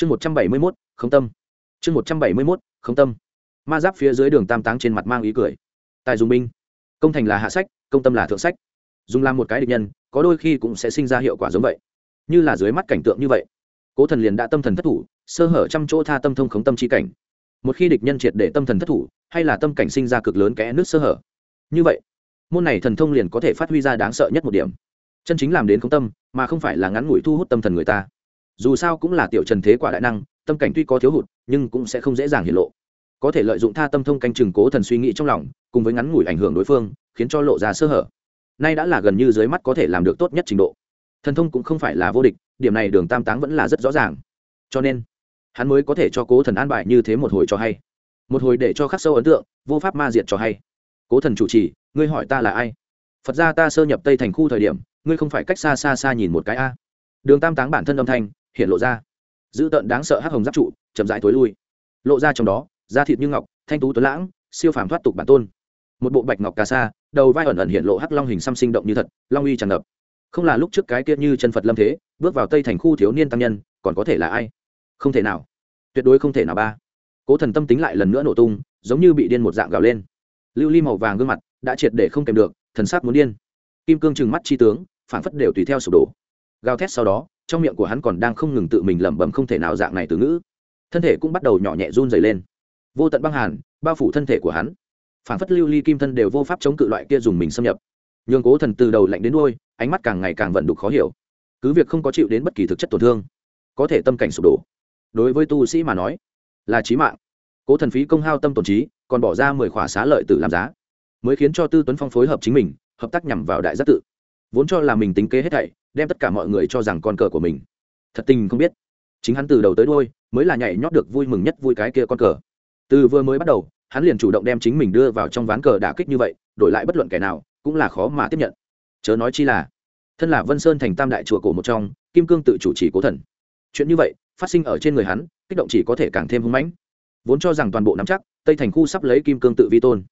chương một trăm bảy mươi mốt không tâm. Chương một trăm bảy mươi mốt không tâm. Ma giáp phía dưới đường tam táng trên mặt mang ý cười. Tài dùng binh. Công thành là hạ sách, công tâm là thượng sách. Dùng làm một cái địch nhân, có đôi khi cũng sẽ sinh ra hiệu quả giống vậy. Như là dưới mắt cảnh tượng như vậy. Cố thần liền đã tâm thần thất thủ, sơ hở trăm chỗ tha tâm thông khống tâm chi cảnh. Một khi địch nhân triệt để tâm thần thất thủ, hay là tâm cảnh sinh ra cực lớn kẽ nước sơ hở. Như vậy, môn này thần thông liền có thể phát huy ra đáng sợ nhất một điểm. Chân chính làm đến không tâm, mà không phải là ngắn ngủi thu hút tâm thần người ta dù sao cũng là tiểu trần thế quả đại năng, tâm cảnh tuy có thiếu hụt, nhưng cũng sẽ không dễ dàng hiện lộ. Có thể lợi dụng tha tâm thông canh chừng cố thần suy nghĩ trong lòng, cùng với ngắn ngủi ảnh hưởng đối phương, khiến cho lộ ra sơ hở. Nay đã là gần như dưới mắt có thể làm được tốt nhất trình độ. Thần thông cũng không phải là vô địch, điểm này đường tam táng vẫn là rất rõ ràng. Cho nên, hắn mới có thể cho cố thần an bài như thế một hồi cho hay. Một hồi để cho khắc sâu ấn tượng, vô pháp ma diệt cho hay. Cố thần chủ trì, ngươi hỏi ta là ai? Phật ra ta sơ nhập tây thành khu thời điểm, ngươi không phải cách xa xa xa nhìn một cái a. Đường tam táng bản thân âm thanh hiện lộ ra. Dữ tợn đáng sợ hắc hồng giáp trụ, chậm rãi thối lui. Lộ ra trong đó, da thịt như ngọc, thanh tú tuấn lãng, siêu phàm thoát tục bản tôn. Một bộ bạch ngọc cà sa, đầu vai ẩn ẩn hiện lộ hắc long hình xăm sinh động như thật, long uy tràn ngập. Không là lúc trước cái kia như chân phật lâm thế, bước vào tây thành khu thiếu niên tăng nhân, còn có thể là ai? Không thể nào. Tuyệt đối không thể nào ba. Cố thần tâm tính lại lần nữa nổ tung, giống như bị điên một dạng gào lên. Lưu ly màu vàng gương mặt đã triệt để không kèm được, thần sắc muốn điên. Kim cương trừng mắt chi tướng phản phất đều tùy theo sụp đổ. Gào thét sau đó trong miệng của hắn còn đang không ngừng tự mình lẩm bẩm không thể nào dạng này từ ngữ. Thân thể cũng bắt đầu nhỏ nhẹ run dày lên. Vô tận băng hàn, bao phủ thân thể của hắn. Phản phất lưu ly kim thân đều vô pháp chống cự loại kia dùng mình xâm nhập. Nhường cố thần từ đầu lạnh đến đôi ánh mắt càng ngày càng vận đục khó hiểu. Cứ việc không có chịu đến bất kỳ thực chất tổn thương, có thể tâm cảnh sụp đổ. Đối với tu sĩ mà nói, là trí mạng. Cố thần phí công hao tâm tổn trí, còn bỏ ra mười khỏa xá lợi tử làm giá, mới khiến cho tư tuấn phong phối hợp chính mình, hợp tác nhằm vào đại giác tự. Vốn cho là mình tính kế hết thảy đem tất cả mọi người cho rằng con cờ của mình. Thật tình không biết. Chính hắn từ đầu tới đôi mới là nhảy nhót được vui mừng nhất vui cái kia con cờ. Từ vừa mới bắt đầu, hắn liền chủ động đem chính mình đưa vào trong ván cờ đả kích như vậy, đổi lại bất luận kẻ nào cũng là khó mà tiếp nhận. Chớ nói chi là, thân là vân sơn thành tam đại chùa cổ một trong, kim cương tự chủ trì cố thần. Chuyện như vậy, phát sinh ở trên người hắn, kích động chỉ có thể càng thêm hưng mãnh. Vốn cho rằng toàn bộ nắm chắc, tây thành khu sắp lấy kim cương tự vi tôn.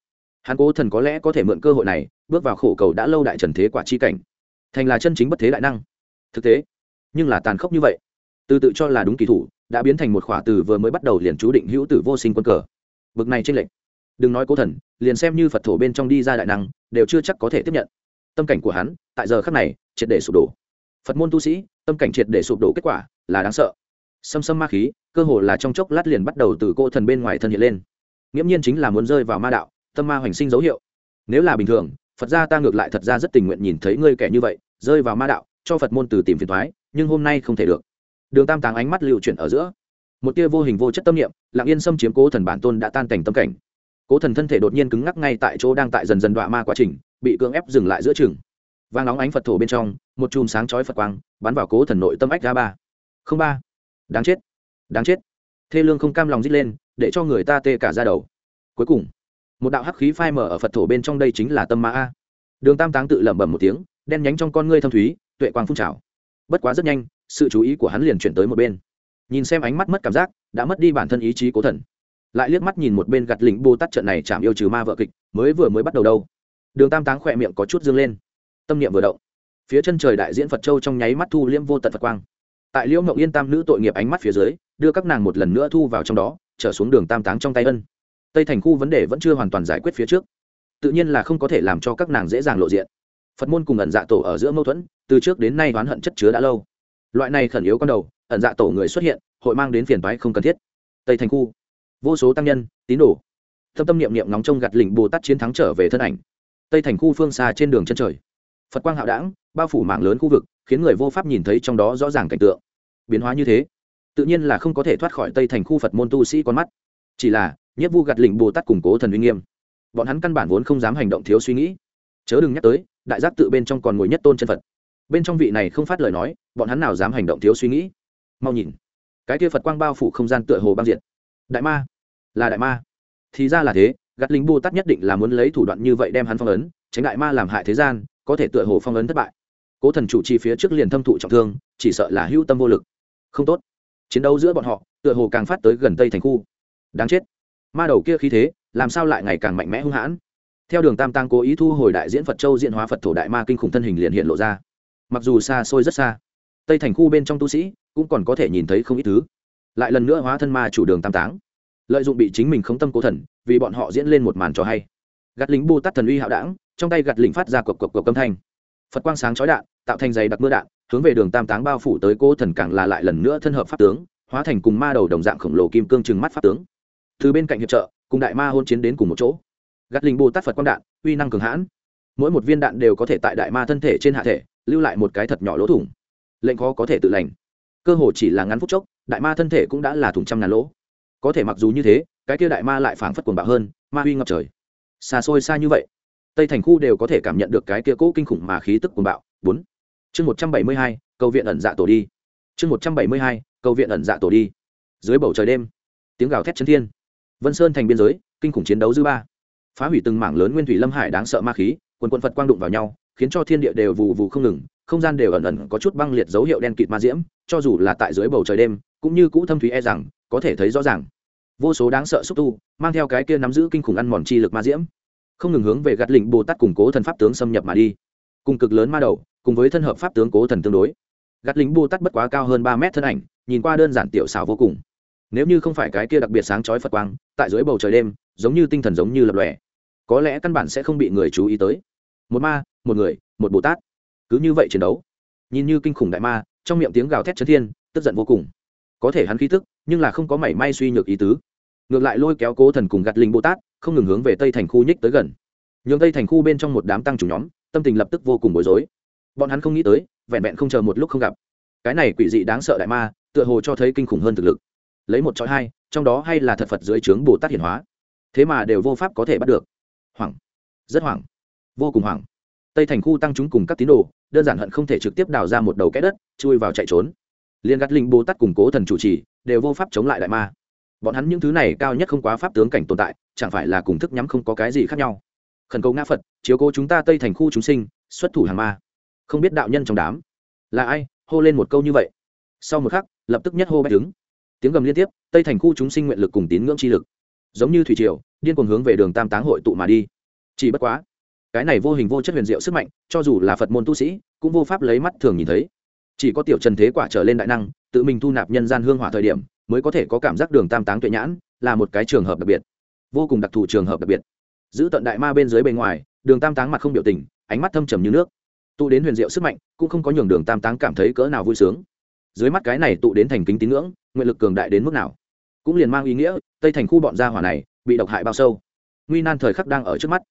Hắn cố thần có lẽ có thể mượn cơ hội này, bước vào khổ cầu đã lâu đại trần thế quả chi cảnh thành là chân chính bất thế đại năng. Thực tế, nhưng là tàn khốc như vậy. Từ tự cho là đúng kỳ thủ, đã biến thành một khỏa từ vừa mới bắt đầu liền chú định hữu tử vô sinh quân cờ. Bực này tranh lệch. Đừng nói cố thần, liền xem như phật thổ bên trong đi ra đại năng, đều chưa chắc có thể tiếp nhận. Tâm cảnh của hắn, tại giờ khắc này, triệt để sụp đổ. Phật môn tu sĩ, tâm cảnh triệt để sụp đổ kết quả là đáng sợ. Xâm xâm ma khí, cơ hồ là trong chốc lát liền bắt đầu từ cô thần bên ngoài thân hiện lên. Nghiễm nhiên chính là muốn rơi vào ma đạo, tâm ma hoành sinh dấu hiệu. Nếu là bình thường, phật gia ta ngược lại thật ra rất tình nguyện nhìn thấy ngươi kẻ như vậy rơi vào ma đạo, cho phật môn từ tìm phiền thoái nhưng hôm nay không thể được. Đường tam táng ánh mắt lưu chuyển ở giữa. Một tia vô hình vô chất tâm niệm, lặng yên xâm chiếm cố thần bản tôn đã tan cảnh tâm cảnh. Cố thần thân thể đột nhiên cứng ngắc ngay tại chỗ đang tại dần dần đọa ma quá trình, bị cưỡng ép dừng lại giữa chừng. Vang nóng ánh phật thổ bên trong, một chùm sáng chói phật quang, bắn vào cố thần nội tâm ách ra ba. Không ba. Đáng chết. Đáng chết. Thê lương không cam lòng dít lên, để cho người ta tê cả ra đầu. Cuối cùng, một đạo hắc khí phai mở ở phật thổ bên trong đây chính là tâm ma a. Đường tam táng tự lẩm bẩm một tiếng đen nhánh trong con ngươi thâm thúy, tuệ quang phun trào. Bất quá rất nhanh, sự chú ý của hắn liền chuyển tới một bên. Nhìn xem ánh mắt mất cảm giác, đã mất đi bản thân ý chí cố thần. Lại liếc mắt nhìn một bên gặt lính bồ tát trận này chạm yêu trừ ma vợ kịch, mới vừa mới bắt đầu đâu. Đường tam táng khỏe miệng có chút dương lên. Tâm niệm vừa động. Phía chân trời đại diễn phật châu trong nháy mắt thu liễm vô tận phật quang. Tại liễu mộng yên tam nữ tội nghiệp ánh mắt phía dưới, đưa các nàng một lần nữa thu vào trong đó, trở xuống đường tam táng trong tay ân. Tây thành khu vấn đề vẫn chưa hoàn toàn giải quyết phía trước. Tự nhiên là không có thể làm cho các nàng dễ dàng lộ diện phật môn cùng ẩn dạ tổ ở giữa mâu thuẫn, từ trước đến nay oán hận chất chứa đã lâu. Loại này khẩn yếu con đầu, ẩn dạ tổ người xuất hiện, hội mang đến phiền toái không cần thiết. Tây thành khu. Vô số tăng nhân, tín đồ. Thâm tâm niệm niệm nóng trong gặt lỉnh bồ tát chiến thắng trở về thân ảnh. Tây thành khu phương xa trên đường chân trời. Phật quang hạo đảng bao phủ mạng lớn khu vực, khiến người vô pháp nhìn thấy trong đó rõ ràng cảnh tượng. Biến hóa như thế, tự nhiên là không có thể thoát khỏi tây thành khu phật môn tu sĩ con mắt. Chỉ là nhất vu gặt lỉnh bồ tát củng cố thần uy nghiêm. Bọn hắn căn bản vốn không dám hành động thiếu suy nghĩ. Chớ đừng nhắc tới đại giác tự bên trong còn ngồi nhất tôn chân phật. Bên trong vị này không phát lời nói, bọn hắn nào dám hành động thiếu suy nghĩ. Mau nhìn, cái kia phật quang bao phủ không gian tựa hồ băng diện. đại ma, là đại ma. Thì ra là thế gắt lính bồ tát nhất định là muốn lấy thủ đoạn như vậy đem hắn phong ấn, tránh đại ma làm hại thế gian, có thể tựa hồ phong ấn thất bại. Cố thần chủ trì phía trước liền thâm thụ trọng thương, chỉ sợ là hữu tâm vô lực. Không tốt. Chiến đấu giữa bọn họ, tựa hồ càng phát tới gần tây thành khu. Đáng chết. Ma đầu kia khí thế, làm sao lại ngày càng mạnh mẽ hung hãn? Theo đường tam tăng cố ý thu hồi đại diễn phật châu diễn hóa phật thổ đại ma kinh khủng thân hình liền hiện lộ ra. Mặc dù xa xôi rất xa, tây thành khu bên trong tu sĩ cũng còn có thể nhìn thấy không ít thứ. Lại lần nữa hóa thân ma chủ đường tam táng, lợi dụng bị chính mình khống tâm cố thần, vì bọn họ diễn lên một màn trò hay. Gạt lính bô tát thần uy hạo đảng trong tay gạt lính phát ra cộc cộc cộc âm thanh. Phật quang sáng chói đạn, tạo thành dày đặc mưa đạn, hướng về đường tam táng bao phủ tới cố thần càng là lại lần nữa thân hợp pháp tướng, hóa thành cùng ma đầu đồng dạng khổng lồ kim cương trừng mắt pháp tướng. Từ bên cạnh hiệp trợ, cùng đại ma hôn chiến đến cùng một chỗ gắt linh bồ tát phật quang đạn, uy năng cường hãn. Mỗi một viên đạn đều có thể tại đại ma thân thể trên hạ thể, lưu lại một cái thật nhỏ lỗ thủng. Lệnh khó có thể tự lành. Cơ hồ chỉ là ngắn phút chốc, đại ma thân thể cũng đã là thủng trăm ngàn lỗ. Có thể mặc dù như thế, cái kia đại ma lại phảng phất cuồng bạo hơn, ma uy ngập trời. Xa xôi xa như vậy, tây thành khu đều có thể cảm nhận được cái kia cỗ kinh khủng mà khí tức cuồng bạo. Bốn. Chương một trăm bảy mươi hai, cầu viện ẩn dạ tổ đi. Chương một trăm bảy mươi hai, cầu viện ẩn dạ tổ đi. Dưới bầu trời đêm, tiếng gào thét chân thiên. Vân sơn thành biên giới, kinh khủng chiến đấu dư ba phá hủy từng mảng lớn nguyên thủy lâm hải đáng sợ ma khí, quần quần phật quang đụng vào nhau, khiến cho thiên địa đều vù vù không ngừng, không gian đều ẩn ẩn có chút băng liệt dấu hiệu đen kịt ma diễm, cho dù là tại dưới bầu trời đêm, cũng như cũ thâm thúy e rằng, có thể thấy rõ ràng. Vô số đáng sợ xúc tu, mang theo cái kia nắm giữ kinh khủng ăn mòn chi lực ma diễm, không ngừng hướng về gạt lĩnh bồ tát củng cố thần pháp tướng xâm nhập mà đi. Cùng cực lớn ma đầu, cùng với thân hợp pháp tướng cố thần tương đối. Gạt lính bồ tát bất quá cao hơn ba mét thân ảnh, nhìn qua đơn giản tiểu xảo vô cùng. Nếu như không phải cái kia đặc biệt sáng chói phật quang, tại dưới bầu trời đêm, giống như tinh thần giống như lập lòe có lẽ căn bản sẽ không bị người chú ý tới. Một ma, một người, một bồ tát. Cứ như vậy chiến đấu. Nhìn như kinh khủng đại ma, trong miệng tiếng gào thét chấn thiên, tức giận vô cùng. Có thể hắn khí thức nhưng là không có mảy may suy nhược ý tứ. Ngược lại lôi kéo cố thần cùng gạt linh bồ tát, không ngừng hướng về tây thành khu nhích tới gần. Nhường tây thành khu bên trong một đám tăng chủ nhóm, tâm tình lập tức vô cùng bối rối. Bọn hắn không nghĩ tới, vẹn vẹn không chờ một lúc không gặp. Cái này quỷ dị đáng sợ đại ma, tựa hồ cho thấy kinh khủng hơn thực lực. Lấy một chọi hai, trong đó hay là thật phật dưới trướng bồ tát hiển hóa. Thế mà đều vô pháp có thể bắt được hoảng, rất hoảng, vô cùng hoảng. Tây thành khu tăng chúng cùng các tín đồ, đơn giản hận không thể trực tiếp đào ra một đầu kẽ đất, chui vào chạy trốn. Liên gắt linh, bồ tát củng cố thần chủ trì, đều vô pháp chống lại đại ma. Bọn hắn những thứ này cao nhất không quá pháp tướng cảnh tồn tại, chẳng phải là cùng thức nhắm không có cái gì khác nhau. Khẩn cầu ngã phật, chiếu cố chúng ta tây thành khu chúng sinh, xuất thủ hàng ma. Không biết đạo nhân trong đám, là ai, hô lên một câu như vậy. Sau một khắc, lập tức nhất hô bách đứng. Tiếng gầm liên tiếp, tây thành khu chúng sinh nguyện lực cùng tín ngưỡng chi lực. Giống như thủy triều điên cuồng hướng về đường tam táng hội tụ mà đi. Chỉ bất quá, cái này vô hình vô chất huyền diệu sức mạnh, cho dù là phật môn tu sĩ, cũng vô pháp lấy mắt thường nhìn thấy. Chỉ có tiểu trần thế quả trở lên đại năng, tự mình thu nạp nhân gian hương hỏa thời điểm, mới có thể có cảm giác đường tam táng tuệ nhãn, là một cái trường hợp đặc biệt. Vô cùng đặc thù trường hợp đặc biệt. Giữ tận đại ma bên dưới bề ngoài, đường tam táng mặt không biểu tình, ánh mắt thâm trầm như nước. Tụ đến huyền diệu sức mạnh, cũng không có nhường đường tam táng cảm thấy cỡ nào vui sướng. Dưới mắt cái này tụ đến thành kính tín ngưỡng, nguyện lực cường đại đến mức nào? Cũng liền mang ý nghĩa, tây thành khu bọn gia hỏa này bị độc hại bao sâu. Nguy nan thời khắc đang ở trước mắt.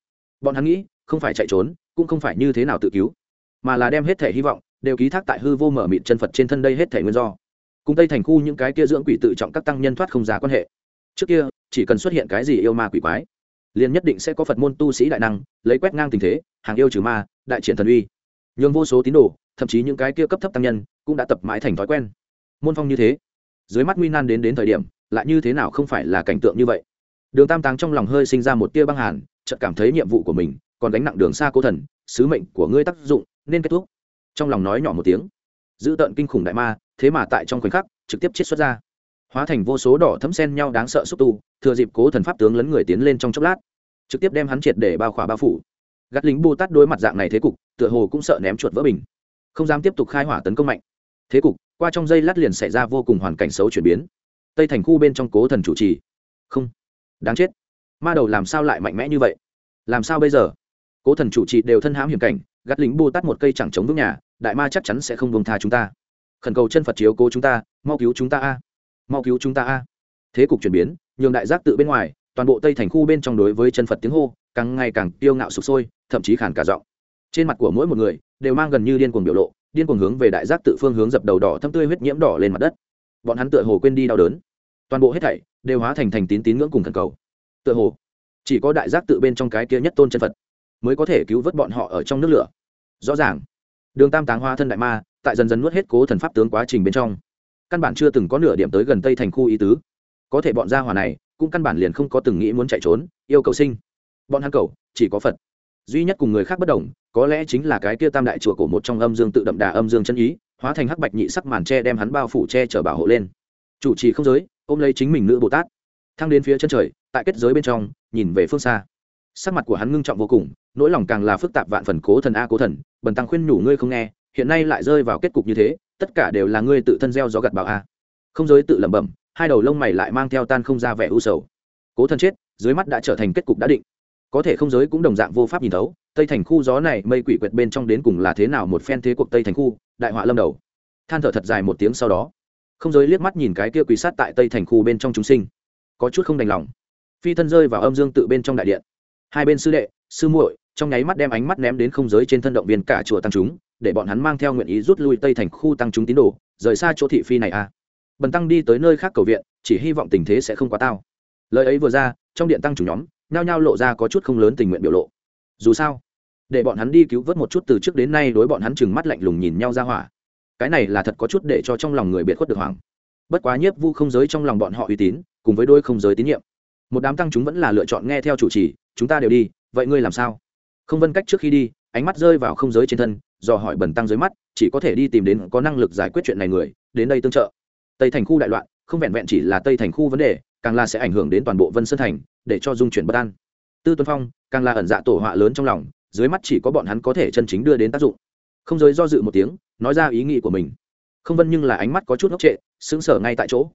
Bọn hắn nghĩ, không phải chạy trốn, cũng không phải như thế nào tự cứu, mà là đem hết thể hy vọng đều ký thác tại hư vô mở mịt chân phật trên thân đây hết thể nguyên do. Cùng tây thành khu những cái kia dưỡng quỷ tự trọng các tăng nhân thoát không ra quan hệ. Trước kia, chỉ cần xuất hiện cái gì yêu ma quỷ quái, liền nhất định sẽ có phật môn tu sĩ đại năng, lấy quét ngang tình thế, hàng yêu trừ ma, đại triển thần uy. Nhường vô số tín đồ, thậm chí những cái kia cấp thấp tăng nhân, cũng đã tập mãi thành thói quen. Môn phong như thế, dưới mắt nguy nan đến đến thời điểm, lại như thế nào không phải là cảnh tượng như vậy đường tam táng trong lòng hơi sinh ra một tia băng hàn, chợt cảm thấy nhiệm vụ của mình còn gánh nặng đường xa cố thần, sứ mệnh của ngươi tác dụng, nên kết thúc. Trong lòng nói nhỏ một tiếng. Giữ tận kinh khủng đại ma, thế mà tại trong khoảnh khắc, trực tiếp chiết xuất ra. Hóa thành vô số đỏ thấm sen nhau đáng sợ xúc tu, thừa dịp cố thần pháp tướng lấn người tiến lên trong chốc lát, trực tiếp đem hắn triệt để bao khỏa bao phủ. Gắt lính bồ tát đối mặt dạng này thế cục, tựa hồ cũng sợ ném chuột vỡ bình. Không dám tiếp tục khai hỏa tấn công mạnh. Thế cục, qua trong giây lát liền xảy ra vô cùng hoàn cảnh xấu chuyển biến. Tây thành khu bên trong cố thần chủ trì. Không đáng chết. Ma đầu làm sao lại mạnh mẽ như vậy? Làm sao bây giờ? Cố thần chủ trì đều thân hãm hiểm cảnh, gắt lính bô tát một cây chẳng chống vững nhà, đại ma chắc chắn sẽ không buông tha chúng ta. Khẩn cầu chân phật chiếu cố chúng ta, mau cứu chúng ta a. Mau cứu chúng ta a. Thế cục chuyển biến, nhường đại giác tự bên ngoài, toàn bộ tây thành khu bên trong đối với chân phật tiếng hô, càng ngày càng tiêu ngạo sụp sôi, thậm chí khản cả giọng. Trên mặt của mỗi một người, đều mang gần như điên cuồng biểu lộ, điên cuồng hướng về đại giác tự phương hướng dập đầu đỏ thâm tươi huyết nhiễm đỏ lên mặt đất. Bọn hắn tựa hồ quên đi đau đớn toàn bộ hết thảy đều hóa thành thành tín tín ngưỡng cùng thần cầu. Tựa hồ, chỉ có đại giác tự bên trong cái kia nhất tôn chân phật mới có thể cứu vớt bọn họ ở trong nước lửa. Rõ ràng, đường tam táng hoa thân đại ma tại dần dần nuốt hết cố thần pháp tướng quá trình bên trong, căn bản chưa từng có nửa điểm tới gần tây thành khu ý tứ. Có thể bọn gia hỏa này cũng căn bản liền không có từng nghĩ muốn chạy trốn, yêu cầu sinh. Bọn hắn cầu, chỉ có phật. Duy nhất cùng người khác bất đồng, có lẽ chính là cái kia tam đại chùa cổ một trong âm dương tự đậm đà âm dương chân ý, hóa thành hắc bạch nhị sắc màn tre đem hắn bao phủ che chở bảo hộ lên chủ trì không giới, ôm lấy chính mình nữ bồ tát. Thăng đến phía chân trời, tại kết giới bên trong, nhìn về phương xa. Sắc mặt của hắn ngưng trọng vô cùng, nỗi lòng càng là phức tạp vạn phần cố thần a cố thần, bần tăng khuyên nhủ ngươi không nghe, hiện nay lại rơi vào kết cục như thế, tất cả đều là ngươi tự thân gieo gió gặt bạo a. Không giới tự lẩm bẩm, hai đầu lông mày lại mang theo tan không ra vẻ u sầu. Cố thần chết, dưới mắt đã trở thành kết cục đã định. Có thể không giới cũng đồng dạng vô pháp nhìn thấu, tây thành khu gió này mây quỷ quyệt bên trong đến cùng là thế nào một phen thế cuộc tây thành khu, đại họa lâm đầu. Than thở thật dài một tiếng sau đó không giới liếc mắt nhìn cái kia quỷ sát tại tây thành khu bên trong chúng sinh. Có chút không đành lòng. Phi thân rơi vào âm dương tự bên trong đại điện. Hai bên sư đệ, sư muội, trong nháy mắt đem ánh mắt ném đến không giới trên thân động viên cả chùa tăng chúng, để bọn hắn mang theo nguyện ý rút lui tây thành khu tăng chúng tín đồ, rời xa chỗ thị phi này a à. bần tăng đi tới nơi khác cầu viện, chỉ hy vọng tình thế sẽ không quá tao. Lời ấy vừa ra, trong điện tăng chủ nhóm, nhao nhao lộ ra có chút không lớn tình nguyện biểu lộ. Dù sao, để bọn hắn đi cứu vớt một chút từ trước đến nay đối bọn hắn chừng mắt lạnh lùng nhìn nhau ra hỏa cái này là thật có chút để cho trong lòng người biệt khuất được hoàng. bất quá nhiếp vu không giới trong lòng bọn họ uy tín, cùng với đôi không giới tín nhiệm. Một đám tăng chúng vẫn là lựa chọn nghe theo chủ trì, chúng ta đều đi, vậy ngươi làm sao? Không vân cách trước khi đi, ánh mắt rơi vào không giới trên thân do hỏi bẩn tăng dưới mắt, chỉ có thể đi tìm đến có năng lực giải quyết chuyện này người, đến đây tương trợ. Tây thành khu đại loạn, không vẹn vẹn chỉ là tây thành khu vấn đề, càng là sẽ ảnh hưởng đến toàn bộ vân sơn thành, để cho dung chuyển bất an. Tư tuân phong, càng là ẩn dạ tổ họa lớn trong lòng, dưới mắt chỉ có bọn hắn có thể chân chính đưa đến tác dụng không giới do dự một tiếng, nói ra ý nghĩ của mình. Không vân nhưng là ánh mắt có chút ngốc trệ, sững sờ ngay tại chỗ.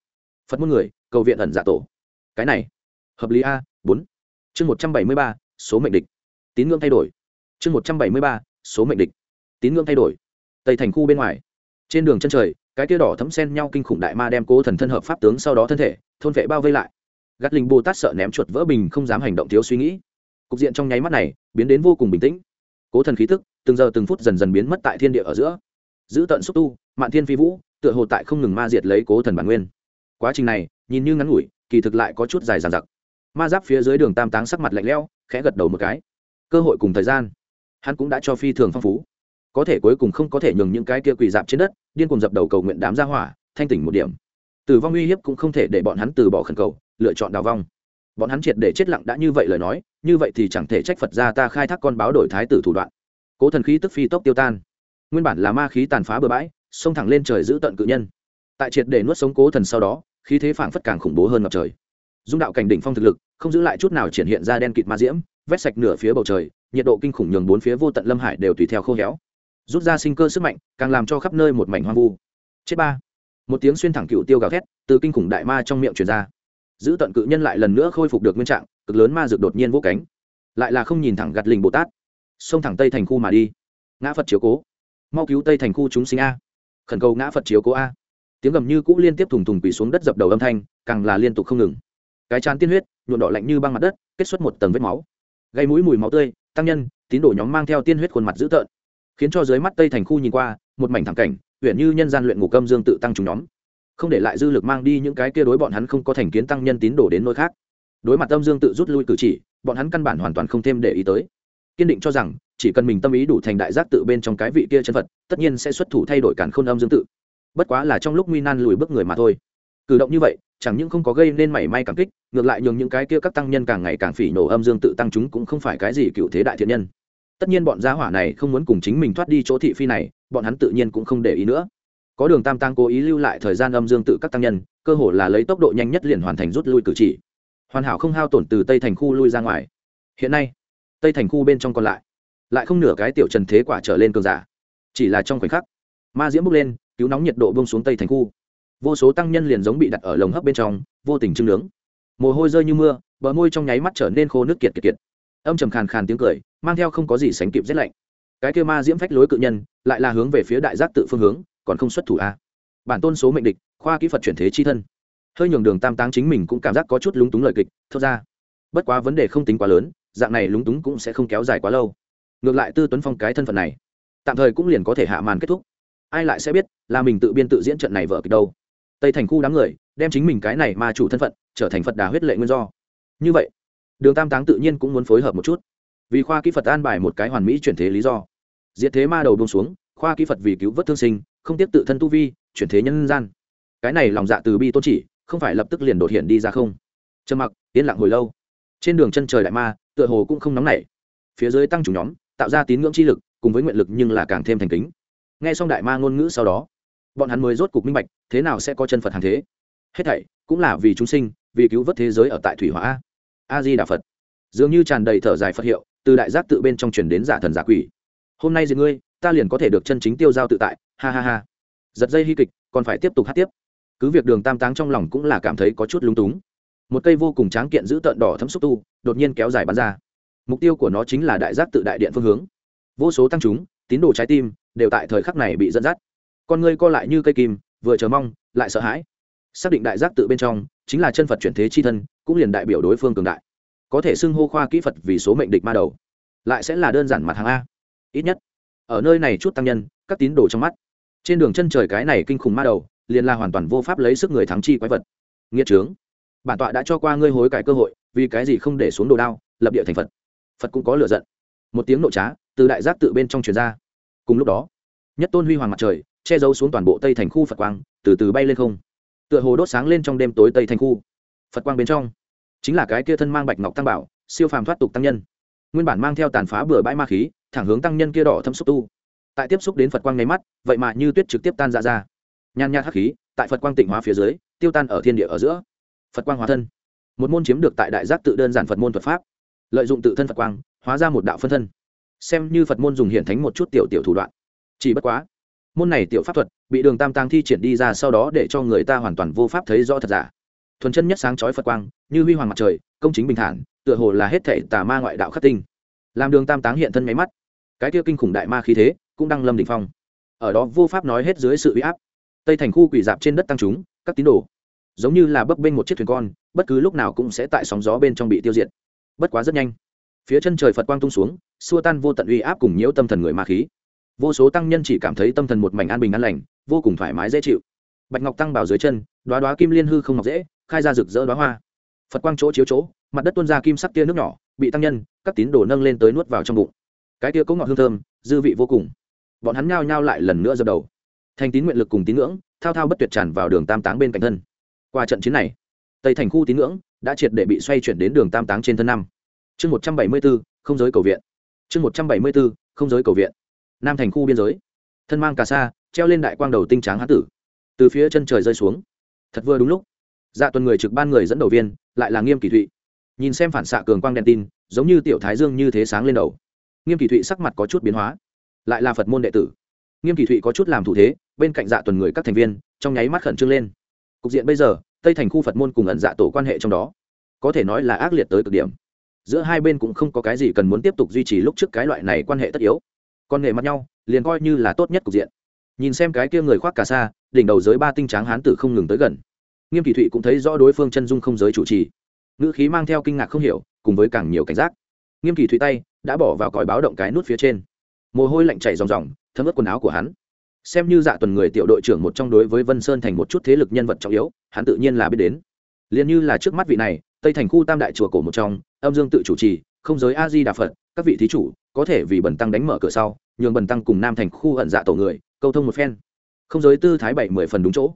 Phật muôn người, cầu viện ẩn giả tổ. Cái này, hợp lý a, bốn. Chương một trăm bảy mươi ba, số mệnh địch. Tín ngưỡng thay đổi. Chương một trăm bảy mươi ba, số mệnh địch. Tín ngưỡng thay đổi. Tây thành khu bên ngoài. Trên đường chân trời, cái tia đỏ thấm sen nhau kinh khủng đại ma đem cố thần thân hợp pháp tướng sau đó thân thể, thôn vệ bao vây lại. Gắt linh bồ tát sợ ném chuột vỡ bình không dám hành động thiếu suy nghĩ. Cục diện trong nháy mắt này, biến đến vô cùng bình tĩnh. Cố thần khí thức từng giờ từng phút dần dần biến mất tại thiên địa ở giữa. Giữ tận xúc tu, mạn thiên phi vũ, tựa hồ tại không ngừng ma diệt lấy cố thần bản nguyên. Quá trình này, nhìn như ngắn ngủi, kỳ thực lại có chút dài dằng dặc. Ma giáp phía dưới đường tam táng sắc mặt lạnh lẽo, khẽ gật đầu một cái. Cơ hội cùng thời gian, hắn cũng đã cho phi thường phong phú. Có thể cuối cùng không có thể nhường những cái kia quỳ dạp trên đất, điên cùng dập đầu cầu nguyện đám ra hỏa, thanh tỉnh một điểm. Tử vong uy hiếp cũng không thể để bọn hắn từ bỏ khẩn cầu, lựa chọn đào vong. Bọn hắn triệt để chết lặng đã như vậy lời nói, như vậy thì chẳng thể trách phật ra ta khai thác con báo đổi thái tử thủ đoạn cố thần khí tức phi tốc tiêu tan. Nguyên bản là ma khí tàn phá bừa bãi, xông thẳng lên trời giữ tận cự nhân. Tại triệt để nuốt sống cố thần sau đó, khí thế phảng phất càng khủng bố hơn ngập trời. Dung đạo cảnh đỉnh phong thực lực, không giữ lại chút nào triển hiện ra đen kịt ma diễm, vét sạch nửa phía bầu trời, nhiệt độ kinh khủng nhường bốn phía vô tận lâm hải đều tùy theo khô héo. Rút ra sinh cơ sức mạnh, càng làm cho khắp nơi một mảnh hoang vu. Chết ba. Một tiếng xuyên thẳng cựu tiêu gào thét, từ kinh khủng đại ma trong miệng truyền ra. Giữ tận cự nhân lại lần nữa khôi phục được nguyên trạng, cực lớn ma dược đột nhiên vô cánh. Lại là không nhìn thẳng gạt lình bồ tát xông thẳng tây thành khu mà đi. Ngã phật chiếu cố. Mau cứu tây thành khu chúng sinh a. Khẩn cầu ngã phật chiếu cố a. Tiếng gầm như cũ liên tiếp thùng thùng quỳ xuống đất dập đầu âm thanh, càng là liên tục không ngừng. Cái chán tiên huyết nhuộn đỏ lạnh như băng mặt đất, kết xuất một tầng vết máu. Gây mũi mùi máu tươi, tăng nhân, tín đồ nhóm mang theo tiên huyết khuôn mặt dữ tợn. Khiến cho dưới mắt tây thành khu nhìn qua, một mảnh thẳng cảnh, huyện như nhân gian luyện ngục âm dương tự tăng chúng nhóm. Không để lại dư lực mang đi những cái kia đối bọn hắn không có thành kiến tăng nhân tín đồ đến nơi khác. Đối mặt âm dương tự rút lui cử chỉ, bọn hắn căn bản hoàn toàn không thêm để ý tới kiên định cho rằng, chỉ cần mình tâm ý đủ thành đại giác tự bên trong cái vị kia chân phật, tất nhiên sẽ xuất thủ thay đổi cản khôn âm dương tự. Bất quá là trong lúc nguy nan lùi bước người mà thôi. Cử động như vậy, chẳng những không có gây nên mảy may cảm kích, ngược lại nhường những cái kia các tăng nhân càng ngày càng phỉ nổ âm dương tự tăng chúng cũng không phải cái gì cựu thế đại thiện nhân. Tất nhiên bọn gia hỏa này không muốn cùng chính mình thoát đi chỗ thị phi này, bọn hắn tự nhiên cũng không để ý nữa. Có đường tam tăng cố ý lưu lại thời gian âm dương tự các tăng nhân, cơ hồ là lấy tốc độ nhanh nhất liền hoàn thành rút lui cử chỉ. Hoàn hảo không hao tổn từ tây thành khu lui ra ngoài. Hiện nay tây thành khu bên trong còn lại lại không nửa cái tiểu trần thế quả trở lên cường giả, chỉ là trong khoảnh khắc, ma diễm bốc lên, cứu nóng nhiệt độ bông xuống tây thành khu. Vô số tăng nhân liền giống bị đặt ở lồng hấp bên trong, vô tình trưng nướng. Mồ hôi rơi như mưa, bờ môi trong nháy mắt trở nên khô nước kiệt kiệt kiệt. Âm trầm khàn khàn tiếng cười, mang theo không có gì sánh kịp rét lạnh. Cái kêu ma diễm phách lối cự nhân, lại là hướng về phía đại giác tự phương hướng, còn không xuất thủ a bản tôn số mệnh địch, khoa kỹ phật chuyển thế chi thân. Hơi nhường đường tam táng chính mình cũng cảm giác có chút lúng túng lời kịch thật ra. Bất quá vấn đề không tính quá lớn dạng này lúng túng cũng sẽ không kéo dài quá lâu. Ngược lại tư tuấn phong cái thân phận này, tạm thời cũng liền có thể hạ màn kết thúc. Ai lại sẽ biết là mình tự biên tự diễn trận này vợ kịch đâu. Tây thành khu đám người đem chính mình cái này mà chủ thân phận trở thành phật đà huyết lệ nguyên do. Như vậy, đường tam táng tự nhiên cũng muốn phối hợp một chút. Vì khoa kỹ phật an bài một cái hoàn mỹ chuyển thế lý do. Diệt thế ma đầu bông xuống, khoa kỹ phật vì cứu vớt thương sinh, không tiếp tự thân tu vi, chuyển thế nhân gian. Cái này lòng dạ từ bi tôn chỉ, không phải lập tức liền đột hiện đi ra không? Trầm mặc, yên lặng hồi lâu. Trên đường chân trời đại ma tựa hồ cũng không nóng nảy. Phía dưới tăng chủ nhóm, tạo ra tín ngưỡng chi lực, cùng với nguyện lực nhưng là càng thêm thành kính. Nghe xong đại ma ngôn ngữ sau đó, bọn hắn mới rốt cục minh bạch, thế nào sẽ có chân phật hàng thế? Hết thảy cũng là vì chúng sinh, vì cứu vớt thế giới ở tại thủy hóa a di đà phật. Dường như tràn đầy thở dài phật hiệu, từ đại giác tự bên trong truyền đến giả thần giả quỷ. Hôm nay diệt ngươi, ta liền có thể được chân chính tiêu giao tự tại, ha ha ha. Giật dây hy kịch, còn phải tiếp tục hát tiếp. Cứ việc đường tam táng trong lòng cũng là cảm thấy có chút lúng túng một cây vô cùng tráng kiện giữ tợn đỏ thấm xúc tu, đột nhiên kéo dài bắn ra. Mục tiêu của nó chính là đại giác tự đại điện phương hướng. Vô số tăng chúng, tín đồ trái tim, đều tại thời khắc này bị dẫn dắt. Con ngươi co lại như cây kim, vừa chờ mong, lại sợ hãi. Xác định đại giác tự bên trong, chính là chân phật chuyển thế chi thân, cũng liền đại biểu đối phương cường đại. Có thể xưng hô khoa kỹ phật vì số mệnh địch ma đầu. Lại sẽ là đơn giản mặt hàng a. Ít nhất, ở nơi này chút tăng nhân, các tín đồ trong mắt, trên đường chân trời cái này kinh khủng ma đầu, liền là hoàn toàn vô pháp lấy sức người thắng chi quái vật. Nghĩa trướng bản tọa đã cho qua ngươi hối cải cơ hội, vì cái gì không để xuống đồ đao, lập địa thành phật. Phật cũng có lựa giận. Một tiếng nộ trá từ đại giác tự bên trong truyền ra. Cùng lúc đó, nhất tôn huy hoàng mặt trời che giấu xuống toàn bộ tây thành khu phật quang, từ từ bay lên không. Tựa hồ đốt sáng lên trong đêm tối tây thành khu. Phật quang bên trong chính là cái kia thân mang bạch ngọc tăng bảo, siêu phàm thoát tục tăng nhân. Nguyên bản mang theo tàn phá bừa bãi ma khí, thẳng hướng tăng nhân kia đỏ thâm xúc tu. Tại tiếp xúc đến phật quang nháy mắt, vậy mà như tuyết trực tiếp tan ra ra. Nhàn nhạt hắc khí tại phật quang tịnh hóa phía dưới, tiêu tan ở thiên địa ở giữa phật quang hóa thân. Một môn chiếm được tại đại giác tự đơn giản phật môn thuật pháp, lợi dụng tự thân phật quang, hóa ra một đạo phân thân. Xem như phật môn dùng hiển thánh một chút tiểu tiểu thủ đoạn. Chỉ bất quá, môn này tiểu pháp thuật bị đường tam tăng thi triển đi ra sau đó để cho người ta hoàn toàn vô pháp thấy rõ thật giả. Thuần chân nhất sáng chói phật quang, như huy hoàng mặt trời, công chính bình thản, tựa hồ là hết thể tà ma ngoại đạo khắc tinh. Làm đường tam táng hiện thân máy mắt, cái kia kinh khủng đại ma khí thế cũng đang lâm đỉnh phong. Ở đó vô pháp nói hết dưới sự uy áp. Tây thành khu quỷ dạp trên đất tăng chúng, các tín đồ giống như là bấp bênh một chiếc thuyền con, bất cứ lúc nào cũng sẽ tại sóng gió bên trong bị tiêu diệt. Bất quá rất nhanh, phía chân trời phật quang tung xuống, xua tan vô tận uy áp cùng nhiễu tâm thần người ma khí. Vô số tăng nhân chỉ cảm thấy tâm thần một mảnh an bình an lành, vô cùng thoải mái dễ chịu. Bạch ngọc tăng bảo dưới chân đoá đoá kim liên hư không ngọc dễ, khai ra rực rỡ đoá hoa. Phật quang chỗ chiếu chỗ, mặt đất tuôn ra kim sắc tia nước nhỏ, bị tăng nhân, các tín đồ nâng lên tới nuốt vào trong bụng. Cái tia có ngọt hương thơm, dư vị vô cùng. Bọn hắn nhao nhao lại lần nữa dập đầu. Thành tín nguyện lực cùng tín ngưỡng, thao thao bất tuyệt tràn vào đường tam táng bên cạnh thân qua trận chiến này, tây thành khu tín ngưỡng đã triệt để bị xoay chuyển đến đường tam táng trên thân năm. Chương một trăm bảy mươi bốn, không giới cầu viện. Chương một trăm bảy mươi bốn, không giới cầu viện. Nam thành khu biên giới. Thân mang cà sa, treo lên đại quang đầu tinh tráng hán tử. Từ phía chân trời rơi xuống. Thật vừa đúng lúc dạ tuần người trực ban người dẫn đầu viên, lại là nghiêm kỳ thụy. Nhìn xem phản xạ cường quang đèn tin, giống như tiểu thái dương như thế sáng lên đầu. Nghiêm kỳ thụy sắc mặt có chút biến hóa, lại là phật môn đệ tử. Nghiêm kỳ thụy có chút làm thủ thế, bên cạnh dạ tuần người các thành viên, trong nháy mắt khẩn trương lên cục diện bây giờ, tây thành khu phật môn cùng ẩn dạ tổ quan hệ trong đó, có thể nói là ác liệt tới cực điểm. Giữa hai bên cũng không có cái gì cần muốn tiếp tục duy trì lúc trước cái loại này quan hệ tất yếu. Con nghề mặt nhau, liền coi như là tốt nhất cục diện. Nhìn xem cái kia người khoác cà sa, đỉnh đầu giới ba tinh tráng hán tử không ngừng tới gần. Nghiêm kỳ thụy cũng thấy rõ đối phương chân dung không giới chủ trì. Ngữ khí mang theo kinh ngạc không hiểu, cùng với càng nhiều cảnh giác. Nghiêm kỳ thụy tay đã bỏ vào còi báo động cái nút phía trên. Mồ hôi lạnh chảy ròng ròng, thấm ướt quần áo của hắn xem như dạ tuần người tiểu đội trưởng một trong đối với vân sơn thành một chút thế lực nhân vật trọng yếu, hắn tự nhiên là biết đến. Liền như là trước mắt vị này, tây thành khu tam đại chùa cổ một trong, âm dương tự chủ trì, không giới a di đà phật, các vị thí chủ, có thể vì bần tăng đánh mở cửa sau, nhường bần tăng cùng nam thành khu ẩn dạ tổ người, câu thông một phen. Không giới tư thái bảy mười phần đúng chỗ.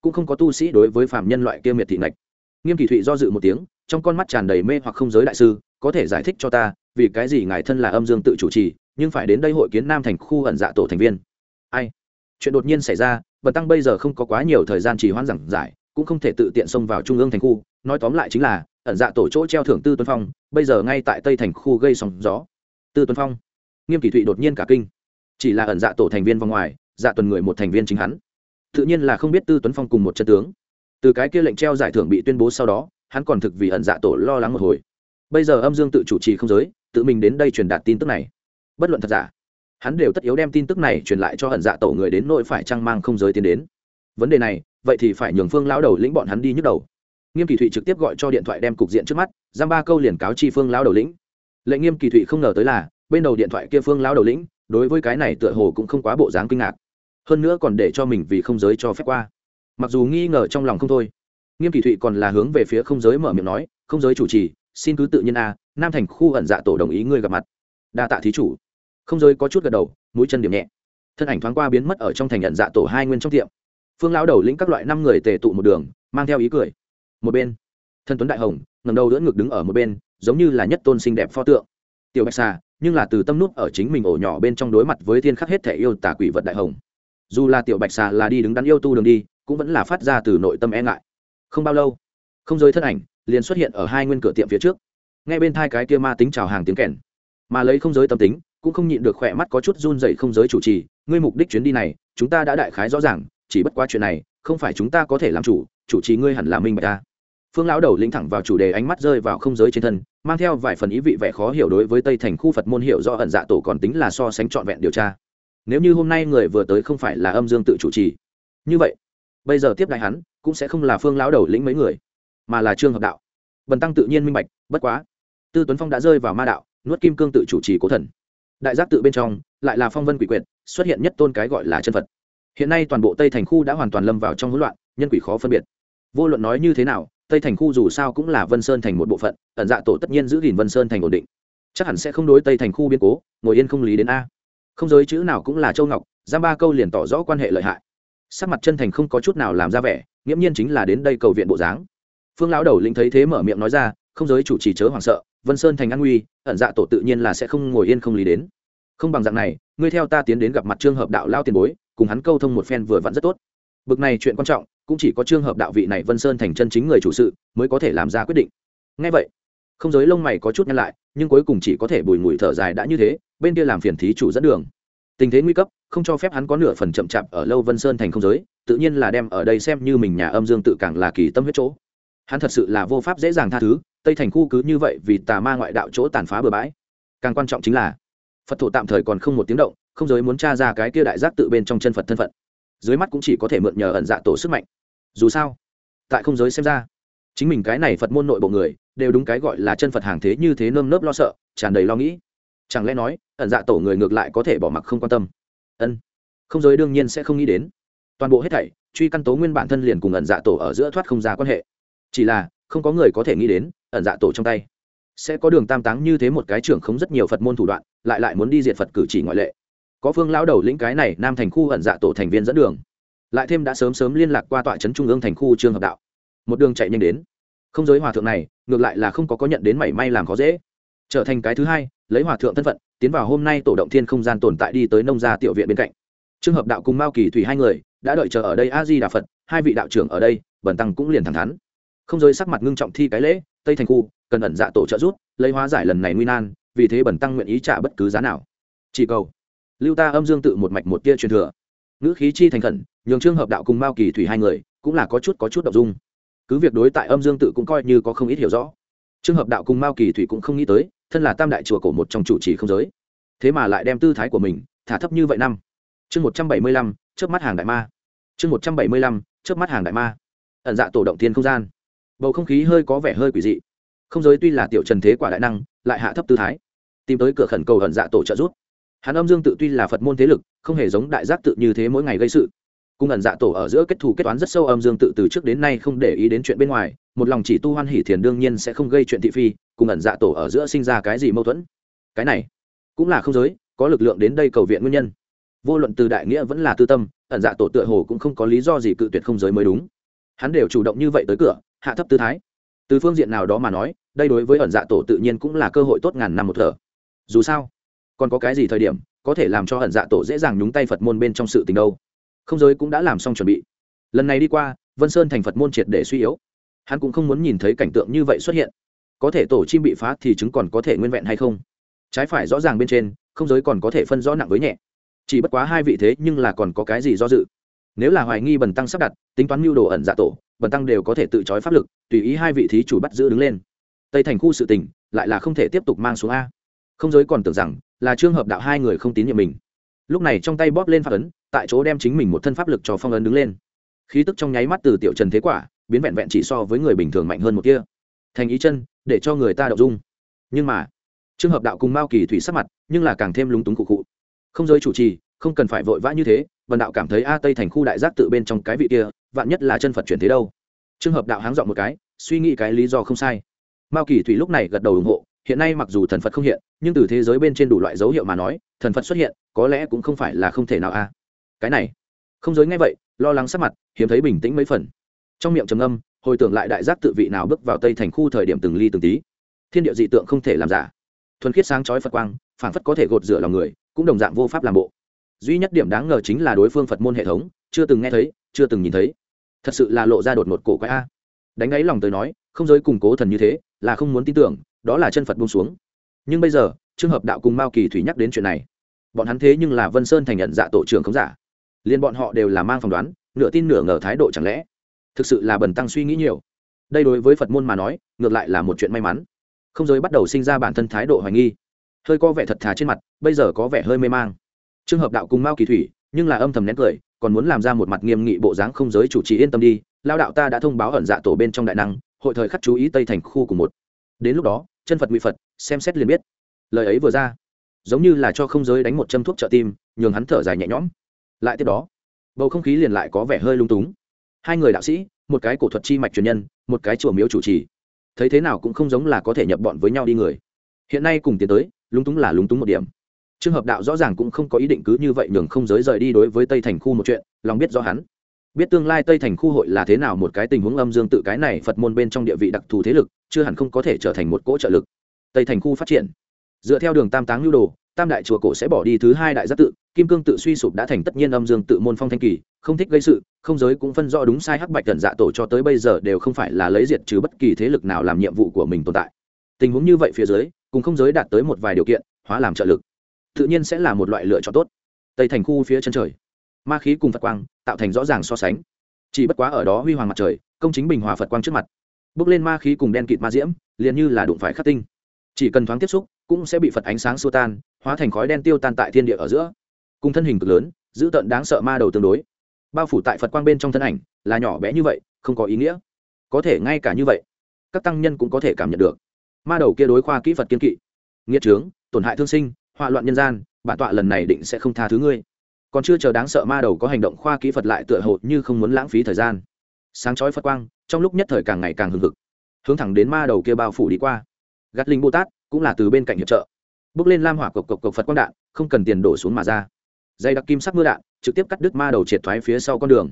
Cũng không có tu sĩ đối với phạm nhân loại kia miệt thị nạch nghiêm kỳ thụy do dự một tiếng, trong con mắt tràn đầy mê hoặc không giới đại sư, có thể giải thích cho ta, vì cái gì ngài thân là âm dương tự chủ trì, nhưng phải đến đây hội kiến nam thành khu ẩn dạ tổ thành viên. Ai? Chuyện đột nhiên xảy ra, bần tăng bây giờ không có quá nhiều thời gian trì hoãn giảng giải, cũng không thể tự tiện xông vào trung ương thành khu. Nói tóm lại chính là, ẩn dạ tổ chỗ treo thưởng tư tuấn phong, bây giờ ngay tại tây thành khu gây sóng gió. Tư tuấn phong, nghiêm kỳ thụy đột nhiên cả kinh. Chỉ là ẩn dạ tổ thành viên vòng ngoài dạ tuần người một thành viên chính hắn. Tự nhiên là không biết tư tuấn phong cùng một chân tướng. Từ cái kia lệnh treo giải thưởng bị tuyên bố sau đó, hắn còn thực vì ẩn dạ tổ lo lắng một hồi. Bây giờ âm dương tự chủ trì không giới, tự mình đến đây truyền đạt tin tức này. Bất luận thật giả hắn đều tất yếu đem tin tức này truyền lại cho hận dạ tổ người đến nội phải trăng mang không giới tiến đến. Vấn đề này, vậy thì phải nhường phương lão đầu lĩnh bọn hắn đi nhức đầu. Nghiêm kỳ thụy trực tiếp gọi cho điện thoại đem cục diện trước mắt, giam ba câu liền cáo chi phương lão đầu lĩnh. Lệnh nghiêm kỳ thụy không ngờ tới là, bên đầu điện thoại kia phương lão đầu lĩnh, đối với cái này tựa hồ cũng không quá bộ dáng kinh ngạc. Hơn nữa còn để cho mình vì không giới cho phép qua. Mặc dù nghi ngờ trong lòng không thôi, nghiêm kỳ thụy còn là hướng về phía không giới mở miệng nói, không giới chủ trì, xin cứ tự nhiên a, nam thành khu ẩn dạ tổ đồng ý ngươi gặp mặt. Đa tạ thí chủ không giới có chút gật đầu, mũi chân điểm nhẹ. Thân ảnh thoáng qua biến mất ở trong thành nhận dạ tổ hai nguyên trong tiệm. Phương lão đầu lĩnh các loại năm người tề tụ một đường, mang theo ý cười. Một bên, thân tuấn đại hồng ngầm đầu đỡ ngực đứng ở một bên, giống như là nhất tôn xinh đẹp pho tượng. Tiểu bạch xà, nhưng là từ tâm nút ở chính mình ổ nhỏ bên trong đối mặt với thiên khắc hết thể yêu tả quỷ vật đại hồng. Dù là tiểu bạch xà là đi đứng đắn yêu tu đường đi, cũng vẫn là phát ra từ nội tâm e ngại. Không bao lâu, không giới thân ảnh liền xuất hiện ở hai nguyên cửa tiệm phía trước. Ngay bên thai cái kia ma tính chào hàng tiếng kèn. Mà lấy không giới tâm tính cũng không nhịn được khỏe mắt có chút run dậy không giới chủ trì, ngươi mục đích chuyến đi này, chúng ta đã đại khái rõ ràng, chỉ bất quá chuyện này, không phải chúng ta có thể làm chủ chủ trì ngươi hẳn là minh bạch ta phương lão đầu lĩnh thẳng vào chủ đề ánh mắt rơi vào không giới trên thân, mang theo vài phần ý vị vẻ khó hiểu đối với tây thành khu phật môn hiệu do ẩn dạ tổ còn tính là so sánh trọn vẹn điều tra. Nếu như hôm nay người vừa tới không phải là âm dương tự chủ trì. Như vậy, bây giờ tiếp đại hắn, cũng sẽ không là phương lão đầu lĩnh mấy người, mà là trương hợp đạo. Bần tăng tự nhiên minh bạch, bất quá, tư tuấn phong đã rơi vào ma đạo, nuốt kim cương tự chủ trì cố thần đại giác tự bên trong lại là phong vân quỷ quyệt, xuất hiện nhất tôn cái gọi là chân phật. Hiện nay toàn bộ tây thành khu đã hoàn toàn lâm vào trong hỗn loạn, nhân quỷ khó phân biệt. Vô luận nói như thế nào, tây thành khu dù sao cũng là vân sơn thành một bộ phận, ẩn dạ tổ tất nhiên giữ gìn vân sơn thành ổn định. Chắc hẳn sẽ không đối tây thành khu biến cố, ngồi yên không lý đến a. Không giới chữ nào cũng là châu ngọc, giam ba câu liền tỏ rõ quan hệ lợi hại. Sắc mặt chân thành không có chút nào làm ra vẻ, nghiễm nhiên chính là đến đây cầu viện bộ dáng. Phương lão đầu linh thấy thế mở miệng nói ra, không giới chủ trì chớ hoảng sợ vân sơn thành an nguy, ẩn dạ tổ tự nhiên là sẽ không ngồi yên không lý đến. Không bằng dạng này, ngươi theo ta tiến đến gặp mặt trương hợp đạo lao tiền bối, cùng hắn câu thông một phen vừa vặn rất tốt. Bực này chuyện quan trọng, cũng chỉ có trương hợp đạo vị này vân sơn thành chân chính người chủ sự mới có thể làm ra quyết định. Ngay vậy, không giới lông mày có chút nhăn lại, nhưng cuối cùng chỉ có thể bùi ngùi thở dài đã như thế, bên kia làm phiền thí chủ dẫn đường. Tình thế nguy cấp, không cho phép hắn có nửa phần chậm chạp ở lâu vân sơn thành không giới, tự nhiên là đem ở đây xem như mình nhà âm dương tự càng là kỳ tâm huyết chỗ hắn thật sự là vô pháp dễ dàng tha thứ, tây thành khu cứ như vậy vì tà ma ngoại đạo chỗ tàn phá bừa bãi. Càng quan trọng chính là, phật thổ tạm thời còn không một tiếng động, không giới muốn t r a ra cái kia đại giác tự bên trong chân phật thân phận. Dưới mắt cũng chỉ có thể mượn nhờ ẩn dạ tổ sức mạnh. Dù sao, tại không giới xem ra, chính mình cái này phật môn nội bộ người, đều đúng cái gọi là chân phật hàng thế như thế nơm nớp lo sợ, tràn đầy lo nghĩ. Chẳng lẽ nói, ẩn dạ tổ người ngược lại có thể bỏ mặc không quan tâm? Ân, không giới đương nhiên sẽ không nghĩ đến. Toàn bộ hết thảy, truy căn tố nguyên bản thân liền cùng ẩn dạ tổ ở giữa thoát không ra quan hệ chỉ là, không có người có thể nghĩ đến, ẩn dạ tổ trong tay. Sẽ có đường tam táng như thế một cái trưởng không rất nhiều phật môn thủ đoạn, lại lại muốn đi diệt phật cử chỉ ngoại lệ. Có phương lão đầu lĩnh cái này, nam thành khu ẩn dạ tổ thành viên dẫn đường. Lại thêm đã sớm sớm liên lạc qua tọa trấn trung ương thành khu trương hợp đạo. Một đường chạy nhanh đến. Không giới hòa thượng này, ngược lại là không có có nhận đến mảy may làm khó dễ. Trở thành cái thứ hai, lấy hòa thượng thân phận, tiến vào hôm nay tổ động thiên không gian tồn tại đi tới nông gia tiểu viện bên cạnh. Trường hợp đạo cùng mao kỳ thủy hai người, đã đợi chờ ở đây a di đà phật, hai vị đạo trưởng ở đây bẩn tăng cũng liền thẳng thắn không giới sắc mặt ngưng trọng thi cái lễ, tây thành khu, cần ẩn dạ tổ trợ giúp, lấy hóa giải lần này nguy nan, vì thế bẩn tăng nguyện ý trả bất cứ giá nào. Chỉ cầu, lưu ta âm dương tự một mạch một tia truyền thừa. Ngữ khí chi thành khẩn, nhường trương hợp đạo cùng mao kỳ thủy hai người, cũng là có chút có chút đ ộ n g dung. Cứ việc đối tại âm dương tự cũng coi như có không ít hiểu rõ. Trương hợp đạo cùng mao kỳ thủy cũng không nghĩ tới, thân là tam đại chùa cổ một trong chủ trì không giới. Thế mà lại đem tư thái của mình, thả thấp như vậy năm. Chương một trăm bảy mươi lăm trước mắt hàng đại ma. Chương một trăm bảy mươi lăm trước mắt hàng đại ma. Ẩn dạ tổ động thiên không gian bầu không khí hơi có vẻ hơi quỷ dị. Không giới tuy là tiểu trần thế quả đại năng, lại hạ thấp tư thái, tìm tới cửa khẩn cầu hận dạ tổ trợ giúp. Hắn âm dương tự tuy là phật môn thế lực, không hề giống đại giác tự như thế mỗi ngày gây sự. Cung ẩn dạ tổ ở giữa kết thù kết toán rất sâu âm dương tự từ trước đến nay không để ý đến chuyện bên ngoài, một lòng chỉ tu hoan hỉ thiền đương nhiên sẽ không gây chuyện thị phi cùng ẩn dạ tổ ở giữa sinh ra cái gì mâu thuẫn? Cái này cũng là không giới, có lực lượng đến đây cầu viện nguyên nhân. Vô luận từ đại nghĩa vẫn là tư tâm, ẩn dạ tổ tựa hồ cũng không có lý do gì cự tuyệt không giới mới đúng. Hắn đều chủ động như vậy tới cửa hạ thấp tư thái. Từ phương diện nào đó mà nói, đây đối với ẩn dạ tổ tự nhiên cũng là cơ hội tốt ngàn năm một thở. Dù sao, còn có cái gì thời điểm, có thể làm cho ẩn dạ tổ dễ dàng nhúng tay phật môn bên trong sự tình đâu. Không giới cũng đã làm xong chuẩn bị. Lần này đi qua, vân sơn thành phật môn triệt để suy yếu. Hắn cũng không muốn nhìn thấy cảnh tượng như vậy xuất hiện. Có thể tổ chim bị phá thì chứng còn có thể nguyên vẹn hay không? Trái phải rõ ràng bên trên, không giới còn có thể phân rõ nặng với nhẹ. Chỉ bất quá hai vị thế nhưng là còn có cái gì do dự. Nếu là hoài nghi bần tăng sắp đặt, tính toán mưu đồ ẩn dạ tổ bần tăng đều có thể tự trói pháp lực, tùy ý hai vị thí chủ bắt giữ đứng lên. Tây thành khu sự tình, lại là không thể tiếp tục mang xuống a. Không giới còn tưởng rằng là trường hợp đạo hai người không tín nhiệm mình. Lúc này trong tay bóp lên pháp ấn, tại chỗ đem chính mình một thân pháp lực cho phong ấn đứng lên. Khí tức trong nháy mắt từ tiểu trần thế quả, biến vẹn vẹn chỉ so với người bình thường mạnh hơn một kia thành ý chân, để cho người ta đậu dung. Nhưng mà trường hợp đạo cùng mao kỳ thủy sắc mặt, nhưng là càng thêm lúng túng cụ cụ không giới chủ trì không cần phải vội vã như thế vần đạo cảm thấy a tây thành khu đại giác tự bên trong cái vị kia, vạn nhất là chân phật chuyển thế đâu. Trường hợp đạo háng dọn một cái, suy nghĩ cái lý do không sai. Mao kỳ thủy lúc này gật đầu ủng hộ, hiện nay mặc dù thần phật không hiện, nhưng từ thế giới bên trên đủ loại dấu hiệu mà nói, thần phật xuất hiện, có lẽ cũng không phải là không thể nào a. Cái này, không giới ngay vậy, lo lắng sắc mặt, hiếm thấy bình tĩnh mấy phần. Trong miệng trầm âm hồi tưởng lại đại giác tự vị nào bước vào tây thành khu thời điểm từng ly từng tí. Thiên địa dị tượng không thể làm giả. Thuần khiết sáng chói phật quang phản phất có thể gột rửa lòng người, cũng đồng dạng vô pháp làm bộ duy nhất điểm đáng ngờ chính là đối phương phật môn hệ thống, chưa từng nghe thấy, chưa từng nhìn thấy. Thật sự là lộ ra đột một cổ quái a. Đánh ấy lòng tới nói, không giới củng cố thần như thế, là không muốn tin tưởng, đó là chân phật buông xuống. Nhưng bây giờ trường hợp đạo cùng mao kỳ thủy nhắc đến chuyện này. Bọn hắn thế nhưng là vân sơn thành nhận dạ tổ trưởng không giả. Liền bọn họ đều là mang phỏng đoán, nửa tin nửa ngờ thái độ chẳng lẽ. Thực sự là bần tăng suy nghĩ nhiều. Đây đối với phật môn mà nói, ngược lại là một chuyện may mắn. Không giới bắt đầu sinh ra bản thân thái độ hoài nghi. Hơi có vẻ thật thà trên mặt, bây giờ có vẻ hơi mê mang trường hợp đạo cùng mao kỳ thủy, nhưng là âm thầm nén cười, còn muốn làm ra một mặt nghiêm nghị bộ dáng không giới chủ trì yên tâm đi lao đạo ta đã thông báo ẩn dạ tổ bên trong đại năng, hội thời khắc chú ý tây thành khu của một. Đến lúc đó, chân phật ngụy phật, xem xét liền biết. Lời ấy vừa ra, giống như là cho không giới đánh một châm thuốc trợ tim, nhường hắn thở dài nhẹ nhõm. Lại tiếp đó, bầu không khí liền lại có vẻ hơi lung túng. Hai người đạo sĩ, một cái cổ thuật chi mạch truyền nhân, một cái chùa miếu chủ trì. Thấy thế nào cũng không giống là có thể nhập bọn với nhau đi người. Hiện nay cùng tiến tới lúng túng là lúng túng một điểm trường hợp đạo rõ ràng cũng không có ý định cứ như vậy nhường không giới rời đi đối với tây thành khu một chuyện, lòng biết rõ hắn. Biết tương lai tây thành khu hội là thế nào một cái tình huống âm dương tự cái này phật môn bên trong địa vị đặc thù thế lực, chưa hẳn không có thể trở thành một cỗ trợ lực. Tây thành khu phát triển. Dựa theo đường tam táng lưu đồ, tam đại chùa cổ sẽ bỏ đi thứ hai đại giác tự, kim cương tự suy sụp đã thành tất nhiên âm dương tự môn phong thanh kỳ, không thích gây sự, không giới cũng phân rõ đúng sai hắc bạch tần dạ tổ cho tới bây giờ đều không phải là lấy diệt trừ bất kỳ thế lực nào làm nhiệm vụ của mình tồn tại. Tình huống như vậy phía dưới, cùng không giới đạt tới một vài điều kiện, hóa làm trợ lực tự nhiên sẽ là một loại lựa chọn tốt. Tây thành khu phía chân trời, ma khí cùng phật quang tạo thành rõ ràng so sánh. Chỉ bất quá ở đó huy hoàng mặt trời, công chính bình hòa phật quang trước mặt. Bước lên ma khí cùng đen kịt ma diễm, liền như là đụng phải khắc tinh. Chỉ cần thoáng tiếp xúc, cũng sẽ bị phật ánh sáng xua tan, hóa thành khói đen tiêu tan tại thiên địa ở giữa. Cùng thân hình cực lớn giữ tận đáng sợ ma đầu tương đối. Bao phủ tại phật quang bên trong thân ảnh, là nhỏ bé như vậy, không có ý nghĩa. Có thể ngay cả như vậy, các tăng nhân cũng có thể cảm nhận được. Ma đầu kia đối khoa kỹ phật kiên kỵ. Nghĩa trướng, tổn hại thương sinh họa loạn nhân gian, bản tọa lần này định sẽ không tha thứ ngươi. Còn chưa chờ đáng sợ ma đầu có hành động khoa kỹ phật lại tựa hồ như không muốn lãng phí thời gian. Sáng chói phật quang, trong lúc nhất thời càng ngày càng hừng hực. Hướng thẳng đến ma đầu kia bao phủ đi qua. Gắt linh bồ tát cũng là từ bên cạnh hiệp trợ. Bước lên lam hỏa cộc cộc cộc phật quang đạn, không cần tiền đổ xuống mà ra. Dây đặc kim sắc mưa đạn, trực tiếp cắt đứt ma đầu triệt thoái phía sau con đường.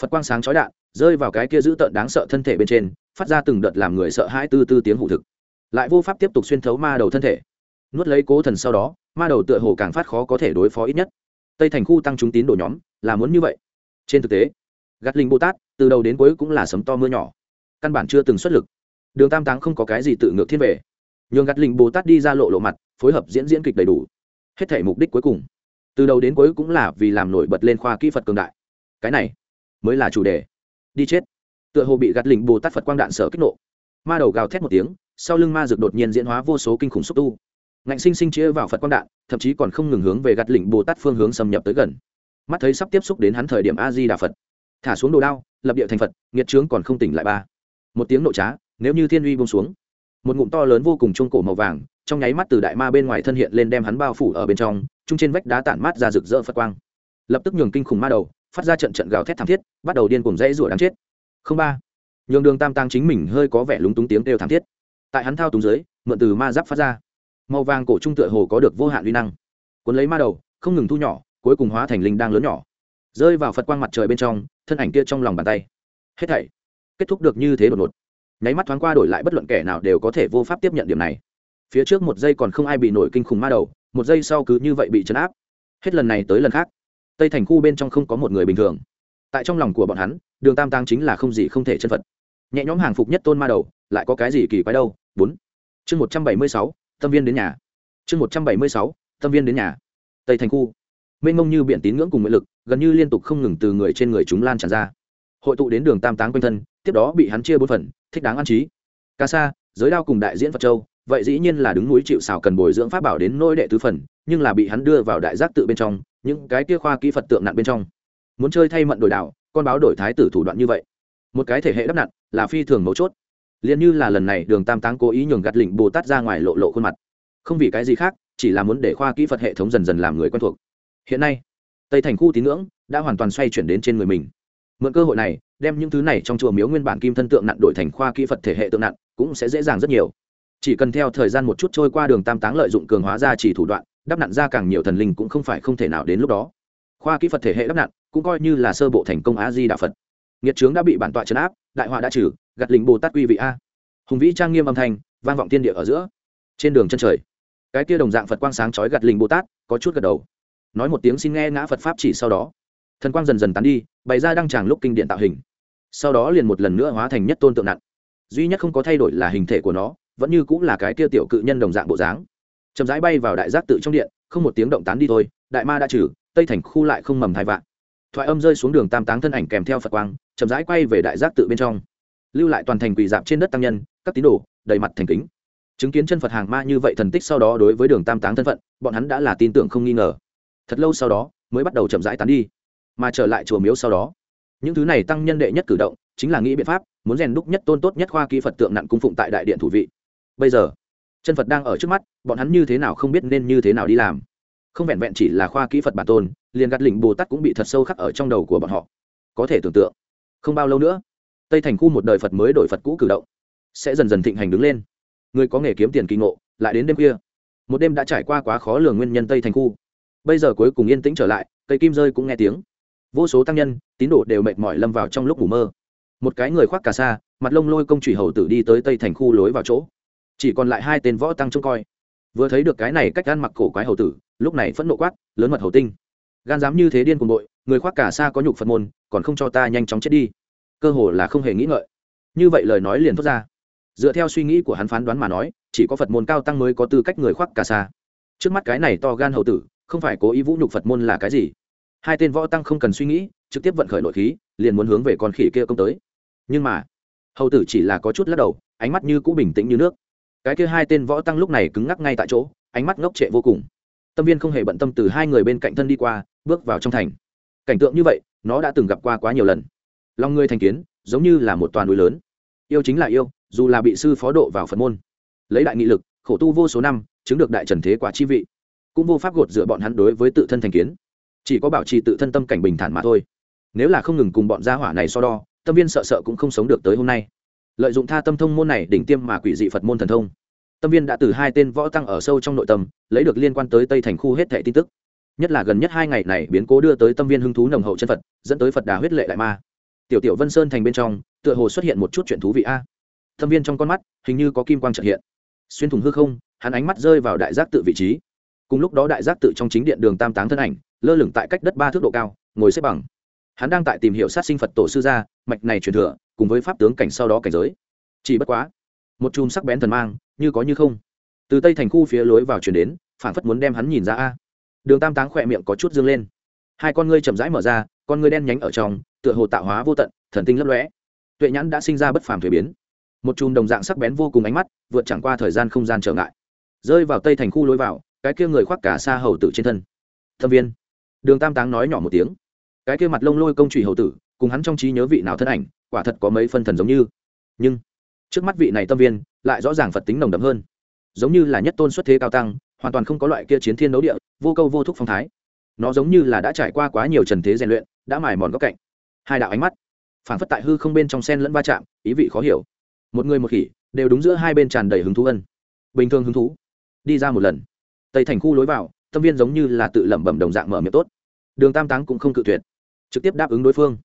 Phật quang sáng chói đạn, rơi vào cái kia giữ tợn đáng sợ thân thể bên trên, phát ra từng đợt làm người sợ hãi tư tư tiếng hủ thực. Lại vô pháp tiếp tục xuyên thấu ma đầu thân thể nuốt lấy cố thần sau đó, ma đầu tựa hồ càng phát khó có thể đối phó ít nhất. Tây thành khu tăng chúng tín đồ nhóm, là muốn như vậy. Trên thực tế gắt linh bồ tát từ đầu đến cuối cũng là sấm to mưa nhỏ. Căn bản chưa từng xuất lực. Đường tam táng không có cái gì tự ngược thiên về. Nhường gắt linh bồ tát đi ra lộ lộ mặt, phối hợp diễn diễn kịch đầy đủ. Hết thể mục đích cuối cùng. Từ đầu đến cuối cũng là vì làm nổi bật lên khoa kỹ phật cường đại. Cái này mới là chủ đề. Đi chết. Tựa hồ bị gạt linh bồ tát phật quang đạn sở kích nộ. Ma đầu gào thét một tiếng, sau lưng ma dược đột nhiên diễn hóa vô số kinh khủng xúc tu ngạnh sinh sinh chia vào phật quang đạn, thậm chí còn không ngừng hướng về gạt lĩnh bồ tát phương hướng xâm nhập tới gần. Mắt thấy sắp tiếp xúc đến hắn thời điểm a di đà phật. Thả xuống đồ đao, lập địa thành phật, nghiệt trướng còn không tỉnh lại ba. Một tiếng nộ trá, nếu như thiên uy bông xuống, một ngụm to lớn vô cùng trung cổ màu vàng, trong nháy mắt từ đại ma bên ngoài thân hiện lên đem hắn bao phủ ở bên trong, chung trên vách đá tản mát ra rực rỡ phật quang. Lập tức nhường kinh khủng ma đầu, phát ra trận trận gào thét thảm thiết, bắt đầu điên cùng dãy rủa đáng chết. Không ba. Nhường đường tam tăng chính mình hơi có vẻ lúng túng tiếng kêu thảm thiết. Tại hắn thao túng dưới, mượn từ ma giáp phát ra màu vàng cổ trung tựa hồ có được vô hạn uy năng. Cuốn lấy ma đầu, không ngừng thu nhỏ, cuối cùng hóa thành linh đang lớn nhỏ. Rơi vào phật quang mặt trời bên trong, thân ảnh kia trong lòng bàn tay. Hết thảy kết thúc được như thế đột ngột. Nháy mắt thoáng qua đổi lại bất luận kẻ nào đều có thể vô pháp tiếp nhận điểm này. Phía trước một giây còn không ai bị nổi kinh khủng ma đầu, một giây sau cứ như vậy bị chấn áp. Hết lần này tới lần khác. Tây thành khu bên trong không có một người bình thường. Tại trong lòng của bọn hắn, đường tam tăng chính là không gì không thể chân phật. Nhẹ nhõm hàng phục nhất tôn ma đầu, lại có cái gì kỳ quái đâu? Bốn. Chương một trăm bảy mươi sáu tâm viên đến nhà. Chương một trăm bảy mươi sáu, tâm viên đến nhà. Tây thành khu. Mênh mông như biển tín ngưỡng cùng nguyện lực, gần như liên tục không ngừng từ người trên người chúng lan tràn ra. Hội tụ đến đường tam táng quanh thân, tiếp đó bị hắn chia bốn phần, thích đáng an trí. Ca sa, giới đao cùng đại diễn phật châu, vậy dĩ nhiên là đứng núi chịu xào cần bồi dưỡng pháp bảo đến nỗi đệ tứ phần, nhưng là bị hắn đưa vào đại giác tự bên trong, những cái kia khoa kỹ phật tượng nạn bên trong. Muốn chơi thay mận đổi đảo, con báo đổi thái tử thủ đoạn như vậy. Một cái thể hệ đắp nặn là phi thường mấu chốt liền như là lần này đường tam táng cố ý nhường gạt lịnh bồ tát ra ngoài lộ lộ khuôn mặt. Không vì cái gì khác, chỉ là muốn để khoa kỹ phật hệ thống dần dần làm người quen thuộc. Hiện nay, tây thành khu tín ngưỡng đã hoàn toàn xoay chuyển đến trên người mình. Mượn cơ hội này, đem những thứ này trong chùa miếu nguyên bản kim thân tượng nặng đổi thành khoa kỹ phật thể hệ tượng nặng cũng sẽ dễ dàng rất nhiều. Chỉ cần theo thời gian một chút trôi qua đường tam táng lợi dụng cường hóa ra chỉ thủ đoạn, đắp nặn ra càng nhiều thần linh cũng không phải không thể nào đến lúc đó. Khoa kỹ phật thể hệ đắp nặn cũng coi như là sơ bộ thành công Á di đạo phật. Nghiệt trướng đã bị bản tọa chấn áp, đại họa đã trừ gạt lính bồ tát quy vị a. Hùng vĩ trang nghiêm âm thanh, vang vọng tiên địa ở giữa. Trên đường chân trời, cái kia đồng dạng phật quang sáng chói gạt lính bồ tát, có chút gật đầu. Nói một tiếng xin nghe ngã phật pháp chỉ sau đó. Thần quang dần dần tán đi, bày ra đăng tràng lúc kinh điện tạo hình. Sau đó liền một lần nữa hóa thành nhất tôn tượng nặng. Duy nhất không có thay đổi là hình thể của nó, vẫn như cũng là cái kia tiểu cự nhân đồng dạng bộ dáng. Chậm rãi bay vào đại giác tự trong điện, không một tiếng động tán đi thôi, đại ma đã trừ, tây thành khu lại không mầm thai vạn. Thoại âm rơi xuống đường tam táng thân ảnh kèm theo phật quang, chậm rãi quay về đại giác tự bên trong lưu lại toàn thành quỷ dạp trên đất tăng nhân, các tín đồ, đầy mặt thành kính. Chứng kiến chân phật hàng ma như vậy thần tích sau đó đối với đường tam táng thân phận, bọn hắn đã là tin tưởng không nghi ngờ. Thật lâu sau đó, mới bắt đầu chậm rãi tán đi, mà trở lại chùa miếu sau đó. Những thứ này tăng nhân đệ nhất cử động, chính là nghĩ biện pháp, muốn rèn đúc nhất tôn tốt nhất khoa kỹ phật tượng nặng cung phụng tại đại điện thủ vị. Bây giờ, chân phật đang ở trước mắt, bọn hắn như thế nào không biết nên như thế nào đi làm. Không vẹn vẹn chỉ là khoa kỹ phật bản tôn, liền gạt lỉnh bồ tát cũng bị thật sâu khắc ở trong đầu của bọn họ. Có thể tưởng tượng, không bao lâu nữa tây thành khu một đời phật mới đổi phật cũ cử động, sẽ dần dần thịnh hành đứng lên. Người có nghề kiếm tiền kỳ ngộ, lại đến đêm khuya. Một đêm đã trải qua quá khó lường nguyên nhân tây thành khu. Bây giờ cuối cùng yên tĩnh trở lại, cây kim rơi cũng nghe tiếng. Vô số tăng nhân, tín đồ đều mệt mỏi lâm vào trong lúc ngủ mơ. Một cái người khoác cà sa, mặt lông lôi công trùy hầu tử đi tới tây thành khu lối vào chỗ. Chỉ còn lại hai tên võ tăng trông coi. Vừa thấy được cái này cách gan mặc cổ quái hầu tử, lúc này phẫn nộ quát, lớn mật hầu tinh. Gan dám như thế điên cùng đội người khoác cả xa có nhục phật môn, còn không cho ta nhanh chóng chết đi cơ hồ là không hề nghĩ ngợi. Như vậy lời nói liền thốt ra. Dựa theo suy nghĩ của hắn phán đoán mà nói, chỉ có phật môn cao tăng mới có tư cách người khoác cả xa trước mắt cái này to gan hầu tử, không phải cố ý vũ nhục phật môn là cái gì? Hai tên võ tăng không cần suy nghĩ, trực tiếp vận khởi nội khí, liền muốn hướng về con khỉ kia công tới. Nhưng mà, hầu tử chỉ là có chút lắc đầu, ánh mắt như cũ bình tĩnh như nước. Cái kia hai tên võ tăng lúc này cứng ngắc ngay tại chỗ, ánh mắt ngốc trệ vô cùng. Tâm viên không hề bận tâm từ hai người bên cạnh thân đi qua, bước vào trong thành. Cảnh tượng như vậy, nó đã từng gặp qua quá nhiều lần lòng người thành kiến, giống như là một toàn núi lớn. Yêu chính là yêu, dù là bị sư phó độ vào phật môn. Lấy đại nghị lực, khổ tu vô số năm, chứng được đại trần thế quả chi vị. Cũng vô pháp gột dựa bọn hắn đối với tự thân thành kiến. Chỉ có bảo trì tự thân tâm cảnh bình thản mà thôi. Nếu là không ngừng cùng bọn gia hỏa này so đo, tâm viên sợ sợ cũng không sống được tới hôm nay. Lợi dụng tha tâm thông môn này đỉnh tiêm mà quỷ dị phật môn thần thông. Tâm viên đã từ hai tên võ tăng ở sâu trong nội tâm, lấy được liên quan tới tây thành khu hết thẻ tin tức. Nhất là gần nhất hai ngày này biến cố đưa tới tâm viên hứng thú nồng hậu chân phật, dẫn tới phật đà huyết lệ đại ma tiểu tiểu vân sơn thành bên trong, tựa hồ xuất hiện một chút chuyện thú vị a. Thâm viên trong con mắt, hình như có kim quang trợ hiện. Xuyên thủng hư không, hắn ánh mắt rơi vào đại giác tự vị trí. Cùng lúc đó đại giác tự trong chính điện đường tam táng thân ảnh, lơ lửng tại cách đất ba thước độ cao, ngồi xếp bằng. Hắn đang tại tìm hiểu sát sinh phật tổ sư gia, mạch này truyền thừa, cùng với pháp tướng cảnh sau đó cảnh giới. Chỉ bất quá, một chùm sắc bén thần mang, như có như không. Từ tây thành khu phía lối vào chuyển đến phản phất muốn đem hắn nhìn ra a. Đường tam táng khỏe miệng có chút dương lên. Hai con ngươi chậm rãi mở ra, con ngươi đen nhánh ở trong tựa hồ tạo hóa vô tận, thần tinh lấp lóe. tuệ nhãn đã sinh ra bất phàm thuế biến. Một chùm đồng dạng sắc bén vô cùng ánh mắt, vượt chẳng qua thời gian không gian trở ngại. Rơi vào tây thành khu lối vào, cái kia người khoác cả xa hầu tử trên thân. Thâm viên. Đường tam táng nói nhỏ một tiếng. Cái kia mặt lông lôi công trùy hầu tử, cùng hắn trong trí nhớ vị nào thân ảnh, quả thật có mấy phân thần giống như. Nhưng, trước mắt vị này tâm viên, lại rõ ràng phật tính nồng đậm hơn. Giống như là nhất tôn xuất thế cao tăng, hoàn toàn không có loại kia chiến thiên đấu địa, vô câu vô thúc phong thái. Nó giống như là đã trải qua quá nhiều trần thế rèn luyện, đã mài mòn góc cạnh hai đạo ánh mắt, phản phất tại hư không bên trong sen lẫn va chạm, ý vị khó hiểu. Một người một khỉ, đều đúng giữa hai bên tràn đầy hứng thú ân. Bình thường hứng thú, đi ra một lần. Tây thành khu lối vào, tâm viên giống như là tự lẩm bẩm đồng dạng mở miệng tốt. Đường tam táng cũng không cự tuyệt, trực tiếp đáp ứng đối phương.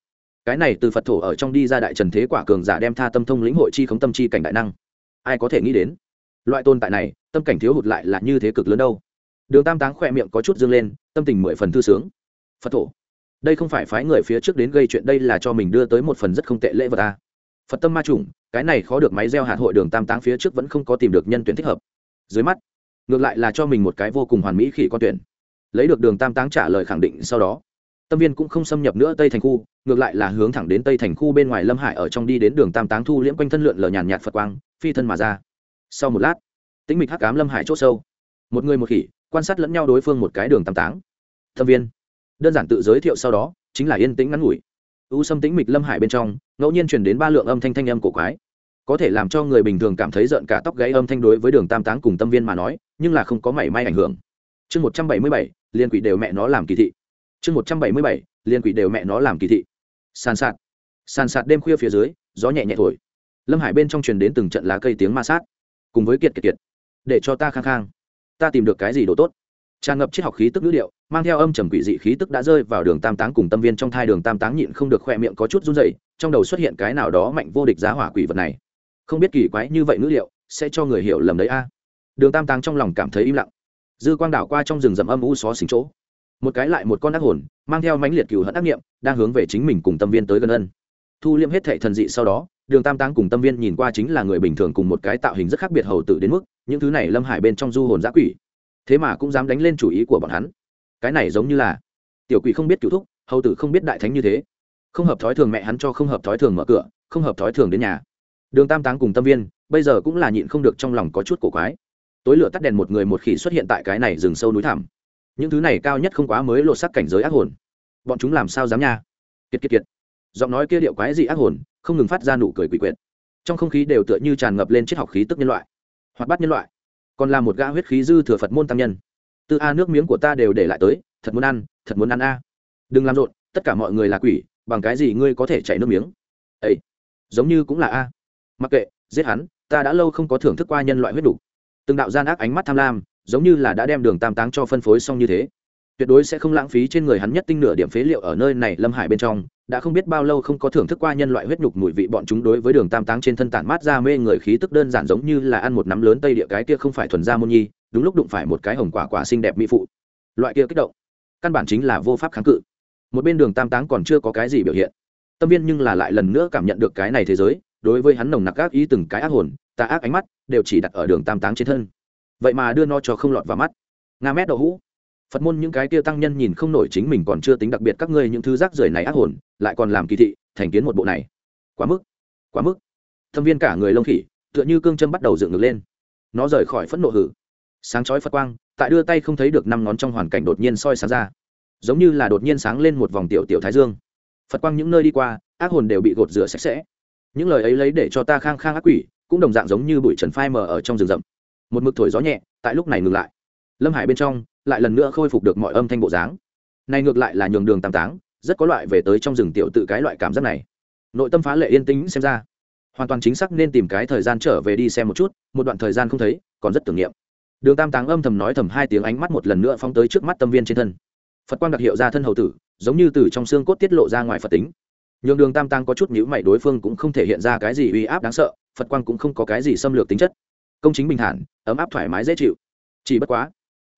Cái này từ phật thổ ở trong đi ra đại trần thế quả cường giả đem tha tâm thông lĩnh hội chi khống tâm chi cảnh đại năng. Ai có thể nghĩ đến, loại tồn tại này, tâm cảnh thiếu hụt lại là như thế cực lớn đâu. Đường tam táng khỏe miệng có chút dương lên, tâm tình mười phần thư sướng. Phật thổ đây không phải phái người phía trước đến gây chuyện, đây là cho mình đưa tới một phần rất không tệ lễ vật ta phật tâm ma trùng, cái này khó được máy gieo hạt hội đường tam táng phía trước vẫn không có tìm được nhân tuyển thích hợp. Dưới mắt, ngược lại là cho mình một cái vô cùng hoàn mỹ khỉ con tuyển. Lấy được đường tam táng trả lời khẳng định sau đó, tâm viên cũng không xâm nhập nữa tây thành khu, ngược lại là hướng thẳng đến tây thành khu bên ngoài lâm hải ở trong đi đến đường tam táng thu liễm quanh thân lượn lờ nhàn nhạt phật quang, phi thân mà ra. Sau một lát, tĩnh mịch hắc cám lâm hải c h ỗ sâu. Một người một khỉ, quan sát lẫn nhau đối phương một cái đường tam táng. Tâm viên đơn giản tự giới thiệu sau đó, chính là yên tĩnh ngắn ngủi. U sâm tĩnh mịch lâm hải bên trong, ngẫu nhiên chuyển đến ba lượng âm thanh thanh âm cổ quái. Có thể làm cho người bình thường cảm thấy rợn cả tóc gáy âm thanh đối với đường tam táng cùng tâm viên mà nói, nhưng là không có mảy may ảnh hưởng. Chương một trăm bảy mươi bảy, liên quỷ đều mẹ nó làm kỳ thị. Chương một trăm bảy mươi bảy, liên quỷ đều mẹ nó làm kỳ thị. Sàn sạt. Sàn sạt đêm khuya phía dưới, gió nhẹ nhẹ thổi. Lâm hải bên trong truyền đến từng trận lá cây tiếng ma sát. Cùng với kiệt kiệt kiệt. Để cho ta khang khang. Ta tìm được cái gì đồ tốt? Tràn ngập triết học khí tức ngữ điệu, mang theo âm trầm quỷ dị khí tức đã rơi vào đường tam táng cùng tâm viên trong thai đường tam táng nhịn không được khoe miệng có chút run dậy trong đầu xuất hiện cái nào đó mạnh vô địch giá hỏa quỷ vật này. Không biết kỳ quái như vậy ngữ liệu sẽ cho người hiểu lầm đấy a. Đường tam táng trong lòng cảm thấy im lặng. Dư quang đảo qua trong rừng rậm âm u xó xính chỗ. Một cái lại một con ác hồn, mang theo mãnh liệt cừu hận ác nghiệm đang hướng về chính mình cùng tâm viên tới gần ân. Thu liêm hết thệ thần dị sau đó, đường tam táng cùng tâm viên nhìn qua chính là người bình thường cùng một cái tạo hình rất khác biệt hầu tử đến mức, những thứ này lâm hải bên trong du hồn giã quỷ thế mà cũng dám đánh lên chủ ý của bọn hắn. Cái này giống như là, tiểu quỷ không biết cựu thúc, hầu tử không biết đại thánh như thế. Không hợp thói thường mẹ hắn cho không hợp thói thường mở cửa, không hợp thói thường đến nhà. Đường tam táng cùng tâm viên, bây giờ cũng là nhịn không được trong lòng có chút cổ quái. Tối lửa tắt đèn một người một khỉ xuất hiện tại cái này rừng sâu núi thẳm. Những thứ này cao nhất không quá mới lột sắc cảnh giới ác hồn. Bọn chúng làm sao dám nha? Kiệt kiệt kiệt. Giọng nói kia điệu quái dị ác hồn, không ngừng phát ra nụ cười quỷ quyệt. Trong không khí đều tựa như tràn ngập lên triết học khí tức nhân loại. Hoặc bắt nhân loại còn là một gã huyết khí dư thừa phật môn tam nhân. Từ a nước miếng của ta đều để lại tới, thật muốn ăn, thật muốn ăn a. Đừng làm rộn, tất cả mọi người là quỷ, bằng cái gì ngươi có thể chảy nước miếng? Ấy giống như cũng là a. Mặc kệ, giết hắn, ta đã lâu không có thưởng thức qua nhân loại huyết đủ. Từng đạo gian ác ánh mắt tham lam, giống như là đã đem đường tam táng cho phân phối xong như thế. Tuyệt đối sẽ không lãng phí trên người hắn nhất tinh nửa điểm phế liệu ở nơi này lâm hải bên trong đã không biết bao lâu không có thưởng thức qua nhân loại huyết nhục mùi vị, bọn chúng đối với đường tam táng trên thân tản mát ra mê người khí tức đơn giản giống như là ăn một nắm lớn tây địa cái kia không phải thuần ra môn nhi, đúng lúc đụng phải một cái hồng quả quả xinh đẹp mỹ phụ. Loại kia kích động, căn bản chính là vô pháp kháng cự. Một bên đường tam táng còn chưa có cái gì biểu hiện. Tâm viên nhưng là lại lần nữa cảm nhận được cái này thế giới, đối với hắn nồng nặc ác ý từng cái ác hồn, tà ác ánh mắt đều chỉ đặt ở đường tam táng trên thân. Vậy mà đưa nó cho không lọt vào mắt. Nga mét đậu hũ phật môn những cái kia tăng nhân nhìn không nổi chính mình còn chưa tính đặc biệt các ngươi những thứ rác rưởi này ác hồn, lại còn làm kỳ thị, thành kiến một bộ này. Quá mức quá mức. Thâm viên cả người lông khỉ, tựa như cương châm bắt đầu dựng ngược lên. Nó rời khỏi phẫn nộ hử. Sáng chói phật quang, tại đưa tay không thấy được năm ngón trong hoàn cảnh đột nhiên soi sáng ra. Giống như là đột nhiên sáng lên một vòng tiểu tiểu thái dương. Phật quang những nơi đi qua, ác hồn đều bị gột rửa sạch sẽ. Những lời ấy lấy để cho ta khang khang ác quỷ, cũng đồng dạng giống như bụi trần phai mờ ở trong rừng rậm. Một mực thổi gió nhẹ, tại lúc này ngừng lại. Lâm hải bên trong lại lần nữa khôi phục được mọi âm thanh bộ dáng. Này ngược lại là nhường đường tam táng, rất có loại về tới trong rừng tiểu tự cái loại cảm giác này. Nội tâm phá lệ yên tĩnh xem ra. Hoàn toàn chính xác nên tìm cái thời gian trở về đi xem một chút, một đoạn thời gian không thấy, còn rất tưởng niệm. Đường tam táng âm thầm nói thầm hai tiếng ánh mắt một lần nữa phóng tới trước mắt tâm viên trên thân. Phật quang đặc hiệu ra thân hầu tử, giống như từ trong xương cốt tiết lộ ra ngoài phật tính. Nhường đường tam tăng có chút nhữ mày đối phương cũng không thể hiện ra cái gì uy áp đáng sợ, phật quang cũng không có cái gì xâm lược tính chất. Công chính bình thản, ấm áp thoải mái dễ chịu. Chỉ bất quá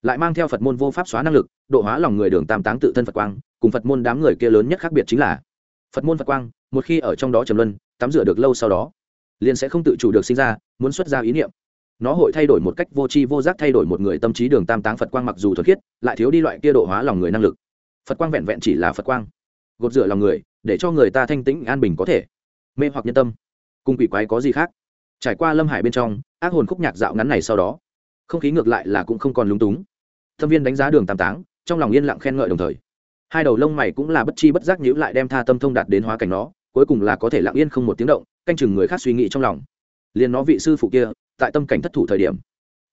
lại mang theo phật môn vô pháp xóa năng lực, độ hóa lòng người đường tam táng tự thân phật quang, cùng phật môn đám người kia lớn nhất khác biệt chính là, phật môn phật quang, một khi ở trong đó trầm luân, tắm rửa được lâu sau đó, liền sẽ không tự chủ được sinh ra, muốn xuất ra ý niệm. Nó hội thay đổi một cách vô tri vô giác thay đổi một người tâm trí đường tam táng phật quang mặc dù thuật khiết, lại thiếu đi loại kia độ hóa lòng người năng lực. Phật quang vẹn vẹn chỉ là phật quang, gột rửa lòng người, để cho người ta thanh tĩnh, an bình có thể. Mê hoặc nhân tâm, cùng quỷ quái có gì khác? Trải qua lâm hải bên trong, ác hồn khúc nhạc dạo ngắn này sau đó, không khí ngược lại là cũng không còn lúng túng thâm viên đánh giá đường tam táng, trong lòng yên lặng khen ngợi đồng thời. Hai đầu lông mày cũng là bất chi bất giác nhữ lại đem tha tâm thông đạt đến hóa cảnh nó, cuối cùng là có thể lặng yên không một tiếng động, canh chừng người khác suy nghĩ trong lòng. Liền nó vị sư phụ kia, tại tâm cảnh thất thủ thời điểm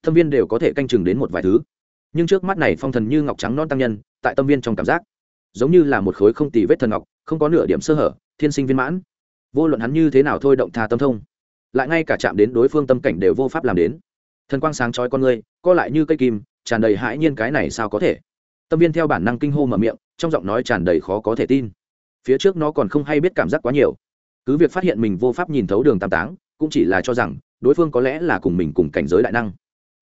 thâm viên đều có thể canh chừng đến một vài thứ. Nhưng trước mắt này phong thần như ngọc trắng non tăng nhân, tại tâm viên trong cảm giác, giống như là một khối không tì vết thần ngọc, không có nửa điểm sơ hở, thiên sinh viên mãn. Vô luận hắn như thế nào thôi động tha tâm thông, lại ngay cả chạm đến đối phương tâm cảnh đều vô pháp làm đến. Thần quang sáng trói con người, co lại như cây kim tràn đầy hãi nhiên cái này sao có thể? Tâm viên theo bản năng kinh hô mở miệng, trong giọng nói tràn đầy khó có thể tin. Phía trước nó còn không hay biết cảm giác quá nhiều. Cứ việc phát hiện mình vô pháp nhìn thấu đường tam táng, cũng chỉ là cho rằng, đối phương có lẽ là cùng mình cùng cảnh giới đại năng.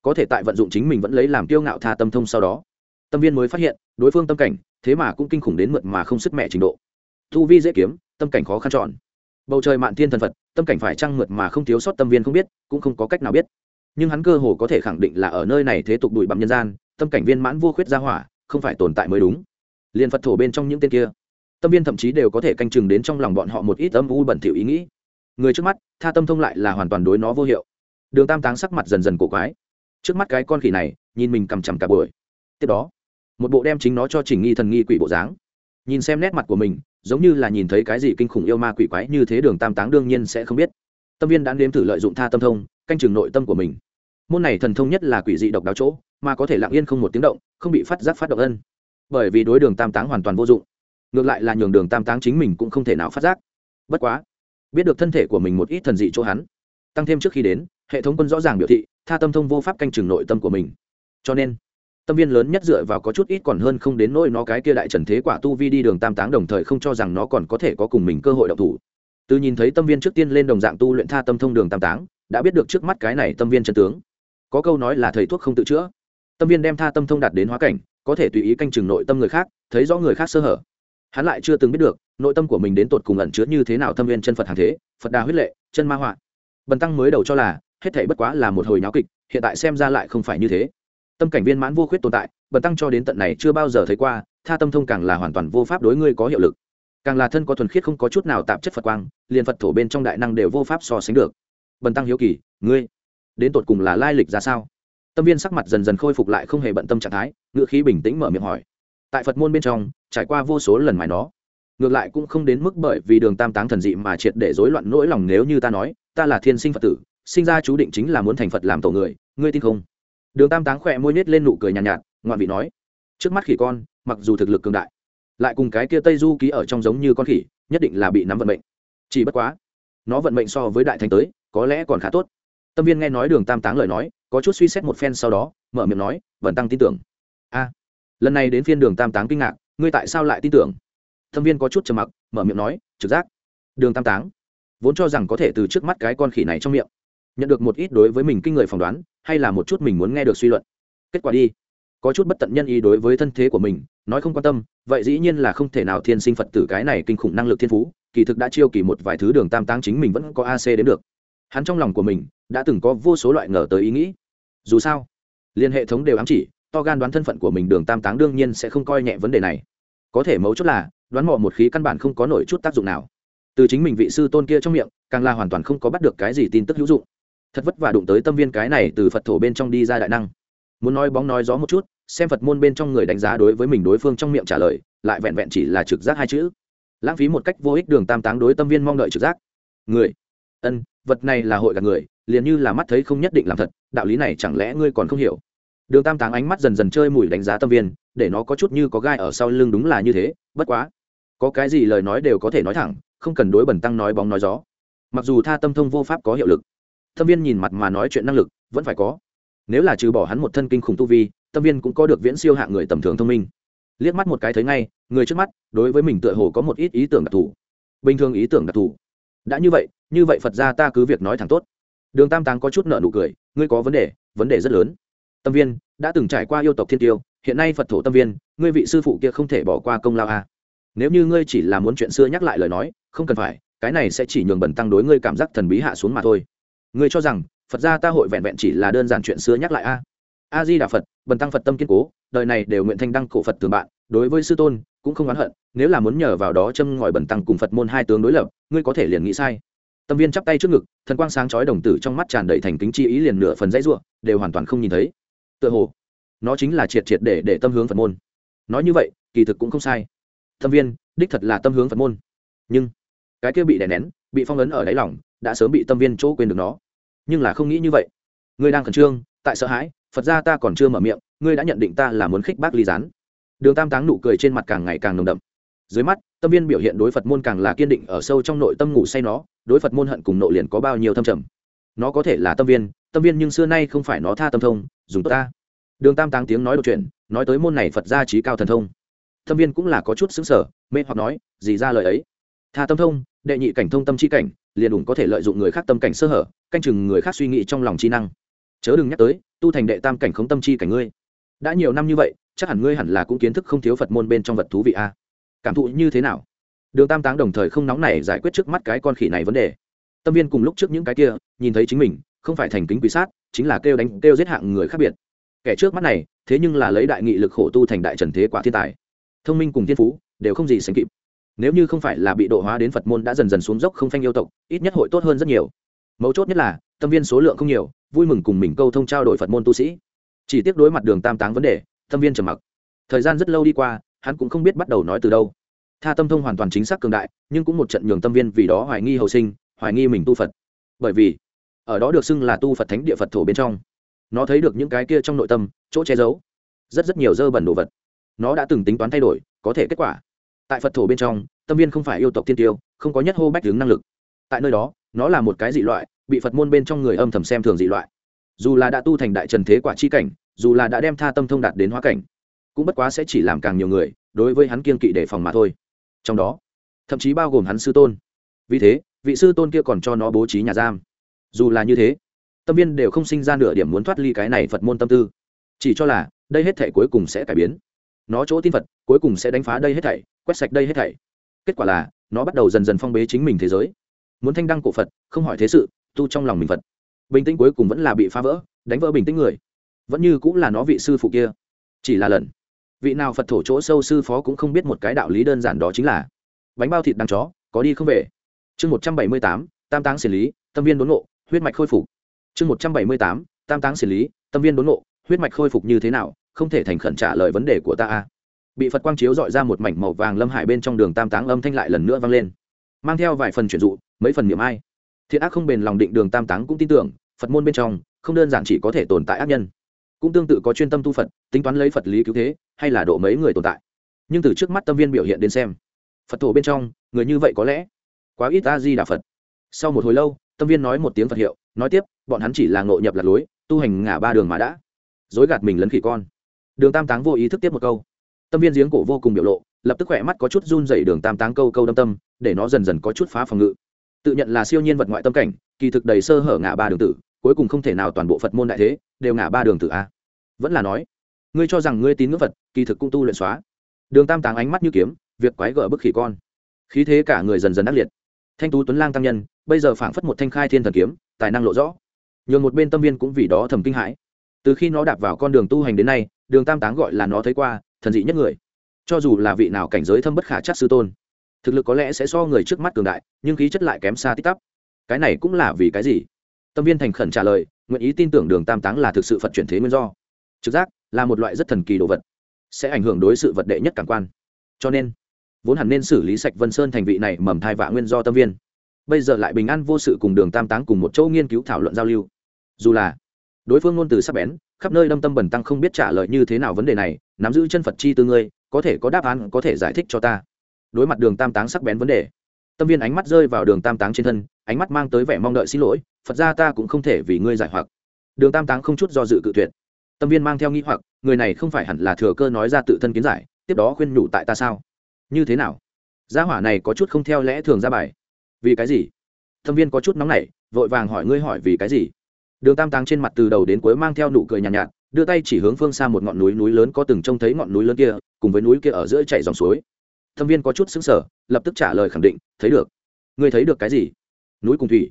Có thể tại vận dụng chính mình vẫn lấy làm kiêu ngạo tha tâm thông sau đó. Tâm viên mới phát hiện, đối phương tâm cảnh, thế mà cũng kinh khủng đến mượt mà không sức mẹ trình độ. Thu vi dễ kiếm, tâm cảnh khó khăn chọn. Bầu trời mạn thiên thần phật, tâm cảnh phải trăng mượt mà không thiếu sót tâm viên không biết, cũng không có cách nào biết nhưng hắn cơ hồ có thể khẳng định là ở nơi này thế tục đùi bặm nhân gian, tâm cảnh viên mãn vô khuyết gia hỏa, không phải tồn tại mới đúng. Liền phật thổ bên trong những tên kia, tâm viên thậm chí đều có thể canh chừng đến trong lòng bọn họ một ít âm u bẩn thỉu ý nghĩ. Người trước mắt, tha tâm thông lại là hoàn toàn đối nó vô hiệu. Đường tam táng sắc mặt dần dần cổ quái. Trước mắt cái con khỉ này, nhìn mình cằm chằm cả buổi. Tiếp đó, một bộ đem chính nó cho chỉnh nghi thần nghi quỷ bộ dáng. Nhìn xem nét mặt của mình, giống như là nhìn thấy cái gì kinh khủng yêu ma quỷ quái như thế đường tam táng đương nhiên sẽ không biết. Tâm viên đã nếm thử lợi dụng tha tâm thông, canh chừng nội tâm của mình môn này thần thông nhất là quỷ dị độc đáo chỗ, mà có thể lặng yên không một tiếng động, không bị phát giác phát động ân. Bởi vì đối đường tam táng hoàn toàn vô dụng, ngược lại là nhường đường tam táng chính mình cũng không thể nào phát giác. Bất quá, biết được thân thể của mình một ít thần dị chỗ hắn, tăng thêm trước khi đến, hệ thống quân rõ ràng biểu thị, tha tâm thông vô pháp canh chừng nội tâm của mình. Cho nên, tâm viên lớn nhất dựa vào có chút ít còn hơn không đến nỗi nó cái kia đại trần thế quả tu vi đi đường tam táng đồng thời không cho rằng nó còn có thể có cùng mình cơ hội động thủ. Từ nhìn thấy tâm viên trước tiên lên đồng dạng tu luyện tha tâm thông đường tam táng, đã biết được trước mắt cái này tâm viên chân tướng có câu nói là thầy thuốc không tự chữa. Tâm viên đem tha tâm thông đạt đến hóa cảnh, có thể tùy ý canh chừng nội tâm người khác, thấy rõ người khác sơ hở. Hắn lại chưa từng biết được, nội tâm của mình đến tột cùng ẩn chứa như thế nào tâm viên chân phật hàng thế, phật đà huyết lệ, chân ma họa. Bần tăng mới đầu cho là, hết thể bất quá là một hồi náo kịch, hiện tại xem ra lại không phải như thế. Tâm cảnh viên mãn vô khuyết tồn tại, bần tăng cho đến tận này chưa bao giờ thấy qua, tha tâm thông càng là hoàn toàn vô pháp đối ngươi có hiệu lực. Càng là thân có thuần khiết không có chút nào tạp chất phật quang, liền phật thổ bên trong đại năng đều vô pháp so sánh được. Bần tăng hiếu kỳ, ngươi đến tột cùng là lai lịch ra sao? Tâm viên sắc mặt dần dần khôi phục lại không hề bận tâm trạng thái ngựa khí bình tĩnh mở miệng hỏi. Tại phật môn bên trong trải qua vô số lần mài nó ngược lại cũng không đến mức bởi vì đường tam táng thần dị mà triệt để rối loạn nỗi lòng nếu như ta nói ta là thiên sinh phật tử sinh ra chú định chính là muốn thành phật làm tổ người ngươi tin không? Đường tam táng khỏe môi nết lên nụ cười nhàn nhạt, nhạt ngoạn vị nói. Trước mắt khỉ con mặc dù thực lực cường đại lại cùng cái kia tây du ký ở trong giống như con khỉ nhất định là bị nắm vận mệnh. Chỉ bất quá nó vận mệnh so với đại thành tới có lẽ còn khá tốt tâm viên nghe nói đường tam táng lời nói, có chút suy xét một phen sau đó, mở miệng nói vẫn tăng tin tưởng. A. Lần này đến phiên đường tam táng kinh ngạc, ngươi tại sao lại tin tưởng? Tâm viên có chút trầm mặc, mở miệng nói, trực giác. Đường tam táng, vốn cho rằng có thể từ trước mắt cái con khỉ này trong miệng, nhận được một ít đối với mình kinh người phỏng đoán, hay là một chút mình muốn nghe được suy luận. Kết quả đi, có chút bất tận nhân ý đối với thân thế của mình, nói không quan tâm, vậy dĩ nhiên là không thể nào thiên sinh phật tử cái này kinh khủng năng lực thiên phú, kỳ thực đã chiêu kỳ một vài thứ đường tam táng chính mình vẫn có ac đến được. Hắn trong lòng của mình đã từng có vô số loại ngờ tới ý nghĩ. Dù sao, liên hệ thống đều ám chỉ, to gan đoán thân phận của mình đường tam táng đương nhiên sẽ không coi nhẹ vấn đề này. Có thể mấu chốt là, đoán mò một khí căn bản không có nổi chút tác dụng nào. Từ chính mình vị sư tôn kia trong miệng, càng là hoàn toàn không có bắt được cái gì tin tức hữu dụng. Thật vất vả đụng tới tâm viên cái này từ phật thổ bên trong đi ra đại năng. Muốn nói bóng nói gió một chút, xem phật môn bên trong người đánh giá đối với mình đối phương trong miệng trả lời, lại vẹn vẹn chỉ là trực giác hai chữ. Lãng phí một cách vô ích đường tam táng đối tâm viên mong đợi trực giác. Người. Ân, vật này là hội gạt người liền như là mắt thấy không nhất định làm thật, đạo lý này chẳng lẽ ngươi còn không hiểu? Đường tam táng ánh mắt dần dần chơi mùi đánh giá tâm viên, để nó có chút như có gai ở sau lưng đúng là như thế, bất quá, có cái gì lời nói đều có thể nói thẳng, không cần đối bẩn tăng nói bóng nói gió. Mặc dù tha tâm thông vô pháp có hiệu lực, tâm viên nhìn mặt mà nói chuyện năng lực vẫn phải có. Nếu là trừ bỏ hắn một thân kinh khủng tu vi, tâm viên cũng có được viễn siêu hạng người tầm thường thông minh. Liếc mắt một cái thấy ngay, người trước mắt, đối với mình tựa hồ có một ít ý tưởng đặc thù. Bình thường ý tưởng đặc thù. Đã như vậy như vậy phật ra ta cứ việc nói thẳng tốt đường tam táng có chút nợ nụ cười, ngươi có vấn đề vấn đề rất lớn. Tâm viên, đã từng trải qua yêu tộc thiên tiêu, hiện nay phật thổ tâm viên, ngươi vị sư phụ kia không thể bỏ qua công lao a. À. nếu như ngươi chỉ là muốn chuyện xưa nhắc lại lời nói, không cần phải, cái này sẽ chỉ nhường bẩn tăng đối ngươi cảm giác thần bí hạ xuống mà thôi. Ngươi cho rằng, phật gia ta hội vẹn vẹn chỉ là đơn giản chuyện xưa nhắc lại a? A di đà phật, bần tăng phật tâm kiên cố, đời này đều nguyện thanh đăng cổ phật tường bạn, đối với sư tôn cũng không oán hận, nếu là muốn nhờ vào đó châm ngòi bần tăng cùng phật môn hai tướng đối lập, ngươi có thể liền nghĩ sai tâm viên chắp tay trước ngực, thần quang sáng chói đồng tử trong mắt tràn đầy thành kính chi ý liền nửa phần dãy ruộng đều hoàn toàn không nhìn thấy. Tựa hồ, nó chính là triệt triệt để để tâm hướng phật môn. Nói như vậy, kỳ thực cũng không sai. Tâm viên, đích thật là tâm hướng phật môn. Nhưng, cái kia bị đè nén, bị phong ấn ở đáy lòng, đã sớm bị tâm viên chỗ quên được nó. Nhưng là không nghĩ như vậy. Ngươi đang khẩn trương, tại sợ hãi, phật ra ta còn chưa mở miệng, ngươi đã nhận định ta là muốn khích bác ly gián. Đường tam táng nụ cười trên mặt càng ngày càng nồng đậm. Dưới mắt tâm viên biểu hiện đối phật môn càng là kiên định ở sâu trong nội tâm ngủ say nó, đối phật môn hận cùng nộ liền có bao nhiêu thâm trầm. Nó có thể là tâm viên tâm viên nhưng xưa nay không phải nó tha tâm thông, dùng tốt ta. Đường tam táng tiếng nói đột chuyện nói tới môn này phật gia trí cao thần thông. Tâm viên cũng là có chút xứng sở mê hoặc nói, gì ra lời ấy? Tha tâm thông, đệ nhị cảnh thông tâm chi cảnh, liền đủng có thể lợi dụng người khác tâm cảnh sơ hở, canh chừng người khác suy nghĩ trong lòng chi năng. Chớ đừng nhắc tới, tu thành đệ tam cảnh không tâm chi cảnh ngươi. Đã nhiều năm như vậy, chắc hẳn ngươi hẳn là cũng kiến thức không thiếu phật môn bên trong vật thú vị a cảm thụ như thế nào? Đường tam táng đồng thời không nóng này giải quyết trước mắt cái con khỉ này vấn đề. Tâm viên cùng lúc trước những cái kia, nhìn thấy chính mình, không phải thành kính quý sát, chính là kêu đánh, kêu giết hạng người khác biệt. Kẻ trước mắt này, thế nhưng là lấy đại nghị lực khổ tu thành đại trần thế quả thiên tài. Thông minh cùng thiên phú, đều không gì sánh kịp. Nếu như không phải là bị độ hóa đến phật môn đã dần dần xuống dốc không phanh yêu tộc, ít nhất hội tốt hơn rất nhiều. Mấu chốt nhất là, tâm viên số lượng không nhiều, vui mừng cùng mình câu thông trao đổi phật môn tu sĩ. Chỉ tiếc đối mặt đường tam táng vấn đề, tâm viên trầm mặc. Thời gian rất lâu đi qua hắn cũng không biết bắt đầu nói từ đâu. Tha tâm thông hoàn toàn chính xác cường đại, nhưng cũng một trận nhường tâm viên vì đó hoài nghi hậu sinh, hoài nghi mình tu phật. Bởi vì, ở đó được xưng là tu phật thánh địa phật thổ bên trong, nó thấy được những cái kia trong nội tâm, chỗ che giấu, rất rất nhiều dơ bẩn đồ vật. Nó đã từng tính toán thay đổi, có thể kết quả. Tại phật thổ bên trong, tâm viên không phải yêu tộc tiên tiêu, không có nhất hô bách đứng năng lực. Tại nơi đó, nó là một cái dị loại, bị phật môn bên trong người âm thầm xem thường dị loại. Dù là đã tu thành đại trần thế quả chi cảnh, dù là đã đem tha tâm thông đạt đến hóa cảnh cũng bất quá sẽ chỉ làm càng nhiều người, đối với hắn kiên kỵ đề phòng mà thôi. Trong đó, thậm chí bao gồm hắn sư tôn. Vì thế, vị sư tôn kia còn cho nó bố trí nhà giam. Dù là như thế, tâm viên đều không sinh ra nửa điểm muốn thoát ly cái này phật môn tâm tư. Chỉ cho là, đây hết thể cuối cùng sẽ cải biến. Nó chỗ tin phật, cuối cùng sẽ đánh phá đây hết thảy, quét sạch đây hết thảy. Kết quả là, nó bắt đầu dần dần phong bế chính mình thế giới. Muốn thanh đăng cổ phật, không hỏi thế sự, tu trong lòng mình phật. Bình tĩnh cuối cùng vẫn là bị phá vỡ, đánh vỡ bình tĩnh người. Vẫn như cũng là nó vị sư phụ kia. Chỉ là lần vị nào phật thổ chỗ sâu sư phó cũng không biết một cái đạo lý đơn giản đó chính là, bánh bao thịt đằng chó, có đi không về. Chương một trăm bảy mươi tám, tam táng xử lý, tâm viên đốn ngộ, huyết mạch khôi phục. Chương một trăm bảy mươi tám, tam táng xử lý, tâm viên đốn ngộ, huyết mạch khôi phục như thế nào, không thể thành khẩn trả lời vấn đề của ta a. Bị phật quang chiếu dọi ra một mảnh màu vàng lâm hải bên trong đường tam táng âm thanh lại lần nữa vang lên. Mang theo vài phần chuyển dụ, mấy phần niệm ai. Thiện ác không bền lòng định đường tam táng cũng tin tưởng, phật môn bên trong, không đơn giản chỉ có thể tồn tại ác nhân cũng tương tự có chuyên tâm tu phật, tính toán lấy phật lý cứu thế, hay là độ mấy người tồn tại. Nhưng từ trước mắt tâm viên biểu hiện đến xem, phật thổ bên trong, người như vậy có lẽ quá ít a di đà phật. Sau một hồi lâu, tâm viên nói một tiếng phật hiệu, nói tiếp, bọn hắn chỉ là ngộ nhập lạc lối, tu hành ngả ba đường mà đã. Dối gạt mình lấn khỉ con. Đường tam táng vô ý thức tiếp một câu. Tâm viên giếng cổ vô cùng biểu lộ, lập tức khỏe mắt có chút run dày đường tam táng câu câu đâm tâm, để nó dần dần có chút phá phòng ngự. Tự nhận là siêu nhiên vật ngoại tâm cảnh, kỳ thực đầy sơ hở ngã ba đường tử cuối cùng không thể nào toàn bộ phật môn đại thế đều ngã ba đường tử a. Vẫn là nói, ngươi cho rằng ngươi tín ngưỡng phật, kỳ thực cũng tu luyện xóa. Đường tam táng ánh mắt như kiếm, việc quái gở bức khỉ con. Khí thế cả người dần dần ác liệt. Thanh tú tuấn lang tăng nhân, bây giờ phảng phất một thanh khai thiên thần kiếm, tài năng lộ rõ. Nhường một bên tâm viên cũng vì đó thầm kinh hãi. Từ khi nó đạp vào con đường tu hành đến nay, đường tam táng gọi là nó thấy qua, thần dị nhất người. Cho dù là vị nào cảnh giới thâm bất khả chắc sư tôn, thực lực có lẽ sẽ so người trước mắt cường đại, nhưng khí chất lại kém xa tích tắp cái này cũng là vì cái gì? Tâm viên thành khẩn trả lời, nguyện ý tin tưởng đường tam táng là thực sự phật chuyển thế nguyên do. Trực giác là một loại rất thần kỳ đồ vật, sẽ ảnh hưởng đối sự vật đệ nhất cảm quan. Cho nên, vốn hẳn nên xử lý sạch vân sơn thành vị này mầm thai vạ nguyên do tâm viên. Bây giờ lại bình an vô sự cùng đường tam táng cùng một chỗ nghiên cứu thảo luận giao lưu. Dù là đối phương ngôn từ sắp bén, khắp nơi đâm tâm bẩn tăng không biết trả lời như thế nào vấn đề này, nắm giữ chân phật chi tư ngươi, có thể có đáp án, có thể giải thích cho ta. Đối mặt đường tam táng sắc bén vấn đề, tâm viên ánh mắt rơi vào đường tam táng trên thân ánh mắt mang tới vẻ mong đợi xin lỗi phật ra ta cũng không thể vì ngươi giải hoặc. Đường tam táng không chút do dự cự tuyệt. Tâm viên mang theo nghĩ hoặc người này không phải hẳn là thừa cơ nói ra tự thân kiến giải tiếp đó khuyên nhủ tại ta sao? Như thế nào? Gia hỏa này có chút không theo lẽ thường ra bài. Vì cái gì? Tâm viên có chút nóng nảy vội vàng hỏi ngươi hỏi vì cái gì? Đường tam táng trên mặt từ đầu đến cuối mang theo nụ cười nhàn nhạt, nhạt đưa tay chỉ hướng phương xa một ngọn núi núi lớn có từng trông thấy ngọn núi lớn kia cùng với núi kia ở giữa chảy dòng suối. Thâm viên có chút xứng sở lập tức trả lời khẳng định thấy được. Ngươi thấy được cái gì? Núi cùng thủy.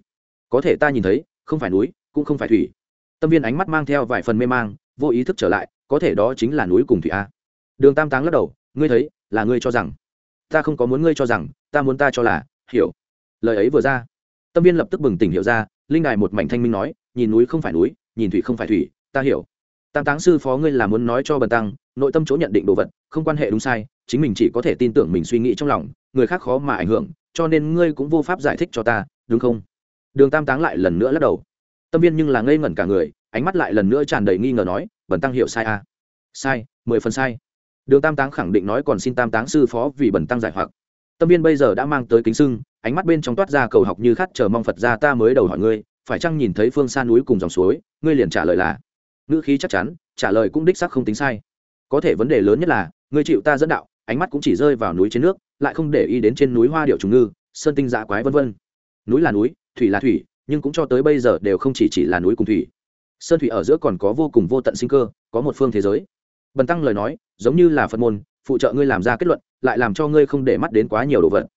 Có thể ta nhìn thấy, không phải núi, cũng không phải thủy. Tâm viên ánh mắt mang theo vài phần mê mang, vô ý thức trở lại, có thể đó chính là núi cùng thủy a. Đường tam táng lắc đầu, ngươi thấy, là ngươi cho rằng. Ta không có muốn ngươi cho rằng, ta muốn ta cho là, hiểu. Lời ấy vừa ra, tâm viên lập tức bừng tỉnh hiểu ra, linh đài một mảnh thanh minh nói, nhìn núi không phải núi, nhìn thủy không phải thủy, ta hiểu. Tam táng sư phó ngươi là muốn nói cho bần tăng, nội tâm chỗ nhận định đồ vật, không quan hệ đúng sai, chính mình chỉ có thể tin tưởng mình suy nghĩ trong lòng, người khác khó mà ảnh hưởng, cho nên ngươi cũng vô pháp giải thích cho ta đúng không? Đường tam táng lại lần nữa lắc đầu. Tâm viên nhưng là ngây ngẩn cả người, ánh mắt lại lần nữa tràn đầy nghi ngờ nói, bần tăng hiểu sai à? Sai, mười phần sai. Đường tam táng khẳng định nói còn xin tam táng sư phó vì bần tăng giải hoặc. Tâm viên bây giờ đã mang tới kính sưng, ánh mắt bên trong toát ra cầu học như khát chờ mong phật ra ta mới đầu hỏi ngươi, phải chăng nhìn thấy phương xa núi cùng dòng suối, ngươi liền trả lời là, ngữ khí chắc chắn, trả lời cũng đích sắc không tính sai. Có thể vấn đề lớn nhất là, ngươi chịu ta dẫn đạo, ánh mắt cũng chỉ rơi vào núi trên nước, lại không để ý đến trên núi hoa điệu trùng ngư, sơn tinh dạ quái vân vân núi là núi, thủy là thủy, nhưng cũng cho tới bây giờ đều không chỉ chỉ là núi cùng thủy. Sơn thủy ở giữa còn có vô cùng vô tận sinh cơ, có một phương thế giới. Bần tăng lời nói, giống như là phật môn, phụ trợ ngươi làm ra kết luận, lại làm cho ngươi không để mắt đến quá nhiều đồ vật.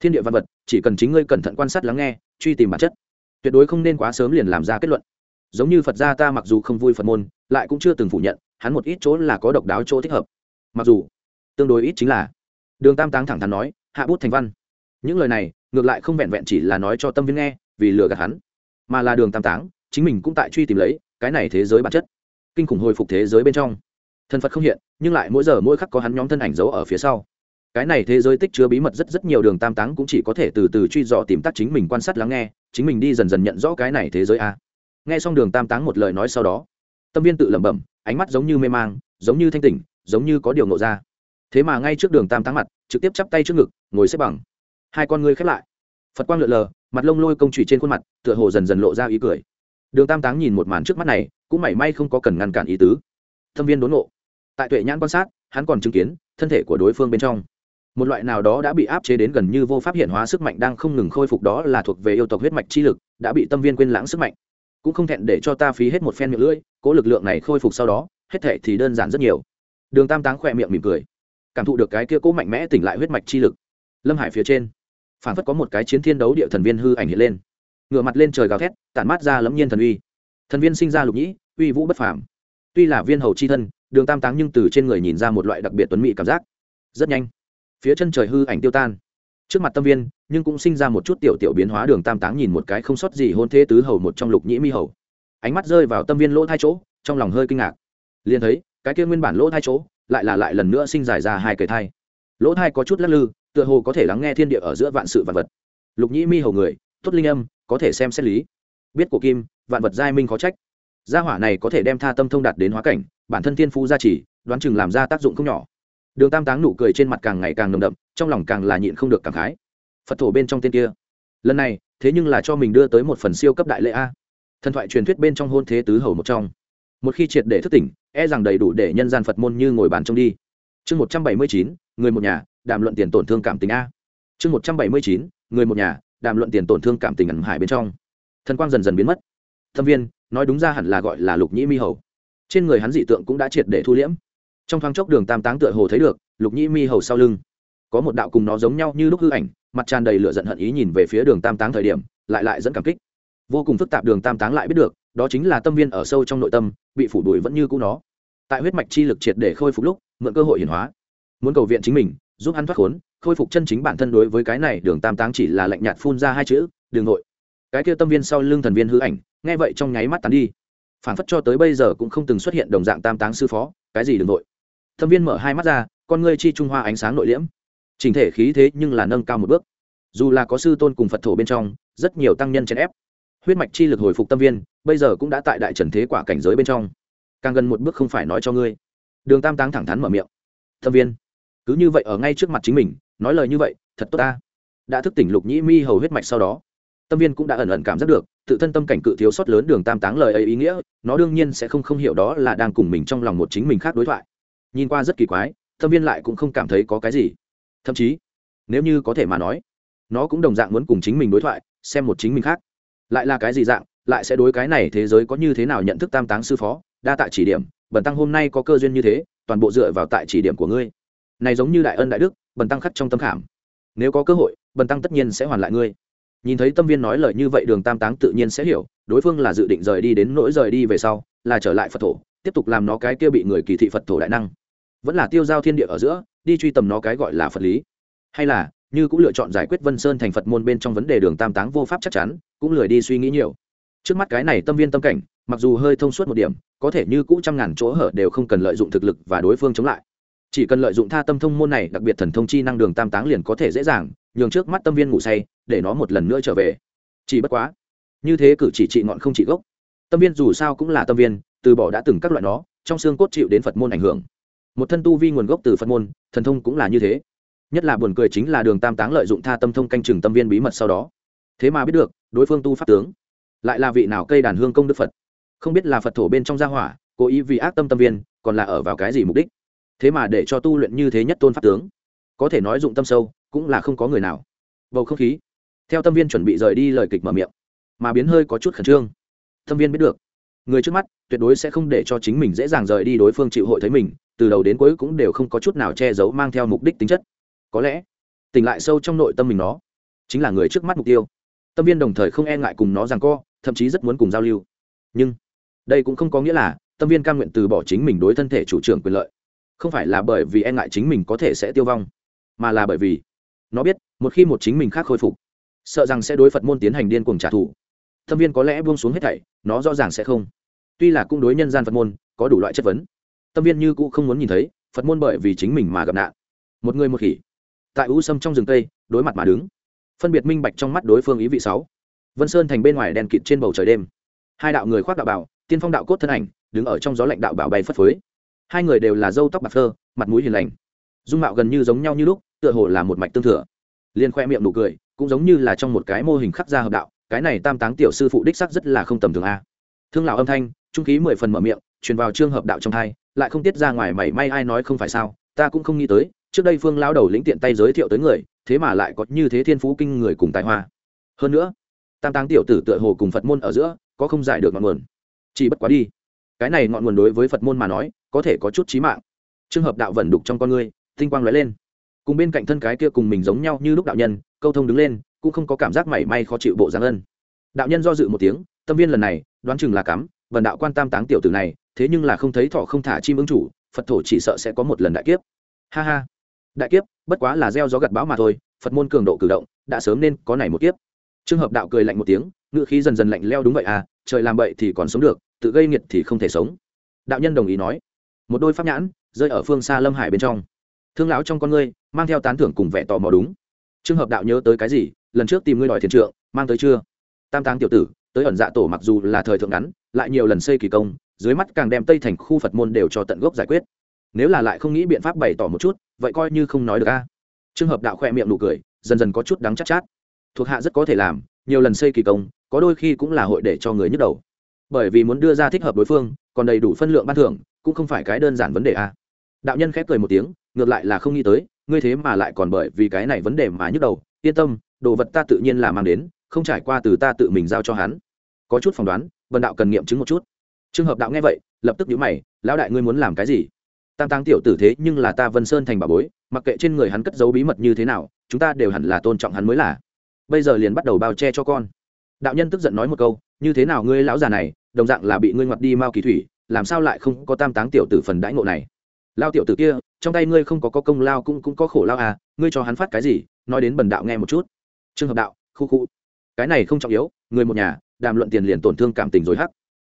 Thiên địa văn vật, chỉ cần chính ngươi cẩn thận quan sát lắng nghe, truy tìm bản chất. Tuyệt đối không nên quá sớm liền làm ra kết luận. Giống như phật gia ta mặc dù không vui phật môn, lại cũng chưa từng phủ nhận, hắn một ít chỗ là có độc đáo chỗ thích hợp. Mặc dù, tương đối ít chính là, đường tam táng thẳng thắn nói, hạ bút thành văn những lời này, ngược lại không vẹn vẹn chỉ là nói cho tâm viên nghe, vì lừa gạt hắn, mà là đường tam táng, chính mình cũng tại truy tìm lấy cái này thế giới bản chất. Kinh khủng hồi phục thế giới bên trong. Thân phật không hiện, nhưng lại mỗi giờ mỗi khắc có hắn nhóm thân ảnh giấu ở phía sau. Cái này thế giới tích chứa bí mật rất rất nhiều đường tam táng cũng chỉ có thể từ từ truy dò tìm tắt chính mình quan sát lắng nghe, chính mình đi dần dần nhận rõ cái này thế giới a. Nghe xong đường tam táng một lời nói sau đó, tâm viên tự lẩm bẩm, ánh mắt giống như mê mang, giống như thanh tỉnh, giống như có điều nộ ra. Thế mà ngay trước đường tam táng mặt, trực tiếp chắp tay trước ngực, ngồi xếp bằng hai con ngươi khép lại. Phật quang lượn lờ, mặt lông lôi công trụy trên khuôn mặt, tựa hồ dần dần lộ ra ý cười. Đường tam táng nhìn một màn trước mắt này, cũng mảy may không có cần ngăn cản ý tứ. Thâm viên đốn ngộ. Tại tuệ nhãn quan sát, hắn còn chứng kiến, thân thể của đối phương bên trong. Một loại nào đó đã bị áp chế đến gần như vô pháp hiện hóa sức mạnh đang không ngừng khôi phục đó là thuộc về yêu tộc huyết mạch chi lực, đã bị tâm viên quên lãng sức mạnh. Cũng không thẹn để cho ta phí hết một phen miệng lưỡi, cố lực lượng này khôi phục sau đó, hết thệ thì đơn giản rất nhiều. Đường tam táng khỏe miệng mỉm cười. Cảm thụ được cái kia cố mạnh mẽ tỉnh lại huyết mạch chi lực. Lâm hải phía trên phản phất có một cái chiến thiên đấu địa thần viên hư ảnh hiện lên. Ngựa mặt lên trời gào thét, tản mát ra lẫm nhiên thần uy. Thần viên sinh ra lục nhĩ, uy vũ bất phàm. Tuy là viên hầu chi thân, đường tam táng nhưng từ trên người nhìn ra một loại đặc biệt tuấn mỹ cảm giác. Rất nhanh, phía chân trời hư ảnh tiêu tan. Trước mặt tâm viên, nhưng cũng sinh ra một chút tiểu tiểu biến hóa, đường tam táng nhìn một cái không sót gì hôn thế tứ hầu một trong lục nhĩ mi hầu. Ánh mắt rơi vào tâm viên lỗ hai chỗ, trong lòng hơi kinh ngạc. Liền thấy, cái kia nguyên bản lỗ hai chỗ, lại là lại lần nữa sinh dài ra hai cây thai. Lỗ thai có chút lắc lư tựa hồ có thể lắng nghe thiên địa ở giữa vạn sự vạn vật. Lục nhĩ mi hầu người, tốt linh âm, có thể xem xét lý. Biết của kim, vạn vật giai minh khó trách. Gia hỏa này có thể đem tha tâm thông đạt đến hóa cảnh, bản thân thiên phú gia trì, đoán chừng làm ra tác dụng không nhỏ. Đường tam táng nụ cười trên mặt càng ngày càng nồng đậm, trong lòng càng là nhịn không được cảm khái. Phật thổ bên trong tên kia. Lần này, thế nhưng là cho mình đưa tới một phần siêu cấp đại lễ a. Thần thoại truyền thuyết bên trong hôn thế tứ hầu một trong. Một khi triệt để thức tỉnh e rằng đầy đủ để nhân gian phật môn như ngồi bàn trông đi. Chương một trăm bảy mươi chín người một nhà, đàm luận tiền tổn thương cảm tình a. Chương một trăm bảy mươi chín, người một nhà, đàm luận tiền tổn thương cảm tình ẩn hải bên trong. Thần quang dần dần biến mất. Thâm viên, nói đúng ra hẳn là gọi là lục nhĩ mi hầu. Trên người hắn dị tượng cũng đã triệt để thu liễm. Trong thoáng chốc đường tam táng tựa hồ thấy được, lục nhĩ mi hầu sau lưng. Có một đạo cùng nó giống nhau như lúc hư ảnh, mặt tràn đầy lửa giận hận ý nhìn về phía đường tam táng thời điểm, lại lại dẫn cảm kích. Vô cùng phức tạp đường tam táng lại biết được, đó chính là tâm viên ở sâu trong nội tâm, bị phủ đuổi vẫn như cũ nó. Tại huyết mạch chi lực triệt để khôi phục lúc, mượn cơ hội hiển hóa muốn cầu viện chính mình, giúp hắn thoát khốn, khôi phục chân chính bản thân đối với cái này đường tam táng chỉ là lạnh nhạt phun ra hai chữ, đường nội. Cái kia tâm viên sau lưng thần viên hư ảnh, nghe vậy trong nháy mắt tán đi. Phản phất cho tới bây giờ cũng không từng xuất hiện đồng dạng tam táng sư phó, cái gì đường nội? Tâm viên mở hai mắt ra, con ngươi chi trung hoa ánh sáng nội liễm. Chỉnh thể khí thế nhưng là nâng cao một bước. Dù là có sư tôn cùng phật thổ bên trong, rất nhiều tăng nhân chèn ép. Huyết mạch chi lực hồi phục tâm viên, bây giờ cũng đã tại đại trần thế quả cảnh giới bên trong. Càng gần một bước không phải nói cho ngươi. Đường tam táng thẳng thắn mở miệng. Tâm viên cứ như vậy ở ngay trước mặt chính mình, nói lời như vậy, thật tốt ta. Đã thức tỉnh lục nhĩ mi hầu huyết mạch sau đó, tâm viên cũng đã ẩn ẩn cảm giác được, tự thân tâm cảnh cự thiếu sót lớn đường tam táng lời ấy ý nghĩa, nó đương nhiên sẽ không không hiểu đó là đang cùng mình trong lòng một chính mình khác đối thoại. Nhìn qua rất kỳ quái, tâm viên lại cũng không cảm thấy có cái gì. Thậm chí, nếu như có thể mà nói, nó cũng đồng dạng muốn cùng chính mình đối thoại, xem một chính mình khác. Lại là cái gì dạng, lại sẽ đối cái này thế giới có như thế nào nhận thức tam táng sư phó, đa tại chỉ điểm bẩn tăng hôm nay có cơ duyên như thế, toàn bộ dựa vào tại chỉ điểm của ngươi này giống như đại ân đại đức, bần tăng khắc trong tâm khảm. Nếu có cơ hội, bần tăng tất nhiên sẽ hoàn lại ngươi. Nhìn thấy tâm viên nói lời như vậy đường tam táng tự nhiên sẽ hiểu, đối phương là dự định rời đi đến nỗi rời đi về sau, là trở lại phật thổ, tiếp tục làm nó cái kia bị người kỳ thị phật thổ đại năng. Vẫn là tiêu giao thiên địa ở giữa, đi truy tầm nó cái gọi là phật lý. Hay là, như cũng lựa chọn giải quyết vân sơn thành phật môn bên trong vấn đề đường tam táng vô pháp chắc chắn, cũng lười đi suy nghĩ nhiều. Trước mắt cái này tâm viên tâm cảnh, mặc dù hơi thông suốt một điểm, có thể như cũ trăm ngàn chỗ hở đều không cần lợi dụng thực lực và đối phương chống lại chỉ cần lợi dụng tha tâm thông môn này, đặc biệt thần thông chi năng đường tam táng liền có thể dễ dàng nhường trước mắt tâm viên ngủ say, để nó một lần nữa trở về. Chỉ bất quá, như thế cử chỉ trị ngọn không trị gốc. Tâm viên dù sao cũng là tâm viên, từ bỏ đã từng các loại nó, trong xương cốt chịu đến phật môn ảnh hưởng. Một thân tu vi nguồn gốc từ phật môn, thần thông cũng là như thế. Nhất là buồn cười chính là đường tam táng lợi dụng tha tâm thông canh chừng tâm viên bí mật sau đó. Thế mà biết được, đối phương tu pháp tướng lại là vị nào cây đàn hương công đức phật. Không biết là phật thổ bên trong gia hỏa, cố ý vì ác tâm tâm viên, còn là ở vào cái gì mục đích? Thế mà để cho tu luyện như thế nhất tôn pháp tướng. Có thể nói dụng tâm sâu, cũng là không có người nào. Bầu không khí. Theo tâm viên chuẩn bị rời đi, lời kịch mở miệng. Mà biến hơi có chút khẩn trương. Tâm viên biết được. Người trước mắt, tuyệt đối sẽ không để cho chính mình dễ dàng rời đi, đối phương chịu hội thấy mình, từ đầu đến cuối cũng đều không có chút nào che giấu mang theo mục đích tính chất. Có lẽ, tỉnh lại sâu trong nội tâm mình nó, chính là người trước mắt mục tiêu. Tâm viên đồng thời không e ngại cùng nó rằng co, thậm chí rất muốn cùng giao lưu. Nhưng, đây cũng không có nghĩa là tâm viên cam nguyện từ bỏ chính mình đối thân thể chủ trưởng quyền lợi không phải là bởi vì e ngại chính mình có thể sẽ tiêu vong, mà là bởi vì nó biết, một khi một chính mình khác khôi phục, sợ rằng sẽ đối phật môn tiến hành điên cuồng trả thù. Tâm viên có lẽ buông xuống hết thảy, nó rõ ràng sẽ không. Tuy là cũng đối nhân gian phật môn có đủ loại chất vấn tâm viên như cũ không muốn nhìn thấy phật môn bởi vì chính mình mà gặp nạn. Một người một khỉ, tại u sâm trong rừng tây, đối mặt mà đứng. Phân biệt minh bạch trong mắt đối phương ý vị sáu. Vân sơn thành bên ngoài đèn kịt trên bầu trời đêm. Hai đạo người khoác đạo bảo, tiên phong đạo cốt thân ảnh, đứng ở trong gió lạnh đạo bảo bay phất phới hai người đều là dâu tóc bạc phơ, mặt mũi hiền lành. Dung mạo gần như giống nhau như lúc, tựa hồ là một mạch tương thừa. Liên khoe miệng nụ cười, cũng giống như là trong một cái mô hình khắc ra hợp đạo, cái này tam táng tiểu sư phụ đích sắc rất là không tầm thường a. Thương lão âm thanh, trung khí mười phần mở miệng, truyền vào trương hợp đạo trong thai lại không tiết ra ngoài mảy may ai nói không phải sao, ta cũng không nghĩ tới, trước đây phương lão đầu lĩnh tiện tay giới thiệu tới người, thế mà lại có như thế thiên phú kinh người cùng tài hoa. Hơn nữa, tam táng tiểu tử tựa hồ cùng phật môn ở giữa, có không giải được ngọn nguồn. Chỉ bất quá đi cái này ngọn nguồn đối với phật môn mà nói, có thể có chút trí mạng. Trường hợp đạo vẩn đục trong con ngươi, tinh quang lóe lên. Cùng bên cạnh thân cái kia cùng mình giống nhau như lúc đạo nhân, câu thông đứng lên, cũng không có cảm giác mảy may khó chịu bộ dáng ân. Đạo nhân do dự một tiếng, tâm viên lần này, đoán chừng là cắm, vần đạo quan tam táng tiểu tử này, thế nhưng là không thấy thọ không thả chim ứng chủ, phật thổ chỉ sợ sẽ có một lần đại kiếp. Ha ha. Đại kiếp, bất quá là gieo gió gặt bão mà thôi, phật môn cường độ cử động, đã sớm nên có này một kiếp. Trường hợp đạo cười lạnh một tiếng ngựa khí dần dần lạnh leo đúng vậy à trời làm vậy thì còn sống được tự gây nghiệt thì không thể sống. Đạo nhân đồng ý nói. Một đôi pháp nhãn rơi ở phương xa lâm hải bên trong. Thương lão trong con ngươi mang theo tán thưởng cùng vẻ tò mò đúng. Trường hợp đạo nhớ tới cái gì? Lần trước tìm ngươi đòi thiền trượng mang tới chưa? Tam táng tiểu tử tới ẩn dạ tổ mặc dù là thời thượng ngắn lại nhiều lần xây kỳ công dưới mắt càng đem tây thành khu phật môn đều cho tận gốc giải quyết. Nếu là lại không nghĩ biện pháp bày tỏ một chút vậy coi như không nói được a. Trường hợp đạo khoe miệng nụ cười dần dần có chút đắng chắc chát, chát. Thuộc hạ rất có thể làm nhiều lần xây kỳ công có đôi khi cũng là hội để cho người nhức đầu bởi vì muốn đưa ra thích hợp đối phương, còn đầy đủ phân lượng ban thưởng, cũng không phải cái đơn giản vấn đề a. Đạo nhân khép cười một tiếng, ngược lại là không nghĩ tới, ngươi thế mà lại còn bởi vì cái này vấn đề mà nhức đầu. Yên tâm, đồ vật ta tự nhiên là mang đến, không trải qua từ ta tự mình giao cho hắn. Có chút phỏng đoán vần đạo cần nghiệm chứng một chút. Trường hợp đạo nghe vậy, lập tức nhíu mày, lão đại ngươi muốn làm cái gì? Tam tăng tiểu tử thế, nhưng là ta vân sơn thành bà bối, mặc kệ trên người hắn cất giấu bí mật như thế nào, chúng ta đều hẳn là tôn trọng hắn mới là. Bây giờ liền bắt đầu bao che cho con. Đạo nhân tức giận nói một câu, như thế nào ngươi lão già này đồng dạng là bị ngươi ngoặt đi mao kỳ thủy làm sao lại không có tam táng tiểu tử phần đãi ngộ này? Lao tiểu tử kia trong tay ngươi không có, có công lao cũng cũng có khổ lao à ngươi cho hắn phát cái gì? Nói đến bần đạo nghe một chút. Trường hợp đạo khu khu. Cái này không trọng yếu người một nhà đàm luận tiền liền tổn thương cảm tình rồi hắc.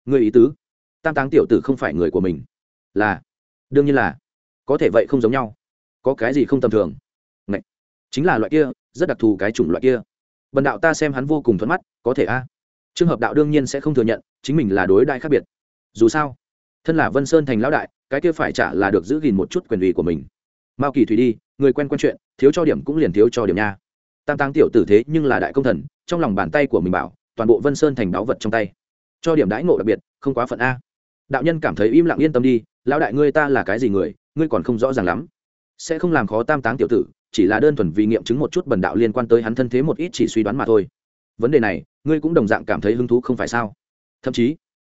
Người ý tứ? Tam táng tiểu tử không phải người của mình. Là. Đương nhiên là. Có thể vậy không giống nhau. Có cái gì không tầm thường? Ngậy. chính là loại kia rất đặc thù cái chủng loại kia. Bần đạo ta xem hắn vô cùng thuận mắt có thể a trường hợp đạo đương nhiên sẽ không thừa nhận, chính mình là đối đại khác biệt. Dù sao, thân là vân sơn thành lão đại, cái kia phải trả là được giữ gìn một chút quyền ủy của mình. Mao kỳ thủy đi, người quen quen chuyện, thiếu cho điểm cũng liền thiếu cho điểm nha. Tam táng tiểu tử thế nhưng là đại công thần, trong lòng bàn tay của mình bảo, toàn bộ vân sơn thành đáo vật trong tay. Cho điểm đãi ngộ đặc biệt, không quá phận a. Đạo nhân cảm thấy im lặng yên tâm đi, lão đại ngươi ta là cái gì người, ngươi còn không rõ ràng lắm. Sẽ không làm khó tam táng tiểu tử, chỉ là đơn thuần vì nghiệm chứng một chút bần đạo liên quan tới hắn thân thế một ít chỉ suy đoán mà thôi vấn đề này, ngươi cũng đồng dạng cảm thấy hứng thú không phải sao? Thậm chí,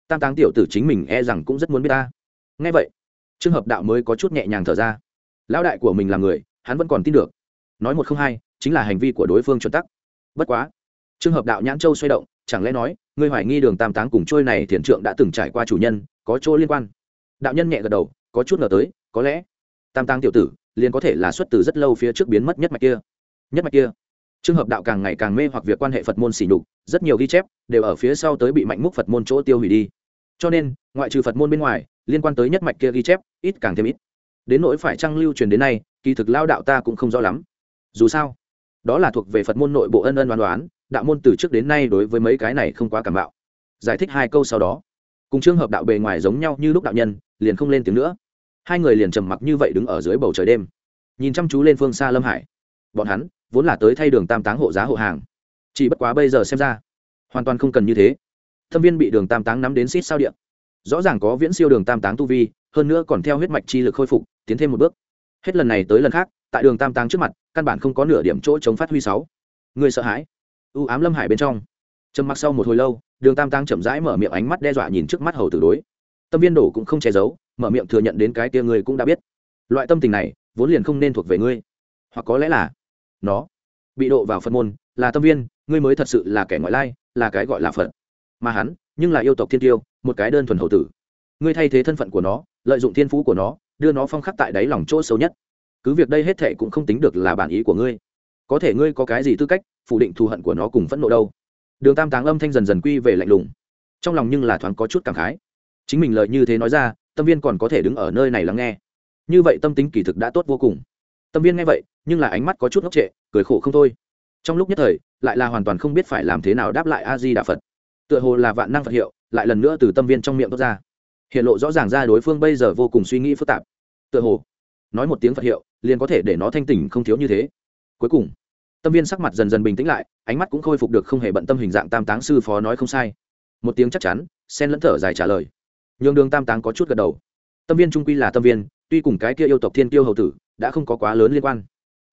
tam táng tiểu tử chính mình e rằng cũng rất muốn biết ta. Ngay vậy trường hợp đạo mới có chút nhẹ nhàng thở ra. Lão đại của mình là người, hắn vẫn còn tin được. Nói một không hai, chính là hành vi của đối phương chuẩn tắc. Bất quá trường hợp đạo nhãn châu xoay động, chẳng lẽ nói, ngươi hoài nghi đường tam táng cùng trôi này thiền trượng đã từng trải qua chủ nhân, có chỗ liên quan? Đạo nhân nhẹ gật đầu, có chút ngờ tới, có lẽ, tam táng tiểu tử liền có thể là xuất từ rất lâu phía trước biến mất nhất mạch kia. Nhất mạch kia trường hợp đạo càng ngày càng mê hoặc việc quan hệ phật môn xỉ nhục, rất nhiều ghi chép đều ở phía sau tới bị mạnh múc phật môn chỗ tiêu hủy đi. Cho nên, ngoại trừ phật môn bên ngoài, liên quan tới nhất mạch kia ghi chép, ít càng thêm ít. Đến nỗi phải trăng lưu truyền đến nay, kỳ thực lao đạo ta cũng không rõ lắm. Dù sao, đó là thuộc về phật môn nội bộ ân ân đoán đoán đạo môn từ trước đến nay đối với mấy cái này không quá cảm bạo. Giải thích hai câu sau đó, cùng trường hợp đạo bề ngoài giống nhau như lúc đạo nhân, liền không lên tiếng nữa. Hai người liền trầm mặc như vậy đứng ở dưới bầu trời đêm, nhìn chăm chú lên phương xa lâm hải. Bọn hắn vốn là tới thay đường tam táng hộ giá hộ hàng. Chỉ bất quá bây giờ xem ra, hoàn toàn không cần như thế. Thâm viên bị đường tam táng nắm đến xít sao điện rõ ràng có viễn siêu đường tam táng tu vi, hơn nữa còn theo huyết mạch chi lực khôi phục, tiến thêm một bước. Hết lần này tới lần khác, tại đường tam táng trước mặt, căn bản không có nửa điểm chỗ chống phát huy sáu. Người sợ hãi. U ám lâm hải bên trong. Trầm mặc sau một hồi lâu, đường tam táng chậm rãi mở miệng ánh mắt đe dọa nhìn trước mắt hầu tử đối. Tâm viên đổ cũng không che giấu, mở miệng thừa nhận đến cái tia ngươi cũng đã biết. Loại tâm tình này, vốn liền không nên thuộc về ngươi. Hoặc có lẽ là nó bị độ vào phật môn là tâm viên, ngươi mới thật sự là kẻ ngoại lai, là cái gọi là phật. Mà hắn, nhưng là yêu tộc thiên tiêu, một cái đơn thuần hậu tử. Ngươi thay thế thân phận của nó, lợi dụng thiên phú của nó, đưa nó phong khắc tại đáy lòng chỗ sâu nhất. Cứ việc đây hết thệ cũng không tính được là bản ý của ngươi. Có thể ngươi có cái gì tư cách, phủ định thù hận của nó cùng phẫn nộ đâu. Đường tam táng âm thanh dần dần quy về lạnh lùng. Trong lòng nhưng là thoáng có chút cảm khái. Chính mình lời như thế nói ra, tâm viên còn có thể đứng ở nơi này lắng nghe. Như vậy tâm tính kỳ thực đã tốt vô cùng tâm viên nghe vậy, nhưng là ánh mắt có chút ngốc trệ, cười khổ không thôi. Trong lúc nhất thời, lại là hoàn toàn không biết phải làm thế nào đáp lại a di đà phật. Tựa hồ là vạn năng phật hiệu, lại lần nữa từ tâm viên trong miệng tốt ra. Hiện lộ rõ ràng ra đối phương bây giờ vô cùng suy nghĩ phức tạp. Tựa hồ, nói một tiếng phật hiệu, liền có thể để nó thanh tỉnh không thiếu như thế. Cuối cùng, tâm viên sắc mặt dần dần bình tĩnh lại, ánh mắt cũng khôi phục được không hề bận tâm hình dạng tam táng sư phó nói không sai. Một tiếng chắc chắn sen lẫn thở dài trả lời. Nhường đường tam táng có chút gật đầu. Tâm viên trung quy là tâm viên, tuy cùng cái kia yêu tộc thiên tiêu hầu tử đã không có quá lớn liên quan.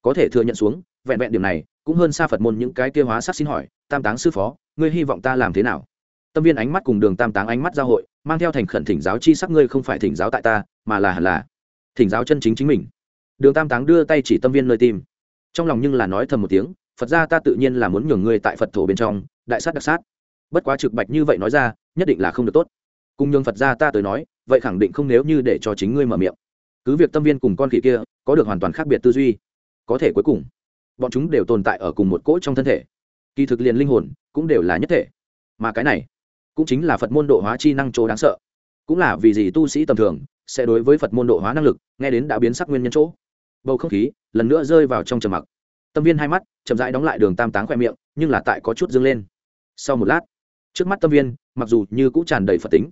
Có thể thừa nhận xuống, vẹn vẹn điểm này, cũng hơn xa phật môn những cái kia hóa sắc xin hỏi, tam táng sư phó, ngươi hy vọng ta làm thế nào? Tâm viên ánh mắt cùng đường tam táng ánh mắt giao hội, mang theo thành khẩn thỉnh giáo chi sắc ngươi không phải thỉnh giáo tại ta, mà là hẳn là thỉnh giáo chân chính chính mình. Đường tam táng đưa tay chỉ tâm viên nơi tim. Trong lòng nhưng là nói thầm một tiếng, phật ra ta tự nhiên là muốn nhường ngươi tại phật thổ bên trong, đại sát đặc sát. Bất quá trực bạch như vậy nói ra, nhất định là không được tốt. Cùng nhường phật ra ta tới nói, vậy khẳng định không nếu như để cho chính ngươi mở miệng cứ việc tâm viên cùng con khỉ kia có được hoàn toàn khác biệt tư duy, có thể cuối cùng, bọn chúng đều tồn tại ở cùng một cỗ trong thân thể. Kỳ thực liền linh hồn cũng đều là nhất thể. Mà cái này cũng chính là phật môn độ hóa chi năng chỗ đáng sợ. Cũng là vì gì tu sĩ tầm thường sẽ đối với phật môn độ hóa năng lực nghe đến đã biến sắc nguyên nhân chỗ. Bầu không khí lần nữa rơi vào trong trầm mặc. Tâm viên hai mắt chậm rãi đóng lại đường tam táng khoe miệng, nhưng là tại có chút dâng lên. Sau một lát, trước mắt tâm viên, mặc dù như cũng tràn đầy phật tính,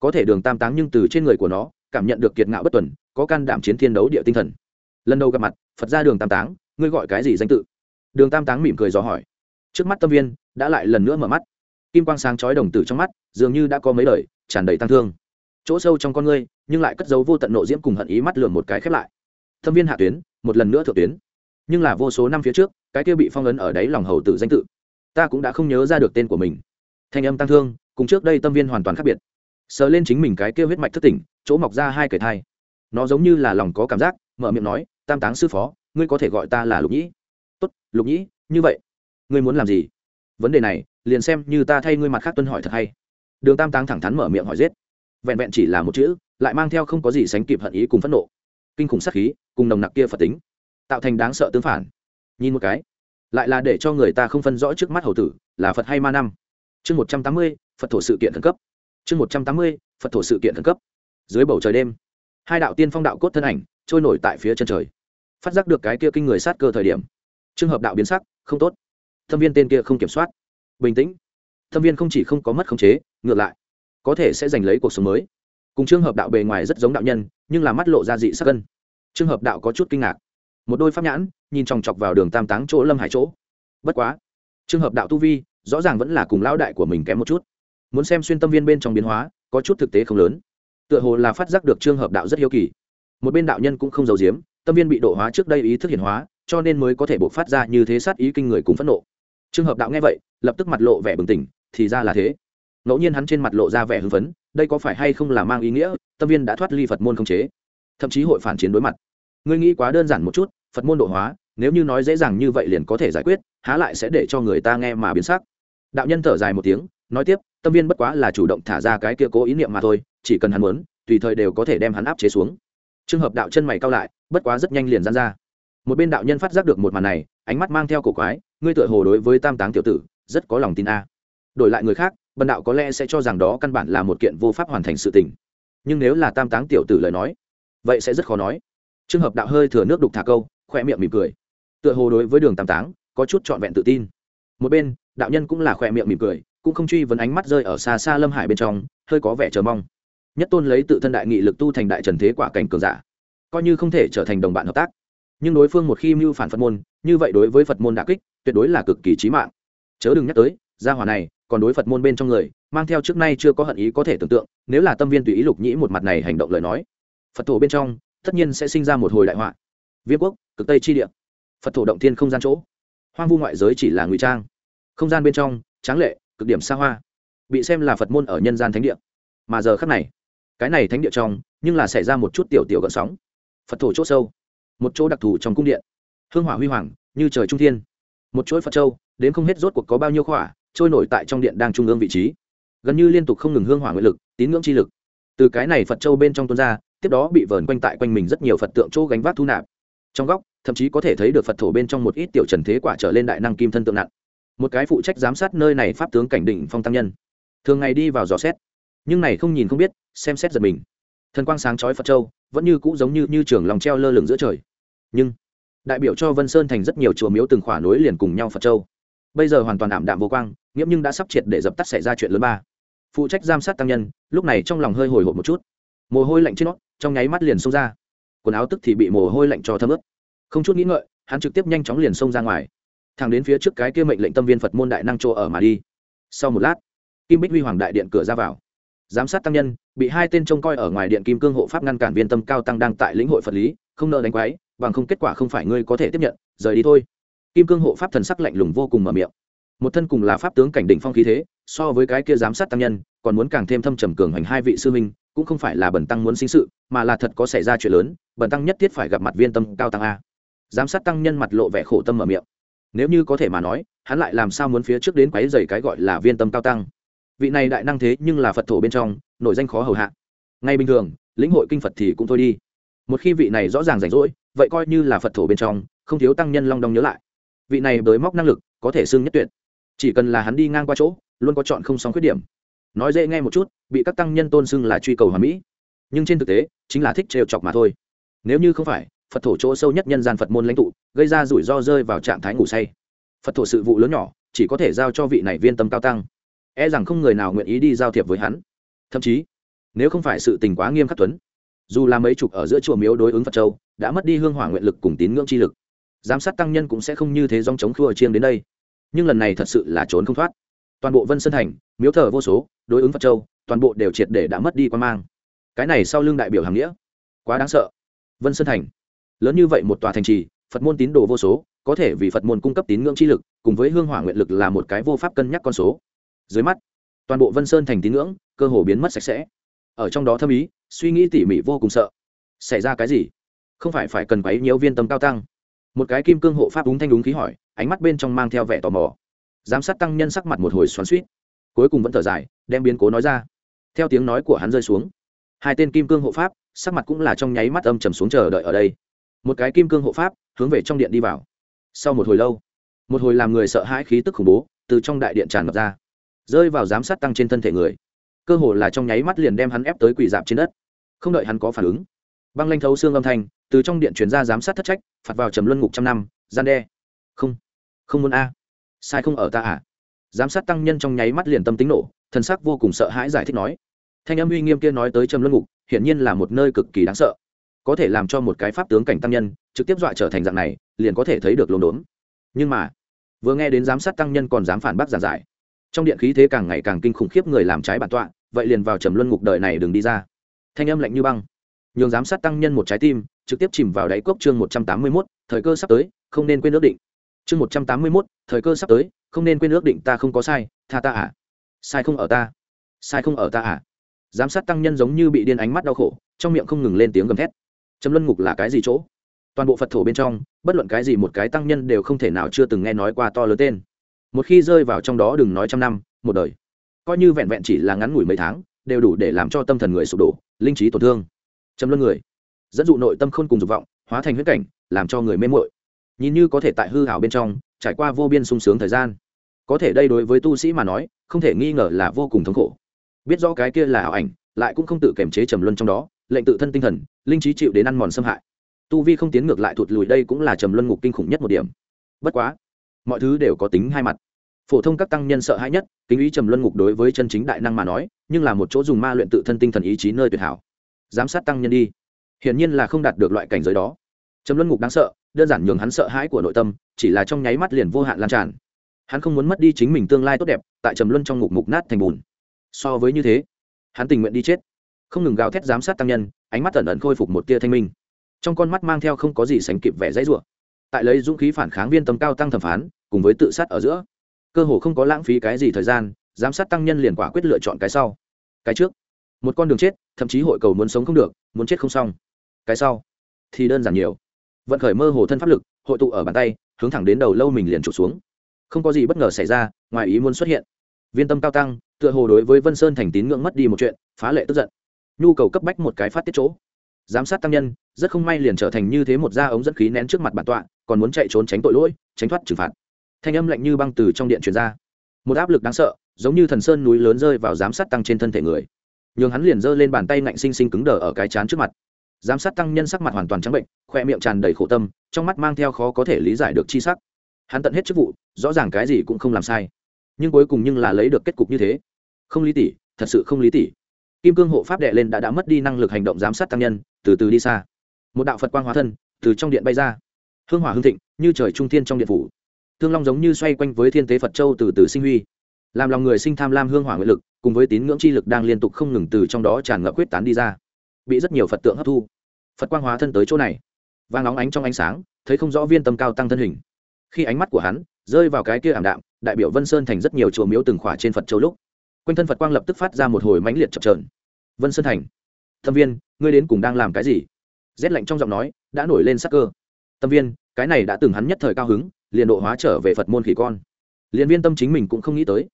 có thể đường tam táng nhưng từ trên người của nó cảm nhận được kiệt ngạo bất tuần có can đảm chiến thiên đấu địa tinh thần. Lần đầu gặp mặt, phật ra đường tam táng, ngươi gọi cái gì danh tự? Đường tam táng mỉm cười dò hỏi. Trước mắt tâm viên, đã lại lần nữa mở mắt. Kim quang sáng chói đồng tử trong mắt, dường như đã có mấy lời tràn đầy tăng thương. Chỗ sâu trong con ngươi, nhưng lại cất dấu vô tận nộ diễm cùng hận ý mắt lường một cái khép lại. Thâm viên hạ tuyến, một lần nữa thượng tuyến. Nhưng là vô số năm phía trước, cái kia bị phong ấn ở đáy lòng hầu tử danh tự, ta cũng đã không nhớ ra được tên của mình. Thanh âm tăng thương, cùng trước đây tâm viên hoàn toàn khác biệt. Sờ lên chính mình cái kia huyết mạch thất tỉnh, chỗ mọc ra hai kẻ thai nó giống như là lòng có cảm giác, mở miệng nói, tam táng sư phó, ngươi có thể gọi ta là lục nhĩ. Tốt, lục nhĩ, như vậy, ngươi muốn làm gì? Vấn đề này, liền xem như ta thay ngươi mặt khác tuân hỏi thật hay. Đường tam táng thẳng thắn mở miệng hỏi giết. Vẹn vẹn chỉ là một chữ, lại mang theo không có gì sánh kịp hận ý cùng phẫn nộ, kinh khủng sắc khí, cùng nồng nặc kia phật tính, tạo thành đáng sợ tương phản. Nhìn một cái, lại là để cho người ta không phân rõ trước mắt hầu tử, là phật hay ma năm. Chương một trăm tám mươi, phật thổ sự kiện khẩn cấp. Chương một trăm tám mươi, phật thổ sự kiện khẩn cấp. Dưới bầu trời đêm hai đạo tiên phong đạo cốt thân ảnh trôi nổi tại phía chân trời. Phát giác được cái kia kinh người sát cơ thời điểm, trường hợp đạo biến sắc, không tốt. Thâm viên tên kia không kiểm soát. Bình tĩnh. Thâm viên không chỉ không có mất khống chế, ngược lại, có thể sẽ giành lấy cuộc sống mới. Cùng trường hợp đạo bề ngoài rất giống đạo nhân, nhưng là mắt lộ ra dị sắc cân. Trường hợp đạo có chút kinh ngạc. Một đôi pháp nhãn, nhìn chòng chọc vào đường tam táng chỗ lâm hải chỗ. Bất quá, trường hợp đạo tu vi, rõ ràng vẫn là cùng lão đại của mình kém một chút. Muốn xem xuyên tâm viên bên trong biến hóa, có chút thực tế không lớn tựa hồ là phát giác được trường hợp đạo rất hiếu kỳ. Một bên đạo nhân cũng không giấu giếm, tâm viên bị độ hóa trước đây ý thức hiển hóa, cho nên mới có thể buộc phát ra như thế sát ý kinh người cùng phẫn nộ. Trường hợp đạo nghe vậy, lập tức mặt lộ vẻ bừng tỉnh, thì ra là thế. Ngẫu nhiên hắn trên mặt lộ ra vẻ hưng phấn, đây có phải hay không là mang ý nghĩa, tâm viên đã thoát ly phật môn không chế. Thậm chí hội phản chiến đối mặt. Ngươi nghĩ quá đơn giản một chút, phật môn độ hóa, nếu như nói dễ dàng như vậy liền có thể giải quyết, há lại sẽ để cho người ta nghe mà biến sắc. Đạo nhân thở dài một tiếng, nói tiếp, tâm viên bất quá là chủ động thả ra cái kia cố ý niệm mà thôi chỉ cần hắn muốn, tùy thời đều có thể đem hắn áp chế xuống. Trường hợp đạo chân mày cao lại, bất quá rất nhanh liền gian ra. Một bên đạo nhân phát giác được một màn này, ánh mắt mang theo cổ quái, ngươi tựa hồ đối với tam táng tiểu tử, rất có lòng tin a. À. Đổi lại người khác, bần đạo có lẽ sẽ cho rằng đó căn bản là một kiện vô pháp hoàn thành sự tình. Nhưng nếu là tam táng tiểu tử lời nói, vậy sẽ rất khó nói. Trường hợp đạo hơi thừa nước đục thả câu khoe miệng mỉm cười. Tựa hồ đối với đường tam táng, có chút trọn vẹn tự tin. Một bên, đạo nhân cũng là khoe miệng mỉm cười, cũng không truy vấn ánh mắt rơi ở xa xa lâm hải bên trong, hơi có vẻ chờ mong nhất tôn lấy tự thân đại nghị lực tu thành đại trần thế quả cảnh cường giả, coi như không thể trở thành đồng bạn hợp tác. Nhưng đối phương một khi mưu phản phật môn, như vậy đối với phật môn đà kích, tuyệt đối là cực kỳ trí mạng. Chớ đừng nhắc tới, gia hỏa này còn đối phật môn bên trong người, mang theo trước nay chưa có hận ý có thể tưởng tượng, nếu là tâm viên tùy ý lục nhĩ một mặt này hành động lời nói, phật thổ bên trong tất nhiên sẽ sinh ra một hồi đại họa. Viêm quốc, cực tây chi địa. Phật thổ động thiên không gian chỗ. Hoang vu ngoại giới chỉ là ngụy trang. Không gian bên trong, tráng lệ, cực điểm xa hoa, bị xem là phật môn ở nhân gian thánh địa. Mà giờ khắc này cái này thánh địa trong, nhưng là xảy ra một chút tiểu tiểu gợn sóng. Phật thổ c h ỗ sâu, một chỗ đặc thù trong cung điện. Hương hỏa huy hoàng, như trời trung thiên. Một chuỗi phật châu, đến không hết rốt cuộc có bao nhiêu khỏa, trôi nổi tại trong điện đang trung ương vị trí. Gần như liên tục không ngừng hương hỏa nguyện lực, tín ngưỡng chi lực. Từ cái này phật châu bên trong tuôn ra, tiếp đó bị vờn quanh tại quanh mình rất nhiều phật tượng chỗ gánh vác thu nạp. Trong góc, thậm chí có thể thấy được phật thổ bên trong một ít tiểu trần thế quả trở lên đại năng kim thân tượng nặng. Một cái phụ trách giám sát nơi này pháp tướng cảnh định phong tăng nhân. Thường ngày đi vào dò xét nhưng này không nhìn không biết, xem xét giật mình. Thần quang sáng chói phật châu, vẫn như cũ giống như như trường lòng treo lơ lửng giữa trời. Nhưng, đại biểu cho vân sơn thành rất nhiều chùa miếu từng khỏa nối liền cùng nhau phật châu. Bây giờ hoàn toàn ảm đạm vô quang, nghiễm nhưng đã sắp triệt để dập tắt xảy ra chuyện lớn ba. Phụ trách giám sát tăng nhân, lúc này trong lòng hơi hồi hộp một chút. Mồ hôi lạnh trên nót trong nháy mắt liền xông ra. Quần áo tức thì bị mồ hôi lạnh cho thấm ướt. Không chút nghĩ ngợi, hắn trực tiếp nhanh chóng liền xông ra ngoài. Thẳng đến phía trước cái kia mệnh lệnh tâm viên phật môn đại năng chỗ ở mà đi. Sau một lát, kim bích huy hoàng đại điện cửa ra vào giám sát tăng nhân, bị hai tên trông coi ở ngoài điện kim cương hộ pháp ngăn cản viên tâm cao tăng đang tại lĩnh hội phật lý, không nợ đánh quái, bằng không kết quả không phải ngươi có thể tiếp nhận, rời đi thôi. Kim cương hộ pháp thần sắc lạnh lùng vô cùng mở miệng. Một thân cùng là pháp tướng cảnh đỉnh phong khí thế, so với cái kia giám sát tăng nhân, còn muốn càng thêm thâm trầm cường hành hai vị sư minh cũng không phải là bẩn tăng muốn sinh sự, mà là thật có xảy ra chuyện lớn bẩn tăng nhất thiết phải gặp mặt viên tâm cao tăng a. Giám sát tăng nhân mặt lộ vẻ khổ tâm mở miệng. Nếu như có thể mà nói, hắn lại làm sao muốn phía trước đến quấy dày cái gọi là viên tâm cao tăng? Vị này đại năng thế nhưng là phật thổ bên trong nội danh khó hầu hạ. Ngay bình thường, lĩnh hội kinh phật thì cũng thôi đi. Một khi vị này rõ ràng rảnh rỗi, vậy coi như là phật thổ bên trong, không thiếu tăng nhân long đong nhớ lại. Vị này bới móc năng lực, có thể xưng nhất tuyệt. Chỉ cần là hắn đi ngang qua chỗ, luôn có chọn không xong khuyết điểm. Nói dễ nghe một chút, bị các tăng nhân tôn xưng là truy cầu hòa mỹ. Nhưng trên thực tế, chính là thích trêu chọc mà thôi. Nếu như không phải, phật thổ chỗ sâu nhất nhân gian phật môn lãnh tụ, gây ra rủi ro rơi vào trạng thái ngủ say. Phật thổ sự vụ lớn nhỏ, chỉ có thể giao cho vị này viên tâm cao tăng e rằng không người nào nguyện ý đi giao thiệp với hắn. Thậm chí, nếu không phải sự tình quá nghiêm khắc tuấn, dù là mấy chục ở giữa chùa miếu đối ứng phật châu, đã mất đi hương hỏa nguyện lực cùng tín ngưỡng chi lực, giám sát tăng nhân cũng sẽ không như thế dòng chống khua chiêng đến đây. Nhưng lần này thật sự là trốn không thoát. Toàn bộ vân sơn thành, miếu thờ vô số, đối ứng phật châu, toàn bộ đều triệt để đã mất đi quan mang. Cái này sau lưng đại biểu hàng nghĩa. Quá đáng sợ. Vân sơn thành. Lớn như vậy một tòa thành trì, phật môn tín đồ vô số, có thể vì phật môn cung cấp tín ngưỡng chi lực, cùng với hương hỏa nguyện lực là một cái vô pháp cân nhắc con số dưới mắt, toàn bộ vân sơn thành tín ngưỡng cơ hồ biến mất sạch sẽ. Ở trong đó thâm ý, suy nghĩ tỉ mỉ vô cùng sợ. Xảy ra cái gì? Không phải phải cần quấy nhiều viên tâm cao tăng. Một cái kim cương hộ pháp đúng thanh đúng khí hỏi, ánh mắt bên trong mang theo vẻ tò mò. Giám sát tăng nhân sắc mặt một hồi xoắn suýt cuối cùng vẫn thở dài, đem biến cố nói ra. Theo tiếng nói của hắn rơi xuống, hai tên kim cương hộ pháp, sắc mặt cũng là trong nháy mắt âm trầm xuống chờ đợi ở đây. Một cái kim cương hộ pháp, hướng về trong điện đi vào. Sau một hồi lâu, một hồi làm người sợ hãi khí tức khủng bố từ trong đại điện tràn ngập ra rơi vào giám sát tăng trên thân thể người. Cơ hồ là trong nháy mắt liền đem hắn ép tới quỷ dạp trên đất. Không đợi hắn có phản ứng, băng lanh thấu xương âm thanh từ trong điện chuyển ra giám sát thất trách, phạt vào trầm luân ngục trăm năm, gian đe. Không không muốn a. Sai không ở ta à? Giám sát tăng nhân trong nháy mắt liền tâm tính nổ, thần sắc vô cùng sợ hãi giải thích nói. Thanh âm uy nghiêm kia nói tới trầm luân ngục, hiển nhiên là một nơi cực kỳ đáng sợ. Có thể làm cho một cái pháp tướng cảnh tăng nhân, trực tiếp dọa trở thành dạng này, liền có thể thấy được lồn đốn. Nhưng mà, vừa nghe đến giám sát tăng nhân còn dám phản bác giản giải trong điện khí thế càng ngày càng kinh khủng khiếp người làm trái bản tọa, vậy liền vào trầm luân ngục đời này đừng đi ra. Thanh âm lạnh như băng. Nhường giám sát tăng nhân một trái tim, trực tiếp chìm vào đáy cốc chương một trăm tám mươi mốt, thời cơ sắp tới, không nên quên ước định. Chương một trăm tám mươi mốt, thời cơ sắp tới, không nên quên ước định ta không có sai, tha ta à. Sai không ở ta. Sai không ở ta à. Giám sát tăng nhân giống như bị điên ánh mắt đau khổ, trong miệng không ngừng lên tiếng gầm thét. Trầm luân ngục là cái gì chỗ? Toàn bộ phật thổ bên trong, bất luận cái gì một cái tăng nhân đều không thể nào chưa từng nghe nói qua to lớn tên một khi rơi vào trong đó đừng nói trăm năm, một đời. Coi như vẹn vẹn chỉ là ngắn ngủi mấy tháng, đều đủ để làm cho tâm thần người sụp đổ, linh trí tổn thương. Châm luân người, dẫn dụ nội tâm khôn cùng dục vọng, hóa thành huyết cảnh, làm cho người mê mội nhìn như có thể tại hư hảo bên trong, trải qua vô biên sung sướng thời gian. Có thể đây đối với tu sĩ mà nói, không thể nghi ngờ là vô cùng thống khổ. Biết rõ cái kia là ảo ảnh, lại cũng không tự kiềm chế trầm luân trong đó, lệnh tự thân tinh thần, linh trí chịu đến ăn mòn xâm hại. Tu vi không tiến ngược lại thụt lùi đây cũng là trầm luân ngục kinh khủng nhất một điểm. Bất quá mọi thứ đều có tính hai mặt. Phổ thông các tăng nhân sợ hãi nhất, kính ý trầm luân ngục đối với chân chính đại năng mà nói, nhưng là một chỗ dùng ma luyện tự thân tinh thần ý chí nơi tuyệt hảo. Giám sát tăng nhân đi. Hiển nhiên là không đạt được loại cảnh giới đó. Trầm luân ngục đáng sợ, đơn giản nhường hắn sợ hãi của nội tâm, chỉ là trong nháy mắt liền vô hạn lan tràn. Hắn không muốn mất đi chính mình tương lai tốt đẹp, tại trầm luân trong ngục mục nát thành bùn. So với như thế, hắn tình nguyện đi chết. Không ngừng gào thét giám sát tăng nhân, ánh mắt ẩn ẩn khôi phục một tia thanh minh. Trong con mắt mang theo không có gì sánh kịp vẻ dãy rủa tại lấy dũng khí phản kháng viên tâm cao tăng thẩm phán, cùng với tự sát ở giữa. Cơ hồ không có lãng phí cái gì thời gian, giám sát tăng nhân liền quả quyết lựa chọn cái sau. Cái trước, một con đường chết, thậm chí hội cầu muốn sống không được, muốn chết không xong. Cái sau, thì đơn giản nhiều. Vận khởi mơ hồ thân pháp lực, hội tụ ở bàn tay, hướng thẳng đến đầu lâu mình liền trục xuống. Không có gì bất ngờ xảy ra, ngoài ý muốn xuất hiện. Viên tâm cao tăng, tựa hồ đối với vân sơn thành tín ngưỡng mất đi một chuyện, phá lệ tức giận. Nhu cầu cấp bách một cái phát tiết chỗ. Giám sát tăng nhân, rất không may liền trở thành như thế một da ống dẫn khí nén trước mặt bản tọa còn muốn chạy trốn tránh tội lỗi, tránh thoát trừng phạt. Thanh âm lạnh như băng từ trong điện truyền ra. Một áp lực đáng sợ, giống như thần sơn núi lớn rơi vào giám sát tăng trên thân thể người. Nhường hắn liền giơ lên bàn tay ngạnh xinh xinh cứng đờ ở cái chán trước mặt. Giám sát tăng nhân sắc mặt hoàn toàn trắng bệnh, khoe miệng tràn đầy khổ tâm, trong mắt mang theo khó có thể lý giải được chi sắc. Hắn tận hết chức vụ, rõ ràng cái gì cũng không làm sai. Nhưng cuối cùng nhưng là lấy được kết cục như thế. Không lý tỷ thật sự không lý tỷ kim cương hộ pháp đệ lên đã đã mất đi năng lực hành động giám sát tăng nhân, từ từ đi xa. Một đạo phật quang hóa thân, từ trong điện bay ra hương hỏa hương thịnh, như trời trung thiên trong điện phủ. Thương long giống như xoay quanh với thiên tế phật châu từ từ sinh huy. Làm lòng người sinh tham lam hương hỏa nguyện lực, cùng với tín ngưỡng chi lực đang liên tục không ngừng từ trong đó tràn ngập quyết tán đi ra. Bị rất nhiều phật tượng hấp thu. Phật quang hóa thân tới chỗ này. Vang óng ánh trong ánh sáng, thấy không rõ viên tâm cao tăng thân hình. Khi ánh mắt của hắn rơi vào cái kia ảm đạm, đại biểu vân sơn thành rất nhiều chùa miếu từng khỏa trên phật châu lúc, quanh thân phật quang lập tức phát ra một hồi mãnh liệt chập trờn vân sơn thành tâm viên, ngươi đến cùng đang làm cái gì? Rét lạnh trong giọng nói đã nổi lên sắc cơ tâm viên, cái này đã từng hắn nhất thời cao hứng, liền độ hóa trở về phật môn khỉ con. Liền viên tâm chính mình cũng không nghĩ tới.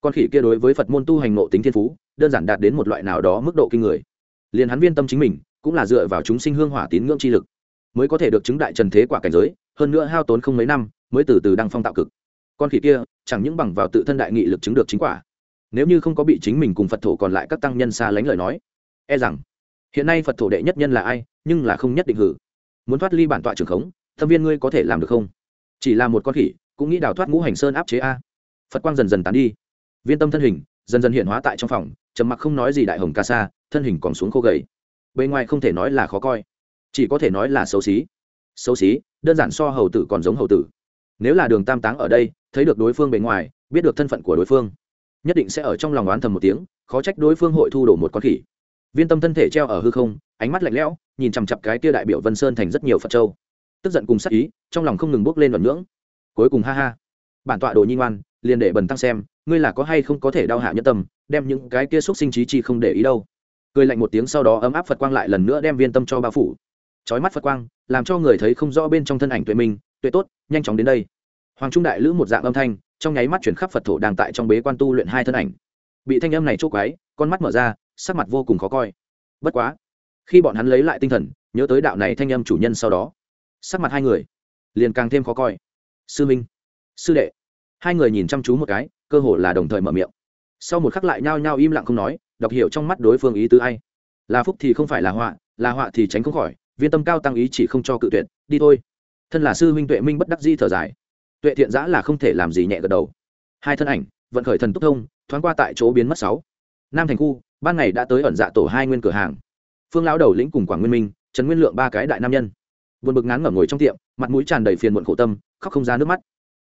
Con khỉ kia đối với phật môn tu hành nộ tính thiên phú, đơn giản đạt đến một loại nào đó mức độ kinh người. Liền hắn viên tâm chính mình, cũng là dựa vào chúng sinh hương hỏa tín ngưỡng chi lực, mới có thể được chứng đại trần thế quả cảnh giới, hơn nữa hao tốn không mấy năm, mới từ từ đăng phong tạo cực. Con khỉ kia, chẳng những bằng vào tự thân đại nghị lực chứng được chính quả, nếu như không có bị chính mình cùng phật thổ còn lại các tăng nhân xa lánh lời nói e rằng, hiện nay phật thổ đệ nhất nhân là ai, nhưng là không nhất định hử. Muốn thoát ly bản tọa trường khống thâm viên ngươi có thể làm được không? Chỉ là một con khỉ, cũng nghĩ đào thoát ngũ hành sơn áp chế a. Phật quang dần dần tán đi. Viên tâm thân hình dần dần hiện hóa tại trong phòng, trầm mặc không nói gì đại hồng ca sa, thân hình còn xuống khô gầy. Bề ngoài không thể nói là khó coi, chỉ có thể nói là xấu xí. Xấu xí, đơn giản so hầu tử còn giống hầu tử. Nếu là đường tam táng ở đây, thấy được đối phương bề ngoài, biết được thân phận của đối phương, nhất định sẽ ở trong lòng oán thầm một tiếng, khó trách đối phương hội thu đổ một con khỉ. Viên tâm thân thể treo ở hư không, ánh mắt lạnh lẽo, nhìn chằm chặp cái kia đại biểu vân sơn thành rất nhiều phật châu tức giận cùng sắc ý, trong lòng không ngừng bốc lên đoạn ngưỡng. Cuối cùng ha ha. Bản tọa đồ nhi ngoan, liền để bần tăng xem, ngươi là có hay không có thể đau hạ nhất tâm, đem những cái kia xúc sinh trí chi không để ý đâu. Cười lạnh một tiếng sau đó ấm áp phật quang lại lần nữa đem viên tâm cho bao phủ. Trói mắt phật quang, làm cho người thấy không rõ bên trong thân ảnh tuệ minh, tuệ tốt, nhanh chóng đến đây. Hoàng trung đại lữ một dạng âm thanh, trong nháy mắt chuyển khắp phật thổ đang tại trong bế quan tu luyện hai thân ảnh. Bị thanh âm này chốt quái, con mắt mở ra, sắc mặt vô cùng khó coi. Bất quá, khi bọn hắn lấy lại tinh thần, nhớ tới đạo này thanh âm chủ nhân sau đó sắc mặt hai người liền càng thêm khó coi. Sư minh, sư đệ. Hai người nhìn chăm chú một cái, cơ hồ là đồng thời mở miệng. Sau một khắc lại nhao nhao im lặng không nói, đọc hiểu trong mắt đối phương ý tứ ai. Là phúc thì không phải là họa là họa thì tránh không khỏi, viên tâm cao tăng ý chỉ không cho cự tuyệt, đi thôi. Thân là sư minh tuệ minh bất đắc di thở dài. Tuệ thiện giã là không thể làm gì nhẹ gật đầu. Hai thân ảnh, vận khởi thần túc thông, thoáng qua tại chỗ biến mất sáu. Nam thành khu, ban ngày đã tới ẩn dạ tổ hai nguyên cửa hàng. Phương lão đầu lĩnh cùng quảng nguyên minh, trần nguyên lượng ba cái đại nam nhân buồn bực ngán ngẩm ngồi trong tiệm mặt mũi tràn đầy phiền muộn khổ tâm khóc không ra nước mắt.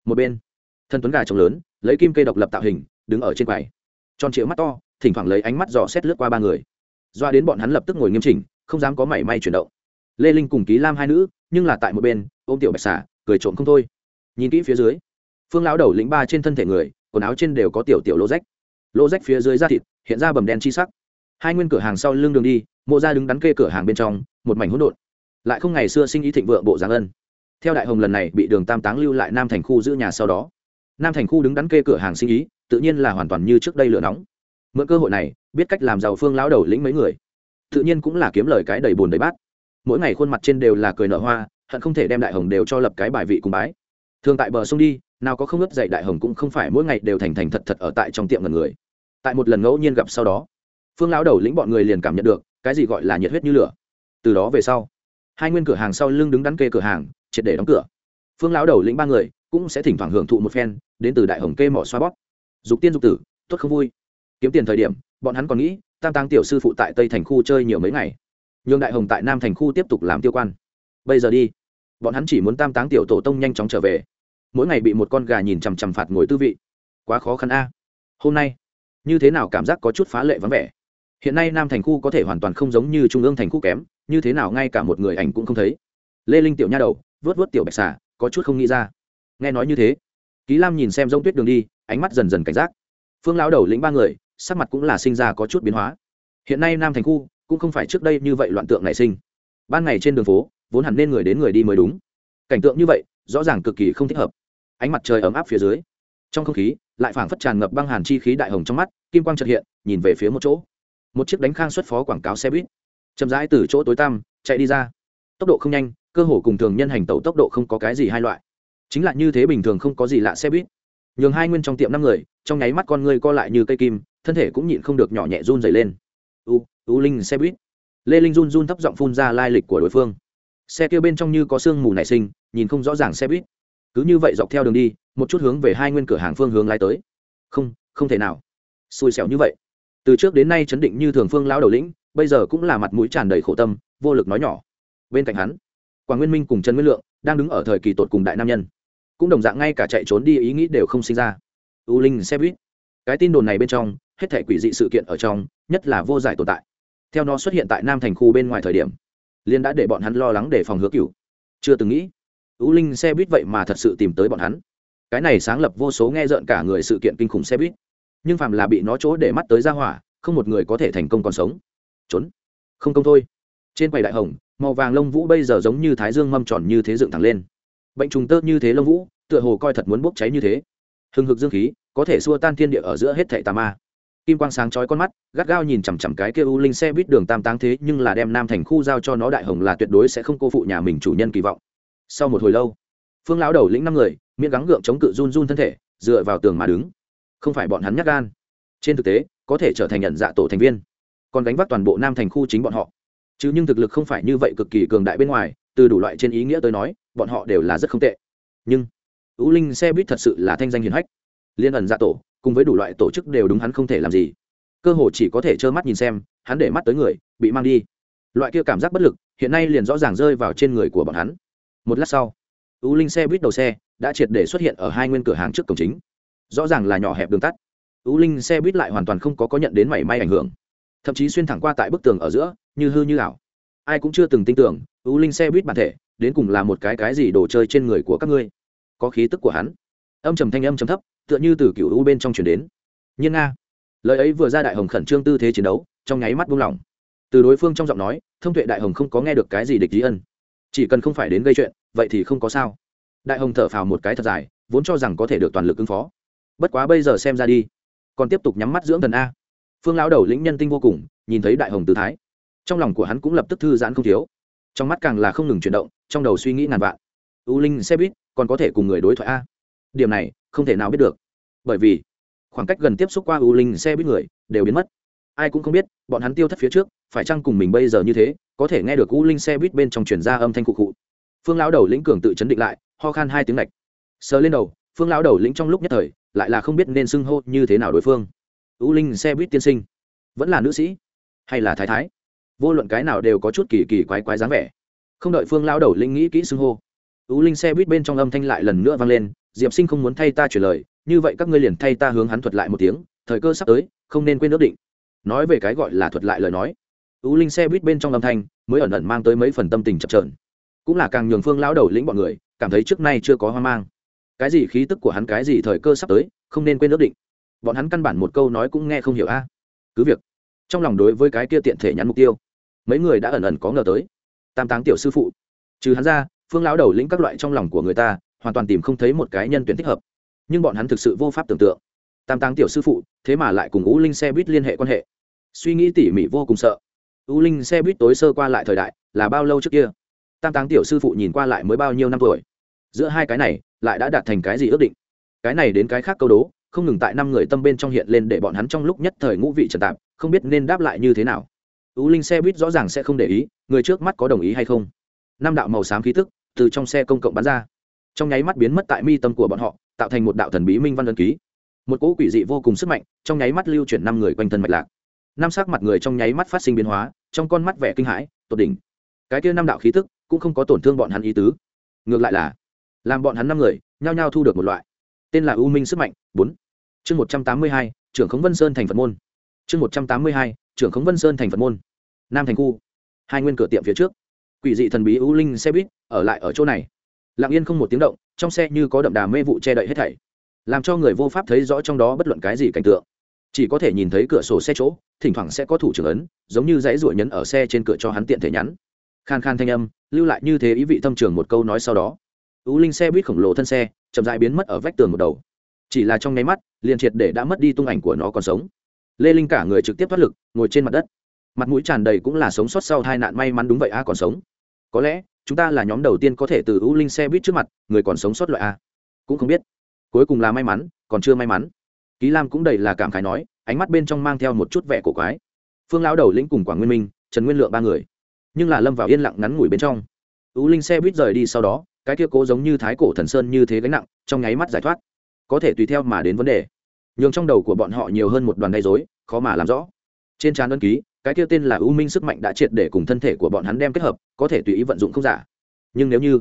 Một bên thân tuấn gà trồng lớn lấy kim cây độc lập tạo hình đứng ở trên quầy. Tròn triệu mắt to thỉnh thoảng lấy ánh mắt dò xét lướt qua ba người. Doa đến bọn hắn lập tức ngồi nghiêm chỉnh không dám có mảy may chuyển động. Lê linh cùng ký lam hai nữ nhưng là tại một bên ôm tiểu bạch xà, cười trộm không thôi. Nhìn kỹ phía dưới phương lão đầu lĩnh ba trên thân thể người quần áo trên đều có tiểu tiểu lỗ rách. Lỗ rách phía dưới da thịt hiện ra bầm đen chi sắc. Hai nguyên cửa hàng sau lưng đường đi mộ ra đứng đắn kê cửa hàng bên trong một mảnh hỗn độn lại không ngày xưa sinh ý thịnh vượng bộ giáng ân. Theo đại hồng lần này bị đường tam táng lưu lại nam thành khu giữ nhà sau đó, nam thành khu đứng đắn kê cửa hàng sinh ý, tự nhiên là hoàn toàn như trước đây lửa nóng. Mượn cơ hội này, biết cách làm giàu phương lão đầu lĩnh mấy người. Tự nhiên cũng là kiếm lời cái đầy bùn đầy bát. Mỗi ngày khuôn mặt trên đều là cười nở hoa, hận không thể đem đại hồng đều cho lập cái bài vị cùng bái. Thường tại bờ sông đi, nào có không ướt dậy đại hồng cũng không phải mỗi ngày đều thành thành thật thật ở tại trong tiệm ngần người. Tại một lần ngẫu nhiên gặp sau đó, phương lão đầu lĩnh bọn người liền cảm nhận được, cái gì gọi là nhiệt huyết như lửa. Từ đó về sau hai nguyên cửa hàng sau lưng đứng đắn kê cửa hàng, triệt để đóng cửa. Phương lão đầu lĩnh ba người cũng sẽ thỉnh thoảng hưởng thụ một phen, đến từ đại hồng kê mỏ xoa bóp. Dục tiên dục tử tuất không vui. Kiếm tiền thời điểm, bọn hắn còn nghĩ, tam tăng tiểu sư phụ tại tây thành khu chơi nhiều mấy ngày. Nhường đại hồng tại nam thành khu tiếp tục làm tiêu quan. Bây giờ đi. Bọn hắn chỉ muốn tam táng tiểu tổ tông nhanh chóng trở về. Mỗi ngày bị một con gà nhìn chằm chằm phạt ngồi tư vị. Quá khó khăn a. Hôm nay, như thế nào cảm giác có chút phá lệ vắng vẻ. Hiện nay nam thành khu có thể hoàn toàn không giống như trung ương thành khu kém như thế nào ngay cả một người ảnh cũng không thấy. Lê linh tiểu nha đầu vớt vớt tiểu bạch xà, có chút không nghĩ ra. Nghe nói như thế, ký lam nhìn xem giống tuyết đường đi, ánh mắt dần dần cảnh giác. Phương lão đầu lĩnh ba người, sắc mặt cũng là sinh ra có chút biến hóa. Hiện nay nam thành khu cũng không phải trước đây như vậy loạn tượng nảy sinh. Ban ngày trên đường phố, vốn hẳn nên người đến người đi mới đúng. Cảnh tượng như vậy, rõ ràng cực kỳ không thích hợp. Ánh mặt trời ấm áp phía dưới, trong không khí lại phảng phất tràn ngập băng hàn chi khí đại hồng trong mắt, kim quang trật hiện, nhìn về phía một chỗ. Một chiếc đánh khang xuất phó quảng cáo xe buýt chậm rãi từ chỗ tối tăm, chạy đi ra. Tốc độ không nhanh, cơ hồ cùng thường nhân hành tẩu tốc độ không có cái gì hai loại. Chính là như thế bình thường không có gì lạ xe buýt. Nhường hai nguyên trong tiệm năm người, trong nháy mắt con người co lại như cây kim, thân thể cũng nhịn không được nhỏ nhẹ run dày lên. U u linh xe buýt. Lê linh run run thấp giọng phun ra lai lịch của đối phương. Xe kia bên trong như có sương mù nảy sinh, nhìn không rõ ràng xe buýt. Cứ như vậy dọc theo đường đi, một chút hướng về hai nguyên cửa hàng phương hướng lái tới. Không không thể nào. Xui xẻo như vậy. Từ trước đến nay chấn định như thường phương lao đầu lĩnh bây giờ cũng là mặt mũi tràn đầy khổ tâm, vô lực nói nhỏ. Bên cạnh hắn, quảng nguyên minh cùng trần nguyên lượng đang đứng ở thời kỳ tột cùng đại nam nhân. Cũng đồng dạng ngay cả chạy trốn đi ý nghĩ đều không sinh ra. U linh xe buýt. Cái tin đồn này bên trong, hết thể quỷ dị sự kiện ở trong, nhất là vô giải tồn tại. Theo nó xuất hiện tại nam thành khu bên ngoài thời điểm liên đã để bọn hắn lo lắng để phòng hứa cửu. Chưa từng nghĩ, u linh xe buýt vậy mà thật sự tìm tới bọn hắn. Cái này sáng lập vô số nghe rợn cả người sự kiện kinh khủng xe buýt. Nhưng phàm là bị nó chỗ để mắt tới ra hỏa, không một người có thể thành công còn sống trốn. Không công thôi. Trên quầy đại hồng, màu vàng lông vũ bây giờ giống như thái dương mâm tròn như thế dựng thẳng lên. Bệnh trùng tơ như thế lông vũ, tựa hồ coi thật muốn bốc cháy như thế. Hừng hực dương khí, có thể xua tan thiên địa ở giữa hết thệ tà ma. Kim quang sáng chói con mắt, gắt gao nhìn chằm chằm cái kia u linh xe buýt đường tam táng thế, nhưng là đem nam thành khu giao cho nó đại hồng là tuyệt đối sẽ không cô phụ nhà mình chủ nhân kỳ vọng. Sau một hồi lâu, phương lão đầu lĩnh năm người, miệng gắng gượng chống cự run run thân thể, dựa vào tường mà đứng. Không phải bọn hắn nhắc gan. Trên thực tế, có thể trở thành nhận dạ tổ thành viên còn đánh vác toàn bộ nam thành khu chính bọn họ. Chứ nhưng thực lực không phải như vậy cực kỳ cường đại bên ngoài, từ đủ loại trên ý nghĩa tới nói, bọn họ đều là rất không tệ. Nhưng ưu linh xe buýt thật sự là thanh danh hiền hách. Liên ẩn dạ tổ, cùng với đủ loại tổ chức đều đúng hắn không thể làm gì. Cơ hồ chỉ có thể trơ mắt nhìn xem, hắn để mắt tới người, bị mang đi. Loại kia cảm giác bất lực, hiện nay liền rõ ràng rơi vào trên người của bọn hắn. Một lát sau ưu linh xe buýt đầu xe đã triệt để xuất hiện ở hai nguyên cửa hàng trước cổng chính. Rõ ràng là nhỏ hẹp đường tắt. Ưu linh xe buýt lại hoàn toàn không có có nhận đến mảy may ảnh hưởng thậm chí xuyên thẳng qua tại bức tường ở giữa, như hư như ảo. Ai cũng chưa từng tin tưởng ưu linh xe buýt bản thể, đến cùng là một cái cái gì đồ chơi trên người của các ngươi. Có khí tức của hắn. Âm trầm thanh âm trầm thấp, tựa như từ cựu u bên trong chuyển đến. Nhiên nga. Lời ấy vừa ra đại hồng khẩn trương tư thế chiến đấu, trong nháy mắt buông lỏng. Từ đối phương trong giọng nói, thông tuệ đại hồng không có nghe được cái gì địch ý ân. Chỉ cần không phải đến gây chuyện, vậy thì không có sao. Đại hồng thở phào một cái thật dài, vốn cho rằng có thể được toàn lực ứng phó. Bất quá bây giờ xem ra đi. Còn tiếp tục nhắm mắt dưỡng thần a phương lão đầu lĩnh nhân tinh vô cùng, nhìn thấy đại hồng tự thái, trong lòng của hắn cũng lập tức thư giãn không thiếu. Trong mắt càng là không ngừng chuyển động, trong đầu suy nghĩ ngàn vạn. U linh xe buýt, còn có thể cùng người đối thoại a? Điểm này, không thể nào biết được. Bởi vì, khoảng cách gần tiếp xúc qua u linh xe buýt người, đều biến mất. Ai cũng không biết, bọn hắn tiêu thất phía trước, phải chăng cùng mình bây giờ như thế, có thể nghe được u linh xe buýt bên trong chuyển ra âm thanh cụ cụ phương lão đầu lĩnh cường tự chấn định lại, ho khan hai tiếng lạch sờ lên đầu, phương lão đầu lĩnh trong lúc nhất thời, lại là không biết nên xưng hô như thế nào đối phương u linh xe buýt tiên sinh. Vẫn là nữ sĩ? Hay là thái thái? Vô luận cái nào đều có chút kỳ kỳ quái quái dáng vẻ. Không đợi phương lão đầu linh nghĩ kỹ xưng hô, u linh xe buýt bên trong âm thanh lại lần nữa vang lên, diệp sinh không muốn thay ta chuyển lời, như vậy các ngươi liền thay ta hướng hắn thuật lại một tiếng, thời cơ sắp tới, không nên quên ước định. Nói về cái gọi là thuật lại lời nói, u linh xe buýt bên trong âm thanh mới ẩn ẩn mang tới mấy phần tâm tình chập trờn cũng là càng nhường phương lão đầu lĩnh bọn người cảm thấy trước nay chưa có hoang mang. Cái gì khí tức của hắn, cái gì thời cơ sắp tới, không nên quên ước định bọn hắn căn bản một câu nói cũng nghe không hiểu a. Cứ việc, trong lòng đối với cái kia tiện thể nhắn mục tiêu, mấy người đã ẩn ẩn có ngờ tới. Tam táng tiểu sư phụ, trừ hắn ra, phương lão đầu lĩnh các loại trong lòng của người ta, hoàn toàn tìm không thấy một cái nhân tuyển thích hợp. Nhưng bọn hắn thực sự vô pháp tưởng tượng. Tam táng tiểu sư phụ, thế mà lại cùng u linh xe buýt liên hệ quan hệ. Suy nghĩ tỉ mỉ vô cùng sợ. U linh xe buýt tối sơ qua lại thời đại, là bao lâu trước kia? Tam táng tiểu sư phụ nhìn qua lại mới bao nhiêu năm tuổi? Giữa hai cái này, lại đã đạt thành cái gì ước định? Cái này đến cái khác câu đố không ngừng tại năm người tâm bên trong hiện lên để bọn hắn trong lúc nhất thời ngũ vị trần tạp, không biết nên đáp lại như thế nào. U linh xe buýt rõ ràng sẽ không để ý, người trước mắt có đồng ý hay không? Năm đạo màu xám khí tức từ trong xe công cộng bắn ra. Trong nháy mắt biến mất tại mi tâm của bọn họ, tạo thành một đạo thần bí minh văn đơn ký. Một cỗ quỷ dị vô cùng sức mạnh trong nháy mắt lưu chuyển năm người quanh thân mạch lạc. Năm sắc mặt người trong nháy mắt phát sinh biến hóa, trong con mắt vẻ kinh hãi, tột đỉnh. Cái kia năm đạo khí tức cũng không có tổn thương bọn hắn ý tứ. Ngược lại là, làm bọn hắn năm người nhao nhao thu được một loại. Tên là u minh sức mạnh bốn chương một trăm tám mươi hai, trưởng khống vân sơn thành phật môn. Chương một trăm tám mươi hai, trưởng khống vân sơn thành phật môn. Nam thành khu. Hai nguyên cửa tiệm phía trước. Quỷ dị thần bí u linh xe buýt ở lại ở chỗ này. Lặng yên không một tiếng động, trong xe như có đậm đà mê vụ che đậy hết thảy, làm cho người vô pháp thấy rõ trong đó bất luận cái gì cảnh tượng. Chỉ có thể nhìn thấy cửa sổ xe chỗ, thỉnh thoảng sẽ có thủ trưởng ấn, giống như dãy ruổi nhấn ở xe trên cửa cho hắn tiện thể nhắn. Khan khan thanh âm, lưu lại như thế ý vị thâm trường một câu nói sau đó. U linh xe buýt khổng lồ thân xe, chậm dại biến mất ở vách tường một đầu chỉ là trong nháy mắt, liền triệt để đã mất đi tung ảnh của nó còn sống. Lê linh cả người trực tiếp thoát lực, ngồi trên mặt đất. Mặt mũi tràn đầy cũng là sống sót sau hai nạn may mắn đúng vậy a, còn sống. Có lẽ, chúng ta là nhóm đầu tiên có thể từ u linh xe buýt trước mặt, người còn sống sót loại a. Cũng không biết. Cuối cùng là may mắn, còn chưa may mắn. Ký lam cũng đầy là cảm khái nói, ánh mắt bên trong mang theo một chút vẻ cổ quái. Phương lão đầu lĩnh cùng quảng nguyên minh, trần nguyên lượng ba người. Nhưng là lâm vào yên lặng ngắn ngủi bên trong. U linh xe buýt rời đi sau đó, cái kia cố giống như thái cổ thần sơn như thế gánh nặng, trong nháy mắt giải thoát có thể tùy theo mà đến vấn đề. Nhường trong đầu của bọn họ nhiều hơn một đoàn gây dối khó mà làm rõ. Trên trán đơn ký, cái kia tên là ưu minh sức mạnh đã triệt để cùng thân thể của bọn hắn đem kết hợp, có thể tùy ý vận dụng không giả. Nhưng nếu như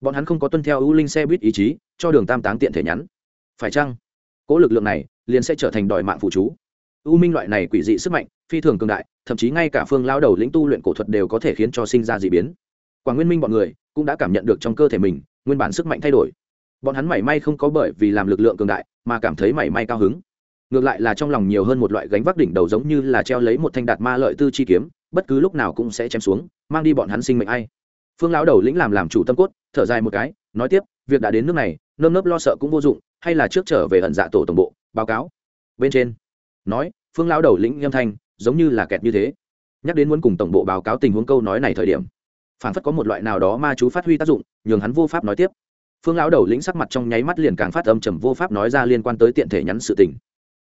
bọn hắn không có tuân theo ưu linh xe buýt ý chí, cho đường tam táng tiện thể nhắn. Phải chăng? Cỗ lực lượng này liền sẽ trở thành đòi mạng phụ chú. Ưu minh loại này quỷ dị sức mạnh, phi thường cường đại, thậm chí ngay cả phương lao đầu lĩnh tu luyện cổ thuật đều có thể khiến cho sinh ra d ị biến. Quảng nguyên minh bọn người cũng đã cảm nhận được trong cơ thể mình, nguyên bản sức mạnh thay đổi bọn hắn mảy may không có bởi vì làm lực lượng cường đại mà cảm thấy mảy may cao hứng. Ngược lại là trong lòng nhiều hơn một loại gánh vác đỉnh đầu giống như là treo lấy một thanh đạt ma lợi tư chi kiếm, bất cứ lúc nào cũng sẽ chém xuống, mang đi bọn hắn sinh mệnh ai. Phương lão đầu lĩnh làm làm chủ tâm cốt, thở dài một cái, nói tiếp, việc đã đến nước này, nơm nớp lo sợ cũng vô dụng, hay là trước trở về ẩn dạ tổ tổng bộ, báo cáo. Bên trên, nói, phương lão đầu lĩnh nghiêm thanh giống như là kẹt như thế. Nhắc đến muốn cùng tổng bộ báo cáo tình huống câu nói này thời điểm phản phất có một loại nào đó ma chú phát huy tác dụng, nhường hắn vô pháp nói tiếp phương lão đầu lĩnh sắc mặt trong nháy mắt liền càng phát âm trầm vô pháp nói ra liên quan tới tiện thể nhắn sự tình.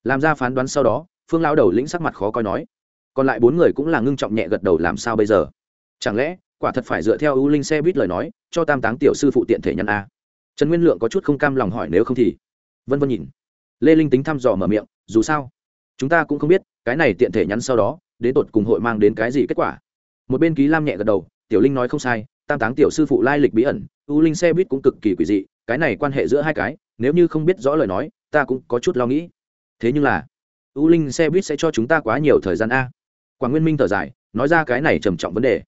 Làm ra phán đoán sau đó, phương lão đầu lĩnh sắc mặt khó coi nói, còn lại bốn người cũng là ngưng trọng nhẹ gật đầu làm sao bây giờ? Chẳng lẽ, quả thật phải dựa theo ưu linh xe buýt lời nói, cho tam táng tiểu sư phụ tiện thể nhắn a? Trần nguyên lượng có chút không cam lòng hỏi nếu không thì. Vân vân nhìn. Lê linh tính thăm dò mở miệng, dù sao, chúng ta cũng không biết, cái này tiện thể nhắn sau đó, đến tột cùng hội mang đến cái gì kết quả? Một bên ký lam nhẹ gật đầu, tiểu linh nói không sai, tam táng tiểu sư phụ lai lịch bí ẩn u linh xe buýt cũng cực kỳ quỷ dị, cái này quan hệ giữa hai cái, nếu như không biết rõ lời nói, ta cũng có chút lo nghĩ. Thế nhưng là, u linh xe buýt sẽ cho chúng ta quá nhiều thời gian a. Quảng nguyên minh thở dài, nói ra cái này trầm trọng vấn đề.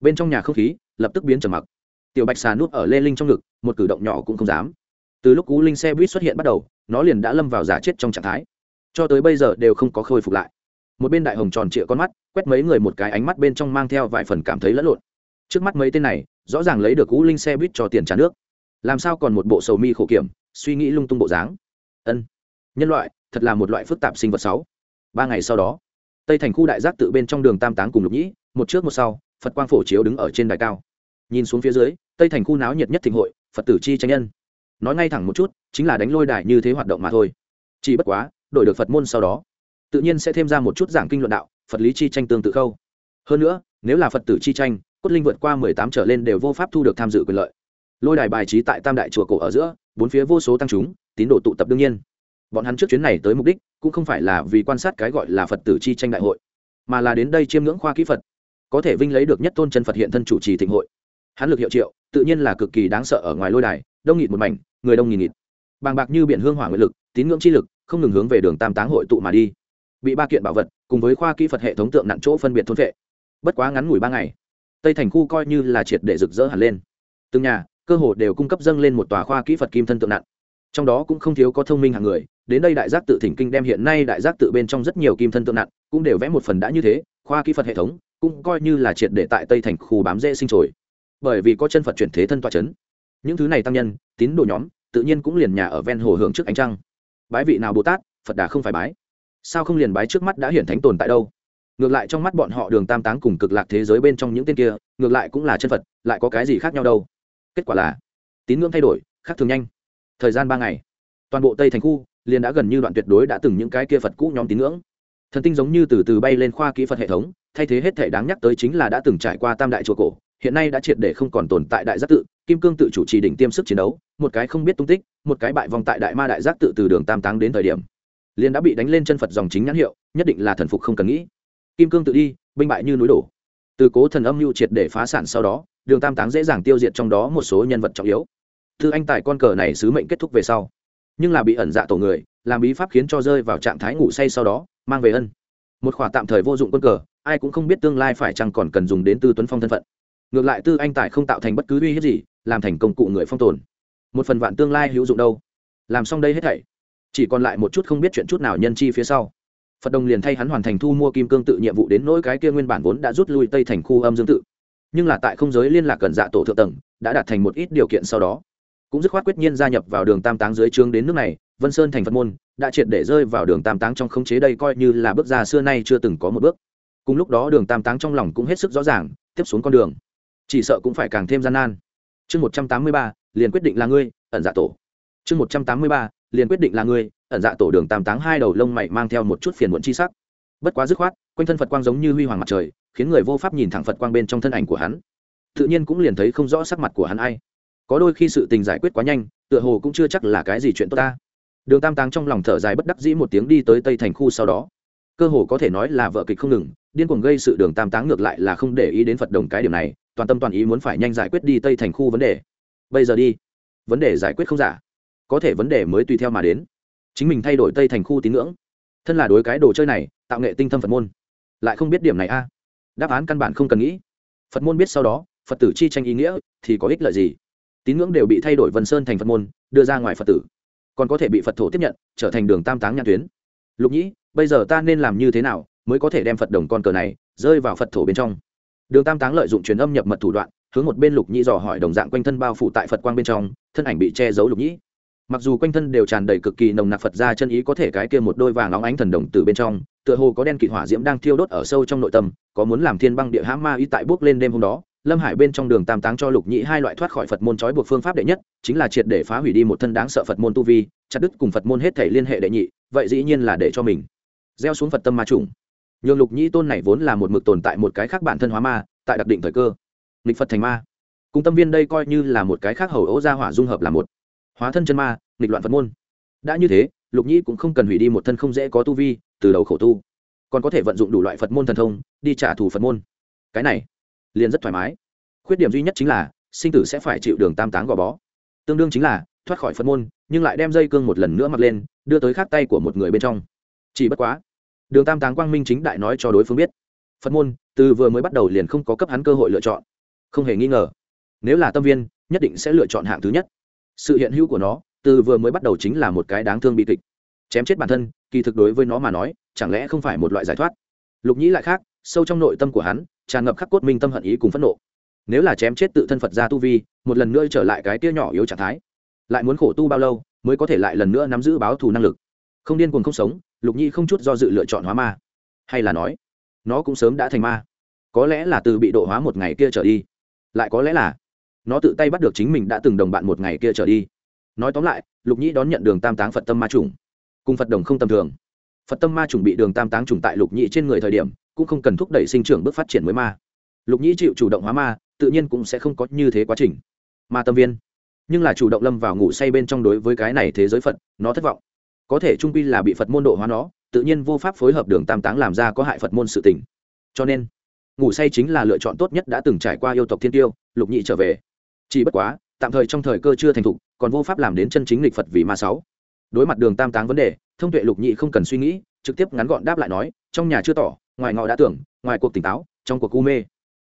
Bên trong nhà không khí, lập tức biến trầm mặc. Tiểu bạch xà núp ở lê linh trong ngực, một cử động nhỏ cũng không dám. Từ lúc u linh xe buýt xuất hiện bắt đầu, nó liền đã lâm vào giả chết trong trạng thái. Cho tới bây giờ đều không có khôi phục lại. Một bên đại hồng tròn trịa con mắt, quét mấy người một cái ánh mắt bên trong mang theo vài phần cảm thấy lẫn lộn trước mắt mấy tên này, rõ ràng lấy được cũ linh xe buýt cho tiền trả nước. Làm sao còn một bộ sầu mi khổ kiểm, suy nghĩ lung tung bộ dáng? Ân, nhân loại, thật là một loại phức tạp sinh vật sáu. Ba ngày sau đó, tây thành khu đại giác tự bên trong đường tam táng cùng lục nhĩ, một trước một sau, phật quang phổ chiếu đứng ở trên đài cao. Nhìn xuống phía dưới, tây thành khu náo nhiệt nhất thịnh hội, phật tử chi tranh nhân. Nói ngay thẳng một chút, chính là đánh lôi đài như thế hoạt động mà thôi. Chỉ bất quá, đổi được phật môn sau đó, tự nhiên sẽ thêm ra một chút giảng kinh luận đạo, phật lý chi tranh tương tự khâu. Hơn nữa, nếu là phật tử chi tranh cốt linh vượt qua mười tám trở lên đều vô pháp thu được tham dự quyền lợi. Lôi đài bài trí tại tam đại chùa cổ ở giữa, bốn phía vô số tăng chúng, tín đồ tụ tập đương nhiên. Bọn hắn trước chuyến này tới mục đích, cũng không phải là vì quan sát cái gọi là phật tử chi tranh đại hội, mà là đến đây chiêm ngưỡng khoa kỹ phật. Có thể vinh lấy được nhất tôn chân phật hiện thân chủ trì thịnh hội. Hắn lực hiệu triệu, tự nhiên là cực kỳ đáng sợ ở ngoài lôi đài, đông nghịt một mảnh, người đông nghìn nghịt. Bàng bạc như biển hương hỏa nguyện lực, tín ngưỡng chi lực, không ngừng hướng về đường tam táng hội tụ mà đi. Bị ba kiện bảo vật, cùng với khoa kỹ phật hệ thống tượng nặng chỗ phân biệt thôn vệ. Bất quá ngắn ngủi ba ngày tây thành khu coi như là triệt để rực rỡ hẳn lên. Từng nhà, cơ hồ đều cung cấp dâng lên một tòa khoa kỹ phật kim thân tượng nặng. Trong đó cũng không thiếu có thông minh hàng người, đến đây đại giác tự thỉnh kinh đem hiện nay đại giác tự bên trong rất nhiều kim thân tượng nặng cũng đều vẽ một phần đã như thế, khoa kỹ phật hệ thống cũng coi như là triệt để tại tây thành khu bám dễ sinh trồi bởi vì có chân phật chuyển thế thân tòa c h ấ n những thứ này tăng nhân, tín đồ nhóm, tự nhiên cũng liền nhà ở ven hồ hưởng trước ánh trăng. Bái vị nào bồ tát, phật đà không phải bái. Sao không liền bái trước mắt đã hiển thánh tồn tại đâu? Ngược lại trong mắt bọn họ đường tam táng cùng cực lạc thế giới bên trong những tên kia, ngược lại cũng là chân phật, lại có cái gì khác nhau đâu? Kết quả là, tín ngưỡng thay đổi, khác thường nhanh. Thời gian ba ngày, toàn bộ tây thành khu liền đã gần như đoạn tuyệt đối đã từng những cái kia phật cũ nhóm tín ngưỡng. Thần tinh giống như từ từ bay lên khoa kỹ phật hệ thống, thay thế hết thể đáng nhắc tới chính là đã từng trải qua tam đại chùa cổ, hiện nay đã triệt để không còn tồn tại đại giác tự, kim cương tự chủ trì đỉnh tiêm sức chiến đấu, một cái không biết tung tích, một cái bại vòng tại đại ma đại giác tự từ đường tam táng đến thời điểm, liền đã bị đánh lên chân phật dòng chính nhãn hiệu, nhất định là thần phục không cần nghĩ kim cương tự đi, binh bại như núi đổ. Từ cố thần âm mưu triệt để phá sản sau đó, đường tam táng dễ dàng tiêu diệt trong đó một số nhân vật trọng yếu. Thư anh tài con cờ này sứ mệnh kết thúc về sau. Nhưng là bị ẩn dạ tổ người, làm bí pháp khiến cho rơi vào trạng thái ngủ say sau đó, mang về ân. Một khỏa tạm thời vô dụng quân cờ, ai cũng không biết tương lai phải chăng còn cần dùng đến tư tuấn phong thân phận. Ngược lại tư anh tài không tạo thành bất cứ uy hiếp gì, làm thành công cụ người phong tồn. Một phần vạn tương lai hữu dụng đâu? Làm xong đây hết thảy. Chỉ còn lại một chút không biết chuyện chút nào nhân chi phía sau phật đồng liền thay hắn hoàn thành thu mua kim cương tự nhiệm vụ đến nỗi cái kia nguyên bản vốn đã rút lui tây thành khu âm dương tự. Nhưng là tại không giới liên lạc cần dạ tổ thượng tầng, đã đạt thành một ít điều kiện sau đó. Cũng dứt khoát quyết nhiên gia nhập vào đường tam táng dưới trướng đến nước này, vân sơn thành phật môn, đã triệt để rơi vào đường tam táng trong khống chế đây coi như là bước ra xưa nay chưa từng có một bước. Cùng lúc đó đường tam táng trong lòng cũng hết sức rõ ràng, tiếp xuống con đường. Chỉ sợ cũng phải càng thêm gian nan. Chương một trăm tám mươi ba, liền quyết định là ngươi, ẩn dạ tổ. Chương một trăm tám mươi ba liền quyết định là ngươi, ẩn dạ tổ đường tam táng hai đầu lông mày mang theo một chút phiền muộn chi sắc. Bất quá dứt khoát, quanh thân phật quang giống như huy hoàng mặt trời, khiến người vô pháp nhìn thẳng phật quang bên trong thân ảnh của hắn. Tự nhiên cũng liền thấy không rõ sắc mặt của hắn ai. Có đôi khi sự tình giải quyết quá nhanh, tựa hồ cũng chưa chắc là cái gì chuyện tốt ta. Đường tam táng trong lòng thở dài bất đắc dĩ một tiếng đi tới tây thành khu sau đó. Cơ hồ có thể nói là vợ kịch không ngừng, điên cuồng gây sự đường tam táng ngược lại là không để ý đến phật đồng cái điểm này, toàn tâm toàn ý muốn phải nhanh giải quyết đi tây thành khu vấn đề. Bây giờ đi. Vấn đề giải quyết không giả có thể vấn đề mới tùy theo mà đến. Chính mình thay đổi tây thành khu tín ngưỡng. Thân là đối cái đồ chơi này, tạo nghệ tinh thâm phật môn. Lại không biết điểm này a. Đáp án căn bản không cần nghĩ. Phật môn biết sau đó, phật tử chi tranh ý nghĩa thì có ích lợi gì? Tín ngưỡng đều bị thay đổi vân sơn thành phật môn, đưa ra ngoài phật tử. Còn có thể bị phật thổ tiếp nhận, trở thành đường tam táng nhãn tuyến. Lục nhĩ, bây giờ ta nên làm như thế nào mới có thể đem phật đồng con cờ này rơi vào phật thổ bên trong? Đường tam táng lợi dụng truyền âm nhập mật thủ đoạn, hướng một bên lục nhĩ dò hỏi đồng dạng quanh thân bao phủ tại phật quang bên trong, thân ảnh bị che giấu lục nhĩ mặc dù quanh thân đều tràn đầy cực kỳ nồng nặc phật ra chân ý, có thể cái kia một đôi vàng óng ánh thần đồng từ bên trong, tựa hồ có đen kịt hỏa diễm đang thiêu đốt ở sâu trong nội tâm, có muốn làm thiên băng địa hãm ma ý tại bước lên đêm hôm đó, lâm hải bên trong đường tam táng cho lục nhĩ hai loại thoát khỏi phật môn trói buộc phương pháp đệ nhất, chính là triệt để phá hủy đi một thân đáng sợ phật môn tu vi, chặt đứt cùng phật môn hết thể liên hệ đệ nhị, vậy dĩ nhiên là để cho mình gieo xuống phật tâm ma trùng nhường lục nhĩ tôn này vốn là một mực tồn tại một cái khác bản thân hóa ma, tại đặc định thời cơ, nghịch phật thành ma. Cùng tâm viên đây coi như là một cái khác hầu ấu gia hỏa dung hợp là một hóa thân chân ma, nghịch loạn phật môn. Đã như thế, lục nhĩ cũng không cần hủy đi một thân không dễ có tu vi, từ đầu khổ tu. Còn có thể vận dụng đủ loại phật môn thần thông, đi trả thù phật môn. Cái này, liền rất thoải mái. Khuyết điểm duy nhất chính là, sinh tử sẽ phải chịu đường tam táng gò bó. Tương đương chính là, thoát khỏi phật môn, nhưng lại đem dây cương một lần nữa mặc lên, đưa tới khát tay của một người bên trong. Chỉ bất quá, đường tam táng quang minh chính đại nói cho đối phương biết. Phật môn, từ vừa mới bắt đầu liền không có cấp hắn cơ hội lựa chọn. Không hề nghi ngờ. Nếu là tâm viên, nhất định sẽ lựa chọn hạng thứ nhất sự hiện hữu của nó, từ vừa mới bắt đầu chính là một cái đáng thương bi kịch. Chém chết bản thân, kỳ thực đối với nó mà nói, chẳng lẽ không phải một loại giải thoát? Lục nhĩ lại khác, sâu trong nội tâm của hắn, tràn ngập khắc cốt minh tâm hận ý cùng phẫn nộ. Nếu là chém chết tự thân phật ra tu vi, một lần nữa trở lại cái tia nhỏ yếu trạng thái, lại muốn khổ tu bao lâu mới có thể lại lần nữa nắm giữ báo thù năng lực? Không điên cuồng không sống, lục nhi không chút do dự lựa chọn hóa ma. Hay là nói, nó cũng sớm đã thành ma. Có lẽ là từ bị độ hóa một ngày kia trở đi. Lại có lẽ là nó tự tay bắt được chính mình đã từng đồng bạn một ngày kia trở đi. Nói tóm lại, lục nhĩ đón nhận đường tam táng phật tâm ma trùng cùng phật đồng không tầm thường. Phật tâm ma trùng bị đường tam táng trùng tại lục nhĩ trên người thời điểm, cũng không cần thúc đẩy sinh trưởng bước phát triển mới ma. Lục nhĩ chịu chủ động hóa ma, tự nhiên cũng sẽ không có như thế quá trình. Ma tâm viên. Nhưng là chủ động lâm vào ngủ say bên trong đối với cái này thế giới phật, nó thất vọng. Có thể trung pi là bị phật môn độ hóa nó, tự nhiên vô pháp phối hợp đường tam táng làm ra có hại phật môn sự tình. Cho nên, ngủ say chính là lựa chọn tốt nhất đã từng trải qua yêu tộc thiên tiêu, lục nhị trở về chỉ bất quá, tạm thời trong thời cơ chưa thành thục, còn vô pháp làm đến chân chính lịch phật vì ma sáu. Đối mặt đường tam táng vấn đề, thông tuệ lục nhị không cần suy nghĩ, trực tiếp ngắn gọn đáp lại nói, trong nhà chưa tỏ, ngoài ngọ đã tưởng, ngoài cuộc tỉnh táo, trong cuộc u mê.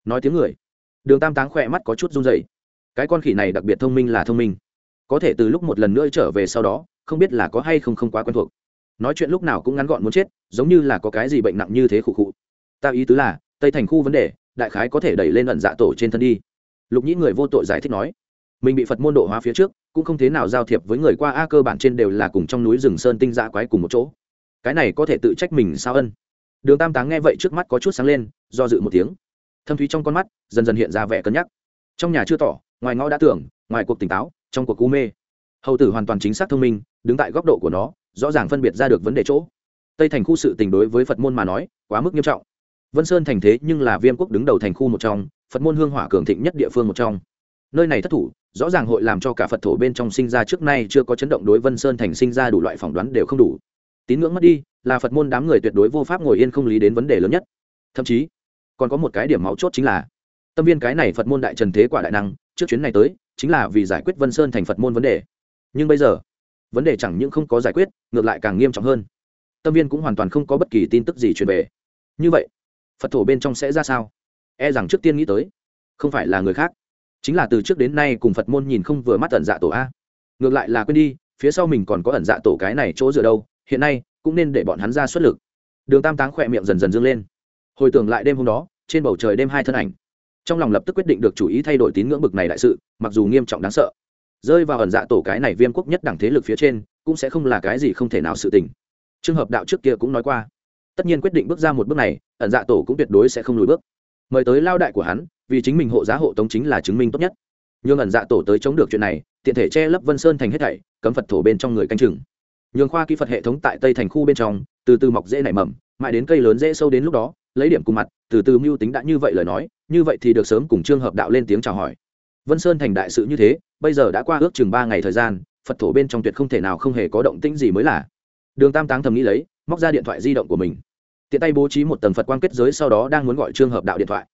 Nói tiếng người. Đường tam táng khỏe mắt có chút run dày cái con khỉ này đặc biệt thông minh là thông minh. Có thể từ lúc một lần nữa trở về sau đó, không biết là có hay không không quá quen thuộc. Nói chuyện lúc nào cũng ngắn gọn muốn chết, giống như là có cái gì bệnh nặng như thế khụ khụ. Ta ý tứ là, tây thành khu vấn đề, đại khái có thể đẩy lên ẩn dạ tổ trên thân đi lục nhĩ người vô tội giải thích nói, mình bị phật môn độ hóa phía trước, cũng không thế nào giao thiệp với người qua a cơ bản trên đều là cùng trong núi rừng sơn tinh dạ quái cùng một chỗ. Cái này có thể tự trách mình sao ân? Đường tam táng nghe vậy trước mắt có chút sáng lên, do dự một tiếng. Thâm thúy trong con mắt, dần dần hiện ra vẻ cân nhắc. Trong nhà chưa tỏ, ngoài ngõ đã tưởng, ngoài cuộc tỉnh táo, trong cuộc cú mê. Hầu tử hoàn toàn chính xác thông minh, đứng tại góc độ của nó, rõ ràng phân biệt ra được vấn đề chỗ. Tây thành khu sự tình đối với phật môn mà nói, quá mức nghiêm trọng. Vân sơn thành thế nhưng là viêm quốc đứng đầu thành khu một trong phật môn hương hỏa cường thịnh nhất địa phương một trong. Nơi này thất thủ, rõ ràng hội làm cho cả phật thổ bên trong sinh ra trước nay chưa có chấn động đối vân sơn thành sinh ra đủ loại phỏng đoán đều không đủ. Tín ngưỡng mất đi, là phật môn đám người tuyệt đối vô pháp ngồi yên không lý đến vấn đề lớn nhất. Thậm chí, còn có một cái điểm máu chốt chính là, tâm viên cái này phật môn đại trần thế quả đại năng, trước chuyến này tới, chính là vì giải quyết vân sơn thành phật môn vấn đề. Nhưng bây giờ, vấn đề chẳng những không có giải quyết, ngược lại càng nghiêm trọng hơn. Tâm viên cũng hoàn toàn không có bất kỳ tin tức gì truyền về. Như vậy, phật thổ bên trong sẽ ra sao? E rằng trước tiên nghĩ tới, không phải là người khác, chính là từ trước đến nay cùng phật môn nhìn không vừa mắt ẩn dạ tổ a. Ngược lại là quên đi, phía sau mình còn có ẩn dạ tổ cái này chỗ dựa đâu, hiện nay cũng nên để bọn hắn ra xuất lực. Đường tam táng khỏe miệng dần dần dâng lên. Hồi tưởng lại đêm hôm đó, trên bầu trời đêm hai thân ảnh, trong lòng lập tức quyết định được chủ ý thay đổi tín ngưỡng bực này đại sự, mặc dù nghiêm trọng đáng sợ. Rơi vào ẩn dạ tổ cái này viêm quốc nhất đẳng thế lực phía trên, cũng sẽ không là cái gì không thể nào sự tình. Trường hợp đạo trước kia cũng nói qua, tất nhiên quyết định bước ra một bước này, ẩn dạ tổ cũng tuyệt đối sẽ không lùi bước mời tới lao đại của hắn, vì chính mình hộ giá hộ tống chính là chứng minh tốt nhất. Nhưng ẩn dạ tổ tới chống được chuyện này, tiện thể che lấp vân sơn thành hết thảy, cấm phật thổ bên trong người canh chừng. Nhường khoa kỹ phật hệ thống tại tây thành khu bên trong, từ từ mọc dễ nảy mầm, mãi đến cây lớn dễ sâu đến lúc đó, lấy điểm cùng mặt, từ từ mưu tính đã như vậy lời nói, như vậy thì được sớm cùng trương hợp đạo lên tiếng chào hỏi. Vân sơn thành đại sự như thế, bây giờ đã qua ước chừng ba ngày thời gian, phật thổ bên trong tuyệt không thể nào không hề có động tĩnh gì mới là. Đường tam táng thầm nghĩ lấy, móc ra điện thoại di động của mình tiện tay bố trí một tầng phật quan kết giới, sau đó đang muốn gọi trường hợp đạo điện thoại.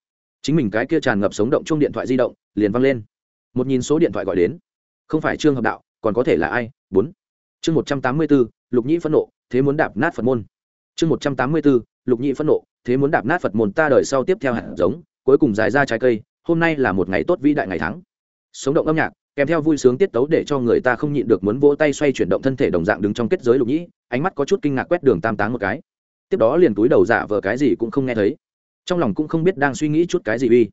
Chính mình cái kia tràn ngập sống động chung điện thoại di động, liền văng lên. Một nhìn số điện thoại gọi đến. Không phải trương hợp đạo, còn có thể là ai? Bốn. Chương một trăm tám mươi bốn, lục nhĩ phẫn nộ, thế muốn đạp nát phật môn. Chương một trăm tám mươi bốn, lục nhĩ phẫn nộ, thế muốn đạp nát phật môn, ta đời sau tiếp theo hạt giống, cuối cùng dài ra trái cây, hôm nay là một ngày tốt vĩ đại ngày thắng sống động âm nhạc, kèm theo vui sướng tiết tấu để cho người ta không nhịn được muốn vỗ tay xoay chuyển động thân thể đồng dạng đứng trong kết giới lục nhĩ, ánh mắt có chút kinh ngạc quét đường tam táng một cái tiếp đó liền túi đầu giả vờ cái gì cũng không nghe thấy. Trong lòng cũng không biết đang suy nghĩ chút cái gì uy.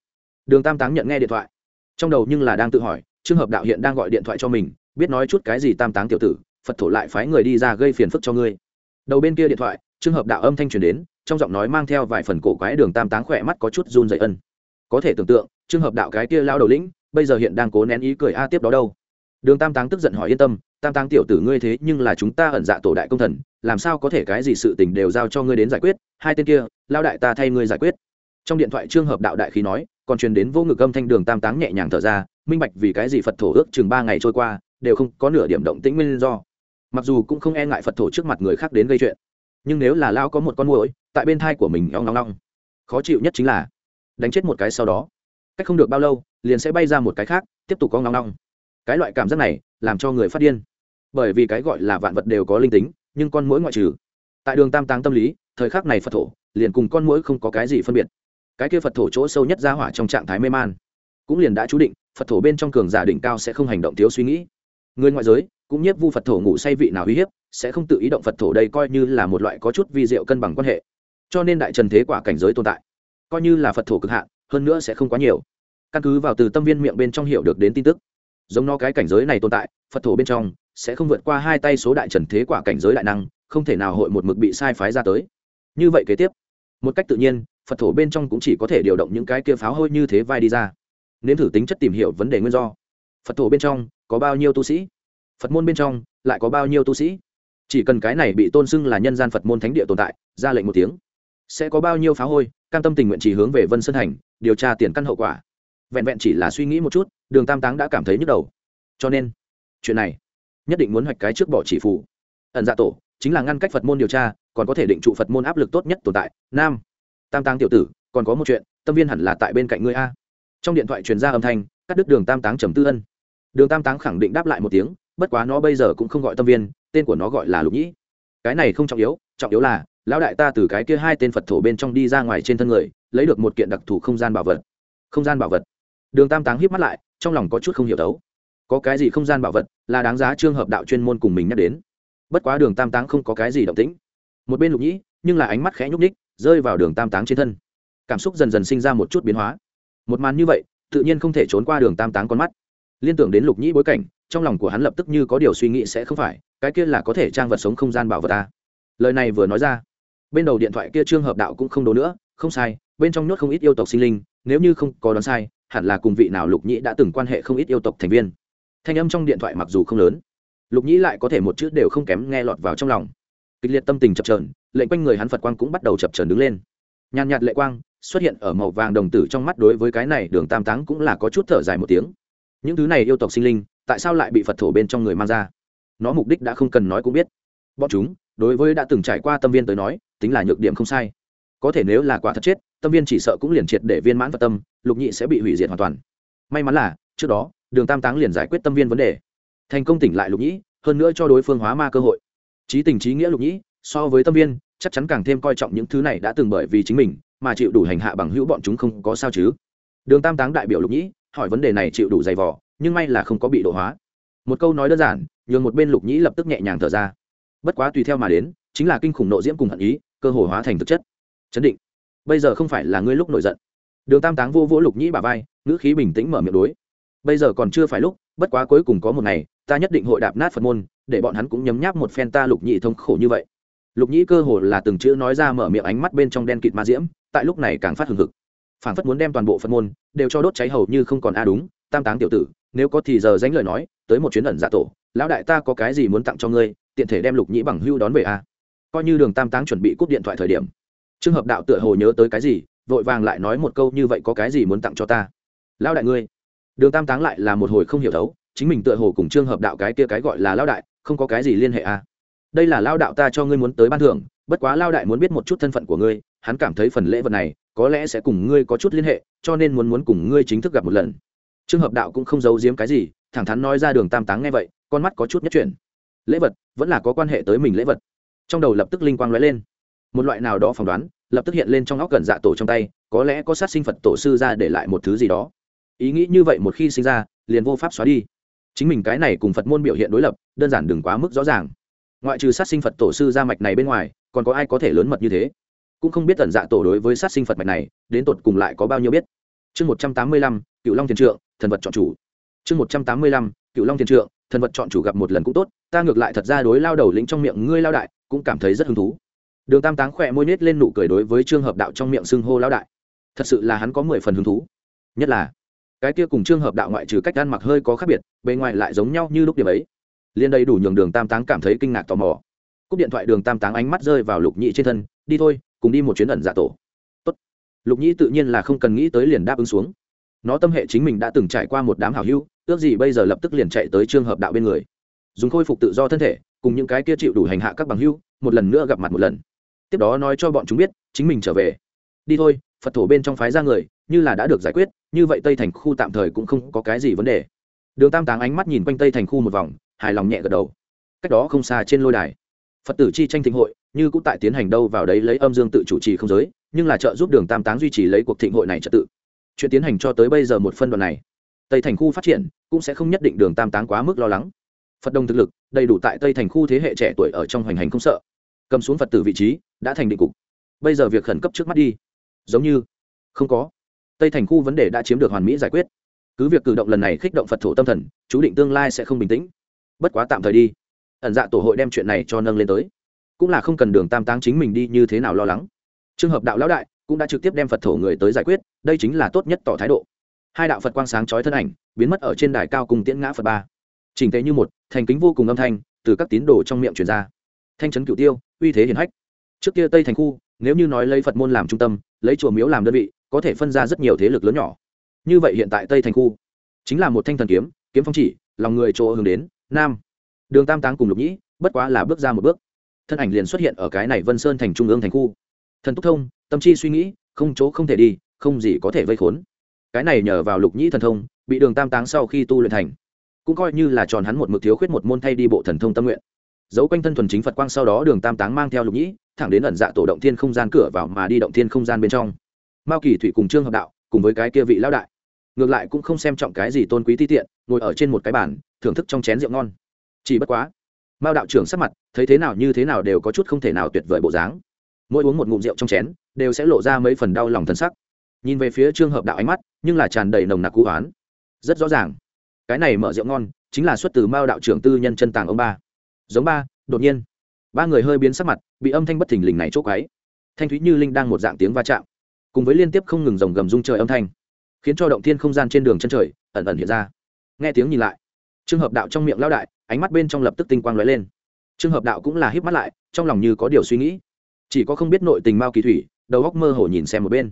Đường tam táng nhận nghe điện thoại. Trong đầu nhưng là đang tự hỏi trường hợp đạo hiện đang gọi điện thoại cho mình, biết nói chút cái gì tam táng tiểu tử, phật thổ lại phái người đi ra gây phiền phức cho ngươi. Đầu bên kia điện thoại trường hợp đạo âm thanh truyền đến, trong giọng nói mang theo vài phần cổ quái đường tam táng khỏe mắt có chút run dậy ân. Có thể tưởng tượng trường hợp đạo cái kia lao đầu lĩnh, bây giờ hiện đang cố nén ý cười, a, tiếp đó đâu? Đường tam táng tức giận hỏi yên tâm tam táng tiểu tử ngươi thế nhưng là chúng ta ẩn dạ tổ đại công thần, làm sao có thể cái gì sự tình đều giao cho ngươi đến giải quyết? Hai tên kia lao đại ta thay ngươi giải quyết. Trong điện thoại trường hợp đạo đại khí nói, còn truyền đến vô ngực âm thanh đường tam táng nhẹ nhàng thở ra, minh bạch vì cái gì phật thổ ước chừng ba ngày trôi qua, đều không có nửa điểm động tĩnh nguyên do. Mặc dù cũng không e ngại phật thổ trước mặt người khác đến gây chuyện, nhưng nếu là lao có một con muỗi, tại bên thai của mình ong ngong ngong khó chịu nhất chính là đánh chết một cái sau đó. Cách không được bao lâu, liền sẽ bay ra một cái khác, tiếp tục ong ngong ngong cái loại cảm giác này, làm cho người phát điên bởi vì cái gọi là vạn vật đều có linh tính, nhưng con mũi ngoại trừ. Tại đường tam táng tâm lý, thời khắc này phật thổ, liền cùng con mũi không có cái gì phân biệt. Cái kia phật thổ chỗ sâu nhất ra hỏa trong trạng thái mê man, cũng liền đã chú định, phật thổ bên trong cường giả đỉnh cao sẽ không hành động thiếu suy nghĩ. Người ngoại giới, cũng nhiếp vu phật thổ ngủ say vị nào uy hiếp, sẽ không tự ý động phật thổ đây coi như là một loại có chút vi diệu cân bằng quan hệ. Cho nên đại trần thế quả cảnh giới tồn tại, coi như là phật thổ cực hạn, hơn nữa sẽ không quá nhiều. Căn cứ vào từ tâm viên miệng bên trong hiểu được đến tin tức, giống nó cái cảnh giới này tồn tại, phật thổ bên trong sẽ không vượt qua hai tay số đại trần thế quả cảnh giới đại năng, không thể nào hội một mực bị sai phái ra tới. Như vậy kế tiếp, một cách tự nhiên, phật thổ bên trong cũng chỉ có thể điều động những cái kia pháo hôi như thế vai đi ra. Nếm thử tính chất tìm hiểu vấn đề nguyên do. Phật thổ bên trong có bao nhiêu tu sĩ? Phật môn bên trong lại có bao nhiêu tu sĩ? Chỉ cần cái này bị tôn xưng là nhân gian phật môn thánh địa tồn tại, ra lệnh một tiếng, sẽ có bao nhiêu phá hôi? Cam tâm tình nguyện chỉ hướng về vân sơn thành, điều tra tiền căn hậu quả. Vẹn vẹn chỉ là suy nghĩ một chút, đường tam táng đã cảm thấy nhức đầu. Cho nên, chuyện này nhất định muốn hoạch cái trước bỏ chỉ phủ ẩn dạ tổ, chính là ngăn cách phật môn điều tra, còn có thể định trụ phật môn áp lực tốt nhất tồn tại. Nam, tam táng tiểu tử, còn có một chuyện, tâm viên hẳn là tại bên cạnh ngươi a. Trong điện thoại truyền ra âm thanh, cắt đứt đường tam táng trầm tư ân. Đường tam táng khẳng định đáp lại một tiếng, bất quá nó bây giờ cũng không gọi tâm viên, tên của nó gọi là lục nhĩ. Cái này không trọng yếu trọng yếu là, lão đại ta từ cái kia hai tên phật thổ bên trong đi ra ngoài trên thân người, lấy được một kiện đặc thù không gian bảo vật. Không gian bảo vật. Đường tam táng hiếp mắt lại, trong lòng có chút không hiểu đấu có cái gì không gian bảo vật, là đáng giá trường hợp đạo chuyên môn cùng mình nhắc đến. Bất quá đường tam táng không có cái gì động tĩnh. Một bên lục nhĩ, nhưng là ánh mắt khẽ nhúc ních rơi vào đường tam táng trên thân. Cảm xúc dần dần sinh ra một chút biến hóa. Một màn như vậy, tự nhiên không thể trốn qua đường tam táng con mắt. Liên tưởng đến lục nhĩ bối cảnh, trong lòng của hắn lập tức như có điều suy nghĩ sẽ không phải, cái kia là có thể trang vật sống không gian bảo vật ta lời này vừa nói ra, bên đầu điện thoại kia trương hợp đạo cũng không đố nữa, không sai, bên trong nhốt không ít yêu tộc sinh linh, nếu như không có đoán sai, hẳn là cùng vị nào lục nhĩ đã từng quan hệ không ít yêu tộc thành viên thanh âm trong điện thoại mặc dù không lớn, lục nhĩ lại có thể một chữ đều không kém nghe lọt vào trong lòng. Kịch liệt tâm tình chập trờn lệnh quanh người hắn phật quang cũng bắt đầu chập trờn đứng lên. Nhàn nhạt lệ quang xuất hiện ở màu vàng đồng tử trong mắt đối với cái này đường tam táng cũng là có chút thở dài một tiếng. Những thứ này yêu tộc sinh linh, tại sao lại bị phật thổ bên trong người mang ra? Nó mục đích đã không cần nói cũng biết. Bọn chúng, đối với đã từng trải qua tâm viên tới nói, tính là nhược điểm không sai. Có thể nếu là quả thật chết, tâm viên chỉ sợ cũng liền triệt để viên mãn phật tâm, lục nhị sẽ bị hủy diệt hoàn toàn. May mắn là, trước đó đường tam táng liền giải quyết tâm viên vấn đề. Thành công tỉnh lại lục nhĩ, hơn nữa cho đối phương hóa ma cơ hội. Trí tình trí nghĩa lục nhĩ, so với tâm viên, chắc chắn càng thêm coi trọng những thứ này đã từng bởi vì chính mình mà chịu đủ hành hạ bằng hữu bọn chúng không có sao chứ. Đường tam táng đại biểu lục nhĩ, hỏi vấn đề này chịu đủ dày vỏ nhưng may là không có bị độ hóa. Một câu nói đơn giản, nhường một bên lục nhĩ lập tức nhẹ nhàng thở ra. Bất quá tùy theo mà đến, chính là kinh khủng nộ diễm cùng hận ý, cơ hồ hóa thành thực chất. Chấn định. Bây giờ không phải là ngươi lúc nổi giận. Đường tam táng vô vỗ lục nhĩ bà vai, ngữ khí bình tĩnh mở miệng đối bây giờ còn chưa phải lúc, bất quá cuối cùng có một ngày, ta nhất định hội đạp nát phật môn, để bọn hắn cũng nhấm nháp một phen ta lục nhị thông khổ như vậy. Lục nhĩ cơ hồ là từng chữ nói ra mở miệng ánh mắt bên trong đen kịt ma diễm, tại lúc này càng phát hừng hực. Phản phất muốn đem toàn bộ phật môn đều cho đốt cháy hầu như không còn a đúng, tam táng tiểu tử, nếu có thì giờ dánh lời nói, tới một chuyến ẩn dạ tổ, lão đại ta có cái gì muốn tặng cho ngươi, tiện thể đem lục nhĩ bằng hưu đón về a. Coi như đường tam táng chuẩn bị cúp điện thoại thời điểm. Trường hợp đạo tựa hồ nhớ tới cái gì, vội vàng lại nói một câu như vậy có cái gì muốn tặng cho ta? Lão đại ngươi đường tam táng lại là một hồi không hiểu thấu, chính mình tựa hồ cùng trương hợp đạo cái kia cái gọi là lao đại, không có cái gì liên hệ à. Đây là lao đạo ta cho ngươi muốn tới ban thưởng, bất quá lao đại muốn biết một chút thân phận của ngươi, hắn cảm thấy phần lễ vật này, có lẽ sẽ cùng ngươi có chút liên hệ, cho nên muốn muốn cùng ngươi chính thức gặp một lần. Trương hợp đạo cũng không giấu giếm cái gì, thẳng thắn nói ra đường tam táng nghe vậy, con mắt có chút nhất chuyển. Lễ vật, vẫn là có quan hệ tới mình lễ vật. Trong đầu lập tức linh quang lóe lên. Một loại nào đó phỏng đoán, lập tức hiện lên trong óc gần dạ tổ trong tay, có lẽ có sát sinh phật tổ sư ra để lại một thứ gì đó ý nghĩ như vậy một khi sinh ra, liền vô pháp xóa đi. Chính mình cái này cùng phật môn biểu hiện đối lập, đơn giản đừng quá mức rõ ràng. Ngoại trừ sát sinh phật tổ sư ra mạch này bên ngoài, còn có ai có thể lớn mật như thế? Cũng không biết tần dạ tổ đối với sát sinh phật mạch này, đến tột cùng lại có bao nhiêu biết. Chương một trăm tám mươi lăm, cựu long thiền trượng, thần vật chọn chủ. Chương một trăm tám mươi lăm, cựu long thiền trượng, thần vật chọn chủ gặp một lần cũng tốt, ta ngược lại thật ra đối lao đầu lĩnh trong miệng ngươi lao đại, cũng cảm thấy rất hứng thú. Đường tam táng khỏe môi nết lên nụ cười đối với trương hợp đạo trong miệng xưng hô lao đại. Thật sự là hắn có mười phần hứng thú. Nhất là cái kia cùng trương hợp đạo ngoại trừ cách ăn mặc hơi có khác biệt, bề ngoài lại giống nhau như lúc điểm ấy. Liên đây đủ nhường đường tam táng cảm thấy kinh ngạc tò mò. Cúp điện thoại đường tam táng ánh mắt rơi vào lục nhị trên thân, đi thôi, cùng đi một chuyến ẩn giả tổ. Tốt. lục nhị tự nhiên là không cần nghĩ tới liền đáp ứng xuống. Nó tâm hệ chính mình đã từng trải qua một đám hảo hữu, ước gì bây giờ lập tức liền chạy tới trường hợp đạo bên người. Dùng khôi phục tự do thân thể, cùng những cái kia chịu đủ hành hạ các bằng hữu, một lần nữa gặp mặt một lần. Tiếp đó nói cho bọn chúng biết, chính mình trở về. Đi thôi phật thổ bên trong phái ra người, như là đã được giải quyết, như vậy tây thành khu tạm thời cũng không có cái gì vấn đề. Đường tam táng ánh mắt nhìn quanh tây thành khu một vòng, hài lòng nhẹ gật đầu. Cách đó không xa trên lôi đài, phật tử chi tranh thịnh hội, như cũng tại tiến hành đâu vào đấy lấy âm dương tự chủ trì không giới, nhưng là trợ giúp đường tam táng duy trì lấy cuộc thịnh hội này trật tự. Chuyện tiến hành cho tới bây giờ một phân đoạn này, tây thành khu phát triển cũng sẽ không nhất định đường tam táng quá mức lo lắng. Phật đồng thực lực, đầy đủ tại tây thành khu thế hệ trẻ tuổi ở trong hoành hành không sợ. Cầm xuống phật tử vị trí, đã thành định cục. Bây giờ việc khẩn cấp trước mắt đi giống như, không có. Tây thành khu vấn đề đã chiếm được hoàn mỹ giải quyết. Cứ việc cử động lần này khích động phật thổ tâm thần, chú định tương lai sẽ không bình tĩnh. Bất quá tạm thời đi. Ẩn dạ tổ hội đem chuyện này cho nâng lên tới. Cũng là không cần đường tam táng chính mình đi như thế nào lo lắng. Trường hợp đạo lão đại cũng đã trực tiếp đem phật thổ người tới giải quyết, đây chính là tốt nhất tỏ thái độ. Hai đạo phật quang sáng chói thân ảnh, biến mất ở trên đài cao cùng tiễn ngã phật ba. Chỉnh tế như một, thành kính vô cùng âm thanh, từ các tín đồ trong miệng truyền ra. Thanh trấn cửu tiêu, uy thế hiển hách. Trước kia tây thành khu, nếu như nói lấy phật môn làm trung tâm lấy chùa miếu làm đơn vị, có thể phân ra rất nhiều thế lực lớn nhỏ. Như vậy hiện tại tây thành khu, chính là một thanh thần kiếm kiếm phong chỉ, lòng người chỗ hướng đến, nam. Đường tam táng cùng lục nhĩ, bất quá là bước ra một bước. Thân ảnh liền xuất hiện ở cái này vân sơn thành trung ương thành khu. Thần túc thông, tâm chi suy nghĩ, không chỗ không thể đi, không gì có thể vây khốn. Cái này nhờ vào lục nhĩ thần thông, bị đường tam táng sau khi tu luyện thành, cũng coi như là tròn hắn một mực thiếu khuyết một môn thay đi bộ thần thông tâm nguyện giấu quanh thân thuần chính phật quang sau đó đường tam táng mang theo lục nhĩ, thẳng đến ẩn dạ tổ động thiên không gian cửa vào mà đi động thiên không gian bên trong. Mao kỳ thủy cùng trương hợp đạo, cùng với cái kia vị lão đại. Ngược lại cũng không xem trọng cái gì tôn quý ti tiện, ngồi ở trên một cái bàn, thưởng thức trong chén rượu ngon. Chỉ bất quá, mao đạo trưởng sắc mặt, thấy thế nào như thế nào đều có chút không thể nào tuyệt vời bộ dáng. Mỗi uống một ngụm rượu trong chén, đều sẽ lộ ra mấy phần đau lòng thân sắc. Nhìn về phía trương hợp đạo ánh mắt, nhưng là tràn đầy nồng nặc cú oán. Rất rõ ràng, cái này mở rượu ngon, chính là xuất từ mao đạo trưởng tư nhân chân tàng ông ba giống ba, đột nhiên. Ba người hơi biến sắc mặt, bị âm thanh bất thình lình này chốt quáy thanh thúy như linh đang một dạng tiếng va chạm, cùng với liên tiếp không ngừng rồng gầm rung trời âm thanh, khiến cho động thiên không gian trên đường chân trời ẩn ẩn hiện ra. Nghe tiếng nhìn lại trường hợp đạo trong miệng lao đại, ánh mắt bên trong lập tức tinh quang lóe lên. Trường hợp đạo cũng là híp mắt lại, trong lòng như có điều suy nghĩ. Chỉ có không biết nội tình mao kỳ thủy, đầu góc mơ hồ nhìn xem một bên.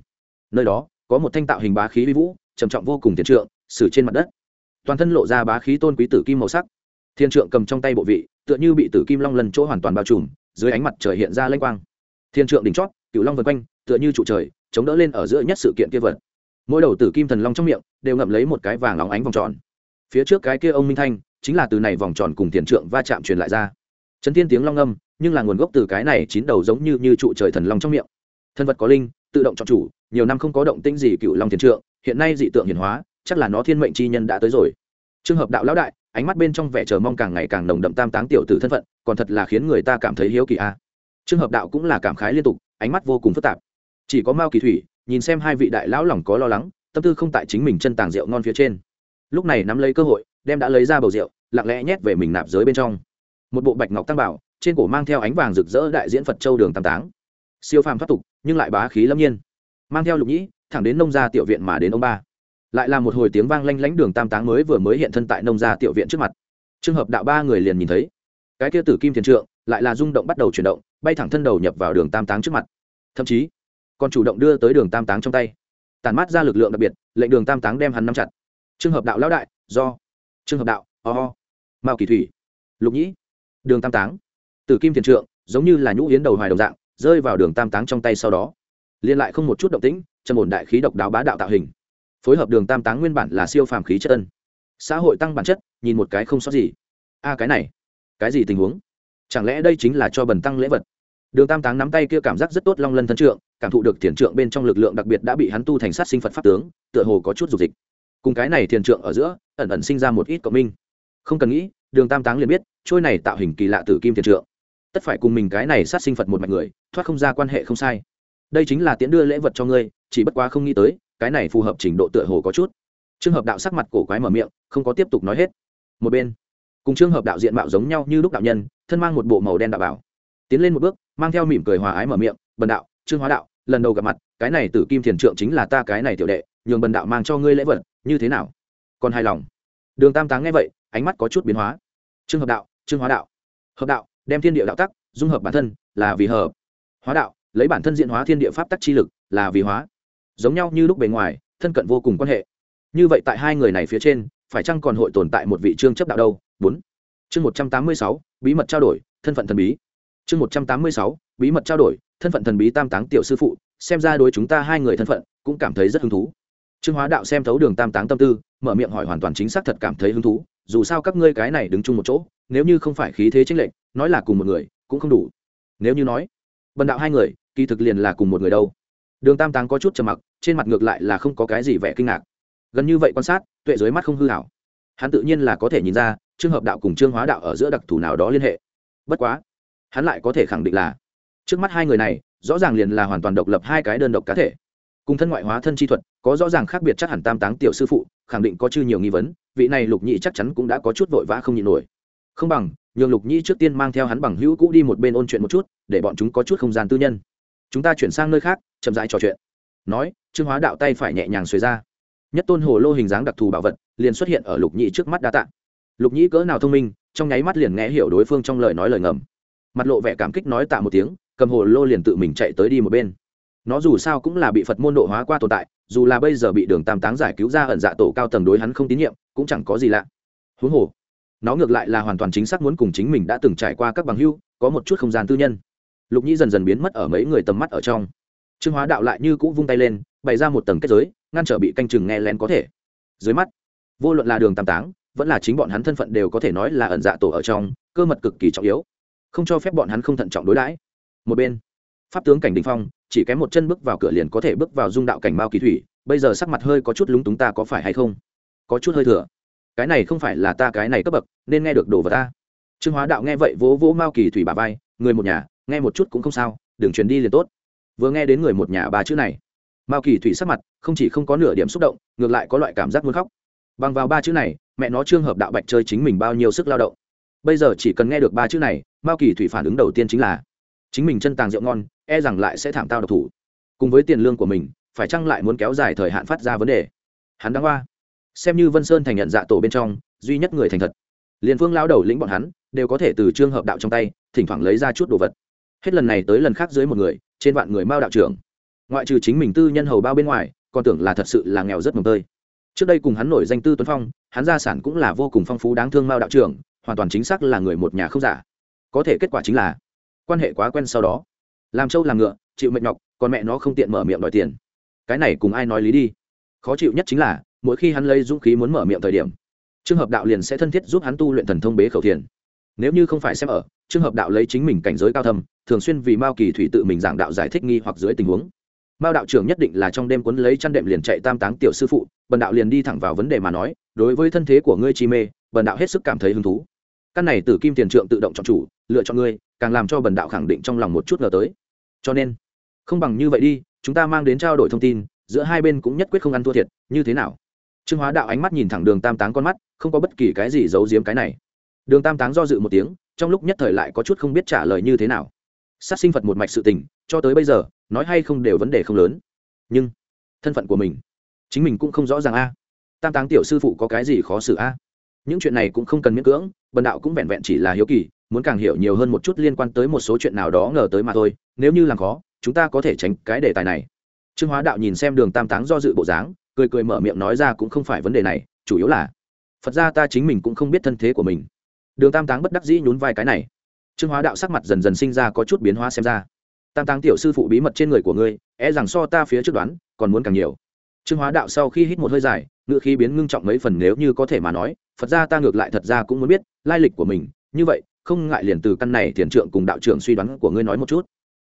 Nơi đó, có một thanh tạo hình bá khí vi vũ, trầm trọng vô cùng thiền trượng xử trên mặt đất. Toàn thân lộ ra bá khí tôn quý tử kim màu sắc. Thiên trượng cầm trong tay bộ vị tựa như bị tử kim long lần chỗ hoàn toàn bao trùm, dưới ánh mặt trời hiện ra lênh quang. Thiên trượng đỉnh chót cựu long vân quanh, tựa như trụ trời, chống đỡ lên ở giữa nhất sự kiện kia vật. Mỗi đầu tử kim thần long trong miệng đều ngậm lấy một cái vàng óng ánh vòng tròn. Phía trước cái kia ông minh thanh, chính là từ này vòng tròn cùng thiên trượng va chạm truyền lại ra. Chấn thiên tiếng long âm, nhưng là nguồn gốc từ cái này chín đầu giống như như trụ trời thần long trong miệng. Thân vật có linh, tự động chọn chủ, nhiều năm không có động tĩnh gì cựu long thiên trượng, hiện nay dị tượng hiển hóa, chắc là nó thiên mệnh chi nhân đã tới rồi. Trường hợp đạo lão đại ánh mắt bên trong vẻ chờ mong càng ngày càng nồng đậm tam táng tiểu tử thân phận, còn thật là khiến người ta cảm thấy hiếu kỳ a. À. trường hợp đạo cũng là cảm khái liên tục, ánh mắt vô cùng phức tạp. Chỉ có mao kỳ thủy, nhìn xem hai vị đại lão lòng có lo lắng, tâm tư không tại chính mình chân tàng rượu ngon phía trên. Lúc này nắm lấy cơ hội, đem đã lấy ra bầu rượu, lặng lẽ nhét về mình nạp giới bên trong. Một bộ bạch ngọc tăng bảo, trên cổ mang theo ánh vàng rực rỡ đại diễn phật châu đường tam táng. Siêu phàm thoát tục, nhưng lại bá khí lâm nhiên. Mang theo lục nhĩ, thẳng đến nông gia tiểu viện mà đến ông ba lại là một hồi tiếng vang lanh lánh đường tam táng mới vừa mới hiện thân tại nông gia tiểu viện trước mặt. Trường hợp đạo ba người liền nhìn thấy. Cái kia tử kim thiền trượng, lại là rung động bắt đầu chuyển động, bay thẳng thân đầu nhập vào đường tam táng trước mặt. Thậm chí, còn chủ động đưa tới đường tam táng trong tay. Tàn mát ra lực lượng đặc biệt, lệnh đường tam táng đem hắn nắm chặt. Trường hợp đạo lão đại, do. Trường hợp đạo ho、oh. mao kỳ thủy. Lục nhĩ. Đường tam táng. Tử kim thiền trượng, giống như là nhũ yến đầu hoài đồng dạng, rơi vào đường tam táng trong tay sau đó. Liên lại không một chút động tĩnh, trầm ổn đại khí độc đáo bá đạo tạo hình phối hợp đường tam táng nguyên bản là siêu phàm khí chất ân. Xã hội tăng bản chất, nhìn một cái không sót gì. A, cái này, cái gì tình huống? Chẳng lẽ đây chính là cho bần tăng lễ vật? Đường tam táng nắm tay kia cảm giác rất tốt long lân thân trượng, cảm thụ được thiền trượng bên trong lực lượng đặc biệt đã bị hắn tu thành sát sinh phật pháp tướng, tựa hồ có chút dục dịch. Cùng cái này thiền trượng ở giữa, ẩn ẩn sinh ra một ít cộng minh. Không cần nghĩ, đường tam táng liền biết, trôi này tạo hình kỳ lạ từ kim thiền trượng. Tất phải cùng mình cái này sát sinh phật một mạch người, thoát không ra quan hệ không sai. Đây chính là tiễn đưa lễ vật cho ngươi, chỉ bất quá không nghĩ tới cái này phù hợp trình độ tựa hồ có chút. Trường hợp đạo sắc mặt cổ quái mở miệng, không có tiếp tục nói hết. Một bên, cùng trường hợp đạo diện mạo giống nhau như lúc đạo nhân, thân mang một bộ màu đen đạo bảo. Tiến lên một bước, mang theo mỉm cười hòa ái mở miệng, bần đạo, trương hóa đạo, lần đầu gặp mặt, cái này tử kim thiền trượng chính là ta cái này tiểu đệ, nhường bần đạo mang cho ngươi lễ vật, như thế nào? Còn hài lòng. Đường tam táng nghe vậy, ánh mắt có chút biến hóa. Trương hợp đạo, trương hóa đạo. Hợp đạo, đem thiên địa đạo tắc dung hợp bản thân là vì hợp. Hóa đạo, lấy bản thân diện hóa thiên địa pháp tắc chi lực là vì hóa giống nhau như lúc bề ngoài, thân cận vô cùng quan hệ. Như vậy tại hai người này phía trên, phải chăng còn hội tồn tại một vị trương chấp đạo đâu? Bốn. Chương một trăm tám mươi sáu, bí mật trao đổi, thân phận thần bí. Chương một trăm tám mươi sáu, bí mật trao đổi, thân phận thần bí tam táng tiểu sư phụ, xem ra đối chúng ta hai người thân phận, cũng cảm thấy rất hứng thú. Trương hóa đạo xem thấu đường tam táng tâm tư, mở miệng hỏi hoàn toàn chính xác thật cảm thấy hứng thú, dù sao các ngươi cái này đứng chung một chỗ, nếu như không phải khí thế tranh lệch, nói là cùng một người, cũng không đủ. Nếu như nói, bần đạo hai người, kỳ thực liền là cùng một người đâu đường tam táng có chút trầm mặc, trên mặt ngược lại là không có cái gì vẻ kinh ngạc. Gần như vậy quan sát, tuệ dưới mắt không hư hảo hắn tự nhiên là có thể nhìn ra trường hợp đạo cùng trương hóa đạo ở giữa đặc thù nào đó liên hệ. Bất quá, hắn lại có thể khẳng định là, trước mắt hai người này, rõ ràng liền là hoàn toàn độc lập hai cái đơn độc cá thể. Cùng thân ngoại hóa thân chi thuật, có rõ ràng khác biệt chắc hẳn tam táng tiểu sư phụ, khẳng định có chư nhiều nghi vấn, vị này lục nhị chắc chắn cũng đã có chút vội vã không nhịn nổi. Không bằng, nhường lục nhị trước tiên mang theo hắn bằng hữu cũ đi một bên ôn chuyện một chút, để bọn chúng có chút không gian tư nhân. Chúng ta chuyển sang nơi khác chậm rãi trò chuyện. Nói, trương hóa đạo tay phải nhẹ nhàng xuề ra. Nhất tôn hồ lô hình dáng đặc thù bảo vật, liền xuất hiện ở lục nhị trước mắt đa tạ. Lục nhị cỡ nào thông minh, trong nháy mắt liền nghe hiểu đối phương trong lời nói lời ngầm. Mặt lộ vẻ cảm kích nói tạ một tiếng, cầm hồ lô liền tự mình chạy tới đi một bên. Nó dù sao cũng là bị phật môn độ hóa qua tồn tại, dù là bây giờ bị đường tam táng giải cứu ra ẩn dạ tổ cao tầng đối hắn không tín nhiệm, cũng chẳng có gì lạ. Huống hồ, nó ngược lại là hoàn toàn chính xác muốn cùng chính mình đã từng trải qua các bằng hưu có một chút không gian tư nhân. Lục nhĩ dần dần biến mất ở mấy người tầm mắt ở trong trương hóa đạo lại như cũ vung tay lên, bày ra một tầng kết giới, ngăn trở bị canh chừng nghe lén có thể. Dưới mắt, vô luận là đường tam táng, vẫn là chính bọn hắn thân phận đều có thể nói là ẩn dạ tổ ở trong, cơ mật cực kỳ trọng yếu. Không cho phép bọn hắn không thận trọng đối đãi. Một bên, pháp tướng cảnh đình phong, chỉ kém một chân bước vào cửa liền có thể bước vào dung đạo cảnh mao kỳ thủy, bây giờ sắc mặt hơi có chút lúng túng ta có phải hay không? Có chút hơi thừa. Cái này không phải là ta cái này cấp bậc, nên nghe được đồ vật ta. Trương hóa đạo nghe vậy vỗ vỗ mao kỳ thủy bà vai, người một nhà, nghe một chút cũng không sao đừng truyền đi liền tốt vừa nghe đến người một nhà ba chữ này, mao kỳ thủy sắc mặt không chỉ không có nửa điểm xúc động, ngược lại có loại cảm giác muốn khóc. Bằng vào ba chữ này, mẹ nó trương hợp đạo bạch chơi chính mình bao nhiêu sức lao động. Bây giờ chỉ cần nghe được ba chữ này, mao kỳ thủy phản ứng đầu tiên chính là, chính mình chân tàng rượu ngon e rằng lại sẽ thảm tao độc thủ. Cùng với tiền lương của mình, phải chăng lại muốn kéo dài thời hạn phát ra vấn đề? Hắn đáng hoa. Xem như vân sơn thành nhận dạ tổ bên trong, duy nhất người thành thật. Liền phương lao đầu lĩnh bọn hắn, đều có thể từ trương hợp đạo trong tay, thỉnh thoảng lấy ra chút đồ vật. Hết lần này tới lần khác dưới một người trên vạn người mao đạo trưởng. Ngoại trừ chính mình tư nhân hầu bao bên ngoài, còn tưởng là thật sự là nghèo rất mồm tơi. Trước đây cùng hắn nổi danh tư tuấn phong, hắn gia sản cũng là vô cùng phong phú đáng thương mao đạo trưởng, hoàn toàn chính xác là người một nhà không giả. Có thể kết quả chính là, quan hệ quá quen sau đó. Làm trâu làm ngựa, chịu mệt nhọc, còn mẹ nó không tiện mở miệng đòi tiền. Cái này cùng ai nói lý đi? Khó chịu nhất chính là, mỗi khi hắn lấy dũng khí muốn mở miệng thời điểm trường hợp đạo liền sẽ thân thiết giúp hắn tu luyện thần thông bế khẩu thiền. Nếu như không phải xem ở trường hợp đạo lấy chính mình cảnh giới cao thâm, thường xuyên vì mao kỳ thủy tự mình giảng đạo giải thích nghi hoặc dưới tình huống. Mao đạo trưởng nhất định là trong đêm cuốn lấy chăn đệm liền chạy tam táng tiểu sư phụ, bần đạo liền đi thẳng vào vấn đề mà nói, đối với thân thế của ngươi chi mê, bần đạo hết sức cảm thấy hứng thú. Căn này từ kim tiền trượng tự động chọn chủ, lựa chọn ngươi, càng làm cho bần đạo khẳng định trong lòng một chút ngờ tới. Cho nên, không bằng như vậy đi, chúng ta mang đến trao đổi thông tin, giữa hai bên cũng nhất quyết không ăn thua thiệt, như thế nào? Trương hóa đạo ánh mắt nhìn thẳng đường tam táng con mắt, không có bất kỳ cái gì giấu giếm cái này. Đường tam táng do dự một tiếng trong lúc nhất thời lại có chút không biết trả lời như thế nào. Sát sinh phật một mạch sự tình, cho tới bây giờ, nói hay không đều vấn đề không lớn. Nhưng, thân phận của mình, chính mình cũng không rõ ràng a. Tam táng tiểu sư phụ có cái gì khó xử a? Những chuyện này cũng không cần miễn cưỡng, bần đạo cũng vẹn vẹn chỉ là hiếu kỳ, muốn càng hiểu nhiều hơn một chút liên quan tới một số chuyện nào đó ngờ tới mà thôi, nếu như làm khó, chúng ta có thể tránh cái đề tài này. Trương hóa đạo nhìn xem đường tam táng do dự bộ dáng, cười cười mở miệng nói ra cũng không phải vấn đề này, chủ yếu là, phật ra ta chính mình cũng không biết thân thế của mình đường tam táng bất đắc dĩ nhún vai cái này. Trương hóa đạo sắc mặt dần dần sinh ra có chút biến hóa xem ra. Tam táng tiểu sư phụ bí mật trên người của ngươi e rằng so ta phía trước đoán, còn muốn càng nhiều. Trương hóa đạo sau khi hít một hơi dài ngự khí biến ngưng trọng mấy phần nếu như có thể mà nói, phật ra ta ngược lại thật ra cũng muốn biết lai lịch của mình. Như vậy, không ngại liền từ căn này thiền trượng cùng đạo trưởng suy đoán của ngươi nói một chút.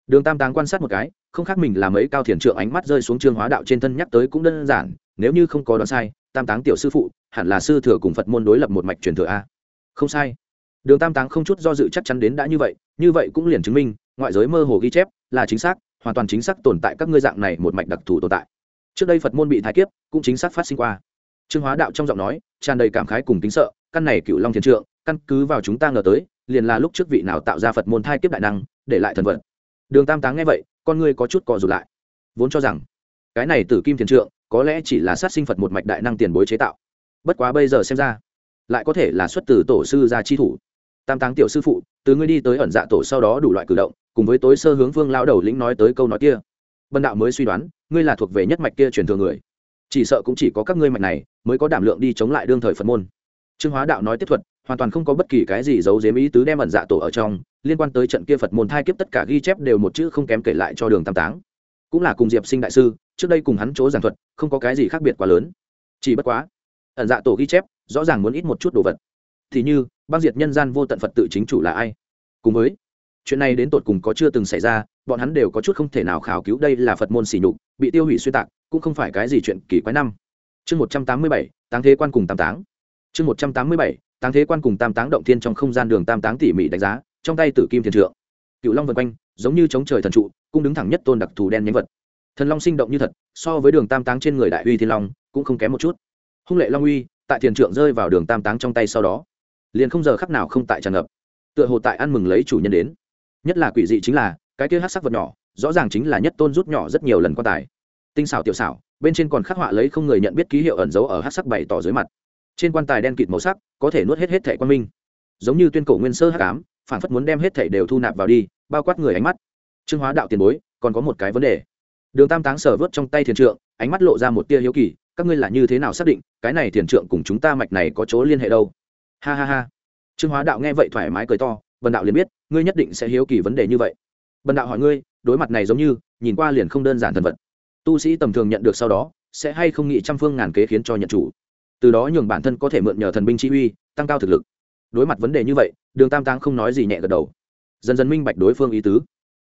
Đường tam táng quan sát một cái, không khác mình là mấy cao thiền trượng ánh mắt rơi xuống trương hóa đạo trên thân nhắc tới cũng đơn giản, nếu như không có đoán sai, tam táng tiểu sư phụ hẳn là sư thừa cùng phật môn đối lập một mạch truyền thừa a không sai. Đường tam táng không chút do dự chắc chắn đến đã như vậy như vậy cũng liền chứng minh, ngoại giới mơ hồ ghi chép, là chính xác, hoàn toàn chính xác tồn tại các ngươi dạng này một mạch đặc thù tồn tại. Trước đây phật môn bị thái kiếp, cũng chính xác phát sinh qua. Trương hóa đạo trong giọng nói, tràn đầy cảm khái cùng tính sợ, căn này cựu long thiền trượng, căn cứ vào chúng ta ngờ tới, liền là lúc trước vị nào tạo ra phật môn thai kiếp đại năng, để lại thần vật đường tam táng nghe vậy, con ngươi có chút cọ rụt lại. Vốn cho rằng, cái này tử kim thiền trượng, có lẽ chỉ là sát sinh phật một mạch đại năng tiền bối chế tạo. Bất quá bây giờ xem ra lại có thể là xuất từ tổ sư gia chi thủ. Tam táng tiểu sư phụ, từ ngươi đi tới ẩn dạ tổ sau đó đủ loại cử động, cùng với tối sơ hướng vương lao đầu lĩnh nói tới câu nói kia. Bần đạo mới suy đoán, ngươi là thuộc về nhất mạch kia truyền thừa người. Chỉ sợ cũng chỉ có các ngươi mạch này mới có đảm lượng đi chống lại đương thời phật môn. Trương hóa đạo nói tiếp thuật, hoàn toàn không có bất kỳ cái gì giấu giếm ý tứ đem ẩn dạ tổ ở trong, liên quan tới trận kia phật môn thai kiếp tất cả ghi chép đều một chữ không kém kể lại cho đường tam táng. Cũng là cùng diệp sinh đại sư, trước đây cùng hắn chỗ giảng thuật, không có cái gì khác biệt quá lớn. Chỉ bất quá, ẩn dạ tổ ghi chép rõ ràng muốn ít một chút đồ vật. Thì như, băng diệt nhân gian vô tận phật tự chính chủ là ai? Cùng với, chuyện này đến tột cùng có chưa từng xảy ra, bọn hắn đều có chút không thể nào khảo cứu đây là phật môn xỉ nhục, bị tiêu hủy xuyên tạc, cũng không phải cái gì chuyện kỳ quái năm. Chương một trăm tám mươi bảy, táng thế quan cùng tam táng. Chương một trăm tám mươi bảy, táng thế quan cùng tam táng động thiên trong không gian đường tam táng tỉ mỉ đánh giá, trong tay tử kim thiền trượng. Cựu long vân quanh, giống như chống trời thần trụ cung đứng thẳng nhất tôn đặc thù đen nhánh vật. Thần long sinh động như thật, so với đường tam táng trên người đại uy thiên long, cũng không kém một chút. Hung lệ long uy tại thiền trượng rơi vào đường tam táng trong tay sau đó, liền không giờ khắc nào không tại tràn ngập, tựa hồ tại ăn mừng lấy chủ nhân đến. Nhất là quỷ dị chính là, cái kia hát sắc vật nhỏ, rõ ràng chính là nhất tôn rút nhỏ rất nhiều lần quan tài. Tinh xảo tiểu xảo, bên trên còn khắc họa lấy không người nhận biết ký hiệu ẩn dấu ở hát sắc bày tỏ dưới mặt. Trên quan tài đen kịt màu sắc, có thể nuốt hết hết thẻ quan minh. Giống như tuyên cổ nguyên sơ hắc ám, phản phất muốn đem hết thẻ đều thu nạp vào đi, bao quát người ánh mắt. Trương hóa đạo tiền bối, còn có một cái vấn đề. Đường tam táng sờ vớt trong tay thiền trượng, ánh mắt lộ ra một tia hiếu kỳ các ngươi là như thế nào xác định cái này thiền trượng cùng chúng ta mạch này có chỗ liên hệ đâu? Ha ha ha. Trương hóa đạo nghe vậy thoải mái cười to vần đạo liền biết, ngươi nhất định sẽ hiếu kỳ vấn đề như vậy. Vần đạo hỏi ngươi, đối mặt này giống như, nhìn qua liền không đơn giản thần vật. Tu sĩ tầm thường nhận được sau đó, sẽ hay không nghĩ trăm phương ngàn kế khiến cho nhận chủ? Từ đó nhường bản thân có thể mượn nhờ thần binh chi uy, tăng cao thực lực. Đối mặt vấn đề như vậy, đường tam táng không nói gì nhẹ gật đầu. Dần dần minh bạch đối phương ý tứ.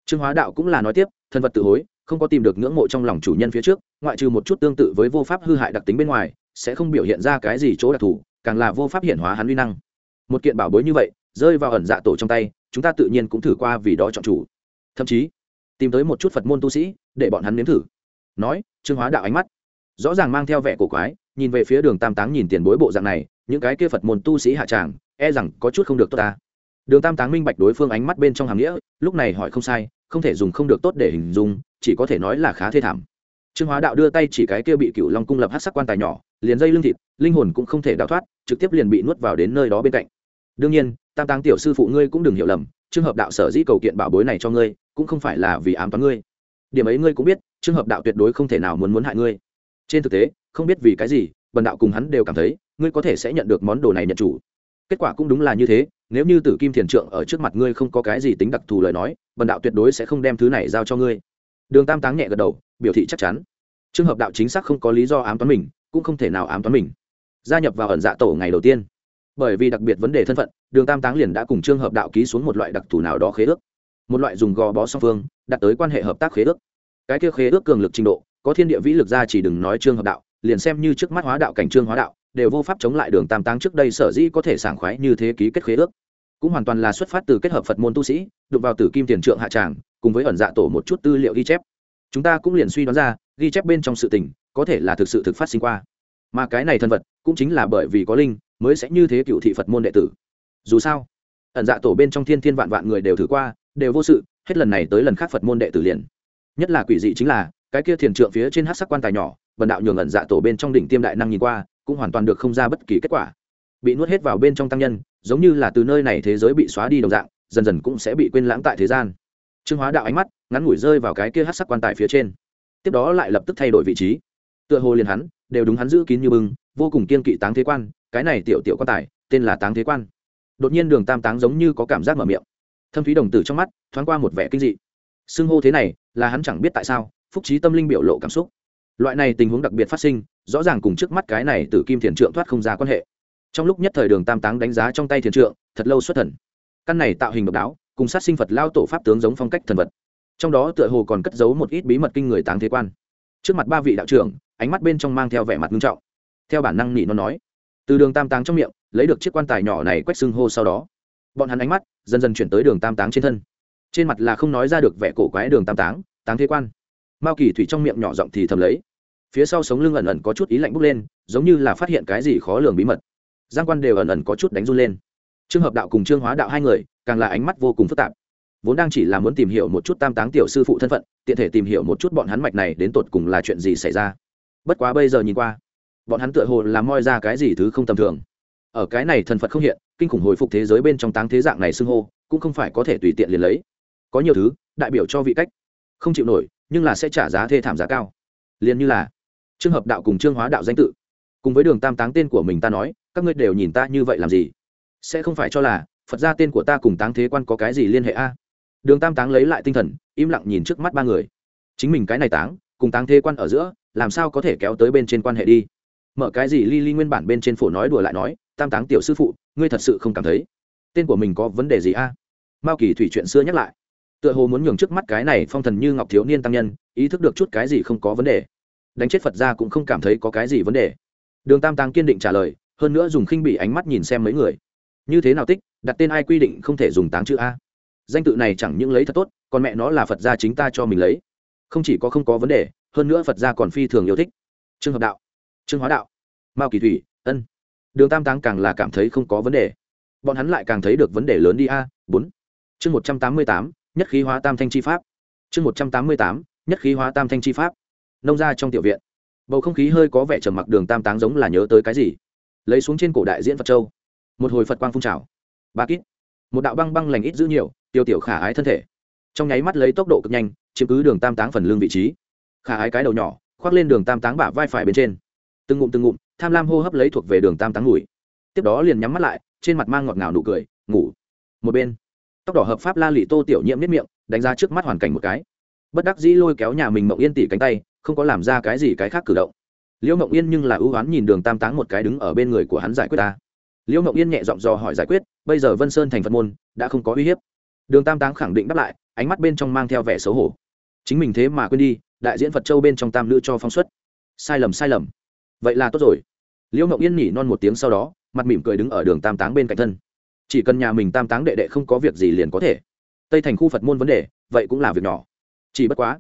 Trương hóa đạo cũng là nói tiếp thần vật tự hối, không có tìm được ngưỡng mộ trong lòng chủ nhân phía trước, ngoại trừ một chút tương tự với vô pháp hư hại đặc tính bên ngoài, sẽ không biểu hiện ra cái gì chỗ đặc thù, càng là vô pháp hiện hóa hắn uy năng. Một kiện bảo bối như vậy, rơi vào ẩn dạ tổ trong tay, chúng ta tự nhiên cũng thử qua vì đó chọn chủ. Thậm chí, tìm tới một chút phật môn tu sĩ, để bọn hắn nếm thử. Nói, trương hóa đạo ánh mắt, rõ ràng mang theo vẻ cổ quái, nhìn về phía đường tam táng nhìn tiền bối bộ dạng này, những cái kia phật môn tu sĩ hạ tràng e rằng có chút không được tốt ta đường tam táng minh bạch đối phương ánh mắt bên trong hàm nghĩa, lúc này hỏi không sai, không thể dùng không được tốt để hình dung, chỉ có thể nói là khá thê thảm. Trương hóa đạo đưa tay chỉ cái kia bị cựu long cung lập hát sắc quan tài nhỏ, liền dây lưng thịt, linh hồn cũng không thể đào thoát, trực tiếp liền bị nuốt vào đến nơi đó bên cạnh. Đương nhiên, tam táng tiểu sư phụ ngươi cũng đừng hiểu lầm trường hợp đạo sở dĩ cầu kiện bảo bối này cho ngươi, cũng không phải là vì ám toán ngươi. Điểm ấy ngươi cũng biết trường hợp đạo tuyệt đối không thể nào muốn muốn hại ngươi. Trên thực tế, không biết vì cái gì, bần đạo cùng hắn đều cảm thấy, ngươi có thể sẽ nhận được món đồ này nhận chủ. Kết quả cũng đúng là như thế nếu như tử kim thiền trượng ở trước mặt ngươi không có cái gì tính đặc thù lời nói, bần đạo tuyệt đối sẽ không đem thứ này giao cho ngươi. Đường tam táng nhẹ gật đầu, biểu thị chắc chắn. Trường hợp đạo chính xác không có lý do ám toán mình, cũng không thể nào ám toán mình. Gia nhập vào ẩn dạ tổ ngày đầu tiên. Bởi vì đặc biệt vấn đề thân phận, đường tam táng liền đã cùng trương hợp đạo ký xuống một loại đặc thù nào đó khế ước. Một loại dùng gò bó song phương đạt tới quan hệ hợp tác khế ước. Cái kia khế ước cường lực trình độ, có thiên địa vĩ lực ra chỉ đừng nói trương hợp đạo, liền xem như trước mắt hóa đạo cảnh trương hóa đạo, đều vô pháp chống lại đường tam táng trước đây sở dĩ có thể sảng khoái như thế ký kết khế ước cũng hoàn toàn là xuất phát từ kết hợp phật môn tu sĩ, đụng vào tử kim tiền trượng hạ tràng, cùng với ẩn dạ tổ một chút tư liệu ghi chép. Chúng ta cũng liền suy đoán ra, ghi chép bên trong sự tình, có thể là thực sự thực phát sinh qua. Mà cái này thân vật, cũng chính là bởi vì có linh, mới sẽ như thế cựu thị phật môn đệ tử. Dù sao, ẩn dạ tổ bên trong thiên thiên vạn vạn người đều thử qua, đều vô sự, hết lần này tới lần khác phật môn đệ tử liền. Nhất là quỷ dị chính là, cái kia thiền trượng phía trên hát sắc quan tài nhỏ, vần đạo nhường ẩn dạ tổ bên trong đỉnh tiêm đại năng nhìn qua, cũng hoàn toàn được không ra bất kỳ kết quả. Bị nuốt hết vào bên trong tăng nhân giống như là từ nơi này thế giới bị xóa đi đồng dạng, dần dần cũng sẽ bị quên lãng tại thế gian. Trương hóa đạo ánh mắt ngắn ngủi rơi vào cái kia hát sắc quan tài phía trên. Tiếp đó lại lập tức thay đổi vị trí. Tựa hồ liền hắn, đều đúng hắn giữ kín như bưng, vô cùng kiên kỵ táng thế quan, cái này tiểu tiểu quan tài, tên là táng thế quan. Đột nhiên đường tam táng giống như có cảm giác mở miệng. Thâm thúy đồng tử trong mắt, thoáng qua một vẻ kinh dị. Xưng hô thế này, là hắn chẳng biết tại sao, phúc trí tâm linh biểu lộ cảm xúc. Loại này tình huống đặc biệt phát sinh, rõ ràng cùng trước mắt cái này từ kim thiền trượng thoát không ra quan hệ trong lúc nhất thời đường tam táng đánh giá trong tay thiền trượng, thật lâu xuất thần. Căn này tạo hình độc đáo, cùng sát sinh phật lao tổ pháp tướng giống phong cách thần vật. Trong đó tựa hồ còn cất giấu một ít bí mật kinh người táng thế quan. Trước mặt ba vị đạo trưởng, ánh mắt bên trong mang theo vẻ mặt nghiêm trọng. Theo bản năng nỉ nó nói, từ đường tam táng trong miệng, lấy được chiếc quan tài nhỏ này quét xưng hô sau đó. Bọn hắn ánh mắt dần dần chuyển tới đường tam táng trên thân. Trên mặt là không nói ra được vẻ cổ quái đường tam táng táng thế quan. Mao kỳ thủy trong miệng nhỏ giọng thì thầm lấy. Phía sau sống lưng ẩn ẩn có chút ý lạnh bốc lên, giống như là phát hiện cái gì khó lường bí mật giang quan đều ẩn ẩn có chút đánh run lên. Trương hợp đạo cùng trương hóa đạo hai người, càng là ánh mắt vô cùng phức tạp. Vốn đang chỉ là muốn tìm hiểu một chút tam táng tiểu sư phụ thân phận, tiện thể tìm hiểu một chút bọn hắn mạch này đến tột cùng là chuyện gì xảy ra. Bất quá bây giờ nhìn qua, bọn hắn tựa hồ làm moi ra cái gì thứ không tầm thường. Ở cái này thần phật không hiện, kinh khủng hồi phục thế giới bên trong táng thế dạng này xưng hô, cũng không phải có thể tùy tiện liền lấy. Có nhiều thứ, đại biểu cho vị cách. Không chịu nổi, nhưng là sẽ trả giá thê thảm giá cao. Liền như là trường hợp đạo cùng trương hóa đạo danh tự. Cùng với đường tam táng tên của mình ta nói các ngươi đều nhìn ta như vậy làm gì? Sẽ không phải cho là, phật ra tên của ta cùng táng thế quan có cái gì liên hệ a? Đường tam táng lấy lại tinh thần, im lặng nhìn trước mắt ba người. Chính mình cái này táng, cùng táng thế quan ở giữa, làm sao có thể kéo tới bên trên quan hệ đi? Mở cái gì ly ly nguyên bản bên trên phổ nói đùa lại nói, tam táng tiểu sư phụ, ngươi thật sự không cảm thấy? Tên của mình có vấn đề gì a? À? mao kỳ thủy chuyện xưa nhắc lại. Tựa hồ muốn nhường trước mắt cái này phong thần như ngọc thiếu niên tăng nhân, ý thức được chút cái gì không có vấn đề. Đánh chết phật ra cũng không cảm thấy có cái gì vấn đề. Đường tam tăng kiên định trả lời hơn nữa dùng khinh bị ánh mắt nhìn xem mấy người. Như thế nào tích, đặt tên ai quy định không thể dùng táng chữ a. Danh tự này chẳng những lấy thật tốt, còn mẹ nó là phật gia chính ta cho mình lấy. Không chỉ có không có vấn đề, hơn nữa phật gia còn phi thường yêu thích. Trương hợp đạo, trương hóa đạo, mao kỳ thủy, ân. Đường tam táng càng là cảm thấy không có vấn đề. Bọn hắn lại càng thấy được vấn đề lớn đi a, bốn. Chương một trăm tám mươi tám, nhất khí hóa tam thanh chi pháp. Chương một trăm tám mươi tám, nhất khí hóa tam thanh chi pháp. Nông ra trong tiểu viện. Bầu không khí hơi có vẻ trầm mặc, đường tam táng giống là nhớ tới cái gì? Lấy xuống trên cổ đại diễn phật châu. Một hồi phật quang phun trào. Ba kít. Một đạo băng băng lành ít giữ nhiều, tiêu tiểu khả ái thân thể. Trong nháy mắt lấy tốc độ cực nhanh, chiếm cứ đường tam táng phần lương vị trí. Khả ái cái đầu nhỏ, khoác lên đường tam táng bả vai phải bên trên. Từng ngụm từng ngụm, tham lam hô hấp lấy thuộc về đường tam táng ngủi tiếp đó liền nhắm mắt lại, trên mặt mang ngọt ngào nụ cười, ngủ. Một bên, tóc đỏ hợp pháp la lị tô tiểu nhiễm nếp miệng, đánh ra trước mắt hoàn cảnh một cái. Bất đắc dĩ lôi kéo nhà mình mộng yên tỉ cánh tay, không có làm ra cái gì cái khác cử động liễu mộng yên nhưng là ưu oán nhìn đường tam táng một cái đứng ở bên người của hắn giải quyết ta. Liễu mộng yên nhẹ giọng dò hỏi giải quyết, bây giờ vân sơn thành phật môn, đã không có uy hiếp. Đường tam táng khẳng định đáp lại, ánh mắt bên trong mang theo vẻ xấu hổ. Chính mình thế mà quên đi, đại diễn phật châu bên trong tam nữ cho phóng xuất. Sai lầm sai lầm. Vậy là tốt rồi. Liễu mộng yên nhỉ non một tiếng sau đó, mặt mỉm cười đứng ở đường tam táng bên cạnh thân. Chỉ cần nhà mình tam táng đệ đệ không có việc gì liền có thể. Tây thành khu phật môn vấn đề, vậy cũng là việc nhỏ. Chỉ bất quá,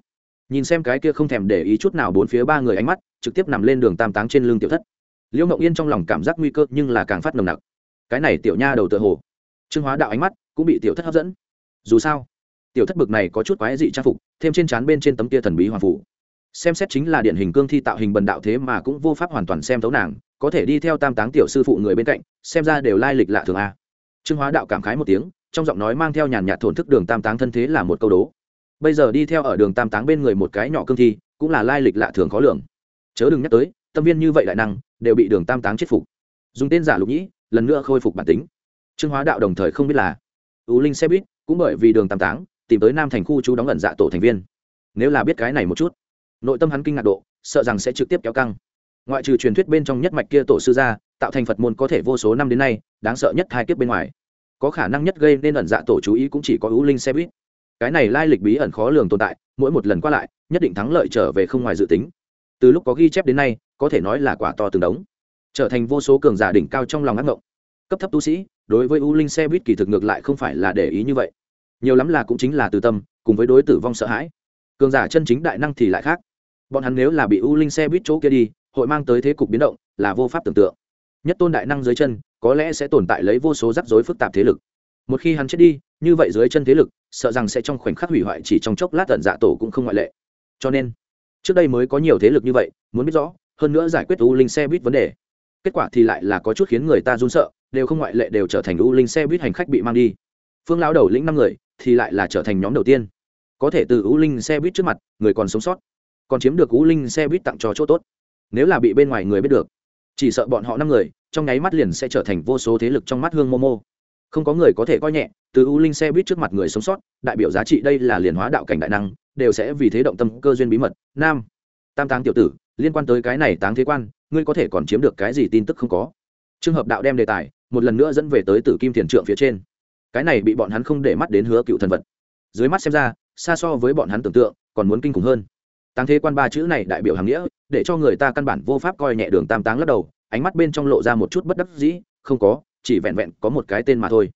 nhìn xem cái kia không thèm để ý chút nào bốn phía ba người ánh mắt trực tiếp nằm lên đường tam táng trên lưng tiểu thất. Liễu mộng yên trong lòng cảm giác nguy cơ nhưng là càng phát nồng nặc. Cái này tiểu nha đầu tựa hồ, trương hóa đạo ánh mắt cũng bị tiểu thất hấp dẫn. Dù sao, tiểu thất bực này có chút quái dị trang phục, thêm trên trán bên trên tấm kia thần bí hoàng phủ. Xem xét chính là điển hình cương thi tạo hình bần đạo thế mà cũng vô pháp hoàn toàn xem thấu nàng, có thể đi theo tam táng tiểu sư phụ người bên cạnh, xem ra đều lai lịch lạ thường a. Trương hóa đạo cảm khái một tiếng, trong giọng nói mang theo nhàn nhạt thổn thức đường tam táng thân thế là một câu đố. Bây giờ đi theo ở đường tam táng bên người một cái nhỏ cương thi, cũng là lai lịch lạ thường khó lường chớ đừng nhắc tới, tâm viên như vậy đại năng, đều bị đường tam táng chết phục. Dùng tên giả lục nhĩ, lần nữa khôi phục bản tính. Trương hóa đạo đồng thời không biết là ưu linh xe buýt cũng bởi vì đường tam táng, tìm tới nam thành khu chú đóng ẩn dạ tổ thành viên. Nếu là biết cái này một chút, nội tâm hắn kinh ngạc độ, sợ rằng sẽ trực tiếp kéo căng. Ngoại trừ truyền thuyết bên trong nhất mạch kia tổ sư gia, tạo thành phật môn có thể vô số năm đến nay, đáng sợ nhất hai kiếp bên ngoài. Có khả năng nhất gây nên ẩn dạ tổ chú ý cũng chỉ có ưu linh xe buýt. Cái này lai lịch bí ẩn khó lường tồn tại, mỗi một lần qua lại, nhất định thắng lợi trở về không ngoài dự tính từ lúc có ghi chép đến nay, có thể nói là quả to từng đống. Trở thành vô số cường giả đỉnh cao trong lòng ác ngộng. Cấp thấp tu sĩ, đối với u linh xe buýt kỳ thực ngược lại không phải là để ý như vậy. Nhiều lắm là cũng chính là từ tâm, cùng với đối tử vong sợ hãi. Cường giả chân chính đại năng thì lại khác. Bọn hắn nếu là bị u linh xe buýt chỗ kia đi, hội mang tới thế cục biến động, là vô pháp tưởng tượng. Nhất tôn đại năng dưới chân, có lẽ sẽ tồn tại lấy vô số rắc rối phức tạp thế lực. Một khi hắn chết đi, như vậy dưới chân thế lực, sợ rằng sẽ trong khoảnh khắc hủy hoại chỉ trong chốc lát tận dạ tổ cũng không ngoại lệ. Cho nên trước đây mới có nhiều thế lực như vậy, muốn biết rõ, hơn nữa giải quyết u linh xe buýt vấn đề. Kết quả thì lại là có chút khiến người ta run sợ, đều không ngoại lệ đều trở thành u linh xe buýt hành khách bị mang đi. Phương lão đầu lĩnh năm người, thì lại là trở thành nhóm đầu tiên. Có thể từ u linh xe buýt trước mặt, người còn sống sót, còn chiếm được u linh xe buýt tặng cho chỗ tốt. Nếu là bị bên ngoài người biết được, chỉ sợ bọn họ năm người, trong nháy mắt liền sẽ trở thành vô số thế lực trong mắt hương momo không có người có thể coi nhẹ, từ u linh xe buýt trước mặt người sống sót, đại biểu giá trị đây là liền hóa đạo cảnh đại năng đều sẽ vì thế động tâm cơ duyên bí mật. Nam, tam táng tiểu tử, liên quan tới cái này táng thế quan, ngươi có thể còn chiếm được cái gì tin tức không có? Trường hợp đạo đem đề tài, một lần nữa dẫn về tới tử kim thiền trượng phía trên. Cái này bị bọn hắn không để mắt đến hứa cựu thần vật. Dưới mắt xem ra, xa so với bọn hắn tưởng tượng, còn muốn kinh khủng hơn. Táng thế quan ba chữ này đại biểu hàng nghĩa, để cho người ta căn bản vô pháp coi nhẹ đường tam táng lắc đầu, ánh mắt bên trong lộ ra một chút bất đắc dĩ, không có, chỉ vẹn vẹn có một cái tên mà thôi.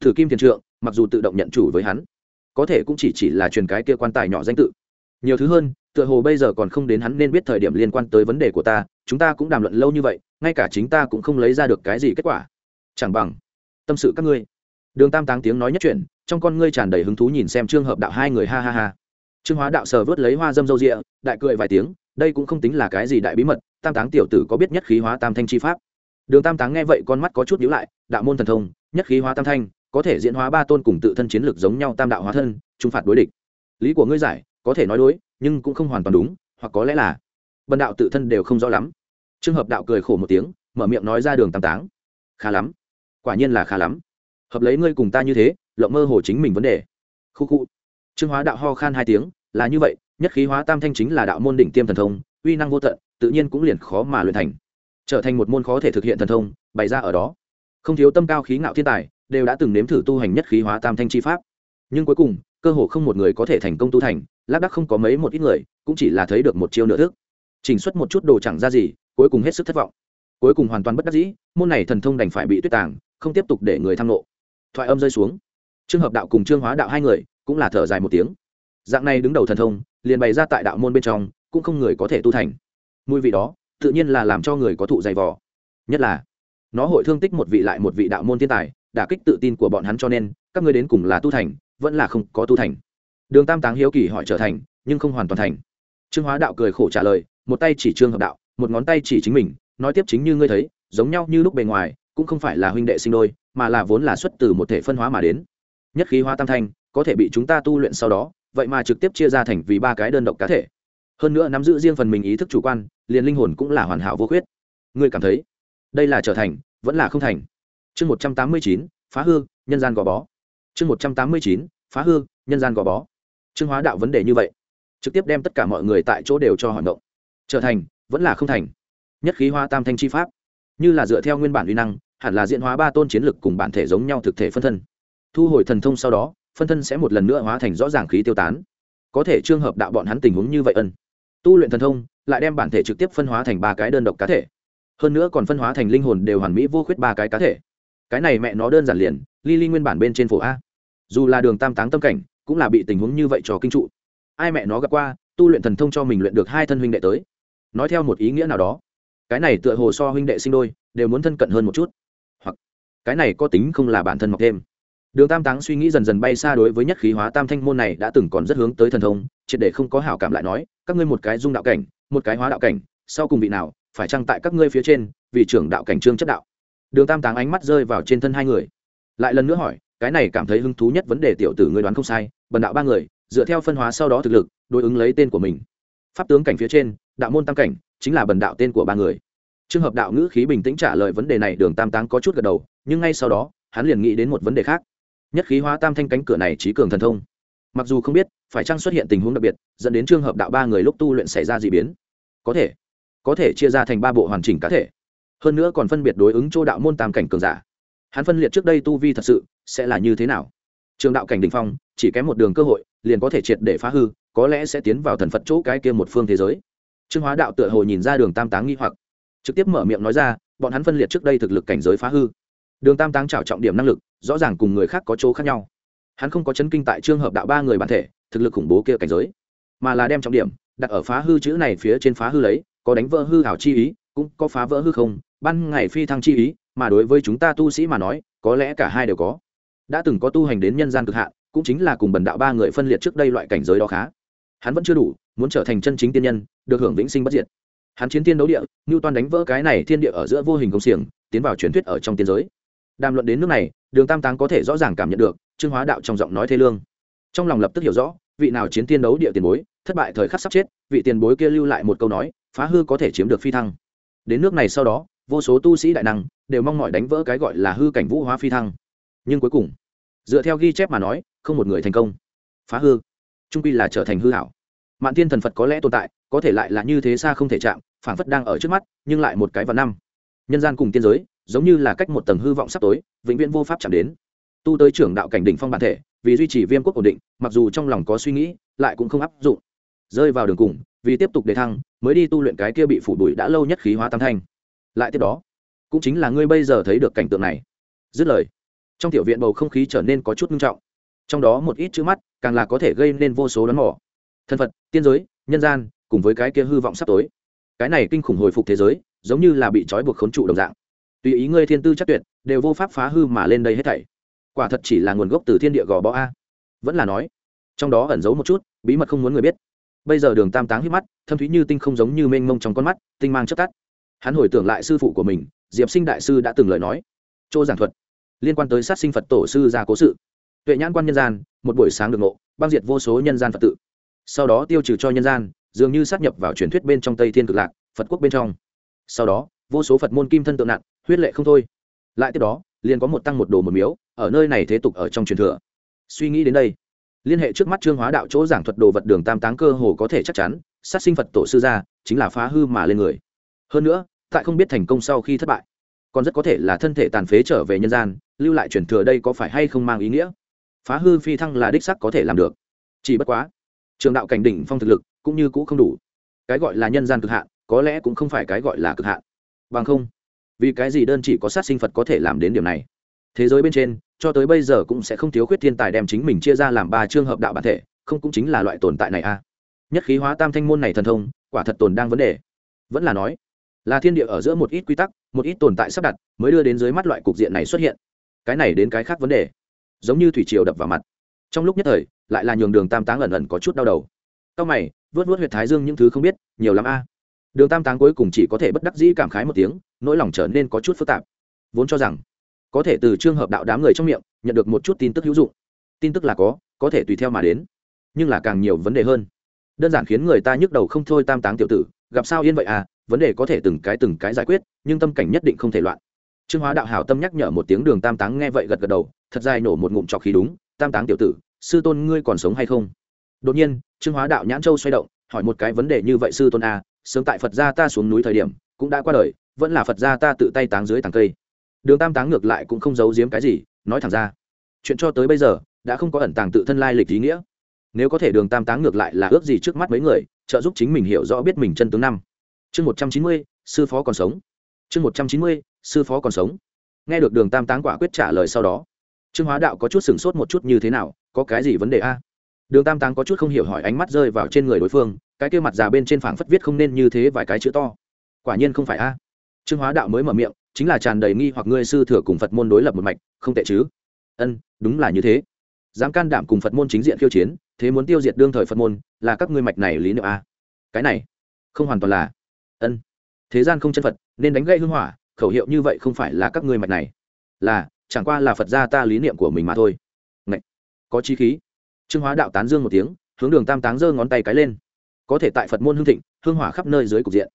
Thử kim thiền trượng, mặc dù tự động nhận chủ với hắn có thể cũng chỉ chỉ là truyền cái kia quan tài nhỏ danh tự. Nhiều thứ hơn, tựa hồ bây giờ còn không đến hắn nên biết thời điểm liên quan tới vấn đề của ta, chúng ta cũng đàm luận lâu như vậy, ngay cả chính ta cũng không lấy ra được cái gì kết quả. Chẳng bằng, tâm sự các ngươi. Đường tam táng tiếng nói nhất chuyện trong con ngươi tràn đầy hứng thú nhìn xem trương hợp đạo hai người ha ha ha. Trương hóa đạo sờ vớt lấy hoa dâm dâu rịa, đại cười vài tiếng, đây cũng không tính là cái gì đại bí mật, tam táng tiểu tử có biết nhất khí hóa tam thanh chi pháp. Đường tam táng nghe vậy con mắt có chút nhíu lại, đạo môn thần thông, nhất khí hóa tam thanh có thể diễn hóa ba tôn cùng tự thân chiến lược giống nhau tam đạo hóa thân trung phạt đối địch. Lý của ngươi giải, có thể nói đối, nhưng cũng không hoàn toàn đúng, hoặc có lẽ là bần đạo tự thân đều không rõ lắm. Trường hợp đạo cười khổ một tiếng, mở miệng nói ra đường tam táng. Khá lắm, quả nhiên là khá lắm. Hợp lấy ngươi cùng ta như thế, lộng mơ hồ chính mình vấn đề. Khu khu. Trương hóa đạo ho khan hai tiếng, là như vậy, nhất khí hóa tam thanh chính là đạo môn đỉnh tiêm thần thông, uy năng vô tận, tự nhiên cũng liền khó mà luyện thành. Trở thành một môn khó thể thực hiện thần thông, bày ra ở đó. Không thiếu tâm cao khí ngạo thiên tài đều đã từng nếm thử tu hành nhất khí hóa tam thanh chi pháp. Nhưng cuối cùng, cơ hồ không một người có thể thành công tu thành, lác đắc không có mấy một ít người, cũng chỉ là thấy được một chiêu nửa thức. Chỉnh xuất một chút đồ chẳng ra gì, cuối cùng hết sức thất vọng. Cuối cùng hoàn toàn bất đắc dĩ, môn này thần thông đành phải bị tuyết tàng, không tiếp tục để người tham lộ thoại âm rơi xuống. Trương hợp đạo cùng trương hóa đạo hai người, cũng là thở dài một tiếng. Dạng này đứng đầu thần thông, liền bày ra tại đạo môn bên trong, cũng không người có thể tu thành. Mùi vị đó, tự nhiên là làm cho người có thụ dày vò. Nhất là, nó hội thương tích một vị lại một vị đạo môn thiên tài đả kích tự tin của bọn hắn cho nên, các ngươi đến cùng là tu thành, vẫn là không có tu thành. Đường tam táng hiếu kỳ hỏi trở thành, nhưng không hoàn toàn thành. Trương hóa đạo cười khổ trả lời, một tay chỉ trương hợp đạo, một ngón tay chỉ chính mình, nói tiếp chính như ngươi thấy, giống nhau như lúc bề ngoài, cũng không phải là huynh đệ sinh đôi, mà là vốn là xuất từ một thể phân hóa mà đến. Nhất khí hóa tam thanh, có thể bị chúng ta tu luyện sau đó, vậy mà trực tiếp chia ra thành vì ba cái đơn độc cá thể. Hơn nữa nắm giữ riêng phần mình ý thức chủ quan, liền linh hồn cũng là hoàn hảo vô khuyết. Ngươi cảm thấy, đây là trở thành, vẫn là không thành? Chương một trăm tám mươi chín, phá hư, nhân gian gò bó. Chương một trăm tám mươi chín, phá hư, nhân gian gò bó. Chương hóa đạo vấn đề như vậy, trực tiếp đem tất cả mọi người tại chỗ đều cho hỏi động trở thành, vẫn là không thành. Nhất khí hóa tam thanh chi pháp. Như là dựa theo nguyên bản uy năng, hẳn là diễn hóa ba tôn chiến lực cùng bản thể giống nhau thực thể phân thân. Thu hồi thần thông sau đó, phân thân sẽ một lần nữa hóa thành rõ ràng khí tiêu tán. Có thể trường hợp đạo bọn hắn tình huống như vậy ân. Tu luyện thần thông, lại đem bản thể trực tiếp phân hóa thành ba cái đơn độc cá thể. Hơn nữa còn phân hóa thành linh hồn đều hoàn mỹ vô khuyết ba cái cá thể cái này mẹ nó đơn giản liền ly ly nguyên bản bên trên phổ a. Dù là đường tam táng tâm cảnh, cũng là bị tình huống như vậy cho kinh trụ. Ai mẹ nó gặp qua, tu luyện thần thông cho mình luyện được hai thân huynh đệ tới. Nói theo một ý nghĩa nào đó, cái này tựa hồ so huynh đệ sinh đôi, đều muốn thân cận hơn một chút. Hoặc, cái này có tính không là bản thân mọc thêm. Đường tam táng suy nghĩ dần dần bay xa đối với nhất khí hóa tam thanh môn này đã từng còn rất hướng tới thần thông, triệt để không có hảo cảm lại nói, các ngươi một cái dung đạo cảnh, một cái hóa đạo cảnh, sau cùng vị nào, phải chăng tại các ngươi phía trên, vì trưởng đạo cảnh trương chất đạo? Đường tam táng ánh mắt rơi vào trên thân hai người. Lại lần nữa hỏi, cái này cảm thấy hứng thú nhất vấn đề tiểu tử ngươi đoán không sai, bần đạo ba người, dựa theo phân hóa sau đó thực lực, đối ứng lấy tên của mình. Pháp tướng cảnh phía trên, đạo môn tam cảnh, chính là bần đạo tên của ba người. Trường hợp đạo ngữ khí bình tĩnh trả lời vấn đề này, đường tam táng có chút gật đầu, nhưng ngay sau đó, hắn liền nghĩ đến một vấn đề khác. Nhất khí hóa tam thanh cánh cửa này trí cường thần thông. Mặc dù không biết, phải chăng xuất hiện tình huống đặc biệt, dẫn đến trường hợp đạo ba người lúc tu luyện xảy ra d ị biến. Có thể. Có thể chia ra thành ba bộ hoàn chỉnh cá thể hơn nữa còn phân biệt đối ứng chỗ đạo môn tam cảnh cường giả. Hắn phân liệt trước đây tu vi thật sự sẽ là như thế nào? Trường đạo cảnh đình phong, chỉ kém một đường cơ hội, liền có thể triệt để phá hư, có lẽ sẽ tiến vào thần phật chỗ cái kia một phương thế giới. Trương hóa đạo tựa hồ nhìn ra đường tam táng nghi hoặc, trực tiếp mở miệng nói ra, bọn hắn phân liệt trước đây thực lực cảnh giới phá hư. Đường tam táng trào trọng điểm năng lực, rõ ràng cùng người khác có chỗ khác nhau. Hắn không có chấn kinh tại trường hợp đạo ba người bản thể, thực lực khủng bố kia cảnh giới, mà là đem trọng điểm đặt ở phá hư chữ này phía trên phá hư lấy, có đánh vỡ hư hảo chi ý, cũng có phá vỡ hư không ban ngày phi thăng chi ý, mà đối với chúng ta tu sĩ mà nói, có lẽ cả hai đều có. Đã từng có tu hành đến nhân gian cực hạn, cũng chính là cùng bần đạo ba người phân liệt trước đây loại cảnh giới đó khá. Hắn vẫn chưa đủ, muốn trở thành chân chính tiên nhân, được hưởng vĩnh sinh bất diệt. Hắn chiến tiên đấu địa như toàn đánh vỡ cái này thiên địa ở giữa vô hình công xiềng, tiến vào truyền thuyết ở trong tiên giới. Đàm luận đến nước này, đường tam táng có thể rõ ràng cảm nhận được, trương hóa đạo trong giọng nói thế lương. Trong lòng lập tức hiểu rõ, vị nào chiến tiên đấu địa tiền bối, thất bại thời khắc sắp chết, vị tiền bối kia lưu lại một câu nói, phá hư có thể chiếm được phi thăng. Đến nước này sau đó vô số tu sĩ đại năng đều mong mỏi đánh vỡ cái gọi là hư cảnh vũ hóa phi thăng. Nhưng cuối cùng, dựa theo ghi chép mà nói, không một người thành công. Phá hư. Trung pi là trở thành hư hảo. Mạn thiên thần phật có lẽ tồn tại, có thể lại là như thế xa không thể chạm phản phất đang ở trước mắt, nhưng lại một cái vào năm. Nhân gian cùng tiên giới, giống như là cách một tầng hư vọng sắp tối, vĩnh viễn vô pháp chạm đến. Tu tới trưởng đạo cảnh đỉnh phong bản thể, vì duy trì viêm quốc ổn định, mặc dù trong lòng có suy nghĩ, lại cũng không áp dụng. Rơi vào đường cùng, vì tiếp tục đề thăng, mới đi tu luyện cái kia bị phủ bụi đã lâu nhất khí hóa tam thanh lại tiếp đó. Cũng chính là ngươi bây giờ thấy được cảnh tượng này. Dứt lời, trong tiểu viện bầu không khí trở nên có chút nghiêm trọng. Trong đó một ít chữ mắt, càng là có thể gây nên vô số đón mỏ thân phật tiên giới, nhân gian, cùng với cái kia hư vọng sắp tối. Cái này kinh khủng hồi phục thế giới, giống như là bị trói buộc khốn trụ đồng dạng. Tùy ý ngươi thiên tư chắc tuyệt, đều vô pháp phá hư mà lên đây hết thảy. Quả thật chỉ là nguồn gốc từ thiên địa gò bó a. Vẫn là nói, trong đó ẩn giấu một chút, bí mật không muốn người biết. Bây giờ đường tam táng hít mắt, thâm thúy như tinh không giống như mênh mông trong con mắt, tinh mang chất tắt hắn hồi tưởng lại sư phụ của mình, diệp sinh đại sư đã từng lời nói. Chỗ giảng thuật liên quan tới sát sinh phật tổ sư ra cố sự. Tuệ nhãn quan nhân gian, một buổi sáng được ngộ, băng diệt vô số nhân gian phật tự. Sau đó tiêu trừ cho nhân gian, dường như sát nhập vào truyền thuyết bên trong tây thiên cực lạc, phật quốc bên trong. Sau đó, vô số phật môn kim thân tượng nặng, huyết lệ không thôi. Lại tiếp đó, liền có một tăng một đồ một miếu, ở nơi này thế tục ở trong truyền thừa. Suy nghĩ đến đây, liên hệ trước mắt trương hóa đạo chỗ giảng thuật đồ vật đường tam táng cơ hồ có thể chắc chắn, sát sinh phật tổ sư gia chính là phá hư mà lên người hơn nữa, tại không biết thành công sau khi thất bại, còn rất có thể là thân thể tàn phế trở về nhân gian, lưu lại truyền thừa đây có phải hay không mang ý nghĩa? Phá hư phi thăng là đích sắc có thể làm được. Chỉ bất quá, trường đạo cảnh đỉnh phong thực lực cũng như cũ không đủ. Cái gọi là nhân gian cực hạn, có lẽ cũng không phải cái gọi là cực hạn. Bằng không, vì cái gì đơn chỉ có sát sinh phật có thể làm đến điểm này? Thế giới bên trên, cho tới bây giờ cũng sẽ không thiếu khuyết thiên tài đem chính mình chia ra làm ba trường hợp đạo bản thể, không cũng chính là loại tồn tại này a à. nhất khí hóa tam thanh môn này thần thông, quả thật tồn đang vấn đề. Vẫn là nói là thiên địa ở giữa một ít quy tắc, một ít tồn tại sắp đặt, mới đưa đến dưới mắt loại cục diện này xuất hiện. Cái này đến cái khác vấn đề. Giống như thủy triều đập vào mặt. Trong lúc nhất thời, lại là nhường đường tam táng ẩn ẩn có chút đau đầu. Cao mày, vớt vớt huyệt thái dương những thứ không biết, nhiều lắm a. Đường tam táng cuối cùng chỉ có thể bất đắc dĩ cảm khái một tiếng, nỗi lòng trở nên có chút phức tạp. Vốn cho rằng, có thể từ trường hợp đạo đám người trong miệng, nhận được một chút tin tức hữu dụng. Tin tức là có có thể tùy theo mà đến. Nhưng là càng nhiều vấn đề hơn. Đơn giản khiến người ta nhức đầu không thôi tam táng tiểu tử, gặp sao yên vậy à? Vấn đề có thể từng cái từng cái giải quyết, nhưng tâm cảnh nhất định không thể loạn. Trương hóa đạo hảo tâm nhắc nhở một tiếng đường tam táng nghe vậy gật gật đầu, thật dài nổ một ngụm trọc khí đúng, tam táng tiểu tử, sư tôn ngươi còn sống hay không? Đột nhiên, trương hóa đạo nhãn châu xoay động, hỏi một cái vấn đề như vậy sư tôn a sớm tại phật gia ta xuống núi thời điểm, cũng đã qua đời, vẫn là phật gia ta tự tay táng dưới tàng cây. Đường tam táng ngược lại cũng không giấu giếm cái gì, nói thẳng ra. Chuyện cho tới bây giờ, đã không có ẩn tàng tự thân lai lịch ý nghĩa. Nếu có thể đường tam táng ngược lại là ước gì trước mắt mấy người, trợ giúp chính mình hiểu rõ biết mình chân tướng năm chương một trăm chín mươi, sư phó còn sống. Chương một trăm chín mươi, sư phó còn sống. Nghe được đường tam táng quả quyết trả lời sau đó, trương hóa đạo có chút sửng sốt một chút như thế nào, có cái gì vấn đề a? Đường tam táng có chút không hiểu hỏi ánh mắt rơi vào trên người đối phương, cái kia mặt già bên trên phảng phất viết không nên như thế vài cái chữ to. Quả nhiên không phải a. Trương hóa đạo mới mở miệng, chính là tràn đầy nghi hoặc ngươi sư thừa cùng phật môn đối lập một mạch, không tệ chứ? Ân, đúng là như thế. Dám can đảm cùng phật môn chính diện khiêu chiến, thế muốn tiêu diệt đương thời phật môn, là các ngươi mạch này lý niệm a. Cái này, không hoàn toàn là ân. Thế gian không chân phật, nên đánh gây hưng hỏa, khẩu hiệu như vậy không phải là các ngươi mạch này. Là, chẳng qua là phật gia ta lý niệm của mình mà thôi. Ngậy! có chi khí. Trương hóa đạo tán dương một tiếng, hướng đường tam táng giơ ngón tay cái lên. Có thể tại phật môn hương thịnh, hương hỏa khắp nơi dưới cục diện.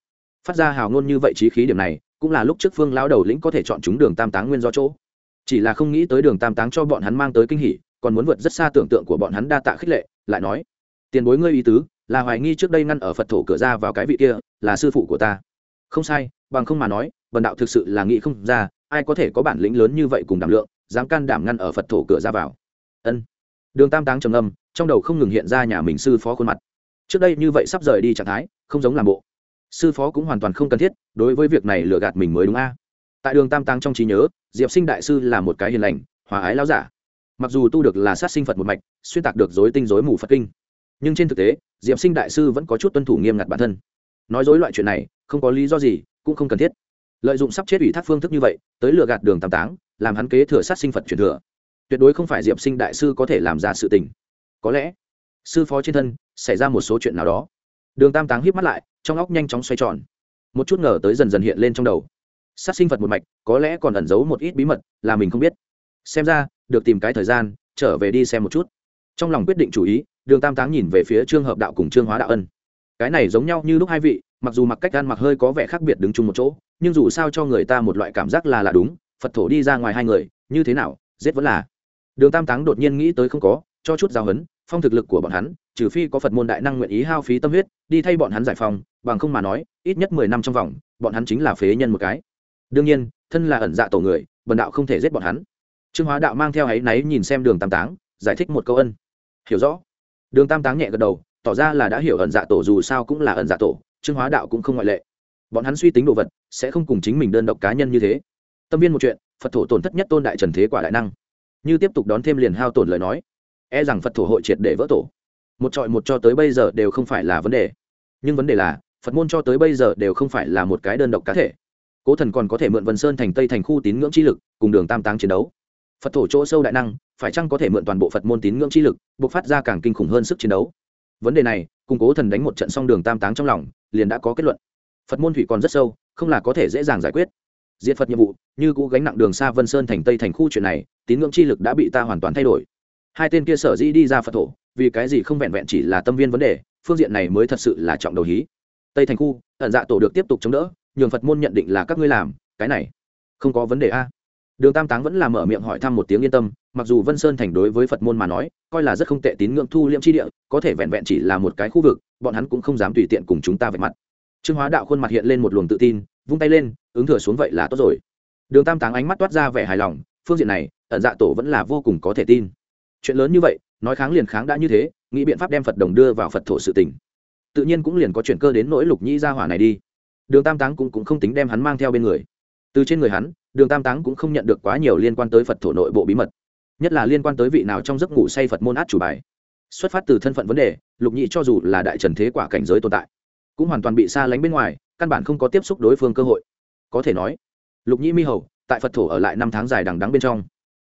Phát ra hào ngôn như vậy trí khí điểm này, cũng là lúc trước phương lao đầu lĩnh có thể chọn chúng đường tam táng nguyên do chỗ. Chỉ là không nghĩ tới đường tam táng cho bọn hắn mang tới kinh hỉ, còn muốn vượt rất xa tưởng tượng của bọn hắn đa tạ khích lệ, lại nói, tiền bối ngươi ý tứ là hoài nghi trước đây ngăn ở phật thổ cửa ra vào cái vị kia, là sư phụ của ta. Không sai, bằng không mà nói, vần đạo thực sự là nghĩ không ra, ai có thể có bản lĩnh lớn như vậy cùng đảm lượng, dám can đảm ngăn ở phật thổ cửa ra vào. Ân. Đường tam táng trầm âm trong đầu không ngừng hiện ra nhà mình sư phó khuôn mặt. Trước đây như vậy sắp rời đi trạng thái, không giống làm bộ. Sư phó cũng hoàn toàn không cần thiết, đối với việc này lừa gạt mình mới đúng a. Tại đường tam táng trong trí nhớ, diệp sinh đại sư là một cái hiền lành, hòa ái lao giả. Mặc dù tu được là sát sinh phật một mạch, xuyên tạc được dối tinh dối mù phật kinh nhưng trên thực tế, diệp sinh đại sư vẫn có chút tuân thủ nghiêm ngặt bản thân. Nói dối loại chuyện này, không có lý do gì, cũng không cần thiết. Lợi dụng sắp chết ủy thác phương thức như vậy, tới lừa gạt đường tam táng, làm hắn kế thừa sát sinh phật truyền thừa. Tuyệt đối không phải diệp sinh đại sư có thể làm ra sự tình. Có lẽ, sư phó trên thân, xảy ra một số chuyện nào đó. Đường tam táng híp mắt lại, trong óc nhanh chóng xoay tròn. Một chút ngờ tới dần dần hiện lên trong đầu. Sát sinh phật một mạch, có lẽ còn ẩn giấu một ít bí mật, là mình không biết. Xem ra, được tìm cái thời gian, trở về đi xem một chút. Trong lòng quyết định chủ ý đường tam táng nhìn về phía trương hợp đạo cùng trương hóa đạo ân. Cái này giống nhau như lúc hai vị, mặc dù mặc cách ăn mặc hơi có vẻ khác biệt đứng chung một chỗ, nhưng dù sao cho người ta một loại cảm giác là là đúng, phật thổ đi ra ngoài hai người, như thế nào, giết vẫn là. Đường tam táng đột nhiên nghĩ tới không có, cho chút giáo huấn, phong thực lực của bọn hắn, trừ phi có phật môn đại năng nguyện ý hao phí tâm huyết, đi thay bọn hắn giải phong bằng không mà nói, ít nhất mười năm trong vòng, bọn hắn chính là phế nhân một cái. Đương nhiên, thân là ẩn dạ tổ người, bần đạo không thể giết bọn hắn. Trương hóa đạo mang theo áy náy nhìn xem đường tam táng, giải thích một câu ân. Hiểu rõ đường tam táng nhẹ gật đầu, tỏ ra là đã hiểu ẩn dạ tổ dù sao cũng là ẩn dạ tổ, trương hóa đạo cũng không ngoại lệ. Bọn hắn suy tính đồ vật, sẽ không cùng chính mình đơn độc cá nhân như thế. Tâm viên một chuyện, phật thổ tổn thất nhất tôn đại trần thế quả đại năng. Như tiếp tục đón thêm liền hao tổn lời nói e rằng phật thổ hội triệt để vỡ tổ. Một trọi một cho tới bây giờ đều không phải là vấn đề. Nhưng vấn đề là, phật môn cho tới bây giờ đều không phải là một cái đơn độc cá thể. Cố thần còn có thể mượn vân sơn thành tây thành khu tín ngưỡng chi lực, cùng đường tam táng chiến đấu phật thổ chỗ sâu đại năng, phải chăng có thể mượn toàn bộ phật môn tín ngưỡng chi lực buộc phát ra càng kinh khủng hơn sức chiến đấu? Vấn đề này củng cố thần đánh một trận song đường tam táng trong lòng, liền đã có kết luận. Phật môn thủy còn rất sâu, không là có thể dễ dàng giải quyết. Diệt phật nhiệm vụ, như cũ gánh nặng đường xa vân sơn thành tây thành khu chuyện này, tín ngưỡng chi lực đã bị ta hoàn toàn thay đổi. Hai tên kia sở dĩ đi ra phật thổ, vì cái gì không vẹn vẹn chỉ là tâm viên vấn đề, phương diện này mới thật sự là trọng đầu hí. Tây thành khu, ẩn dạ tổ được tiếp tục chống đỡ, nhường phật môn nhận định là các ngươi làm, cái này không có vấn đề a đường tam táng vẫn là mở miệng hỏi thăm một tiếng yên tâm mặc dù vân sơn thành đối với phật môn mà nói coi là rất không tệ tín ngưỡng thu liễm chi địa có thể vẹn vẹn chỉ là một cái khu vực bọn hắn cũng không dám tùy tiện cùng chúng ta vạch mặt. Trương hóa đạo khuôn mặt hiện lên một luồng tự tin vung tay lên ứng thừa xuống vậy là tốt rồi. Đường tam táng ánh mắt toát ra vẻ hài lòng phương diện này ẩn dạ tổ vẫn là vô cùng có thể tin. Chuyện lớn như vậy nói kháng liền kháng đã như thế nghĩ biện pháp đem phật đồng đưa vào phật thổ sự tỉnh tự nhiên cũng liền có chuyển cơ đến nỗi lục nhĩ gia hỏa này đi. Đường tam táng cũng, cũng không tính đem hắn mang theo bên người. Từ trên người hắn đường tam táng cũng không nhận được quá nhiều liên quan tới phật thổ nội bộ bí mật, nhất là liên quan tới vị nào trong giấc ngủ say phật môn át chủ bài. Xuất phát từ thân phận vấn đề, lục nhĩ cho dù là đại trần thế quả cảnh giới tồn tại, cũng hoàn toàn bị xa lánh bên ngoài, căn bản không có tiếp xúc đối phương cơ hội. Có thể nói, lục nhĩ mi hầu, tại phật thổ ở lại năm tháng dài đằng đắng bên trong,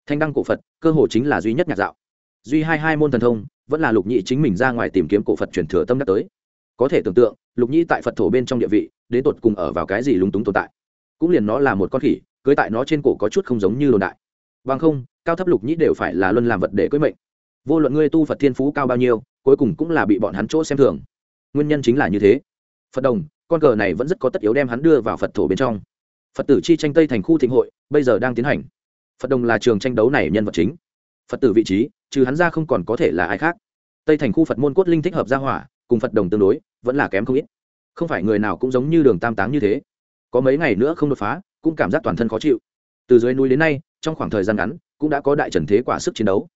thanh đăng cổ phật, cơ hồ chính là duy nhất nhạc dạo. Duy hai hai môn thần thông, vẫn là lục nhĩ chính mình ra ngoài tìm kiếm cổ phật truyền thừa tâm đắc tới. Có thể tưởng tượng, lục nhĩ tại phật thổ bên trong địa vị, đến tột cùng ở vào cái gì lúng túng tồn tại. Cũng liền nó là một con khỉ cưới tại nó trên cổ có chút không giống như đồn đại. Bằng không, cao thấp lục nhĩ đều phải là luân làm vật để cưới mệnh. Vô luận ngươi tu phật thiên phú cao bao nhiêu, cuối cùng cũng là bị bọn hắn chỗ xem thường. Nguyên nhân chính là như thế. Phật đồng, con cờ này vẫn rất có tất yếu đem hắn đưa vào phật thổ bên trong. Phật tử chi tranh tây thành khu thịnh hội, bây giờ đang tiến hành. Phật đồng là trường tranh đấu này nhân vật chính. Phật tử vị trí, trừ hắn ra không còn có thể là ai khác. Tây thành khu phật môn cốt linh thích hợp gia hỏa, cùng phật đồng tương đối, vẫn là kém không ít. Không phải người nào cũng giống như đường tam táng như thế. Có mấy ngày nữa không đột phá cũng cảm giác toàn thân khó chịu. Từ dưới núi đến nay, trong khoảng thời gian ngắn, cũng đã có đại trần thế quả sức chiến đấu.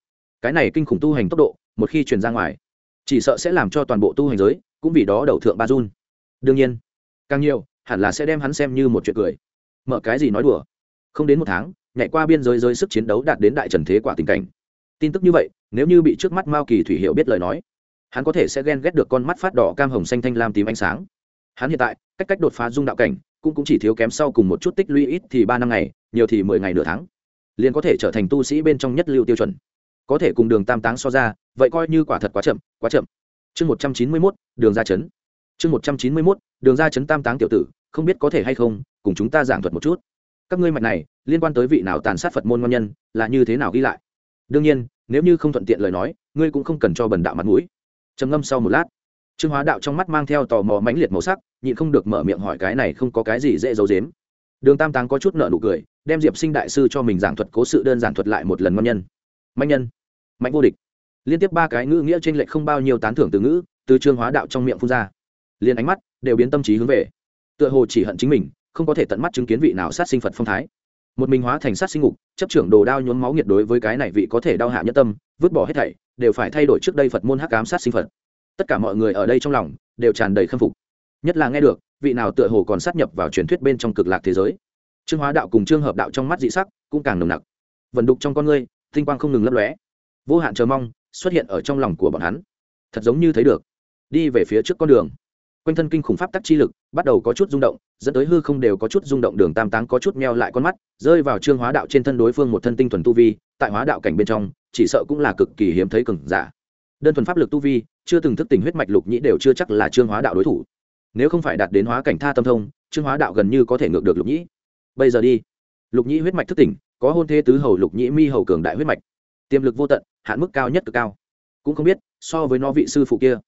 Cái này kinh khủng tu hành tốc độ, một khi truyền ra ngoài, chỉ sợ sẽ làm cho toàn bộ tu hành giới cũng vì đó đầu thượng ba run. Đương nhiên, càng nhiều, hẳn là sẽ đem hắn xem như một chuyện cười. Mở cái gì nói đùa? Không đến một tháng, nhảy qua biên giới giới sức chiến đấu đạt đến đại trần thế quả tình cảnh. Tin tức như vậy, nếu như bị trước mắt mao kỳ thủy hiệu biết lời nói, hắn có thể sẽ ghen ghét được con mắt phát đỏ cam hồng xanh thanh lam tím ánh sáng. Hắn hiện tại, cách cách đột phá dung đạo cảnh cũng cũng chỉ thiếu kém sau cùng một chút tích lũy ít thì ba năm ngày, nhiều thì mười ngày nửa tháng. Liền có thể trở thành tu sĩ bên trong nhất lưu tiêu chuẩn. Có thể cùng đường tam táng so ra, vậy coi như quả thật quá chậm quá chậm. Chương một trăm chín mươi mốt, đường ra chấn. Chương một trăm chín mươi mốt, đường ra chấn tam táng tiểu tử, không biết có thể hay không, cùng chúng ta giảng thuật một chút. Các ngươi mạch này, liên quan tới vị nào tàn sát phật môn ngon nhân, là như thế nào ghi lại? Đương nhiên, nếu như không thuận tiện lời nói, ngươi cũng không cần cho bần đạo mặt mũi. Trầm ngâm sau một lát trương hóa đạo trong mắt mang theo tò mò mãnh liệt màu sắc, nhịn không được mở miệng hỏi cái này không có cái gì dễ giấu dếm đường tam táng có chút nợ nụ cười, đem diệp sinh đại sư cho mình giảng thuật cố sự đơn giản thuật lại một lần ngon nhân. Mạnh nhân, mạnh vô địch. Liên tiếp ba cái ngữ nghĩa trên lệch không bao nhiêu tán thưởng từ ngữ, từ trương hóa đạo trong miệng phun ra. Liền ánh mắt đều biến tâm trí hướng về. Tựa hồ chỉ hận chính mình, không có thể tận mắt chứng kiến vị nào sát sinh phật phong thái. Một mình hóa thành sát sinh ngục, chấp trưởng đồ đao nhuốm máu nhiệt đối với cái này vị có thể đau hạ nhất tâm, vứt bỏ hết thảy, đều phải thay đổi trước đây phật môn hắc cám sát sinh phật tất cả mọi người ở đây trong lòng đều tràn đầy khâm phục. Nhất là nghe được, vị nào tựa hồ còn sát nhập vào truyền thuyết bên trong cực lạc thế giới. Trương hóa đạo cùng trương hợp đạo trong mắt dị sắc, cũng càng nồng nặc. Vận đục trong con ngươi, tinh quang không ngừng lấp lóe. Vô hạn chờ mong xuất hiện ở trong lòng của bọn hắn. Thật giống như thấy được, đi về phía trước con đường. Quanh thân kinh khủng pháp tắc chi lực bắt đầu có chút rung động, dẫn tới hư không đều có chút rung động đường tam táng có chút meo lại con mắt, rơi vào trương hóa đạo trên thân đối phương một thân tinh thuần tu vi, tại hóa đạo cảnh bên trong, chỉ sợ cũng là cực kỳ hiếm thấy cừng giả đơn thuần pháp lực tu vi, chưa từng thức tỉnh huyết mạch lục nhĩ đều chưa chắc là trương hóa đạo đối thủ. Nếu không phải đạt đến hóa cảnh tha tâm thông, trương hóa đạo gần như có thể ngược được lục nhĩ. Bây giờ đi. Lục nhĩ huyết mạch thức tỉnh, có hôn thế tứ hầu lục nhĩ mi hầu cường đại huyết mạch. Tiềm lực vô tận, hạn mức cao nhất cực cao. Cũng không biết, so với nó vị sư phụ kia,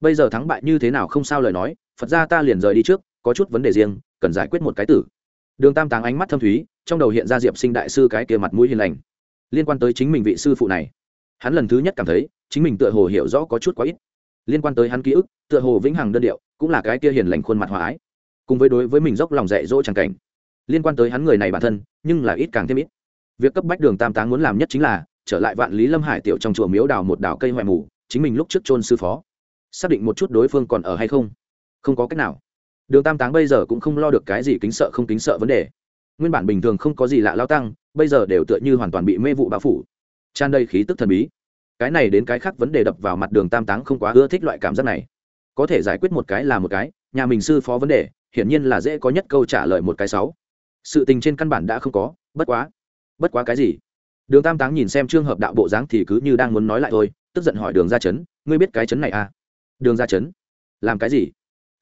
bây giờ thắng bại như thế nào không sao lời nói, phật ra ta liền rời đi trước, có chút vấn đề riêng, cần giải quyết một cái tử. Đường tam táng ánh mắt thâm thúy, trong đầu hiện ra diệp sinh đại sư cái kia mặt mũi hiền lành, liên quan tới chính mình vị sư phụ này. Hắn lần thứ nhất cảm thấy chính mình tựa hồ hiểu rõ có chút quá ít. Liên quan tới hắn ký ức, tựa hồ vĩnh hằng đơn điệu, cũng là cái kia hiền lành khuôn mặt hòa ái. Cùng với đối với mình dốc lòng dạy dỗ c cảnh. Liên quan tới hắn người này bản thân, nhưng là ít càng thêm ít. Việc cấp bách đường tam táng muốn làm nhất chính là, trở lại vạn lý lâm hải tiểu trong chùa miếu đào một đào cây hoại mù, chính mình lúc trước chôn sư phó. Xác định một chút đối phương còn ở hay không? Không có cách nào. Đường tam táng bây giờ cũng không lo được cái gì kính sợ không kính sợ vấn đề. Nguyên bản bình thường không có gì lạ lao tăng, bây giờ đều tựa như hoàn toàn bị mê vụ bão phủ. Tràn đầy khí tức thần bí cái này đến cái khác vấn đề đập vào mặt đường tam táng không quá ưa thích loại cảm giác này. Có thể giải quyết một cái là một cái, nhà mình sư phó vấn đề, hiển nhiên là dễ có nhất câu trả lời một cái sáu. Sự tình trên căn bản đã không có, bất quá. Bất quá cái gì? Đường tam táng nhìn xem trường hợp đạo bộ dáng thì cứ như đang muốn nói lại thôi, tức giận hỏi đường ra chấn, ngươi biết cái chấn này à? Đường ra chấn? Làm cái gì?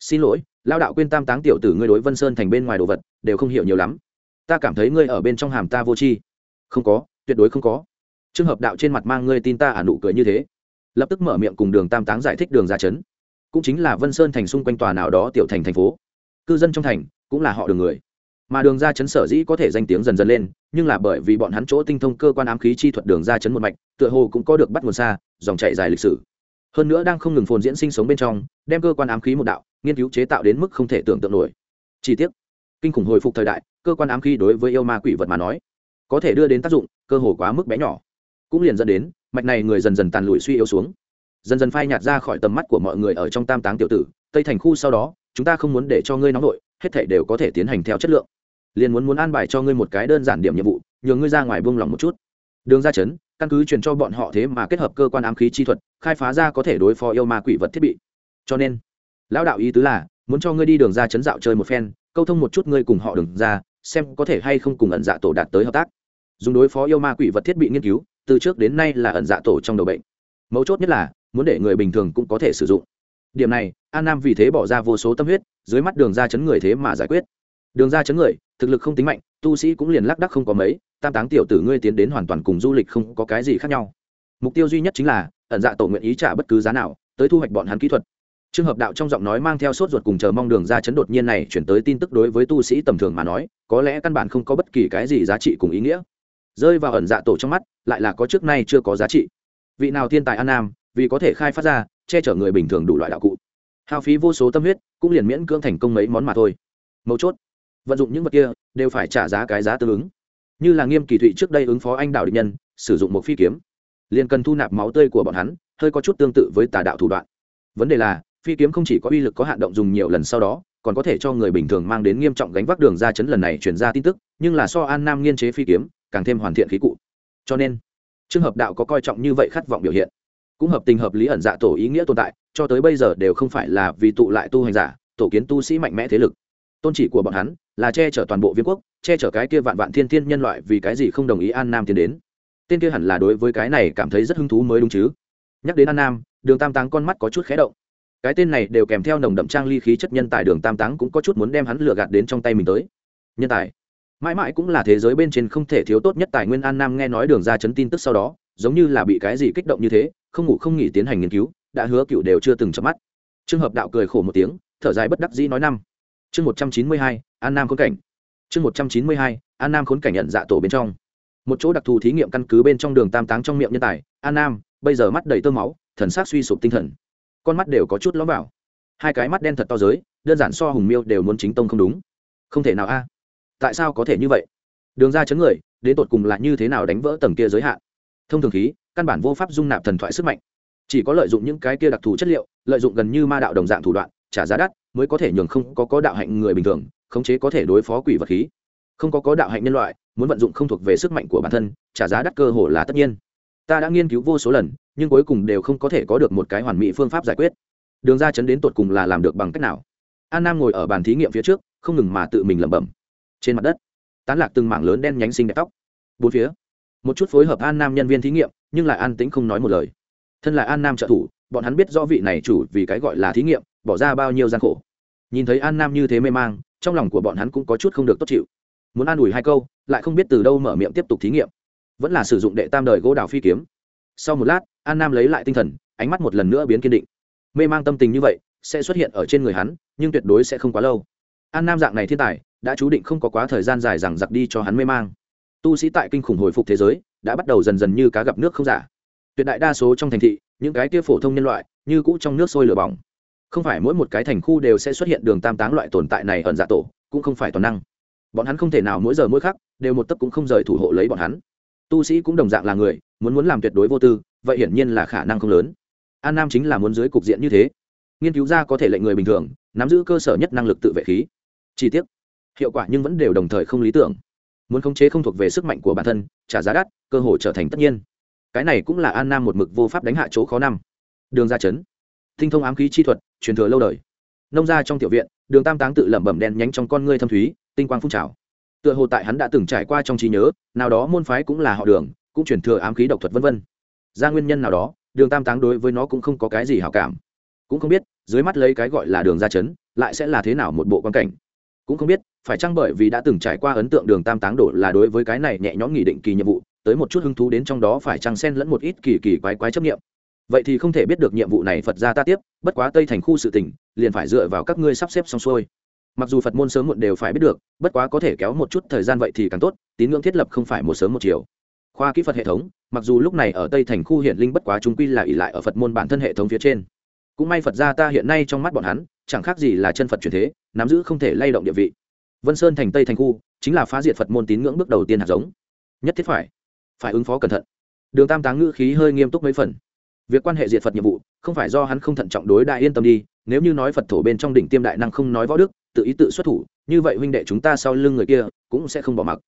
Xin lỗi lao đạo quên tam táng tiểu tử ngươi đối vân sơn thành bên ngoài đồ vật, đều không hiểu nhiều lắm. Ta cảm thấy ngươi ở bên trong hàm ta vô tri. Không có, tuyệt đối không có trường hợp đạo trên mặt mang ngươi tin ta à nụ cười như thế. Lập tức mở miệng cùng đường tam táng giải thích đường ra chấn. Cũng chính là vân sơn thành xung quanh tòa nào đó tiểu thành thành phố. Cư dân trong thành cũng là họ đường người. Mà đường ra chấn sở dĩ có thể danh tiếng dần dần lên, nhưng là bởi vì bọn hắn chỗ tinh thông cơ quan ám khí chi thuật đường ra chấn một mạch, tựa hồ cũng có được bắt nguồn xa, dòng chạy dài lịch sử. Hơn nữa đang không ngừng phồn diễn sinh sống bên trong, đem cơ quan ám khí một đạo, nghiên cứu chế tạo đến mức không thể tưởng tượng nổi. Chi tiết kinh khủng hồi phục thời đại, cơ quan ám khí đối với yêu ma quỷ vật mà nói, có thể đưa đến tác dụng cơ hồ quá mức bé nhỏ cũng liền dẫn đến, mạch này người dần dần tàn lụi suy yếu xuống. Dần dần phai nhạt ra khỏi tầm mắt của mọi người ở trong tam táng tiểu tử, tây thành khu sau đó, chúng ta không muốn để cho ngươi nóng nổi hết thể đều có thể tiến hành theo chất lượng. Liền muốn muốn an bài cho ngươi một cái đơn giản điểm nhiệm vụ nhờ ngươi ra ngoài buông lỏng một chút. Đường ra chấn, căn cứ truyền cho bọn họ thế mà kết hợp cơ quan ám khí chi thuật, khai phá ra có thể đối phó yêu ma quỷ vật thiết bị. Cho nên, lão đạo ý tứ là, muốn cho ngươi đi đường ra chấn dạo chơi một phen, câu thông một chút ngươi cùng họ đường ra, xem có thể hay không cùng ẩn dạ tổ đạt tới hợp tác. Dùng đối phó yêu ma quỷ vật thiết bị nghiên cứu từ trước đến nay là ẩn dạ tổ trong đầu bệnh. Mấu chốt nhất là, muốn để người bình thường cũng có thể sử dụng. Điểm này an nam vì thế bỏ ra vô số tâm huyết, dưới mắt đường ra chấn người thế mà giải quyết. Đường ra chấn người, thực lực không tính mạnh, tu sĩ cũng liền lác đắc không có mấy, tam táng tiểu tử ngươi tiến đến hoàn toàn cùng du lịch không có cái gì khác nhau. Mục tiêu duy nhất chính là, ẩn dạ tổ nguyện ý trả bất cứ giá nào, tới thu hoạch bọn hắn kỹ thuật. Trường hợp đạo trong giọng nói mang theo sốt ruột cùng chờ mong đường ra chấn đột nhiên này chuyển tới tin tức đối với tu sĩ tầm thường mà nói, có lẽ căn bản không có bất kỳ cái gì giá trị cùng ý nghĩa rơi vào ẩn dạ tổ trong mắt, lại là có trước nay chưa có giá trị. Vị nào thiên tài an nam, vì có thể khai phát ra, che chở người bình thường đủ loại đạo cụ. Hao phí vô số tâm huyết, cũng liền miễn cưỡng thành công mấy món mà thôi. Mấu chốt, vận dụng những vật kia, đều phải trả giá cái giá tương ứng. Như là nghiêm kỳ thụy trước đây ứng phó anh đảo định nhân, sử dụng một phi kiếm. Liền cần thu nạp máu tươi của bọn hắn, hơi có chút tương tự với tà đạo thủ đoạn. Vấn đề là, phi kiếm không chỉ có uy lực có hạn động dùng nhiều lần sau đó, còn có thể cho người bình thường mang đến nghiêm trọng gánh vác đường ra chấn lần này chuyển ra tin tức, nhưng là so an nam nghiên chế phi kiếm càng thêm hoàn thiện khí cụ. Cho nên, trường hợp đạo có coi trọng như vậy khát vọng biểu hiện, cũng hợp tình hợp lý ẩn dạ tổ ý nghĩa tồn tại, cho tới bây giờ đều không phải là vì tụ lại tu hành giả, tổ kiến tu sĩ mạnh mẽ thế lực. Tôn chỉ của bọn hắn là che chở toàn bộ viên quốc, che chở cái kia vạn vạn thiên thiên nhân loại vì cái gì không đồng ý an nam tiến đến. Tên kia hẳn là đối với cái này cảm thấy rất hứng thú mới đúng chứ. Nhắc đến an nam, đường tam táng con mắt có chút khé động. Cái tên này đều kèm theo nồng đậm trang ly khí chất nhân tài đường tam táng cũng có chút muốn đem hắn lừa gạt đến trong tay mình tới. Nhân tài mãi mãi cũng là thế giới bên trên không thể thiếu tốt nhất tài nguyên. An nam nghe nói đường ra chấn tin tức sau đó, giống như là bị cái gì kích động như thế, không ngủ không nghỉ tiến hành nghiên cứu, đã hứa cựu đều chưa từng chấm mắt. Trường hợp đạo cười khổ một tiếng, thở dài bất đắc dĩ nói năm. Chương một trăm chín mươi hai, an nam khốn cảnh. Chương một trăm chín mươi hai, an nam khốn cảnh nhận dạ tổ bên trong. Một chỗ đặc thù thí nghiệm căn cứ bên trong đường tam táng trong miệng nhân tài, an nam, bây giờ mắt đầy tơ máu, thần sắc suy sụp tinh thần. Con mắt đều có chút lõm vào. Hai cái mắt đen thật to giới, đơn giản so hùng miêu đều muốn chính tông không đúng. Không thể nào a tại sao có thể như vậy? Đường ra chấn người, đến tột cùng là như thế nào đánh vỡ tầng kia giới hạn? Thông thường khí, căn bản vô pháp dung nạp thần thoại sức mạnh. Chỉ có lợi dụng những cái kia đặc thù chất liệu, lợi dụng gần như ma đạo đồng dạng thủ đoạn, trả giá đắt, mới có thể nhường không có có đạo hạnh người bình thường, khống chế có thể đối phó quỷ vật khí. Không có có đạo hạnh nhân loại, muốn vận dụng không thuộc về sức mạnh của bản thân, trả giá đắt cơ hồ là tất nhiên. Ta đã nghiên cứu vô số lần, nhưng cuối cùng đều không có thể có được một cái hoàn mỹ phương pháp giải quyết. Đường ra chấn đến tột cùng là làm được bằng cách nào? An nam ngồi ở bàn thí nghiệm phía trước, không ngừng mà tự mình lẩm bẩm trên mặt đất. Tán lạc từng mảng lớn đen nhánh xinh đẹp tóc. Bốn phía, một chút phối hợp an nam nhân viên thí nghiệm, nhưng lại an tĩnh không nói một lời. Thân là an nam trợ thủ, bọn hắn biết rõ vị này chủ vì cái gọi là thí nghiệm, bỏ ra bao nhiêu gian khổ. Nhìn thấy an nam như thế mê mang, trong lòng của bọn hắn cũng có chút không được tốt chịu. Muốn an ủi hai câu, lại không biết từ đâu mở miệng tiếp tục thí nghiệm. Vẫn là sử dụng đệ tam đời gỗ đào phi kiếm. Sau một lát, an nam lấy lại tinh thần, ánh mắt một lần nữa biến kiên định. Mê mang tâm tình như vậy, sẽ xuất hiện ở trên người hắn, nhưng tuyệt đối sẽ không quá lâu. An nam dạng này thiên tài đã chú định không có quá thời gian dài rằng giặc đi cho hắn mê mang. Tu sĩ tại kinh khủng hồi phục thế giới, đã bắt đầu dần dần như cá gặp nước không giả. Tuyệt đại đa số trong thành thị, những cái kia phổ thông nhân loại, như cũ trong nước sôi lửa bỏng. Không phải mỗi một cái thành khu đều sẽ xuất hiện đường tam táng loại tồn tại này ẩn dạ tổ, cũng không phải toàn năng. Bọn hắn không thể nào mỗi giờ mỗi khắc, đều một tấc cũng không rời thủ hộ lấy bọn hắn. Tu sĩ cũng đồng dạng là người, muốn muốn làm tuyệt đối vô tư, vậy hiển nhiên là khả năng không lớn. An nam chính là muốn dưới cục diện như thế. Nghiên cứu ra có thể lệnh người bình thường, nắm giữ cơ sở nhất năng lực tự vệ khí. Chi tiết hiệu quả nhưng vẫn đều đồng thời không lý tưởng. Muốn khống chế không thuộc về sức mạnh của bản thân, trả giá đắt, cơ hội trở thành tất nhiên. Cái này cũng là an nam một mực vô pháp đánh hạ chỗ khó năm. Đường ra chấn tinh thông ám khí chi thuật, truyền thừa lâu đời. Nông ra trong tiểu viện, đường tam táng tự lẩm bẩm đen nhánh trong con ngươi thâm thúy, tinh quang phun trào. Tựa hồ tại hắn đã từng trải qua trong trí nhớ, nào đó môn phái cũng là họ đường, cũng truyền thừa ám khí độc thuật vân vân. Ra nguyên nhân nào đó, đường tam táng đối với nó cũng không có cái gì hảo cảm. Cũng không biết, dưới mắt lấy cái gọi là đường ra chấn lại sẽ là thế nào một bộ quan cảnh cũng không biết, phải chăng bởi vì đã từng trải qua ấn tượng đường tam táng đổ là đối với cái này nhẹ nhõm nghị định kỳ nhiệm vụ, tới một chút hứng thú đến trong đó phải chăng xen lẫn một ít kỳ kỳ quái quái chấp nghiệm vậy thì không thể biết được nhiệm vụ này phật ra ta tiếp, bất quá tây thành khu sự tỉnh liền phải dựa vào các ngươi sắp xếp xong xuôi. Mặc dù phật môn sớm muộn đều phải biết được, bất quá có thể kéo một chút thời gian vậy thì càng tốt, tín ngưỡng thiết lập không phải một sớm một chiều. Khoa kỹ phật hệ thống, mặc dù lúc này ở tây thành khu hiện linh bất quá chúng quy là ỉ lại ở phật môn bản thân hệ thống phía trên. Cũng may phật ra ta hiện nay trong mắt bọn hắn chẳng khác gì là chân phật truyền thế, nắm giữ không thể lay động địa vị. Vân sơn thành tây thành khu, chính là phá diệt phật môn tín ngưỡng bước đầu tiên hạt giống. Nhất thiết phải phải ứng phó cẩn thận. Đường tam táng ngữ khí hơi nghiêm túc mấy phần. Việc quan hệ diệt phật nhiệm vụ, không phải do hắn không thận trọng đối đại yên tâm đi, nếu như nói phật thổ bên trong đỉnh tiêm đại năng không nói võ đức, tự ý tự xuất thủ, như vậy huynh đệ chúng ta sau lưng người kia cũng sẽ không bỏ mặc.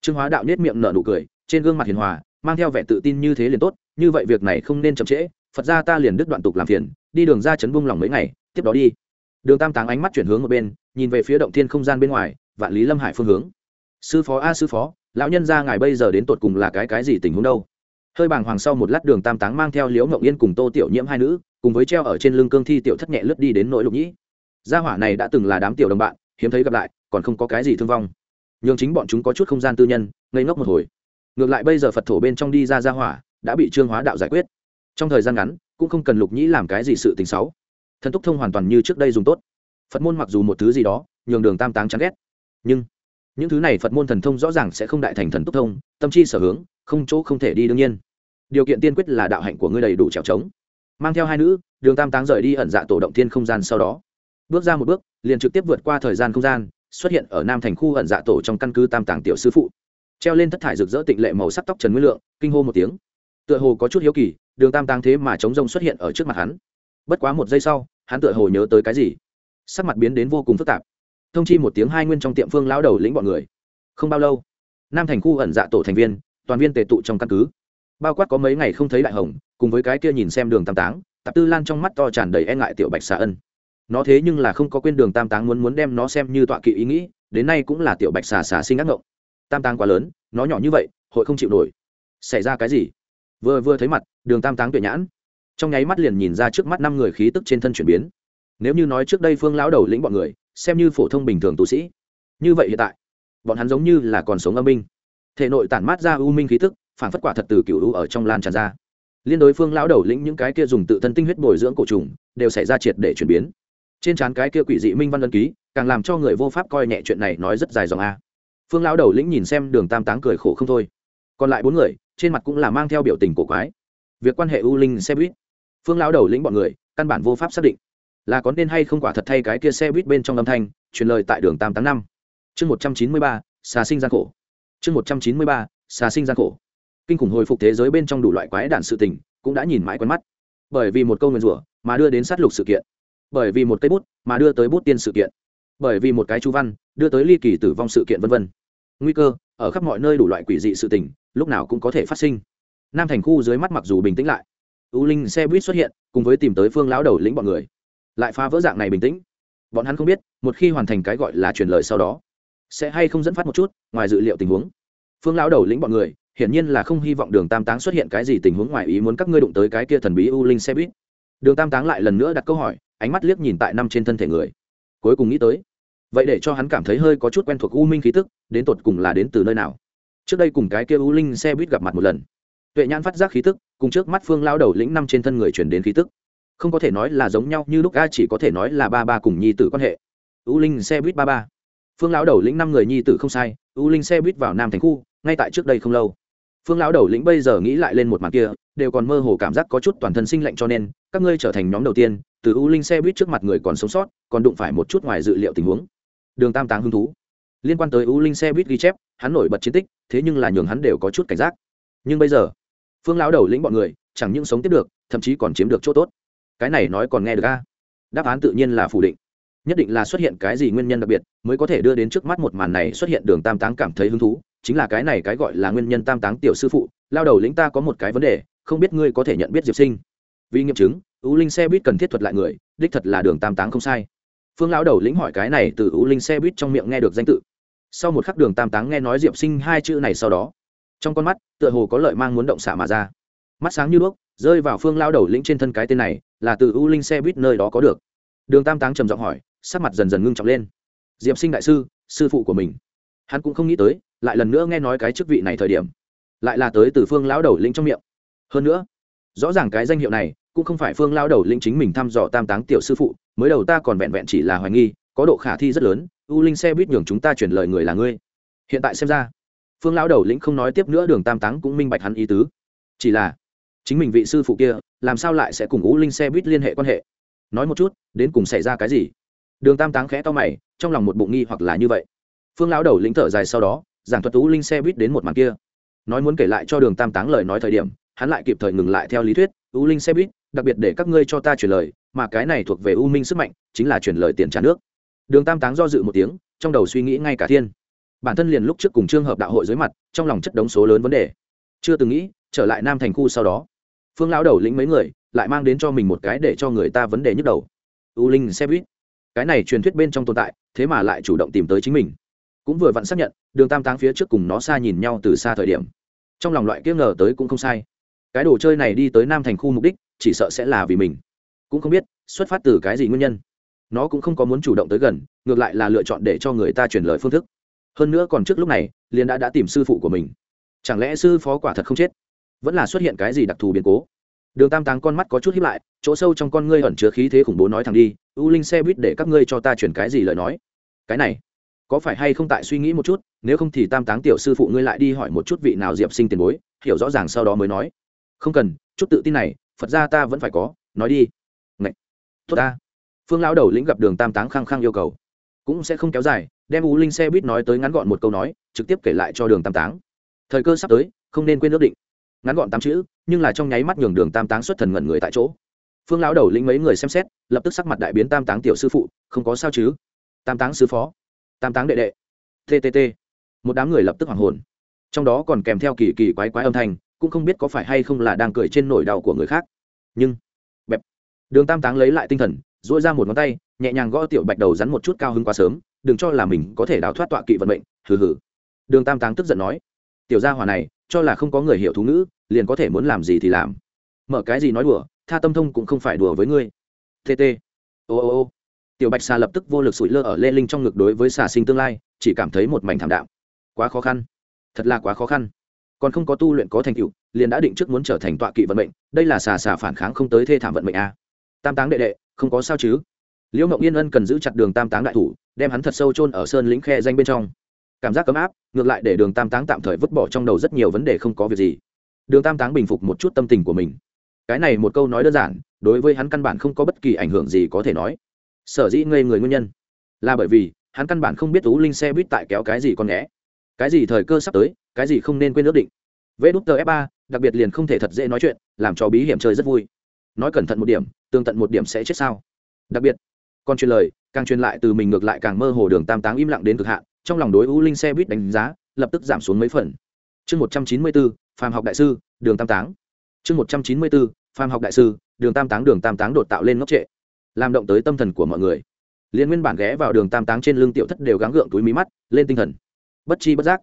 Trương hóa đạo nết miệng nở nụ cười, trên gương mặt hiền hòa, mang theo vẻ tự tin như thế liền tốt, như vậy việc này không nên chậm trễ, phật ra ta liền đứt đoạn tục làm phiền, đi đường ra chấn buông lòng mấy ngày, tiếp đó đi đường tam táng ánh mắt chuyển hướng một bên, nhìn về phía động thiên không gian bên ngoài, vạn lý lâm hải phương hướng. Sư phó a, sư phó, lão nhân ra ngài bây giờ đến tột cùng là cái cái gì tình huống đâu? Hơi bàng hoàng sau một lát đường tam táng mang theo liễu ngậu yên cùng tô tiểu nhiễm hai nữ, cùng với treo ở trên lưng cương thi tiểu thất nhẹ lướt đi đến nỗi lục nhĩ. Gia hỏa này đã từng là đám tiểu đồng bạn, hiếm thấy gặp lại, còn không có cái gì thương vong. Nhưng chính bọn chúng có chút không gian tư nhân, ngây ngốc một hồi. Ngược lại bây giờ phật thổ bên trong đi ra gia hỏa, đã bị trương hóa đạo giải quyết. Trong thời gian ngắn, cũng không cần lục nhĩ làm cái gì sự tình xấu thần túc thông hoàn toàn như trước đây dùng tốt. Phật môn mặc dù một thứ gì đó, nhường đường tam táng chán ghét. Nhưng, những thứ này phật môn thần thông rõ ràng sẽ không đại thành thần túc thông, tâm chi sở hướng, không chỗ không thể đi đương nhiên. Điều kiện tiên quyết là đạo hạnh của ngươi đầy đủ trèo trống. Mang theo hai nữ, đường tam táng rời đi ẩn dạ tổ động thiên không gian sau đó. Bước ra một bước, liền trực tiếp vượt qua thời gian không gian, xuất hiện ở nam thành khu ẩn dạ tổ trong căn cứ tam tàng tiểu sư phụ. Treo lên thất thải rực rỡ tịnh lệ màu sắc tóc trần nguyên lượng, kinh hô một tiếng. Tựa hồ có chút hiếu kỳ, đường tam táng thế mà chống rông xuất hiện ở trước mặt hắn bất quá một giây sau, hắn tựa hồ nhớ tới cái gì. Sắc mặt biến đến vô cùng phức tạp. Thông chi một tiếng hai nguyên trong tiệm phương lão đầu lĩnh bọn người. Không bao lâu, nam thành khu ẩn dạ tổ thành viên, toàn viên tề tụ trong căn cứ. Bao quát có mấy ngày không thấy đại hồng, cùng với cái kia nhìn xem đường tam táng, tạp tư lan trong mắt to tràn đầy e ngại tiểu bạch xà ân. Nó thế nhưng là không có quên đường tam táng muốn muốn đem nó xem như tọa kỵ ý nghĩ, đến nay cũng là tiểu bạch xà xà sinh ác ngộng. Tam táng quá lớn, nó nhỏ như vậy, hội không chịu nổi. Xảy ra cái gì? Vừa vừa thấy mặt, đường tam táng tuyệt nhãn trong nháy mắt liền nhìn ra trước mắt năm người khí tức trên thân chuyển biến. Nếu như nói trước đây phương lão đầu lĩnh bọn người, xem như phổ thông bình thường tu sĩ, như vậy hiện tại, bọn hắn giống như là còn sống âm minh thể nội tản mát ra u minh khí tức, phản phất quả thật từ cựu u ở trong lan tràn ra. Liên đối phương lão đầu lĩnh những cái kia dùng tự thân tinh huyết bồi dưỡng cổ trùng, đều xảy ra triệt để chuyển biến. Trên trán cái kia quỷ dị minh văn ân ký, càng làm cho người vô pháp coi nhẹ chuyện này nói rất dài dòng a. Phương lão đầu lĩnh nhìn xem đường tam táng cười khổ không thôi. Còn lại bốn người, trên mặt cũng là mang theo biểu tình cổ quái. Việc quan hệ u linh xe buýt phương lão đầu lĩnh bọn người, căn bản vô pháp xác định là có nên hay không quả thật thay cái kia xe buýt bên trong âm thanh, truyền lời tại đường tam tám năm. Chương một trăm chín mươi ba, xà sinh gian khổ. Chương một trăm chín mươi ba, xà sinh gian khổ. Kinh khủng hồi phục thế giới bên trong đủ loại quái đản sự tình, cũng đã nhìn mãi quen mắt. Bởi vì một câu nguyền rủa mà đưa đến sát lục sự kiện. Bởi vì một cây bút mà đưa tới bút tiên sự kiện. Bởi vì một cái chú văn đưa tới ly kỳ tử vong sự kiện vân vân. Nguy cơ, ở khắp mọi nơi đủ loại quỷ dị sự tình, lúc nào cũng có thể phát sinh. Nam thành khu dưới mắt mặc dù bình tĩnh lại u linh xe buýt xuất hiện, cùng với tìm tới phương lão đầu lĩnh bọn người. Lại phá vỡ dạng này bình tĩnh. Bọn hắn không biết, một khi hoàn thành cái gọi là truyền lời sau đó, sẽ hay không dẫn phát một chút, ngoài dự liệu tình huống. Phương lão đầu lĩnh bọn người, hiển nhiên là không hy vọng đường tam táng xuất hiện cái gì tình huống ngoài ý muốn các ngươi đụng tới cái kia thần bí u linh xe buýt. Đường tam táng lại lần nữa đặt câu hỏi, ánh mắt liếc nhìn tại năm trên thân thể người. Cuối cùng nghĩ tới, vậy để cho hắn cảm thấy hơi có chút quen thuộc u minh khí tức, đến tột cùng là đến từ nơi nào? Trước đây cùng cái kia u linh xe buýt gặp mặt một lần tuệ nhãn phát giác khí tức, cùng trước mắt phương lao đầu lĩnh năm trên thân người chuyển đến khí tức. Không có thể nói là giống nhau như lúc a, chỉ có thể nói là ba ba cùng nhi tử quan hệ. U linh xe buýt ba ba. Phương lão đầu lĩnh năm người nhi tử không sai, u linh xe buýt vào nam thành khu, ngay tại trước đây không lâu. Phương lão đầu lĩnh bây giờ nghĩ lại lên một màn kia, đều còn mơ hồ cảm giác có chút toàn thân sinh lạnh cho nên, các ngươi trở thành nhóm đầu tiên, từ u linh xe buýt trước mặt người còn sống sót, còn đụng phải một chút ngoài dự liệu tình huống. Đường tam táng hứng thú. Liên quan tới u linh xe buýt ghi chép, hắn nổi bật chiến tích, thế nhưng là nhường hắn đều có chút cảnh giác. Nhưng bây giờ phương lão đầu lĩnh bọn người, chẳng những sống tiếp được, thậm chí còn chiếm được chỗ tốt. Cái này nói còn nghe được a? Đáp án tự nhiên là phủ định. Nhất định là xuất hiện cái gì nguyên nhân đặc biệt, mới có thể đưa đến trước mắt một màn này xuất hiện đường tam táng cảm thấy hứng thú, chính là cái này cái gọi là nguyên nhân tam táng tiểu sư phụ, lao đầu lĩnh ta có một cái vấn đề, không biết ngươi có thể nhận biết diệp sinh. Vì nghiệm chứng ưu linh xe buýt cần thiết thuật lại người, đích thật là đường tam táng không sai. Phương lão đầu lĩnh hỏi cái này từ ưu linh xe buýt trong miệng nghe được danh tự. Sau một khắc đường tam táng nghe nói diệp sinh hai chữ này sau đó trong con mắt, tựa hồ có lợi mang muốn động xả mà ra. Mắt sáng như đuốc, rơi vào phương lao đầu lĩnh trên thân cái tên này, là từ u linh xe buýt nơi đó có được. Đường tam táng trầm giọng hỏi, sắc mặt dần dần ngưng trọng lên. Diệp sinh đại sư sư phụ của mình. Hắn cũng không nghĩ tới, lại lần nữa nghe nói cái chức vị này thời điểm, lại là tới từ phương lão đầu lĩnh trong miệng. Hơn nữa, rõ ràng cái danh hiệu này cũng không phải phương lao đầu lĩnh chính mình thăm dò tam táng tiểu sư phụ, mới đầu ta còn vẹn vẹn chỉ là hoài nghi, có độ khả thi rất lớn, u linh xe buýt nhường chúng ta chuyển lời người là ngươi. Hiện tại xem ra phương lão đầu lĩnh không nói tiếp nữa đường tam táng cũng minh bạch hắn ý tứ. Chỉ là, chính mình vị sư phụ kia, làm sao lại sẽ cùng u linh xe buýt liên hệ quan hệ? Nói một chút, đến cùng xảy ra cái gì? Đường tam táng khẽ to mày, trong lòng một bụng nghi hoặc là như vậy. Phương lão đầu lĩnh thở dài sau đó, giảng thuật u linh xe buýt đến một màn kia. Nói muốn kể lại cho đường tam táng lời nói thời điểm, hắn lại kịp thời ngừng lại theo lý thuyết u linh xe buýt, đặc biệt để các ngươi cho ta chuyển lời, mà cái này thuộc về u minh sức mạnh, chính là chuyển lời tiền trả nước. Đường tam táng do dự một tiếng, trong đầu suy nghĩ ngay cả thiên bản thân liền lúc trước cùng trường hợp đạo hội dưới mặt, trong lòng chất đống số lớn vấn đề. Chưa từng nghĩ, trở lại nam thành khu sau đó, phương lão đầu lĩnh mấy người lại mang đến cho mình một cái để cho người ta vấn đề nhức đầu. U linh xe buýt. Cái này truyền thuyết bên trong tồn tại, thế mà lại chủ động tìm tới chính mình. Cũng vừa vặn xác nhận, đường tam táng phía trước cùng nó xa nhìn nhau từ xa thời điểm. Trong lòng loại kia ngờ tới cũng không sai. Cái đồ chơi này đi tới nam thành khu mục đích, chỉ sợ sẽ là vì mình. Cũng không biết, xuất phát từ cái gì nguyên nhân. Nó cũng không có muốn chủ động tới gần, ngược lại là lựa chọn để cho người ta chuyển lời phương thức hơn nữa còn trước lúc này, liền đã đã tìm sư phụ của mình. Chẳng lẽ sư phó quả thật không chết? Vẫn là xuất hiện cái gì đặc thù biến cố? Đường tam táng con mắt có chút hiếp lại, chỗ sâu trong con ngươi ẩn chứa khí thế khủng bố nói thẳng đi, u linh xe buýt để các ngươi cho ta chuyển cái gì lời nói? Cái này, có phải hay không tại suy nghĩ một chút, nếu không thì tam táng tiểu sư phụ ngươi lại đi hỏi một chút vị nào diệp sinh tiền bối, hiểu rõ ràng sau đó mới nói. Không cần, chút tự tin này, phật ra ta vẫn phải có, nói đi. Ngậy! tốt ta. Phương lão đầu lĩnh gặp đường tam táng khăng khăng yêu cầu cũng sẽ không kéo dài, đem u linh xe buýt nói tới ngắn gọn một câu nói, trực tiếp kể lại cho đường tam táng. Thời cơ sắp tới, không nên quên ước định. Ngắn gọn tám chữ, nhưng là trong nháy mắt nhường đường tam táng xuất thần ngẩn người tại chỗ. Phương lão đầu lĩnh mấy người xem xét, lập tức sắc mặt đại biến tam táng tiểu sư phụ, không có sao chứ? Tam táng sư phó, tam táng đệ đệ. Ttt một đám người lập tức hoảng hồn. Trong đó còn kèm theo kỳ kỳ quái quái âm thanh, cũng không biết có phải hay không là đang cười trên nỗi đau của người khác. Nhưng đường tam táng lấy lại tinh thần dỗi ra một ngón tay, nhẹ nhàng gõ tiểu bạch đầu rắn một chút cao hơn quá sớm, đừng cho là mình có thể đào thoát tọa kỵ vận mệnh, hừ hừ. Đường tam táng tức giận nói, tiểu gia hỏa này, cho là không có người hiểu thú ngữ, liền có thể muốn làm gì thì làm. Mở cái gì nói đùa, tha tâm thông cũng không phải đùa với ngươi. Tt ô ô ô. Tiểu bạch xà lập tức vô lực sủi lơ ở lê linh trong ngực đối với xà sinh tương lai, chỉ cảm thấy một mảnh thảm đạm. Quá khó khăn. Thật là quá khó khăn. Còn không có tu luyện có thành tựu, liền đã định trước muốn trở thành tọa kỵ vận mệnh, đây là xà xà phản kháng không tới thê thảm vận mệnh a. à tam táng đệ đệ, không có sao chứ? Liễu mộng yên ân cần giữ chặt đường tam táng đại thủ, đem hắn thật sâu chôn ở sơn lĩnh khe danh bên trong. Cảm giác ấm áp, ngược lại để đường tam táng tạm thời vứt bỏ trong đầu rất nhiều vấn đề không có việc gì. Đường tam táng bình phục một chút tâm tình của mình. Cái này một câu nói đơn giản, đối với hắn căn bản không có bất kỳ ảnh hưởng gì có thể nói. Sở dĩ ngây người nguyên nhân, là bởi vì hắn căn bản không biết tú linh xe buýt tại kéo cái gì con nghé cái gì thời cơ sắp tới, cái gì không nên quên ước định. Vê đút tờ f ba, đặc biệt liền không thể thật dễ nói chuyện, làm cho bí hiểm chơi rất vui. Nói cẩn thận một điểm tương tận một điểm sẽ chết sao? Đặc biệt, còn truyền lời, càng truyền lại từ mình ngược lại càng mơ hồ đường tam táng im lặng đến cực hạn, trong lòng đối u linh xe buýt đánh giá, lập tức giảm xuống mấy phần. Chương một trăm chín mươi bốn, phàm học đại sư, đường tam táng. Chương một trăm chín mươi bốn, phàm học đại sư, đường tam táng, đường tam táng đột tạo lên ngốc trệ. Làm động tới tâm thần của mọi người. Liên nguyên bản ghé vào đường tam táng trên lưng tiểu thất đều gắng gượng túi mí mắt, lên tinh thần. Bất chi bất giác,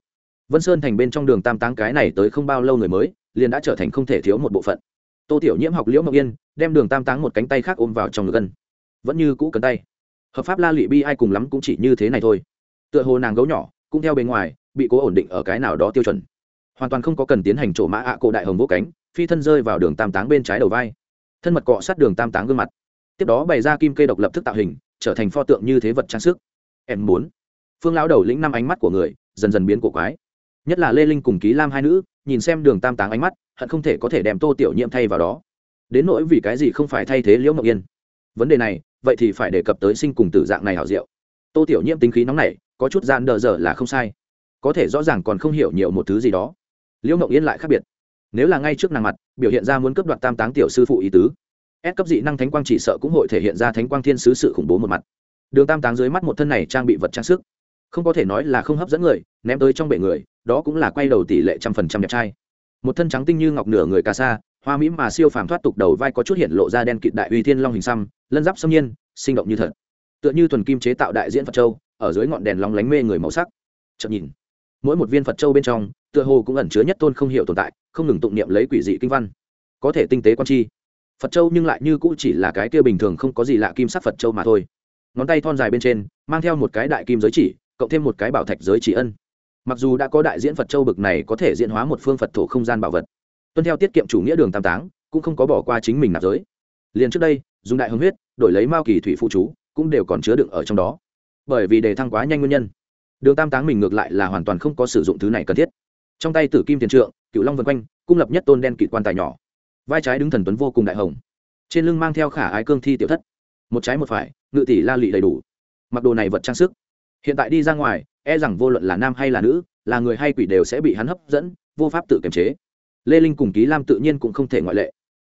vân sơn thành bên trong đường tam táng cái này tới không bao lâu người mới, liền đã trở thành không thể thiếu một bộ phận. Tô tiểu nhiễm học liễu mộng yên đem đường tam táng một cánh tay khác ôm vào trong ngực gân vẫn như cũ cấn tay. Hợp pháp la lụy bi ai cùng lắm cũng chỉ như thế này thôi. Tựa hồ nàng gấu nhỏ, cũng theo bên ngoài, bị cố ổn định ở cái nào đó tiêu chuẩn. Hoàn toàn không có cần tiến hành trổ mã ạ à cổ đại hồng vô cánh, phi thân rơi vào đường tam táng bên trái đầu vai. Thân mật cọ sát đường tam táng gương mặt. Tiếp đó bày ra kim cây độc lập thức tạo hình, trở thành pho tượng như thế vật trang sức. Em muốn. Phương lão đầu lĩnh năm ánh mắt của người, dần dần biến cổ quái. Nhất là lê linh cùng ký lam hai nữ, nhìn xem đường tam táng ánh mắt, hận không thể có thể đem tô tiểu nhiễm thay vào đó đến nỗi vì cái gì không phải thay thế liễu mộng yên? Vấn đề này, vậy thì phải đề cập tới sinh cùng tử dạng này hảo diệu. Tô tiểu nhiễm tính khí nóng này có chút gian đờ dở là không sai. Có thể rõ ràng còn không hiểu nhiều một thứ gì đó. Liễu mộng yên lại khác biệt. Nếu là ngay trước nàng mặt, biểu hiện ra muốn cấp đoạt tam táng tiểu sư phụ ý tứ ép cấp dị năng thánh quang chỉ sợ cũng hội thể hiện ra thánh quang thiên sứ sự khủng bố một mặt. Đường tam táng dưới mắt một thân này trang bị vật trang sức, không có thể nói là không hấp dẫn người, ném tới trong bể người, đó cũng là quay đầu tỷ lệ trăm phần trăm đẹp trai. Một thân trắng tinh như ngọc nửa người ca sa hoa mỹ mà siêu phàm thoát tục đầu vai có chút hiện lộ ra đen kịt đại uy thiên long hình xăm, lân giáp xâm nhiên, sinh động như thật. Tựa như thuần kim chế tạo đại diễn phật châu, ở dưới ngọn đèn lóng lánh mê người màu sắc. Chậm nhìn, mỗi một viên phật châu bên trong, tựa hồ cũng ẩn chứa nhất tôn không hiểu tồn tại, không ngừng tụng niệm lấy quỷ dị kinh văn. Có thể tinh tế quan chi phật châu nhưng lại như cũ chỉ là cái kia bình thường không có gì lạ kim sắc phật châu mà thôi. Ngón tay thon dài bên trên, mang theo một cái đại kim giới chỉ, cộng thêm một cái bảo thạch giới chỉ ân. Mặc dù đã có đại diễn phật châu bực này có thể diễn hóa một phương phật thổ không gian bảo vật tuân theo tiết kiệm chủ nghĩa đường tam táng, cũng không có bỏ qua chính mình nạp giới. Liền trước đây, dùng đại hồng huyết, đổi lấy mao kỳ thủy phụ chú, cũng đều còn chứa đựng ở trong đó. Bởi vì đề thăng quá nhanh nguyên nhân, đường tam táng mình ngược lại là hoàn toàn không có sử dụng thứ này cần thiết. Trong tay tử kim tiền trượng, cựu long vân quanh, cung lập nhất tôn đen kỵ quan tài nhỏ. Vai trái đứng thần tuấn vô cùng đại hồng. Trên lưng mang theo khả ái cương thi tiểu thất. Một trái một phải, ngự tỷ la lị đầy đủ. Mặc đồ này vật trang sức. Hiện tại đi ra ngoài e rằng vô luận là nam hay là nữ, là người hay quỷ đều sẽ bị hắn hấp dẫn, vô pháp tự kiềm chế lê linh cùng ký lam tự nhiên cũng không thể ngoại lệ.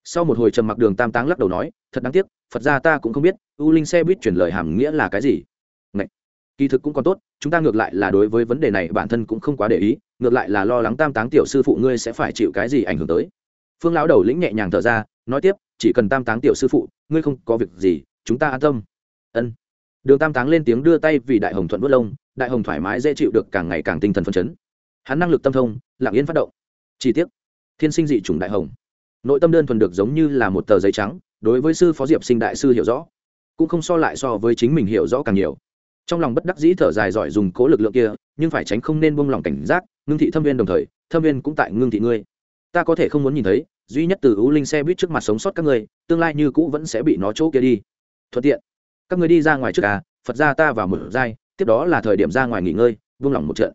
Sau một hồi trầm mặc đường tam táng lắc đầu nói, thật đáng tiếc, phật ra ta cũng không biết, u linh xe buýt chuyển lời hàm nghĩa là cái gì. Ngậy! kỳ thực cũng còn tốt, chúng ta ngược lại là đối với vấn đề này bản thân cũng không quá để ý, ngược lại là lo lắng tam táng tiểu sư phụ ngươi sẽ phải chịu cái gì ảnh hưởng tới. Phương lão đầu lĩnh nhẹ nhàng thở ra, nói tiếp, chỉ cần tam táng tiểu sư phụ, ngươi không có việc gì, chúng ta an tâm. Ân. Đường tam táng lên tiếng đưa tay vì đại hồng thuận vớt lông, đại hồng thoải mái dễ chịu được càng ngày càng tinh thần phấn chấn. Hắn năng lực tâm thông, lặng yên phát động. Chi tiết thiên sinh dị chủng đại hồng. Nội tâm đơn thuần được giống như là một tờ giấy trắng, đối với sư phó diệp sinh đại sư hiểu rõ, cũng không so lại so với chính mình hiểu rõ càng nhiều. Trong lòng bất đắc dĩ thở dài giỏi dùng cố lực lượng kia, nhưng phải tránh không nên buông lòng cảnh giác, ngưng thị thâm viên đồng thời, thâm viên cũng tại ngưng thị ngươi. Ta có thể không muốn nhìn thấy, duy nhất từ ưu linh xe buýt trước mặt sống sót các ngươi, tương lai như cũ vẫn sẽ bị nó chỗ kia đi. Thuận tiện. Các ngươi đi ra ngoài trước à phật ra ta vào mở dai, tiếp đó là thời điểm ra ngoài nghỉ ngơi vung lòng một trận.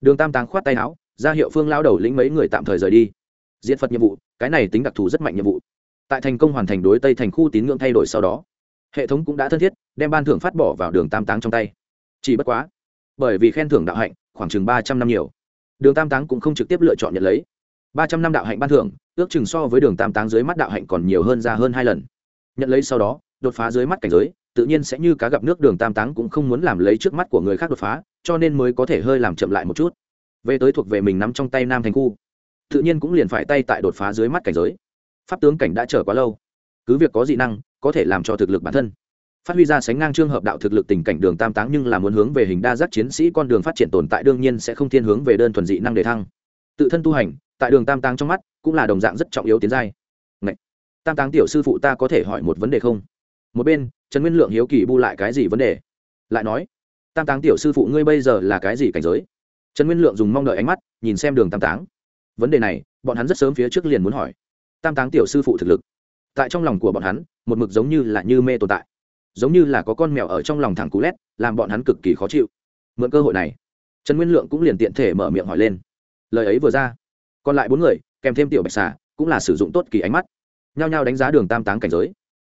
Đường tam táng khoát tay áo, ra hiệu phương lao đầu lĩnh mấy người tạm thời rời đi diễn phật nhiệm vụ, cái này tính đặc thù rất mạnh nhiệm vụ. Tại thành công hoàn thành đối tây thành khu tín ngưỡng thay đổi sau đó, hệ thống cũng đã thân thiết, đem ban thưởng phát bỏ vào đường tam táng trong tay. Chỉ bất quá, bởi vì khen thưởng đạo hạnh, khoảng chừng ba trăm năm nhiều, đường tam táng cũng không trực tiếp lựa chọn nhận lấy. Ba trăm năm đạo hạnh ban thưởng, ước chừng so với đường tam táng dưới mắt đạo hạnh còn nhiều hơn ra hơn hai lần. Nhận lấy sau đó, đột phá dưới mắt cảnh giới, tự nhiên sẽ như cá gặp nước đường tam táng cũng không muốn làm lấy trước mắt của người khác đột phá, cho nên mới có thể hơi làm chậm lại một chút. Về tới thuộc về mình nắm trong tay nam thành khu tự nhiên cũng liền phải tay tại đột phá dưới mắt cảnh giới. Pháp tướng cảnh đã chờ quá lâu. Cứ việc có dị năng, có thể làm cho thực lực bản thân. Phát huy ra sánh ngang trường hợp đạo thực lực tình cảnh đường tam táng nhưng là muốn hướng về hình đa giác chiến sĩ con đường phát triển tồn tại đương nhiên sẽ không thiên hướng về đơn thuần dị năng đề thăng. Tự thân tu hành, tại đường tam táng trong mắt, cũng là đồng dạng rất trọng yếu tiến giai. Tam táng tiểu sư phụ ta có thể hỏi một vấn đề không? Một bên, trần nguyên lượng hiếu kỳ bu lại cái gì vấn đề? Lại nói, tam táng tiểu sư phụ ngươi bây giờ là cái gì cảnh giới? Trần nguyên lượng dùng mong đợi ánh mắt, nhìn xem đường tam táng vấn đề này, bọn hắn rất sớm phía trước liền muốn hỏi. Tam táng tiểu sư phụ thực lực. Tại trong lòng của bọn hắn, một mực giống như là như mê tồn tại. Giống như là có con mèo ở trong lòng thẳng cú lét, làm bọn hắn cực kỳ khó chịu. Mượn cơ hội này, trần nguyên lượng cũng liền tiện thể mở miệng hỏi lên. Lời ấy vừa ra, còn lại bốn người, kèm thêm tiểu bạch xà, cũng là sử dụng tốt kỳ ánh mắt. Nhao nhao đánh giá đường tam táng cảnh giới.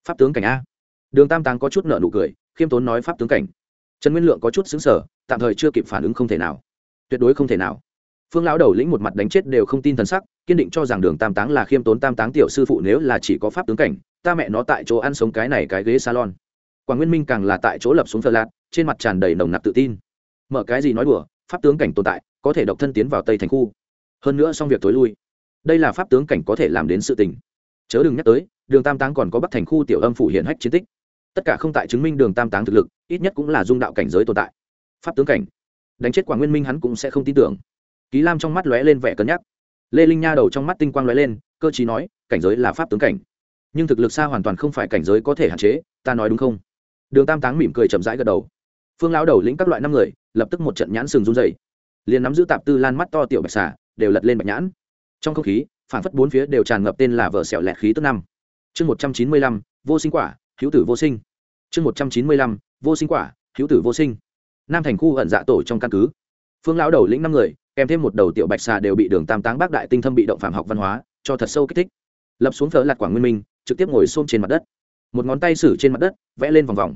Pháp tướng cảnh a. Đường tam táng có chút nợ nụ cười, khiêm tốn nói pháp tướng cảnh. Trần nguyên lượng có chút xứng sở tạm thời chưa kịp phản ứng không thể nào. Tuyệt đối không thể nào phương lão đầu lĩnh một mặt đánh chết đều không tin thần sắc, kiên định cho rằng đường tam táng là khiêm tốn tam táng tiểu sư phụ nếu là chỉ có pháp tướng cảnh, ta mẹ nó tại chỗ ăn sống cái này cái ghế salon. Quảng nguyên minh càng là tại chỗ lập xuống thờ lạc trên mặt tràn đầy nồng nặc tự tin. Mở cái gì nói đùa, pháp tướng cảnh tồn tại, có thể độc thân tiến vào tây thành khu. Hơn nữa xong việc tối lui. Đây là pháp tướng cảnh có thể làm đến sự tình. Chớ đừng nhắc tới, đường tam táng còn có bắc thành khu tiểu âm phủ hiện hách chiến tích. Tất cả không tại chứng minh đường tam táng thực lực, ít nhất cũng là dung đạo cảnh giới tồn tại. Pháp tướng cảnh. Đánh chết quảng nguyên minh hắn cũng sẽ không tin tưởng ký lam trong mắt lóe lên vẻ cân nhắc. Lê linh nha đầu trong mắt tinh quang lóe lên, cơ chí nói, cảnh giới là pháp tướng cảnh. Nhưng thực lực xa hoàn toàn không phải cảnh giới có thể hạn chế, ta nói đúng không? Đường tam táng mỉm cười chậm rãi gật đầu. Phương lão đầu lĩnh các loại năm người, lập tức một trận nhãn sừng run dày liền nắm giữ tạp tư lan mắt to tiểu bạch xà, đều lật lên bạch nhãn. Trong không khí phản phất bốn phía đều tràn ngập tên là vợ xẻo lẹt khí tức năm. Chương một trăm chín mươi lăm, vô sinh quả, hữu tử vô sinh. Chương một trăm chín mươi lăm, vô sinh quả, hữu tử vô sinh. Nam thành khu ẩn dạ tổ trong căn cứ. Phương lão đầu lĩnh năm người kèm thêm một đầu tiểu bạch xà đều bị đường tam táng bác đại tinh thâm bị động phạm học văn hóa, cho thật sâu kích thích. Lập xuống thờ lạt quảng nguyên minh, trực tiếp ngồi xôm trên mặt đất. Một ngón tay xử trên mặt đất, vẽ lên vòng vòng.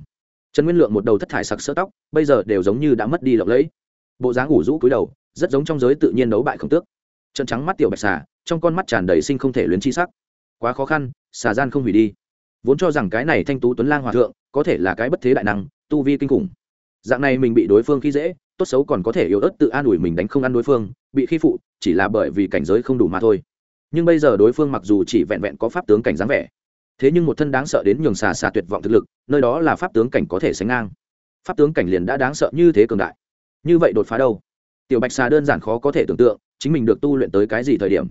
Trần nguyên lượng một đầu thất thải sặc sỡ tóc, bây giờ đều giống như đã mất đi lộng lẫy. Bộ dáng ủ rũ cúi đầu, rất giống trong giới tự nhiên đấu bại không tước. Trận trắng mắt tiểu bạch xà, trong con mắt tràn đầy sinh không thể luyến chi sắc. Quá khó khăn, xà gian không hủy đi. Vốn cho rằng cái này thanh tú tuấn lang hòa thượng, có thể là cái bất thế đại năng, tu vi kinh khủng. Dạng này mình bị đối phương khi dễ tốt xấu còn có thể yếu ớt tự an ủi mình đánh không ăn đối phương, bị khi phụ, chỉ là bởi vì cảnh giới không đủ mà thôi. Nhưng bây giờ đối phương mặc dù chỉ vẹn vẹn có pháp tướng cảnh dáng vẻ, thế nhưng một thân đáng sợ đến nhường xà xà tuyệt vọng thực lực, nơi đó là pháp tướng cảnh có thể sánh ngang. Pháp tướng cảnh liền đã đáng sợ như thế cường đại. Như vậy đột phá đâu? Tiểu bạch xà đơn giản khó có thể tưởng tượng, chính mình được tu luyện tới cái gì thời điểm,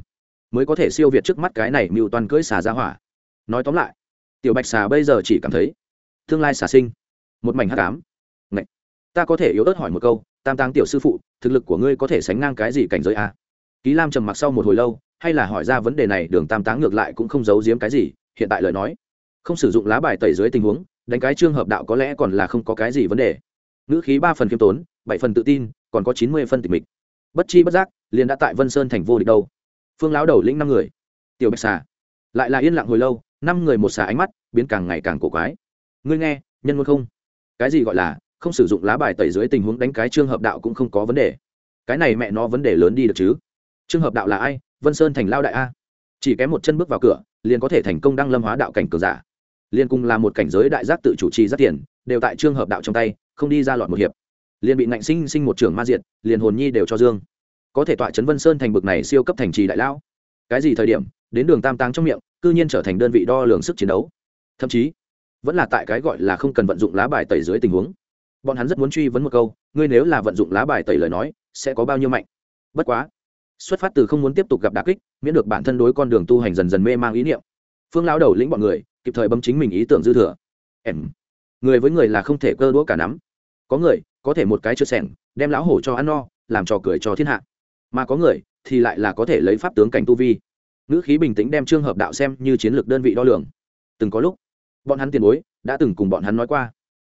mới có thể siêu việt trước mắt cái này mưu toàn cưỡi xà ra hỏa. Nói tóm lại, tiểu bạch xà bây giờ chỉ cảm thấy, tương lai xà sinh, một mảnh hát cám ta có thể yếu ớt hỏi một câu tam táng tiểu sư phụ, thực lực của ngươi có thể sánh ngang cái gì cảnh giới a? Ký lam trầm mặc sau một hồi lâu, hay là hỏi ra vấn đề này, đường tam táng ngược lại cũng không giấu giếm cái gì, hiện tại lời nói. Không sử dụng lá bài tẩy dưới tình huống, đánh cái trường hợp đạo có lẽ còn là không có cái gì vấn đề. Ngữ khí ba phần khiêm tốn, bảy phần tự tin, còn có chín mươi phân tịch mịch. Bất chi bất giác, liền đã tại vân sơn thành vô địch đâu. Phương lão đầu lĩnh năm người. Tiểu bạch xà. Lại là yên lặng hồi lâu, năm người một xà ánh mắt, biến càng ngày càng cổ quái. Ngươi nghe, nhân ngôn không? Cái gì gọi là không sử dụng lá bài tẩy dưới tình huống đánh cái trường hợp đạo cũng không có vấn đề. Cái này mẹ nó vấn đề lớn đi được chứ? Trường hợp đạo là ai? Vân sơn thành lao đại a. Chỉ kém một chân bước vào cửa, liền có thể thành công đăng lâm hóa đạo cảnh cường giả. Liền cùng là một cảnh giới đại giác tự chủ trì rất tiền, đều tại trường hợp đạo trong tay, không đi ra lọt một hiệp. Liền bị nạnh sinh sinh một trường ma diệt, liền hồn nhi đều cho dương. Có thể tọa trấn vân sơn thành bực này siêu cấp thành trì đại lão. Cái gì thời điểm, đến đường tam táng trong miệng, cư nhiên trở thành đơn vị đo lường sức chiến đấu. Thậm chí, vẫn là tại cái gọi là không cần vận dụng lá bài tẩy dưới tình huống bọn hắn rất muốn truy vấn một câu, ngươi nếu là vận dụng lá bài tẩy lời nói, sẽ có bao nhiêu mạnh? Bất quá, xuất phát từ không muốn tiếp tục gặp đà kích, miễn được bản thân đối con đường tu hành dần dần mê mang ý niệm. Phương lao đầu lĩnh bọn người, kịp thời bấm chính mình ý tưởng dư thừa. Em. Người với người là không thể cơ đũa cả nắm. Có người, có thể một cái chưa sẻng, đem lão hổ cho ăn no, làm trò cười cho thiên hạ. Mà có người, thì lại là có thể lấy pháp tướng cảnh tu vi. Ngữ khí bình tĩnh đem trường hợp đạo xem như chiến lược đơn vị đo lường. Từng có lúc, bọn hắn tiền bối, đã từng cùng bọn hắn nói qua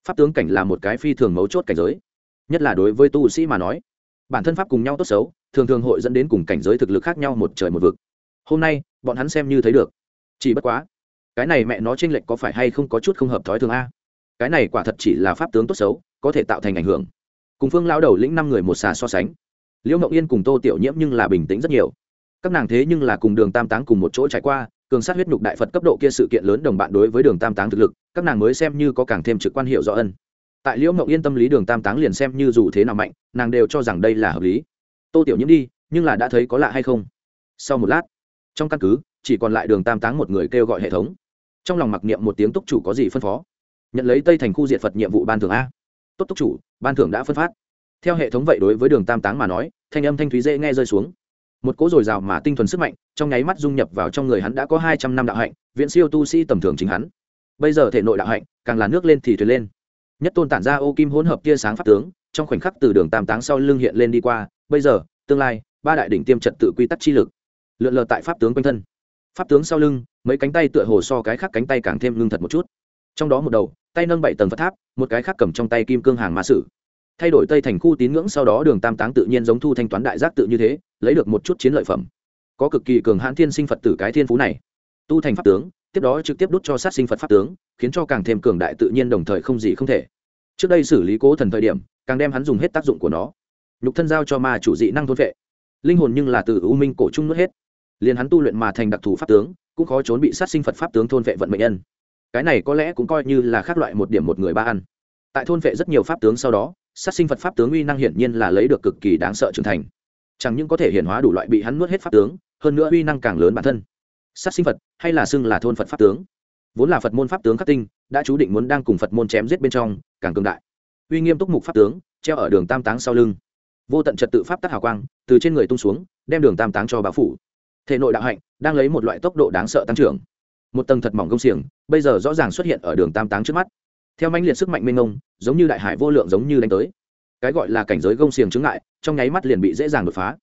pháp tướng cảnh là một cái phi thường mấu chốt cảnh giới. Nhất là đối với tu sĩ mà nói, bản thân pháp cùng nhau tốt xấu, thường thường hội dẫn đến cùng cảnh giới thực lực khác nhau một trời một vực. Hôm nay, bọn hắn xem như thấy được. Chỉ bất quá, cái này mẹ nó tranh lệch có phải hay không có chút không hợp thói thường a? Cái này quả thật chỉ là pháp tướng tốt xấu, có thể tạo thành ảnh hưởng. Cùng phương lao đầu lĩnh năm người một xà so sánh, liễu mộng yên cùng tô tiểu nhiễm nhưng là bình tĩnh rất nhiều. Các nàng thế nhưng là cùng đường tam táng cùng một chỗ trải qua cường sát huyết nhục đại phật cấp độ kia sự kiện lớn đồng bạn đối với đường tam táng thực lực, các nàng mới xem như có càng thêm trực quan hiệu rõ ân. Tại liễu mộng yên tâm lý đường tam táng liền xem như dù thế nào mạnh, nàng đều cho rằng đây là hợp lý. Tô tiểu nhiễm đi, nhưng là đã thấy có lạ hay không? Sau một lát, trong căn cứ, chỉ còn lại đường tam táng một người kêu gọi hệ thống. Trong lòng mặc niệm một tiếng túc chủ có gì phân phó? Nhận lấy tây thành khu diện phật nhiệm vụ ban thưởng a. Tốt túc chủ, ban thưởng đã phân phát. Theo hệ thống vậy đối với đường tam táng mà nói, thanh âm thanh thúy dễ nghe rơi xuống một cỗ dồi dào mà tinh thuần sức mạnh, trong nháy mắt dung nhập vào trong người hắn đã có hai trăm năm đạo hạnh viện siêu tu sĩ tầm thường chính hắn. Bây giờ thể nội đạo hạnh, càng là nước lên thì thuyền lên. Nhất tôn tản ra ô kim hỗn hợp tia sáng pháp tướng, trong khoảnh khắc từ đường tam táng sau lưng hiện lên đi qua, bây giờ, tương lai, ba đại đỉnh tiêm trật tự quy tắc chi lực, lượn lờ tại pháp tướng quanh thân. Pháp tướng sau lưng, mấy cánh tay tựa hồ so cái khác cánh tay càng thêm lương thật một chút. Trong đó một đầu, tay nâng bảy tầng phật tháp, một cái khác cầm trong tay kim cương hàng ma sử. Thay đổi tây thành khu tín ngưỡng sau đó đường tam táng tự nhiên giống thu thanh toán đại giác tự như thế lấy được một chút chiến lợi phẩm. Có cực kỳ cường hãn thiên sinh phật tử cái thiên phú này. Tu thành pháp tướng, tiếp đó trực tiếp đút cho sát sinh phật pháp tướng, khiến cho càng thêm cường đại tự nhiên đồng thời không gì không thể. Trước đây xử lý cố thần thời điểm, càng đem hắn dùng hết tác dụng của nó. Nhục thân giao cho ma chủ dị năng thôn vệ. Linh hồn nhưng là từ u minh cổ trung nuốt hết. Liền hắn tu luyện mà thành đặc thù pháp tướng, cũng khó trốn bị sát sinh phật pháp tướng thôn vệ vận mệnh nhân. Cái này có lẽ cũng coi như là khác loại một điểm một người ba ăn. Tại thôn vệ rất nhiều pháp tướng sau đó, sát sinh phật pháp tướng uy năng hiển nhiên là lấy được cực kỳ đáng sợ trưởng thành chẳng những có thể hiển hóa đủ loại bị hắn nuốt hết pháp tướng, hơn nữa uy năng càng lớn bản thân. Sát sinh phật, hay là xưng là thôn phật pháp tướng? Vốn là phật môn pháp tướng khắc tinh, đã chú định muốn đang cùng phật môn chém giết bên trong, càng cường đại. Uy nghiêm túc mục pháp tướng, treo ở đường tam táng sau lưng. Vô tận trật tự pháp tắc hào quang, từ trên người tung xuống, đem đường tam táng cho bao phủ. Thể nội đạo hạnh, đang lấy một loại tốc độ đáng sợ tăng trưởng. Một tầng thật mỏng công xiềng, bây giờ rõ ràng xuất hiện ở đường tam táng trước mắt. Theo manh liệt sức mạnh mênh mông, giống như đại hải vô lượng giống như đánh tới cái gọi là cảnh giới gông xiềng chứng ngại, trong nháy mắt liền bị dễ dàng đột phá.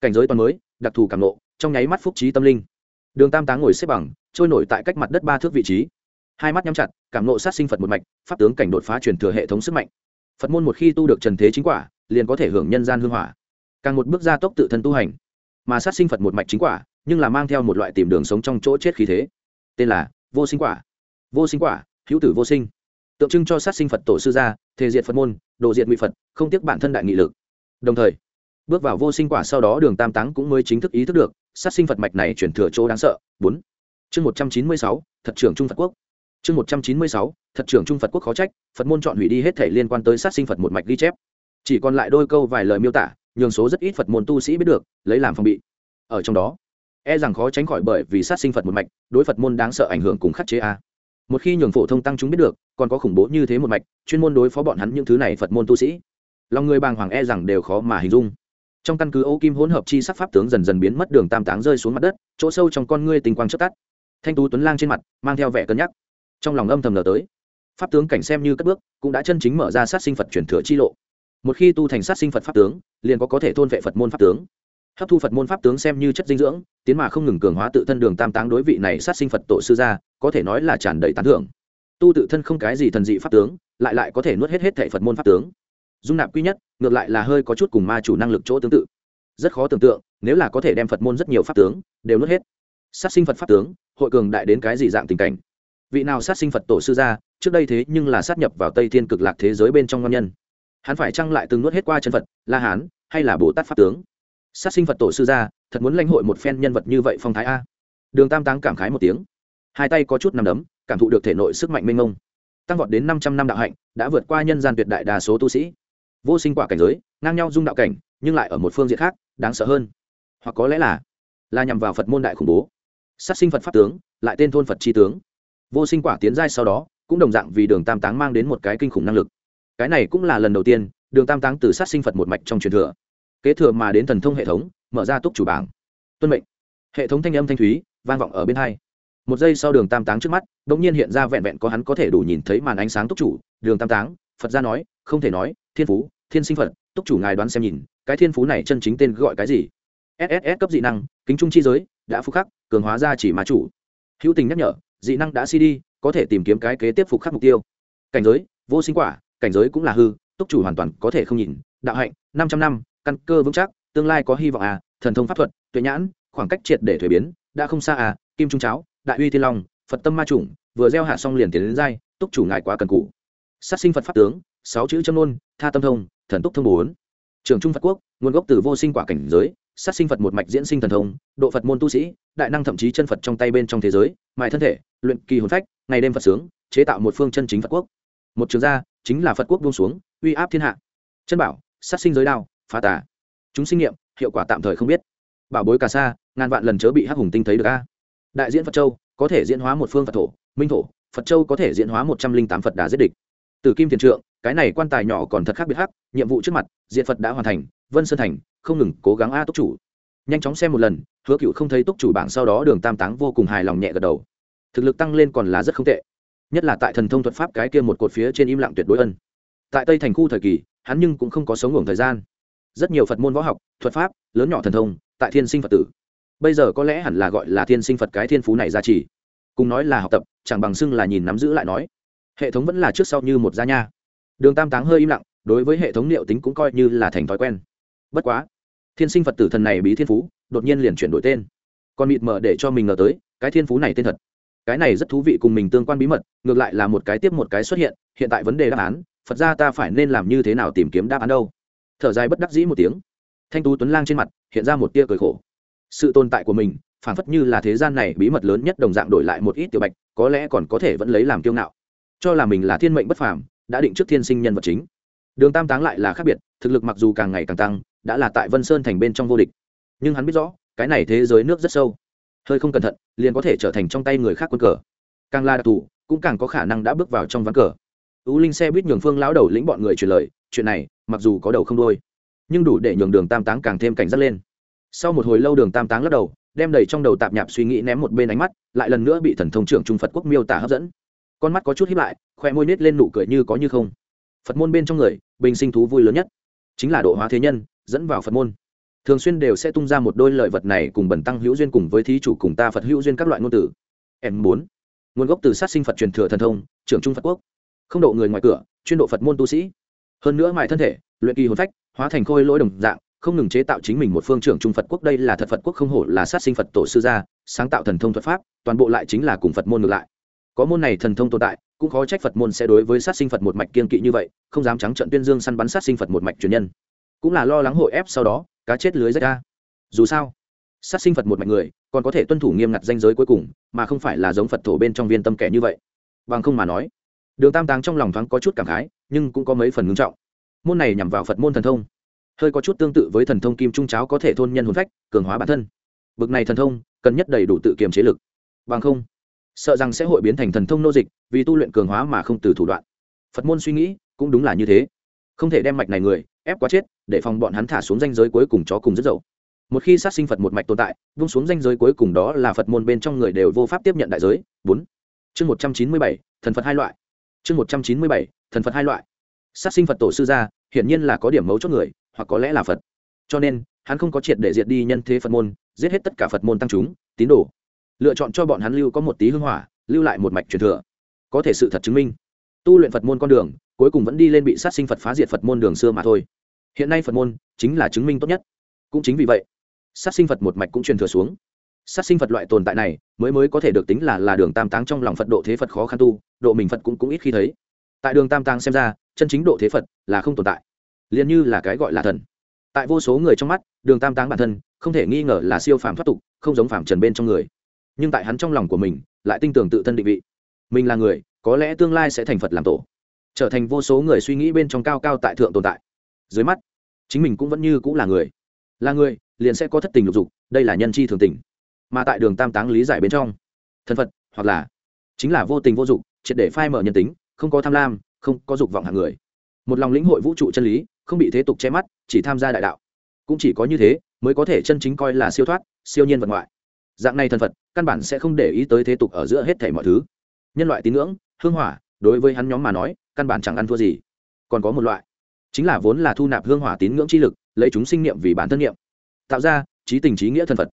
Cảnh giới toàn mới, đặc thù cảm nộ trong nháy mắt phúc trí tâm linh. Đường tam táng ngồi xếp bằng, trôi nổi tại cách mặt đất ba thước vị trí. Hai mắt nhắm chặt, cảm nộ sát sinh phật một mạch, pháp tướng cảnh đột phá truyền thừa hệ thống sức mạnh. Phật môn một khi tu được trần thế chính quả, liền có thể hưởng nhân gian hương hỏa. Càng một bước gia tốc tự thân tu hành. Mà sát sinh phật một mạch chính quả, nhưng là mang theo một loại tìm đường sống trong chỗ chết khí thế. Tên là vô sinh quả. Vô sinh quả, hữu tử vô sinh tượng trưng cho sát sinh phật tổ sư gia, thể diệt phật môn đồ diệt ngụy phật, không tiếc bản thân đại nghị lực. Đồng thời, bước vào vô sinh quả sau đó đường tam táng cũng mới chính thức ý thức được, sát sinh phật mạch này chuyển thừa chỗ đáng sợ. Bốn. Chương một trăm chín mươi sáu, thật trưởng trung phật quốc. Chương một trăm chín mươi sáu, thật trưởng trung phật quốc khó trách, phật môn chọn hủy đi hết thể liên quan tới sát sinh phật một mạch ghi chép. Chỉ còn lại đôi câu vài lời miêu tả, nhường số rất ít phật môn tu sĩ biết được, lấy làm phòng bị. Ở trong đó e rằng khó tránh khỏi bởi vì sát sinh phật một mạch, đối phật môn đáng sợ ảnh hưởng cùng khắc chế a một khi nhường phổ thông tăng chúng biết được, còn có khủng bố như thế một mạch, chuyên môn đối phó bọn hắn những thứ này phật môn tu sĩ. Lòng người bàng hoàng e rằng đều khó mà hình dung. Trong căn cứ ô kim hỗn hợp chi sắc pháp tướng dần dần biến mất đường tam táng rơi xuống mặt đất, chỗ sâu trong con ngươi tình quang chất tắt. Thanh tú tuấn lang trên mặt, mang theo vẻ cân nhắc. Trong lòng âm thầm lờ tới. Pháp tướng cảnh xem như cất bước, cũng đã chân chính mở ra sát sinh phật chuyển thừa chi lộ. Một khi tu thành sát sinh phật pháp tướng, liền có có thể thôn vệ phật môn pháp tướng. Hấp thu phật môn pháp tướng xem như chất dinh dưỡng, tiến mà không ngừng cường hóa tự thân đường tam táng đối vị này sát sinh phật tổ sư gia có thể nói là tràn đầy tán thưởng. Tu tự thân không cái gì thần dị pháp tướng, lại lại có thể nuốt hết hết thể phật môn pháp tướng. Dung nạp quy nhất, ngược lại là hơi có chút cùng ma chủ năng lực chỗ tương tự. Rất khó tưởng tượng, nếu là có thể đem phật môn rất nhiều pháp tướng đều nuốt hết. Sát sinh phật pháp tướng, hội cường đại đến cái gì dạng tình cảnh? Vị nào sát sinh phật tổ sư gia, trước đây thế nhưng là sát nhập vào tây thiên cực lạc thế giới bên trong ngon nhân. Hắn phải chăng lại từng nuốt hết qua chân phật, la hán, hay là bồ tát pháp tướng? Sát sinh phật tổ sư gia, thật muốn lãnh hội một phen nhân vật như vậy phong thái a. Đường tam táng cảm khái một tiếng hai tay có chút nằm đấm, cảm thụ được thể nội sức mạnh mênh mông. Tăng vọt đến năm trăm năm đạo hạnh, đã vượt qua nhân gian tuyệt đại đa số tu sĩ. Vô sinh quả cảnh giới, ngang nhau dung đạo cảnh, nhưng lại ở một phương diện khác, đáng sợ hơn. Hoặc có lẽ là là nhằm vào phật môn đại khủng bố. Sát sinh phật pháp tướng, lại tên thôn phật tri tướng. Vô sinh quả tiến giai sau đó, cũng đồng dạng vì đường tam táng mang đến một cái kinh khủng năng lực. Cái này cũng là lần đầu tiên, đường tam táng từ sát sinh phật một mạch trong truyền thừa, kế thừa mà đến thần thông hệ thống, mở ra túc chủ bảng. Tuân mệnh. Hệ thống thanh âm thanh thúy, vang vọng ở bên hai một giây sau đường tam táng trước mắt đ ỗ n g nhiên hiện ra vẹn vẹn có hắn có thể đủ nhìn thấy màn ánh sáng túc chủ, đường tam táng, phật gia nói, không thể nói, thiên phú, thiên sinh phật, túc chủ ngài đoán xem nhìn, cái thiên phú này chân chính tên gọi cái gì? Sss cấp dị năng, kính trung chi giới, đã phục khắc, cường hóa ra chỉ mà chủ. Hữu tình nhắc nhở, dị năng đã cd có thể tìm kiếm cái kế tiếp phục khắc mục tiêu. Cảnh giới, vô sinh quả, cảnh giới cũng là hư, túc chủ hoàn toàn có thể không nhìn, đạo hạnh, năm trăm năm, căn cơ vững chắc, tương lai có hy vọng à thần thông pháp thuật, tuệ nhãn, khoảng cách triệt để thuế biến, đã không xa à kim trung cháo đại uy thiên long, phật tâm ma chủng, vừa gieo hạ xong liền tiến đến giai, túc chủ ngại quá cần cụ sát sinh phật pháp tướng, sáu chữ châm nôn tha tâm thông, thần túc thông bốn. Trường trung phật quốc, nguồn gốc từ vô sinh quả cảnh giới, sát sinh phật một mạch diễn sinh thần thông, độ phật môn tu sĩ, đại năng thậm chí chân phật trong tay bên trong thế giới, mài thân thể, luyện kỳ hồn phách, ngày đêm phật sướng, chế tạo một phương chân chính phật quốc. Một trường gia, chính là phật quốc buông xuống, uy áp thiên hạ. Chân bảo, sát sinh giới đao, phá tà. Chúng sinh nghiệm hiệu quả tạm thời không biết. Bảo bối cà sa ngàn vạn lần chớ bị hắc hùng tinh thấy được a đại diễn phật châu, có thể diễn hóa một phương phật thổ, minh thổ, phật châu có thể diễn hóa một trăm linh tám phật đà giết địch. Từ kim thiền trượng, cái này quan tài nhỏ còn thật khác biệt khác. nhiệm vụ trước mặt diện phật đã hoàn thành, vân sơn thành, không ngừng cố gắng a túc chủ. Nhanh chóng xem một lần, hứa cựu không thấy túc chủ bảng sau đó đường tam táng vô cùng hài lòng nhẹ gật đầu. Thực lực tăng lên còn là rất không tệ, nhất là tại thần thông thuật pháp cái kia một cột phía trên im lặng tuyệt đối ân. Tại tây thành khu thời kỳ, hắn nhưng cũng không có sống ngủ thời gian. Rất nhiều phật môn võ học, thuật pháp, lớn nhỏ thần thông, tại thiên sinh phật tử bây giờ có lẽ hẳn là gọi là thiên sinh phật cái thiên phú này ra chỉ. Cùng nói là học tập, chẳng bằng xưng là nhìn nắm giữ lại nói. Hệ thống vẫn là trước sau như một gia nha. Đường tam táng hơi im lặng, đối với hệ thống liệu tính cũng coi như là thành thói quen. Bất quá, thiên sinh phật tử thần này bí thiên phú, đột nhiên liền chuyển đổi tên. Còn mịt mờ để cho mình ngờ tới, cái thiên phú này tên thật. Cái này rất thú vị cùng mình tương quan bí mật, ngược lại là một cái tiếp một cái xuất hiện hiện tại vấn đề đáp án, phật ra ta phải nên làm như thế nào tìm kiếm đáp án đâu? Thở dài bất đắc dĩ một tiếng. Thanh tú tuấn lang trên mặt, hiện ra một tia cười khổ sự tồn tại của mình phản phất như là thế gian này bí mật lớn nhất đồng dạng đổi lại một ít tiểu bạch, có lẽ còn có thể vẫn lấy làm kiêu ngạo. Cho là mình là thiên mệnh bất phàm, đã định trước thiên sinh nhân vật chính. Đường tam táng lại là khác biệt, thực lực mặc dù càng ngày càng tăng, đã là tại vân sơn thành bên trong vô địch. Nhưng hắn biết rõ, cái này thế giới nước rất sâu. Hơi không cẩn thận, liền có thể trở thành trong tay người khác quân cờ. Càng là đặc thù, cũng càng có khả năng đã bước vào trong ván cờ. Tú linh xe buýt nhường phương lão đầu lĩnh bọn người truyền lời, chuyện này, mặc dù có đầu không đôi, nhưng đủ để nhường đường tam táng càng thêm cảnh giác lên sau một hồi lâu đường tam táng lắc đầu, đem đầy trong đầu tạp nhạp suy nghĩ ném một bên ánh mắt, lại lần nữa bị thần thông trưởng trung phật quốc miêu tả hấp dẫn. Con mắt có chút hiếp lại khoe môi nết lên nụ cười như có như không. Phật môn bên trong người, bình sinh thú vui lớn nhất, chính là độ hóa thế nhân, dẫn vào phật môn. Thường xuyên đều sẽ tung ra một đôi lợi vật này cùng bẩn tăng hữu duyên cùng với thí chủ cùng ta phật hữu duyên các loại ngôn từ. M bốn. Nguồn gốc từ sát sinh phật truyền thừa thần thông, trưởng trung phật quốc. Không độ người ngoài cửa, chuyên độ phật môn tu sĩ. Hơn nữa mài thân thể, luyện kỳ hồn phách, hóa thành khôi lỗi đồng dạng không ngừng chế tạo chính mình một phương trưởng trung phật quốc. Đây là thật phật quốc không hổ là sát sinh phật tổ sư gia, sáng tạo thần thông thuật pháp, toàn bộ lại chính là cùng phật môn ngược lại. Có môn này thần thông tồn tại, cũng khó trách phật môn sẽ đối với sát sinh phật một mạch kiên kỵ như vậy, không dám trắng trận tuyên dương săn bắn sát sinh phật một mạch truyền nhân. Cũng là lo lắng hội ép sau đó, cá chết lưới rách ra. Dù sao, sát sinh phật một mạch người, còn có thể tuân thủ nghiêm ngặt danh giới cuối cùng, mà không phải là giống phật thổ bên trong viên tâm kẻ như vậy. Bằng không mà nói, đường tam táng trong lòng thoáng có chút cảm khái, nhưng cũng có mấy phần ngưng trọng. Môn này nhằm vào phật môn thần thông hơi có chút tương tự với thần thông kim trung cháo có thể thôn nhân hồn phách, cường hóa bản thân. Bực này thần thông, cần nhất đầy đủ tự kiềm chế lực. Bằng không, sợ rằng sẽ hội biến thành thần thông nô dịch, vì tu luyện cường hóa mà không từ thủ đoạn. Phật môn suy nghĩ, cũng đúng là như thế. Không thể đem mạch này người, ép quá chết, để phòng bọn hắn thả xuống danh giới cuối cùng chó cùng rất dậu. Một khi sát sinh phật một mạch tồn tại, vung xuống danh giới cuối cùng đó là phật môn bên trong người đều vô pháp tiếp nhận đại giới. Bốn. Chương một trăm chín mươi bảy, thần phật hai loại. Chương một trăm chín mươi bảy, thần phật hai loại. Sát sinh phật tổ sư gia, hiển nhiên là có điểm mấu chốt người hoặc có lẽ là phật. Cho nên, hắn không có triệt để diệt đi nhân thế phật môn, giết hết tất cả phật môn tăng chúng, tín đồ. Lựa chọn cho bọn hắn lưu có một tí hưng hỏa, lưu lại một mạch truyền thừa. Có thể sự thật chứng minh, tu luyện phật môn con đường, cuối cùng vẫn đi lên bị sát sinh phật phá diệt phật môn đường xưa mà thôi. Hiện nay phật môn chính là chứng minh tốt nhất. Cũng chính vì vậy, sát sinh phật một mạch cũng truyền thừa xuống. Sát sinh phật loại tồn tại này, mới mới có thể được tính là là đường tam táng trong lòng phật độ thế phật khó khăn tu, độ mình phật cũng cũng ít khi thấy. Tại đường tam táng xem ra, chân chính độ thế phật là không tồn tại liền như là cái gọi là thần. Tại vô số người trong mắt, đường tam táng bản thân, không thể nghi ngờ là siêu phàm thoát tục, không giống phàm trần bên trong người. Nhưng tại hắn trong lòng của mình, lại tin tưởng tự thân định vị. Mình là người, có lẽ tương lai sẽ thành phật làm tổ. Trở thành vô số người suy nghĩ bên trong cao cao tại thượng tồn tại. Dưới mắt, chính mình cũng vẫn như cũng là người. Là người, liền sẽ có thất tình lục dục, đây là nhân chi thường tình. Mà tại đường tam táng lý giải bên trong, thân phật, hoặc là, chính là vô tình vô dụng triệt để phai mở nhân tính, không có tham lam, không có dục vọng hạng người. Một lòng lĩnh hội vũ trụ chân lý không bị thế tục che mắt, chỉ tham gia đại đạo. Cũng chỉ có như thế, mới có thể chân chính coi là siêu thoát, siêu nhiên vật ngoại. Dạng này thần phật, căn bản sẽ không để ý tới thế tục ở giữa hết thảy mọi thứ. Nhân loại tín ngưỡng, hương hỏa, đối với hắn nhóm mà nói, căn bản chẳng ăn thua gì. Còn có một loại, chính là vốn là thu nạp hương hỏa tín ngưỡng chi lực, lấy chúng sinh niệm vì bản thân niệm. Tạo ra, trí tình trí nghĩa thần phật.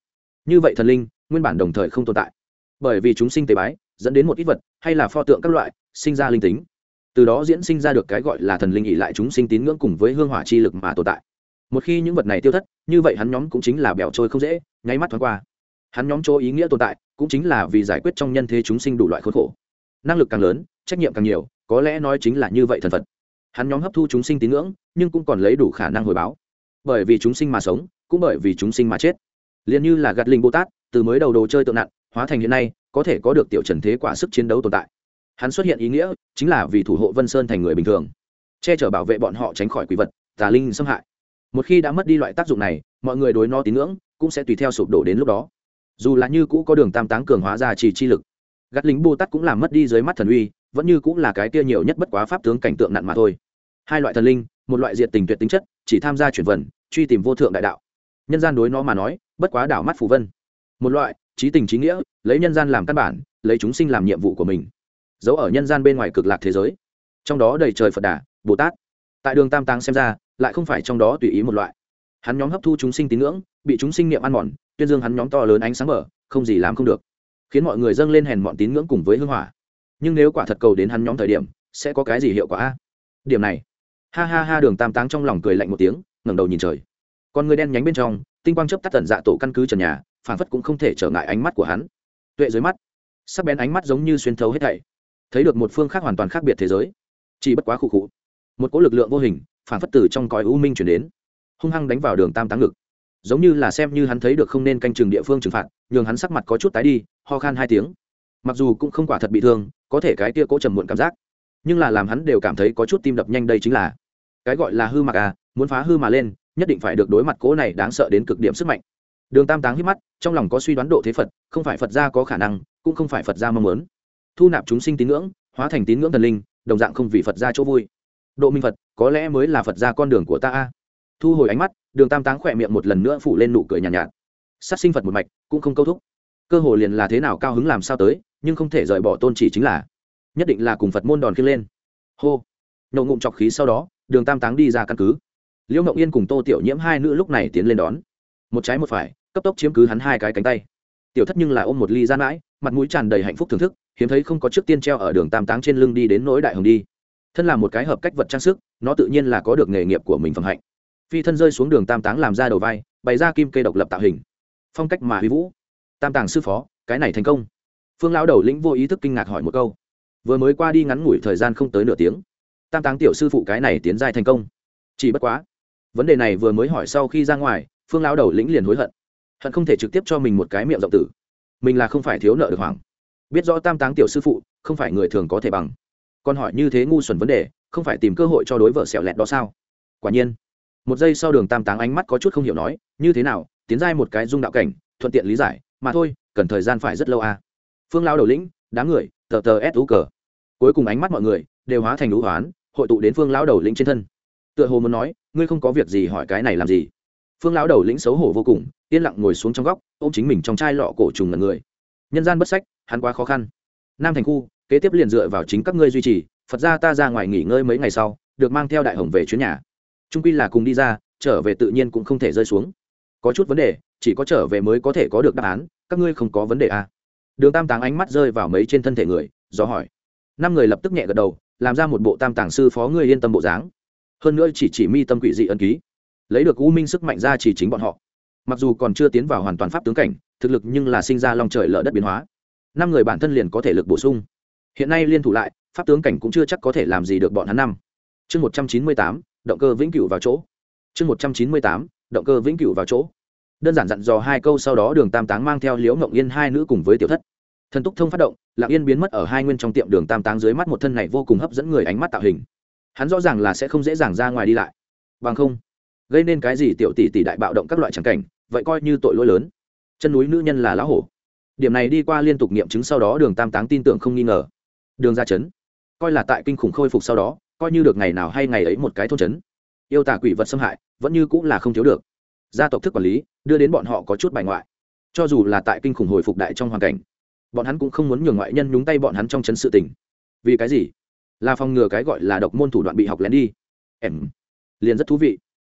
Như vậy thần linh, nguyên bản đồng thời không tồn tại. Bởi vì chúng sinh tế bái, dẫn đến một ít vật, hay là pho tượng các loại, sinh ra linh tính từ đó diễn sinh ra được cái gọi là thần linh ỉ lại chúng sinh tín ngưỡng cùng với hương hỏa chi lực mà tồn tại. Một khi những vật này tiêu thất, như vậy hắn nhóm cũng chính là bẻo trôi không dễ, nháy mắt thoáng qua. Hắn nhóm chỗ ý nghĩa tồn tại, cũng chính là vì giải quyết trong nhân thế chúng sinh đủ loại khốn khổ. Năng lực càng lớn, trách nhiệm càng nhiều, có lẽ nói chính là như vậy thần phật. Hắn nhóm hấp thu chúng sinh tín ngưỡng, nhưng cũng còn lấy đủ khả năng hồi báo. Bởi vì chúng sinh mà sống, cũng bởi vì chúng sinh mà chết. Liền như là gạt linh bồ tát, từ mới đầu đồ chơi tượng nặng, hóa thành hiện nay, có thể có được tiểu trần thế quả sức chiến đấu tồn tại hắn xuất hiện ý nghĩa chính là vì thủ hộ vân sơn thành người bình thường, che chở bảo vệ bọn họ tránh khỏi quỷ vật, tà linh xâm hại. Một khi đã mất đi loại tác dụng này, mọi người đối no tín ngưỡng cũng sẽ tùy theo sụp đổ đến lúc đó. Dù là như cũ có đường tam táng cường hóa ra trì chi lực, gắt lính bồ tát cũng làm mất đi dưới mắt thần uy, vẫn như cũng là cái kia nhiều nhất bất quá pháp tướng cảnh tượng nặn mà thôi. Hai loại thần linh, một loại diệt tình tuyệt tính chất, chỉ tham gia chuyển vần truy tìm vô thượng đại đạo. Nhân gian đối nó mà nói, bất quá đảo mắt phù vân. Một loại, trí tình trí nghĩa, lấy nhân gian làm căn bản, lấy chúng sinh làm nhiệm vụ của mình giấu ở nhân gian bên ngoài cực lạc thế giới. Trong đó đầy trời phật đà, bồ tát. Tại đường tam táng xem ra, lại không phải trong đó tùy ý một loại. Hắn nhóm hấp thu chúng sinh tín ngưỡng, bị chúng sinh niệm ăn mòn, tuyên dương hắn nhóm to lớn ánh sáng mở, không gì làm không được. Khiến mọi người dâng lên hèn mọn tín ngưỡng cùng với hưng hỏa. Nhưng nếu quả thật cầu đến hắn nhóm thời điểm, sẽ có cái gì hiệu quả? Điểm này. Ha ha ha, đường tam táng trong lòng cười lạnh một tiếng, ngẩng đầu nhìn trời. Con người đen nhánh bên trong, tinh quang chớp tắt tận dạ tổ căn cứ trần nhà phản phất cũng không thể trở ngại ánh mắt của hắn. Tuệ dưới mắt. Sắc bén ánh mắt giống như xuyên thấu hết thảy thấy được một phương khác hoàn toàn khác biệt thế giới. Chỉ bất quá khụ khụ. Một cỗ lực lượng vô hình, phản phất từ trong cõi u minh chuyển đến, hung hăng đánh vào đường tam táng ngực. Giống như là xem như hắn thấy được không nên canh chừng địa phương trừng phạt, nhường hắn sắc mặt có chút tái đi, ho khan hai tiếng. Mặc dù cũng không quả thật bị thương, có thể cái kia cố trầm muộn cảm giác, nhưng là làm hắn đều cảm thấy có chút tim đập nhanh đây chính là, cái gọi là hư mặc à muốn phá hư mà lên, nhất định phải được đối mặt cố này đáng sợ đến cực điểm sức mạnh. Đường tam táng hít mắt, trong lòng có suy đoán độ thế phật, không phải phật gia có khả năng, cũng không phải phật gia mong muốn thu nạp chúng sinh tín ngưỡng hóa thành tín ngưỡng thần linh đồng dạng không vì phật ra chỗ vui. Độ minh phật có lẽ mới là phật ra con đường của ta a. Thu hồi ánh mắt đường tam táng khỏe miệng một lần nữa phủ lên nụ cười nhàn nhạt, nhạt. Sát sinh phật một mạch cũng không câu thúc. Cơ hồ liền là thế nào cao hứng làm sao tới nhưng không thể rời bỏ tôn chỉ chính là nhất định là cùng phật môn đòn khiêng lên. Hô. Nhậu ngụm chọc khí sau đó đường tam táng đi ra căn cứ. Liễu ngậu yên cùng tô tiểu nhiễm hai nữ lúc này tiến lên đón. Một trái một phải cấp tốc chiếm cứ hắn hai cái cánh tay. Tiểu thất nhưng là ôm một ly gian mãi mặt mũi tràn đầy hạnh phúc thưởng thức hiếm thấy không có trước tiên treo ở đường tam táng trên lưng đi đến nỗi đại hồng đi. Thân là một cái hợp cách vật trang sức, nó tự nhiên là có được nghề nghiệp của mình phẩm hạnh. Phi thân rơi xuống đường tam táng làm ra đầu vai, bày ra kim cây độc lập tạo hình. Phong cách mà huy vũ. Tam tàng sư phó, cái này thành công. Phương lão đầu lĩnh vô ý thức kinh ngạc hỏi một câu. Vừa mới qua đi ngắn ngủi thời gian không tới nửa tiếng. Tam táng tiểu sư phụ cái này tiến giai thành công. Chỉ bất quá. Vấn đề này vừa mới hỏi sau khi ra ngoài, phương lão đầu lĩnh liền hối hận. Hận không thể trực tiếp cho mình một cái miệng rộng tử. Mình là không phải thiếu nợ được hoàng biết rõ tam táng tiểu sư phụ, không phải người thường có thể bằng. Còn hỏi như thế ngu xuẩn vấn đề, không phải tìm cơ hội cho đối vợ xẻo lẹt đó sao? Quả nhiên, một giây sau đường tam táng ánh mắt có chút không hiểu nói, như thế nào, tiến giai một cái dung đạo cảnh, thuận tiện lý giải, mà thôi, cần thời gian phải rất lâu à phương lao đầu lĩnh, đám người, tờ tờ s ú cờ cuối cùng ánh mắt mọi người, đều hóa thành lũ hoán, hội tụ đến phương lao đầu lĩnh trên thân. Tựa hồ muốn nói, ngươi không có việc gì hỏi cái này làm gì? Phương lão đầu lĩnh xấu hổ vô cùng, yên lặng ngồi xuống trong góc, ôm chính mình trong chai lọ cổ trùng ngần người. Nhân gian bất sách hắn quá khó khăn. Nam thành khu, kế tiếp liền dựa vào chính các ngươi duy trì, phật ra ta ra ngoài nghỉ ngơi mấy ngày sau, được mang theo đại hồng về chuyến nhà. Trung quy là cùng đi ra, trở về tự nhiên cũng không thể rơi xuống. Có chút vấn đề, chỉ có trở về mới có thể có được đáp án, các ngươi không có vấn đề à. đường tam táng ánh mắt rơi vào mấy trên thân thể người, do hỏi. Năm người lập tức nhẹ gật đầu, làm ra một bộ tam tàng sư phó người yên tâm bộ dáng. Hơn nữa chỉ chỉ mi tâm quỷ dị ân ký. Lấy được u minh sức mạnh ra chỉ chính bọn họ. Mặc dù còn chưa tiến vào hoàn toàn pháp tướng cảnh, thực lực nhưng là sinh ra lòng trời lở đất biến hóa năm người bản thân liền có thể lực bổ sung. Hiện nay liên thủ lại, pháp tướng cảnh cũng chưa chắc có thể làm gì được bọn hắn năm. Chương một trăm chín mươi tám, động cơ vĩnh cửu vào chỗ. Chương một trăm chín mươi tám, động cơ vĩnh cửu vào chỗ. Đơn giản dặn dò hai câu sau đó đường tam táng mang theo liễu ngộng yên hai nữ cùng với tiểu thất. Thần túc thông phát động, lặng yên biến mất ở hai nguyên trong tiệm đường tam táng dưới mắt một thân này vô cùng hấp dẫn người ánh mắt tạo hình. Hắn rõ ràng là sẽ không dễ dàng ra ngoài đi lại. Bằng không, gây nên cái gì tiểu tỷ tỷ đại bạo động các loại tràng cảnh, vậy coi như tội lỗi lớn. Chân núi nữ nhân là lão hổ điểm này đi qua liên tục nghiệm chứng sau đó đường tam táng tin tưởng không nghi ngờ. Đường ra chấn. Coi là tại kinh khủng khôi phục sau đó, coi như được ngày nào hay ngày ấy một cái thôn chấn. Yêu tả quỷ vật xâm hại, vẫn như cũng là không thiếu được. Gia tộc thức quản lý, đưa đến bọn họ có chút bài ngoại. Cho dù là tại kinh khủng hồi phục đại trong hoàn cảnh, bọn hắn cũng không muốn nhường ngoại nhân nhúng tay bọn hắn trong chấn sự tình. Vì cái gì? Là phòng ngừa cái gọi là độc môn thủ đoạn bị học lén đi. Em. Liền rất thú vị.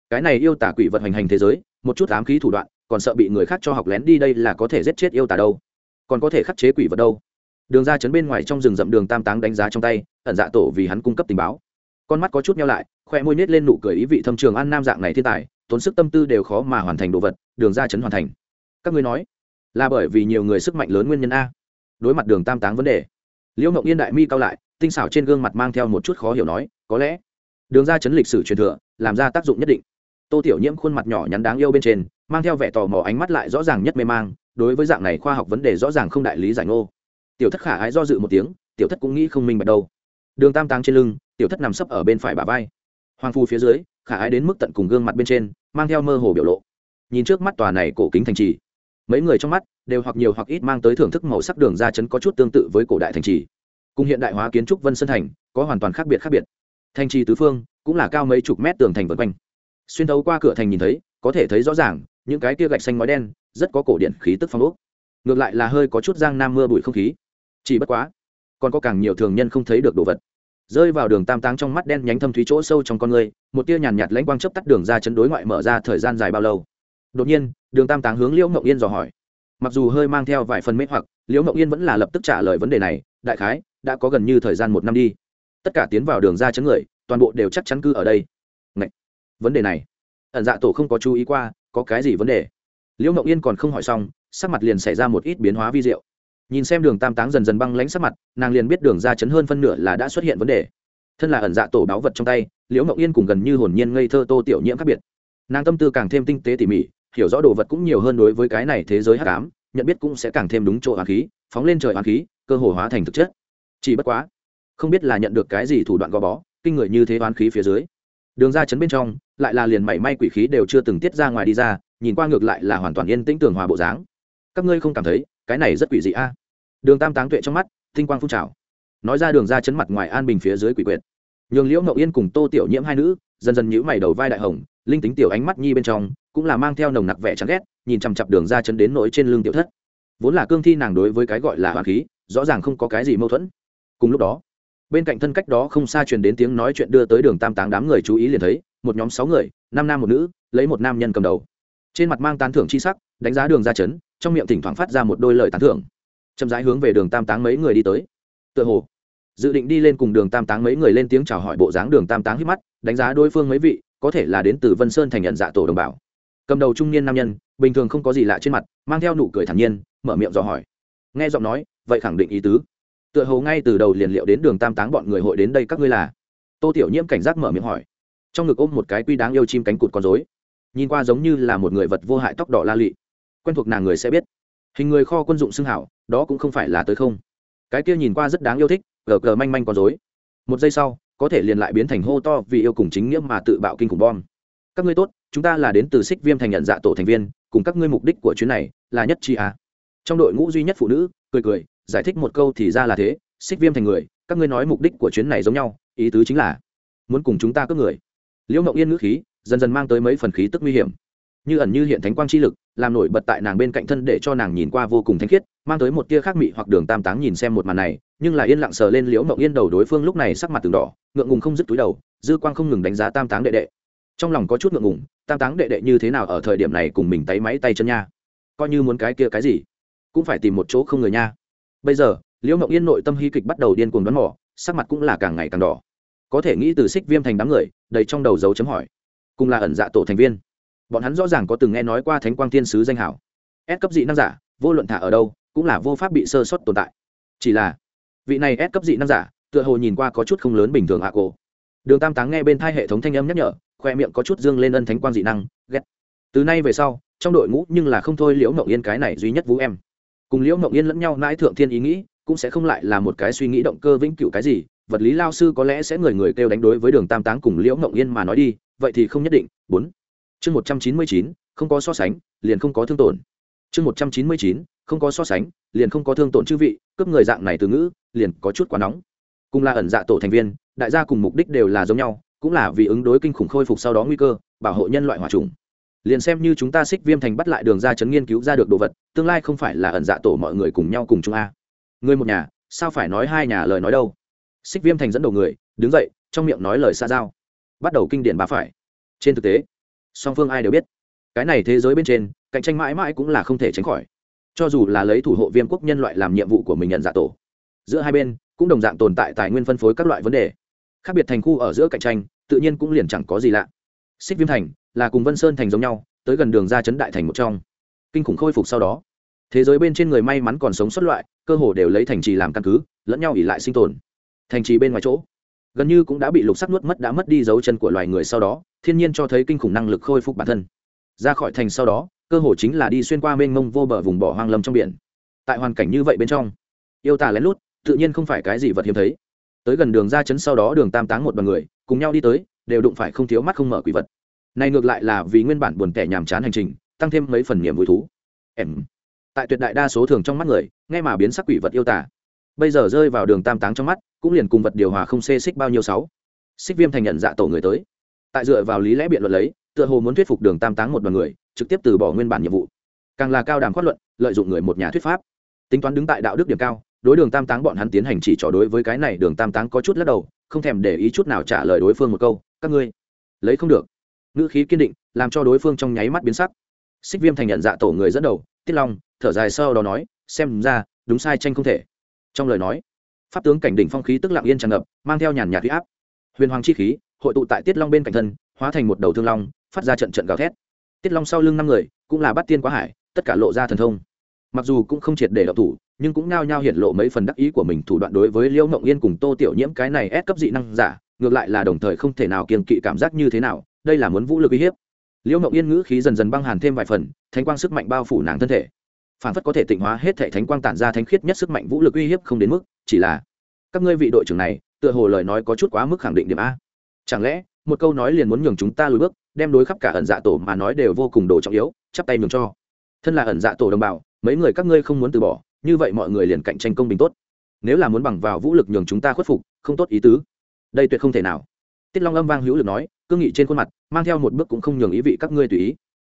Cái này yêu tả quỷ vật hành hành thế giới, một chút ám khí thủ đoạn, còn sợ bị người khác cho học lén đi đây là có thể giết chết yêu tả đâu còn có thể khắc chế quỷ vật đâu. Đường ra chấn bên ngoài trong rừng rậm đường tam táng đánh giá trong tay, ẩn dạ tổ vì hắn cung cấp tình báo. Con mắt có chút nhau lại, khoe môi nết lên nụ cười ý vị thâm trường an nam dạng này thiên tài, tốn sức tâm tư đều khó mà hoàn thành đồ vật, đường ra chấn hoàn thành. Các ngươi nói, là bởi vì nhiều người sức mạnh lớn nguyên nhân a. Đối mặt đường tam táng vấn đề, liễu mộng yên đại mi cao lại, tinh xảo trên gương mặt mang theo một chút khó hiểu nói, có lẽ, đường ra chấn lịch sử truyền thừa, làm ra tác dụng nhất định. Tô tiểu nhiễm khuôn mặt nhỏ nhắn đáng yêu bên trên, mang theo vẻ tò mò ánh mắt lại rõ ràng nhất mê mang đối với dạng này khoa học vấn đề rõ ràng không đại lý giải ngô. Tiểu thất khả ái do dự một tiếng, tiểu thất cũng nghĩ không minh bạch đâu. Đường tam táng trên lưng, tiểu thất nằm sấp ở bên phải bà vai. Hoàng phu phía dưới, khả ái đến mức tận cùng gương mặt bên trên, mang theo mơ hồ biểu lộ. Nhìn trước mắt tòa này cổ kính thành trì, mấy người trong mắt đều hoặc nhiều hoặc ít mang tới thưởng thức màu sắc đường ra chấn có chút tương tự với cổ đại thành trì. Cùng hiện đại hóa kiến trúc vân sơn thành, có hoàn toàn khác biệt khác biệt. Thành trì tứ phương cũng là cao mấy chục mét tường thành vân quanh. Xuyên thấu qua cửa thành nhìn thấy, có thể thấy rõ ràng những cái kia gạch xanh ngói đen, rất có cổ điện khí tức phong ốc. Ngược lại là hơi có chút giang nam mưa bụi không khí. Chỉ bất quá, còn có càng nhiều thường nhân không thấy được đồ vật. Rơi vào đường tam táng trong mắt đen nhánh thâm thúy chỗ sâu trong con người, một tia nhàn nhạt lãnh quang chấp tắt đường ra chấn đối ngoại mở ra thời gian dài bao lâu. Đột nhiên, đường tam táng hướng liễu mộng yên dò hỏi. Mặc dù hơi mang theo vài phần mê hoặc, liễu mộng yên vẫn là lập tức trả lời vấn đề này, đại khái, đã có gần như thời gian một năm đi. Tất cả tiến vào đường ra chấn người, toàn bộ đều chắc chắn cư ở đây. Ngậy! vấn đề này, ẩn dạ tổ không có chú ý qua có cái gì vấn đề? Liễu mộng yên còn không hỏi xong, sắc mặt liền xảy ra một ít biến hóa vi diệu. Nhìn xem đường tam táng dần dần băng lánh sắc mặt, nàng liền biết đường ra chấn hơn phân nửa là đã xuất hiện vấn đề. Thân là ẩn dạ tổ báo vật trong tay, liễu mộng yên cùng gần như hồn nhiên ngây thơ tô tiểu nhiễm khác biệt. Nàng tâm tư càng thêm tinh tế tỉ mỉ, hiểu rõ đồ vật cũng nhiều hơn đối với cái này thế giới hắc ám, nhận biết cũng sẽ càng thêm đúng chỗ hoàng khí, phóng lên trời hoàng khí, cơ hồ hóa thành thực chất. Chỉ bất quá, không biết là nhận được cái gì thủ đoạn gò bó, kinh người như thế oán khí phía dưới đường ra chấn bên trong, lại là liền mảy may quỷ khí đều chưa từng tiết ra ngoài đi ra, nhìn qua ngược lại là hoàn toàn yên tĩnh tường hòa bộ dáng. Các ngươi không cảm thấy, cái này rất quỷ dị a. À? Đường tam táng tuệ trong mắt, tinh quang phun trào. Nói ra đường ra chấn mặt ngoài an bình phía dưới quỷ quyệt. Nhường liễu mậu yên cùng tô tiểu nhiễm hai nữ, dần dần nhữ mày đầu vai đại hồng, linh tính tiểu ánh mắt nhi bên trong, cũng là mang theo nồng nặc vẻ chán ghét, nhìn chằm chặp đường ra chấn đến nỗi trên lưng tiểu thất. Vốn là cương thi nàng đối với cái gọi là hoàng khí, rõ ràng không có cái gì mâu thuẫn. Cùng lúc đó bên cạnh thân cách đó không xa truyền đến tiếng nói chuyện đưa tới đường tam táng đám người chú ý liền thấy, một nhóm sáu người, năm nam một nữ, lấy một nam nhân cầm đầu. Trên mặt mang tán thưởng chi sắc, đánh giá đường ra chấn, trong miệng thỉnh thoảng phát ra một đôi lời tán thưởng. Chậm rãi hướng về đường tam táng mấy người đi tới. Tựa hồ, dự định đi lên cùng đường tam táng mấy người lên tiếng chào hỏi bộ dáng đường tam táng hít mắt, đánh giá đối phương mấy vị, có thể là đến từ vân sơn thành nhận dạ tổ đồng bào. Cầm đầu trung niên nam nhân, bình thường không có gì lạ trên mặt, mang theo nụ cười thản nhiên, mở miệng dò hỏi. Nghe giọng nói, vậy khẳng định ý tứ tựa hồ ngay từ đầu liền liệu đến đường tam táng bọn người hội đến đây các ngươi là. Tô tiểu nhiễm cảnh giác mở miệng hỏi. Trong ngực ôm một cái quy đáng yêu chim cánh cụt con dối nhìn qua giống như là một người vật vô hại tóc đỏ la lị. Quen thuộc nàng người sẽ biết. Hình người kho quân dụng xưng hảo, đó cũng không phải là tới không. Cái kia nhìn qua rất đáng yêu thích, gờ gờ manh manh con dối một giây sau, có thể liền lại biến thành hô to vì yêu cùng chính nghĩa mà tự bạo kinh khủng bom. Các ngươi tốt, chúng ta là đến từ xích viêm thành nhận dạ tổ thành viên, cùng các ngươi mục đích của chuyến này là nhất chi à. trong đội ngũ duy nhất phụ nữ, cười cười giải thích một câu thì ra là thế, xích viêm thành người, các ngươi nói mục đích của chuyến này giống nhau, ý tứ chính là muốn cùng chúng ta cướp người. Liễu mộng yên ngữ khí, dần dần mang tới mấy phần khí tức nguy hiểm. Như ẩn như hiện thánh quang chi lực, làm nổi bật tại nàng bên cạnh thân để cho nàng nhìn qua vô cùng thanh khiết, mang tới một tia khác mị hoặc đường tam táng nhìn xem một màn này, nhưng là yên lặng sờ lên liễu mộng yên đầu đối phương lúc này sắc mặt từng đỏ, ngượng ngùng không dứt túi đầu, dư quang không ngừng đánh giá tam táng đệ đệ. Trong lòng có chút ngượng ngùng, tam táng đệ đệ như thế nào ở thời điểm này cùng mình tay máy tay chân nha. Coi như muốn cái kia cái gì, cũng phải tìm một chỗ không người nha bây giờ, liễu mộng yên nội tâm hy kịch bắt đầu điên cuồng đoán mỏ sắc mặt cũng là càng ngày càng đỏ. Có thể nghĩ từ xích viêm thành đám người, đầy trong đầu dấu chấm hỏi. Cùng là ẩn dạ tổ thành viên. Bọn hắn rõ ràng có từng nghe nói qua thánh quang thiên sứ danh hảo. Ép cấp dị năng giả, vô luận thả ở đâu, cũng là vô pháp bị sơ xuất tồn tại. Chỉ là, vị này ép cấp dị năng giả, tựa hồ nhìn qua có chút không lớn bình thường hạ cổ đường tam táng nghe bên thai hệ thống thanh âm nhắc nhở, khoe miệng có chút dương lên ân thánh quang dị năng, ghét. Từ nay về sau, trong đội ngũ nhưng là không thôi liễu mộng yên cái này duy nhất vũ em cùng liễu mộng yên lẫn nhau nãi thượng thiên ý nghĩ, cũng sẽ không lại là một cái suy nghĩ động cơ vĩnh cửu cái gì, vật lý lao sư có lẽ sẽ người người kêu đánh đối với đường tam táng cùng liễu mộng yên mà nói đi, vậy thì không nhất định. Bốn. Chương một trăm chín mươi chín, không có so sánh, liền không có thương tổn. Chương một trăm chín mươi chín, không có so sánh, liền không có thương tổn chư vị, cướp người dạng này từ ngữ, liền có chút quá nóng. Cùng là ẩn dạ tổ thành viên, đại gia cùng mục đích đều là giống nhau, cũng là vì ứng đối kinh khủng khôi phục sau đó nguy cơ, bảo hộ nhân loại hỏa trùng liền xem như chúng ta xích viêm thành bắt lại đường ra chấn nghiên cứu ra được đồ vật, tương lai không phải là ẩn dạ tổ mọi người cùng nhau cùng chung a. Người một nhà, sao phải nói hai nhà lời nói đâu? Xích viêm thành dẫn đầu người, đứng dậy, trong miệng nói lời xa giao. Bắt đầu kinh điển bà phải. Trên thực tế, song phương ai đều biết, cái này thế giới bên trên, cạnh tranh mãi mãi cũng là không thể tránh khỏi. Cho dù là lấy thủ hộ viêm quốc nhân loại làm nhiệm vụ của mình nhận dạ tổ, giữa hai bên cũng đồng dạng tồn tại tài nguyên phân phối các loại vấn đề. Khác biệt thành khu ở giữa cạnh tranh, tự nhiên cũng liền chẳng có gì lạ. Xích viêm thành là cùng vân sơn thành giống nhau, tới gần đường ra chấn đại thành một trong. Kinh khủng khôi phục sau đó, thế giới bên trên người may mắn còn sống xuất loại, cơ hồ đều lấy thành trì làm căn cứ, lẫn nhau ỉ lại sinh tồn. Thành trì bên ngoài chỗ, gần như cũng đã bị lục sắc nuốt mất đã mất đi dấu chân của loài người sau đó, thiên nhiên cho thấy kinh khủng năng lực khôi phục bản thân. Ra khỏi thành sau đó, cơ hồ chính là đi xuyên qua mênh mông vô bờ vùng bỏ hoang lâm trong biển. Tại hoàn cảnh như vậy bên trong, yêu tà lén lút, tự nhiên không phải cái gì vật hiếm thấy. Tới gần đường ra chấn sau đó đường tam táng một bằng người, cùng nhau đi tới, đều đụng phải không thiếu mắt không mở quỷ vật này ngược lại là vì nguyên bản buồn tẻ nhàm chán hành trình, tăng thêm mấy phần niềm vui thú. Em. Tại tuyệt đại đa số thường trong mắt người, nghe mà biến sắc quỷ vật yêu tả bây giờ rơi vào đường tam táng trong mắt, cũng liền cùng vật điều hòa không xê xích bao nhiêu sáu. Xích viêm thành nhận dạ tổ người tới. Tại dựa vào lý lẽ biện luận lấy, tựa hồ muốn thuyết phục đường tam táng một đoàn người, trực tiếp từ bỏ nguyên bản nhiệm vụ. Càng là cao đàm khoát luận, lợi dụng người một nhà thuyết pháp. Tính toán đứng tại đạo đức điểm cao, đối đường tam táng bọn hắn tiến hành chỉ trỏ đối với cái này đường tam táng có chút lắc đầu, không thèm để ý chút nào trả lời đối phương một câu, các ngươi lấy không được ngữ khí kiên định, làm cho đối phương trong nháy mắt biến sắc. Xích viêm thành nhận dạ tổ người dẫn đầu, tiết long, thở dài sau đó nói, xem ra, đúng sai tranh không thể. Trong lời nói, pháp tướng cảnh đỉnh phong khí tức lặng yên tràn ngập, mang theo nhàn nhạt huy áp. Huyền hoàng chi khí, hội tụ tại tiết long bên cạnh thân, hóa thành một đầu thương long, phát ra trận trận gào thét. Tiết long sau lưng năm người, cũng là bắt tiên quá hải, tất cả lộ ra thần thông. Mặc dù cũng không triệt để đậu thủ, nhưng cũng nao nhao hiện lộ mấy phần đắc ý của mình thủ đoạn đối với liễu mộng yên cùng tô tiểu nhiễm cái này ép cấp dị năng giả, ngược lại là đồng thời không thể nào kiên kỵ cảm giác như thế nào đây là muốn vũ lực uy hiếp. Liễu mộng yên ngữ khí dần dần băng hàn thêm vài phần, thánh quang sức mạnh bao phủ nàng thân thể. Phản phất có thể tịnh hóa hết thể thánh quang tản ra thánh khiết nhất sức mạnh vũ lực uy hiếp không đến mức, chỉ là, các ngươi vị đội trưởng này, tựa hồ lời nói có chút quá mức khẳng định điểm a. Chẳng lẽ, một câu nói liền muốn nhường chúng ta lùi bước, đem đối khắp cả ẩn dạ tổ mà nói đều vô cùng đồ trọng yếu, chắp tay nhường cho. Thân là ẩn dạ tổ đồng bào, mấy người các ngươi không muốn từ bỏ, như vậy mọi người liền cạnh tranh công bình tốt. Nếu là muốn bằng vào vũ lực nhường chúng ta khuất phục, không tốt ý tứ. Đây tuyệt không thể nào. Tiết long âm vang hữu lực nói cương nghị trên khuôn mặt, mang theo một bước cũng không nhường ý vị các ngươi tùy ý.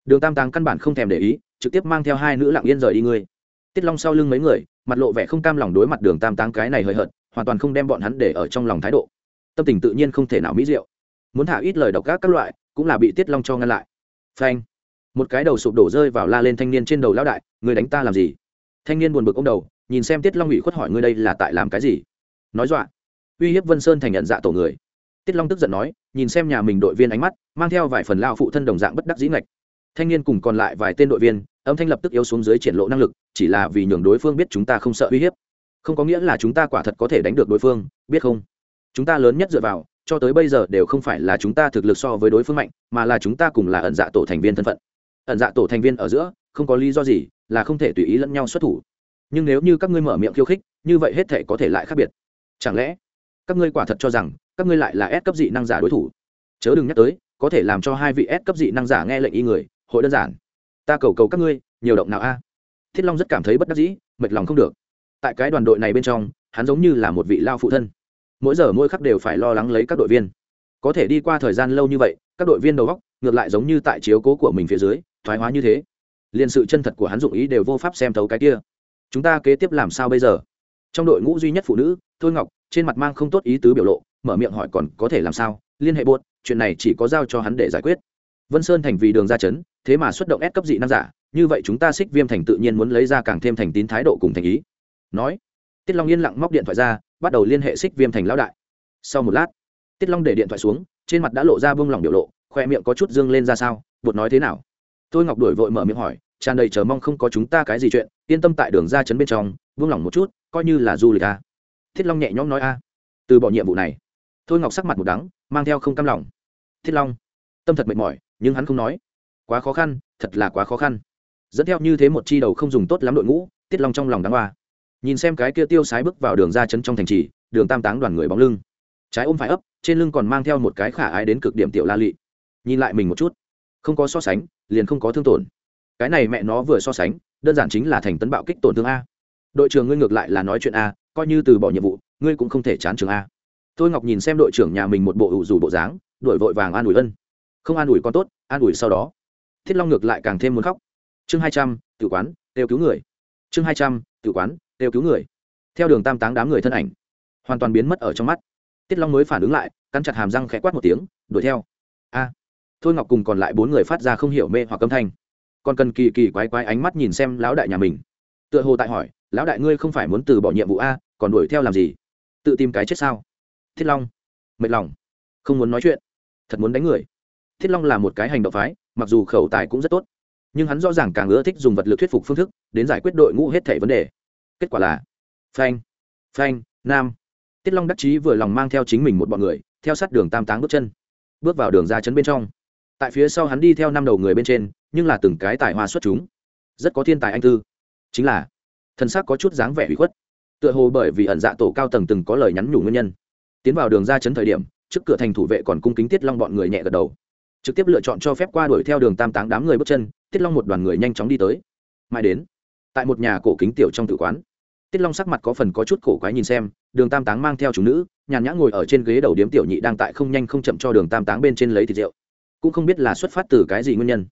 Đường tam tàng căn bản không thèm để ý, trực tiếp mang theo hai nữ lặng yên rời đi ngươi. Tiết long sau lưng mấy người, mặt lộ vẻ không cam lòng đối mặt đường tam táng cái này hơi hợt, hoàn toàn không đem bọn hắn để ở trong lòng thái độ. Tâm tình tự nhiên không thể nào mỹ diệu. Muốn thả ít lời độc ác các loại, cũng là bị tiết long cho ngăn lại. Phanh. Một cái đầu sụp đổ rơi vào la lên thanh niên trên đầu lão đại người đánh ta làm gì? Thanh niên buồn bực ông đầu, nhìn xem tiết long ủy khuất hỏi ngươi đây là tại làm cái gì? Nói dọa. Uy hiếp vân sơn thành nhận dạ tổ người. Tiết long tức giận nói nhìn xem nhà mình đội viên ánh mắt, mang theo vài phần lao phụ thân đồng dạng bất đắc dĩ ngạch. Thanh niên cùng còn lại vài tên đội viên, âm thanh lập tức yếu xuống dưới triển lộ năng lực, chỉ là vì nhường đối phương biết chúng ta không sợ uy hiếp. Không có nghĩa là chúng ta quả thật có thể đánh được đối phương, biết không? Chúng ta lớn nhất dựa vào, cho tới bây giờ đều không phải là chúng ta thực lực so với đối phương mạnh, mà là chúng ta cùng là ẩn dạ tổ thành viên thân phận. Ẩn dạ tổ thành viên ở giữa, không có lý do gì là không thể tùy ý lẫn nhau xuất thủ. Nhưng nếu như các ngươi mở miệng khiêu khích, như vậy hết thể có thể lại khác biệt. Chẳng lẽ các ngươi quả thật cho rằng các ngươi lại là ép cấp dị năng giả đối thủ. Chớ đừng nhắc tới, có thể làm cho hai vị ép cấp dị năng giả nghe lệnh y người, hội đơn giản. Ta cầu cầu các ngươi, nhiều động nào a? Thiết long rất cảm thấy bất đắc dĩ, mệt lòng không được. Tại cái đoàn đội này bên trong, hắn giống như là một vị lao phụ thân. Mỗi giờ mỗi khắc đều phải lo lắng lấy các đội viên. Có thể đi qua thời gian lâu như vậy, các đội viên đầu góc ngược lại giống như tại chiếu cố của mình phía dưới, thoái hóa như thế. Liền sự chân thật của hắn dụng ý đều vô pháp xem thấu cái kia. Chúng ta kế tiếp làm sao bây giờ? Trong đội ngũ duy nhất phụ nữ, thôi ngọc trên mặt mang không tốt ý tứ biểu lộ, mở miệng hỏi còn có thể làm sao? Liên hệ buốt chuyện này chỉ có giao cho hắn để giải quyết. Vân sơn thành vì đường ra chấn, thế mà xuất động ép cấp dị năng giả, như vậy chúng ta xích viêm thành tự nhiên muốn lấy ra càng thêm thành tín thái độ cùng thành ý. Nói, tiết long yên lặng móc điện thoại ra, bắt đầu liên hệ xích viêm thành lão đại. Sau một lát, tiết long để điện thoại xuống, trên mặt đã lộ ra bông lỏng biểu lộ, khoe miệng có chút dương lên ra sao bột nói thế nào? Tôi ngọc đổi vội mở miệng hỏi, tràn đầy chờ mong không có chúng ta cái gì chuyện, yên tâm tại đường ra chấn bên trong, buông lỏng một chút, coi như là du lịch à thiết long nhẹ nhõm nói a. Từ bỏ nhiệm vụ này. Thôi ngọc sắc mặt một đắng, mang theo không cam lòng. Thiết long, tâm thật mệt mỏi, nhưng hắn không nói. Quá khó khăn, thật là quá khó khăn. Dẫn theo như thế một chi đầu không dùng tốt lắm đội ngũ tiết long trong lòng đáng hoa nhìn xem cái kia tiêu sái bước vào đường ra chấn trong thành trì, đường tam táng đoàn người bóng lưng. Trái ôm phải ấp, trên lưng còn mang theo một cái khả ái đến cực điểm tiểu la lị. Nhìn lại mình một chút. Không có so sánh, liền không có thương tổn. Cái này mẹ nó vừa so sánh, đơn giản chính là thành tấn bạo kích tổn thương a. Đội trưởng ngươi ngược lại là nói chuyện a coi như từ bỏ nhiệm vụ, ngươi cũng không thể chán trường a. Tôi ngọc nhìn xem đội trưởng nhà mình một bộ ủ rủ bộ dáng đội vội vàng an ủi ân. Không an ủi con tốt, an ủi sau đó. Thiết long ngược lại càng thêm muốn khóc. Chương hai trăm, tự quán, đều cứu người. Chương hai trăm, tự quán, đều cứu người. Theo đường tam táng đám người thân ảnh, hoàn toàn biến mất ở trong mắt. Tiết long mới phản ứng lại, cắn chặt hàm răng khẽ quát một tiếng, đuổi theo. A. Thôi ngọc cùng còn lại bốn người phát ra không hiểu mê hoặc âm thanh. Còn cần kỳ kỳ quái quái ánh mắt nhìn xem lão đại nhà mình. Tựa hồ tại hỏi lão đại ngươi không phải muốn từ bỏ nhiệm vụ a, còn đuổi theo làm gì? Tự tìm cái chết sao? Thiết long, mệt lòng. Không muốn nói chuyện. Thật muốn đánh người. Thiết long là một cái hành động phái, mặc dù khẩu tài cũng rất tốt. Nhưng hắn rõ ràng càng ưa thích dùng vật lực thuyết phục phương thức, đến giải quyết đội ngũ hết thảy vấn đề. Kết quả là, phanh phanh, nam. Tiết long đắc chí vừa lòng mang theo chính mình một bọn người, theo sát đường tam táng bước chân. Bước vào đường ra chấn bên trong. Tại phía sau hắn đi theo năm đầu người bên trên, nhưng là từng cái tài hoa xuất chúng. Rất có thiên tài anh tư. Chính là thân xác có chút dáng vẻ hủy khuất. Tựa hồ bởi vì ẩn dạ tổ cao tầng từng có lời nhắn nhủ nguyên nhân. Tiến vào đường ra chấn thời điểm, trước cửa thành thủ vệ còn cung kính tiết long bọn người nhẹ gật đầu. Trực tiếp lựa chọn cho phép qua đuổi theo đường tam táng đám người bước chân, tiết long một đoàn người nhanh chóng đi tới. Mai đến, tại một nhà cổ kính tiểu trong tử quán, tiết long sắc mặt có phần có chút cổ quái nhìn xem, đường tam táng mang theo chủ nữ, nhàn nhã ngồi ở trên ghế đầu điếm tiểu nhị đang tại không nhanh không chậm cho đường tam táng bên trên lấy thịt rượu. Cũng không biết là xuất phát từ cái gì nguyên nhân.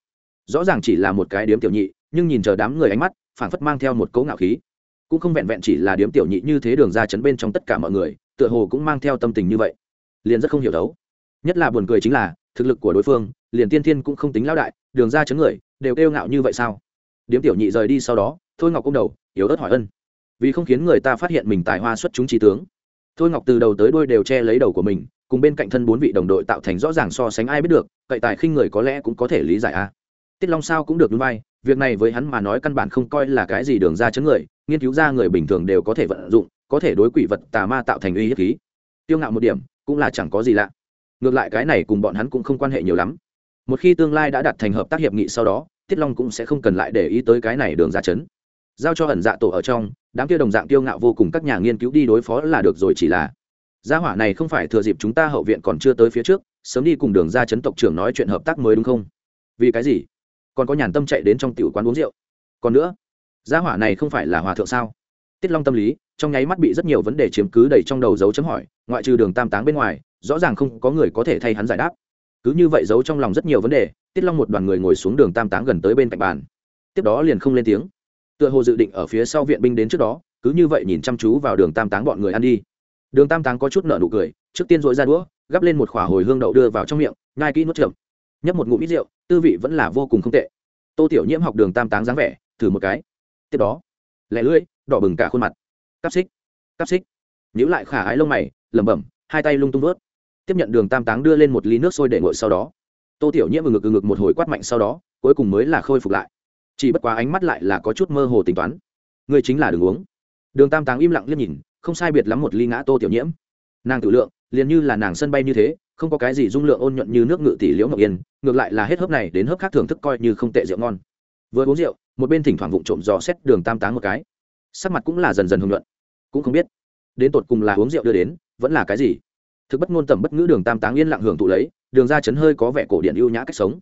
Rõ ràng chỉ là một cái điếm tiểu nhị, nhưng nhìn chờ đám người ánh mắt phảng phất mang theo một cấu ngạo khí. Cũng không vẹn vẹn chỉ là điếm tiểu nhị như thế đường ra chấn bên trong tất cả mọi người, tựa hồ cũng mang theo tâm tình như vậy. Liền rất không hiểu đấu. Nhất là buồn cười chính là, thực lực của đối phương, liền tiên thiên cũng không tính lão đại, đường ra chấn người, đều kêu ngạo như vậy sao? Điếm tiểu nhị rời đi sau đó, thôi ngọc công đầu, yếu ớt hỏi ân. Vì không khiến người ta phát hiện mình tài hoa xuất chúng trí tướng. Thôi ngọc từ đầu tới đôi đều che lấy đầu của mình, cùng bên cạnh thân bốn vị đồng đội tạo thành rõ ràng so sánh ai biết được, cậy tài khinh người có lẽ cũng có thể lý giải a tiết long sao cũng được núi vai, việc này với hắn mà nói căn bản không coi là cái gì đường ra chấn người, nghiên cứu ra người bình thường đều có thể vận dụng, có thể đối quỷ vật tà ma tạo thành uy hiếp khí. Tiêu ngạo một điểm, cũng là chẳng có gì lạ. Ngược lại cái này cùng bọn hắn cũng không quan hệ nhiều lắm. Một khi tương lai đã đặt thành hợp tác hiệp nghị sau đó, tiết long cũng sẽ không cần lại để ý tới cái này đường ra chấn. Giao cho ẩn dạ tổ ở trong, đám kia đồng dạng tiêu ngạo vô cùng các nhà nghiên cứu đi đối phó là được rồi chỉ là. Gia hỏa này không phải thừa dịp chúng ta hậu viện còn chưa tới phía trước, sớm đi cùng đường ra chấn tộc trưởng nói chuyện hợp tác mới đúng không? Vì cái gì? Còn có nhàn tâm chạy đến trong tiểu quán uống rượu. Còn nữa, gia hỏa này không phải là hòa thượng sao? Tiết long tâm lý, trong nháy mắt bị rất nhiều vấn đề chiếm cứ đầy trong đầu dấu chấm hỏi, ngoại trừ đường tam táng bên ngoài, rõ ràng không có người có thể thay hắn giải đáp. Cứ như vậy giấu trong lòng rất nhiều vấn đề, tiết long một đoàn người ngồi xuống đường tam táng gần tới bên cạnh bàn. Tiếp đó liền không lên tiếng. Tựa hồ dự định ở phía sau viện binh đến trước đó, cứ như vậy nhìn chăm chú vào đường tam táng bọn người ăn đi. Đường tam táng có chút nợ nụ cười, trước tiên dội ra đũa, gắp lên một khỏa hồi hương đậu đưa vào trong miệng ngai kỹ nuốt chậm nhấp một ngụm ít rượu, tư vị vẫn là vô cùng không tệ. Tô tiểu nhiễm học đường tam táng dáng vẻ, thử một cái. Tiếp đó, lẻ lưỡi, đỏ bừng cả khuôn mặt. Cắp xích cắp xích. Nhữ lại khả ái lông mày, lẩm bẩm, hai tay lung tung vớt. Tiếp nhận đường tam táng đưa lên một ly nước sôi để ngồi sau đó. Tô tiểu nhiễm ngực ngực một hồi quát mạnh sau đó, cuối cùng mới là khôi phục lại. Chỉ bất quá ánh mắt lại là có chút mơ hồ tính toán. Người chính là đường uống. Đường tam táng im lặng liếc nhìn, không sai biệt lắm một ly ngã tô tiểu nhiễm. Nàng tự lượng, liền như là nàng sân bay như thế không có cái gì dung lượng ôn nhuận như nước ngự tỷ liễu ngọc yên, ngược lại là hết hớp này đến hớp khác thưởng thức coi như không tệ rượu ngon. Vừa uống rượu, một bên thỉnh thoảng vụng trộm dò xét đường tam táng một cái. Sắc mặt cũng là dần dần hưng luận cũng không biết, đến tột cùng là uống rượu đưa đến, vẫn là cái gì? Thực bất ngôn tầm bất ngữ đường tam táng yên lặng hưởng thụ lấy, đường ra chấn hơi có vẻ cổ điện ưu nhã cách sống.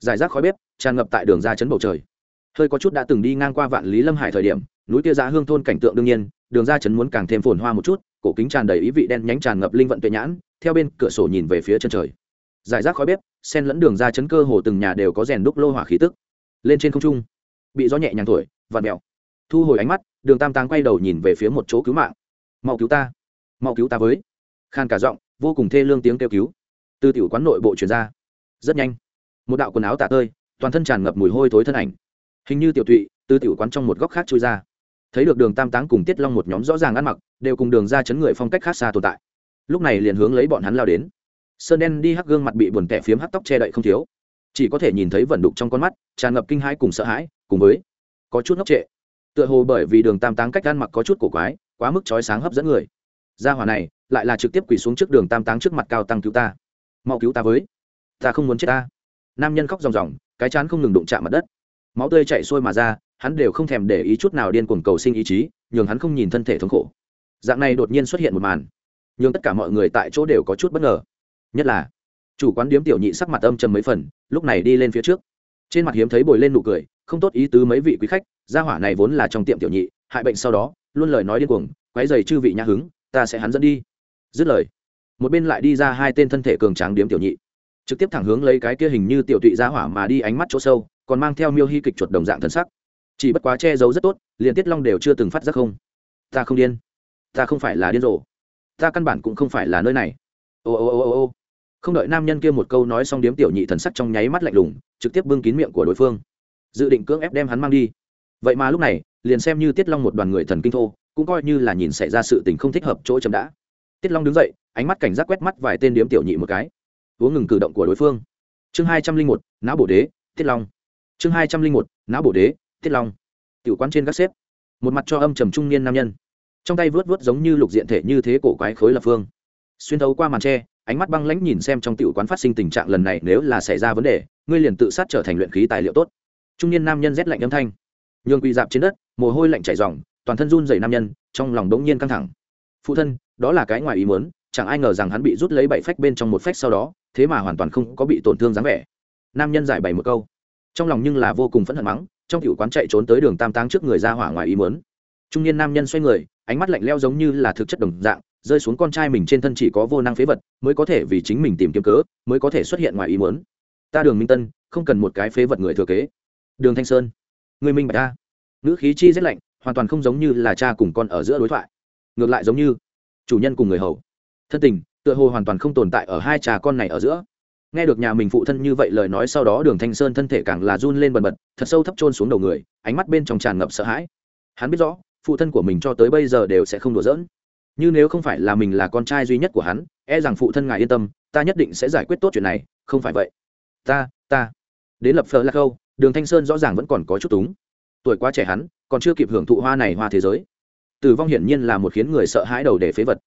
Giải rác khói bếp, tràn ngập tại đường ra chấn bầu trời. Hơi có chút đã từng đi ngang qua vạn lý lâm hải thời điểm, núi tia giá hương thôn cảnh tượng đương nhiên, đường ra chấn muốn càng thêm phồn hoa một chút, cổ kính tràn đầy ý vị đen nhánh tràn ngập linh vận tuệ nhãn theo bên cửa sổ nhìn về phía chân trời. Giải rác khói bếp, sen lẫn đường ra chấn cơ hồ từng nhà đều có rèn đúc lô hỏa khí tức. Lên trên không trung, bị gió nhẹ nhàng thổi vạt mèo. Thu hồi ánh mắt, đường tam táng quay đầu nhìn về phía một chỗ cứu mạng. Mau cứu ta, mau cứu ta với. Khan cả giọng, vô cùng thê lương tiếng kêu cứu. Từ tiểu quán nội bộ chuyển ra. Rất nhanh, một đạo quần áo tả tơi, toàn thân tràn ngập mùi hôi thối thân ảnh. Hình như tiểu tụy, từ tiểu quán trong một góc khác chui ra. Thấy được đường tam táng cùng tiết long một nhóm rõ ràng ăn mặc, đều cùng đường ra chấn người phong cách khác xa tồn tại lúc này liền hướng lấy bọn hắn lao đến. Sơn đen đi hắc gương mặt bị buồn tẻ phiếm hắc tóc che đậy không thiếu. Chỉ có thể nhìn thấy vẩn đục trong con mắt, tràn ngập kinh hãi cùng sợ hãi, cùng với có chút ngốc trệ. Tựa hồ bởi vì đường tam táng cách ăn mặc có chút cổ quái, quá mức trói sáng hấp dẫn người. Gia hỏa này, lại là trực tiếp quỳ xuống trước đường tam táng trước mặt cao tăng cứu ta. Mau cứu ta với. Ta không muốn chết ta. Nam nhân khóc ròng ròng, cái chán không ngừng đụng chạm mặt đất. Máu tươi chạy xuôi mà ra, hắn đều không thèm để ý chút nào điên cuồng cầu sinh ý chí, nhường hắn không nhìn thân thể thống khổ. Dạng này đột nhiên xuất hiện một màn nhưng tất cả mọi người tại chỗ đều có chút bất ngờ. Nhất là, chủ quán điếm tiểu nhị sắc mặt âm trầm mấy phần, lúc này đi lên phía trước. Trên mặt hiếm thấy bồi lên nụ cười, không tốt ý tứ mấy vị quý khách, gia hỏa này vốn là trong tiệm tiểu nhị, hại bệnh sau đó, luôn lời nói điên cuồng quái dày chư vị nhã hứng, ta sẽ hắn dẫn đi. Dứt lời, một bên lại đi ra hai tên thân thể cường tráng điếm tiểu nhị. Trực tiếp thẳng hướng lấy cái kia hình như tiểu tụy gia hỏa mà đi ánh mắt chỗ sâu, còn mang theo miêu hy kịch chuột đồng dạng thân sắc. Chỉ bất quá che giấu rất tốt, liền tiết long đều chưa từng phát giác không. Ta không điên. Ta không phải là điên rồ ta căn bản cũng không phải là nơi này. Ô ô ô ô ô. Không đợi nam nhân kia một câu nói xong điếm tiểu nhị thần sắc trong nháy mắt lạnh lùng, trực tiếp bưng kín miệng của đối phương. Dự định cưỡng ép đem hắn mang đi. Vậy mà lúc này, liền xem như tiết long một đoàn người thần kinh thô, cũng coi như là nhìn xảy ra sự tình không thích hợp chỗ chấm đã. Tiết long đứng dậy, ánh mắt cảnh giác quét mắt vài tên điếm tiểu nhị một cái. Uống ngừng cử động của đối phương. Chương hai trăm linh một, não bổ đế, tiết long. Chương hai trăm linh một, não bổ đế, tiết long. Tiểu quán trên các xếp một mặt cho âm trầm trung niên nam nhân trong tay vớt vớt giống như lục diện thể như thế cổ quái khối lập phương. Xuyên thấu qua màn tre, ánh mắt băng lãnh nhìn xem trong tiểu quán phát sinh tình trạng lần này nếu là xảy ra vấn đề, ngươi liền tự sát trở thành luyện khí tài liệu tốt. Trung niên nam nhân rét lạnh âm thanh. Nhường quỳ dạp trên đất, mồ hôi lạnh chảy ròng, toàn thân run dày nam nhân, trong lòng đống nhiên căng thẳng. Phụ thân, đó là cái ngoài ý muốn, chẳng ai ngờ rằng hắn bị rút lấy bảy phách bên trong một phách sau đó, thế mà hoàn toàn không có bị tổn thương dáng vẻ. Nam nhân giải bày một câu. Trong lòng nhưng là vô cùng phẫn hận mắng, trong tiểu quán chạy trốn tới đường tam táng trước người ra hỏa ngoài ý muốn. Trung niên nam nhân xoay người ánh mắt lạnh leo giống như là thực chất đồng dạng, rơi xuống con trai mình trên thân chỉ có vô năng phế vật, mới có thể vì chính mình tìm kiếm cớ, mới có thể xuất hiện ngoài ý muốn. Ta đường minh tân, không cần một cái phế vật người thừa kế. Đường thanh sơn, người minh bạch ta. Nữ khí chi rất lạnh, hoàn toàn không giống như là cha cùng con ở giữa đối thoại. Ngược lại giống như chủ nhân cùng người hầu. Thân tình, tựa hồ hoàn toàn không tồn tại ở hai cha con này ở giữa. Nghe được nhà mình phụ thân như vậy lời nói sau đó đường thanh sơn thân thể càng là run lên bần bật, thật sâu thấp trôn xuống đầu người, ánh mắt bên trong tràn ngập sợ hãi. Hắn biết rõ phụ thân của mình cho tới bây giờ đều sẽ không đùa giỡn. Như nếu không phải là mình là con trai duy nhất của hắn e rằng phụ thân ngài yên tâm, ta nhất định sẽ giải quyết tốt chuyện này, không phải vậy. Ta ta. Đến lập phờ lạc câu, đường thanh sơn rõ ràng vẫn còn có chút túng. Tuổi quá trẻ hắn, còn chưa kịp hưởng thụ hoa này hoa thế giới. Tử vong hiển nhiên là một khiến người sợ hãi đầu để phế vật.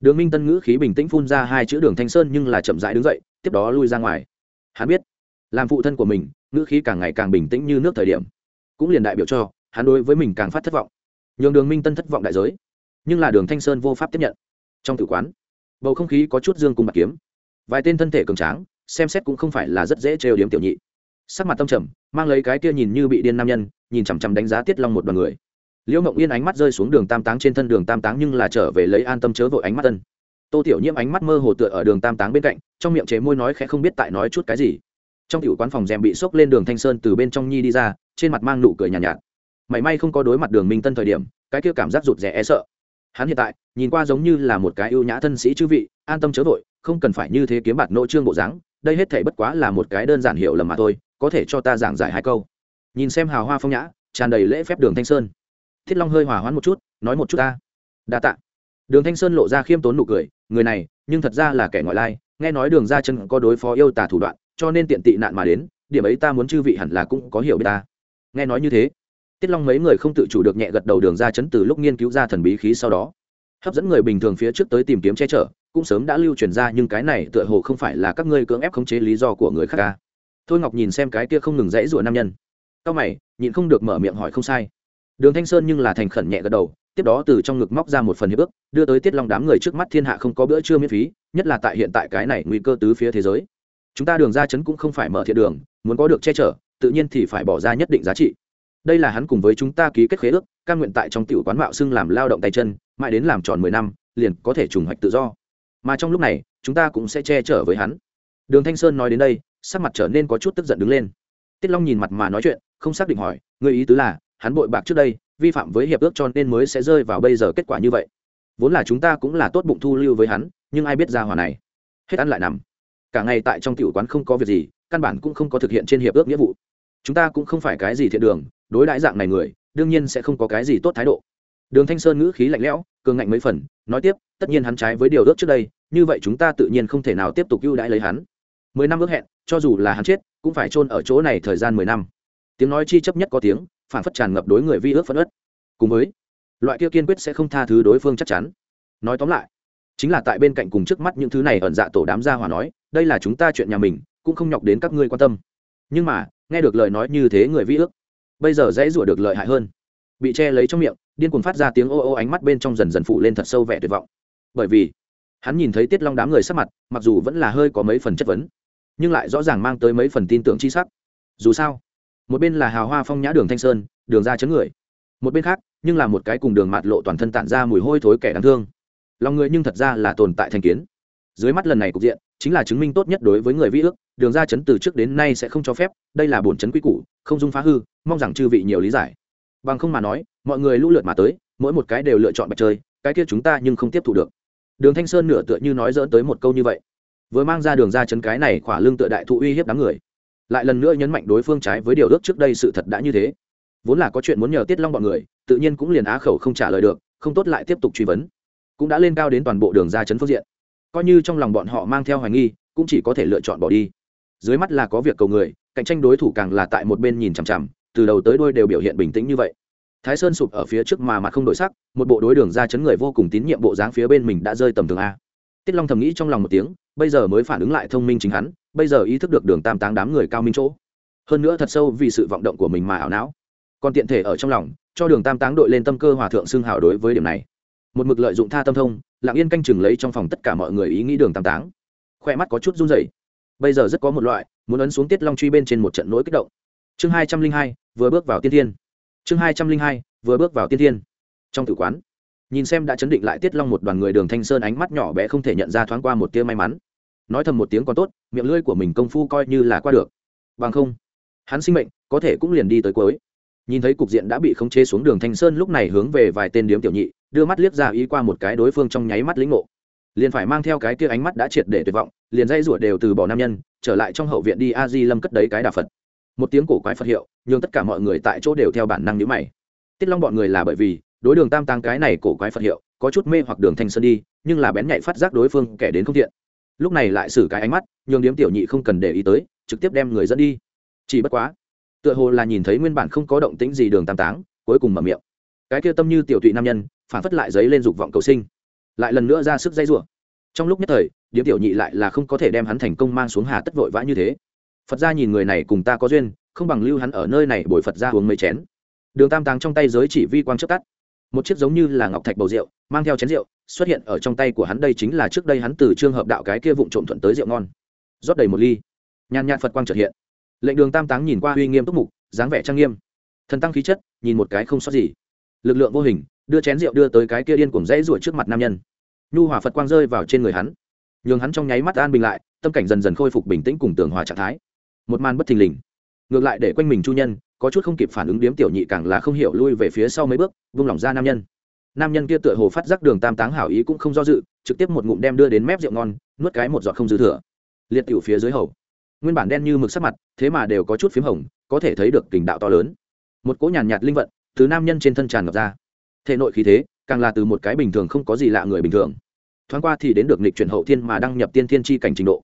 Đường minh tân ngữ khí bình tĩnh phun ra hai chữ đường thanh sơn nhưng là chậm rãi đứng dậy, tiếp đó lui ra ngoài. Hắn biết, làm phụ thân của mình, ngữ khí càng ngày càng bình tĩnh như nước thời điểm. Cũng liền đại biểu cho, hắn đối với mình càng phát thất vọng nhường đường minh tân thất vọng đại giới nhưng là đường thanh sơn vô pháp tiếp nhận trong tử quán bầu không khí có chút dương cùng bạc kiếm vài tên thân thể cường tráng xem xét cũng không phải là rất dễ trêu điếm tiểu nhị sắc mặt tâm trầm mang lấy cái kia nhìn như bị điên nam nhân nhìn chằm chằm đánh giá tiết long một đoàn người liễu mộng yên ánh mắt rơi xuống đường tam táng trên thân đường tam táng nhưng là trở về lấy an tâm chớ vội ánh mắt tân tô tiểu nhiễm ánh mắt mơ hồ tựa ở đường tam táng bên cạnh trong miệng chế môi nói khẽ không biết tại nói chút cái gì trong tiểu quán phòng rèm bị sốc lên đường thanh sơn từ bên trong nhi đi ra trên mặt mang nụ cười nhàn nhạt, nhạt mảy may không có đối mặt đường minh tân thời điểm, cái kia cảm giác rụt rè e sợ. Hắn hiện tại, nhìn qua giống như là một cái ưu nhã thân sĩ chư vị, an tâm chớ vội, không cần phải như thế kiếm bạt nội trương bộ dáng, đây hết thể bất quá là một cái đơn giản hiểu lầm mà thôi, có thể cho ta giảng giải hai câu. Nhìn xem hào hoa phong nhã, tràn đầy lễ phép đường thanh sơn. Thiết long hơi hòa hoãn một chút, nói một chút ta. Đa tạ. Đường thanh sơn lộ ra khiêm tốn nụ cười, người này, nhưng thật ra là kẻ ngoại lai, nghe nói đường ra chân có đối phó yêu tà thủ đoạn, cho nên tiện tị nạn mà đến, điểm ấy ta muốn chư vị hẳn là cũng có hiểu biết ta. Nghe nói như thế tiết long mấy người không tự chủ được nhẹ gật đầu đường ra chấn từ lúc nghiên cứu ra thần bí khí sau đó. Hấp dẫn người bình thường phía trước tới tìm kiếm che chở, cũng sớm đã lưu truyền ra, nhưng cái này tựa hồ không phải là các ngươi cưỡng ép khống chế lý do của người khác ca thôi ngọc nhìn xem cái kia không ngừng dãy rủa nam nhân. Cao mày, nhịn không được mở miệng hỏi không sai. Đường thanh sơn nhưng là thành khẩn nhẹ gật đầu, tiếp đó từ trong ngực móc ra một phần hiệp ước, đưa tới tiết long đám người trước mắt thiên hạ không có bữa trưa miễn phí, nhất là tại hiện tại cái này nguy cơ tứ phía thế giới. Chúng ta đường ra chấn cũng không phải mở thiện đường, muốn có được che chở, tự nhiên thì phải bỏ ra nhất định giá trị đây là hắn cùng với chúng ta ký kết khế ước căn nguyện tại trong tiểu quán mạo xưng làm lao động tay chân, mãi đến làm tròn mười năm, liền có thể trùng hoạch tự do. Mà trong lúc này, chúng ta cũng sẽ che chở với hắn. Đường thanh sơn nói đến đây, sắc mặt trở nên có chút tức giận đứng lên. Tiết long nhìn mặt mà nói chuyện, không xác định hỏi người ý tứ là, hắn bội bạc trước đây, vi phạm với hiệp ước cho nên mới sẽ rơi vào bây giờ kết quả như vậy. Vốn là chúng ta cũng là tốt bụng thu lưu với hắn, nhưng ai biết ra hòa này. Hết ăn lại nằm. Cả ngày tại trong tiểu quán không có việc gì, căn bản cũng không có thực hiện trên hiệp ước nghĩa vụ. Chúng ta cũng không phải cái gì thiện đường đối đãi dạng này người, đương nhiên sẽ không có cái gì tốt thái độ. Đường thanh sơn ngữ khí lạnh lẽo, cường ngạnh mấy phần, nói tiếp, tất nhiên hắn trái với điều ước trước đây, như vậy chúng ta tự nhiên không thể nào tiếp tục ưu đãi lấy hắn. Mười năm ước hẹn, cho dù là hắn chết, cũng phải chôn ở chỗ này thời gian mười năm. Tiếng nói chi chấp nhất có tiếng, phản phất tràn ngập đối người vi ước phân ất cùng với, loại kia kiên quyết sẽ không tha thứ đối phương chắc chắn. Nói tóm lại, chính là tại bên cạnh cùng trước mắt những thứ này ẩn dạ tổ đám gia hòa nói, đây là chúng ta chuyện nhà mình, cũng không nhọc đến các ngươi quan tâm. Nhưng mà, nghe được lời nói như thế người vi ước bây giờ dễ rủa được lợi hại hơn. Bị che lấy trong miệng, điên cuồng phát ra tiếng ô ô ánh mắt bên trong dần dần phụ lên thật sâu vẻ tuyệt vọng. Bởi vì, hắn nhìn thấy tiết long đám người sắc mặt, mặc dù vẫn là hơi có mấy phần chất vấn, nhưng lại rõ ràng mang tới mấy phần tin tưởng chi sắc. Dù sao, một bên là hào hoa phong nhã đường thanh sơn, đường ra chấn người. Một bên khác, nhưng là một cái cùng đường mạt lộ toàn thân tản ra mùi hôi thối kẻ đáng thương. Lòng người nhưng thật ra là tồn tại thành kiến. Dưới mắt lần này cục diện, chính là chứng minh tốt nhất đối với người vi ước, đường ra chấn từ trước đến nay sẽ không cho phép, đây là bổn chấn quy củ, không dung phá hư mong rằng chư vị nhiều lý giải. Bằng không mà nói, mọi người lũ lượt mà tới, mỗi một cái đều lựa chọn bạch chơi, cái kia chúng ta nhưng không tiếp thu được. Đường thanh sơn nửa tựa như nói dỡn tới một câu như vậy. Vừa mang ra đường ra chấn cái này khỏa lương tựa đại thụ uy hiếp đám người. Lại lần nữa nhấn mạnh đối phương trái với điều ước trước đây sự thật đã như thế. Vốn là có chuyện muốn nhờ tiết long bọn người, tự nhiên cũng liền á khẩu không trả lời được, không tốt lại tiếp tục truy vấn. Cũng đã lên cao đến toàn bộ đường ra chấn phương diện. Coi như trong lòng bọn họ mang theo hoài nghi, cũng chỉ có thể lựa chọn bỏ đi. Dưới mắt là có việc cầu người, cạnh tranh đối thủ càng là tại một bên nhìn chằm chằm từ đầu tới đuôi đều biểu hiện bình tĩnh như vậy. Thái sơn sụp ở phía trước mà mặt không đổi sắc, một bộ đối đường ra chấn người vô cùng tín nhiệm bộ dáng phía bên mình đã rơi tầm thường a. Tiết long thầm nghĩ trong lòng một tiếng, bây giờ mới phản ứng lại thông minh chính hắn, bây giờ ý thức được đường tam táng đám người cao minh chỗ. Hơn nữa thật sâu vì sự vọng động của mình mà ảo não. Còn tiện thể ở trong lòng, cho đường tam táng đội lên tâm cơ hòa thượng xương hào đối với điểm này. Một mực lợi dụng tha tâm thông, lặng yên canh chừng lấy trong phòng tất cả mọi người ý nghĩ đường tam táng. Khoe mắt có chút run rẩy. Bây giờ rất có một loại, muốn ấn xuống tiết long truy bên trên một trận nỗi kích động. Chương hai trăm linh hai vừa bước vào tiên thiên. Chương hai trăm linh hai, vừa bước vào tiên thiên. Trong tử quán, nhìn xem đã chấn định lại tiết long một đoàn người đường thanh sơn ánh mắt nhỏ bé không thể nhận ra thoáng qua một tia may mắn. Nói thầm một tiếng còn tốt, miệng lưỡi của mình công phu coi như là qua được. Bằng không, hắn sinh mệnh có thể cũng liền đi tới cuối. Nhìn thấy cục diện đã bị khống chế xuống đường thanh sơn lúc này hướng về vài tên điếm tiểu nhị, đưa mắt liếc ra ý qua một cái đối phương trong nháy mắt lĩnh ngộ. Liền phải mang theo cái tia ánh mắt đã triệt để tuyệt vọng, liền dây rủa đều từ bỏ nam nhân, trở lại trong hậu viện đi a di lâm cất đấy cái đà phật. Một tiếng cổ quái phật hiệu nhưng tất cả mọi người tại chỗ đều theo bản năng nhíu mày. Tiết long bọn người là bởi vì, đối đường tam tăng cái này cổ quái phật hiệu, có chút mê hoặc đường thanh sơn đi, nhưng là bén nhạy phát giác đối phương kẻ đến không thiện. Lúc này lại xử cái ánh mắt, nhường điếm tiểu nhị không cần để ý tới, trực tiếp đem người dẫn đi. Chỉ bất quá, tựa hồ là nhìn thấy nguyên bản không có động tĩnh gì đường tam táng, cuối cùng mở miệng. Cái kia tâm như tiểu tụy nam nhân, phản phất lại giấy lên dục vọng cầu sinh. Lại lần nữa ra sức dây rủa. Trong lúc nhất thời, điếm tiểu nhị lại là không có thể đem hắn thành công mang xuống hà tất vội vã như thế. Phật gia nhìn người này cùng ta có duyên không bằng lưu hắn ở nơi này bồi phật ra uống mấy chén. Đường tam táng trong tay giới chỉ vi quang trước tắt. Một chiếc giống như là ngọc thạch bầu rượu, mang theo chén rượu, xuất hiện ở trong tay của hắn đây chính là trước đây hắn từ trường hợp đạo cái kia vụng trộm thuận tới rượu ngon. Rót đầy một ly. Nhàn nhạt phật quang trợt hiện. Lệnh đường tam táng nhìn qua uy nghiêm túc mục, dáng vẻ trang nghiêm. Thần tăng khí chất, nhìn một cái không sót gì. Lực lượng vô hình, đưa chén rượu đưa tới cái kia điên cuồng dãy ruổi trước mặt nam nhân. Nhu hòa phật quang rơi vào trên người hắn. Nhường hắn trong nháy mắt an bình lại, tâm cảnh dần dần khôi phục bình tĩnh cùng tường hòa trạng thái. Một màn bất thình lình ngược lại để quanh mình chu nhân có chút không kịp phản ứng điếm tiểu nhị càng là không hiểu lui về phía sau mấy bước vung lỏng ra nam nhân. Nam nhân kia tựa hồ phát giác đường tam táng hảo ý cũng không do dự trực tiếp một ngụm đem đưa đến mép rượu ngon nuốt cái một giọt không dư thừa. Liệt tiểu phía dưới hầu. Nguyên bản đen như mực sắc mặt thế mà đều có chút p h í m hồng có thể thấy được tình đạo to lớn. Một cỗ nhàn nhạt, nhạt linh vận từ nam nhân trên thân tràn ngập ra. Thể nội khí thế càng là từ một cái bình thường không có gì lạ người bình thường. Thoáng qua thì đến được lịch chuyển hậu thiên mà đăng nhập tiên thiên tri cảnh trình độ.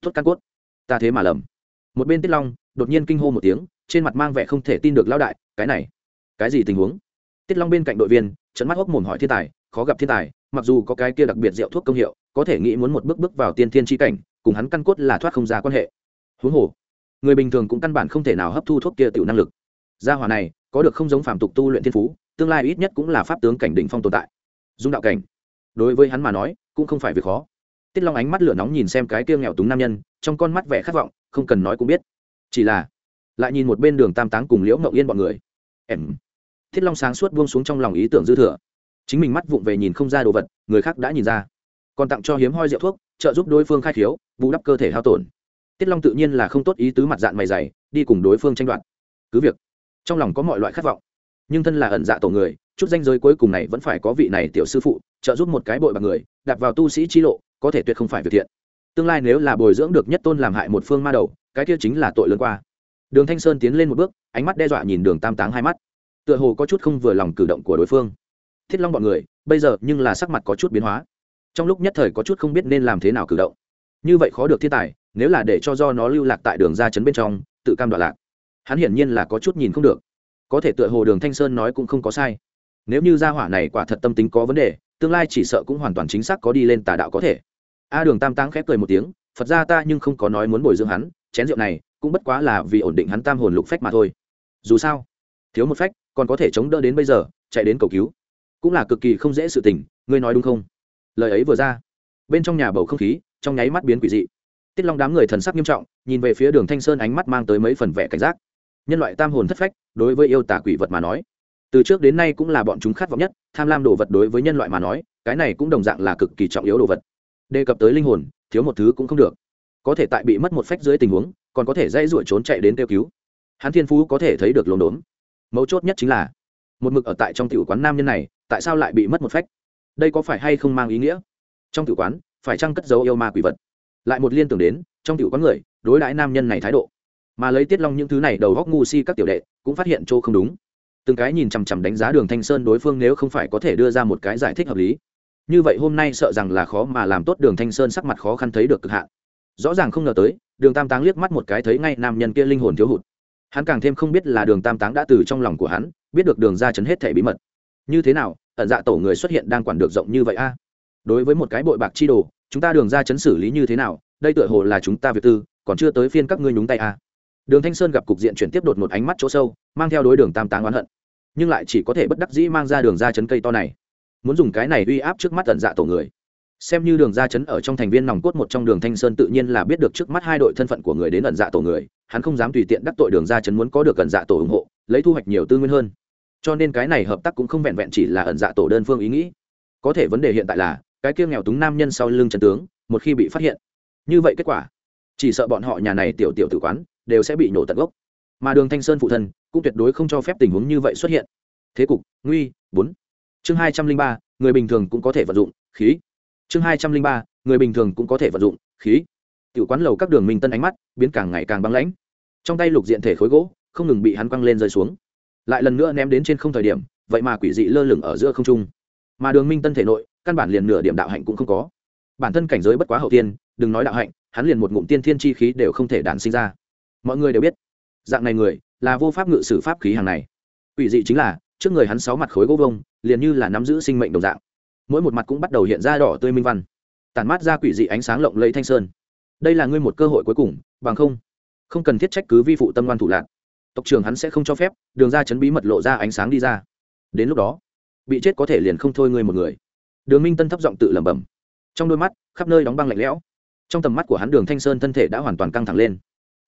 Tuất căn cốt. Ta thế mà lầm một bên tiết long đột nhiên kinh hô một tiếng, trên mặt mang vẻ không thể tin được lao đại, cái này, cái gì tình huống? Tiết long bên cạnh đội viên trận mắt hốc mồm hỏi thiên tài, khó gặp thiên tài, mặc dù có cái kia đặc biệt rượu thuốc công hiệu, có thể nghĩ muốn một bước bước vào tiên thiên tri cảnh, cùng hắn căn cốt là thoát không ra quan hệ. Huống hồ, người bình thường cũng căn bản không thể nào hấp thu thuốc kia tiểu năng lực. Gia hỏa này có được không giống phàm tục tu luyện thiên phú, tương lai ít nhất cũng là pháp tướng cảnh đỉnh phong tồn tại. Dung đạo cảnh, đối với hắn mà nói, cũng không phải việc khó. Tiết long ánh mắt lửa nóng nhìn xem cái kia nghèo túng nam nhân, trong con mắt vẻ khát vọng không cần nói cũng biết. Chỉ là, lại nhìn một bên đường tam táng cùng liễu ngậu yên bọn người. Em, thiết long sáng suốt buông xuống trong lòng ý tưởng dư thừa. Chính mình mắt vụng về nhìn không ra đồ vật, người khác đã nhìn ra. Còn tặng cho hiếm hoi rượu thuốc, trợ giúp đối phương khai khiếu, bù đắp cơ thể hao tổn. Tiết long tự nhiên là không tốt ý tứ mặt dạng mày dày, đi cùng đối phương tranh đoạt. Cứ việc, trong lòng có mọi loại khát vọng. Nhưng thân là ẩn dạ tổ người, chút danh giới cuối cùng này vẫn phải có vị này tiểu sư phụ, trợ giúp một cái bội bằng người đặt vào tu sĩ chi lộ, có thể tuyệt không phải việc thiện tương lai nếu là bồi dưỡng được nhất tôn làm hại một phương ma đầu, cái kia chính là tội lớn qua. Đường thanh sơn tiến lên một bước, ánh mắt đe dọa nhìn đường tam táng hai mắt. Tựa hồ có chút không vừa lòng cử động của đối phương. Thiết long bọn người, bây giờ nhưng là sắc mặt có chút biến hóa. Trong lúc nhất thời có chút không biết nên làm thế nào cử động. Như vậy khó được thiên tài, nếu là để cho do nó lưu lạc tại đường ra chấn bên trong, tự cam đoạn lạc. Hắn hiển nhiên là có chút nhìn không được. Có thể tựa hồ đường thanh sơn nói cũng không có sai. Nếu như gia hỏa này quả thật tâm tính có vấn đề, tương lai chỉ sợ cũng hoàn toàn chính xác có đi lên tà đạo có thể a đường tam táng khép cười một tiếng, phật ra ta nhưng không có nói muốn bồi dưỡng hắn, chén rượu này cũng bất quá là vì ổn định hắn tam hồn lục phách mà thôi. Dù sao, thiếu một phách, còn có thể chống đỡ đến bây giờ, chạy đến cầu cứu. Cũng là cực kỳ không dễ sự tình, ngươi nói đúng không? Lời ấy vừa ra, bên trong nhà bầu không khí trong nháy mắt biến quỷ dị. Tiết long đám người thần sắc nghiêm trọng, nhìn về phía đường thanh sơn ánh mắt mang tới mấy phần vẻ cảnh giác. Nhân loại tam hồn thất phách, đối với yêu tả quỷ vật mà nói, từ trước đến nay cũng là bọn chúng khát vọng nhất, tham lam đồ vật đối với nhân loại mà nói, cái này cũng đồng dạng là cực kỳ trọng yếu đồ vật đề cập tới linh hồn, thiếu một thứ cũng không được. Có thể tại bị mất một phách dưới tình huống, còn có thể dây ruổi trốn chạy đến kêu cứu. Hắn thiên phú có thể thấy được lồn đốn. Mấu chốt nhất chính là, một mực ở tại trong tiểu quán nam nhân này, tại sao lại bị mất một phách? Đây có phải hay không mang ý nghĩa? Trong tiểu quán, phải chăng cất dấu yêu ma quỷ vật? Lại một liên tưởng đến, trong tiểu quán người, đối đãi nam nhân này thái độ. Mà lấy tiết long những thứ này đầu góc ngu si các tiểu đệ, cũng phát hiện chỗ không đúng. Từng cái nhìn chằm chằm đánh giá đường thanh sơn đối phương nếu không phải có thể đưa ra một cái giải thích hợp lý như vậy hôm nay sợ rằng là khó mà làm tốt đường thanh sơn sắc mặt khó khăn thấy được cực hạn. Rõ ràng không ngờ tới, đường tam táng liếc mắt một cái thấy ngay nam nhân kia linh hồn thiếu hụt. Hắn càng thêm không biết là đường tam táng đã từ trong lòng của hắn, biết được đường ra chấn hết thẻ bí mật. Như thế nào, ẩn dạ tổ người xuất hiện đang quản được rộng như vậy a? Đối với một cái bội bạc chi đồ, chúng ta đường ra chấn xử lý như thế nào, đây tựa hồ là chúng ta việc tư, còn chưa tới phiên các ngươi nhúng tay a. Đường thanh sơn gặp cục diện chuyển tiếp đột một ánh mắt chỗ sâu, mang theo đối đường tam táng oán hận. Nhưng lại chỉ có thể bất đắc dĩ mang ra đường ra chấn cây to này muốn dùng cái này uy áp trước mắt tận dạ tổ người. Xem như đường ra chấn ở trong thành viên nòng cốt một trong đường thanh sơn tự nhiên là biết được trước mắt hai đội thân phận của người đến ẩn dạ tổ người, hắn không dám tùy tiện đắc tội đường ra chấn muốn có được ẩn dạ tổ ủng hộ, lấy thu hoạch nhiều tư nguyên hơn. Cho nên cái này hợp tác cũng không vẹn vẹn chỉ là ẩn dạ tổ đơn phương ý nghĩ. Có thể vấn đề hiện tại là, cái kia nghèo túng nam nhân sau lưng trần tướng, một khi bị phát hiện, như vậy kết quả, chỉ sợ bọn họ nhà này tiểu tiểu tử quán, đều sẽ bị nổ tận gốc. Mà đường thanh sơn phụ thân, cũng tuyệt đối không cho phép tình huống như vậy xuất hiện. Thế cục, nguy, bốn chương hai trăm linh ba, người bình thường cũng có thể vận dụng, khí. Chương hai trăm linh ba, người bình thường cũng có thể vận dụng, khí. Tiểu quán lầu các đường minh tân ánh mắt biến càng ngày càng băng lãnh. Trong tay lục diện thể khối gỗ, không ngừng bị hắn quăng lên rơi xuống. Lại lần nữa ném đến trên không thời điểm, vậy mà quỷ dị lơ lửng ở giữa không trung. Mà đường minh tân thể nội, căn bản liền nửa điểm đạo hạnh cũng không có. Bản thân cảnh giới bất quá hậu tiên, đừng nói đạo hạnh, hắn liền một ngụm tiên thiên chi khí đều không thể đản sinh ra. Mọi người đều biết, dạng này người là vô pháp ngự sử pháp khí hàng này. Quỷ dị chính là trước người hắn sáu mặt khối gỗ vông, liền như là nắm giữ sinh mệnh đồng dạng. Mỗi một mặt cũng bắt đầu hiện ra đỏ tươi minh văn tàn mát ra quỷ dị ánh sáng lộng lẫy thanh sơn. Đây là ngươi một cơ hội cuối cùng, bằng không không cần thiết trách cứ vi phụ tâm ngoan thủ lạc. Tộc trưởng hắn sẽ không cho phép, đường ra chấn bí mật lộ ra ánh sáng đi ra. Đến lúc đó, bị chết có thể liền không thôi ngươi một người. Đường minh tân thấp giọng tự lẩm bẩm. Trong đôi mắt, khắp nơi đóng băng lạnh lẽo. Trong tầm mắt của hắn đường thanh sơn thân thể đã hoàn toàn căng thẳng lên.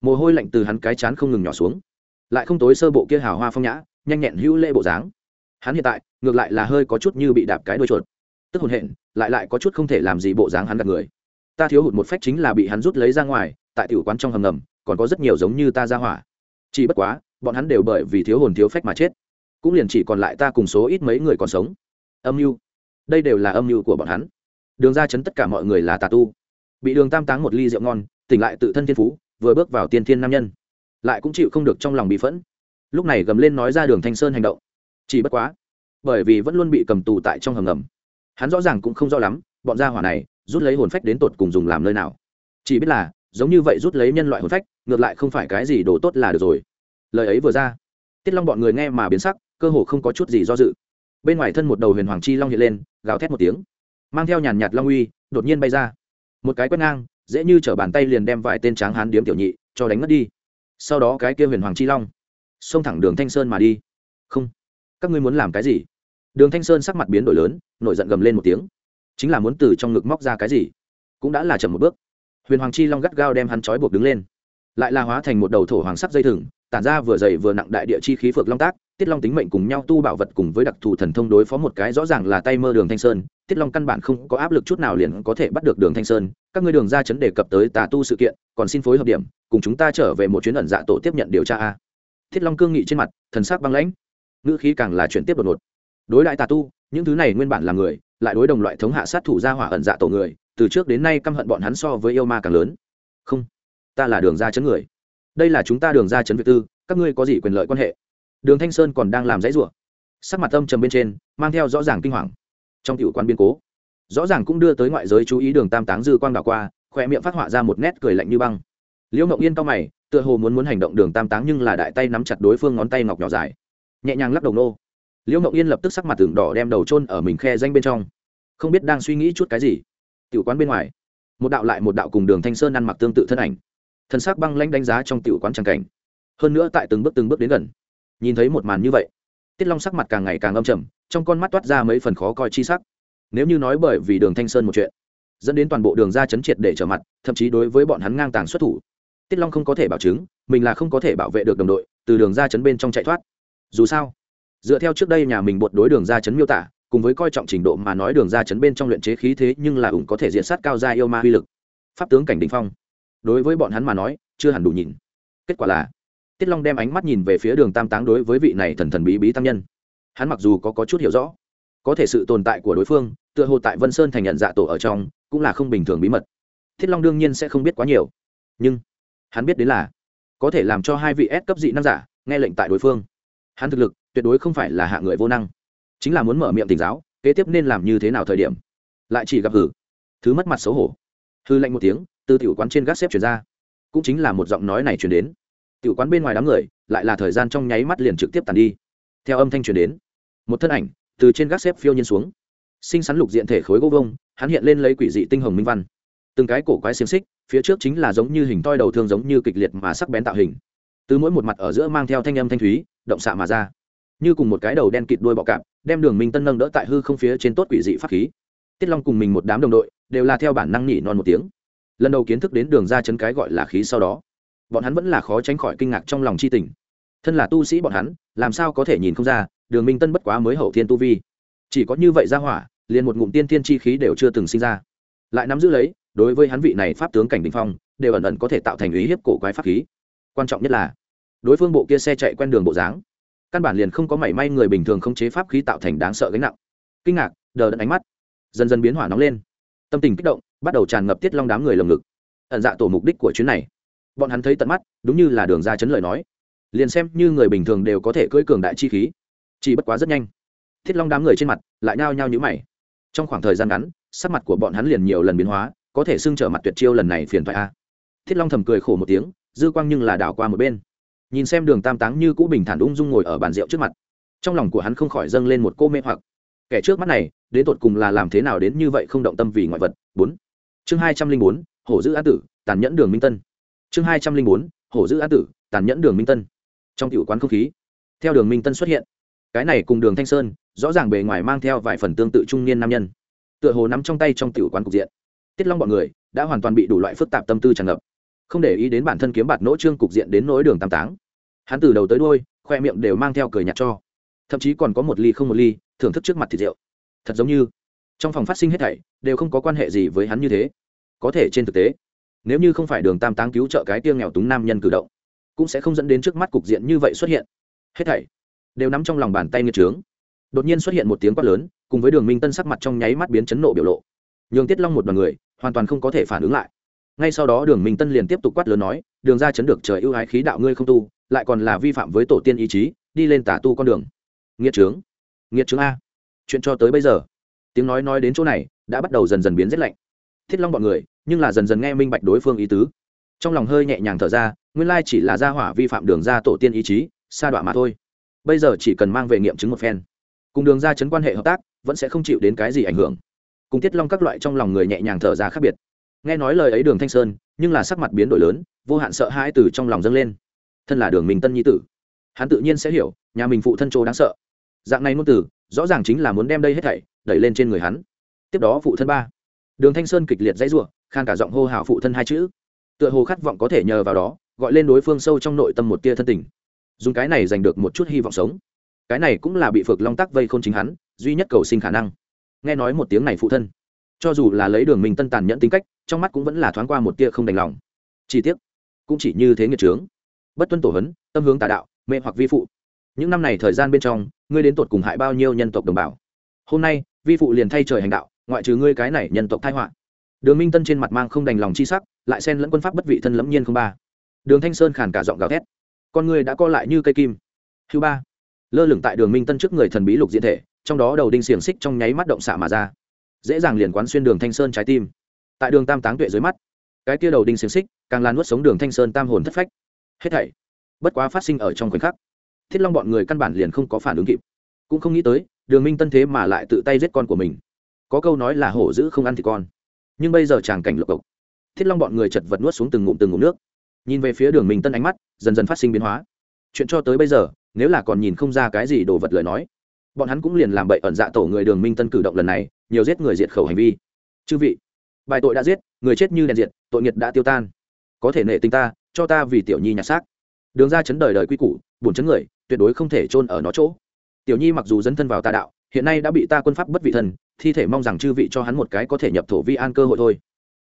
Mồ hôi lạnh từ hắn cái chán không ngừng nhỏ xuống. Lại không tối sơ bộ kia hào hoa phong nhã nhanh nhẹn hữu lệ bộ dáng. Hắn hiện tại, ngược lại là hơi có chút như bị đạp cái đuôi chuột. Tức hồn hện, lại lại có chút không thể làm gì bộ dáng hắn gặp người. Ta thiếu hụt một phách chính là bị hắn rút lấy ra ngoài, tại tiểu quán trong hầm ngầm, còn có rất nhiều giống như ta ra hỏa. Chỉ bất quá, bọn hắn đều bởi vì thiếu hồn thiếu phách mà chết. Cũng liền chỉ còn lại ta cùng số ít mấy người còn sống. Âm mưu. Đây đều là âm mưu của bọn hắn. Đường ra chấn tất cả mọi người là tà tu. Bị đường tam táng một ly rượu ngon, tỉnh lại tự thân thiên phú, vừa bước vào tiên thiên nam nhân. Lại cũng chịu không được trong lòng bị phẫn lúc này gầm lên nói ra đường thanh sơn hành động. Chỉ bất quá, bởi vì vẫn luôn bị cầm tù tại trong hầm ngầm, hắn rõ ràng cũng không rõ lắm, bọn gia hỏa này rút lấy hồn phách đến tột cùng dùng làm nơi nào. Chỉ biết là, giống như vậy rút lấy nhân loại hồn phách, ngược lại không phải cái gì đồ tốt là được rồi. Lời ấy vừa ra, tiết long bọn người nghe mà biến sắc, cơ hồ không có chút gì do dự. Bên ngoài thân một đầu huyền hoàng chi long hiện lên, gào thét một tiếng, mang theo nhàn nhạt long uy, đột nhiên bay ra. Một cái quét ngang, dễ như t bàn tay liền đem vài tên tráng hán điếm tiểu nhị cho đánh mất đi. Sau đó cái kia huyền hoàng chi long xông thẳng đường thanh sơn mà đi. Không. Các ngươi muốn làm cái gì? Đường thanh sơn sắc mặt biến đổi lớn, nổi giận gầm lên một tiếng. Chính là muốn từ trong ngực móc ra cái gì? Cũng đã là chậm một bước. Huyền hoàng chi long gắt gao đem hắn trói buộc đứng lên. Lại là hóa thành một đầu thổ hoàng sắc dây thừng, tản ra vừa dày vừa nặng đại địa chi khí phược long tác, tiết long tính mệnh cùng nhau tu bảo vật cùng với đặc thù thần thông đối phó một cái rõ ràng là tay mơ đường thanh sơn, tiết long căn bản không có áp lực chút nào liền có thể bắt được đường thanh sơn. Các ngươi đường ra chấn đề cập tới tà tu sự kiện, còn xin phối hợp điểm, cùng chúng ta trở về một chuyến ẩn dạ tổ tiếp nhận điều tra a thiết long cương nghị trên mặt, thần sắc băng lãnh. Ngữ khí càng là chuyển tiếp đột ngột. Đối đại tà tu, những thứ này nguyên bản là người, lại đối đồng loại thống hạ sát thủ gia hỏa ẩn dạ tổ người, từ trước đến nay căm hận bọn hắn so với yêu ma càng lớn. Không, ta là đường ra chấn người. Đây là chúng ta đường ra chấn việt tư, các ngươi có gì quyền lợi quan hệ? Đường thanh sơn còn đang làm dãy rủa. Sắc mặt âm trầm bên trên, mang theo rõ ràng kinh hoàng. Trong tiểu quan biên cố, rõ ràng cũng đưa tới ngoại giới chú ý đường tam táng dư quang đảo qua, khỏe miệng phát họa ra một nét cười lạnh như băng. Liễu mộng yên cao mày tựa hồ muốn muốn hành động đường tam táng nhưng là đại tay nắm chặt đối phương ngón tay ngọc nhỏ dài. Nhẹ nhàng lắc đầu nô. Liễu mộng yên lập tức sắc mặt tường đỏ đem đầu trôn ở mình khe danh bên trong. Không biết đang suy nghĩ chút cái gì. Tiểu quán bên ngoài. Một đạo lại một đạo cùng đường thanh sơn ăn mặc tương tự thân ảnh. Thân xác băng lãnh đánh giá trong tiểu quán trang cảnh. Hơn nữa tại từng bước từng bước đến gần. Nhìn thấy một màn như vậy, tiết long sắc mặt càng ngày càng âm trầm, trong con mắt toát ra mấy phần khó coi chi sắc. Nếu như nói bởi vì đường thanh sơn một chuyện, dẫn đến toàn bộ đường ra chấn triệt để trở mặt, thậm chí đối với bọn hắn ngang tàng xuất thủ tiết long không có thể bảo chứng mình là không có thể bảo vệ được đồng đội từ đường ra chấn bên trong chạy thoát. Dù sao dựa theo trước đây nhà mình buộc đối đường ra chấn miêu tả cùng với coi trọng trình độ mà nói đường ra chấn bên trong luyện chế khí thế nhưng là ủng có thể diện sát cao gia yêu ma uy lực. Pháp tướng cảnh đình phong. Đối với bọn hắn mà nói chưa hẳn đủ nhìn kết quả là tiết long đem ánh mắt nhìn về phía đường tam táng đối với vị này thần thần bí bí tăng nhân. Hắn mặc dù có, có chút hiểu rõ có thể sự tồn tại của đối phương tựa hồ tại vân sơn thành nhận dạ tổ ở trong cũng là không bình thường bí mật. Thiết long đương nhiên sẽ không biết quá nhiều. Nhưng hắn biết đến là, có thể làm cho hai vị S cấp dị năng giả nghe lệnh tại đối phương. Hắn thực lực tuyệt đối không phải là hạ người vô năng. Chính là muốn mở miệng tỉnh giáo, kế tiếp nên làm như thế nào thời điểm? Lại chỉ gặp hử, thứ mất mặt xấu hổ. Hư lạnh một tiếng, từ tiểu quán trên gác xếp chuyển ra. Cũng chính là một giọng nói này chuyển đến. Tiểu quán bên ngoài đám người, lại là thời gian trong nháy mắt liền trực tiếp tàn đi. Theo âm thanh chuyển đến, một thân ảnh từ trên gác xếp phiêu nhiên xuống. Sinh sắn lục diện thể khối gỗ vông, hắn hiện lên lấy quỷ dị tinh hồng minh văn từng cái cổ quái xiềng xích, phía trước chính là giống như hình toi đầu thương giống như kịch liệt mà sắc bén tạo hình. Từ mỗi một mặt ở giữa mang theo thanh âm thanh thúy, động xạ mà ra. Như cùng một cái đầu đen kịt đuôi bọ cạp, đem đường minh tân nâng đỡ tại hư không phía trên tốt quỷ dị pháp khí. Tiết long cùng mình một đám đồng đội, đều là theo bản năng nhỉ non một tiếng. Lần đầu kiến thức đến đường ra chấn cái gọi là khí sau đó, bọn hắn vẫn là khó tránh khỏi kinh ngạc trong lòng c h i tình. Thân là tu sĩ bọn hắn, làm sao có thể nhìn không ra, đường minh tân bất quá mới hậu thiên tu vi. Chỉ có như vậy ra hỏa, liền một ngụm tiên thiên chi khí đều chưa từng sinh ra. Lại nắm giữ lấy đối với hắn vị này pháp tướng cảnh đình phong, đều ẩn ẩn có thể tạo thành ý hiếp cổ quái pháp khí. Quan trọng nhất là, đối phương bộ kia xe chạy quen đường bộ dáng, căn bản liền không có mảy may người bình thường không chế pháp khí tạo thành đáng sợ gánh nặng. Kinh ngạc, đờ đẫn ánh mắt, dần dần biến hỏa nóng lên. Tâm tình kích động, bắt đầu tràn ngập tiết long đám người lồng ngực. Ẩn dạ tổ mục đích của chuyến này. Bọn hắn thấy tận mắt, đúng như là đường ra chấn lời nói. Liền xem như người bình thường đều có thể cưỡi cường đại chi khí, chỉ bất quá rất nhanh. Thiết long đám người trên mặt lại nhao nhao nhữ mày. Trong khoảng thời gian ngắn, sắc mặt của bọn hắn liền nhiều lần biến hóa có thể xưng trở mặt tuyệt chiêu lần này phiền thoại a. Thiết long thầm cười khổ một tiếng, dư quang nhưng là đảo qua một bên. Nhìn xem đường tam táng như cũ bình thản ung dung ngồi ở bàn rượu trước mặt, trong lòng của hắn không khỏi dâng lên một cô mê hoặc. Kẻ trước mắt này, đến tột cùng là làm thế nào đến như vậy không động tâm vì ngoại vật? Bốn. Chương hai trăm linh bốn, hổ giữ an tử, tàn nhẫn đường minh tân. Chương hai trăm linh bốn, hổ giữ an tử, tàn nhẫn đường minh tân. Trong tiểu quán không khí, theo đường minh tân xuất hiện, cái này cùng đường thanh sơn, rõ ràng bề ngoài mang theo vài phần tương tự trung niên nam nhân, tựa hồ nắm trong tay trong tiểu quán cục diện tiết long bọn người đã hoàn toàn bị đủ loại phức tạp tâm tư tràn ngập. Không để ý đến bản thân kiếm bạt nỗ trương cục diện đến nỗi đường tam táng. Hắn từ đầu tới đôi khoe miệng đều mang theo cười nhạt cho. Thậm chí còn có một ly không một ly, thưởng thức trước mặt thịt rượu. Thật giống như, trong phòng phát sinh hết thảy, đều không có quan hệ gì với hắn như thế. Có thể trên thực tế, nếu như không phải đường tam táng cứu trợ cái tiêu nghèo túng nam nhân cử động, cũng sẽ không dẫn đến trước mắt cục diện như vậy xuất hiện. Hết thảy đều nắm trong lòng bàn tay nghiệt trướng. Đột nhiên xuất hiện một tiếng quát lớn, cùng với đường minh tân sắc mặt trong nháy mắt biến chấn nộ biểu lộ. Nhường tiết long một đoàn người hoàn toàn không có thể phản ứng lại. Ngay sau đó đường minh tân liền tiếp tục quát lớn nói, đường ra chấn được trời ưu ái khí đạo ngươi không tu, lại còn là vi phạm với tổ tiên ý chí, đi lên tả tu con đường. Nghĩa trướng nghĩa trướng a. Chuyện cho tới bây giờ, tiếng nói nói đến chỗ này, đã bắt đầu dần dần biến rét lạnh. Thiết long bọn người, nhưng là dần dần nghe minh bạch đối phương ý tứ. Trong lòng hơi nhẹ nhàng thở ra, nguyên lai chỉ là gia hỏa vi phạm đường ra tổ tiên ý chí, sa đọa mà thôi. Bây giờ chỉ cần mang về nghiệm chứng một phen, cùng đường ra chấn quan hệ hợp tác, vẫn sẽ không chịu đến cái gì ảnh hưởng cùng tiết long các loại trong lòng người nhẹ nhàng thở ra khác biệt. Nghe nói lời ấy đường thanh sơn, nhưng là sắc mặt biến đổi lớn, vô hạn sợ hãi từ trong lòng dâng lên. Thân là đường mình tân nhi tử, hắn tự nhiên sẽ hiểu, nhà mình phụ thân chỗ đáng sợ. Dạng này ngôn từ, rõ ràng chính là muốn đem đây hết thảy, đẩy lên trên người hắn. Tiếp đó phụ thân ba. Đường thanh sơn kịch liệt dãy ruộng khan cả giọng hô hào phụ thân hai chữ. Tựa hồ khát vọng có thể nhờ vào đó, gọi lên đối phương sâu trong nội tâm một tia thân tình. Dùng cái này giành được một chút hy vọng sống. Cái này cũng là bị phược long tắc vây k h ô n chính hắn, duy nhất cầu sinh khả năng nghe nói một tiếng này phụ thân. Cho dù là lấy đường minh tân tàn nhẫn tính cách, trong mắt cũng vẫn là thoáng qua một tia không đành lòng. Chi tiết cũng chỉ như thế nghiệt trướng. Bất tuân tổ hấn, tâm hướng tà đạo, mê hoặc vi phụ. Những năm này thời gian bên trong, ngươi đến tột cùng hại bao nhiêu nhân tộc đồng bào? Hôm nay, vi phụ liền thay trời hành đạo, ngoại trừ ngươi cái này nhân tộc thai họa. Đường minh tân trên mặt mang không đành lòng chi sắc, lại xen lẫn quân pháp bất vị thân lẫm nhiên không ba. Đường thanh sơn khàn cả giọng gào thét. Con người đã co lại như cây kim. Hưu ba. Lơ lửng tại đường minh tân trước người thần bí lục diễn thể trong đó đầu đinh xiềng xích trong nháy mắt động xạ mà ra. Dễ dàng liền quán xuyên đường thanh sơn trái tim. Tại đường tam táng tuệ dưới mắt, cái kia đầu đinh xiềng xích càng lan nuốt sống đường thanh sơn tam hồn thất phách. Hết thảy, bất quá phát sinh ở trong khoảnh khắc, thiết long bọn người căn bản liền không có phản ứng kịp, cũng không nghĩ tới, đường minh tân thế mà lại tự tay giết con của mình. Có câu nói là hổ dữ không ăn thì con. Nhưng bây giờ chàng cảnh lộc cộc, thiết long bọn người chật vật nuốt xuống từng ngụm từng ngụm nước. Nhìn về phía đường minh tân ánh mắt, dần dần phát sinh biến hóa. Chuyện cho tới bây giờ, nếu là còn nhìn không ra cái gì đồ vật lời nói bọn hắn cũng liền làm bậy ẩn dạ tổ người đường minh tân cử động lần này, nhiều giết người diệt khẩu hành vi. Chư vị, bài tội đã giết, người chết như đèn diệt, tội nghiệt đã tiêu tan. Có thể nệ tình ta, cho ta vì tiểu nhi nhặt xác. Đường ra chấn đời đời quy củ bổn chấn người, tuyệt đối không thể chôn ở nó chỗ. Tiểu nhi mặc dù dấn thân vào tà đạo, hiện nay đã bị ta quân pháp bất vị thần, thi thể mong rằng chư vị cho hắn một cái có thể nhập thổ vi an cơ hội thôi.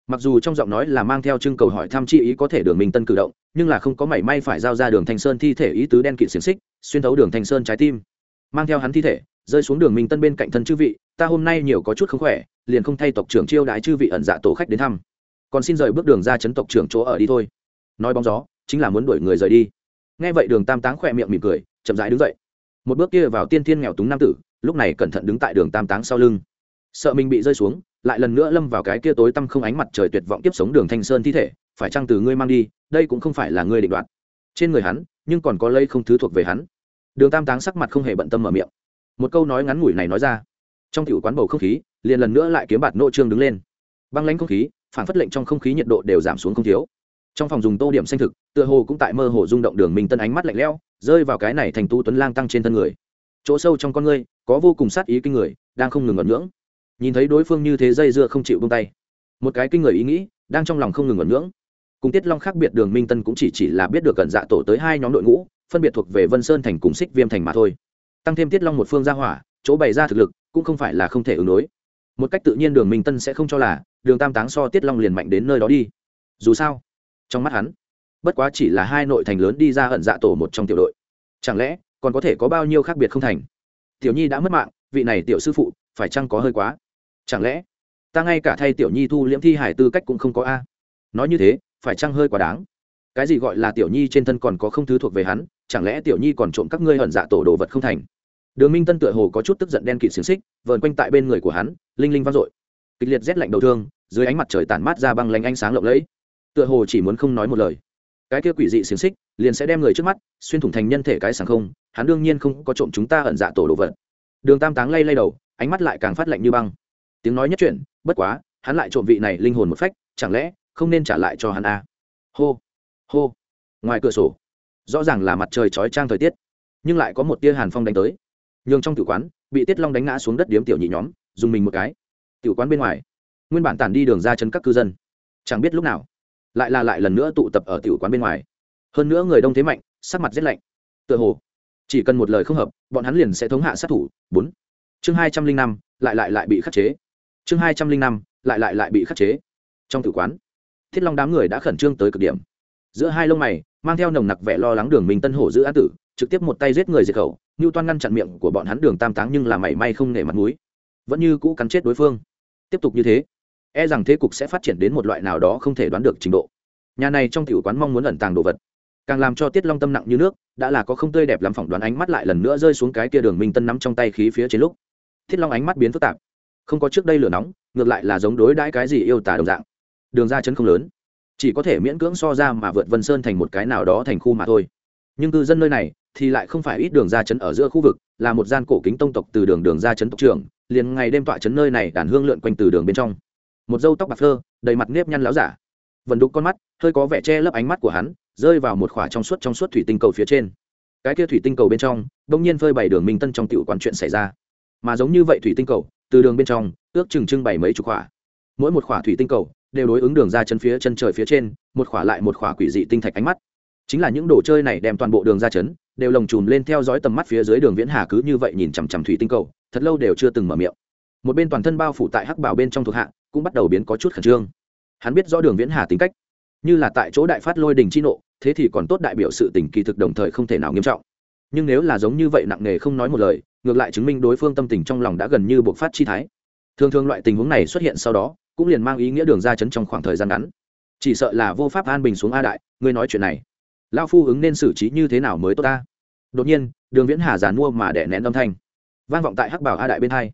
Mặc dù trong giọng nói là mang theo trưng cầu hỏi thăm chi ý có thể đường minh tân cử động, nhưng là không có mảy may phải giao ra đường thanh sơn thi thể ý tứ đen kịt xiềng xích, xuyên thấu đường thanh sơn trái tim mang theo hắn thi thể, rơi xuống đường minh tân bên cạnh thân chư vị, ta hôm nay nhiều có chút không khỏe, liền không thay tộc trưởng chiêu đái chư vị ẩn dạ tổ khách đến thăm. Còn xin rời bước đường ra chấn tộc trưởng chỗ ở đi thôi. Nói bóng gió, chính là muốn đuổi người rời đi. Nghe vậy đường tam táng khỏe miệng mỉm cười, chậm rãi đứng dậy. Một bước kia vào tiên thiên nghèo túng nam tử, lúc này cẩn thận đứng tại đường tam táng sau lưng. Sợ mình bị rơi xuống, lại lần nữa lâm vào cái kia tối tăm không ánh mặt trời tuyệt vọng tiếp sống đường thanh sơn thi thể, phải chăng từ ngươi mang đi, đây cũng không phải là ngươi định đoạt. Trên người hắn, nhưng còn có lây không thứ thuộc về hắn đường tam táng sắc mặt không hề bận tâm mở miệng. Một câu nói ngắn ngủi này nói ra, trong tiểu quán bầu không khí, liền lần nữa lại kiếm bạt nô trương đứng lên. Băng lãnh không khí, phản phất lệnh trong không khí nhiệt độ đều giảm xuống không thiếu. Trong phòng dùng tô điểm xanh thực, tựa hồ cũng tại mơ hồ rung động đường minh tân ánh mắt lạnh lẽo, rơi vào cái này thành tu tuấn lang tăng trên thân người. Chỗ sâu trong con ngươi, có vô cùng sát ý kinh người, đang không ngừng ngẩn ngưỡng. Nhìn thấy đối phương như thế dây dưa không chịu bông tay. Một cái kinh người ý nghĩ, đang trong lòng không ngừng ngẩn ngưỡng. Cùng tiết long khác biệt đường minh tân cũng chỉ chỉ là biết được gần dạ tổ tới hai nhóm đội ngũ phân biệt thuộc về vân sơn thành cùng xích viêm thành mà thôi. Tăng thêm tiết long một phương gia hỏa, chỗ bày ra thực lực, cũng không phải là không thể ứng đối. Một cách tự nhiên đường minh tân sẽ không cho là, đường tam táng so tiết long liền mạnh đến nơi đó đi. Dù sao, trong mắt hắn, bất quá chỉ là hai nội thành lớn đi ra hận dạ tổ một trong tiểu đội. Chẳng lẽ, còn có thể có bao nhiêu khác biệt không thành? Tiểu nhi đã mất mạng, vị này tiểu sư phụ, phải chăng có hơi quá? Chẳng lẽ, ta ngay cả thay tiểu nhi thu liễm thi hải tư cách cũng không có a? Nói như thế, phải chăng hơi quá đáng? Cái gì gọi là tiểu nhi trên thân còn có không thứ thuộc về hắn, chẳng lẽ tiểu nhi còn trộm các ngươi hận dạ tổ đồ vật không thành? Đường minh tân tựa hồ có chút tức giận đen kịt xiềng xích, vờn quanh tại bên người của hắn, linh linh vang dội. Kịch liệt rét lạnh đầu thương, dưới ánh mặt trời tản mát ra băng lanh ánh sáng lộng lẫy. Tựa hồ chỉ muốn không nói một lời. Cái kia quỷ dị xiềng xích, liền sẽ đem người trước mắt, xuyên thủng thành nhân thể cái sàng không, hắn đương nhiên không có trộm chúng ta ẩn dạ tổ đồ vật. Đường tam táng lay lay đầu, ánh mắt lại càng phát lạnh như băng. Tiếng nói nhất chuyện, bất quá, hắn lại trộm vị này linh hồn một phách, chẳng lẽ không nên trả lại cho hắn a à? hô! Hô. Ngoài cửa sổ, rõ ràng là mặt trời chói trang thời tiết, nhưng lại có một tia hàn phong đánh tới. Nhường trong tử quán, bị tiết long đánh ngã xuống đất điếm tiểu nhị nhóm, dùng mình một cái. Tử quán bên ngoài, nguyên bản tản đi đường ra chân các cư dân. Chẳng biết lúc nào, lại là lại lần nữa tụ tập ở tiểu quán bên ngoài. Hơn nữa người đông thế mạnh, sắc mặt rét lạnh. Tựa hồ, chỉ cần một lời không hợp, bọn hắn liền sẽ thống hạ sát thủ. Bốn. Chương hai trăm linh năm, lại lại lại bị khắc chế. Chương hai trăm linh năm, lại lại lại bị khắc chế. Trong tử quán thiết long đám người đã khẩn trương tới cực điểm giữa hai lông mày, mang theo nồng nặc vẻ lo lắng đường minh tân hổ giữ án tử, trực tiếp một tay giết người diệt khẩu như toan ngăn chặn miệng của bọn hắn đường tam táng nhưng là mảy may không nể mặt mũi. Vẫn như cũ cắn chết đối phương. Tiếp tục như thế e rằng thế cục sẽ phát triển đến một loại nào đó không thể đoán được trình độ. Nhà này trong tiểu quán mong muốn ẩn tàng đồ vật. Càng làm cho tiết long tâm nặng như nước, đã là có không tươi đẹp lắm phỏng đoán ánh mắt lại lần nữa rơi xuống cái kia đường minh tân nắm trong tay khí phía trên lúc. Thiết long ánh mắt biến phức tạp. Không có trước đây lửa nóng, ngược lại là giống đối đãi cái gì yêu tả đồng dạng. Đường ra chấn không lớn chỉ có thể miễn cưỡng so ra mà vượt vân sơn thành một cái nào đó thành khu mà thôi. Nhưng cư dân nơi này thì lại không phải ít đường ra chấn ở giữa khu vực, là một gian cổ kính tông tộc từ đường đường ra chấn tộc trưởng, liền ngày đêm tọa chấn nơi này đàn hương lượn quanh từ đường bên trong. Một dâu tóc bạc phơ, đầy mặt nếp nhăn láo giả. Vần đục con mắt, hơi có vẻ che lấp ánh mắt của hắn, rơi vào một khỏa trong suốt trong suốt thủy tinh cầu phía trên. Cái kia thủy tinh cầu bên trong, bỗng nhiên phơi bày đường minh tân trong tiểu quán chuyện xảy ra. Mà giống như vậy thủy tinh cầu, từ đường bên trong, ước chừng trưng bày mấy chục khỏa. Mỗi một khỏa thủy tinh cầu đều đối ứng đường ra chân phía chân trời phía trên, một khỏa lại một khỏa quỷ dị tinh thạch ánh mắt. Chính là những đồ chơi này đem toàn bộ đường ra chấn, đều lồng chùm lên theo dõi tầm mắt phía dưới đường viễn hà cứ như vậy nhìn chằm chằm thủy tinh cầu, thật lâu đều chưa từng mở miệng. Một bên toàn thân bao phủ tại hắc bảo bên trong thuộc hạ, cũng bắt đầu biến có chút khẩn trương. Hắn biết rõ đường viễn hà tính cách, như là tại chỗ đại phát lôi đình chi nộ, thế thì còn tốt đại biểu sự tình kỳ thực đồng thời không thể nào nghiêm trọng. Nhưng nếu là giống như vậy nặng nề không nói một lời, ngược lại chứng minh đối phương tâm tình trong lòng đã gần như buộc phát chi thái. Thường thường loại tình huống này xuất hiện sau đó cũng liền mang ý nghĩa đường ra chấn trong khoảng thời gian ngắn. Chỉ sợ là vô pháp an bình xuống a đại, ngươi nói chuyện này. Lao phu ứng nên xử trí như thế nào mới tốt ta? Đột nhiên, đường viễn hà giàn mua mà đẻ nén âm thanh. Vang vọng tại hắc bảo a đại bên hai.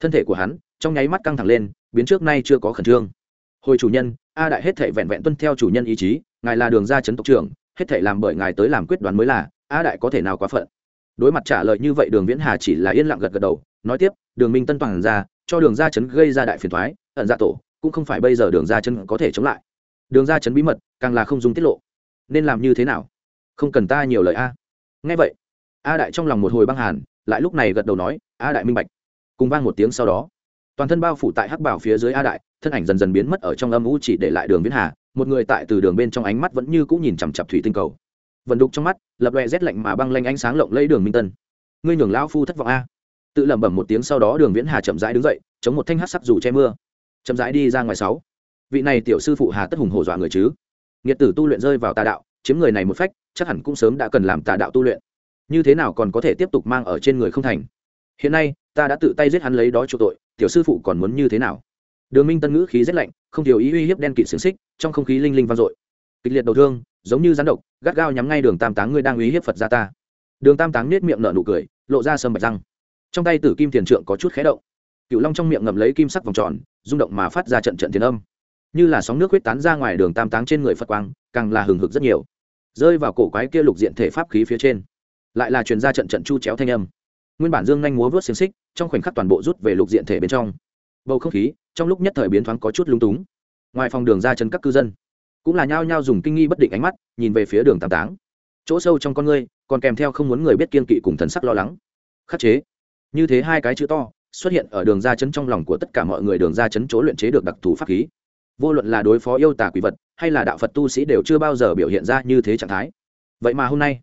Thân thể của hắn, trong nháy mắt căng thẳng lên, biến trước nay chưa có khẩn trương. Hồi chủ nhân, a đại hết thể vẹn vẹn tuân theo chủ nhân ý chí, ngài là đường ra chấn tộc trưởng, hết thể làm bởi ngài tới làm quyết đoán mới là, a đại có thể nào quá phận? Đối mặt trả lời như vậy đường viễn hà chỉ là yên lặng gật gật đầu, nói tiếp, đường minh tân toàn ra, cho đường ra chấn gây ra đại phiền thoái, ẩn ra tổ cũng không phải bây giờ đường ra chấn có thể chống lại. Đường ra chấn bí mật, càng là không dùng tiết lộ. Nên làm như thế nào? Không cần ta nhiều lời a. Nghe vậy, a đại trong lòng một hồi băng hàn, lại lúc này gật đầu nói, a đại minh bạch. Cùng vang một tiếng sau đó, toàn thân bao phủ tại hắc bảo phía dưới a đại, thân ảnh dần dần biến mất ở trong âm u chỉ để lại đường viễn hà, một người tại từ đường bên trong ánh mắt vẫn như cũng nhìn chằm chặp thủy tinh cầu. Vận đục trong mắt, lập loẹ rét lạnh mà băng lanh ánh sáng lộng lấy đường minh tân. Ngươi nhường lão phu thất vọng a. Tự lẩm bẩm một tiếng sau đó đường viễn hà chậm rãi đứng dậy, chống một thanh hát sắc dù che mưa chậm rãi đi ra ngoài sáu. Vị này tiểu sư phụ hà tất hùng hổ dọa người chứ? Nghiệt tử tu luyện rơi vào tà đạo, chiếm người này một phách, chắc hẳn cũng sớm đã cần làm tà đạo tu luyện. Như thế nào còn có thể tiếp tục mang ở trên người không thành? Hiện nay, ta đã tự tay giết hắn lấy đó chu tội, tiểu sư phụ còn muốn như thế nào? Đường minh tân ngữ khí rét lạnh, không thiếu ý uy hiếp đen kịt xiềng xích, trong không khí linh linh vang dội. Kịch liệt đầu thương, giống như rắn độc, gắt gao nhắm ngay đường tam táng ngươi đang uy hiếp phật gia ta. Đường tam táng nết miệng nở nụ cười, lộ ra sâm bạch răng. Trong tay tử kim tiền trượng có chút khé động. Cựu long trong miệng ngậm lấy kim sắc vòng tròn rung động mà phát ra trận trận thiên âm. Như là sóng nước huyết tán ra ngoài đường tam táng trên người phật quang, càng là hừng hực rất nhiều. Rơi vào cổ quái kia lục diện thể pháp khí phía trên, lại là truyền ra trận trận chu chéo thanh âm. Nguyên bản dương nhanh múa vớt xiềng xích, trong khoảnh khắc toàn bộ rút về lục diện thể bên trong. Bầu không khí, trong lúc nhất thời biến thoáng có chút lung túng. Ngoài phòng đường ra chân các cư dân, cũng là nhao nhao dùng kinh nghi bất định ánh mắt, nhìn về phía đường tam táng. Chỗ sâu trong con ngươi, còn kèm theo không muốn người biết kiên kỵ cùng thần sắc lo lắng. Khắc chế. Như thế hai cái chữ to xuất hiện ở đường ra chấn trong lòng của tất cả mọi người, đường ra chấn chỗ luyện chế được đặc thù pháp khí. Vô luận là đối phó yêu tà quỷ vật, hay là đạo phật tu sĩ đều chưa bao giờ biểu hiện ra như thế trạng thái. Vậy mà hôm nay,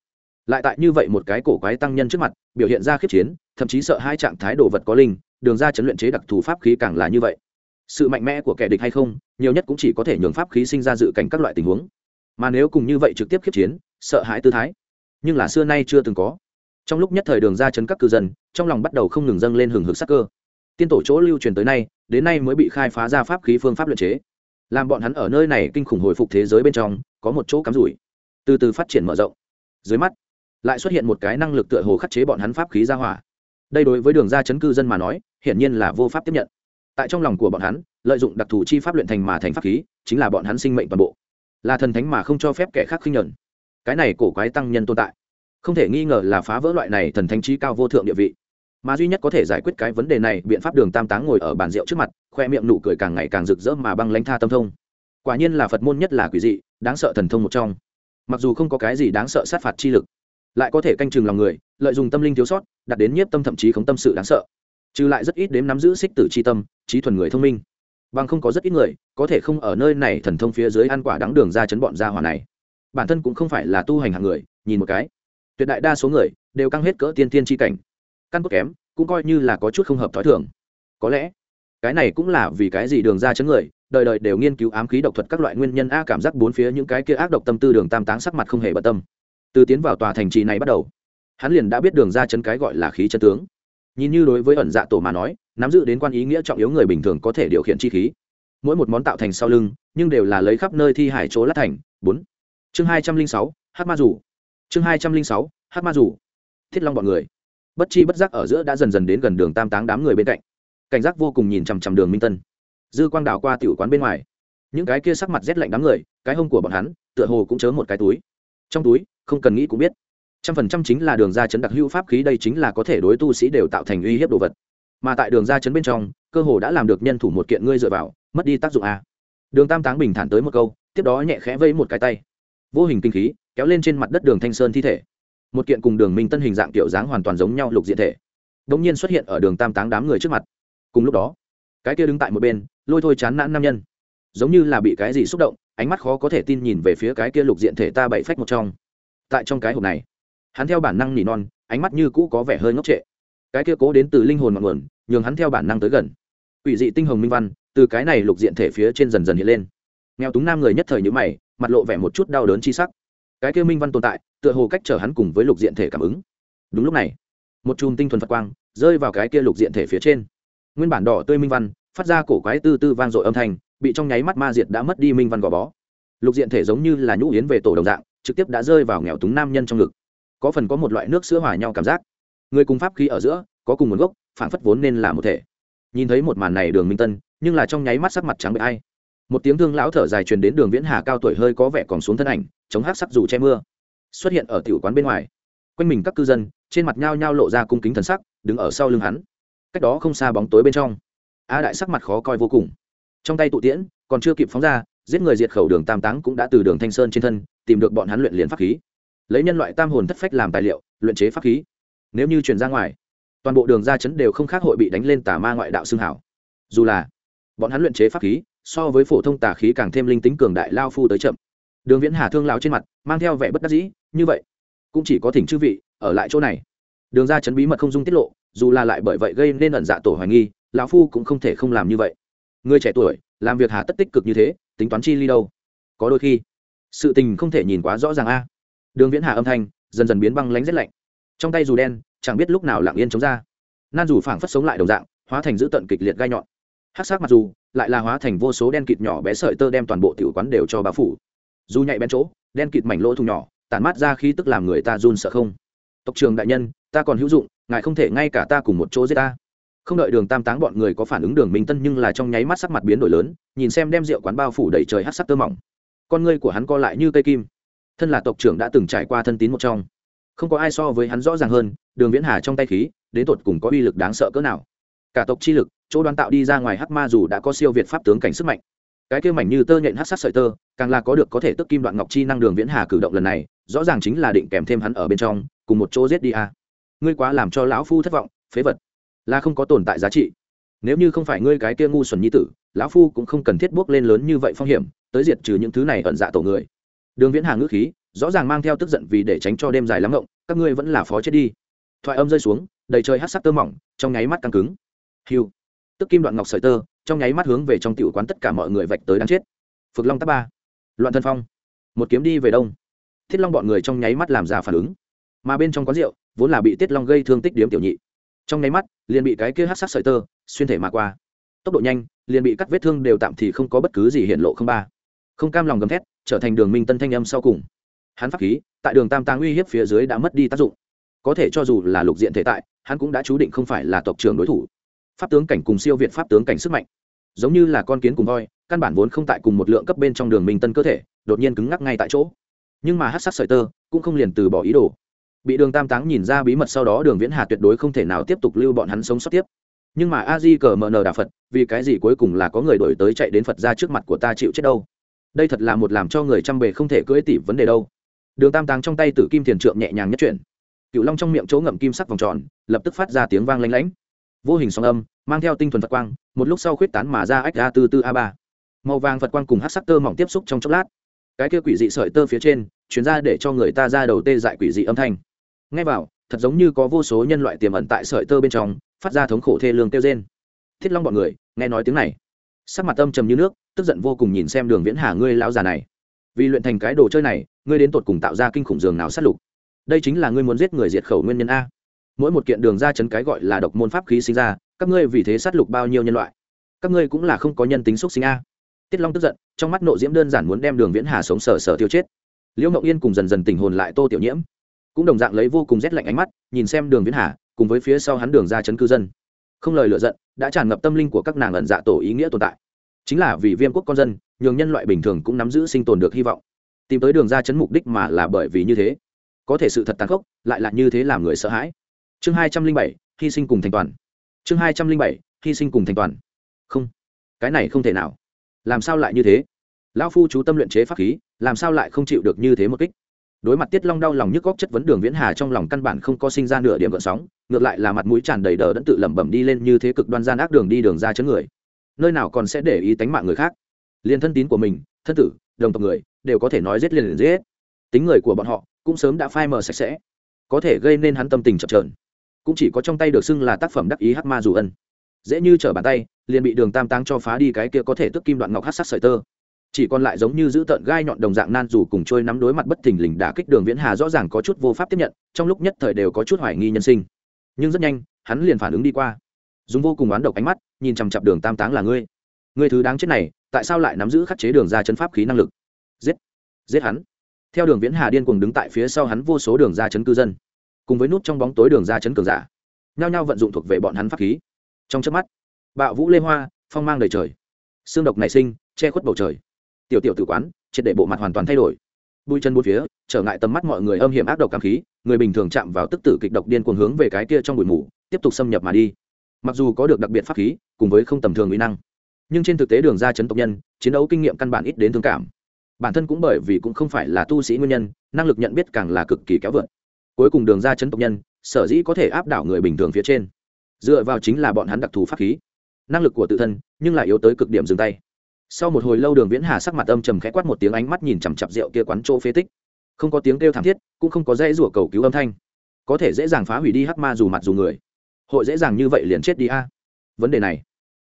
lại tại như vậy một cái cổ quái tăng nhân trước mặt, biểu hiện ra khiếp chiến, thậm chí sợ hai trạng thái đồ vật có linh, đường ra chấn luyện chế đặc thù pháp khí càng là như vậy. Sự mạnh mẽ của kẻ địch hay không, nhiều nhất cũng chỉ có thể nhường pháp khí sinh ra dự cảnh các loại tình huống. Mà nếu cùng như vậy trực tiếp khiếp chiến, sợ hãi tư thái. Nhưng là xưa nay chưa từng có trong lúc nhất thời đường ra chấn các cư dân, trong lòng bắt đầu không ngừng dâng lên hừng hực sắc cơ. Tiên tổ chỗ lưu truyền tới nay, đến nay mới bị khai phá ra pháp khí phương pháp luyện chế. Làm bọn hắn ở nơi này kinh khủng hồi phục thế giới bên trong, có một chỗ cắm rủi. Từ từ phát triển mở rộng. Dưới mắt, lại xuất hiện một cái năng lực tựa hồ khắc chế bọn hắn pháp khí ra hỏa. Đây đối với đường ra chấn cư dân mà nói, hiển nhiên là vô pháp tiếp nhận. Tại trong lòng của bọn hắn, lợi dụng đặc thù chi pháp luyện thành mà thành pháp khí, chính là bọn hắn sinh mệnh toàn bộ. Là thần thánh mà không cho phép kẻ khác khinh nhuận cái này cổ quái tăng nhân tồn tại không thể nghi ngờ là phá vỡ loại này thần thánh trí cao vô thượng địa vị. Mà duy nhất có thể giải quyết cái vấn đề này, biện pháp đường tam táng ngồi ở bàn rượu trước mặt, khoe miệng nụ cười càng ngày càng rực rỡ mà băng lãnh tha tâm thông. Quả nhiên là phật môn nhất là quỷ dị, đáng sợ thần thông một trong. Mặc dù không có cái gì đáng sợ sát phạt chi lực, lại có thể canh chừng lòng người, lợi dụng tâm linh thiếu sót đặt đến nhiếp tâm thậm chí không tâm sự đáng sợ. Trừ lại rất ít đếm nắm giữ xích tử c h i tâm, trí thuần người thông minh. Bằng không có rất ít người có thể không ở nơi này thần thông phía dưới ăn quả đắng đường ra chấn bọn ra hỏa này. Bản thân cũng không phải là tu hành hạng người, nhìn một cái tuyệt đại đa số người đều căng hết cỡ tiên tiên tri cảnh. Căn cốt kém, cũng coi như là có chút không hợp t h ó i thường. Có lẽ, cái này cũng là vì cái gì đường ra chấn người, đời đời đều nghiên cứu ám khí độc thuật các loại nguyên nhân a cảm giác bốn phía những cái kia ác độc tâm tư đường tam táng sắc mặt không hề bận tâm. Từ tiến vào tòa thành trì này bắt đầu, hắn liền đã biết đường ra chấn cái gọi là khí chân tướng. Nhìn như đối với ẩn dạ tổ mà nói, nắm giữ đến quan ý nghĩa trọng yếu người bình thường có thể điều khiển chi khí. Mỗi một món tạo thành sau lưng, nhưng đều là lấy khắp nơi thi hải chỗ lát thành. Bốn. Chương hai trăm linh sáu hát ma rủ chương hai trăm linh sáu, hát ma rủ thiết long bọn người. Bất chi bất giác ở giữa đã dần dần đến gần đường tam táng đám người bên cạnh. Cảnh giác vô cùng nhìn chằm chằm đường minh tân. Dư quang đảo qua tiểu quán bên ngoài. Những cái kia sắc mặt rét lạnh đám người, cái hông của bọn hắn, tựa hồ cũng chớ một cái túi. Trong túi, không cần nghĩ cũng biết. Trăm phần trăm chính là đường ra chấn đặc hữu pháp khí, đây chính là có thể đối tu sĩ đều tạo thành uy hiếp đồ vật. Mà tại đường ra chấn bên trong, cơ hồ đã làm được nhân thủ một kiện ngươi dựa vào, mất đi tác dụng a. Đường tam táng bình thản tới một câu, tiếp đó nhẹ khẽ vây một cái tay vô hình kinh khí, kéo lên trên mặt đất đường thanh sơn thi thể. Một kiện cùng đường minh tân hình dạng tiểu dáng hoàn toàn giống nhau lục diện thể. Đ ỗ n g nhiên xuất hiện ở đường tam táng đám người trước mặt. Cùng lúc đó, cái kia đứng tại một bên, lôi thôi chán nản nam nhân. Giống như là bị cái gì xúc động, ánh mắt khó có thể tin nhìn về phía cái kia lục diện thể ta bậy phách một trong. Tại trong cái hộp này, hắn theo bản năng nỉ non, ánh mắt như cũ có vẻ hơi ngốc trệ. Cái kia cố đến từ linh hồn ngọn nguồn, nhường hắn theo bản năng tới gần. Ủy dị tinh hồng minh văn, từ cái này lục diện thể phía trên dần dần hiện lên. Nghèo túng nam người nhất thời nhữ mày mặt lộ vẻ một chút đau đớn chi sắc. Cái kia minh văn tồn tại, tựa hồ cách trở hắn cùng với lục diện thể cảm ứng. Đúng lúc này, một chùm tinh thuần phật quang rơi vào cái kia lục diện thể phía trên. Nguyên bản đỏ tươi minh văn, phát ra cổ quái tư tư vang dội âm thanh, bị trong nháy mắt ma diệt đã mất đi minh văn gò bó. Lục diện thể giống như là nhũ yến về tổ đồng dạng, trực tiếp đã rơi vào nghèo túng nam nhân trong ngực. Có phần có một loại nước sữa hòa nhau cảm giác. Người cùng pháp khí ở giữa, có cùng nguồn gốc, phản phất vốn nên là một thể. Nhìn thấy một màn này đường minh tân, nhưng là trong nháy mắt sắc mặt trắng bệ ai một tiếng thương lão thở dài truyền đến đường viễn hà cao tuổi hơi có vẻ còn xuống thân ảnh, chống hát sắc dù che mưa, xuất hiện ở tiểu quán bên ngoài. Quanh mình các cư dân, trên mặt nhao nhao lộ ra cung kính thần sắc, đứng ở sau lưng hắn. Cách đó không xa bóng tối bên trong. A đại sắc mặt khó coi vô cùng. Trong tay tụ tiễn, còn chưa kịp phóng ra, giết người diệt khẩu đường tam táng cũng đã từ đường thanh sơn trên thân, tìm được bọn hắn luyện liền pháp khí. Lấy nhân loại tam hồn thất phách làm tài liệu, luyện chế pháp khí. Nếu như truyền ra ngoài, toàn bộ đường ra chấn đều không khác hội bị đánh lên tà ma ngoại đạo xương hảo. Dù là, bọn hắn luyện chế pháp khí so với phổ thông tà khí càng thêm linh tính cường đại lao phu tới chậm. Đường viễn hà thương lao trên mặt, mang theo vẻ bất đắc dĩ, như vậy, cũng chỉ có thỉnh chư vị ở lại chỗ này. Đường ra chấn bí mật không dung tiết lộ, dù là lại bởi vậy gây nên ẩn dạ tổ hoài nghi, lão phu cũng không thể không làm như vậy. Người trẻ tuổi, làm việc hà tất tích cực như thế, tính toán chi ly đâu? Có đôi khi, sự tình không thể nhìn quá rõ ràng a. Đường viễn hà âm thanh dần dần biến băng lánh rét lạnh. Trong tay dù đen, chẳng biết lúc nào lặng yên chống ra. Nan dù phảng phất sống lại đồng dạng, hóa thành giữ tận kịch liệt gai nhọn hát sắc mặc dù lại là hóa thành vô số đen kịt nhỏ bé sợi tơ đem toàn bộ tiểu quán đều cho bao phủ. Dù nhạy bén chỗ, đen kịt mảnh lỗ thùng nhỏ, tản mát ra khi tức làm người ta run sợ không? Tộc trường đại nhân, ta còn hữu dụng, ngài không thể ngay cả ta cùng một chỗ giết ta. Không đợi đường tam táng bọn người có phản ứng đường minh tân nhưng là trong nháy mắt sắc mặt biến đổi lớn, nhìn xem đem rượu quán bao phủ đầy trời hát sắc tơ mỏng. Con ngươi của hắn co lại như cây kim. Thân là tộc trưởng đã từng trải qua thân tín một trong. Không có ai so với hắn rõ ràng hơn, đường viễn hà trong tay khí, đến tột cùng có uy lực đáng sợ cỡ nào. Cả tộc chi lực chỗ đoán tạo đi ra ngoài hắc ma dù đã có siêu việt pháp tướng cảnh sức mạnh. Cái kêu mảnh như tơ nhện hát sắc sợi tơ, càng là có được có thể tức kim đoạn ngọc chi năng đường viễn hà cử động lần này, rõ ràng chính là định kèm thêm hắn ở bên trong, cùng một chỗ giết đi a. Ngươi quá làm cho lão phu thất vọng, phế vật. Là không có tồn tại giá trị. Nếu như không phải ngươi cái kia ngu xuẩn nhi tử, lão phu cũng không cần thiết bước lên lớn như vậy phong hiểm, tới diệt trừ những thứ này ẩn dạ tổ người. Đường viễn hà ngữ khí, rõ ràng mang theo tức giận vì để tránh cho đêm dài lắm ngộng, các ngươi vẫn là phó chết đi. Thoại âm rơi xuống, đầy trời hát sắc tơ mỏng, trong nháy mắt căng cứng. Hiu tức kim đoạn ngọc sợi tơ, trong nháy mắt hướng về trong tiểu quán tất cả mọi người vạch tới đáng chết. Phực long tắc ba, loạn thân phong, một kiếm đi về đông. Thiết long bọn người trong nháy mắt làm ra phản ứng. Mà bên trong quán rượu, vốn là bị tiết long gây thương tích điếm tiểu nhị. Trong nháy mắt, liền bị cái kia hát sắc sợi tơ xuyên thể mà qua. Tốc độ nhanh, liền bị cắt vết thương đều tạm thì không có bất cứ gì hiện lộ không ba. Không cam lòng gầm thét, trở thành đường minh tân thanh âm sau cùng. Hắn pháp khí, tại đường tam tàng uy hiếp phía dưới đã mất đi tác dụng. Có thể cho dù là lục diện thể tại, hắn cũng đã chú định không phải là tộc trưởng đối thủ pháp tướng cảnh cùng siêu việt pháp tướng cảnh sức mạnh. Giống như là con kiến cùng voi, căn bản vốn không tại cùng một lượng cấp bên trong đường minh tân cơ thể, đột nhiên cứng ngắc ngay tại chỗ. Nhưng mà hát sắc sợi tơ, cũng không liền từ bỏ ý đồ. Bị đường tam táng nhìn ra bí mật sau đó đường viễn hà tuyệt đối không thể nào tiếp tục lưu bọn hắn sống sót tiếp. Nhưng mà a di cờ mờ nờ đà phật, vì cái gì cuối cùng là có người đổi tới chạy đến phật ra trước mặt của ta chịu chết đâu? Đây thật là một làm cho người chăm bề không thể cưỡi tỉ vấn đề đâu. Đường tam táng trong tay tử kim thiền trượng nhẹ nhàng nhất chuyển. Cựu long trong miệng chỗ ngậm kim sắc vòng tròn, lập tức phát ra tiếng vang lanh lảnh vô hình song âm, mang theo tinh thuần phật quang, một lúc sau khuyết tán mà ra ách a tư tư a ba. Màu vàng phật quang cùng hát sắc tơ mỏng tiếp xúc trong chốc lát. Cái kia quỷ dị sợi tơ phía trên chuyển ra để cho người ta ra đầu tê dại quỷ dị âm thanh. Ngay vào, thật giống như có vô số nhân loại tiềm ẩn tại sợi tơ bên trong, phát ra thống khổ thê lương kêu trên thiết long bọn người, nghe nói tiếng này. Sắc mặt âm trầm như nước, tức giận vô cùng nhìn xem đường viễn hà ngươi lão già này. Vì luyện thành cái đồ chơi này, ngươi đến tột cùng tạo ra kinh khủng giường nào sát lục. Đây chính là ngươi muốn giết người diệt khẩu nguyên nhân a mỗi một kiện đường ra chấn cái gọi là độc môn pháp khí sinh ra, các ngươi vì thế sát lục bao nhiêu nhân loại? Các ngươi cũng là không có nhân tính xúc sinh a. Tiết long tức giận, trong mắt nộ diễm đơn giản muốn đem đường viễn hà sống sờ sờ tiêu chết. Liễu Mộng yên cùng dần dần tình hồn lại tô tiểu nhiễm. Cũng đồng dạng lấy vô cùng rét lạnh ánh mắt, nhìn xem đường viễn hà, cùng với phía sau hắn đường ra chấn cư dân. Không lời lựa giận, đã tràn ngập tâm linh của các nàng ẩn dạ tổ ý nghĩa tồn tại. Chính là vì viêm quốc con dân, nhường nhân loại bình thường cũng nắm giữ sinh tồn được hy vọng. Tìm tới đường ra chấn mục đích mà là bởi vì như thế. Có thể sự thật tàn khốc, lại là như thế làm người sợ hãi chương hai trăm linh bảy, hy sinh cùng thành toàn. Chương hai trăm linh bảy, hy sinh cùng thành toàn. Không, cái này không thể nào. Làm sao lại như thế? Lão phu chú tâm luyện chế pháp khí, làm sao lại không chịu được như thế một kích? Đối mặt tiết long đau lòng nhức góc chất vấn đường viễn hà trong lòng căn bản không có sinh ra nửa điểm gợn sóng, ngược lại là mặt mũi tràn đầy đờ đẫn tự lẩm bẩm đi lên như thế cực đoan gian ác đường đi đường ra chấn người. Nơi nào còn sẽ để ý tánh mạng người khác? Liền thân tín của mình, thân tử, đồng tộc người, đều có thể nói giết liền giết. Tính người của bọn họ, cũng sớm đã phai mờ sạch sẽ. Có thể gây nên hắn tâm tình chập trờn cũng chỉ có trong tay được xưng là tác phẩm đắc ý hắc ma dù ân. Dễ như trở bàn tay, liền bị đường tam táng cho phá đi cái kia có thể tức kim đoạn ngọc hát sắc sợi tơ. Chỉ còn lại giống như giữ tợn gai nhọn đồng dạng nan dù cùng trôi nắm đối mặt bất thình lình đả kích đường viễn hà rõ ràng có chút vô pháp tiếp nhận, trong lúc nhất thời đều có chút hoài nghi nhân sinh. Nhưng rất nhanh, hắn liền phản ứng đi qua. Dùng vô cùng oán độc ánh mắt, nhìn chằm chặp đường tam táng là ngươi. Ngươi thứ đáng chết này, tại sao lại nắm giữ khắc chế đường ra chấn pháp khí năng lực? Giết! Giết hắn! Theo đường viễn hà điên cuồng đứng tại phía sau hắn vô số đường ra chấn cư dân cùng với nút trong bóng tối đường ra chấn cường giả, nhao nhao vận dụng thuộc về bọn hắn pháp khí. Trong chớp mắt, bạo vũ lê hoa, phong mang đầy trời. Xương độc nảy sinh, che khuất bầu trời. Tiểu tiểu tử quán, triệt để bộ mặt hoàn toàn thay đổi. Bụi chân bốn phía, trở ngại tầm mắt mọi người âm hiểm ác độc cảm khí, người bình thường chạm vào tức tử kịch độc điên cuồng hướng về cái kia trong bụi mù, tiếp tục xâm nhập mà đi. Mặc dù có được đặc biệt pháp khí, cùng với không tầm thường nguy năng, nhưng trên thực tế đường ra chấn tộc nhân, chiến đấu kinh nghiệm căn bản ít đến thương cảm. Bản thân cũng bởi vì cũng không phải là tu sĩ nguyên nhân, năng lực nhận biết càng là cực kỳ kéo vượt cuối cùng đường ra chấn tộc nhân, sở dĩ có thể áp đảo người bình thường phía trên. Dựa vào chính là bọn hắn đặc thù pháp khí. Năng lực của tự thân, nhưng lại yếu tới cực điểm dừng tay. Sau một hồi lâu đường viễn hà sắc mặt âm trầm khẽ quát một tiếng ánh mắt nhìn chằm chặp rượu kia quán chỗ phế tích. Không có tiếng kêu thảm thiết, cũng không có dễ rủa cầu cứu âm thanh. Có thể dễ dàng phá hủy đi hắc ma dù mặt dù người. Hội dễ dàng như vậy liền chết đi a. Vấn đề này,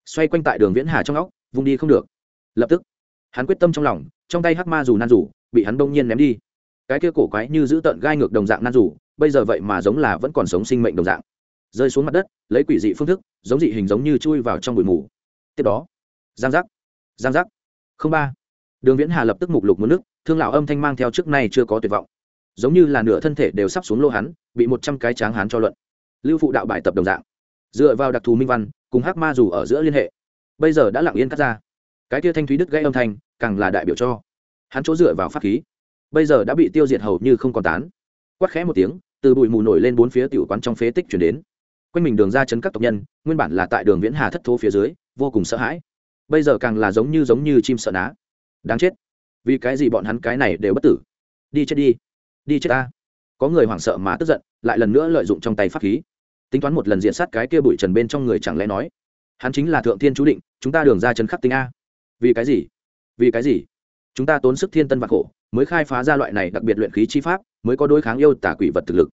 xoay quanh tại đường viễn hà trong óc, vung đi không được. Lập tức, hắn quyết tâm trong lòng, trong tay hắc ma dù nan dù, bị hắn đông nhiên ném đi cái kia cổ quái như giữ tợn gai ngược đồng dạng nan rủ, bây giờ vậy mà giống là vẫn còn sống sinh mệnh đồng dạng. Rơi xuống mặt đất, lấy quỷ dị phương thức, giống dị hình giống như chui vào trong bụi mù. Tiếp đó, giang giác giang giác. Không ba. Đường viễn hà lập tức mục lục muốn nước, thương lão âm thanh mang theo trước nay chưa có tuyệt vọng. Giống như là nửa thân thể đều sắp xuống lô hắn, bị một trăm cái tráng hắn cho luận. Lưu phụ đạo bài tập đồng dạng. Dựa vào đặc thù minh văn, cùng hắc ma dù ở giữa liên hệ. Bây giờ đã lặng yên cắt ra. Cái kia thanh thúy đức gây âm thanh, càng là đại biểu cho. Hắn chỗ dựa vào pháp khí bây giờ đã bị tiêu diệt hầu như không còn tán. Quát khẽ một tiếng, từ bụi mù nổi lên bốn phía tiểu quán trong phế tích chuyển đến. Quanh mình đường ra chấn các tộc nhân, nguyên bản là tại đường viễn hà thất thố phía dưới, vô cùng sợ hãi. Bây giờ càng là giống như giống như chim sợ ná. Đáng chết. Vì cái gì bọn hắn cái này đều bất tử? Đi chết đi. Đi chết ta. Có người hoảng sợ mà tức giận, lại lần nữa lợi dụng trong tay pháp khí. Tính toán một lần diện sát cái kia bụi trần bên trong người chẳng lẽ nói, hắn chính là thượng thiên chú định, chúng ta đường ra chấn khắc tính a. Vì cái gì? Vì cái gì? Chúng ta tốn sức thiên tân vạc hộ mới khai phá ra loại này đặc biệt luyện khí chi pháp, mới có đối kháng yêu tả quỷ vật thực lực.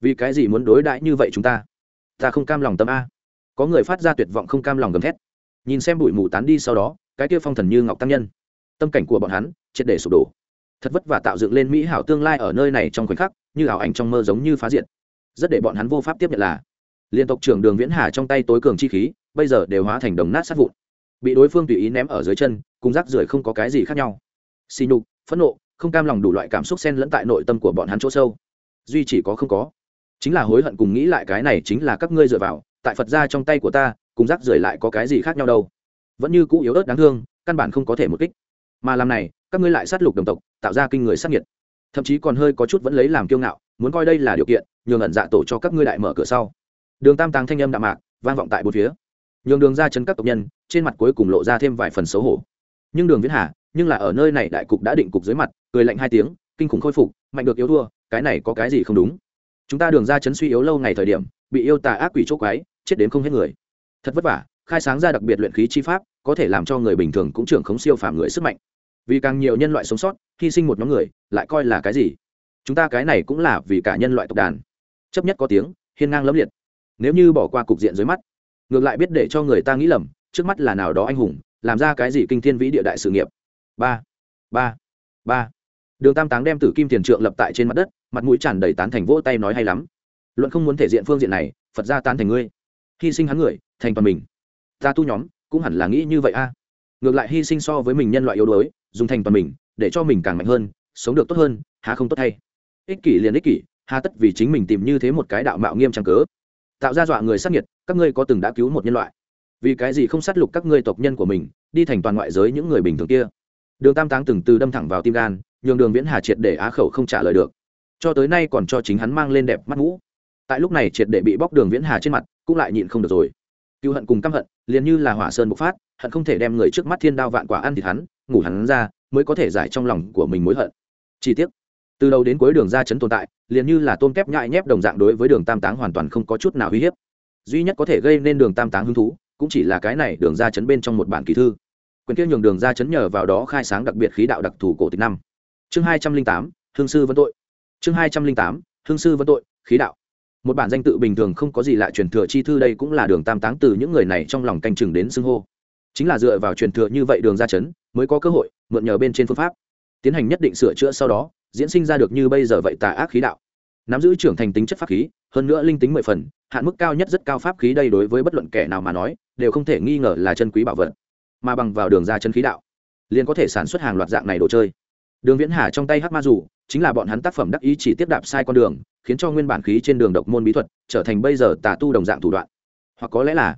Vì cái gì muốn đối đãi như vậy chúng ta? Ta không cam lòng tâm a. Có người phát ra tuyệt vọng không cam lòng gầm thét. Nhìn xem bụi mù tán đi sau đó, cái kia phong thần như ngọc tăng nhân. Tâm cảnh của bọn hắn, triệt để sụp đổ. Thật vất vả tạo dựng lên mỹ hảo tương lai ở nơi này trong khoảnh khắc, như ảo ảnh trong mơ giống như phá diện rất để bọn hắn vô pháp tiếp nhận là, liên tộc trưởng đường viễn hà trong tay tối cường chi khí, bây giờ đều hóa thành đồng nát sát vụn. Bị đối phương tùy ý ném ở dưới chân, cùng rác rưởi không có cái gì khác nhau xì nhục, phẫn nộ, không cam lòng đủ loại cảm xúc xen lẫn tại nội tâm của bọn hắn chỗ sâu. Duy chỉ có không có. Chính là hối hận cùng nghĩ lại cái này chính là các ngươi dựa vào, tại phật ra trong tay của ta, cùng rác rưởi lại có cái gì khác nhau đâu. Vẫn như cũ yếu ớt đáng thương, căn bản không có thể một kích. Mà làm này, các ngươi lại sát lục đồng tộc, tạo ra kinh người sát nhiệt thậm chí còn hơi có chút vẫn lấy làm kiêu ngạo, muốn coi đây là điều kiện, nhường ẩn dạ tổ cho các ngươi đại mở cửa sau. Đường tam tàng thanh âm đạm mạc, vang vọng tại bốn phía. Nhường đường ra chân các tộc nhân, trên mặt cuối cùng lộ ra thêm vài phần xấu hổ. Nhưng đường viễn hà nhưng là ở nơi này đại cục đã định cục dưới mặt, cười lạnh hai tiếng, kinh khủng khôi phục, mạnh được yếu thua, cái này có cái gì không đúng? Chúng ta đường ra chấn suy yếu lâu ngày thời điểm, bị yêu tà ác quỷ chốt quái, chết đến không hết người. Thật vất vả, khai sáng ra đặc biệt luyện khí chi pháp, có thể làm cho người bình thường cũng trưởng khống siêu phàm người sức mạnh. Vì càng nhiều nhân loại sống sót, hy sinh một nhóm người, lại coi là cái gì? Chúng ta cái này cũng là vì cả nhân loại tộc đàn. Chấp nhất có tiếng, hiên ngang lẫm liệt. Nếu như bỏ qua cục diện dưới mắt, ngược lại biết để cho người ta nghĩ lầm, trước mắt là nào đó anh hùng, làm ra cái gì kinh thiên vĩ địa đại sự nghiệp ba ba ba. Đường tam táng đem tử kim tiền trượng lập tại trên mặt đất, mặt mũi tràn đầy tán thành vỗ tay nói hay lắm. Luận không muốn thể diện phương diện này, phật ra tán thành ngươi. Hy sinh hắn người, thành toàn mình. Ta tu nhóm, cũng hẳn là nghĩ như vậy a. Ngược lại hy sinh so với mình nhân loại yếu đuối, dùng thành toàn mình, để cho mình càng mạnh hơn, sống được tốt hơn, há không tốt hay ích kỷ liền ích kỷ, hà tất vì chính mình tìm như thế một cái đạo mạo nghiêm trang cớ. Tạo ra dọa người sát nhiệt các ngươi có từng đã cứu một nhân loại. Vì cái gì không sát lục các ngươi tộc nhân của mình, đi thành toàn ngoại giới những người bình thường kia? Đường tam táng từng từ đâm thẳng vào tim gan, nhường đường viễn hà triệt để á khẩu không trả lời được. Cho tới nay còn cho chính hắn mang lên đẹp mắt mũ tại lúc này triệt để bị bóc đường viễn hà trên mặt, cũng lại nhịn không được rồi. Cựu hận cùng căm hận, liền như là hỏa sơn bộc phát, hận không thể đem người trước mắt thiên đao vạn quả ăn thịt hắn, ngủ hắn ra, mới có thể giải trong lòng của mình mối hận. Chi tiết từ đầu đến cuối đường ra chấn tồn tại, liền như là tôm kép nhại nhép đồng dạng đối với đường tam táng hoàn toàn không có chút nào uy hiếp. Duy nhất có thể gây nên đường tam táng hứng thú, cũng chỉ là cái này đường ra chấn bên trong một bản kỳ thư quyền kia nhường đường ra chấn nhờ vào đó khai sáng đặc biệt khí đạo đặc thù cổ tịch năm. Chương hai trăm linh tám, hương sư vấn tội. Chương hai trăm linh tám, hương sư vấn tội, khí đạo. Một bản danh tự bình thường không có gì lạ truyền thừa chi thư đây cũng là đường tam táng từ những người này trong lòng canh chừng đến xưng hô. Chính là dựa vào truyền thừa như vậy đường ra chấn, mới có cơ hội mượn nhờ bên trên phương pháp. Tiến hành nhất định sửa chữa sau đó, diễn sinh ra được như bây giờ vậy tà ác khí đạo. Nắm giữ trưởng thành tính chất pháp khí, hơn nữa linh tính mười phần, hạn mức cao nhất rất cao pháp khí đây đối với bất luận kẻ nào mà nói, đều không thể nghi ngờ là chân quý bảo vật mà bằng vào đường ra chân khí đạo, liền có thể sản xuất hàng loạt dạng này đồ chơi. Đường viễn hà trong tay hắc ma dù, chính là bọn hắn tác phẩm đắc ý chỉ tiếp đạp sai con đường, khiến cho nguyên bản khí trên đường độc môn bí thuật trở thành bây giờ tà tu đồng dạng thủ đoạn. Hoặc có lẽ là,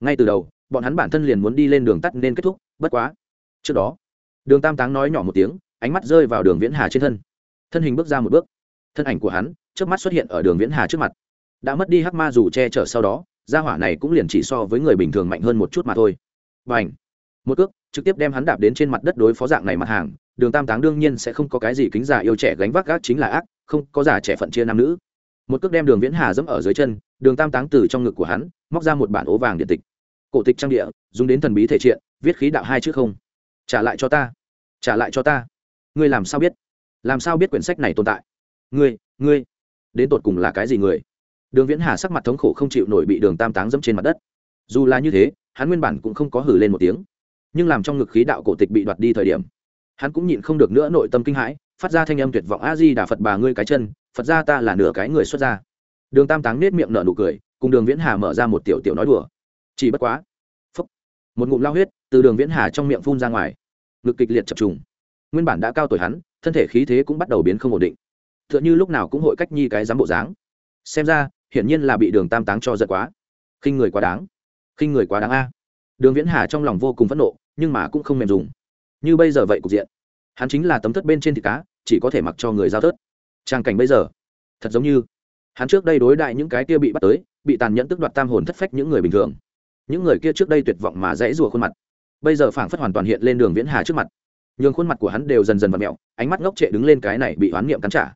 ngay từ đầu, bọn hắn bản thân liền muốn đi lên đường tắt nên kết thúc, bất quá, trước đó, đường tam táng nói nhỏ một tiếng, ánh mắt rơi vào đường viễn hà trên thân. Thân hình bước ra một bước. Thân ảnh của hắn trước mắt xuất hiện ở đường viễn hà trước mặt. Đã mất đi hắc ma dù che chở sau đó, gia hỏa này cũng liền chỉ so với người bình thường mạnh hơn một chút mà thôi. Và ảnh một cước, trực tiếp đem hắn đạp đến trên mặt đất đối phó dạng này mặt hàng, đường tam táng đương nhiên sẽ không có cái gì kính già yêu trẻ gánh vác gác chính là ác, không, có giả trẻ phận chia nam nữ. Một cước đem đường viễn hà dẫm ở dưới chân, đường tam táng từ trong ngực của hắn, móc ra một bản ố vàng điện tịch. Cổ tịch trang địa, dùng đến thần bí thể triện, viết khí đạo hai chữ không. Trả lại cho ta. Trả lại cho ta. Ngươi làm sao biết? Làm sao biết quyển sách này tồn tại? Ngươi ngươi, đến tột cùng là cái gì người? Đường viễn hà sắc mặt thống khổ không chịu nổi bị đường tam táng dẫm trên mặt đất. Dù là như thế, hắn nguyên bản cũng không có hử lên một tiếng nhưng làm trong ngực khí đạo cổ tịch bị đoạt đi thời điểm, hắn cũng nhịn không được nữa nội tâm kinh hãi, phát ra thanh âm tuyệt vọng, a di đà phật, bà ngươi cái chân, phật ra ta là nửa cái người xuất ra đường tam táng nết miệng nở nụ cười, cùng đường viễn hà mở ra một tiểu tiểu nói đùa. Chỉ bất quá, phúc. Một ngụm lao huyết từ đường viễn hà trong miệng phun ra ngoài, ngực kịch liệt chập trùng. Nguyên bản đã cao tuổi hắn, thân thể khí thế cũng bắt đầu biến không ổn định. T h ư ợ n h ư lúc nào cũng hội cách nhi cái dám bộ dáng. Xem ra, hiển nhiên là bị đường tam táng cho giật quá. Khinh người quá đáng. Khinh người quá đáng a. Đường viễn hà trong lòng vô cùng phẫn nộ nhưng mà cũng không mềm dùng. Như bây giờ vậy cục diện, hắn chính là tấm thất bên trên thịt cá, chỉ có thể mặc cho người giao thớt. Trang cảnh bây giờ, thật giống như hắn trước đây đối đại những cái kia bị bắt tới, bị tàn nhẫn tức đoạt tam hồn thất phách những người bình thường. Những người kia trước đây tuyệt vọng mà dãy rùa khuôn mặt, bây giờ phảng phất hoàn toàn hiện lên đường viễn hà trước mặt. Nhường khuôn mặt của hắn đều dần dần vặt mẹo, ánh mắt ngốc trệ đứng lên cái này bị oán niệm cắn trả.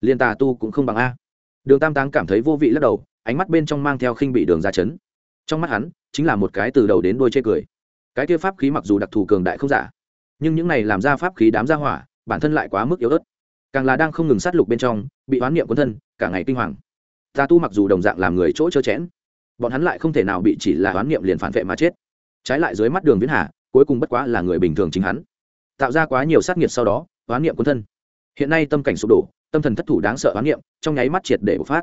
Liên tà tu cũng không bằng a. Đường tam táng cảm thấy vô vị lắc đầu, ánh mắt bên trong mang theo khinh bị đường ra chấn. Trong mắt hắn, chính là một cái từ đầu đến đôi chê cười cái kia pháp khí mặc dù đặc thù cường đại không giả, nhưng những này làm ra pháp khí đám ra hỏa, bản thân lại quá mức yếu ớt. Càng là đang không ngừng sát lục bên trong, bị oán niệm quân thân, cả ngày kinh hoàng. Tà tu mặc dù đồng dạng làm người chỗ trơ chẽn bọn hắn lại không thể nào bị chỉ là oán niệm liền phản vệ mà chết. Trái lại dưới mắt đường viễn hà, cuối cùng bất quá là người bình thường chính hắn. Tạo ra quá nhiều sát nghiệt sau đó, oán niệm quân thân. Hiện nay tâm cảnh sụp đổ, tâm thần thất thủ đáng sợ oán niệm, trong nháy mắt triệt để bộc phát.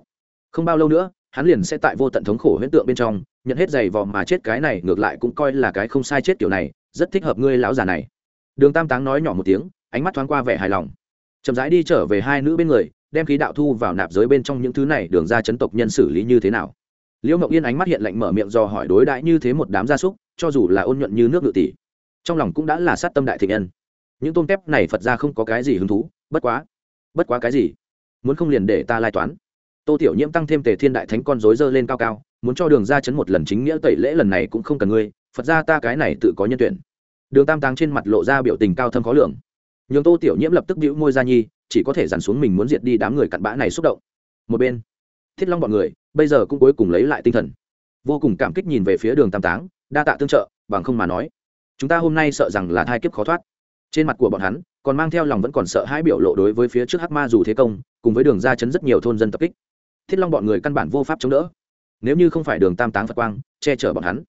Không bao lâu nữa hắn liền sẽ tại vô tận thống khổ huyễn tượng bên trong, nhận hết giày vò mà chết cái này ngược lại cũng coi là cái không sai chết kiểu này, rất thích hợp ngươi lão già này. Đường tam táng nói nhỏ một tiếng, ánh mắt thoáng qua vẻ hài lòng. Chậm rãi đi trở về hai nữ bên người, đem khí đạo thu vào nạp giới bên trong những thứ này, đường ra chấn tộc nhân xử lý như thế nào. Liễu mộng yên ánh mắt hiện lạnh mở miệng do hỏi đối đãi như thế một đám gia súc, cho dù là ôn nhuận như nước ngự tỷ, trong lòng cũng đã là sát tâm đại thịnh nhân. Những tôm tép này phật ra không có cái gì hứng thú, bất quá bất quá cái gì? Muốn không liền để ta lai toán tô tiểu nhiễm tăng thêm tề thiên đại thánh con dối dơ lên cao cao, muốn cho đường ra chấn một lần chính nghĩa tẩy lễ lần này cũng không cần ngươi, phật ra ta cái này tự có nhân tuyển. Đường tam táng trên mặt lộ ra biểu tình cao thâm khó lường. Nhường tô tiểu nhiễm lập tức đĩu môi ra nhi, chỉ có thể dằn xuống mình muốn diệt đi đám người cặn bã này xúc động. Một bên, thiết long bọn người, bây giờ cũng cuối cùng lấy lại tinh thần. Vô cùng cảm kích nhìn về phía đường tam táng, đa tạ tương trợ, bằng không mà nói, chúng ta hôm nay sợ rằng là thai kiếp khó thoát. Trên mặt của bọn hắn, còn mang theo lòng vẫn còn sợ hãi biểu lộ đối với phía trước hắc ma dù thế công, cùng với đường ra chấn rất nhiều thôn dân tập kích thiết long bọn người căn bản vô pháp chống đỡ. Nếu như không phải đường tam táng phật quang che chở bọn hắn,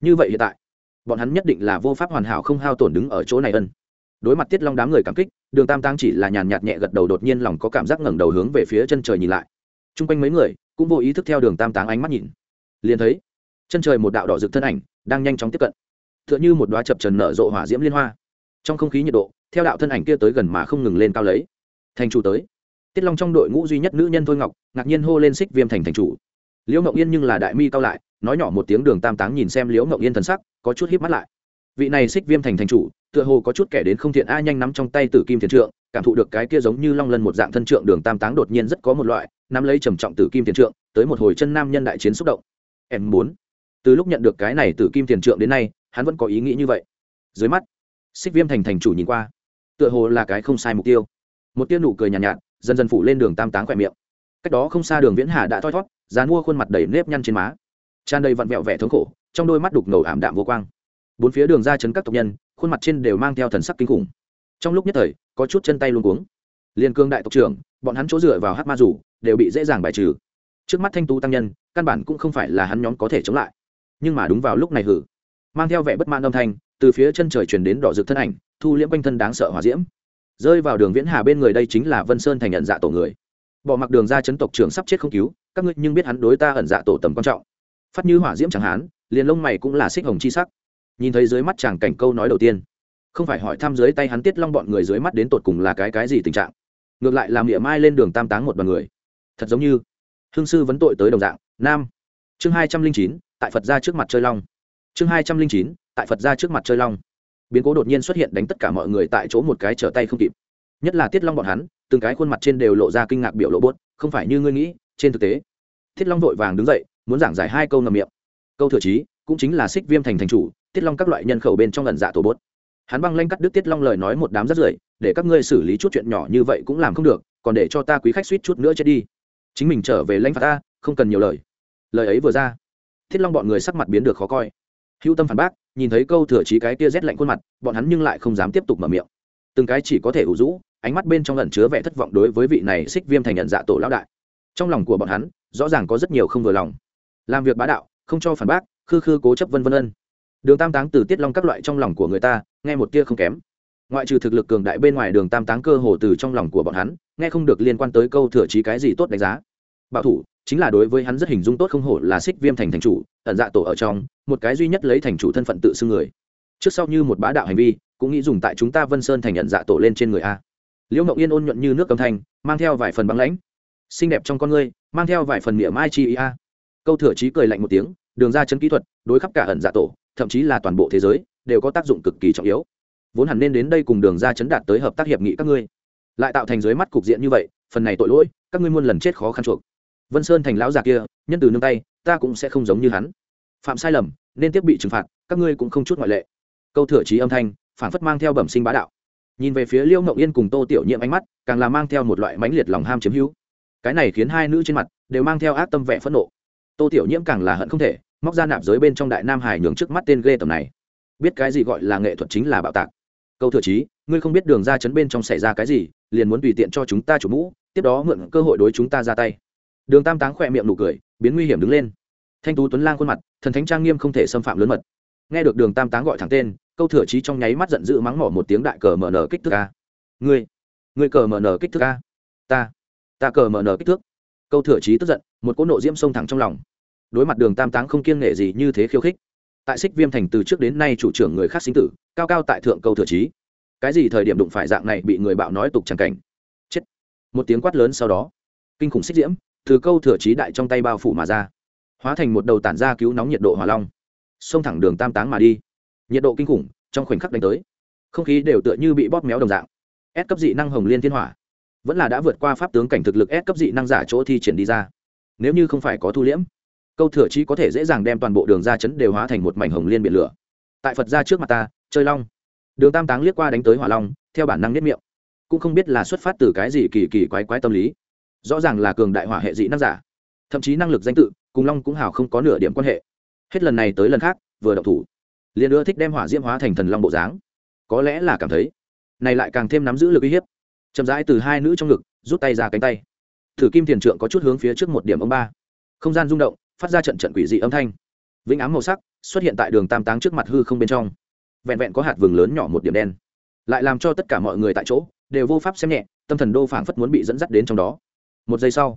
như vậy hiện tại, bọn hắn nhất định là vô pháp hoàn hảo không hao tổn đứng ở chỗ này ân. Đối mặt tiết long đám người cảm kích, đường tam táng chỉ là nhàn nhạt nhẹ gật đầu đột nhiên lòng có cảm giác ngẩng đầu hướng về phía chân trời nhìn lại. T r u n g quanh mấy người cũng vô ý thức theo đường tam táng ánh mắt nhìn. Liền thấy, chân trời một đạo đỏ rực thân ảnh đang nhanh chóng tiếp cận. T h ư ợ n h ư một đoá chập trần nở rộ hỏa diễm liên hoa. Trong không khí nhiệt độ, theo đạo thân ảnh kia tới gần mà không ngừng lên cao lấy. Thành chủ tới tiết long trong đội ngũ duy nhất nữ nhân thôi ngọc ngạc nhiên hô lên xích viêm thành thành chủ. Liễu ngậu yên nhưng là đại mi cao lại nói nhỏ một tiếng đường tam táng nhìn xem liễu ngậu yên thần sắc có chút híp mắt lại. Vị này xích viêm thành thành chủ tựa hồ có chút kẻ đến không thiện a nhanh nắm trong tay tử kim thiền trượng cảm thụ được cái kia giống như long lân một dạng thân trượng đường tam táng đột nhiên rất có một loại nắm lấy trầm trọng tử kim thiền trượng tới một hồi chân nam nhân đại chiến xúc động. Em muốn. Từ lúc nhận được cái này từ kim thiền trượng đến nay hắn vẫn có ý nghĩ như vậy. Dưới mắt xích viêm thành thành chủ nhìn qua tựa hồ là cái không sai mục tiêu. Một tia nụ cười nhàn nhạt, nhạt dần dần phủ lên đường tam táng khỏe miệng. Cách đó không xa đường viễn hà đã thoi thót dán mua khuôn mặt đầy nếp nhăn trên má. Tràn đầy vặn vẹo vẻ thống khổ, trong đôi mắt đục ngầu ảm đạm vô quang. Bốn phía đường ra chấn các tộc nhân, khuôn mặt trên đều mang theo thần sắc kinh khủng. Trong lúc nhất thời, có chút chân tay luôn cuống. Liên cương đại tộc trưởng, bọn hắn chỗ dựa vào hát ma rủ đều bị dễ dàng bài trừ. Trước mắt thanh tú tăng nhân, căn bản cũng không phải là hắn nhóm có thể chống lại. Nhưng mà đúng vào lúc này hử, mang theo vẻ bất mãn âm thanh, từ phía chân trời truyền đến đỏ rực thân ảnh, thu liễm quanh thân đáng sợ hỏa diễm rơi vào đường viễn hà bên người đây chính là vân sơn thành ẩn dạ tổ người. Bỏ mặc đường ra chấn tộc trưởng sắp chết không cứu, các ngươi nhưng biết hắn đối ta ẩn dạ tổ tầm quan trọng. Phát như hỏa diễm chẳng hán, liền lông mày cũng là xích hồng chi sắc. Nhìn thấy dưới mắt chàng cảnh câu nói đầu tiên, không phải hỏi thăm dưới tay hắn tiết long bọn người dưới mắt đến tột cùng là cái cái gì tình trạng, ngược lại làm địa mai lên đường tam táng một đoàn người. Thật giống như hương sư vấn tội tới đồng dạng, nam. Chương hai trăm linh chín, tại phật ra trước mặt chơi long. Chương hai trăm linh chín, tại phật ra trước mặt chơi long biến cố đột nhiên xuất hiện đánh tất cả mọi người tại chỗ một cái trở tay không kịp. Nhất là tiết long bọn hắn, từng cái khuôn mặt trên đều lộ ra kinh ngạc biểu lộ bốt không phải như ngươi nghĩ, trên thực tế, tiết long vội vàng đứng dậy, muốn giảng giải hai câu ngầm miệng. Câu thừa trí, cũng chính là xích viêm thành thành chủ, tiết long các loại nhân khẩu bên trong lần dạ tổ bốt hắn băng lanh cắt đứt tiết long lời nói một đám rất rưởi, để các ngươi xử lý chút chuyện nhỏ như vậy cũng làm không được, còn để cho ta quý khách suýt chút nữa chết đi. Chính mình trở về lãnh phạt ta, không cần nhiều lời. Lời ấy vừa ra thiết long bọn người sắc mặt biến được khó coi hữu tâm phản bác, nhìn thấy câu thừa trí cái kia rét lạnh khuôn mặt, bọn hắn nhưng lại không dám tiếp tục mở miệng. Từng cái chỉ có thể ủ rũ, ánh mắt bên trong lần chứa vẻ thất vọng đối với vị này xích viêm thành nhận dạ tổ lão đại. Trong lòng của bọn hắn, rõ ràng có rất nhiều không vừa lòng. Làm việc bá đạo, không cho phản bác, khư khư cố chấp vân vân ân. Đường tam táng từ tiết long các loại trong lòng của người ta, nghe một tia không kém. Ngoại trừ thực lực cường đại bên ngoài đường tam táng cơ hồ từ trong lòng của bọn hắn, nghe không được liên quan tới câu thừa trí cái gì tốt đánh giá. Bảo thủ, chính là đối với hắn rất hình dung tốt không hổ là xích viêm thành thành chủ ẩn dạ tổ ở trong, một cái duy nhất lấy thành chủ thân phận tự xưng người. Trước sau như một bá đạo hành vi, cũng nghĩ dùng tại chúng ta vân sơn thành nhận dạ tổ lên trên người a. Liễu mộng yên ôn nhuận như nước cầm thanh, mang theo vài phần băng lãnh. Xinh đẹp trong con ngươi, mang theo vài phần miệng mai chi ý a. Câu thừa trí cười lạnh một tiếng, đường ra chân kỹ thuật, đối khắp cả ẩn dạ tổ, thậm chí là toàn bộ thế giới, đều có tác dụng cực kỳ trọng yếu. Vốn hẳn nên đến đây cùng đường ra chấn đạt tới hợp tác hiệp nghị các ngươi. Lại tạo thành dưới mắt cục diện như vậy, phần này tội lỗi, các ngươi muôn lần chết khó khăn chuộc. Vân sơn thành lão già kia, nhân từ nương tay ta cũng sẽ không giống như hắn. Phạm sai lầm nên tiếp bị trừng phạt các ngươi cũng không chút ngoại lệ. Câu thừa trí âm thanh phản phất mang theo bẩm sinh bá đạo. Nhìn về phía liêu ngậu yên cùng tô tiểu nhiệm ánh mắt càng là mang theo một loại mãnh liệt lòng ham chiếm hữu. Cái này khiến hai nữ trên mặt đều mang theo ác tâm vẻ phẫn nộ. Tô tiểu nhiễm càng là hận không thể móc ra nạp giới bên trong đại nam hải nhường trước mắt tên ghê tầm này. Biết cái gì gọi là nghệ thuật chính là bạo tạc. Câu thừa trí, ngươi không biết đường ra chấn bên trong xảy ra cái gì liền muốn tùy tiện cho chúng ta chủ mũ tiếp đó mượn cơ hội đối chúng ta ra tay. Đường tam táng khỏe miệng nụ cười biến nguy hiểm đứng lên. Thanh tú tuấn lang khuôn mặt, thần thánh trang nghiêm không thể xâm phạm lớn mật. Nghe được đường tam táng gọi thẳng tên, câu thừa trí trong nháy mắt giận dữ mắng mỏ một tiếng đại cờ mở nở kích thước a. Ngươi ngươi cờ mở nở kích thước a? Ta ta cờ mở nở kích thước. Câu thừa trí tức giận, một cỗ nộ diễm sông thẳng trong lòng. Đối mặt đường tam táng không kiêng nghệ gì như thế khiêu khích, tại xích viêm thành từ trước đến nay chủ trưởng người khác sinh tử, cao cao tại thượng câu thừa trí cái gì thời điểm đụng phải dạng này bị người bạo nói tục tràn cảnh. Chết. Một tiếng quát lớn sau đó, kinh khủng xích diễm từ câu thừa trí đại trong tay bao phủ mà ra, hóa thành một đầu tản ra cứu nóng nhiệt độ hỏa long, xông thẳng đường tam táng mà đi. Nhiệt độ kinh khủng, trong khoảnh khắc đánh tới, không khí đều tựa như bị bóp méo đồng dạng. Ép cấp dị năng hồng liên thiên hỏa, vẫn là đã vượt qua pháp tướng cảnh thực lực ép cấp dị năng giả chỗ thi triển đi ra. Nếu như không phải có thu liễm, câu thừa chi có thể dễ dàng đem toàn bộ đường ra chấn đều hóa thành một mảnh hồng liên biển lửa. Tại phật ra trước mặt ta, chơi long. Đường tam táng liếc qua đánh tới hỏa long, theo bản năng nếp miệng, cũng không biết là xuất phát từ cái gì kỳ kỳ quái quái tâm lý rõ ràng là cường đại hỏa hệ dị năng giả. Thậm chí năng lực danh tự cùng long cũng hào không có nửa điểm quan hệ. Hết lần này tới lần khác, vừa đậu thủ, liền ưa thích đem hỏa diễm hóa thành thần long bộ dáng. Có lẽ là cảm thấy, này lại càng thêm nắm giữ lực uy hiếp. Chậm rãi từ hai nữ trong ngực, rút tay ra cánh tay. Thử kim thiền trượng có chút hướng phía trước một điểm ông ba. Không gian rung động, phát ra trận trận quỷ dị âm thanh. Vĩnh ám màu sắc xuất hiện tại đường tam táng trước mặt hư không bên trong. Vẹn vẹn có hạt vừng lớn nhỏ một điểm đen. Lại làm cho tất cả mọi người tại chỗ đều vô pháp xem nhẹ, tâm thần đô phảng phất muốn bị dẫn dắt đến trong đó một giây sau,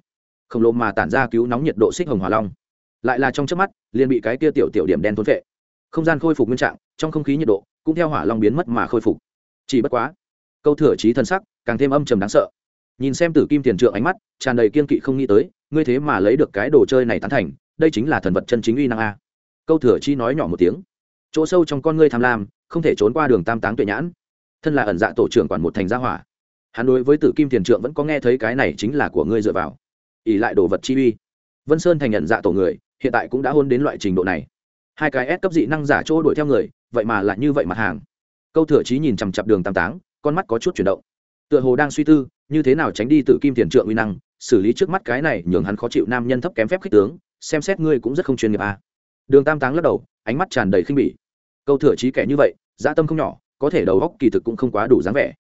khổng lồ mà tản ra cứu nóng nhiệt độ xích hồng hỏa long, lại là trong trước mắt, liền bị cái kia tiểu tiểu điểm đen thốn vệ không gian khôi phục nguyên trạng, trong không khí nhiệt độ cũng theo hỏa long biến mất mà khôi phục. Chỉ bất quá, câu thừa trí thân sắc càng thêm âm trầm đáng sợ. Nhìn xem tử kim tiền trượng ánh mắt, tràn đầy kiên kỵ không nghĩ tới, ngươi thế mà lấy được cái đồ chơi này tán thành, đây chính là thần vật chân chính uy năng a. Câu thừa chi nói nhỏ một tiếng. Chỗ sâu trong con ngươi tham lam, không thể trốn qua đường tam táng tuệ nhãn. Thân là ẩn dạ tổ trưởng quản một thành gia hỏa hắn đối với tử kim tiền trượng vẫn có nghe thấy cái này chính là của ngươi dựa vào. Ỉ lại đồ vật chi uy. Vân sơn thành nhận dạ tổ người, hiện tại cũng đã hôn đến loại trình độ này. Hai cái ép cấp dị năng giả chỗ đuổi theo người, vậy mà lại như vậy mặt hàng. Câu thừa trí nhìn chằm chặp đường tam táng, con mắt có chút chuyển động. Tựa hồ đang suy tư, như thế nào tránh đi tử kim tiền trượng uy năng, xử lý trước mắt cái này nhường hắn khó chịu nam nhân thấp kém phép khích tướng, xem xét ngươi cũng rất không chuyên nghiệp à. đường tam táng lắc đầu, ánh mắt tràn đầy khinh bỉ. Câu thừa trí kẻ như vậy dã tâm không nhỏ, có thể đầu góc kỳ thực cũng không quá đủ dáng vẻ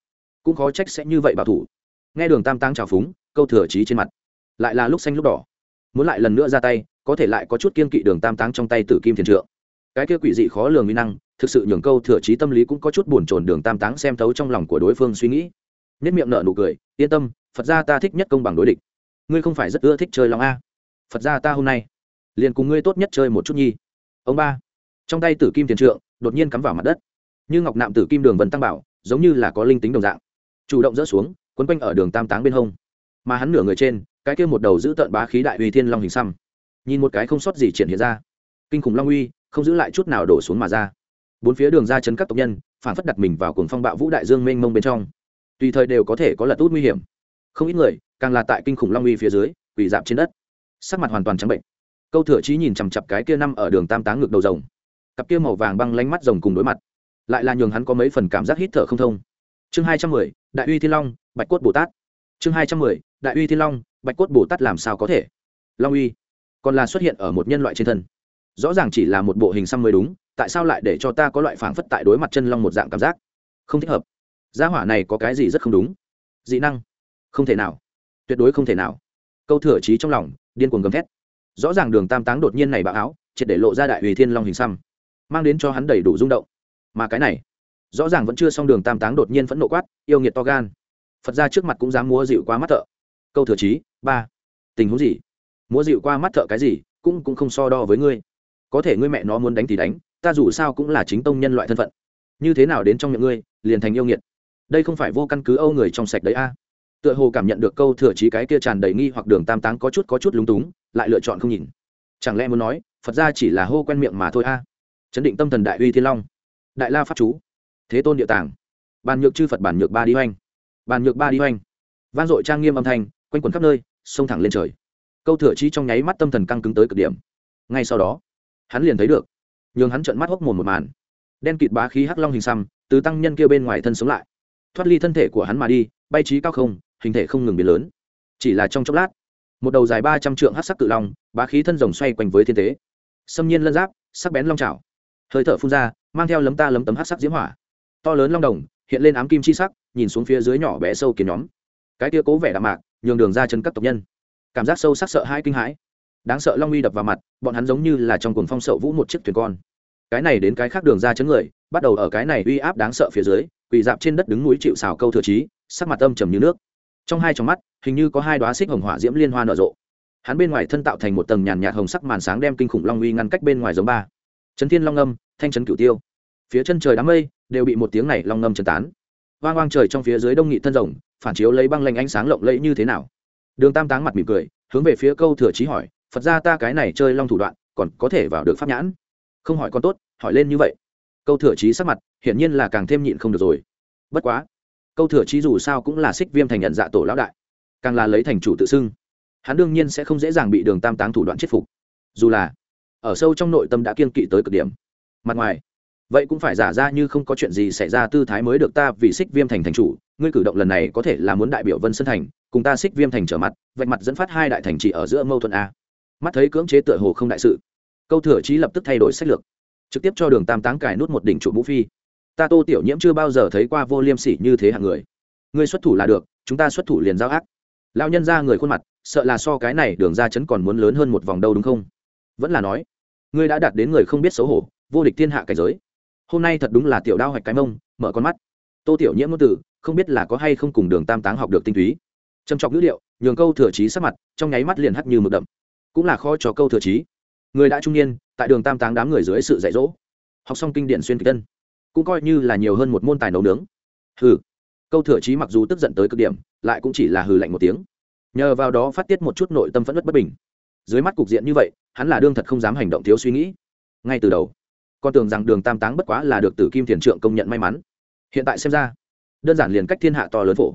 cũng khó trách sẽ như vậy bảo thủ. Nghe đường tam táng trào phúng, câu thừa trí trên mặt. Lại là lúc xanh lúc đỏ. Muốn lại lần nữa ra tay, có thể lại có chút kiên kỵ đường tam táng trong tay tử kim thiền trượng. Cái kia quỷ dị khó lường nguy năng, thực sự nhường câu thừa trí tâm lý cũng có chút buồn chồn đường tam táng xem thấu trong lòng của đối phương suy nghĩ. Nhất miệng nở nụ cười, yên tâm, phật gia ta thích nhất công bằng đối địch. Ngươi không phải rất ưa thích chơi lòng a. Phật gia ta hôm nay, liền cùng ngươi tốt nhất chơi một chút nhi. Ông ba, trong tay tử kim thiền trượng, đột nhiên cắm vào mặt đất. Như ngọc nạm tử kim đường vần tăng bảo, giống như là có linh tính đồng dạng chủ động dỡ xuống, quấn quanh ở đường tam táng bên hông. Mà hắn nửa người trên, cái kia một đầu giữ tợn bá khí đại uy thiên long hình xăm. Nhìn một cái không sót gì triển hiện ra. Kinh khủng long uy, không giữ lại chút nào đổ xuống mà ra. Bốn phía đường ra chấn các tộc nhân, phản phất đặt mình vào cuồng phong bạo vũ đại dương mênh mông bên trong. Tùy thời đều có thể có lật út nguy hiểm. Không ít người, càng là tại kinh khủng long uy phía dưới, quỳ dạp trên đất. Sắc mặt hoàn toàn trắng bệnh. Câu thừa trí nhìn chằm chặp cái kia năm ở đường tam táng ngược đầu rồng. Cặp kia màu vàng băng lánh mắt rồng cùng đối mặt. Lại là nhường hắn có mấy phần cảm giác hít thở không thông chương hai trăm mười, đại uy thiên long, bạch cốt bồ tát. Chương hai trăm mười, đại uy thiên long, bạch cốt bồ tát làm sao có thể? Long uy, còn là xuất hiện ở một nhân loại trên thân. Rõ ràng chỉ là một bộ hình xăm mới đúng, tại sao lại để cho ta có loại phảng phất tại đối mặt chân long một dạng cảm giác? Không thích hợp. Gia hỏa này có cái gì rất không đúng? Dị năng? Không thể nào. Tuyệt đối không thể nào. Câu thừa trí trong lòng, điên cuồng gầm thét. Rõ ràng đường tam táng đột nhiên này bạo áo, triệt để lộ ra đại uy thiên long hình xăm, mang đến cho hắn đầy đủ rung động. Mà cái này rõ ràng vẫn chưa xong đường tam táng đột nhiên phẫn nộ quát, yêu nghiệt to gan. Phật ra trước mặt cũng dám múa dịu qua mắt thợ. Câu thừa trí ba. Tình huống gì? Múa dịu qua mắt thợ cái gì, cũng cũng không so đo với ngươi. Có thể ngươi mẹ nó muốn đánh thì đánh, ta dù sao cũng là chính tông nhân loại thân phận. Như thế nào đến trong miệng ngươi, liền thành yêu nghiệt. Đây không phải vô căn cứ âu người trong sạch đấy a. Tựa hồ cảm nhận được câu thừa trí cái kia tràn đầy nghi hoặc đường tam táng có chút có chút lúng túng, lại lựa chọn không nhìn. Chẳng lẽ muốn nói, phật ra chỉ là hô quen miệng mà thôi a? Chấn định tâm thần đại uy thiên long. Đại la pháp chú thế tôn địa tàng. Bàn nhược chư phật bàn nhược ba đi hoành bàn nhược ba đi hoành vang dội trang nghiêm âm thanh, quanh quẩn khắp nơi, xông thẳng lên trời. Câu thừa trí trong nháy mắt tâm thần căng cứng tới cực điểm. Ngay sau đó, hắn liền thấy được, nhường hắn trợn mắt hốc mồm một màn. Đen kịt bá khí hắc long hình xăm, từ tăng nhân kia bên ngoài thân sống lại. Thoát ly thân thể của hắn mà đi, bay trí cao không, hình thể không ngừng biến lớn. Chỉ là trong chốc lát, một đầu dài ba trăm trượng hắc sắc cự long, bá khí thân rồng xoay quanh với thiên tế xâm nhiên lân giáp, sắc bén long trào hơi thở phun ra, mang theo lấm ta lấm tấm hắc sắc diễm hỏa to lớn long đồng, hiện lên ám kim chi sắc, nhìn xuống phía dưới nhỏ bé sâu kiến nhóm. Cái tia cố vẻ đạm mạc, nhường đường ra chân các tộc nhân. Cảm giác sâu sắc sợ hai kinh hãi. Đáng sợ long uy đập vào mặt, bọn hắn giống như là trong cuồng phong sậu vũ một chiếc thuyền con. Cái này đến cái khác đường ra chấn người, bắt đầu ở cái này uy áp đáng sợ phía dưới, quỳ dạp trên đất đứng núi chịu xào câu thừa trí sắc mặt âm trầm như nước. Trong hai trong mắt, hình như có hai đoá xích hồng hỏa diễm liên hoa nở rộ. Hắn bên ngoài thân tạo thành một tầng nhàn nhạt hồng sắc màn sáng đem kinh khủng long uy ngăn cách bên ngoài giống ba. Chấn thiên long âm, thanh chấn cửu tiêu phía chân trời đám mây đều bị một tiếng này long ngâm chân tán. Vang vang trời trong phía dưới đông nghị thân rồng, phản chiếu lấy băng lanh ánh sáng lộng lẫy như thế nào. Đường tam táng mặt mỉm cười, hướng về phía câu thừa trí hỏi, phật ra ta cái này chơi long thủ đoạn, còn có thể vào được pháp nhãn? Không hỏi con tốt, hỏi lên như vậy. Câu thừa trí sắc mặt, hiển nhiên là càng thêm nhịn không được rồi. Bất quá, câu thừa trí dù sao cũng là xích viêm thành nhận dạ tổ lão đại, càng là lấy thành chủ tự xưng. Hắn đương nhiên sẽ không dễ dàng bị đường tam táng thủ đoạn chết phục. Dù là, ở sâu trong nội tâm đã kiên kỵ tới cực điểm. Mặt ngoài vậy cũng phải giả ra như không có chuyện gì xảy ra, tư thái mới được ta vì xích viêm thành thành chủ. Ngươi cử động lần này có thể là muốn đại biểu vân sơn thành, cùng ta xích viêm thành trở mặt, vạch mặt dẫn phát hai đại thành chỉ ở giữa mâu thuẫn a. Mắt thấy cưỡng chế tựa hồ không đại sự. Câu thừa trí lập tức thay đổi sách lược. Trực tiếp cho đường tam táng cài nút một đỉnh trụ mũ phi. Ta tô tiểu nhiễm chưa bao giờ thấy qua vô liêm sỉ như thế hạng người. Ngươi xuất thủ là được, chúng ta xuất thủ liền giao ác. Lao nhân ra người khuôn mặt, sợ là so cái này đường ra chấn còn muốn lớn hơn một vòng đâu đúng không? Vẫn là nói, ngươi đã đạt đến người không biết xấu hổ, vô địch thiên hạ cảnh giới hôm nay thật đúng là tiểu đao hoạch cái mông, mở con mắt. Tô tiểu nhiễm ngôn từ, không biết là có hay không cùng đường tam táng học được tinh túy. Trầm trọng ngữ liệu nhường câu thừa trí sắc mặt, trong nháy mắt liền hắt như mực đậm. Cũng là khó cho câu thừa trí. Người đã trung niên, tại đường tam táng đám người dưới sự dạy dỗ. Học xong kinh điển xuyên kỳ tân, cũng coi như là nhiều hơn một môn tài nấu nướng. Hừ. Câu thừa trí mặc dù tức giận tới cực điểm, lại cũng chỉ là hừ lạnh một tiếng. Nhờ vào đó phát tiết một chút nội tâm phẫn nứt bất bình. Dưới mắt cục diện như vậy, hắn là đương thật không dám hành động thiếu suy nghĩ. Ngay từ đầu con tưởng rằng đường tam táng bất quá là được tử kim thiền trượng công nhận may mắn. Hiện tại xem ra, đơn giản liền cách thiên hạ to lớn phổ.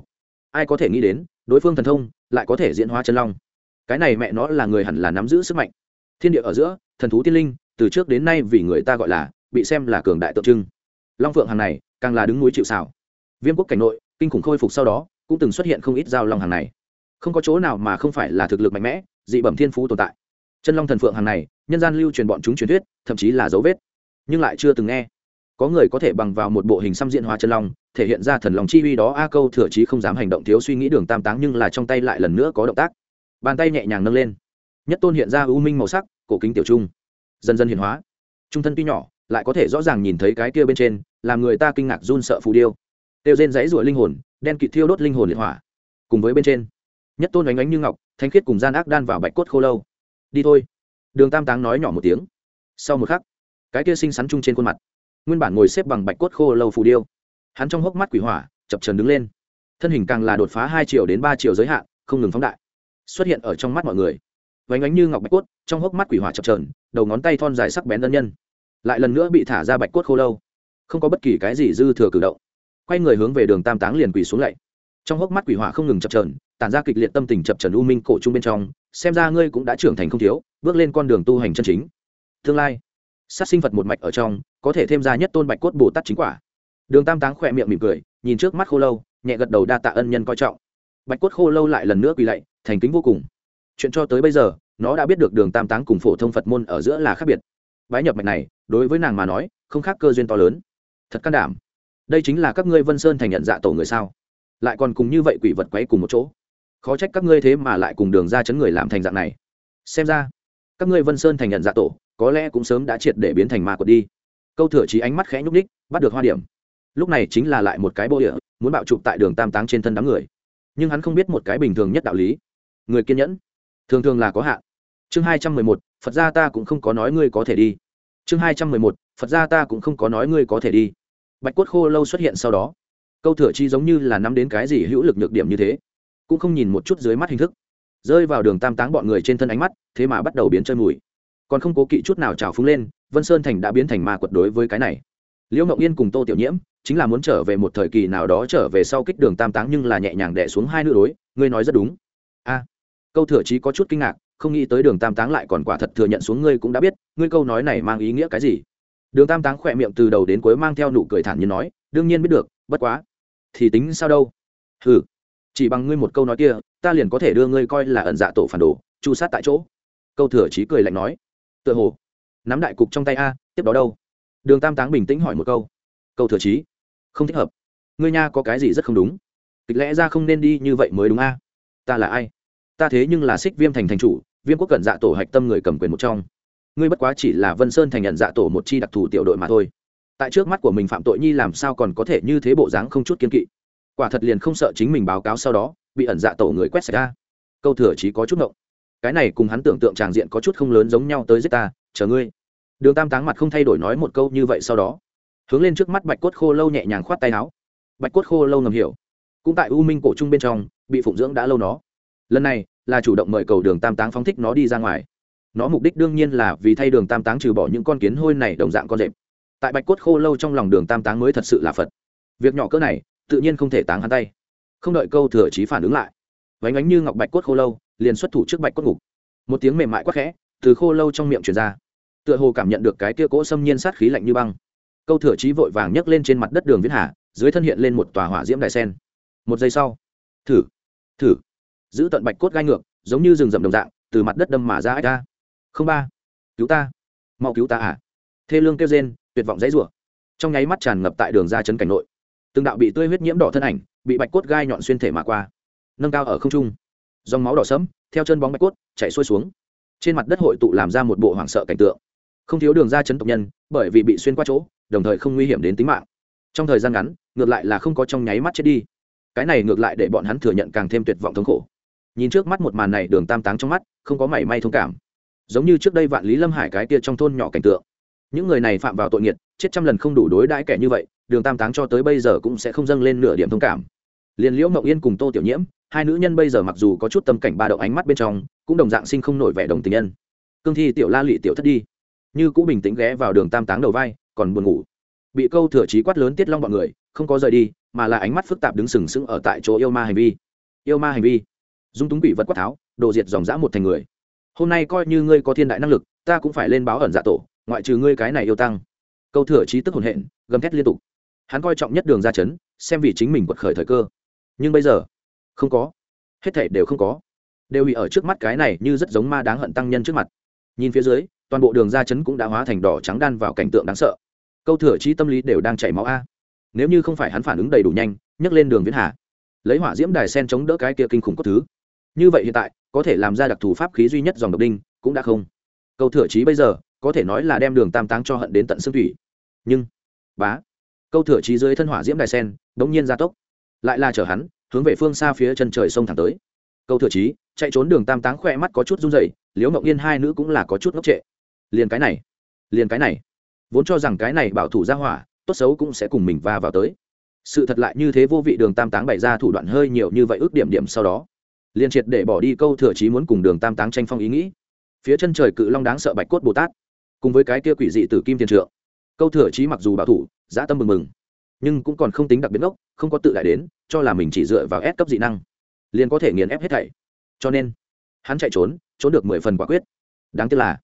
Ai có thể nghĩ đến, đối phương thần thông lại có thể diễn hóa chân long. Cái này mẹ nó là người hẳn là nắm giữ sức mạnh. Thiên địa ở giữa, thần thú tiên linh, từ trước đến nay vì người ta gọi là, bị xem là cường đại tượng trưng. Long phượng hàng này, càng là đứng núi chịu xảo viêm quốc cảnh nội, kinh khủng khôi phục sau đó, cũng từng xuất hiện không ít giao long hàng này. Không có chỗ nào mà không phải là thực lực mạnh mẽ, dị bẩm thiên phú tồn tại. Chân long thần phượng hàng này, nhân gian lưu truyền bọn chúng truyền thuyết, thậm chí là dấu vết nhưng lại chưa từng nghe. Có người có thể bằng vào một bộ hình xăm diện hóa chân long, thể hiện ra thần lòng chi uy đó, a câu thừa chí không dám hành động, thiếu suy nghĩ đường tam táng nhưng là trong tay lại lần nữa có động tác. Bàn tay nhẹ nhàng nâng lên. Nhất tôn hiện ra u minh màu sắc, cổ kính tiểu trung. Dần dần hiền hóa. Trung thân tuy nhỏ, lại có thể rõ ràng nhìn thấy cái kia bên trên, làm người ta kinh ngạc run sợ phù điêu. Tiêu rên dãy ruổi linh hồn, đen kịt thiêu đốt linh hồn liệt hỏa. Cùng với bên trên, nhất tôn ánh ánh như ngọc, thanh khiết cùng gian ác đan vào bạch cốt khô lâu. Đi thôi. Đường tam táng nói nhỏ một tiếng. Sau một khắc cái kia xinh xắn chung trên khuôn mặt. Nguyên bản ngồi xếp bằng bạch cốt khô lâu phù điêu. Hắn trong hốc mắt quỷ hỏa, chập trần đứng lên. Thân hình càng là đột phá hai triệu đến ba triệu giới hạn, không ngừng phóng đại. Xuất hiện ở trong mắt mọi người. Vánh ánh như ngọc bạch cốt, trong hốc mắt quỷ hỏa chập trờn đầu ngón tay thon dài sắc bén đơn nhân. Lại lần nữa bị thả ra bạch cốt khô lâu. Không có bất kỳ cái gì dư thừa cử động. Quay người hướng về đường tam táng liền quỷ xuống lạy. Trong hốc mắt quỷ hỏa không ngừng chập trờn tản ra kịch liệt tâm tình chập trần u minh cổ trung bên trong, xem ra ngươi cũng đã trưởng thành không thiếu, bước lên con đường tu hành chân chính. Tương lai sát sinh vật một mạch ở trong, có thể thêm ra nhất tôn bạch cốt bồ tát chính quả. Đường tam táng khỏe miệng mỉm cười, nhìn trước mắt khô lâu, nhẹ gật đầu đa tạ ân nhân coi trọng. Bạch cốt khô lâu lại lần nữa quỳ lạy, thành kính vô cùng. Chuyện cho tới bây giờ, nó đã biết được đường tam táng cùng phổ thông phật môn ở giữa là khác biệt. Bái nhập mạch này, đối với nàng mà nói, không khác cơ duyên to lớn. Thật can đảm. Đây chính là các ngươi vân sơn thành nhận dạ tổ người sao? Lại còn cùng như vậy quỷ vật quấy cùng một chỗ. Khó trách các ngươi thế mà lại cùng đường ra chấn người làm thành dạng này. Xem ra, các ngươi vân sơn thành nhận dạ tổ có lẽ cũng sớm đã triệt để biến thành ma quật đi. Câu thừa trí ánh mắt khẽ nhúc ních bắt được hoa điểm. Lúc này chính là lại một cái bộ địa, muốn bạo chụp tại đường tam táng trên thân đám người. Nhưng hắn không biết một cái bình thường nhất đạo lý. Người kiên nhẫn, thường thường là có hạn. Chương hai trăm mười một, phật gia ta cũng không có nói ngươi có thể đi. Chương hai trăm mười một, phật gia ta cũng không có nói ngươi có thể đi. Bạch cốt khô lâu xuất hiện sau đó. Câu thừa chi giống như là nắm đến cái gì hữu lực nhược điểm như thế, cũng không nhìn một chút dưới mắt hình thức. Rơi vào đường tam táng bọn người trên thân ánh mắt, thế mà bắt đầu biến chơi mùi còn không cố kỵ chút nào trào phúng lên, vân sơn thành đã biến thành ma quật đối với cái này. Liễu mộng yên cùng tô tiểu nhiễm, chính là muốn trở về một thời kỳ nào đó trở về sau kích đường tam táng nhưng là nhẹ nhàng đẻ xuống hai nữ đối, ngươi nói rất đúng. A, câu thừa trí có chút kinh ngạc, không nghĩ tới đường tam táng lại còn quả thật thừa nhận xuống ngươi cũng đã biết, ngươi câu nói này mang ý nghĩa cái gì? Đường tam táng khỏe miệng từ đầu đến cuối mang theo nụ cười thản nhiên nói, đương nhiên biết được, bất quá, thì tính sao đâu? Ừ chỉ bằng ngươi một câu nói kia, ta liền có thể đưa ngươi coi là ẩn dạ tổ phản đồ, chu sát tại chỗ. Câu thừa trí cười lạnh nói tựa hồ. Nắm đại cục trong tay a, tiếp đó đâu? Đường tam táng bình tĩnh hỏi một câu. Câu thừa trí. Không thích hợp. Ngươi nha có cái gì rất không đúng? Kịch lẽ ra không nên đi như vậy mới đúng a. Ta là ai? Ta thế nhưng là xích viêm thành thành chủ, viêm quốc cận dạ tổ hạch tâm người cầm quyền một trong. Ngươi bất quá chỉ là vân sơn thành nhận dạ tổ một chi đặc thù tiểu đội mà thôi. Tại trước mắt của mình phạm tội nhi làm sao còn có thể như thế bộ dáng không chút kiên kỵ? Quả thật liền không sợ chính mình báo cáo sau đó, bị ẩn dạ tổ người quét sạch ra câu thừa trí có chút ngộng cái này cùng hắn tưởng tượng tràng diện có chút không lớn giống nhau tới giết ta, chờ ngươi. Đường tam táng mặt không thay đổi nói một câu như vậy sau đó, hướng lên trước mắt bạch cốt khô lâu nhẹ nhàng khoát tay áo. Bạch cốt khô lâu ngầm hiểu. Cũng tại u minh cổ trung bên trong, bị phụng dưỡng đã lâu nó. Lần này là chủ động mời cầu đường tam táng phóng thích nó đi ra ngoài. Nó mục đích đương nhiên là vì thay đường tam táng trừ bỏ những con kiến hôi này đồng dạng con rệp. Tại bạch cốt khô lâu trong lòng đường tam táng mới thật sự là phật. Việc nhỏ cỡ này, tự nhiên không thể táng hắn tay. Không đợi câu thừa trí phản ứng lại. Vánh ánh như ngọc bạch cốt khô lâu liền xuất thủ trước bạch cốt ngục. Một tiếng mềm mại quắc khẽ, từ khô lâu trong miệng truyền ra. Tựa hồ cảm nhận được cái kia cỗ xâm nhiên sát khí lạnh như băng. Câu thừa trí vội vàng nhấc lên trên mặt đất đường viễn hà, dưới thân hiện lên một tòa hỏa diễm đài sen. Một giây sau, thử thử, giữ tận bạch cốt gai ngược, giống như rừng rậm đồng dạng, từ mặt đất đâm mà ra. Ách ta không ba. Cứu ta. Mau cứu ta à? Thê lương kêu rên, tuyệt vọng dãy rủa. Trong nháy mắt tràn ngập tại đường ra chấn cảnh nội. Từng đạo bị tươi huyết nhiễm đỏ thân ảnh, bị bạch cốt gai nhọn xuyên thể mà qua. Nâng cao ở không trung dòng máu đỏ sẫm, theo chân bóng bạch cốt chạy xuôi xuống. Trên mặt đất hội tụ làm ra một bộ hoảng sợ cảnh tượng. Không thiếu đường ra chấn tộc nhân, bởi vì bị xuyên qua chỗ, đồng thời không nguy hiểm đến tính mạng. Trong thời gian ngắn, ngược lại là không có trong nháy mắt chết đi. Cái này ngược lại để bọn hắn thừa nhận càng thêm tuyệt vọng thống khổ. Nhìn trước mắt một màn này, đường tam táng trong mắt, không có mảy may thông cảm. Giống như trước đây vạn lý lâm hải cái kia trong thôn nhỏ cảnh tượng. Những người này phạm vào tội nghiệt, chết trăm lần không đủ đối đãi kẻ như vậy, đường tam táng cho tới bây giờ cũng sẽ không dâng lên nửa điểm thông cảm. Liền liễu mộng yên cùng tô tiểu nhiễm hai nữ nhân bây giờ mặc dù có chút tâm cảnh ba động ánh mắt bên trong, cũng đồng dạng sinh không nổi vẻ đồng tình nhân. Cương thi tiểu la lị tiểu thất đi. Như cũ bình tĩnh ghé vào đường tam táng đầu vai, còn buồn ngủ. Bị câu thừa trí quát lớn tiết long bọn người, không có rời đi, mà là ánh mắt phức tạp đứng sừng sững ở tại chỗ yêu ma hành vi. Yêu ma hành vi. Dung túng quỷ vật quát tháo, đồ diệt dòng dã một thành người. Hôm nay coi như ngươi có thiên đại năng lực, ta cũng phải lên báo ẩn dạ tổ, ngoại trừ ngươi cái này yêu tăng. Câu thừa trí tức hồn hện, gầm thét liên tục. Hắn coi trọng nhất đường ra chấn, xem vì chính mình quật khởi thời cơ. Nhưng bây giờ không có. Hết thể đều không có. Đều bị ở trước mắt cái này như rất giống ma đáng hận tăng nhân trước mặt. Nhìn phía dưới, toàn bộ đường ra chấn cũng đã hóa thành đỏ trắng đan vào cảnh tượng đáng sợ. Câu thừa trí tâm lý đều đang chảy máu a. Nếu như không phải hắn phản ứng đầy đủ nhanh, nhấc lên đường viễn hà, lấy hỏa diễm đài sen chống đỡ cái kia kinh khủng cốt thứ. Như vậy hiện tại, có thể làm ra đặc thù pháp khí duy nhất dòng độc đinh, cũng đã không. Câu thừa trí bây giờ, có thể nói là đem đường tam táng cho hận đến tận xương thủy. Nhưng, bá, câu thừa trí dưới thân hỏa diễm đài sen, đống nhiên gia tốc. Lại là chở hắn hướng về phương xa phía chân trời sông thẳng tới. Câu thừa trí, chạy trốn đường tam táng khoe mắt có chút run rẩy, liễu Mộng yên hai nữ cũng là có chút ngốc trệ. Liền cái này, liền cái này. Vốn cho rằng cái này bảo thủ ra hỏa, tốt xấu cũng sẽ cùng mình va vào tới. Sự thật lại như thế vô vị đường tam táng bày ra thủ đoạn hơi nhiều như vậy ước điểm điểm sau đó. Liền triệt để bỏ đi câu thừa trí muốn cùng đường tam táng tranh phong ý nghĩ. Phía chân trời cự long đáng sợ bạch cốt bồ tát, cùng với cái kia quỷ dị tử kim tiền trượng. Câu thừa trí mặc dù bảo thủ, dã tâm mừng mừng, nhưng cũng còn không tính đặc biệt ngốc không có tự đại đến, cho là mình chỉ dựa vào ép cấp dị năng, liền có thể nghiền ép hết thảy. Cho nên, hắn chạy trốn trốn được mười phần quả quyết. Đáng tiếc là,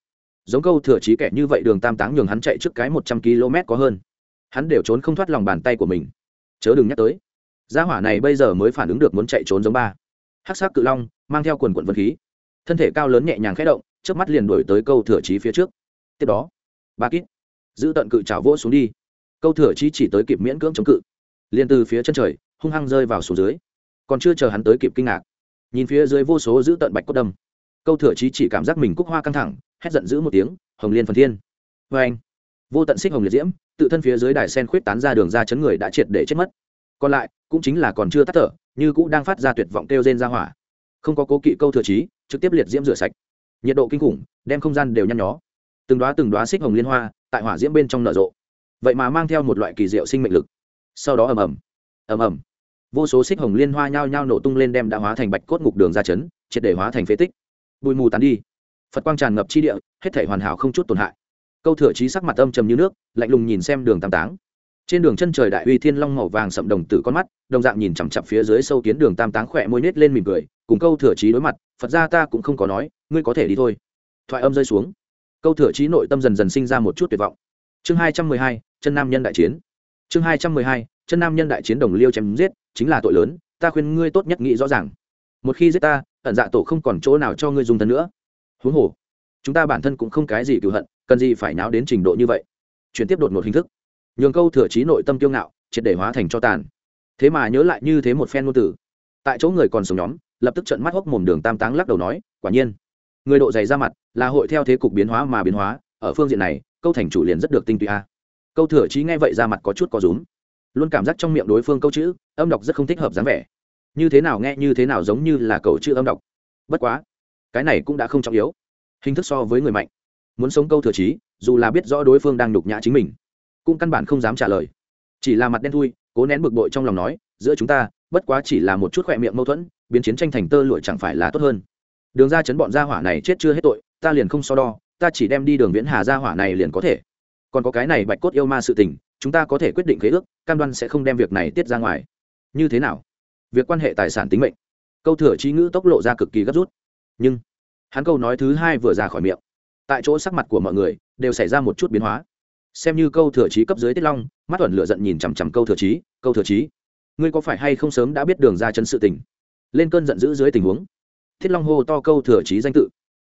giống câu thừa trí kẻ như vậy đường tam táng nhường hắn chạy trước cái một trăm km có hơn. Hắn đều trốn không thoát lòng bàn tay của mình. Chớ đừng nhắc tới, gia hỏa này bây giờ mới phản ứng được muốn chạy trốn giống ba. Hắc sắc cự long, mang theo quần quận vật khí. Thân thể cao lớn nhẹ nhàng khẽ động trước mắt liền đổi tới câu thừa trí phía trước. Tiếp đó, ba kít, giữ tận cự trào vỗ xuống đi. Câu thừa trí chỉ tới kịp miễn cưỡng chống cự liền từ phía chân trời, hung hăng rơi vào xuống dưới. Còn chưa chờ hắn tới kịp kinh ngạc, nhìn phía dưới vô số giữ tận bạch cốt đâm. Câu thừa trí chỉ cảm giác mình cúc hoa căng thẳng, hét giận dữ một tiếng, hồng liên phần thiên. Vê anh. Vô tận xích hồng liệt diễm, tự thân phía dưới đài sen khuyết tán ra đường ra chấn người đã triệt để chết mất. Còn lại, cũng chính là còn chưa tắt thở, như cũng đang phát ra tuyệt vọng kêu rên ra hỏa. Không có cố kỵ câu thừa trí trực tiếp liệt diễm rửa sạch. Nhiệt độ kinh khủng, đem không gian đều nhăn nhó. Từng đoá từng đoá xích hồng liên hoa, tại hỏa diễm bên trong nở rộ. Vậy mà mang theo một loại kỳ diệu sinh mệnh lực sau đó ầm ầm ầm ầm. Vô số xích hồng liên hoa nhao nhao nổ tung lên đem đã hóa thành bạch cốt ngục đường ra chấn, triệt để hóa thành phế tích. Bụi mù tàn đi. Phật quang tràn ngập chi địa, hết thể hoàn hảo không chút tổn hại. Câu thừa trí sắc mặt âm trầm như nước, lạnh lùng nhìn xem đường tam táng. Trên đường chân trời đại uy thiên long màu vàng sậm đồng tử con mắt, đồng dạng nhìn chằm chặp phía dưới sâu kiến đường tam táng khỏe môi nết lên mỉm cười, cùng câu thừa trí đối mặt, phật ra ta cũng không có nói, ngươi có thể đi thôi. Thoại âm rơi xuống. Câu thừa trí nội tâm dần dần sinh ra một chút tuyệt vọng. Chương hai trăm mười hai, chân nam nhân đại chiến chương hai trăm mười hai, chân nam nhân đại chiến đồng liêu chém giết, chính là tội lớn, ta khuyên ngươi tốt nhất nghĩ rõ ràng. Một khi giết ta, ẩn dạ tổ không còn chỗ nào cho ngươi dùng thân nữa. Huống hồ, chúng ta bản thân cũng không cái gì cựu hận, cần gì phải náo đến trình độ như vậy. Chuyển tiếp đột một hình thức. Nhường câu thừa trí nội tâm kiêu ngạo, triệt để hóa thành cho tàn. Thế mà nhớ lại như thế một phen ngôn tử tại chỗ người còn sống nhóm, lập tức trận mắt hốc mồm đường tam táng lắc đầu nói, quả nhiên, người độ dày ra mặt, là hội theo thế cục biến hóa mà biến hóa, ở phương diện này, câu thành chủ liền rất được tinh túy a câu thừa trí nghe vậy ra mặt có chút có rúm. Luôn cảm giác trong miệng đối phương câu chữ, âm đọc rất không thích hợp dáng vẻ. Như thế nào nghe, như thế nào giống như là câu chữ âm đọc. Bất quá, cái này cũng đã không trọng yếu. Hình thức so với người mạnh. Muốn sống câu thừa trí dù là biết rõ đối phương đang nhục nhã chính mình, cũng căn bản không dám trả lời. Chỉ là mặt đen thui, cố nén bực bội trong lòng nói, giữa chúng ta, bất quá chỉ là một chút khỏe miệng mâu thuẫn, biến chiến tranh thành tơ lụi chẳng phải là tốt hơn. Đường ra chấn bọn gia hỏa này chết chưa hết tội, ta liền không so đo, ta chỉ đem đi đường viễn hà gia hỏa này liền có thể còn có cái này bạch cốt yêu ma sự tình, chúng ta có thể quyết định khế ước, cam đoan sẽ không đem việc này tiết ra ngoài. Như thế nào? Việc quan hệ tài sản tính mệnh. Câu thừa trí ngữ tốc lộ ra cực kỳ gấp rút. Nhưng, hắn câu nói thứ hai vừa ra khỏi miệng. Tại chỗ sắc mặt của mọi người đều xảy ra một chút biến hóa. Xem như câu thừa trí cấp dưới tiết long, mắt tuần lựa giận nhìn chằm chằm câu thừa trí, câu thừa trí, ngươi có phải hay không sớm đã biết đường ra chân sự tình? Lên cơn giận dữ dưới tình huống. Thiết long hô to câu thừa trí danh tự.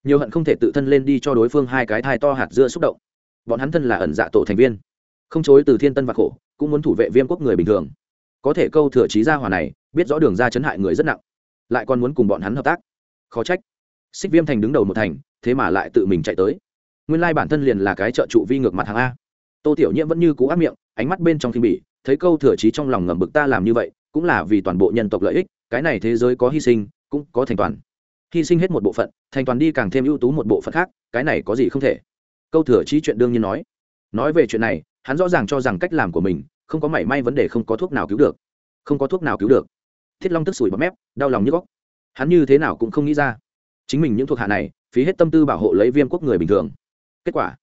Nhiều hận không thể tự thân lên đi cho đối phương hai cái thai to hạt dưa xúc động bọn hắn thân là ẩn dạ tổ thành viên. Không chối từ thiên tân và khổ, cũng muốn thủ vệ viêm quốc người bình thường. Có thể câu thừa trí gia hòa này, biết rõ đường ra chấn hại người rất nặng. Lại còn muốn cùng bọn hắn hợp tác. Khó trách. Xích viêm thành đứng đầu một thành, thế mà lại tự mình chạy tới. Nguyên lai bản thân liền là cái trợ trụ vi ngược mặt hàng a. Tô tiểu nhiễm vẫn như cũ ác miệng, ánh mắt bên trong khi bỉ, thấy câu thừa trí trong lòng ngầm bực ta làm như vậy, cũng là vì toàn bộ nhân tộc lợi ích, cái này thế giới có hy sinh, cũng có thành toàn. Hy sinh hết một bộ phận, thành toàn đi càng thêm ưu tú một bộ phận khác, cái này có gì không thể câu thừa trí chuyện đương nhiên nói. Nói về chuyện này, hắn rõ ràng cho rằng cách làm của mình, không có mảy may vấn đề không có thuốc nào cứu được. Không có thuốc nào cứu được. Thiết long tức sủi bọt mép, đau lòng như góc. Hắn như thế nào cũng không nghĩ ra. Chính mình những thuộc hạ này, phí hết tâm tư bảo hộ lấy viêm quốc người bình thường. Kết quả,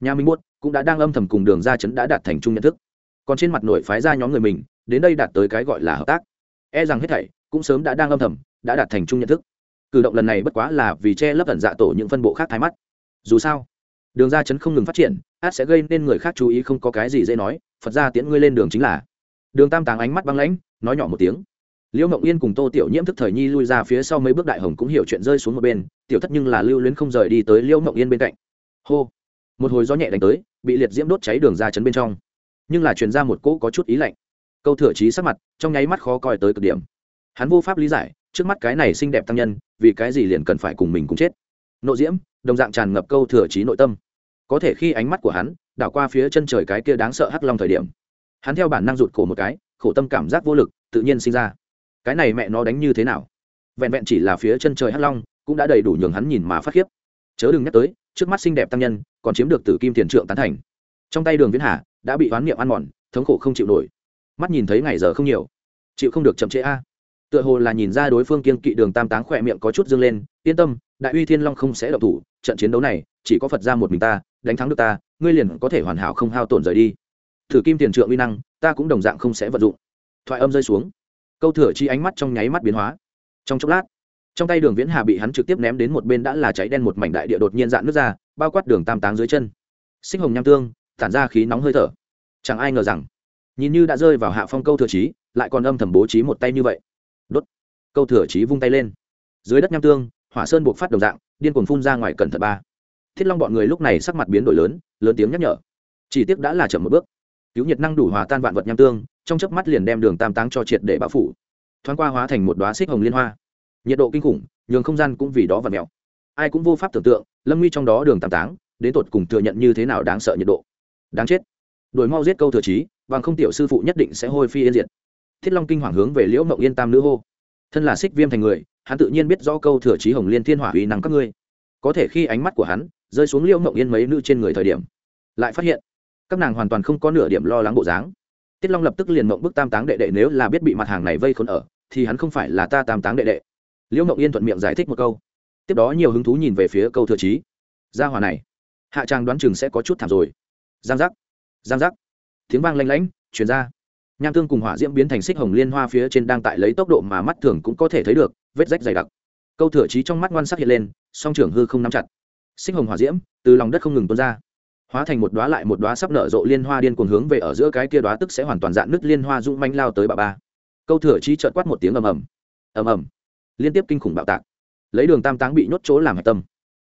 nhà minh muốt cũng đã đang âm thầm cùng đường ra chấn đã đạt thành chung nhận thức. Còn trên mặt nội phái ra nhóm người mình, đến đây đạt tới cái gọi là hợp tác. E rằng hết thảy, cũng sớm đã đang âm thầm, đã đạt thành chung nhận thức. Cử động lần này bất quá là vì che lấp ẩn dạ tổ những phân bộ khác thái mắt. Dù sao đường ra chấn không ngừng phát triển, át sẽ gây nên người khác chú ý không có cái gì dễ nói, phật ra tiễn ngươi lên đường chính là. Đường tam tàng ánh mắt băng lãnh, nói nhỏ một tiếng. Liễu mộng yên cùng tô tiểu nhiễm thức thời nhi lui ra phía sau mấy bước đại hồng cũng hiểu chuyện rơi xuống một bên, tiểu thất nhưng là lưu luyến không rời đi tới liễu mộng yên bên cạnh. Hô. Một hồi gió nhẹ đánh tới, bị liệt diễm đốt cháy đường ra chấn bên trong. Nhưng là truyền ra một cỗ có chút ý lạnh. Câu thừa trí sắc mặt, trong nháy mắt khó coi tới cực điểm. Hắn vô pháp lý giải, trước mắt cái này xinh đẹp tăng nhân, vì cái gì liền cần phải cùng mình cùng chết? Nộ diễm, đồng dạng tràn ngập câu thừa trí nội tâm. Có thể khi ánh mắt của hắn đảo qua phía chân trời cái kia đáng sợ hắc long thời điểm, hắn theo bản năng rụt cổ một cái, khổ tâm cảm giác vô lực, tự nhiên sinh ra. Cái này mẹ nó đánh như thế nào? Vẹn vẹn chỉ là phía chân trời hắc long cũng đã đầy đủ nhường hắn nhìn mà phát khiếp. Chớ đừng nhắc tới, trước mắt xinh đẹp tăng nhân còn chiếm được tử kim tiền trượng tán thành. Trong tay đường viễn hà đã bị oán niệm ăn mòn, thống khổ không chịu nổi. Mắt nhìn thấy ngày giờ không nhiều, chịu không được chậm trễ a. Tựa hồ là nhìn ra đối phương kiên kỵ đường tam táng khỏe miệng có chút dâng lên, yên tâm đại uy thiên long không sẽ độc thủ, trận chiến đấu này, chỉ có phật ra một mình ta, đánh thắng được ta, ngươi liền có thể hoàn hảo không hao tổn rời đi. Thử kim tiền trượng uy năng, ta cũng đồng dạng không sẽ vận dụng. Thoại âm rơi xuống. Câu thừa chi ánh mắt trong nháy mắt biến hóa. Trong chốc lát, trong tay đường viễn hà bị hắn trực tiếp ném đến một bên đã là cháy đen một mảnh đại địa đột nhiên dạn nước ra, bao quát đường tam táng dưới chân. Sinh hồng nham tương, tản ra khí nóng hơi thở. Chẳng ai ngờ rằng, nhìn như đã rơi vào hạ phong câu thừa trí lại còn âm thầm bố trí một tay như vậy. Đốt. Câu thừa trí vung tay lên. Dưới đất nham tương hỏa sơn buộc phát đồng dạng, điên cuồng phun ra ngoài cẩn thận ba. Thiết long bọn người lúc này sắc mặt biến đổi lớn lớn tiếng nhắc nhở. Chỉ tiếc đã là chậm một bước. Cứu nhiệt năng đủ hòa tan vạn vật nham tương, trong chớp mắt liền đem đường tam táng cho triệt để bão phủ. Thoáng qua hóa thành một đoá xích hồng liên hoa. Nhiệt độ kinh khủng, nhường không gian cũng vì đó và mèo. Ai cũng vô pháp tưởng tượng, lâm nguy trong đó đường tam táng, đến tột cùng thừa nhận như thế nào đáng sợ nhiệt độ. Đáng chết. Đổi mau giết câu thừa trí bằng không tiểu sư phụ nhất định sẽ hôi phi yên diệt. Thiết long kinh hoàng hướng về liễu mộng yên tam nữ hô. Thân là xích viêm thành người hắn tự nhiên biết rõ câu thừa trí hồng liên thiên hỏa uy năng các ngươi. Có thể khi ánh mắt của hắn rơi xuống liễu mộng yên mấy nữ trên người thời điểm, lại phát hiện, các nàng hoàn toàn không có nửa điểm lo lắng bộ dáng. Tiết long lập tức liền mộng bức tam táng đệ đệ nếu là biết bị mặt hàng này vây khốn ở, thì hắn không phải là ta tam táng đệ đệ. Liễu mộng yên thuận miệng giải thích một câu. Tiếp đó nhiều hứng thú nhìn về phía câu thừa trí gia hòa này, hạ trang đoán chừng sẽ có chút thảm rồi. Giang giác giang giác. Tiếng vang lanh lảnh chuyển ra. Nham tương cùng hỏa diễm biến thành xích hồng liên hoa phía trên đang tại lấy tốc độ mà mắt thường cũng có thể thấy được vết rách dày đặc. Câu thừa trí trong mắt ngoan sắc hiện lên, song trưởng hư không nắm chặt. Sinh hồng hỏa diễm từ lòng đất không ngừng tuôn ra, hóa thành một đoá lại một đoá sắp nở rộ liên hoa điên cuồng hướng về ở giữa cái kia đoá tức sẽ hoàn toàn dạn nứt liên hoa dũng manh lao tới bà ba. Câu thừa trí trợn quát một tiếng ầm ầm ầm ầm, liên tiếp kinh khủng bạo tạc. Lấy đường tam táng bị nhốt chỗ làm hạch tâm.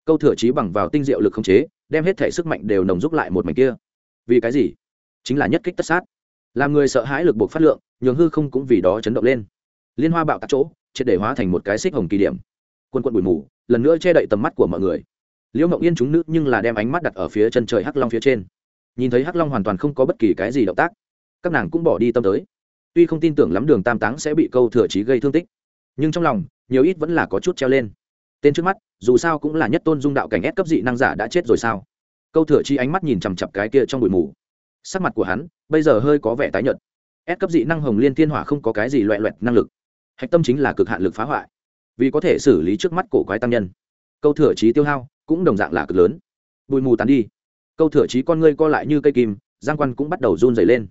Câu thừa trí bằng vào tinh diệu lực khống chế, đem hết thể sức mạnh đều nồng giúp lại một mảnh kia. Vì cái gì? Chính là nhất kích tất sát. Làm người sợ hãi lực buộc phát lượng, nhường hư không cũng vì đó chấn động lên. Liên hoa bạo tạc chỗ triệt để hóa thành một cái xích hồng kỳ điểm. Quân quận bụi mù, lần nữa che đậy tầm mắt của mọi người. Liễu mộng yên chúng nữ nhưng là đem ánh mắt đặt ở phía chân trời hắc long phía trên. Nhìn thấy hắc long hoàn toàn không có bất kỳ cái gì động tác, các nàng cũng bỏ đi tâm tới. Tuy không tin tưởng lắm đường tam táng sẽ bị câu thừa trí gây thương tích, nhưng trong lòng, nhiều ít vẫn là có chút treo lên. Tên trước mắt, dù sao cũng là nhất tôn dung đạo cảnh ép cấp dị năng giả đã chết rồi sao? Câu thừa chi ánh mắt nhìn chằm chặp cái kia trong bụi mù. Sắc mặt của hắn, bây giờ hơi có vẻ tái nhợt. Ép cấp dị năng hồng liên thiên hỏa không có cái gì loẹ loẹt năng lực hạch tâm chính là cực hạn lực phá hoại. Vì có thể xử lý trước mắt cổ quái tăng nhân, câu thừa trí tiêu hao cũng đồng dạng là cực lớn. Bụi mù tán đi. Câu thừa trí con ngươi co lại như cây kim, giang quan cũng bắt đầu run dày lên.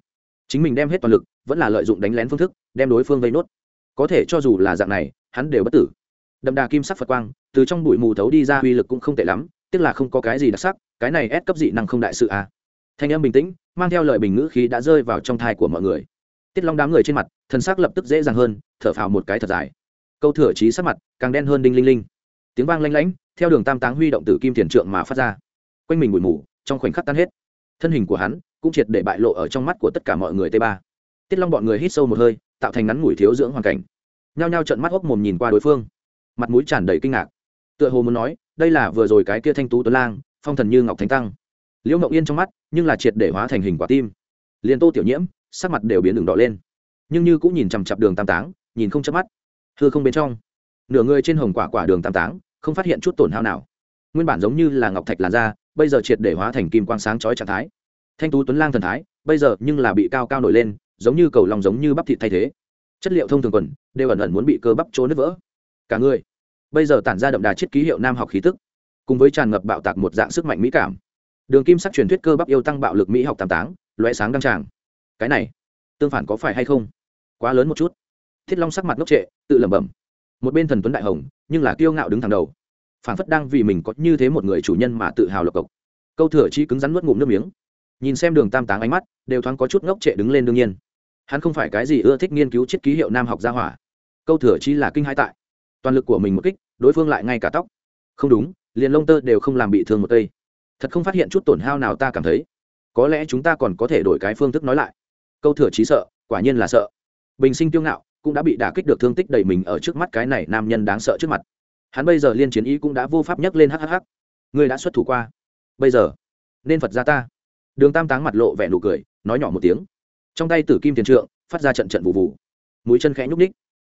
Chính mình đem hết toàn lực, vẫn là lợi dụng đánh lén phương thức, đem đối phương vây nốt. Có thể cho dù là dạng này, hắn đều bất tử. Đậm đà kim sắc phật quang, từ trong bụi mù thấu đi ra uy lực cũng không tệ lắm tức là không có cái gì đặc sắc, cái này ép cấp dị năng không đại sự à. thanh em bình tĩnh, mang theo lời bình ngữ khí đã rơi vào trong thai của mọi người tiết long đám người trên mặt thần sắc lập tức dễ dàng hơn, thở phào một cái thật dài. Câu thừa trí sắc mặt, càng đen hơn đinh linh linh. Tiếng vang lanh lảnh, theo đường tam táng huy động từ kim tiền trượng mà phát ra. Quanh mình bụi mù, trong khoảnh khắc tan hết. Thân hình của hắn cũng triệt để bại lộ ở trong mắt của tất cả mọi người t ba. Tiết long bọn người hít sâu một hơi, tạo thành ngắn ngủi thiếu dưỡng hoàn cảnh. Nhao nhao trận mắt hốc mồm nhìn qua đối phương. Mặt mũi tràn đầy kinh ngạc. Tựa hồ muốn nói, đây là vừa rồi cái kia thanh tú tuấn lang, phong thần như ngọc thánh tăng. Liễu ngọc yên trong mắt, nhưng là triệt để hóa thành hình quả tim. Liền tô tiểu nhiễm sắc mặt đều biến đường đỏ lên. Nhưng như cũng nhìn chằm chặp đường tam táng, nhìn không chớp mắt. Hư không bên trong, nửa người trên hồng quả quả đường tam táng, không phát hiện chút tổn hao nào. Nguyên bản giống như là ngọc thạch làn da, bây giờ triệt để hóa thành kim quang sáng chói trạng thái. Thanh tú tuấn lang thần thái, bây giờ nhưng là bị cao cao nổi lên, giống như cầu lòng giống như bắp thịt thay thế. Chất liệu thông thường quần, đều ẩn ẩn muốn bị cơ bắp trốn nứt vỡ. Cả người, bây giờ tản ra đậm đà chiết ký hiệu nam học khí tức, cùng với tràn ngập bạo tạc một dạng sức mạnh mỹ cảm. Đường kim sắc truyền thuyết cơ bắp yêu tăng bạo lực mỹ học tam táng loé sáng đăng tràng cái này tương phản có phải hay không? Quá lớn một chút. Thiết long sắc mặt ngốc trệ, tự lẩm bẩm. Một bên thần tuấn đại hồng, nhưng là kiêu ngạo đứng thẳng đầu. Phản phất đang vì mình có như thế một người chủ nhân mà tự hào lộc cộc. Câu thừa chi cứng rắn nuốt ngụm nước miếng. Nhìn xem đường tam táng ánh mắt, đều thoáng có chút ngốc trệ đứng lên đương nhiên. Hắn không phải cái gì ưa thích nghiên cứu triết ký hiệu nam học gia hỏa. Câu thừa chi là kinh hai tại. Toàn lực của mình một kích, đối phương lại ngay cả tóc. Không đúng, liền lông tơ đều không làm bị thương một cây. Thật không phát hiện chút tổn hao nào ta cảm thấy. Có lẽ chúng ta còn có thể đổi cái phương thức nói lại câu thừa trí sợ, quả nhiên là sợ. Bình sinh tiêu ngạo, cũng đã bị đả kích được thương tích đầy mình ở trước mắt cái này nam nhân đáng sợ trước mặt. Hắn bây giờ liên chiến ý cũng đã vô pháp nhấc lên hhh ngươi đã xuất thủ qua. Bây giờ, nên phật ra ta. Đường tam táng mặt lộ vẻ nụ cười, nói nhỏ một tiếng. Trong tay tử kim tiền trượng, phát ra trận trận vụ vụ. Mũi chân khẽ nhúc ních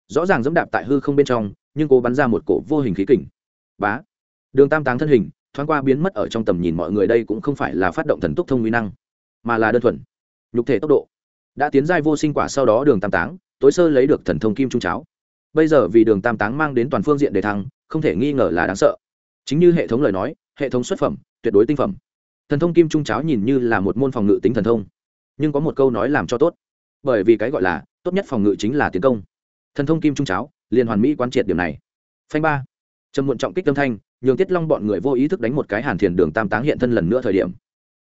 rõ ràng dẫm đạp tại hư không bên trong, nhưng cố bắn ra một cổ vô hình khí kình. Bá. Đường tam táng thân hình, thoáng qua biến mất ở trong tầm nhìn mọi người, đây cũng không phải là phát động thần túc thông nguy năng, mà là đơn thuần, nhục thể tốc độ đã tiến giai vô sinh quả sau đó đường tam táng, tối sơ lấy được thần thông kim trung cháo. Bây giờ vì đường tam táng mang đến toàn phương diện đề thăng, không thể nghi ngờ là đáng sợ. Chính như hệ thống lời nói, hệ thống xuất phẩm, tuyệt đối tinh phẩm. Thần thông kim trung cháo nhìn như là một môn phòng ngự tính thần thông. Nhưng có một câu nói làm cho tốt. Bởi vì cái gọi là, tốt nhất phòng ngự chính là tiến công. Thần thông kim trung cháo liền hoàn mỹ quán triệt điểm này. Phanh ba. Trầm muộn trọng kích tâm thanh, nhường tiết long bọn người vô ý thức đánh một cái hàn thiền đường tam táng hiện thân lần nữa thời điểm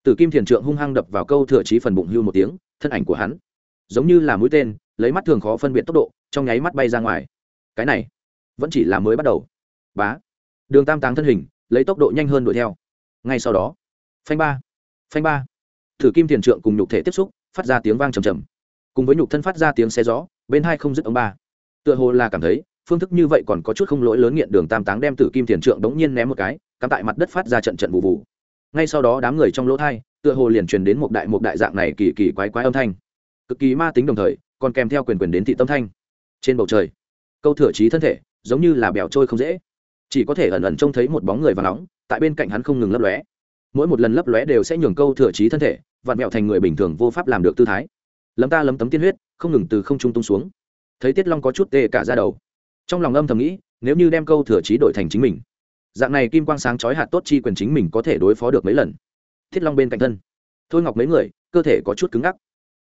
tử kim thiền trượng hung hăng đập vào câu thừa chí phần bụng hưu một tiếng, thân ảnh của hắn, giống như là mũi tên, lấy mắt thường khó phân biệt tốc độ, trong nháy mắt bay ra ngoài. Cái này, vẫn chỉ là mới bắt đầu. Bá. Đường tam táng thân hình, lấy tốc độ nhanh hơn đuổi theo. Ngay sau đó, phanh ba phanh ba. Tử kim thiền trượng cùng nhục thể tiếp xúc, phát ra tiếng vang trầm trầm. Cùng với nhục thân phát ra tiếng xé gió, bên hai không dứt ông ba. Tựa hồ là cảm thấy, phương thức như vậy còn có chút không lỗi lớn nghiện đường tam táng đem tử kim thiền trượng đống nhiên ném một cái, cắm tại mặt đất phát ra trận trận vụ vụ ngay sau đó đám người trong lỗ thai, tựa hồ liền truyền đến một đại một đại dạng này kỳ kỳ quái quái âm thanh. Cực kỳ ma tính đồng thời, còn kèm theo quyền quyền đến thị tâm thanh. Trên bầu trời, câu thừa trí thân thể, giống như là bèo trôi không dễ. Chỉ có thể ẩn ẩn trông thấy một bóng người và nóng, tại bên cạnh hắn không ngừng lấp lóe. Mỗi một lần lấp lóe đều sẽ nhường câu thừa trí thân thể, vặn mẹo thành người bình thường vô pháp làm được tư thái. Lấm ta lấm tấm tiên huyết, không ngừng từ không trung tung xuống. Thấy tiết long có chút tê cả ra đầu. Trong lòng âm thầm nghĩ, nếu như đem câu thừa trí đổi thành chính mình dạng này kim quang sáng chói hạt tốt chi quyền chính mình có thể đối phó được mấy lần. Thiết long bên cạnh thân. Thôi ngọc mấy người, cơ thể có chút cứng ngắc.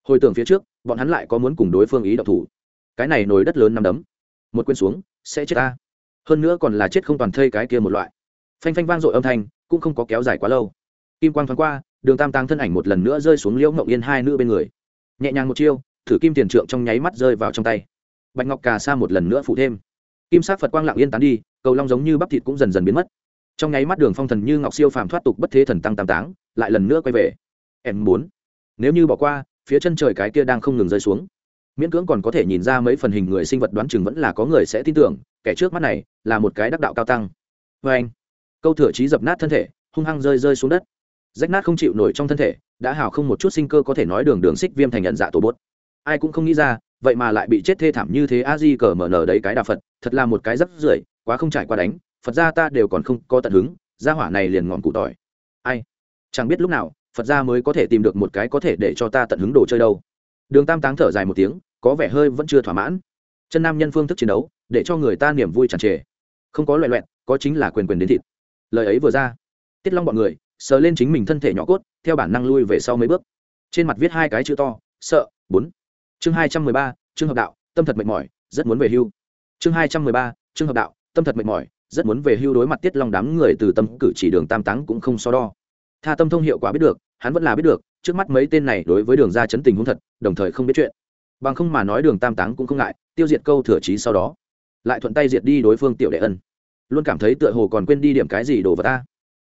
Hồi tưởng phía trước, bọn hắn lại có muốn cùng đối phương ý độc thủ. Cái này nồi đất lớn nằm đấm. Một quên xuống, sẽ chết ta. Hơn nữa còn là chết không toàn thây cái kia một loại. Phanh phanh vang dội âm thanh, cũng không có kéo dài quá lâu. Kim quang thoáng qua, đường tam tăng thân ảnh một lần nữa rơi xuống liễu ngậu yên hai nữ bên người. Nhẹ nhàng một chiêu, thử kim tiền trượng trong nháy mắt rơi vào trong tay. Bạch ngọc cà sa một lần nữa phụ thêm. Kim sắc phật quang lặng yên tán đi cầu long giống như bắp thịt cũng dần dần biến mất. Trong nháy mắt đường phong thần như ngọc siêu phàm thoát tục bất thế thần tăng tam táng, lại lần nữa quay về. Em muốn. Nếu như bỏ qua, phía chân trời cái kia đang không ngừng rơi xuống. Miễn cưỡng còn có thể nhìn ra mấy phần hình người sinh vật đoán chừng vẫn là có người sẽ tin tưởng, kẻ trước mắt này là một cái đắc đạo cao tăng. Vê anh, câu thừa trí dập nát thân thể, hung hăng rơi rơi xuống đất. Rách nát không chịu nổi trong thân thể, đã hào không một chút sinh cơ có thể nói đường đường xích viêm thành nhận dạ tổ bốt. Ai cũng không nghĩ ra, vậy mà lại bị chết thê thảm như thế a di cờ mở nở đấy cái đà phật, thật là một cái rắc rưởi quá không trải qua đánh, phật gia ta đều còn không có tận hứng, gia hỏa này liền ngọn cụ tỏi. Ai? Chẳng biết lúc nào, phật gia mới có thể tìm được một cái có thể để cho ta tận hứng đồ chơi đâu. Đường tam táng thở dài một tiếng, có vẻ hơi vẫn chưa thỏa mãn. Chân nam nhân phương thức chiến đấu, để cho người ta niềm vui tràn trề. Không có loại loẹn có chính là quyền quyền đến thịt. Lời ấy vừa ra, tiết long bọn người, sờ lên chính mình thân thể nhỏ cốt, theo bản năng lui về sau mấy bước. Trên mặt viết hai cái chữ to, sợ bốn chương hai trăm mười ba, chương hợp đạo, tâm thật mệt mỏi, rất muốn về hưu. Chương hai trăm mười ba, chương hợp đạo tâm thật mệt mỏi, rất muốn về hưu đối mặt tiết long đám người từ tâm cử chỉ đường tam táng cũng không so đo. Tha tâm thông hiệu quả biết được, hắn vẫn là biết được, trước mắt mấy tên này đối với đường ra chấn tình hung thật, đồng thời không biết chuyện. Bằng không mà nói đường tam táng cũng không ngại, tiêu diệt câu thừa trí sau đó, lại thuận tay diệt đi đối phương tiểu đệ ân. Luôn cảm thấy tựa hồ còn quên đi điểm cái gì đồ vật ta.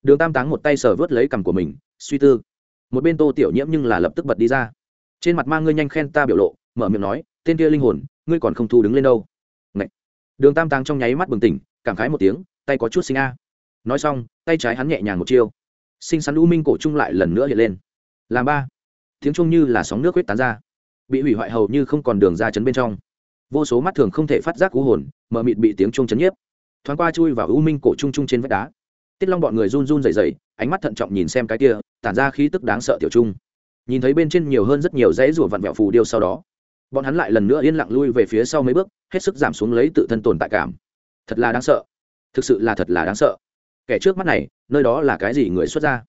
Đường tam táng một tay sờ vớt lấy cằm của mình, suy tư. Một bên tô tiểu nhiễm nhưng là lập tức bật đi ra. Trên mặt mang ngươi nhanh khen ta biểu lộ, mở miệng nói, tên kia linh hồn, ngươi còn không thu đứng lên đâu đường tam tàng trong nháy mắt bừng tỉnh, cảm khái một tiếng, tay có chút sinh a. Nói xong, tay trái hắn nhẹ nhàng một chiêu. Sinh sắn u minh cổ trung lại lần nữa hiện lên. Làm ba. Tiếng trung như là sóng nước huyết tán ra. Bị hủy hoại hầu như không còn đường ra chấn bên trong. Vô số mắt thường không thể phát giác cú hồn, mờ mịt bị tiếng trung chấn nhiếp. Thoáng qua chui vào u minh cổ trung trung trên vách đá. Tiết long bọn người run run rẩy rẩy, ánh mắt thận trọng nhìn xem cái kia, tản ra khí tức đáng sợ tiểu trung. Nhìn thấy bên trên nhiều hơn rất nhiều dãy rủa vặn vẹo phù điêu sau đó bọn hắn lại lần nữa yên lặng lui về phía sau mấy bước, hết sức giảm xuống lấy tự thân tồn tại cảm. Thật là đáng sợ. Thực sự là thật là đáng sợ. Kẻ trước mắt này, nơi đó là cái gì người xuất ra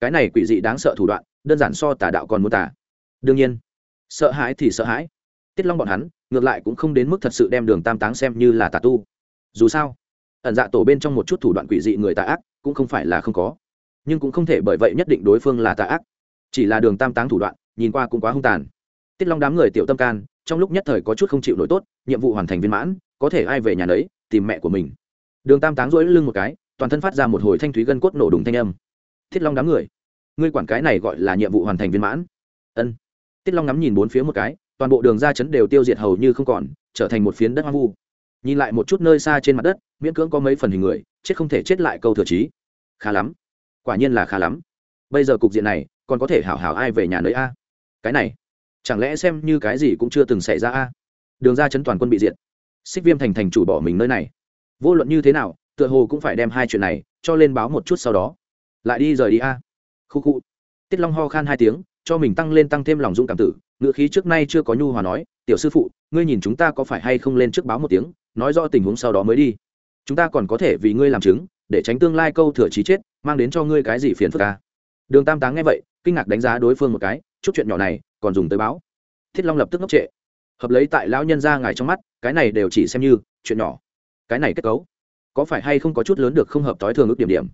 cái này quỷ dị đáng sợ thủ đoạn, đơn giản so tà đạo còn mô tả đương nhiên, sợ hãi thì sợ hãi. Tiết long bọn hắn, ngược lại cũng không đến mức thật sự đem đường tam táng xem như là tà tu. Dù sao, ẩn dạ tổ bên trong một chút thủ đoạn quỷ dị người tà ác, cũng không phải là không có. Nhưng cũng không thể bởi vậy nhất định đối phương là tà ác. Chỉ là đường tam táng thủ đoạn, nhìn qua cũng quá hung tàn tiết long đám người tiểu tâm can, trong lúc nhất thời có chút không chịu nổi tốt, nhiệm vụ hoàn thành viên mãn, có thể ai về nhà nấy, tìm mẹ của mình. Đường tam táng rỗi lưng một cái, toàn thân phát ra một hồi thanh thúy gân cốt nổ đùng thanh âm. Thiết long đám người, ngươi quản cái này gọi là nhiệm vụ hoàn thành viên mãn. Ân. Tiết long ngắm nhìn bốn phía một cái, toàn bộ đường ra chấn đều tiêu diệt hầu như không còn, trở thành một phiến đất hoang vu. Nhìn lại một chút nơi xa trên mặt đất, miễn cưỡng có mấy phần hình người, chết không thể chết lại câu thừa trí khá lắm. Quả nhiên là khá lắm. Bây giờ cục diện này, còn có thể hảo hảo ai về nhà nơi a? Cái này chẳng lẽ xem như cái gì cũng chưa từng xảy ra a? Đường ra chấn toàn quân bị diệt. Xích viêm thành thành chủ bỏ mình nơi này. Vô luận như thế nào, tựa hồ cũng phải đem hai chuyện này cho lên báo một chút sau đó. Lại đi rời đi a. Khu khu. Tiết long ho khan hai tiếng, cho mình tăng lên tăng thêm lòng dũng cảm tử. Ngựa khí trước nay chưa có nhu hòa nói, tiểu sư phụ, ngươi nhìn chúng ta có phải hay không lên trước báo một tiếng, nói rõ tình huống sau đó mới đi. Chúng ta còn có thể vì ngươi làm chứng, để tránh tương lai câu thừa trí chết, mang đến cho ngươi cái gì phiền phức ca đường tam táng nghe vậy, kinh ngạc đánh giá đối phương một cái chút chuyện nhỏ này, còn dùng tới báo. Thiết long lập tức ngốc trệ. Hợp lấy tại lão nhân ra ngài trong mắt, cái này đều chỉ xem như chuyện nhỏ. Cái này kết cấu, có phải hay không có chút lớn được không hợp tối thường ước điểm điểm?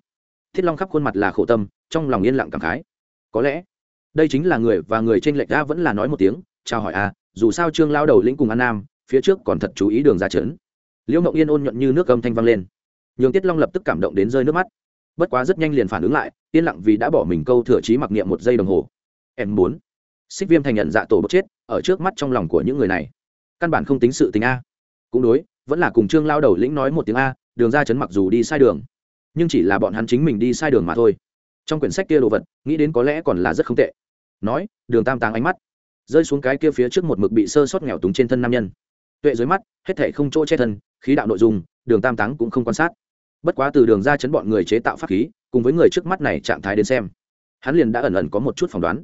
Thiết long khắp khuôn mặt là khổ tâm, trong lòng yên lặng cảm khái. Có lẽ, đây chính là người và người trên lệch ra vẫn là nói một tiếng, chào hỏi a dù sao trương lao đầu lĩnh cùng an nam, phía trước còn thật chú ý đường ra trấn. Liễu mộng yên ôn nhuận như nước âm thanh vang lên. Nhường tiết long lập tức cảm động đến rơi nước mắt. Bất quá rất nhanh liền phản ứng lại, yên lặng vì đã bỏ mình câu thừa trí mặc niệm một giây đồng hồ em muốn xích viêm thành nhận dạ tổ bốc chết, ở trước mắt trong lòng của những người này. Căn bản không tính sự tình a. Cũng đối, vẫn là cùng trương lao đầu lĩnh nói một tiếng a, đường ra chấn mặc dù đi sai đường, nhưng chỉ là bọn hắn chính mình đi sai đường mà thôi. Trong quyển sách kia đồ vật, nghĩ đến có lẽ còn là rất không tệ. Nói, đường tam táng ánh mắt, rơi xuống cái kia phía trước một mực bị sơ sót nghèo túng trên thân nam nhân. Tuệ dưới mắt, hết thể không chỗ che thân, khí đạo nội dung, đường tam táng cũng không quan sát. Bất quá từ đường ra chấn bọn người chế tạo pháp khí, cùng với người trước mắt này trạng thái đến xem, hắn liền đã ẩn ẩn có một chút phỏng đoán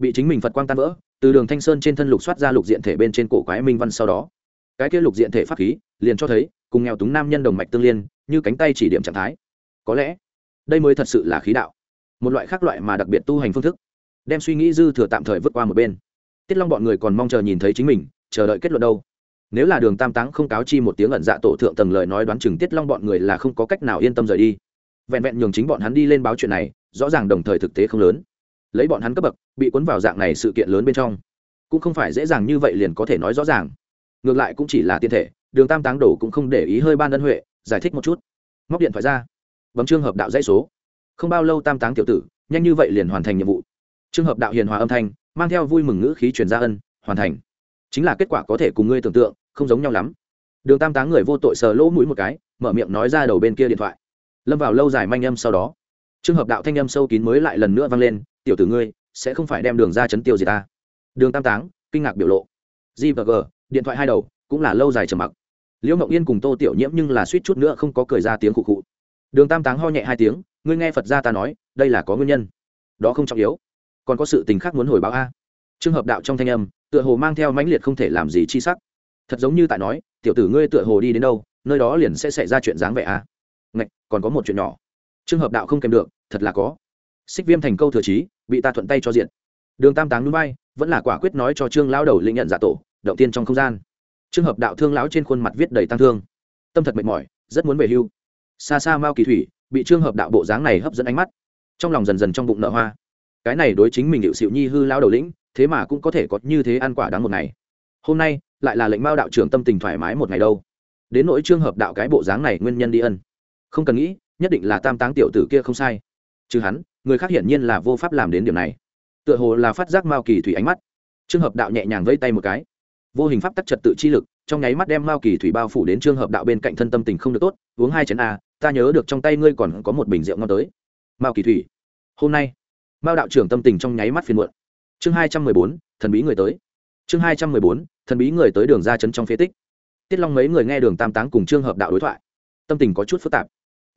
bị chính mình phật quang tan vỡ, từ đường thanh sơn trên thân lục soát ra lục diện thể bên trên cổ quái minh văn sau đó. Cái kia lục diện thể pháp khí, liền cho thấy, cùng nghèo túng nam nhân đồng mạch tương liên, như cánh tay chỉ điểm trạng thái. Có lẽ, đây mới thật sự là khí đạo. Một loại khác loại mà đặc biệt tu hành phương thức. Đem suy nghĩ dư thừa tạm thời vượt qua một bên. Tiết long bọn người còn mong chờ nhìn thấy chính mình, chờ đợi kết luận đâu. Nếu là đường tam táng không cáo chi một tiếng ẩn dạ tổ thượng tầng lời nói đoán chừng tiết long bọn người là không có cách nào yên tâm rời đi. Vẹn vẹn nhường chính bọn hắn đi lên báo chuyện này, rõ ràng đồng thời thực tế không lớn lấy bọn hắn cấp bậc, bị cuốn vào dạng này sự kiện lớn bên trong. Cũng không phải dễ dàng như vậy liền có thể nói rõ ràng. Ngược lại cũng chỉ là tiên thể, đường tam táng đổ cũng không để ý hơi ban ân huệ, giải thích một chút. Móc điện thoại ra. Bấm trường hợp đạo dãy số. Không bao lâu tam táng tiểu tử, nhanh như vậy liền hoàn thành nhiệm vụ. Trường hợp đạo hiền hòa âm thanh, mang theo vui mừng ngữ khí truyền ra ân, hoàn thành. Chính là kết quả có thể cùng ngươi tưởng tượng, không giống nhau lắm. Đường tam táng người vô tội sờ lỗ mũi một cái, mở miệng nói ra đầu bên kia điện thoại. Lâm vào lâu dài manh âm sau đó trường hợp đạo thanh âm sâu kín mới lại lần nữa vang lên, tiểu tử ngươi, sẽ không phải đem đường ra chấn tiêu gì ta. Đường tam táng, kinh ngạc biểu lộ. G và g, điện thoại hai đầu, cũng là lâu dài trầm mặc. Liễu ngọc yên cùng tô tiểu nhiễm nhưng là suýt chút nữa không có cười ra tiếng khụ khụ. Đường tam táng ho nhẹ hai tiếng, ngươi nghe phật gia ta nói, đây là có nguyên nhân. Đó không trọng yếu. Còn có sự tình khác muốn hồi báo a. Trường hợp đạo trong thanh âm, tựa hồ mang theo mãnh liệt không thể làm gì chi sắc. Thật giống như tại nói, tiểu tử ngươi tựa hồ đi đến đâu, nơi đó liền sẽ xảy ra chuyện dáng vẻ a. Ngạch, còn có một chuyện nhỏ trường hợp đạo không kèm được, thật là có. Xích viêm thành câu thừa trí bị ta thuận tay cho diện. Đường tam táng núi bay, vẫn là quả quyết nói cho trương lão đầu linh nhận giả tổ, động tiên trong không gian. Trường hợp đạo thương lão trên khuôn mặt viết đầy tăng thương. Tâm thật mệt mỏi, rất muốn về hưu. Xa xa mao kỳ thủy, bị trương hợp đạo bộ dáng này hấp dẫn ánh mắt. Trong lòng dần dần trong bụng nợ hoa. Cái này đối chính mình hiệu xịu nhi hư lao đầu lĩnh, thế mà cũng có thể có như thế ăn quả đáng một ngày. Hôm nay, lại là lệnh mao đạo trưởng tâm tình thoải mái một ngày đâu. Đến nỗi trương hợp đạo cái bộ dáng này nguyên nhân đi ân. Không cần nghĩ nhất định là tam táng tiểu tử kia không sai. Chứ hắn, người khác hiển nhiên là vô pháp làm đến điểm này. Tựa hồ là phát giác mao kỳ thủy ánh mắt. Trường hợp đạo nhẹ nhàng vây tay một cái. Vô hình pháp tắc trật tự chi lực, trong nháy mắt đem mao kỳ thủy bao phủ đến trường hợp đạo bên cạnh thân tâm tình không được tốt, uống hai chén a, ta nhớ được trong tay ngươi còn có một bình rượu ngon tới. Mao kỳ thủy, hôm nay, mao đạo trưởng tâm tình trong nháy mắt phiền muộn. Chương hai trăm mười bốn, thần bí người tới. Chương hai trăm mười bốn, thần bí người tới đường ra chấn trong phế tích. Tiết long mấy người nghe đường tam táng cùng trường hợp đạo đối thoại. Tâm tình có chút phức tạp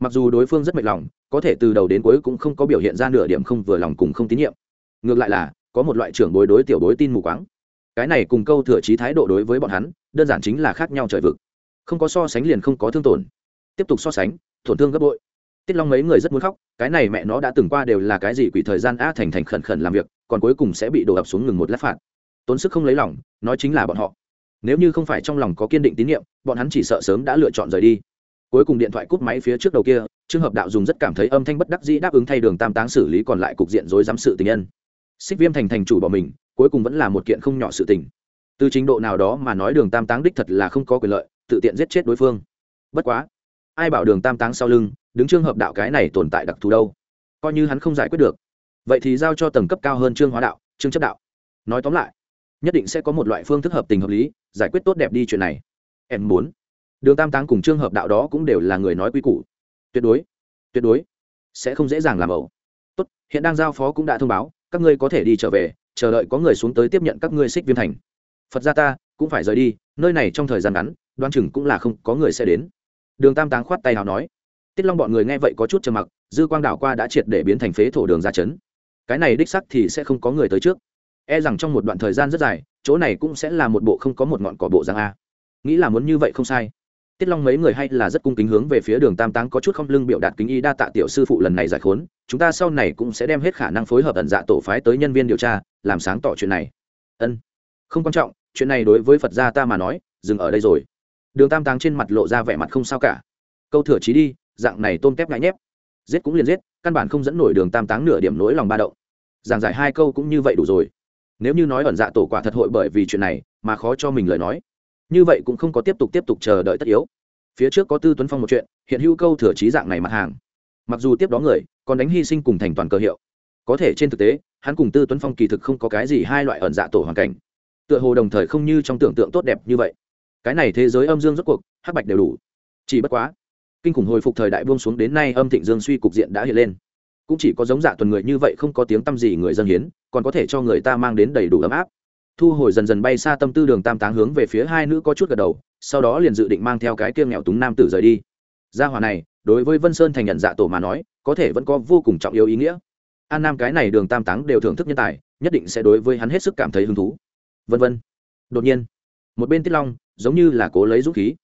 mặc dù đối phương rất mệt lòng, có thể từ đầu đến cuối cũng không có biểu hiện ra nửa điểm không vừa lòng cùng không tín nhiệm. Ngược lại là, có một loại trưởng bối đối tiểu bối tin mù quáng. Cái này cùng câu thừa trí thái độ đối với bọn hắn, đơn giản chính là khác nhau trời vực. Không có so sánh liền không có thương tổn. Tiếp tục so sánh, tổn thương gấp bội. Tiết long mấy người rất muốn khóc, cái này mẹ nó đã từng qua đều là cái gì quỷ thời gian a thành thành khẩn khẩn làm việc, còn cuối cùng sẽ bị đổ ập xuống ngừng một lát phạt. Tốn sức không lấy lòng, nói chính là bọn họ. Nếu như không phải trong lòng có kiên định tín nhiệm, bọn hắn chỉ sợ sớm đã lựa chọn rời đi cuối cùng điện thoại cúp máy phía trước đầu kia trường hợp đạo dùng rất cảm thấy âm thanh bất đắc dĩ đáp ứng thay đường tam táng xử lý còn lại cục diện rối giám sự tình nhân. Xích viêm thành thành chủ bỏ mình, cuối cùng vẫn là một kiện không nhỏ sự tình. Từ trình độ nào đó mà nói đường tam táng đích thật là không có quyền lợi, tự tiện giết chết đối phương. Bất quá, ai bảo đường tam táng sau lưng, đứng trường hợp đạo cái này tồn tại đặc thù đâu? Coi như hắn không giải quyết được. Vậy thì giao cho tầng cấp cao hơn trương hóa đạo, trương chấp đạo. Nói tóm lại, nhất định sẽ có một loại phương thức hợp tình hợp lý, giải quyết tốt đẹp đi chuyện này. Em muốn đường tam táng cùng trường hợp đạo đó cũng đều là người nói quy củ. Tuyệt đối tuyệt đối, sẽ không dễ dàng làm ẩu. Tốt, hiện đang giao phó cũng đã thông báo, các ngươi có thể đi trở về, chờ đợi có người xuống tới tiếp nhận các ngươi xích viêm thành. Phật gia ta, cũng phải rời đi, nơi này trong thời gian ngắn đoan chừng cũng là không có người sẽ đến. Đường tam táng khoát tay nào nói. Tiết long bọn người nghe vậy có chút trầm mặc, dư quang đảo qua đã triệt để biến thành phế thổ đường ra chấn. Cái này đích sắc thì sẽ không có người tới trước. E rằng trong một đoạn thời gian rất dài, chỗ này cũng sẽ là một bộ không có một ngọn cỏ bộ giang a. Nghĩ là muốn như vậy không sai tiết long mấy người hay là rất cung kính hướng về phía đường tam táng có chút không lưng biểu đạt kính y đa tạ tiểu sư phụ lần này giải khốn, chúng ta sau này cũng sẽ đem hết khả năng phối hợp ẩn dạ tổ phái tới nhân viên điều tra, làm sáng tỏ chuyện này. Ân, không quan trọng, chuyện này đối với phật gia ta mà nói, dừng ở đây rồi. Đường tam táng trên mặt lộ ra vẻ mặt không sao cả. Câu thừa trí đi, dạng này tôm tép ngại nhép. Giết cũng liền giết, căn bản không dẫn nổi đường tam táng nửa điểm nỗi lòng ba động. Giảng giải hai câu cũng như vậy đủ rồi. Nếu như nói ẩn dạ tổ quả thật hội bởi vì chuyện này mà khó cho mình lời nói như vậy cũng không có tiếp tục tiếp tục chờ đợi tất yếu. Phía trước có tư tuấn phong một chuyện, hiện hữu câu thừa trí dạng này mặt hàng. Mặc dù tiếp đó người, còn đánh hy sinh cùng thành toàn cơ hiệu. Có thể trên thực tế, hắn cùng tư tuấn phong kỳ thực không có cái gì hai loại ẩn dạ tổ hoàn cảnh. Tựa hồ đồng thời không như trong tưởng tượng tốt đẹp như vậy. Cái này thế giới âm dương rốt cuộc, hắc bạch đều đủ. Chỉ bất quá, kinh khủng hồi phục thời đại buông xuống đến nay âm thịnh dương suy cục diện đã hiện lên. Cũng chỉ có giống dạ tuần người như vậy không có tiếng tăm gì người dân hiến, còn có thể cho người ta mang đến đầy đủ ấm áp thu hồi dần dần bay xa tâm tư đường tam táng hướng về phía hai nữ có chút gật đầu, sau đó liền dự định mang theo cái kia nghèo túng nam tử rời đi. Gia hòa này, đối với vân sơn thành nhận dạ tổ mà nói, có thể vẫn có vô cùng trọng yếu ý nghĩa. An nam cái này đường tam táng đều thưởng thức nhân tài, nhất định sẽ đối với hắn hết sức cảm thấy hứng thú. Vân vân. Đột nhiên, một bên tiết long, giống như là cố lấy dũng khí,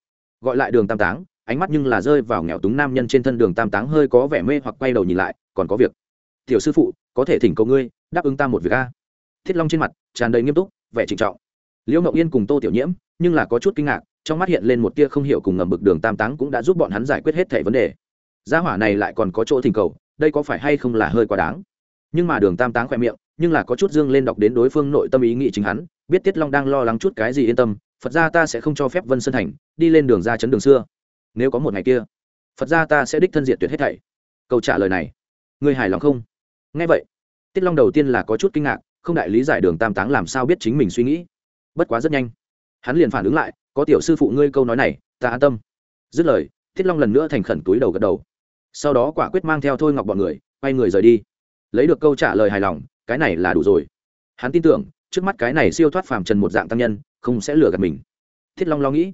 gọi lại đường tam táng, ánh mắt nhưng là rơi vào nghèo túng nam nhân trên thân đường tam táng hơi có vẻ mê hoặc quay đầu nhìn lại, còn có việc. Tiểu sư phụ, có thể thỉnh cầu ngươi đáp ứng ta một việc a. Thiết long trên mặt tràn đầy nghiêm túc vẻ trịnh trọng. Liễu mậu yên cùng tô tiểu nhiễm, nhưng là có chút kinh ngạc, trong mắt hiện lên một tia không hiểu cùng ngầm bực đường tam táng cũng đã giúp bọn hắn giải quyết hết thẻ vấn đề. Gia hỏa này lại còn có chỗ thỉnh cầu, đây có phải hay không là hơi quá đáng? Nhưng mà đường tam táng khoe miệng, nhưng là có chút dương lên đọc đến đối phương nội tâm ý nghĩ chính hắn, biết tiết long đang lo lắng chút cái gì yên tâm, phật ra ta sẽ không cho phép vân sơn thành đi lên đường ra chấn đường xưa. Nếu có một ngày kia, phật ra ta sẽ đích thân diện tuyệt hết thảy. Câu trả lời này, ngươi hài lòng không? Nghe vậy, tiết long đầu tiên là có chút kinh ngạc không đại lý giải đường tam táng làm sao biết chính mình suy nghĩ. Bất quá rất nhanh. Hắn liền phản ứng lại, có tiểu sư phụ ngươi câu nói này, ta an tâm. Dứt lời, thiết long lần nữa thành khẩn túi đầu gật đầu. Sau đó quả quyết mang theo thôi ngọc bọn người, quay người rời đi. Lấy được câu trả lời hài lòng, cái này là đủ rồi. Hắn tin tưởng, trước mắt cái này siêu thoát phàm trần một dạng tăng nhân, không sẽ lừa gạt mình. Thiết long lo nghĩ,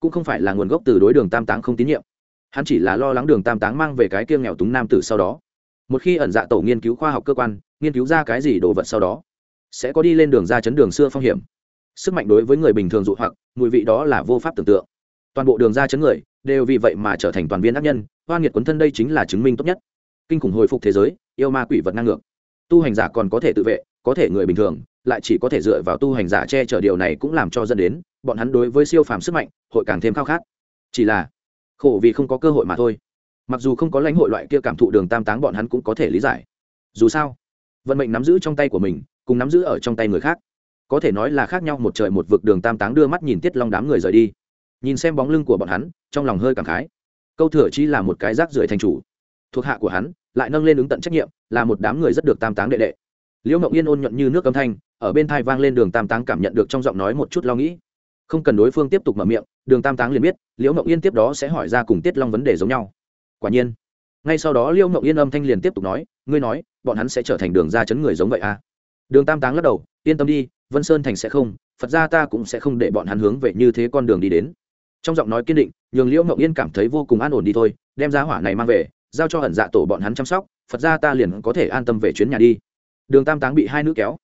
cũng không phải là nguồn gốc từ đối đường tam táng không tín nhiệm. Hắn chỉ là lo lắng đường tam táng mang về cái kiêng nghèo túng nam tử sau đó một khi ẩn dạ tổ nghiên cứu khoa học cơ quan, nghiên cứu ra cái gì đồ vật sau đó, sẽ có đi lên đường ra chấn đường xưa phong hiểm. Sức mạnh đối với người bình thường dụ hoặc, mùi vị đó là vô pháp tưởng tượng. Toàn bộ đường ra chấn người, đều vì vậy mà trở thành toàn viên ác nhân, hoa nghiệt quấn thân đây chính là chứng minh tốt nhất. Kinh khủng hồi phục thế giới, yêu ma quỷ vật năng ngược. Tu hành giả còn có thể tự vệ, có thể người bình thường, lại chỉ có thể dựa vào tu hành giả che chở điều này cũng làm cho dẫn đến, bọn hắn đối với siêu phàm sức mạnh, hội càng thêm khao khát. Chỉ là, khổ vì không có cơ hội mà thôi mặc dù không có lãnh hội loại kia cảm thụ đường tam táng, bọn hắn cũng có thể lý giải. Dù sao, vận mệnh nắm giữ trong tay của mình, cùng nắm giữ ở trong tay người khác, có thể nói là khác nhau, một trời một vực đường tam táng đưa mắt nhìn tiết long đám người rời đi. Nhìn xem bóng lưng của bọn hắn, trong lòng hơi cảm khái. Câu thừa chi là một cái rác rưởi thành chủ. Thuộc hạ của hắn, lại nâng lên ứng tận trách nhiệm, là một đám người rất được tam táng đệ đệ. Liễu mộng yên ôn nhuận như nước âm thanh, ở bên thai vang lên đường tam táng cảm nhận được trong giọng nói một chút lo nghĩ. Không cần đối phương tiếp tục mở miệng, đường tam táng liền biết, liễu mộng yên tiếp đó sẽ hỏi ra cùng tiết long vấn đề giống nhau quả nhiên. Ngay sau đó liêu ngậu yên âm thanh liền tiếp tục nói, ngươi nói, bọn hắn sẽ trở thành đường ra chấn người giống vậy à? Đường tam táng lắc đầu, yên tâm đi, vân sơn thành sẽ không, phật ra ta cũng sẽ không để bọn hắn hướng về như thế con đường đi đến. Trong giọng nói kiên định, nhường liễu ngậu yên cảm thấy vô cùng an ổn đi thôi, đem giá hỏa này mang về, giao cho hận dạ tổ bọn hắn chăm sóc, phật ra ta liền có thể an tâm về chuyến nhà đi. Đường tam táng bị hai nữ kéo,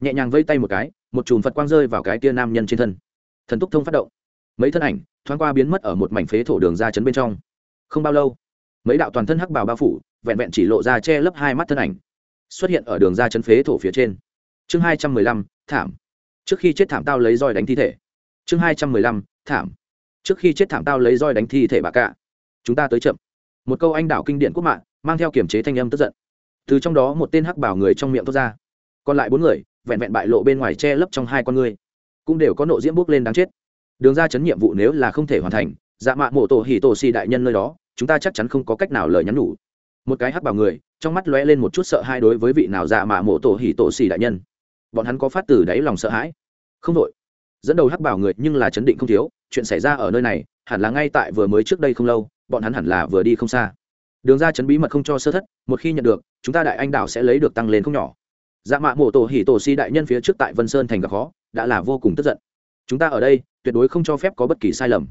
nhẹ nhàng vây tay một cái, một chùm phật quang rơi vào cái tia nam nhân trên thân. Thần túc thông phát động. Mấy thân ảnh thoáng qua biến mất ở một mảnh phế thổ đường ra chấn bên trong. Không bao lâu mấy đạo toàn thân hắc bào bao phủ, vẹn vẹn chỉ lộ ra che lấp hai mắt thân ảnh, xuất hiện ở đường ra chân phế thổ phía trên. Chương hai trăm mười lăm, thảm. Trước khi chết thảm tao lấy roi đánh thi thể. Chương hai trăm mười lăm, thảm. Trước khi chết thảm tao lấy roi đánh thi thể bà cả. Chúng ta tới chậm. Một câu anh đảo kinh điển quốc mạng, mang theo kiểm chế thanh âm tức giận. Từ trong đó một tên hắc bảo người trong miệng thốt ra. Còn lại bốn người, vẹn vẹn bại lộ bên ngoài che lấp trong hai con người, cũng đều có nộ diễm bước lên đáng chết. Đường ra chấn nhiệm vụ nếu là không thể hoàn thành dạ mạ mộ tổ hỉ tổ xì đại nhân nơi đó, chúng ta chắc chắn không có cách nào lời nhắn nhủ. Một cái hắc bảo người, trong mắt lóe lên một chút sợ hãi đối với vị nào dạ mạ mộ tổ hỉ tổ xì đại nhân. Bọn hắn có phát từ đáy lòng sợ hãi. Không đội. Dẫn đầu hắc bảo người nhưng là chấn định không thiếu, chuyện xảy ra ở nơi này, hẳn là ngay tại vừa mới trước đây không lâu, bọn hắn hẳn là vừa đi không xa. Đường ra chấn bí mật không cho sơ thất, một khi nhận được, chúng ta đại anh đảo sẽ lấy được tăng lên không nhỏ. Dạ mạ mộ tổ hỉ tổ si đại nhân phía trước tại vân sơn thành gặp khó, đã là vô cùng tức giận. Chúng ta ở đây, tuyệt đối không cho phép có bất kỳ sai lầm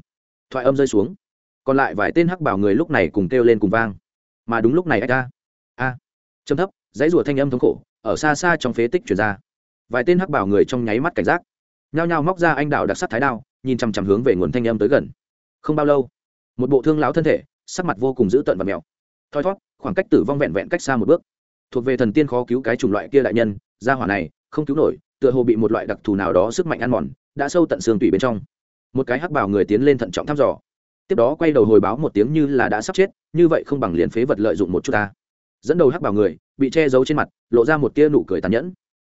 thoại âm rơi xuống. Còn lại vài tên hắc bảo người lúc này cùng kêu lên cùng vang. Mà đúng lúc này, ách a. A. Châm thấp, dãy rủa thanh âm thống khổ, ở xa xa trong phế tích chuyển ra. Vài tên hắc bảo người trong nháy mắt cảnh giác. Nhao nhao móc ra anh đạo đặc sắc thái đao, nhìn chằm chằm hướng về nguồn thanh âm tới gần. Không bao lâu, một bộ thương lão thân thể, sắc mặt vô cùng dữ tợn và mèo. Thoi thót khoảng cách tử vong vẹn vẹn cách xa một bước. Thuộc về thần tiên khó cứu cái chủng loại kia đại nhân, gia hỏa này, không cứu nổi, tựa hồ bị một loại đặc thù nào đó sức mạnh ăn mòn, đã sâu tận xương tủy bên trong một cái hắc bảo người tiến lên thận trọng thăm dò. Tiếp đó quay đầu hồi báo một tiếng như là đã sắp chết, như vậy không bằng liền phế vật lợi dụng một chút ta. Dẫn đầu hắc bảo người, bị che giấu trên mặt, lộ ra một tia nụ cười tàn nhẫn.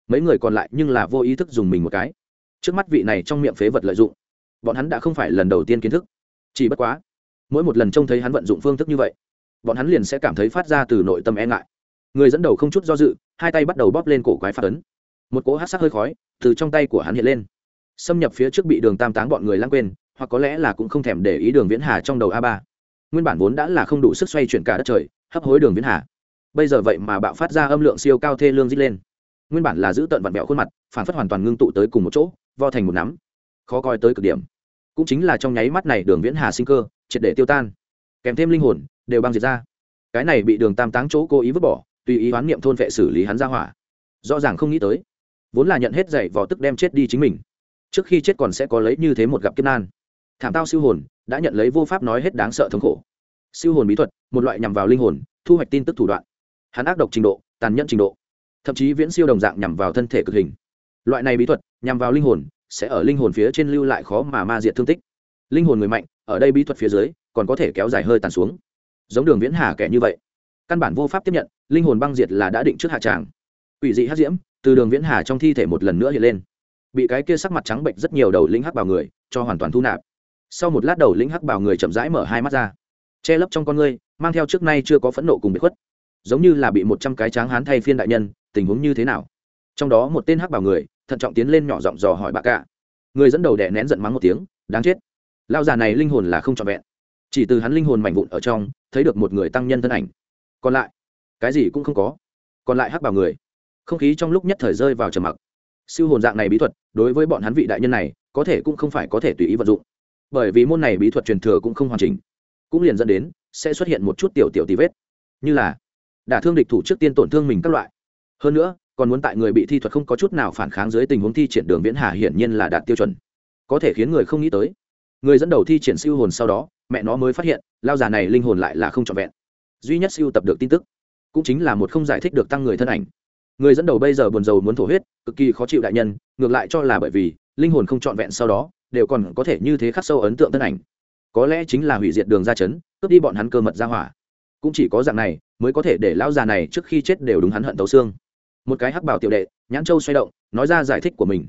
Mấy người còn lại nhưng là vô ý thức dùng mình một cái. Trước mắt vị này trong miệng phế vật lợi dụng, bọn hắn đã không phải lần đầu tiên kiến thức. Chỉ bất quá, mỗi một lần trông thấy hắn vận dụng phương thức như vậy, bọn hắn liền sẽ cảm thấy phát ra từ nội tâm e ngại. Người dẫn đầu không chút do dự, hai tay bắt đầu bóp lên cổ quái phát ấn. Một cỗ hát sắc hơi khói từ trong tay của hắn hiện lên xâm nhập phía trước bị đường tam táng bọn người lãng quên, hoặc có lẽ là cũng không thèm để ý đường viễn hà trong đầu a ba. Nguyên bản vốn đã là không đủ sức xoay chuyển cả đất trời, hấp hối đường viễn hà. Bây giờ vậy mà bạo phát ra âm lượng siêu cao thê lương dít lên. Nguyên bản là giữ tận vặn vẹo khuôn mặt, phản phất hoàn toàn ngưng tụ tới cùng một chỗ, vo thành một nắm. Khó coi tới cực điểm. Cũng chính là trong nháy mắt này đường viễn hà sinh cơ, triệt để tiêu tan. Kèm thêm linh hồn, đều băng diệt ra. Cái này bị đường tam táng chỗ cố ý vứt bỏ, tùy ý hoán niệm thôn vệ xử lý hắn ra hỏa. Rõ ràng không nghĩ tới. Vốn là nhận hết dạy vò tức đem chết đi chính mình trước khi chết còn sẽ có lấy như thế một gặp kiếp nan. Thảm tao siêu hồn, đã nhận lấy vô pháp nói hết đáng sợ thống khổ. Siêu hồn bí thuật, một loại nhằm vào linh hồn, thu hoạch tin tức thủ đoạn. Hắn ác độc trình độ, tàn nhẫn trình độ. Thậm chí viễn siêu đồng dạng nhằm vào thân thể cực hình. Loại này bí thuật, nhằm vào linh hồn, sẽ ở linh hồn phía trên lưu lại khó mà ma diệt thương tích. Linh hồn người mạnh, ở đây bí thuật phía dưới, còn có thể kéo dài hơi tàn xuống. Giống đường viễn hà kẻ như vậy. Căn bản vô pháp tiếp nhận, linh hồn băng diệt là đã định trước hạ tràng. Ủy dị hát diễm, từ đường viễn hà trong thi thể một lần nữa hiện lên bị cái kia sắc mặt trắng bệnh rất nhiều đầu lĩnh hắc bào người cho hoàn toàn thu nạp. Sau một lát đầu lĩnh hắc bào người chậm rãi mở hai mắt ra. Che lấp trong con ngươi, mang theo trước nay chưa có phẫn nộ cùng bị khuất. Giống như là bị một trăm cái tráng hán thay phiên đại nhân, tình huống như thế nào? Trong đó một tên hắc bào người, thận trọng tiến lên nhỏ giọng dò hỏi bà cả. Người dẫn đầu đẻ nén giận mắng một tiếng, đáng chết. Lao già này linh hồn là không trọn vẹn. Chỉ từ hắn linh hồn mảnh vụn ở trong, thấy được một người tăng nhân thân ảnh. Còn lại, cái gì cũng không có. Còn lại hắc bảo người, không khí trong lúc nhất thời rơi vào trầm mặc siêu hồn dạng này bí thuật, đối với bọn hắn vị đại nhân này, có thể cũng không phải có thể tùy ý vận dụng. Bởi vì môn này bí thuật truyền thừa cũng không hoàn chỉnh. Cũng liền dẫn đến, sẽ xuất hiện một chút tiểu tiểu tí vết. Như là, đả thương địch thủ trước tiên tổn thương mình các loại. Hơn nữa, còn muốn tại người bị thi thuật không có chút nào phản kháng dưới tình huống thi triển đường viễn hà hiển nhiên là đạt tiêu chuẩn. Có thể khiến người không nghĩ tới. Người dẫn đầu thi triển siêu hồn sau đó, mẹ nó mới phát hiện, lao già này linh hồn lại là không trọn vẹn. Duy nhất siêu tập được tin tức, cũng chính là một không giải thích được tăng người thân ảnh người dẫn đầu bây giờ buồn rầu muốn thổ huyết, cực kỳ khó chịu đại nhân, ngược lại cho là bởi vì, linh hồn không trọn vẹn sau đó, đều còn có thể như thế khắc sâu ấn tượng thân ảnh. Có lẽ chính là hủy diệt đường ra chấn, cướp đi bọn hắn cơ mật ra hỏa. Cũng chỉ có dạng này, mới có thể để lão già này trước khi chết đều đúng hắn hận tấu xương. Một cái hắc bảo tiểu đệ, nhãn châu xoay động, nói ra giải thích của mình.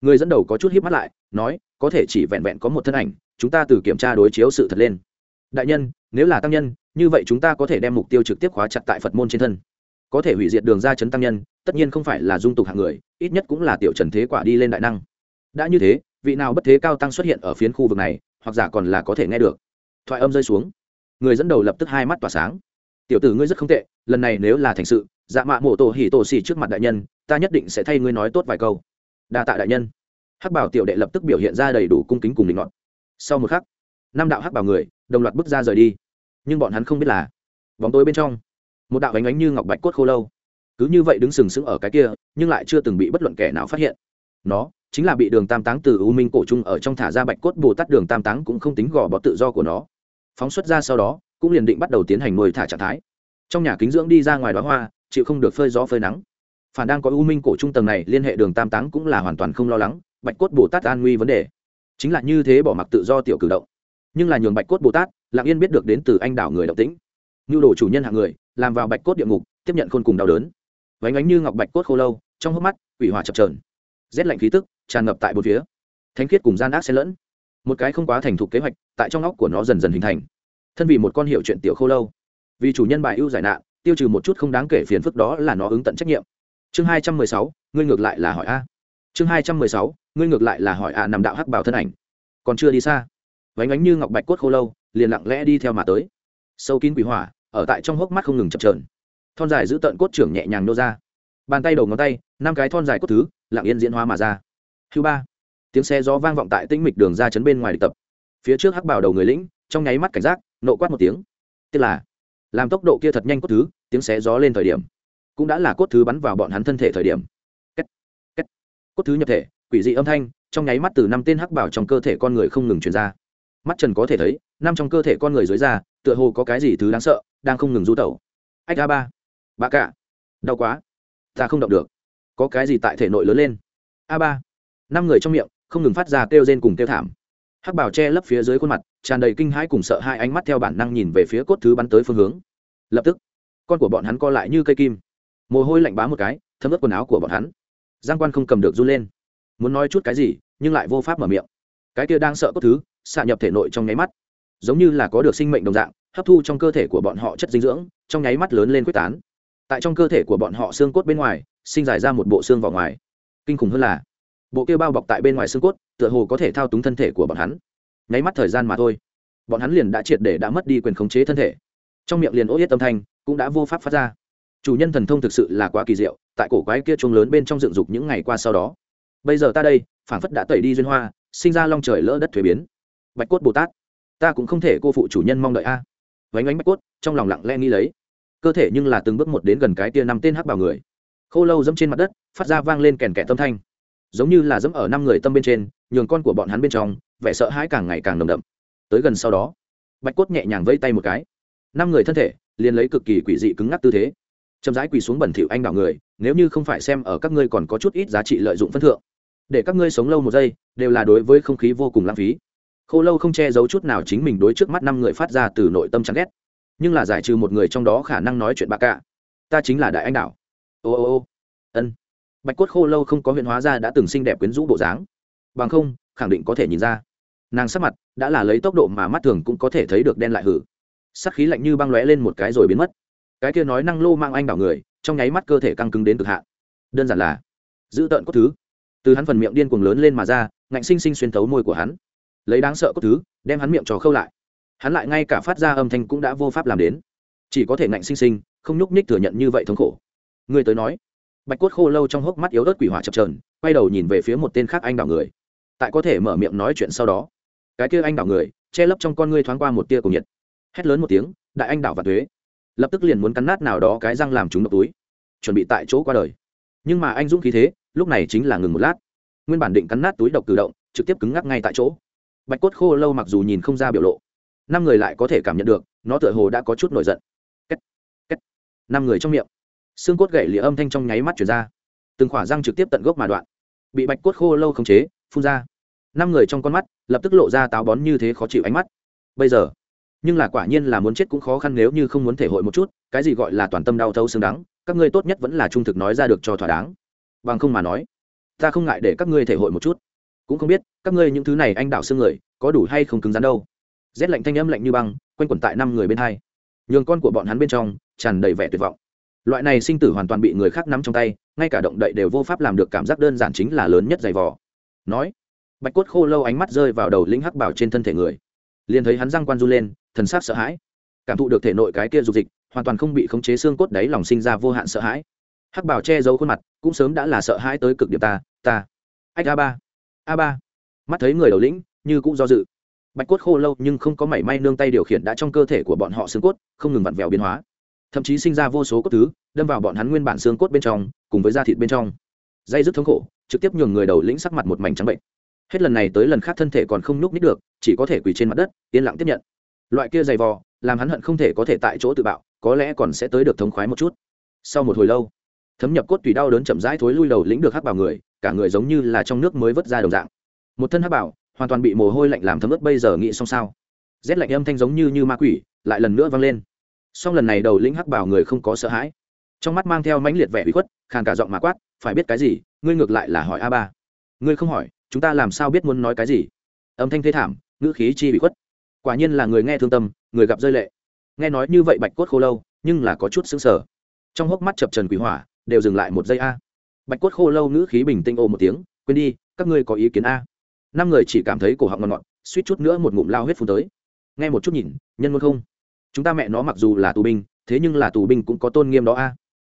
Người dẫn đầu có chút hiếp mắt lại, nói, có thể chỉ vẹn vẹn có một thân ảnh, chúng ta từ kiểm tra đối chiếu sự thật lên. Đại nhân, nếu là tăng nhân, như vậy chúng ta có thể đem mục tiêu trực tiếp khóa chặt tại phật môn trên thân có thể hủy diệt đường ra chấn tăng nhân, tất nhiên không phải là dung tục hạng người, ít nhất cũng là tiểu trần thế quả đi lên đại năng. Đã như thế, vị nào bất thế cao tăng xuất hiện ở phiến khu vực này, hoặc giả còn là có thể nghe được. Thoại âm rơi xuống. Người dẫn đầu lập tức hai mắt tỏa sáng. Tiểu tử ngươi rất không tệ, lần này nếu là thành sự dạ mạ mộ tổ hỉ tổ xỉ trước mặt đại nhân, ta nhất định sẽ thay ngươi nói tốt vài câu. Đa tạ đại nhân. Hắc bảo tiểu đệ lập tức biểu hiện ra đầy đủ cung kính cùng định ngọn sau một khắc, năm đạo hắc bảo người đồng loạt bước ra rời đi. Nhưng bọn hắn không biết là bóng tối bên trong một đạo ánh ánh như ngọc bạch cốt khô lâu. Cứ như vậy đứng sừng sững ở cái kia, nhưng lại chưa từng bị bất luận kẻ nào phát hiện. Nó chính là bị đường tam táng từ u minh cổ trung ở trong thả ra bạch cốt bồ tát đường tam táng cũng không tính gò bó tự do của nó. Phóng xuất ra sau đó, cũng liền định bắt đầu tiến hành nuôi thả trạng thái. Trong nhà kính dưỡng đi ra ngoài đóa hoa, chịu không được phơi gió phơi nắng. Phản đang có u minh cổ trung tầng này, liên hệ đường tam táng cũng là hoàn toàn không lo lắng, bạch cốt bồ tát an nguy vấn đề. Chính là như thế bỏ mặc tự do tiểu cử động. Nhưng là nhường bạch cốt bồ tát, lặng yên biết được đến từ anh đảo người động tĩnh. Nhu đồ chủ nhân hạng người làm vào bạch cốt địa ngục, tiếp nhận khôn cùng đau đớn. Vánh ánh như ngọc bạch cốt khô lâu, trong hốc mắt ủy hỏa chập trờn rét lạnh khí tức tràn ngập tại bốn phía. Thánh khiết cùng gian ác xen lẫn. Một cái không quá thành thục kế hoạch, tại trong óc của nó dần dần hình thành. Thân vì một con hiệu chuyện tiểu khô lâu, vì chủ nhân bài ưu giải nạn, tiêu trừ một chút không đáng kể phiền phức đó là nó ứng tận trách nhiệm. Chương hai trăm mười sáu, ngươi ngược lại là hỏi a. Chương hai trăm mười sáu, ngươi ngược lại là hỏi a nằm đạo hắc bảo thân ảnh. Còn chưa đi xa, vánh ánh như ngọc bạch cốt khô lâu, liền lặng lẽ đi theo mà tới. Sâu kín quỷ hỏa ở tại trong hốc mắt không ngừng chập trờn thon dài giữ tận cốt trưởng nhẹ nhàng nô ra. Bàn tay đầu ngón tay, năm cái thon dài cốt thứ, lặng yên diễn hóa mà ra. Hưu ba. Tiếng xe gió vang vọng tại tĩnh mịch đường ra chấn bên ngoài địch tập. Phía trước hắc bảo đầu người lĩnh, trong nháy mắt cảnh giác, nộ quát một tiếng. Tức là, làm tốc độ kia thật nhanh cốt thứ, tiếng xé gió lên thời điểm. Cũng đã là cốt thứ bắn vào bọn hắn thân thể thời điểm. Kết. Kết. cốt thứ nhập thể, quỷ dị âm thanh, trong nháy mắt từ năm tên hắc bảo trong cơ thể con người không ngừng truyền ra. Mắt trần có thể thấy, năm trong cơ thể con người dưới da tựa hồ có cái gì thứ đáng sợ, đang không ngừng du tẩu. Ách a ba ba cả, đau quá, ta không động được. Có cái gì tại thể nội lớn lên? A ba, năm người trong miệng, không ngừng phát ra kêu rên cùng kêu thảm. Hắc bảo che lấp phía dưới khuôn mặt, tràn đầy kinh hãi cùng sợ hai ánh mắt theo bản năng nhìn về phía cốt thứ bắn tới phương hướng. Lập tức, con của bọn hắn co lại như cây kim. Mồ hôi lạnh bá một cái, thấm ướt quần áo của bọn hắn. Giang quan không cầm được run lên. Muốn nói chút cái gì, nhưng lại vô pháp mở miệng. Cái kia đang sợ cốt thứ, xạ nhập thể nội trong nháy mắt giống như là có được sinh mệnh đồng dạng, hấp thu trong cơ thể của bọn họ chất dinh dưỡng, trong nháy mắt lớn lên quyết tán. Tại trong cơ thể của bọn họ xương cốt bên ngoài, sinh giải ra một bộ xương vào ngoài. Kinh khủng hơn là, bộ kia bao bọc tại bên ngoài xương cốt, tựa hồ có thể thao túng thân thể của bọn hắn. Nháy mắt thời gian mà thôi, bọn hắn liền đã triệt để đã mất đi quyền khống chế thân thể. Trong miệng liền ô yết âm thanh cũng đã vô pháp phát ra. Chủ nhân thần thông thực sự là quá kỳ diệu, tại cổ quái kia chuông lớn bên trong dựng dục những ngày qua sau đó. Bây giờ ta đây, phảng phất đã tẩy đi duyên hoa, sinh ra long trời lỡ đất thuế biến. Bạch cốt bồ tát ta cũng không thể cô phụ chủ nhân mong đợi a. Vánh ánh bạch cốt, trong lòng lặng lẽ nghĩ lấy. Cơ thể nhưng là từng bước một đến gần cái tia năm tên hắc bảo người. Khô lâu dẫm trên mặt đất, phát ra vang lên kèn kẻ tâm thanh. Giống như là dẫm ở năm người tâm bên trên, nhường con của bọn hắn bên trong, vẻ sợ hãi càng ngày càng nồng đậm. Tới gần sau đó, bạch cốt nhẹ nhàng vây tay một cái. Năm người thân thể, liền lấy cực kỳ quỷ dị cứng ngắc tư thế. Chậm rãi quỳ xuống bẩn thỉu anh đảo người, nếu như không phải xem ở các ngươi còn có chút ít giá trị lợi dụng phân thượng. Để các ngươi sống lâu một giây, đều là đối với không khí vô cùng lãng phí khô lâu không che giấu chút nào chính mình đối trước mắt năm người phát ra từ nội tâm chán ghét. Nhưng là giải trừ một người trong đó khả năng nói chuyện bạc cả. Ta chính là đại anh đảo. Ô ô ô. Ân. Bạch cốt khô lâu không có huyện hóa ra đã từng xinh đẹp quyến rũ bộ dáng. Bằng không, khẳng định có thể nhìn ra. Nàng sắc mặt đã là lấy tốc độ mà mắt thường cũng có thể thấy được đen lại hử. Sắc khí lạnh như băng lóe lên một cái rồi biến mất. Cái kia nói năng lô mang anh đảo người, trong nháy mắt cơ thể căng cứng đến cực hạn. Đơn giản là giữ tợn cốt thứ. Từ hắn phần miệng điên cuồng lớn lên mà ra, ngạnh sinh sinh xuyên thấu môi của hắn lấy đáng sợ cốt thứ, đem hắn miệng trò khâu lại. Hắn lại ngay cả phát ra âm thanh cũng đã vô pháp làm đến. Chỉ có thể ngạnh sinh sinh, không nhúc nhích thừa nhận như vậy thống khổ. Người tới nói, bạch cốt khô lâu trong hốc mắt yếu ớt quỷ hỏa chập trờn quay đầu nhìn về phía một tên khác anh đảo người. Tại có thể mở miệng nói chuyện sau đó, cái kia anh đảo người, che lấp trong con ngươi thoáng qua một tia cầu nhiệt. Hét lớn một tiếng, đại anh đảo và thuế lập tức liền muốn cắn nát nào đó cái răng làm chúng độc túi. Chuẩn bị tại chỗ qua đời. Nhưng mà anh dũng khí thế, lúc này chính là ngừng một lát. Nguyên bản định cắn nát túi độc cử động, trực tiếp cứng ngắc ngay tại chỗ bạch cốt khô lâu mặc dù nhìn không ra biểu lộ, năm người lại có thể cảm nhận được, nó tựa hồ đã có chút nổi giận. Kết. Kết. năm người trong miệng, xương cốt gậy lìa âm thanh trong nháy mắt chuyển ra. Từng khỏa răng trực tiếp tận gốc mà đoạn, bị bạch cốt khô lâu khống chế, phun ra. Năm người trong con mắt lập tức lộ ra táo bón như thế khó chịu ánh mắt. Bây giờ, nhưng là quả nhiên là muốn chết cũng khó khăn nếu như không muốn thể hội một chút, cái gì gọi là toàn tâm đau thấu xương đắng, các ngươi tốt nhất vẫn là trung thực nói ra được cho thỏa đáng. Bằng không mà nói, ta không ngại để các ngươi thể hội một chút cũng không biết, các ngươi những thứ này anh đảo xương người, có đủ hay không cứng rắn đâu. Rét lạnh thanh âm lạnh như băng, quanh quẩn tại năm người bên hai. Nhường con của bọn hắn bên trong, tràn đầy vẻ tuyệt vọng. Loại này sinh tử hoàn toàn bị người khác nắm trong tay, ngay cả động đậy đều vô pháp làm được cảm giác đơn giản chính là lớn nhất giày vò. Nói, bạch cốt khô lâu ánh mắt rơi vào đầu lĩnh hắc bảo trên thân thể người. Liền thấy hắn răng quan du lên, thần sắc sợ hãi. Cảm thụ được thể nội cái kia dục dịch, hoàn toàn không bị khống chế xương cốt đáy lòng sinh ra vô hạn sợ hãi. Hắc bảo che giấu khuôn mặt, cũng sớm đã là sợ hãi tới cực điểm ta ta. Ách a ba a ba. Mắt thấy người đầu lĩnh, như cũng do dự. Bạch cốt khô lâu nhưng không có mảy may nương tay điều khiển đã trong cơ thể của bọn họ xương cốt, không ngừng vặn vẹo biến hóa. Thậm chí sinh ra vô số cốt thứ, đâm vào bọn hắn nguyên bản xương cốt bên trong, cùng với da thịt bên trong. Dây dứt thống khổ, trực tiếp nhường người đầu lĩnh sắc mặt một mảnh trắng bệnh. Hết lần này tới lần khác thân thể còn không nhúc nít được, chỉ có thể quỳ trên mặt đất, yên lặng tiếp nhận. Loại kia dày vò, làm hắn hận không thể có thể tại chỗ tự bạo, có lẽ còn sẽ tới được thống khoái một chút. Sau một hồi lâu, thấm nhập cốt tùy đau đớn chậm rãi thối lui đầu lĩnh được hắc vào người cả người giống như là trong nước mới vớt ra đồng dạng. Một thân hắc bảo, hoàn toàn bị mồ hôi lạnh làm thấm ướt, bây giờ nghĩ xong sao? Rét lạnh âm thanh giống như như ma quỷ, lại lần nữa vang lên. Song lần này đầu lĩnh hắc bảo người không có sợ hãi. Trong mắt mang theo mãnh liệt vẻ bị khuất, khàn cả giọng mà quát, phải biết cái gì, ngươi ngược lại là hỏi a ba. Ngươi không hỏi, chúng ta làm sao biết muốn nói cái gì? Âm thanh thế thảm, ngữ khí chi bị khuất. Quả nhiên là người nghe thương tâm, người gặp rơi lệ. Nghe nói như vậy bạch cốt khô lâu, nhưng là có chút xứng sở trong hốc mắt chập trần quỷ hỏa, đều dừng lại một giây a bạch cốt khô lâu ngữ khí bình tĩnh ô một tiếng, quên đi, các ngươi có ý kiến a? Năm người chỉ cảm thấy cổ họng ngọt ngọt, suýt chút nữa một ngụm lao huyết phun tới. Nghe một chút nhìn, nhân luôn không? Chúng ta mẹ nó mặc dù là tù binh, thế nhưng là tù binh cũng có tôn nghiêm đó a. À?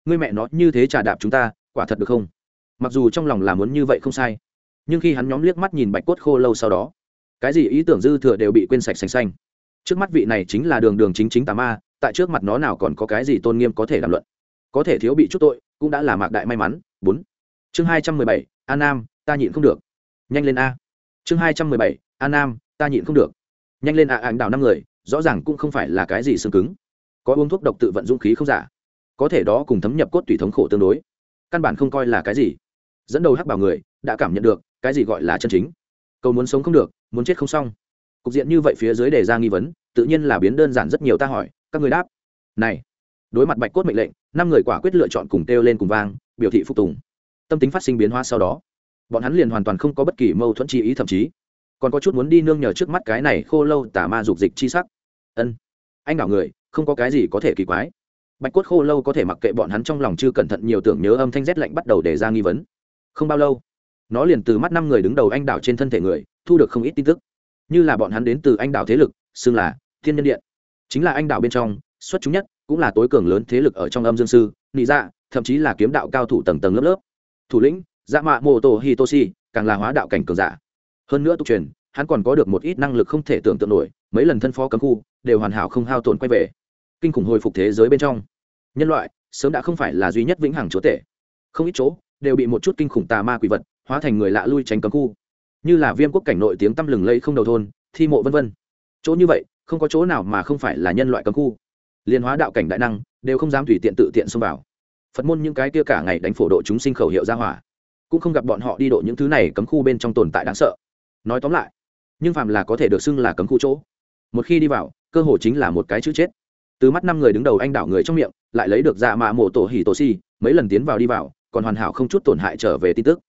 ngươi mẹ nó như thế trà đạp chúng ta, quả thật được không? Mặc dù trong lòng là muốn như vậy không sai, nhưng khi hắn nhóm liếc mắt nhìn bạch cốt khô lâu sau đó, cái gì ý tưởng dư thừa đều bị quên sạch sành xanh. Trước mắt vị này chính là đường đường chính chính tà ma, tại trước mặt nó nào còn có cái gì tôn nghiêm có thể làm luận? Có thể thiếu bị chút tội, cũng đã là mạc đại may mắn. Bốn. Chương hai trăm mười bảy an nam, ta nhịn không được. Nhanh lên a. Chương hai trăm mười bảy an nam, ta nhịn không được. Nhanh lên a à đào năm người, rõ ràng cũng không phải là cái gì xương cứng. Có uống thuốc độc tự vận dũng khí không giả. Có thể đó cùng thấm nhập cốt tủy thống khổ tương đối. Căn bản không coi là cái gì. Dẫn đầu hắc bảo người, đã cảm nhận được, cái gì gọi là chân chính. Cầu muốn sống không được, muốn chết không xong. Cục diện như vậy phía dưới đề ra nghi vấn, tự nhiên là biến đơn giản rất nhiều, ta hỏi, các người đáp. Này, đối mặt bạch cốt mệnh lệnh năm người quả quyết lựa chọn cùng kêu lên cùng vang, biểu thị phục tùng. Tâm tính phát sinh biến hóa sau đó, bọn hắn liền hoàn toàn không có bất kỳ mâu thuẫn chi ý thậm chí, còn có chút muốn đi nương nhờ trước mắt cái này khô lâu tả ma dục dịch chi sắc. Ân, anh đảo người, không có cái gì có thể kỳ quái. Bạch cốt khô lâu có thể mặc kệ bọn hắn trong lòng chưa cẩn thận nhiều tưởng nhớ âm thanh rét lạnh bắt đầu đề ra nghi vấn. Không bao lâu, nó liền từ mắt năm người đứng đầu anh đảo trên thân thể người, thu được không ít tin tức. Như là bọn hắn đến từ anh đảo thế lực, xưng là thiên nhân điện. Chính là anh đảo bên trong, xuất chúng nhất cũng là tối cường lớn thế lực ở trong âm dương sư, nị dạ thậm chí là kiếm đạo cao thủ tầng tầng lớp lớp. Thủ lĩnh dạ mạ mô tô hitoshi, càng là hóa đạo cảnh cường giả. Hơn nữa tục truyền, hắn còn có được một ít năng lực không thể tưởng tượng nổi, mấy lần thân phó cấm khu, đều hoàn hảo không hao tổn quay về. Kinh khủng hồi phục thế giới bên trong. Nhân loại, sớm đã không phải là duy nhất vĩnh hằng chúa tể. Không ít chỗ, đều bị một chút kinh khủng tà ma quỷ vật, hóa thành người lạ lui tránh cấm khu. Như là viêm quốc cảnh nội tiếng tăm lừng lây không đầu thôn, thi mộ vân vân. Chỗ như vậy, không có chỗ nào mà không phải là nhân loại cấm khu liên hóa đạo cảnh đại năng, đều không dám tùy tiện tự tiện xông vào. Phật môn những cái kia cả ngày đánh phổ độ chúng sinh khẩu hiệu ra hỏa, cũng không gặp bọn họ đi độ những thứ này cấm khu bên trong tồn tại đáng sợ. Nói tóm lại, nhưng phàm là có thể được xưng là cấm khu chỗ, một khi đi vào, cơ hội chính là một cái chữ chết. Từ mắt năm người đứng đầu anh đảo người trong miệng, lại lấy được dạ mạ mộ tổ hỉ tổ si, mấy lần tiến vào đi vào, còn hoàn hảo không chút tổn hại trở về tin tức.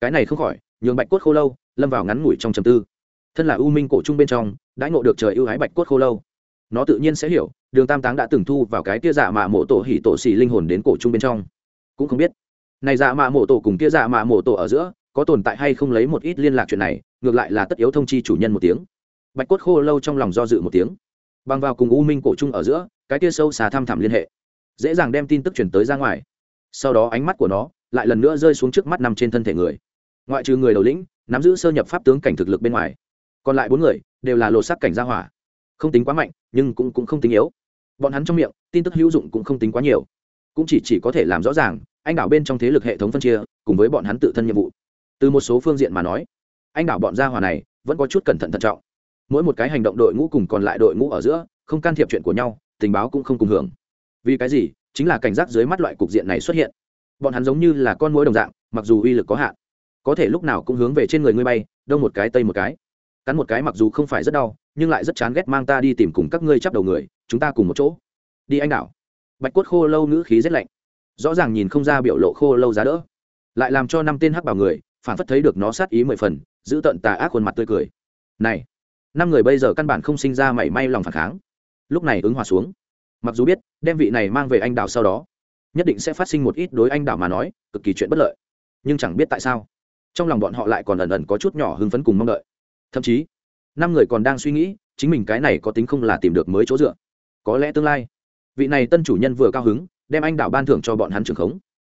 Cái này không khỏi, nhường bạch cốt khô lâu lâm vào ngắn ngủi trong trầm tư. Thân là u minh cổ trung bên trong đã ngộ được trời ưu ái bạch cốt khô lâu nó tự nhiên sẽ hiểu, đường tam táng đã từng thu vào cái tia dạ mạ mộ tổ hỉ tổ xỉ linh hồn đến cổ trung bên trong. Cũng không biết. Này dạ mạ mộ tổ cùng tia dạ mạ mộ tổ ở giữa, có tồn tại hay không lấy một ít liên lạc chuyện này, ngược lại là tất yếu thông chi chủ nhân một tiếng. Bạch cốt khô lâu trong lòng do dự một tiếng. Băng vào cùng u minh cổ trung ở giữa, cái tia sâu xà thăm thẳm liên hệ, dễ dàng đem tin tức chuyển tới ra ngoài. Sau đó ánh mắt của nó lại lần nữa rơi xuống trước mắt nằm trên thân thể người. Ngoại trừ người đầu lĩnh, nắm giữ sơ nhập pháp tướng cảnh thực lực bên ngoài, còn lại bốn người đều là lột sắc cảnh gia hỏa không tính quá mạnh nhưng cũng, cũng không tính yếu. Bọn hắn trong miệng tin tức hữu dụng cũng không tính quá nhiều. Cũng chỉ, chỉ có thể làm rõ ràng anh đảo bên trong thế lực hệ thống phân chia cùng với bọn hắn tự thân nhiệm vụ. Từ một số phương diện mà nói anh đảo bọn gia hỏa này vẫn có chút cẩn thận thận trọng. Mỗi một cái hành động đội ngũ cùng còn lại đội ngũ ở giữa không can thiệp chuyện của nhau tình báo cũng không cùng hưởng. Vì cái gì? Chính là cảnh giác dưới mắt loại cục diện này xuất hiện. Bọn hắn giống như là con mối đồng dạng mặc dù uy lực có hạn có thể lúc nào cũng hướng về trên người ngươi bay đông một cái tây một cái. Cắn một cái mặc dù không phải rất đau nhưng lại rất chán ghét mang ta đi tìm cùng các ngươi chắp đầu người, chúng ta cùng một chỗ. Đi anh đảo. Bạch cốt khô lâu ngữ khí rét lạnh. Rõ ràng nhìn không ra biểu lộ khô lâu giá đỡ. Lại làm cho năm tên hắc bảo người, phản phất thấy được nó sát ý mười phần, giữ tận tà ác khuôn mặt tươi cười. Này, năm người bây giờ căn bản không sinh ra mảy may lòng phản kháng. Lúc này ứng hòa xuống. Mặc dù biết, đem vị này mang về anh đảo sau đó, nhất định sẽ phát sinh một ít đối anh đảo mà nói, cực kỳ chuyện bất lợi. Nhưng chẳng biết tại sao, trong lòng bọn họ lại còn ẩn ẩn có chút nhỏ hưng phấn cùng mong đợi. Thậm chí năm người còn đang suy nghĩ, chính mình cái này có tính không là tìm được mới chỗ dựa. Có lẽ tương lai, vị này tân chủ nhân vừa cao hứng, đem anh đảo ban thưởng cho bọn hắn trưởng khống.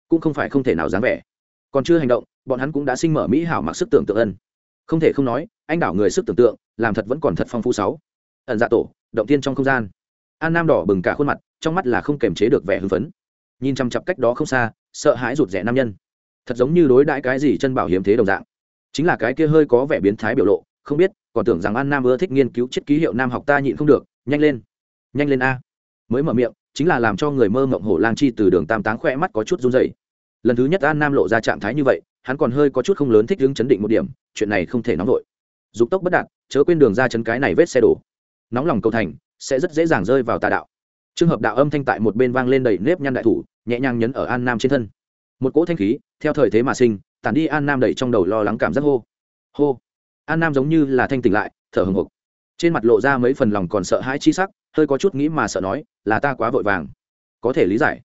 Cũng không phải không thể nào dáng vẻ. Còn chưa hành động, bọn hắn cũng đã sinh mở mỹ hảo mặc sức tưởng tượng ân. Không thể không nói, anh đảo người sức tưởng tượng, làm thật vẫn còn thật phong phú sáu. Ẩn dạ tổ, động tiên trong không gian. An nam đỏ bừng cả khuôn mặt, trong mắt là không kềm chế được vẻ hưng phấn. Nhìn chăm chặp cách đó không xa, sợ hãi rụt rẻ nam nhân. Thật giống như đối đãi cái gì chân bảo hiếm thế đồng dạng. Chính là cái kia hơi có vẻ biến thái biểu lộ, không biết còn tưởng rằng an nam ưa thích nghiên cứu triết ký hiệu nam học ta nhịn không được, nhanh lên nhanh lên a. Mới mở miệng, chính là làm cho người mơ mộng hổ lang chi từ đường tam táng khoe mắt có chút run dày lần thứ nhất an nam lộ ra trạng thái như vậy, hắn còn hơi có chút không lớn thích đứng chấn định một điểm, chuyện này không thể nóng vội. Dục tốc bất đạt, chớ quên đường ra chấn cái này vết xe đổ. Nóng lòng cầu thành, sẽ rất dễ dàng rơi vào tà đạo. Trường hợp đạo âm thanh tại một bên vang lên đầy nếp nhăn đại thủ, nhẹ nhàng nhấn ở an nam trên thân. Một cỗ thanh khí, theo thời thế mà sinh, tản đi an nam đẩy trong đầu lo lắng cảm giác hô. Hô an nam giống như là thanh tỉnh lại, thở hồng hộc trên mặt lộ ra mấy phần lòng còn sợ hãi chi sắc, hơi có chút nghĩ mà sợ nói, là ta quá vội vàng. Có thể lý giải.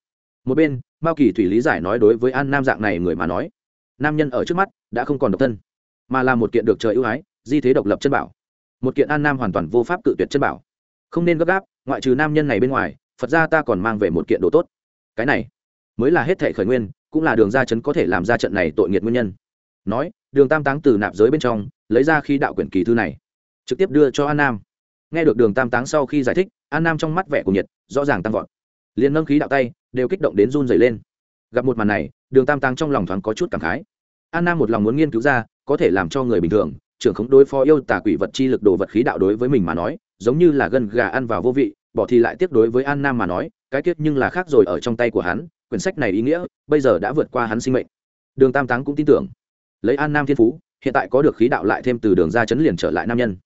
Một bên, mao kỳ thủy lý giải nói đối với an nam dạng này người mà nói. Nam nhân ở trước mắt, đã không còn độc thân, mà là một kiện được trời ưu ái, di thế độc lập chân bảo. Một kiện an nam hoàn toàn vô pháp cự tuyệt chân bảo. Không nên gấp gáp, ngoại trừ nam nhân này bên ngoài, phật ra ta còn mang về một kiện đồ tốt. Cái này, mới là hết thệ khởi nguyên, cũng là đường ra chấn có thể làm ra trận này tội nghiệt nguyên nhân. Nói, đường tam táng từ nạp giới bên trong lấy ra khi đạo quyển kỳ thư này, trực tiếp đưa cho an nam. Nghe được đường tam táng sau khi giải thích, an nam trong mắt vẻ của nhiệt, rõ ràng tăng vọt. Liền nâng khí đạo tay, đều kích động đến run dày lên. Gặp một màn này, đường tam táng trong lòng thoáng có chút cảm khái. An nam một lòng muốn nghiên cứu ra, có thể làm cho người bình thường, trưởng khống đối phó yêu tà quỷ vật chi lực đồ vật khí đạo đối với mình mà nói, giống như là gân gà ăn vào vô vị, bỏ thì lại tiếp đối với an nam mà nói, cái tiết nhưng là khác rồi ở trong tay của hắn, quyển sách này ý nghĩa, bây giờ đã vượt qua hắn sinh mệnh. Đường tam táng cũng tin tưởng. Lấy an nam thiên phú hiện tại có được khí đạo lại thêm từ đường ra chấn liền trở lại nam nhân.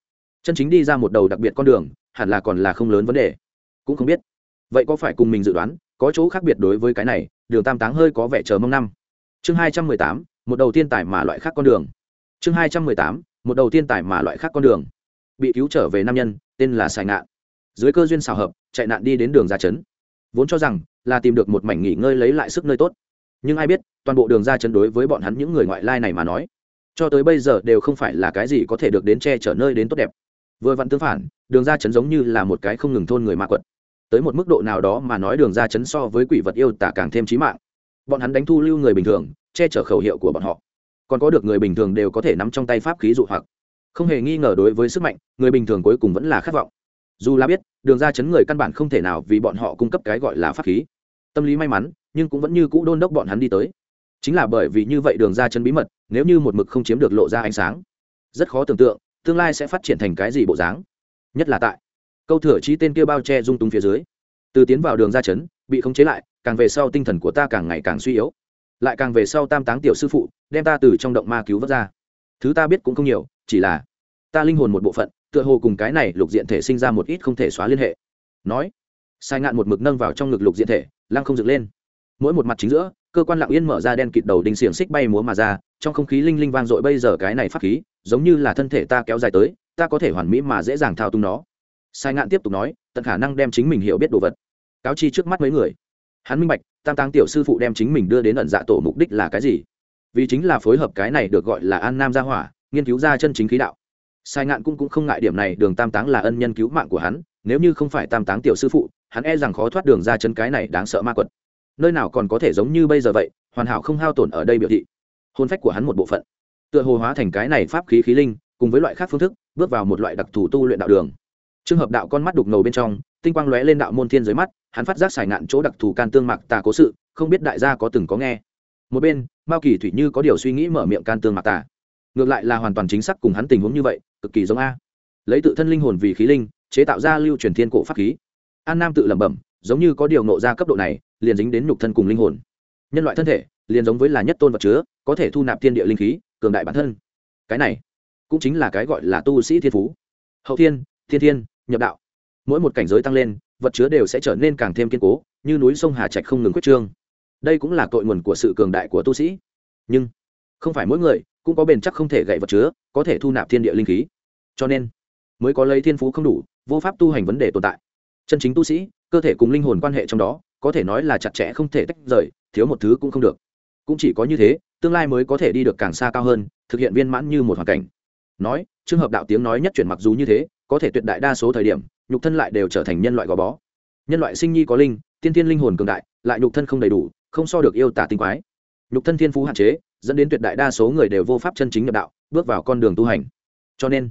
Chân chính đi ra một đầu đặc biệt con đường, hẳn là còn là không lớn vấn đề. Cũng không biết. Vậy có phải cùng mình dự đoán, có chỗ khác biệt đối với cái này, đường tam táng hơi có vẻ chờ mong năm. Chương hai trăm mười tám, một đầu tiên tài mà loại khác con đường. Chương hai trăm mười tám, một đầu tiên tài mà loại khác con đường. Bị cứu trở về nam nhân, tên là sài ngạn. Dưới cơ duyên xào hợp, chạy nạn đi đến đường ra chấn. Vốn cho rằng là tìm được một mảnh nghỉ ngơi lấy lại sức nơi tốt. Nhưng ai biết, toàn bộ đường ra chấn đối với bọn hắn những người ngoại lai này mà nói cho tới bây giờ đều không phải là cái gì có thể được đến che chở nơi đến tốt đẹp. Vừa vặn tương phản, đường ra chấn giống như là một cái không ngừng thôn người ma quật. Tới một mức độ nào đó mà nói đường ra chấn so với quỷ vật yêu tả càng thêm trí mạng. Bọn hắn đánh thu lưu người bình thường, che chở khẩu hiệu của bọn họ. Còn có được người bình thường đều có thể nắm trong tay pháp khí dụ hoặc. Không hề nghi ngờ đối với sức mạnh, người bình thường cuối cùng vẫn là khát vọng. Dù là biết, đường ra chấn người căn bản không thể nào vì bọn họ cung cấp cái gọi là pháp khí. Tâm lý may mắn, nhưng cũng vẫn như cũ đôn đốc bọn hắn đi tới chính là bởi vì như vậy đường ra chân bí mật, nếu như một mực không chiếm được lộ ra ánh sáng, rất khó tưởng tượng, tương lai sẽ phát triển thành cái gì bộ dáng. Nhất là tại câu thừa trí tên kia bao che dung túng phía dưới. Từ tiến vào đường ra chấn, bị khống chế lại, càng về sau tinh thần của ta càng ngày càng suy yếu. Lại càng về sau tam táng tiểu sư phụ, đem ta từ trong động ma cứu vớt ra. Thứ ta biết cũng không nhiều, chỉ là ta linh hồn một bộ phận, tựa hồ cùng cái này lục diện thể sinh ra một ít không thể xóa liên hệ. Nói, sai ngạn một mực nâng vào trong ngực lục diện thể, lăng không dựng lên. Mỗi một mặt chính giữa cơ quan lặng yên mở ra đen kịt đầu đinh xiềng xích bay múa mà ra trong không khí linh linh vang dội bây giờ cái này phát khí giống như là thân thể ta kéo dài tới ta có thể hoàn mỹ mà dễ dàng thao túng nó. Sai ngạn tiếp tục nói tận khả năng đem chính mình hiểu biết đồ vật. Cáo chi trước mắt mấy người. Hắn minh bạch tam táng tiểu sư phụ đem chính mình đưa đến ẩn dạ tổ mục đích là cái gì? Vì chính là phối hợp cái này được gọi là an nam gia hỏa nghiên cứu ra chân chính khí đạo. Sai ngạn cũng, cũng không ngại điểm này đường tam táng là ân nhân cứu mạng của hắn nếu như không phải tam táng tiểu sư phụ hắn e rằng khó thoát đường ra chân cái này đáng sợ ma quật nơi nào còn có thể giống như bây giờ vậy, hoàn hảo không hao tổn ở đây biểu thị. Hôn phách của hắn một bộ phận, tựa hồ hóa thành cái này pháp khí khí linh, cùng với loại khác phương thức, bước vào một loại đặc thù tu luyện đạo đường. Trường hợp đạo con mắt đục ngầu bên trong, tinh quang lóe lên đạo môn thiên dưới mắt, hắn phát giác xài ngạn chỗ đặc thù can tương mạc tà cố sự, không biết đại gia có từng có nghe. Một bên, mao kỳ thủy như có điều suy nghĩ mở miệng can tương mạc tà. Ngược lại là hoàn toàn chính xác cùng hắn tình huống như vậy, cực kỳ giống a. Lấy tự thân linh hồn vì khí linh, chế tạo ra lưu truyền thiên cổ pháp khí. An nam tự lẩm bẩm, giống như có điều nộ ra cấp độ này liền dính đến nhục thân cùng linh hồn. Nhân loại thân thể liền giống với là nhất tôn vật chứa, có thể thu nạp thiên địa linh khí, cường đại bản thân. Cái này cũng chính là cái gọi là tu sĩ thiên phú. Hậu thiên thiên thiên, nhập đạo. Mỗi một cảnh giới tăng lên, vật chứa đều sẽ trở nên càng thêm kiên cố, như núi sông hà trạch không ngừng quyết trương. Đây cũng là tội nguồn của sự cường đại của tu sĩ. Nhưng không phải mỗi người cũng có bền chắc không thể gậy vật chứa, có thể thu nạp thiên địa linh khí. Cho nên mới có lấy thiên phú không đủ, vô pháp tu hành vấn đề tồn tại. Chân chính tu sĩ, cơ thể cùng linh hồn quan hệ trong đó có thể nói là chặt chẽ không thể tách rời, thiếu một thứ cũng không được. Cũng chỉ có như thế, tương lai mới có thể đi được càng xa cao hơn, thực hiện viên mãn như một hoàn cảnh. Nói trường hợp đạo tiếng nói nhất chuyển mặc dù như thế, có thể tuyệt đại đa số thời điểm, nhục thân lại đều trở thành nhân loại gò bó. Nhân loại sinh nhi có linh, tiên tiên linh hồn cường đại, lại nhục thân không đầy đủ, không so được yêu tả tinh quái. Nhục thân thiên phú hạn chế, dẫn đến tuyệt đại đa số người đều vô pháp chân chính nhập đạo, bước vào con đường tu hành. Cho nên,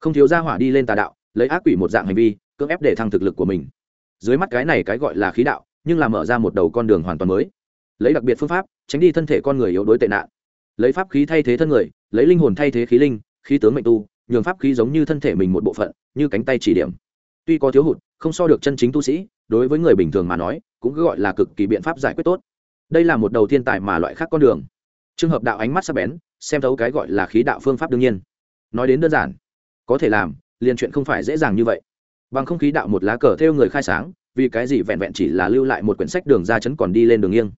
không thiếu gia hỏa đi lên tà đạo, lấy ác quỷ một dạng hành vi, cưỡng ép để thăng thực lực của mình. Dưới mắt cái này cái gọi là khí đạo nhưng là mở ra một đầu con đường hoàn toàn mới. Lấy đặc biệt phương pháp, tránh đi thân thể con người yếu đuối tệ nạn. Lấy pháp khí thay thế thân người, lấy linh hồn thay thế khí linh, khí tướng mệnh tu, nhường pháp khí giống như thân thể mình một bộ phận, như cánh tay chỉ điểm. Tuy có thiếu hụt, không so được chân chính tu sĩ, đối với người bình thường mà nói, cũng cứ gọi là cực kỳ biện pháp giải quyết tốt. Đây là một đầu thiên tài mà loại khác con đường. Trường hợp đạo ánh mắt sắp bén, xem thấu cái gọi là khí đạo phương pháp đương nhiên. Nói đến đơn giản, có thể làm, liền chuyện không phải dễ dàng như vậy. Bằng không khí đạo một lá cờ theo người khai sáng vì cái gì vẹn vẹn chỉ là lưu lại một quyển sách đường ra chấn còn đi lên đường nghiêng?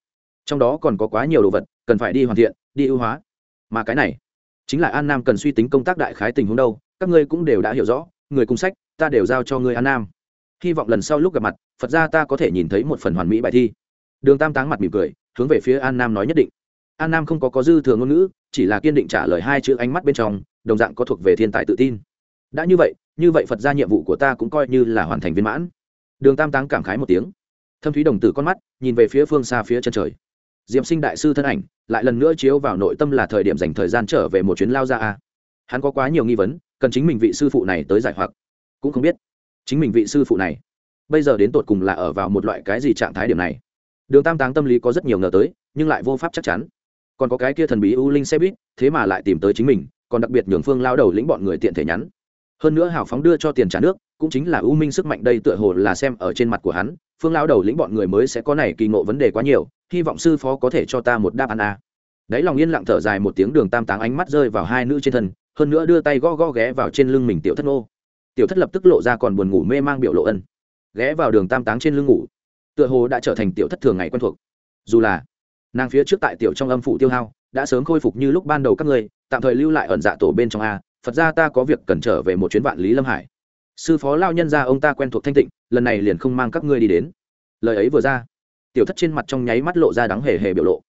Trong đó còn có quá nhiều đồ vật, cần phải đi hoàn thiện, đi ưu hóa. Mà cái này, chính là an nam cần suy tính công tác đại khái tình huống đâu, các ngươi cũng đều đã hiểu rõ, người cùng sách, ta đều giao cho ngươi an nam. Hy vọng lần sau lúc gặp mặt, phật ra ta có thể nhìn thấy một phần hoàn mỹ bài thi. Đường tam táng mặt mỉm cười, hướng về phía an nam nói nhất định. An nam không có có dư thừa ngôn ngữ, chỉ là kiên định trả lời hai chữ ánh mắt bên trong, đồng dạng có thuộc về thiên tài tự tin. Đã như vậy như vậy phật ra nhiệm vụ của ta cũng coi như là hoàn thành viên mãn đường tam táng cảm khái một tiếng. Thâm thúy đồng tử con mắt, nhìn về phía phương xa phía chân trời. Diệm sinh đại sư thân ảnh, lại lần nữa chiếu vào nội tâm là thời điểm dành thời gian trở về một chuyến lao ra a. Hắn có quá nhiều nghi vấn, cần chính mình vị sư phụ này tới giải hoặc. Cũng không biết chính mình vị sư phụ này bây giờ đến tột cùng là ở vào một loại cái gì trạng thái điểm này. Đường tam táng tâm lý có rất nhiều ngờ tới, nhưng lại vô pháp chắc chắn. Còn có cái kia thần bí u linh xe buýt, thế mà lại tìm tới chính mình, còn đặc biệt nhường phương lao đầu lĩnh bọn người tiện thể nhắn hơn nữa hào phóng đưa cho tiền trả nước, cũng chính là ưu minh sức mạnh đây tựa hồ là xem ở trên mặt của hắn, phương lao đầu lĩnh bọn người mới sẽ có này kỳ ngộ vấn đề quá nhiều, hy vọng sư phó có thể cho ta một đáp án a. À. đấy lòng yên lặng thở dài một tiếng đường tam táng ánh mắt rơi vào hai nữ trên thân, hơn nữa đưa tay gõ gõ ghé vào trên lưng mình tiểu thất nô. Tiểu thất lập tức lộ ra còn buồn ngủ mê mang biểu lộ ân. Ghé vào đường tam táng trên lưng ngủ, tựa hồ đã trở thành tiểu thất thường ngày quen thuộc. Dù là nàng phía trước tại tiểu trong âm phủ tiêu hao, đã sớm khôi phục như lúc ban đầu các ngươi, tạm thời lưu lại ẩn dạ tổ bên trong a phật ra ta có việc cần trở về một chuyến vạn lý lâm hải. Sư phó lao nhân ra ông ta quen thuộc thanh tịnh, lần này liền không mang các ngươi đi đến. Lời ấy vừa ra, tiểu thất trên mặt trong nháy mắt lộ ra đắng hề hề biểu lộ.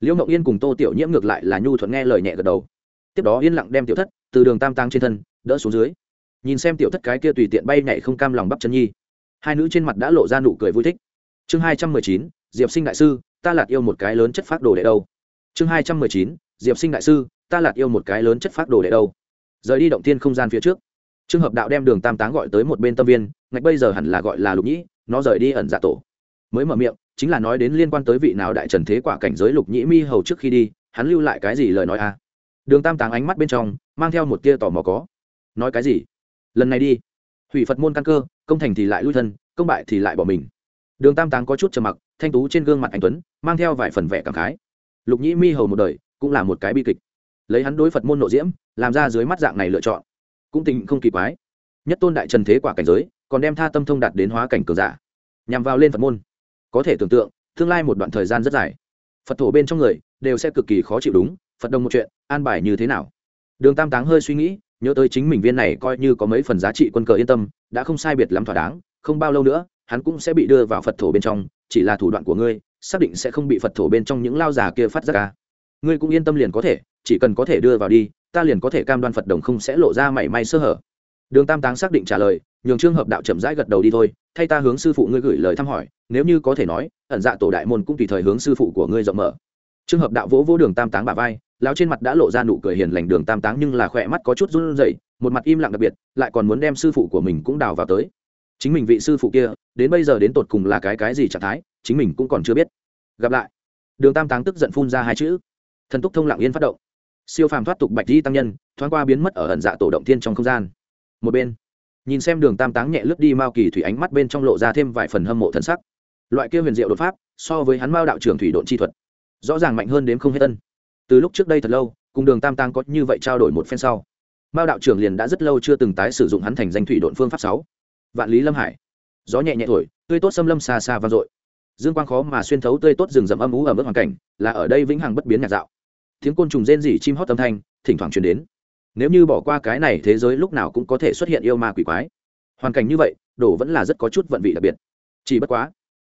Liễu mộng yên cùng tô tiểu nhiễm ngược lại là nhu thuận nghe lời nhẹ gật đầu. Tiếp đó yên lặng đem tiểu thất từ đường tam tăng trên thân, đỡ xuống dưới. Nhìn xem tiểu thất cái kia tùy tiện bay nhảy không cam lòng bắp chân nhi, hai nữ trên mặt đã lộ ra nụ cười vui thích. Chương hai trăm mười chín, diệp sinh đại sư, ta lạt yêu một cái lớn chất phát đồ đệ đâu. Chương hai trăm mười chín, diệp sinh đại sư, ta lạt yêu một cái lớn chất phát đồ đệ đâu rời đi động thiên không gian phía trước. Trường hợp đạo đem đường tam táng gọi tới một bên tâm viên, ngạch bây giờ hẳn là gọi là lục nhĩ, nó rời đi ẩn giả tổ. Mới mở miệng, chính là nói đến liên quan tới vị nào đại trần thế quả cảnh giới lục nhĩ mi hầu trước khi đi, hắn lưu lại cái gì lời nói a? À? đường tam táng ánh mắt bên trong, mang theo một tia tò mò có. Nói cái gì? Lần này đi. Hủy phật môn căn cơ, công thành thì lại lui thân, công bại thì lại bỏ mình. Đường tam táng có chút trầm mặc, thanh tú trên gương mặt anh tuấn, mang theo vài phần vẻ cảm khái. Lục nhĩ mi hầu một đời, cũng là một cái bi kịch lấy hắn đối phật môn nội diễm, làm ra dưới mắt dạng này lựa chọn. Cũng tình không kỳ quái. Nhất tôn đại trần thế quả cảnh giới, còn đem tha tâm thông đạt đến hóa cảnh cường giả. Nhằm vào lên phật môn. Có thể tưởng tượng, tương lai một đoạn thời gian rất dài. Phật thổ bên trong người, đều sẽ cực kỳ khó chịu đúng, phật đồng một chuyện, an bài như thế nào? Đường tam táng hơi suy nghĩ, nhớ tới chính mình viên này coi như có mấy phần giá trị quân cờ yên tâm, đã không sai biệt lắm thỏa đáng, không bao lâu nữa, hắn cũng sẽ bị đưa vào phật thổ bên trong, chỉ là thủ đoạn của ngươi, xác định sẽ không bị phật thổ bên trong những lao già kia phát ra. Ca ngươi cũng yên tâm liền có thể chỉ cần có thể đưa vào đi, ta liền có thể cam đoan phật đồng không sẽ lộ ra mảy may sơ hở. Đường tam táng xác định trả lời, nhường trương hợp đạo chậm rãi gật đầu đi thôi, thay ta hướng sư phụ ngươi gửi lời thăm hỏi, nếu như có thể nói, ẩn dạ tổ đại môn cũng tùy thời hướng sư phụ của ngươi rộng mở. Trương hợp đạo vỗ vỗ đường tam táng bà vai lao trên mặt đã lộ ra nụ cười hiền lành đường tam táng nhưng là khỏe mắt có chút run rẩy, một mặt im lặng đặc biệt, lại còn muốn đem sư phụ của mình cũng đào vào tới. Chính mình vị sư phụ kia, đến bây giờ đến tột cùng là cái cái gì trạng thái, chính mình cũng còn chưa biết. Gặp lại. Đường tam táng tức giận phun ra hai chữ. Thần túc thông lặng yên phát động siêu phàm thoát tục bạch di tăng nhân, thoáng qua biến mất ở ẩn dạ tổ động thiên trong không gian. Một bên, nhìn xem đường tam táng nhẹ lướt đi mao kỳ thủy ánh mắt bên trong lộ ra thêm vài phần hâm mộ thân sắc. Loại kia huyền diệu đột pháp, so với hắn mao đạo trưởng thủy độn chi thuật, rõ ràng mạnh hơn đến không hết tân từ lúc trước đây thật lâu, cùng đường tam táng có như vậy trao đổi một phen sau, mao đạo trưởng liền đã rất lâu chưa từng tái sử dụng hắn thành danh thủy độn phương pháp sáu. Vạn lý lâm hải, gió nhẹ nhẹ thổi, tươi tốt xâm lâm xa xa vang dội. Dương quang khó mà xuyên thấu tươi tốt rừng rậm âm ú ở mức hoàn cảnh, là ở đây vĩnh hằng bất biến nhạc dạo tiếng côn trùng rên rỉ chim hót âm thanh, thỉnh thoảng truyền đến. Nếu như bỏ qua cái này thế giới lúc nào cũng có thể xuất hiện yêu ma quỷ quái. Hoàn cảnh như vậy đổ vẫn là rất có chút vận vị đặc biệt. Chỉ bất quá,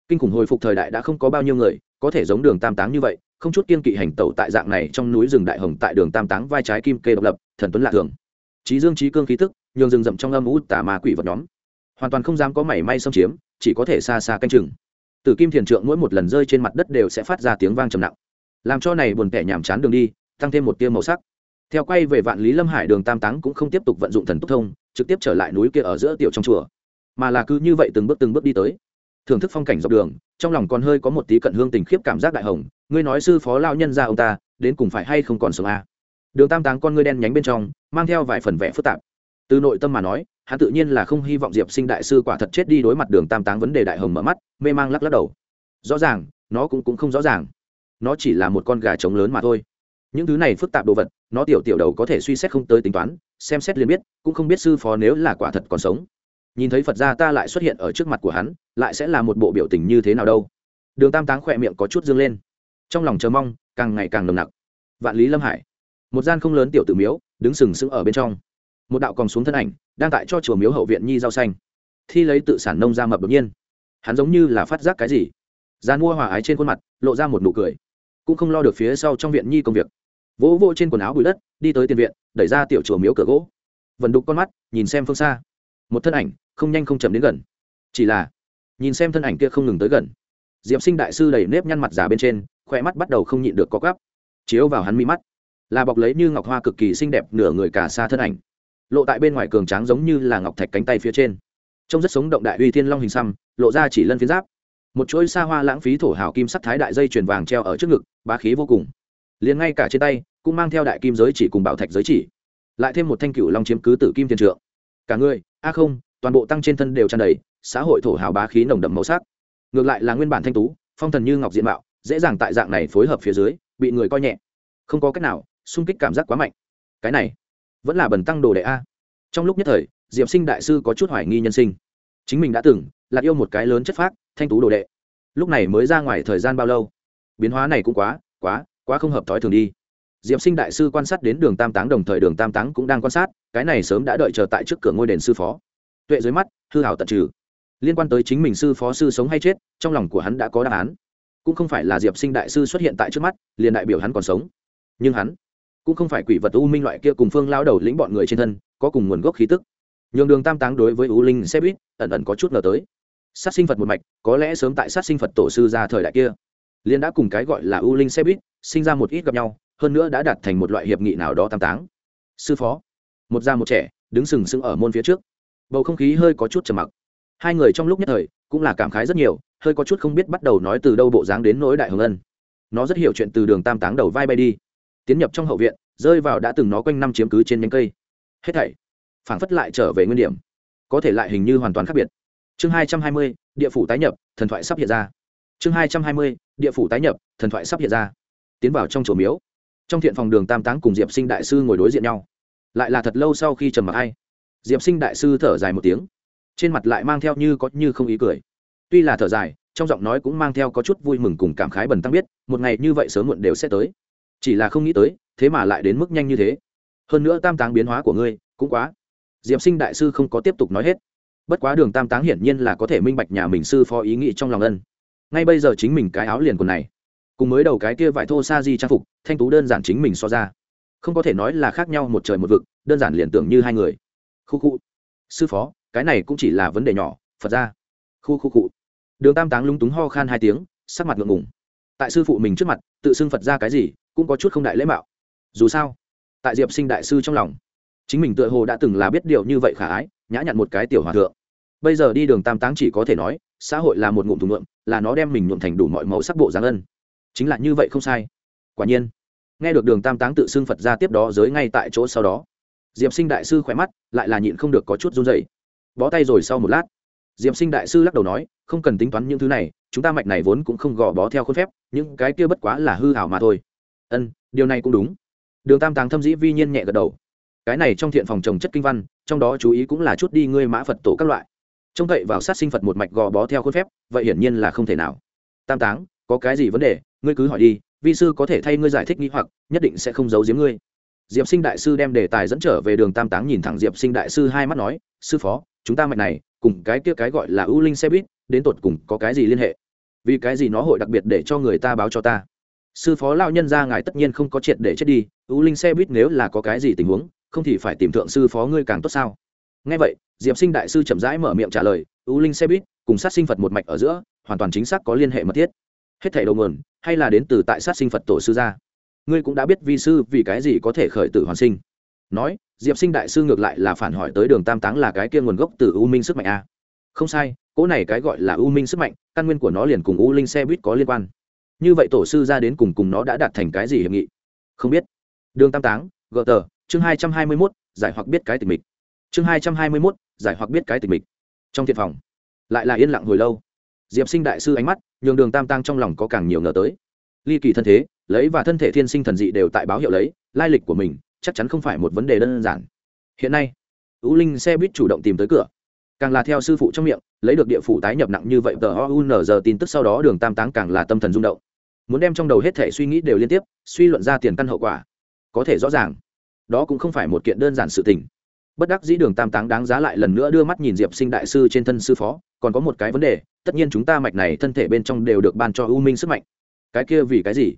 kinh khủng hồi phục thời đại đã không có bao nhiêu người có thể giống đường tam táng như vậy, không chút kiên kỵ hành tẩu tại dạng này trong núi rừng đại hồng tại đường tam táng vai trái kim kê độc lập, thần tuấn lạ thường. Trí dương trí cương khí tức, nhường rừng rậm trong âm u tà ma quỷ vật nhóm. Hoàn toàn không dám có mảy may xâm chiếm, chỉ có thể xa xa canh chừng. Từ kim thiền trượng mỗi một lần rơi trên mặt đất đều sẽ phát ra tiếng vang trầm nặng làm cho này buồn tẻ nhàm chán đường đi tăng thêm một tia màu sắc. Theo quay về vạn lý lâm hải đường tam táng cũng không tiếp tục vận dụng thần tốc thông trực tiếp trở lại núi kia ở giữa tiểu trong chùa. Mà là cứ như vậy từng bước từng bước đi tới. Thưởng thức phong cảnh dọc đường trong lòng còn hơi có một tí cận hương tình khiếp cảm giác đại hồng ngươi nói sư phó lao nhân ra ông ta đến cùng phải hay không còn sống a à. đường tam táng con ngươi đen nhánh bên trong mang theo vài phần vẽ phức tạp. Từ nội tâm mà nói hắn tự nhiên là không hy vọng diệp sinh đại sư quả thật chết đi đối mặt đường tam táng vấn đề đại hồng mở mắt mê mang lắc lắc đầu. Rõ ràng nó cũng, cũng không rõ ràng nó chỉ là một con gà trống lớn mà thôi. Những thứ này phức tạp đồ vật, nó tiểu tiểu đầu có thể suy xét không tới tính toán, xem xét liền biết, cũng không biết sư phó nếu là quả thật còn sống. Nhìn thấy phật gia ta lại xuất hiện ở trước mặt của hắn, lại sẽ là một bộ biểu tình như thế nào đâu. Đường tam táng khỏe miệng có chút dương lên. Trong lòng chờ mong, càng ngày càng nồng nặc. Vạn lý lâm hải. Một gian không lớn tiểu tử miếu, đứng sừng sững ở bên trong. Một đạo còn xuống thân ảnh, đang tại cho chùa miếu hậu viện nhi rau xanh. Thi lấy tự sản nông ra mập đột nhiên. Hắn giống như là phát giác cái gì. Gian mua hòa ái trên khuôn mặt, lộ ra một nụ cười cũng không lo được phía sau trong viện nhi công việc. Vỗ vỗ trên quần áo bụi đất, đi tới tiền viện, đẩy ra tiểu chùa miếu cửa gỗ. Vần đục con mắt, nhìn xem phương xa. Một thân ảnh, không nhanh không chậm đến gần. Chỉ là, nhìn xem thân ảnh kia không ngừng tới gần. Diệm sinh đại sư đầy nếp nhăn mặt già bên trên khoe mắt bắt đầu không nhịn được có gắp chiếu vào hắn mi mắt, là bọc lấy như ngọc hoa cực kỳ xinh đẹp nửa người cả xa thân ảnh. Lộ tại bên ngoài cường tráng giống như là ngọc thạch cánh tay phía trên. Trông rất sống động đại uy thiên long hình xăm, lộ ra chỉ lân phiến giáp một chuỗi xa hoa lãng phí thổ hào kim sắc thái đại dây chuyền vàng treo ở trước ngực, bá khí vô cùng. Liền ngay cả trên tay, cũng mang theo đại kim giới chỉ cùng bảo thạch giới chỉ. Lại thêm một thanh cựu long chiếm cứ tử kim thiên trượng. Cả người, a không, toàn bộ tăng trên thân đều tràn đầy, xã hội thổ hào bá khí nồng đậm màu sắc. Ngược lại là nguyên bản thanh tú, phong thần như ngọc diện mạo, dễ dàng tại dạng này phối hợp phía dưới, bị người coi nhẹ. Không có cách nào, xung kích cảm giác quá mạnh. Cái này, vẫn là bần tăng đồ đệ a. Trong lúc nhất thời, diệp sinh đại sư có chút hoài nghi nhân sinh. Chính mình đã từng, là yêu một cái lớn chất phác thanh tú đồ đệ. Lúc này mới ra ngoài thời gian bao lâu? Biến hóa này cũng quá quá quá không hợp thói thường đi. Diệp sinh đại sư quan sát đến đường tam táng đồng thời đường tam táng cũng đang quan sát, cái này sớm đã đợi chờ tại trước cửa ngôi đền sư phó. Tuệ dưới mắt, hư hảo tận trừ. Liên quan tới chính mình sư phó sư sống hay chết, trong lòng của hắn đã có đáp án. Cũng không phải là diệp sinh đại sư xuất hiện tại trước mắt, liền đại biểu hắn còn sống. Nhưng hắn cũng không phải quỷ vật u minh loại kia cùng phương lao đầu lĩnh bọn người trên thân, có cùng nguồn gốc khí tức. Nhường đường tam táng đối với u linh xe buýt, ẩn ẩn có chút ngờ tới sát sinh phật một mạch, có lẽ sớm tại sát sinh phật tổ sư ra thời đại kia. Liên đã cùng cái gọi là u linh xe buýt sinh ra một ít gặp nhau, hơn nữa đã đạt thành một loại hiệp nghị nào đó tam táng. Sư phó, một già một trẻ, đứng sừng sững ở môn phía trước. Bầu không khí hơi có chút trầm mặc. Hai người trong lúc nhất thời, cũng là cảm khái rất nhiều, hơi có chút không biết bắt đầu nói từ đâu bộ dáng đến nỗi đại hồng ân. Nó rất hiểu chuyện từ đường tam táng đầu vai bay đi. Tiến nhập trong hậu viện, rơi vào đã từng nó quanh năm chiếm cứ trên nhánh cây. Hết thảy, phảng phất lại trở về nguyên điểm. Có thể lại hình như hoàn toàn khác biệt chương hai trăm hai mươi, địa phủ tái nhập, thần thoại sắp hiện ra. Chương hai trăm hai mươi, địa phủ tái nhập, thần thoại sắp hiện ra. Tiến vào trong chỗ miếu. Trong thiện phòng đường tam táng cùng diệp sinh đại sư ngồi đối diện nhau. Lại là thật lâu sau khi trầm mặc hay diệp sinh đại sư thở dài một tiếng. Trên mặt lại mang theo như có như không ý cười. Tuy là thở dài, trong giọng nói cũng mang theo có chút vui mừng cùng cảm khái bần tăng biết, một ngày như vậy sớm muộn đều sẽ tới. Chỉ là không nghĩ tới, thế mà lại đến mức nhanh như thế. Hơn nữa tam táng biến hóa của ngươi, cũng quá. Diệp sinh đại sư không có tiếp tục nói hết bất quá đường tam táng hiển nhiên là có thể minh bạch nhà mình sư phó ý nghĩ trong lòng ân. Ngay bây giờ chính mình cái áo liền quần này, cùng mới đầu cái kia vải thô sa di trang phục, thanh tú đơn giản chính mình so ra. Không có thể nói là khác nhau một trời một vực, đơn giản liền tưởng như hai người. Khu khu. Sư phó, cái này cũng chỉ là vấn đề nhỏ, phật ra. Khu khu cụ đường tam táng lúng túng ho khan hai tiếng, sắc mặt ngượng ngùng. Tại sư phụ mình trước mặt, tự xưng phật ra cái gì, cũng có chút không đại lễ mạo. Dù sao, tại diệp sinh đại sư trong lòng, chính mình tựa hồ đã từng là biết điều như vậy khả ái nhã nhặn một cái tiểu hòa thượng. Bây giờ đi đường tam táng chỉ có thể nói, xã hội là một ngụm thùng ngượm là nó đem mình nhuộm thành đủ mọi màu sắc bộ dáng ân. Chính là như vậy không sai. Quả nhiên, nghe được đường tam táng tự xưng phật ra tiếp đó giới ngay tại chỗ sau đó. Diệp sinh đại sư khỏe mắt, lại là nhịn không được có chút run dày bó tay rồi sau một lát, diệp sinh đại sư lắc đầu nói, không cần tính toán những thứ này, chúng ta mạch này vốn cũng không gò bó theo khuôn phép, những cái kia bất quá là hư hảo mà thôi. Ân, điều này cũng đúng. Đường tam táng thâm dĩ vi nhiên nhẹ gật đầu cái này trong thiện phòng trồng chất kinh văn, trong đó chú ý cũng là chút đi ngươi mã phật tổ các loại. Trông cậy vào sát sinh phật một mạch gò bó theo khuôn phép, vậy hiển nhiên là không thể nào. Tam táng, có cái gì vấn đề, ngươi cứ hỏi đi, vi sư có thể thay ngươi giải thích nghi hoặc, nhất định sẽ không giấu giếm ngươi. Diệp sinh đại sư đem đề tài dẫn trở về đường tam táng nhìn thẳng diệp sinh đại sư hai mắt nói, sư phó, chúng ta mạch này, cùng cái kia cái gọi là ưu linh xe buýt, đến tột cùng có cái gì liên hệ? Vì cái gì nó hội đặc biệt để cho người ta báo cho ta? Sư phó lao nhân ra ngài tất nhiên không có triệt để chết đi, ưu linh xe buýt nếu là có cái gì tình huống không thì phải tìm thượng sư phó ngươi càng tốt sao? Ngay vậy, diệp sinh đại sư chậm rãi mở miệng trả lời ưu linh xe buýt, cùng sát sinh phật một mạch ở giữa, hoàn toàn chính xác có liên hệ mật thiết. Hết thảy đầu nguồn, hay là đến từ tại sát sinh phật tổ sư gia. Ngươi cũng đã biết vi sư vì cái gì có thể khởi tử hoàn sinh. Nói, diệp sinh đại sư ngược lại là phản hỏi tới đường tam táng là cái kia nguồn gốc từ u minh sức mạnh a. Không sai, cỗ này cái gọi là u minh sức mạnh, căn nguyên của nó liền cùng u linh xe buýt có liên quan. Như vậy tổ sư ra đến cùng cùng nó đã đạt thành cái gì hiệp nghị? Không biết. Đường tam táng gợ tờ chương hai trăm hai mươi mốt, giải hoặc biết cái tình mình. chương hai trăm hai mươi mốt, giải hoặc biết cái tình mình. trong thiện phòng, lại là yên lặng hồi lâu. Diệp sinh đại sư ánh mắt, nhường đường tam tăng trong lòng có càng nhiều ngờ tới. Ly kỳ thân thế, lấy và thân thể thiên sinh thần dị đều tại báo hiệu lấy, lai lịch của mình chắc chắn không phải một vấn đề đơn giản. Hiện nay, u linh xe buýt chủ động tìm tới cửa. Càng là theo sư phụ trong miệng, lấy được địa phủ tái nhập nặng như vậy tờ giờ tin tức sau đó đường tam táng càng là tâm thần rung động. Muốn đem trong đầu hết thể suy nghĩ đều liên tiếp, suy luận ra tiền căn hậu quả, có thể rõ ràng đó cũng không phải một kiện đơn giản sự tình. Bất đắc dĩ đường tam táng đáng giá lại lần nữa đưa mắt nhìn diệp sinh đại sư trên thân sư phó, còn có một cái vấn đề, tất nhiên chúng ta mạch này thân thể bên trong đều được ban cho u minh sức mạnh. Cái kia vì cái gì?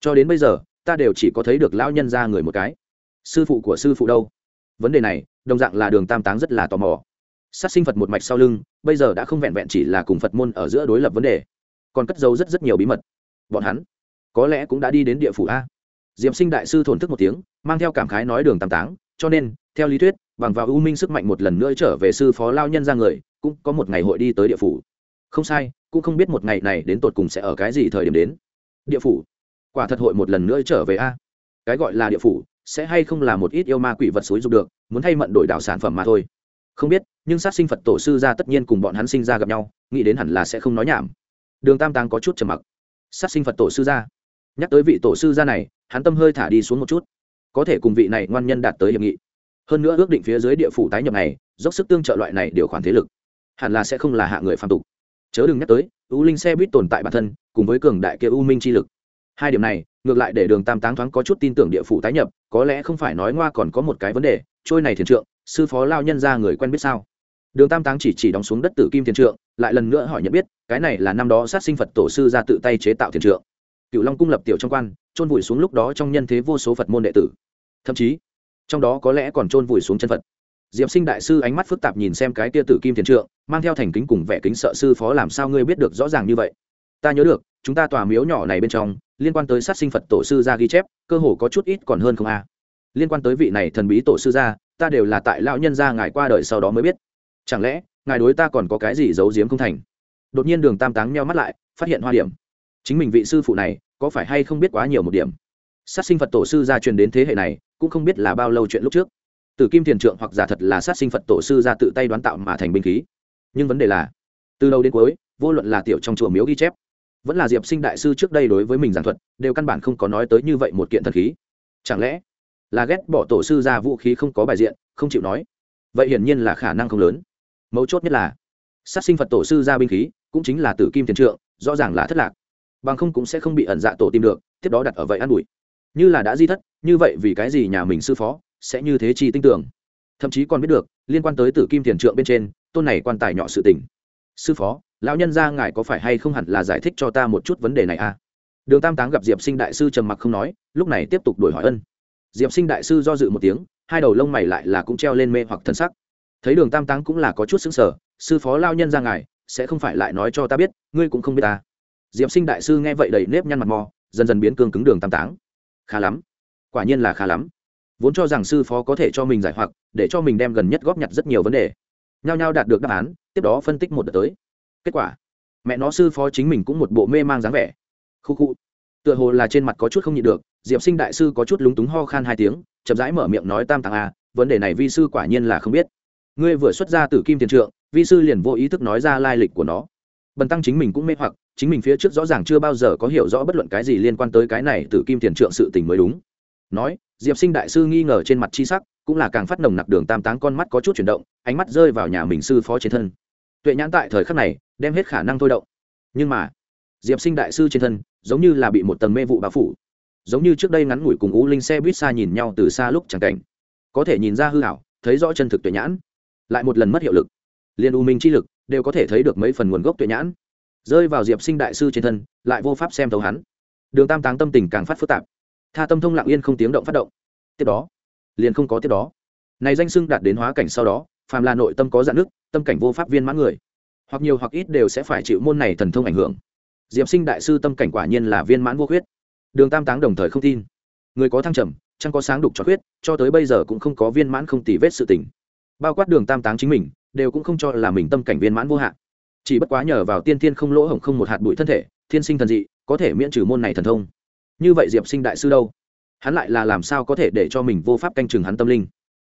Cho đến bây giờ, ta đều chỉ có thấy được lão nhân ra người một cái. Sư phụ của sư phụ đâu? Vấn đề này, đồng dạng là đường tam táng rất là tò mò. Sát sinh phật một mạch sau lưng, bây giờ đã không vẹn vẹn chỉ là cùng phật môn ở giữa đối lập vấn đề, còn cất giấu rất rất nhiều bí mật. Bọn hắn có lẽ cũng đã đi đến địa phủ a diệm sinh đại sư thổn thức một tiếng, mang theo cảm khái nói đường tam táng, cho nên, theo lý thuyết, bằng vào ưu minh sức mạnh một lần nữa trở về sư phó lao nhân ra người, cũng có một ngày hội đi tới địa phủ. Không sai, cũng không biết một ngày này đến tột cùng sẽ ở cái gì thời điểm đến. Địa phủ? Quả thật hội một lần nữa trở về a. Cái gọi là địa phủ, sẽ hay không là một ít yêu ma quỷ vật xúi dục được, muốn thay mận đổi đảo sản phẩm mà thôi. Không biết, nhưng sát sinh phật tổ sư ra tất nhiên cùng bọn hắn sinh ra gặp nhau, nghĩ đến hẳn là sẽ không nói nhảm. Đường tam tàng có chút trầm mặc. Sát sinh phật tổ sư ra nhắc tới vị tổ sư gia này, hắn tâm hơi thả đi xuống một chút. Có thể cùng vị này ngoan nhân đạt tới hiệp nghị. Hơn nữa ước định phía dưới địa phủ tái nhập này, dốc sức tương trợ loại này điều khoản thế lực. Hẳn là sẽ không là hạ người phạm tục. Chớ đừng nhắc tới, u linh xe buýt tồn tại bản thân, cùng với cường đại kia u minh chi lực. Hai điểm này, ngược lại để đường tam táng thoáng có chút tin tưởng địa phủ tái nhập, có lẽ không phải nói ngoa còn có một cái vấn đề, trôi này thiền trượng, sư phó lao nhân ra người quen biết sao? Đường tam táng chỉ chỉ đóng xuống đất tử kim thiền trượng, lại lần nữa hỏi nhận biết, cái này là năm đó sát sinh phật tổ sư ra tự tay chế tạo thiền trượng cựu long cung lập tiểu trong quan trôn vùi xuống lúc đó trong nhân thế vô số phật môn đệ tử. Thậm chí, trong đó có lẽ còn trôn vùi xuống chân phật. Diệp sinh đại sư ánh mắt phức tạp nhìn xem cái tia tử kim thiền trượng, mang theo thành kính cùng vẻ kính sợ sư phó làm sao ngươi biết được rõ ràng như vậy. Ta nhớ được, chúng ta tòa miếu nhỏ này bên trong, liên quan tới sát sinh phật tổ sư ra ghi chép, cơ hồ có chút ít còn hơn không a. Liên quan tới vị này thần bí tổ sư gia, ta đều là tại lão nhân gia ngài qua đời sau đó mới biết. Chẳng lẽ, ngài đối ta còn có cái gì giấu giếm không thành? Đột nhiên đường tam táng meo mắt lại, phát hiện hoa điểm chính mình vị sư phụ này, có phải hay không biết quá nhiều một điểm? Sát sinh phật tổ sư gia truyền đến thế hệ này, cũng không biết là bao lâu chuyện lúc trước. Từ kim thiền trượng hoặc giả thật là sát sinh phật tổ sư ra tự tay đoán tạo mà thành binh khí. Nhưng vấn đề là, từ đầu đến cuối, vô luận là tiểu trong chùa miếu ghi chép, vẫn là diệp sinh đại sư trước đây đối với mình giảng thuật, đều căn bản không có nói tới như vậy một kiện thần khí. Chẳng lẽ là ghét bỏ tổ sư ra vũ khí không có bài diện, không chịu nói? Vậy hiển nhiên là khả năng không lớn. Mấu chốt nhất là, sát sinh phật tổ sư ra binh khí, cũng chính là tử kim thiền trượng, rõ ràng là thất lạc bằng không cũng sẽ không bị ẩn dạ tổ tìm được, tiếp đó đặt ở vậy an ủi. Như là đã di thất, như vậy vì cái gì nhà mình sư phó sẽ như thế chi tin tưởng thậm chí còn biết được, liên quan tới tử kim thiền trượng bên trên, tôn này quan tài nhỏ sự tình. Sư phó, lão nhân gia ngài có phải hay không hẳn là giải thích cho ta một chút vấn đề này à? Đường tam táng gặp diệp sinh đại sư trầm mặc không nói, lúc này tiếp tục đổi hỏi ân. Diệp sinh đại sư do dự một tiếng, hai đầu lông mày lại là cũng treo lên mê hoặc thân sắc. Thấy đường tam táng cũng là có chút xứng sở sư phó lao nhân ra ngài, sẽ không phải lại nói cho ta biết, ngươi cũng không biết ta diệp sinh đại sư nghe vậy đầy nếp nhăn mặt mò dần dần biến cương cứng đường tam táng. Khá lắm. Quả nhiên là khá lắm. Vốn cho rằng sư phó có thể cho mình giải hoặc để cho mình đem gần nhất góp nhặt rất nhiều vấn đề. Nhao nhao đạt được đáp án tiếp đó phân tích một đợt tới. Kết quả mẹ nó sư phó chính mình cũng một bộ mê mang dáng vẻ. Khu khu. Tựa hồ là trên mặt có chút không nhịn được diệp sinh đại sư có chút lúng túng ho khan hai tiếng chậm rãi mở miệng nói tam tàng a à, vấn đề này vi sư quả nhiên là không biết. Ngươi vừa xuất ra từ kim tiền trượng vi sư liền vô ý thức nói ra lai lịch của nó. Bần tăng chính mình cũng mê hoặc chính mình phía trước rõ ràng chưa bao giờ có hiểu rõ bất luận cái gì liên quan tới cái này từ kim tiền trượng sự tình mới đúng. Nói, diệp sinh đại sư nghi ngờ trên mặt chi sắc, cũng là càng phát nồng nặc đường tam táng con mắt có chút chuyển động, ánh mắt rơi vào nhà mình sư phó trên thân. Tuệ nhãn tại thời khắc này, đem hết khả năng thôi động. Nhưng mà, diệp sinh đại sư trên thân, giống như là bị một tầng mê vụ bao phủ. Giống như trước đây ngắn ngủi cùng u linh xe buýt xa nhìn nhau từ xa lúc chẳng cảnh. Có thể nhìn ra hư hảo thấy rõ chân thực tuệ nhãn. Lại một lần mất hiệu lực. Liền u minh chi lực, đều có thể thấy được mấy phần nguồn gốc tuệ nhãn rơi vào diệp sinh đại sư trên thân, lại vô pháp xem thấu hắn. Đường tam táng tâm tình càng phát phức tạp. Tha tâm thông lặng yên không tiếng động phát động. Tiếp đó, liền không có tiếp đó. Này danh sưng đạt đến hóa cảnh sau đó, phàm là nội tâm có dạn nước tâm cảnh vô pháp viên mãn người. Hoặc nhiều hoặc ít đều sẽ phải chịu môn này thần thông ảnh hưởng. Diệp sinh đại sư tâm cảnh quả nhiên là viên mãn vô khuyết. Đường tam táng đồng thời không tin. Người có thăng trầm chẳng có sáng đục cho khuyết, cho tới bây giờ cũng không có viên mãn không tì vết sự tình. Bao quát đường tam táng chính mình, đều cũng không cho là mình tâm cảnh viên mãn vô hạn chỉ bất quá nhờ vào tiên thiên không lỗ hổng không một hạt bụi thân thể, thiên sinh thần dị, có thể miễn trừ môn này thần thông. Như vậy diệp sinh đại sư đâu? Hắn lại là làm sao có thể để cho mình vô pháp canh chừng hắn tâm linh?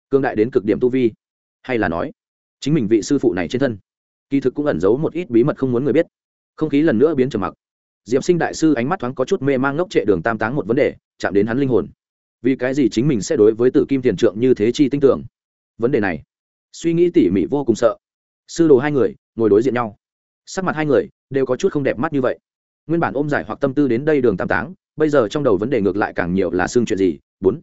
Cương đại đến cực điểm tu vi. Hay là nói, chính mình vị sư phụ này trên thân, kỳ thực cũng ẩn giấu một ít bí mật không muốn người biết. Không khí lần nữa biến trầm mặc. Diệp sinh đại sư ánh mắt thoáng có chút mê mang ngốc trệ đường tam táng một vấn đề, chạm đến hắn linh hồn. Vì cái gì chính mình sẽ đối với tử kim tiền trượng như thế chi tinh tưởng? Vấn đề này, suy nghĩ tỉ mỉ vô cùng sợ. Sư đồ hai người, ngồi đối diện nhau sắc mặt hai người đều có chút không đẹp mắt như vậy. Nguyên bản ôm giải hoặc tâm tư đến đây đường tam táng, bây giờ trong đầu vấn đề ngược lại càng nhiều là xương chuyện gì? Bốn.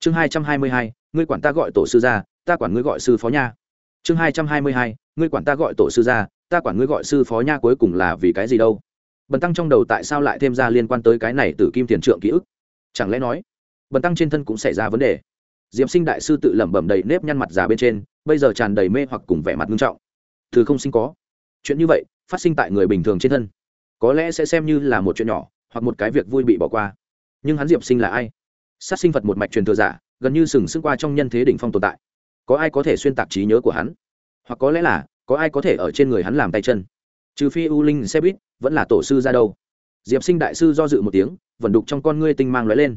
Chương hai trăm hai mươi hai, ngươi quản ta gọi tổ sư gia, ta quản ngươi gọi sư phó nha. Chương hai trăm hai mươi hai, ngươi quản ta gọi tổ sư gia, ta quản ngươi gọi sư phó nha cuối cùng là vì cái gì đâu? Bần tăng trong đầu tại sao lại thêm ra liên quan tới cái này từ kim tiền trượng ký ức? Chẳng lẽ nói, bần tăng trên thân cũng xảy ra vấn đề? Diệm sinh đại sư tự lẩm bẩm đầy nếp nhăn mặt già bên trên, bây giờ tràn đầy mê hoặc cùng vẻ mặt nghiêm trọng. Thứ không sinh có. Chuyện như vậy phát sinh tại người bình thường trên thân. Có lẽ sẽ xem như là một chuyện nhỏ, hoặc một cái việc vui bị bỏ qua. Nhưng hắn diệp sinh là ai? Sát sinh vật một mạch truyền thừa giả, gần như sừng sững qua trong nhân thế đỉnh phong tồn tại. Có ai có thể xuyên tạc trí nhớ của hắn? Hoặc có lẽ là, có ai có thể ở trên người hắn làm tay chân? Trừ phi u linh xe buýt, vẫn là tổ sư ra đâu? Diệp sinh đại sư do dự một tiếng, vẫn đục trong con ngươi tinh mang lóe lên.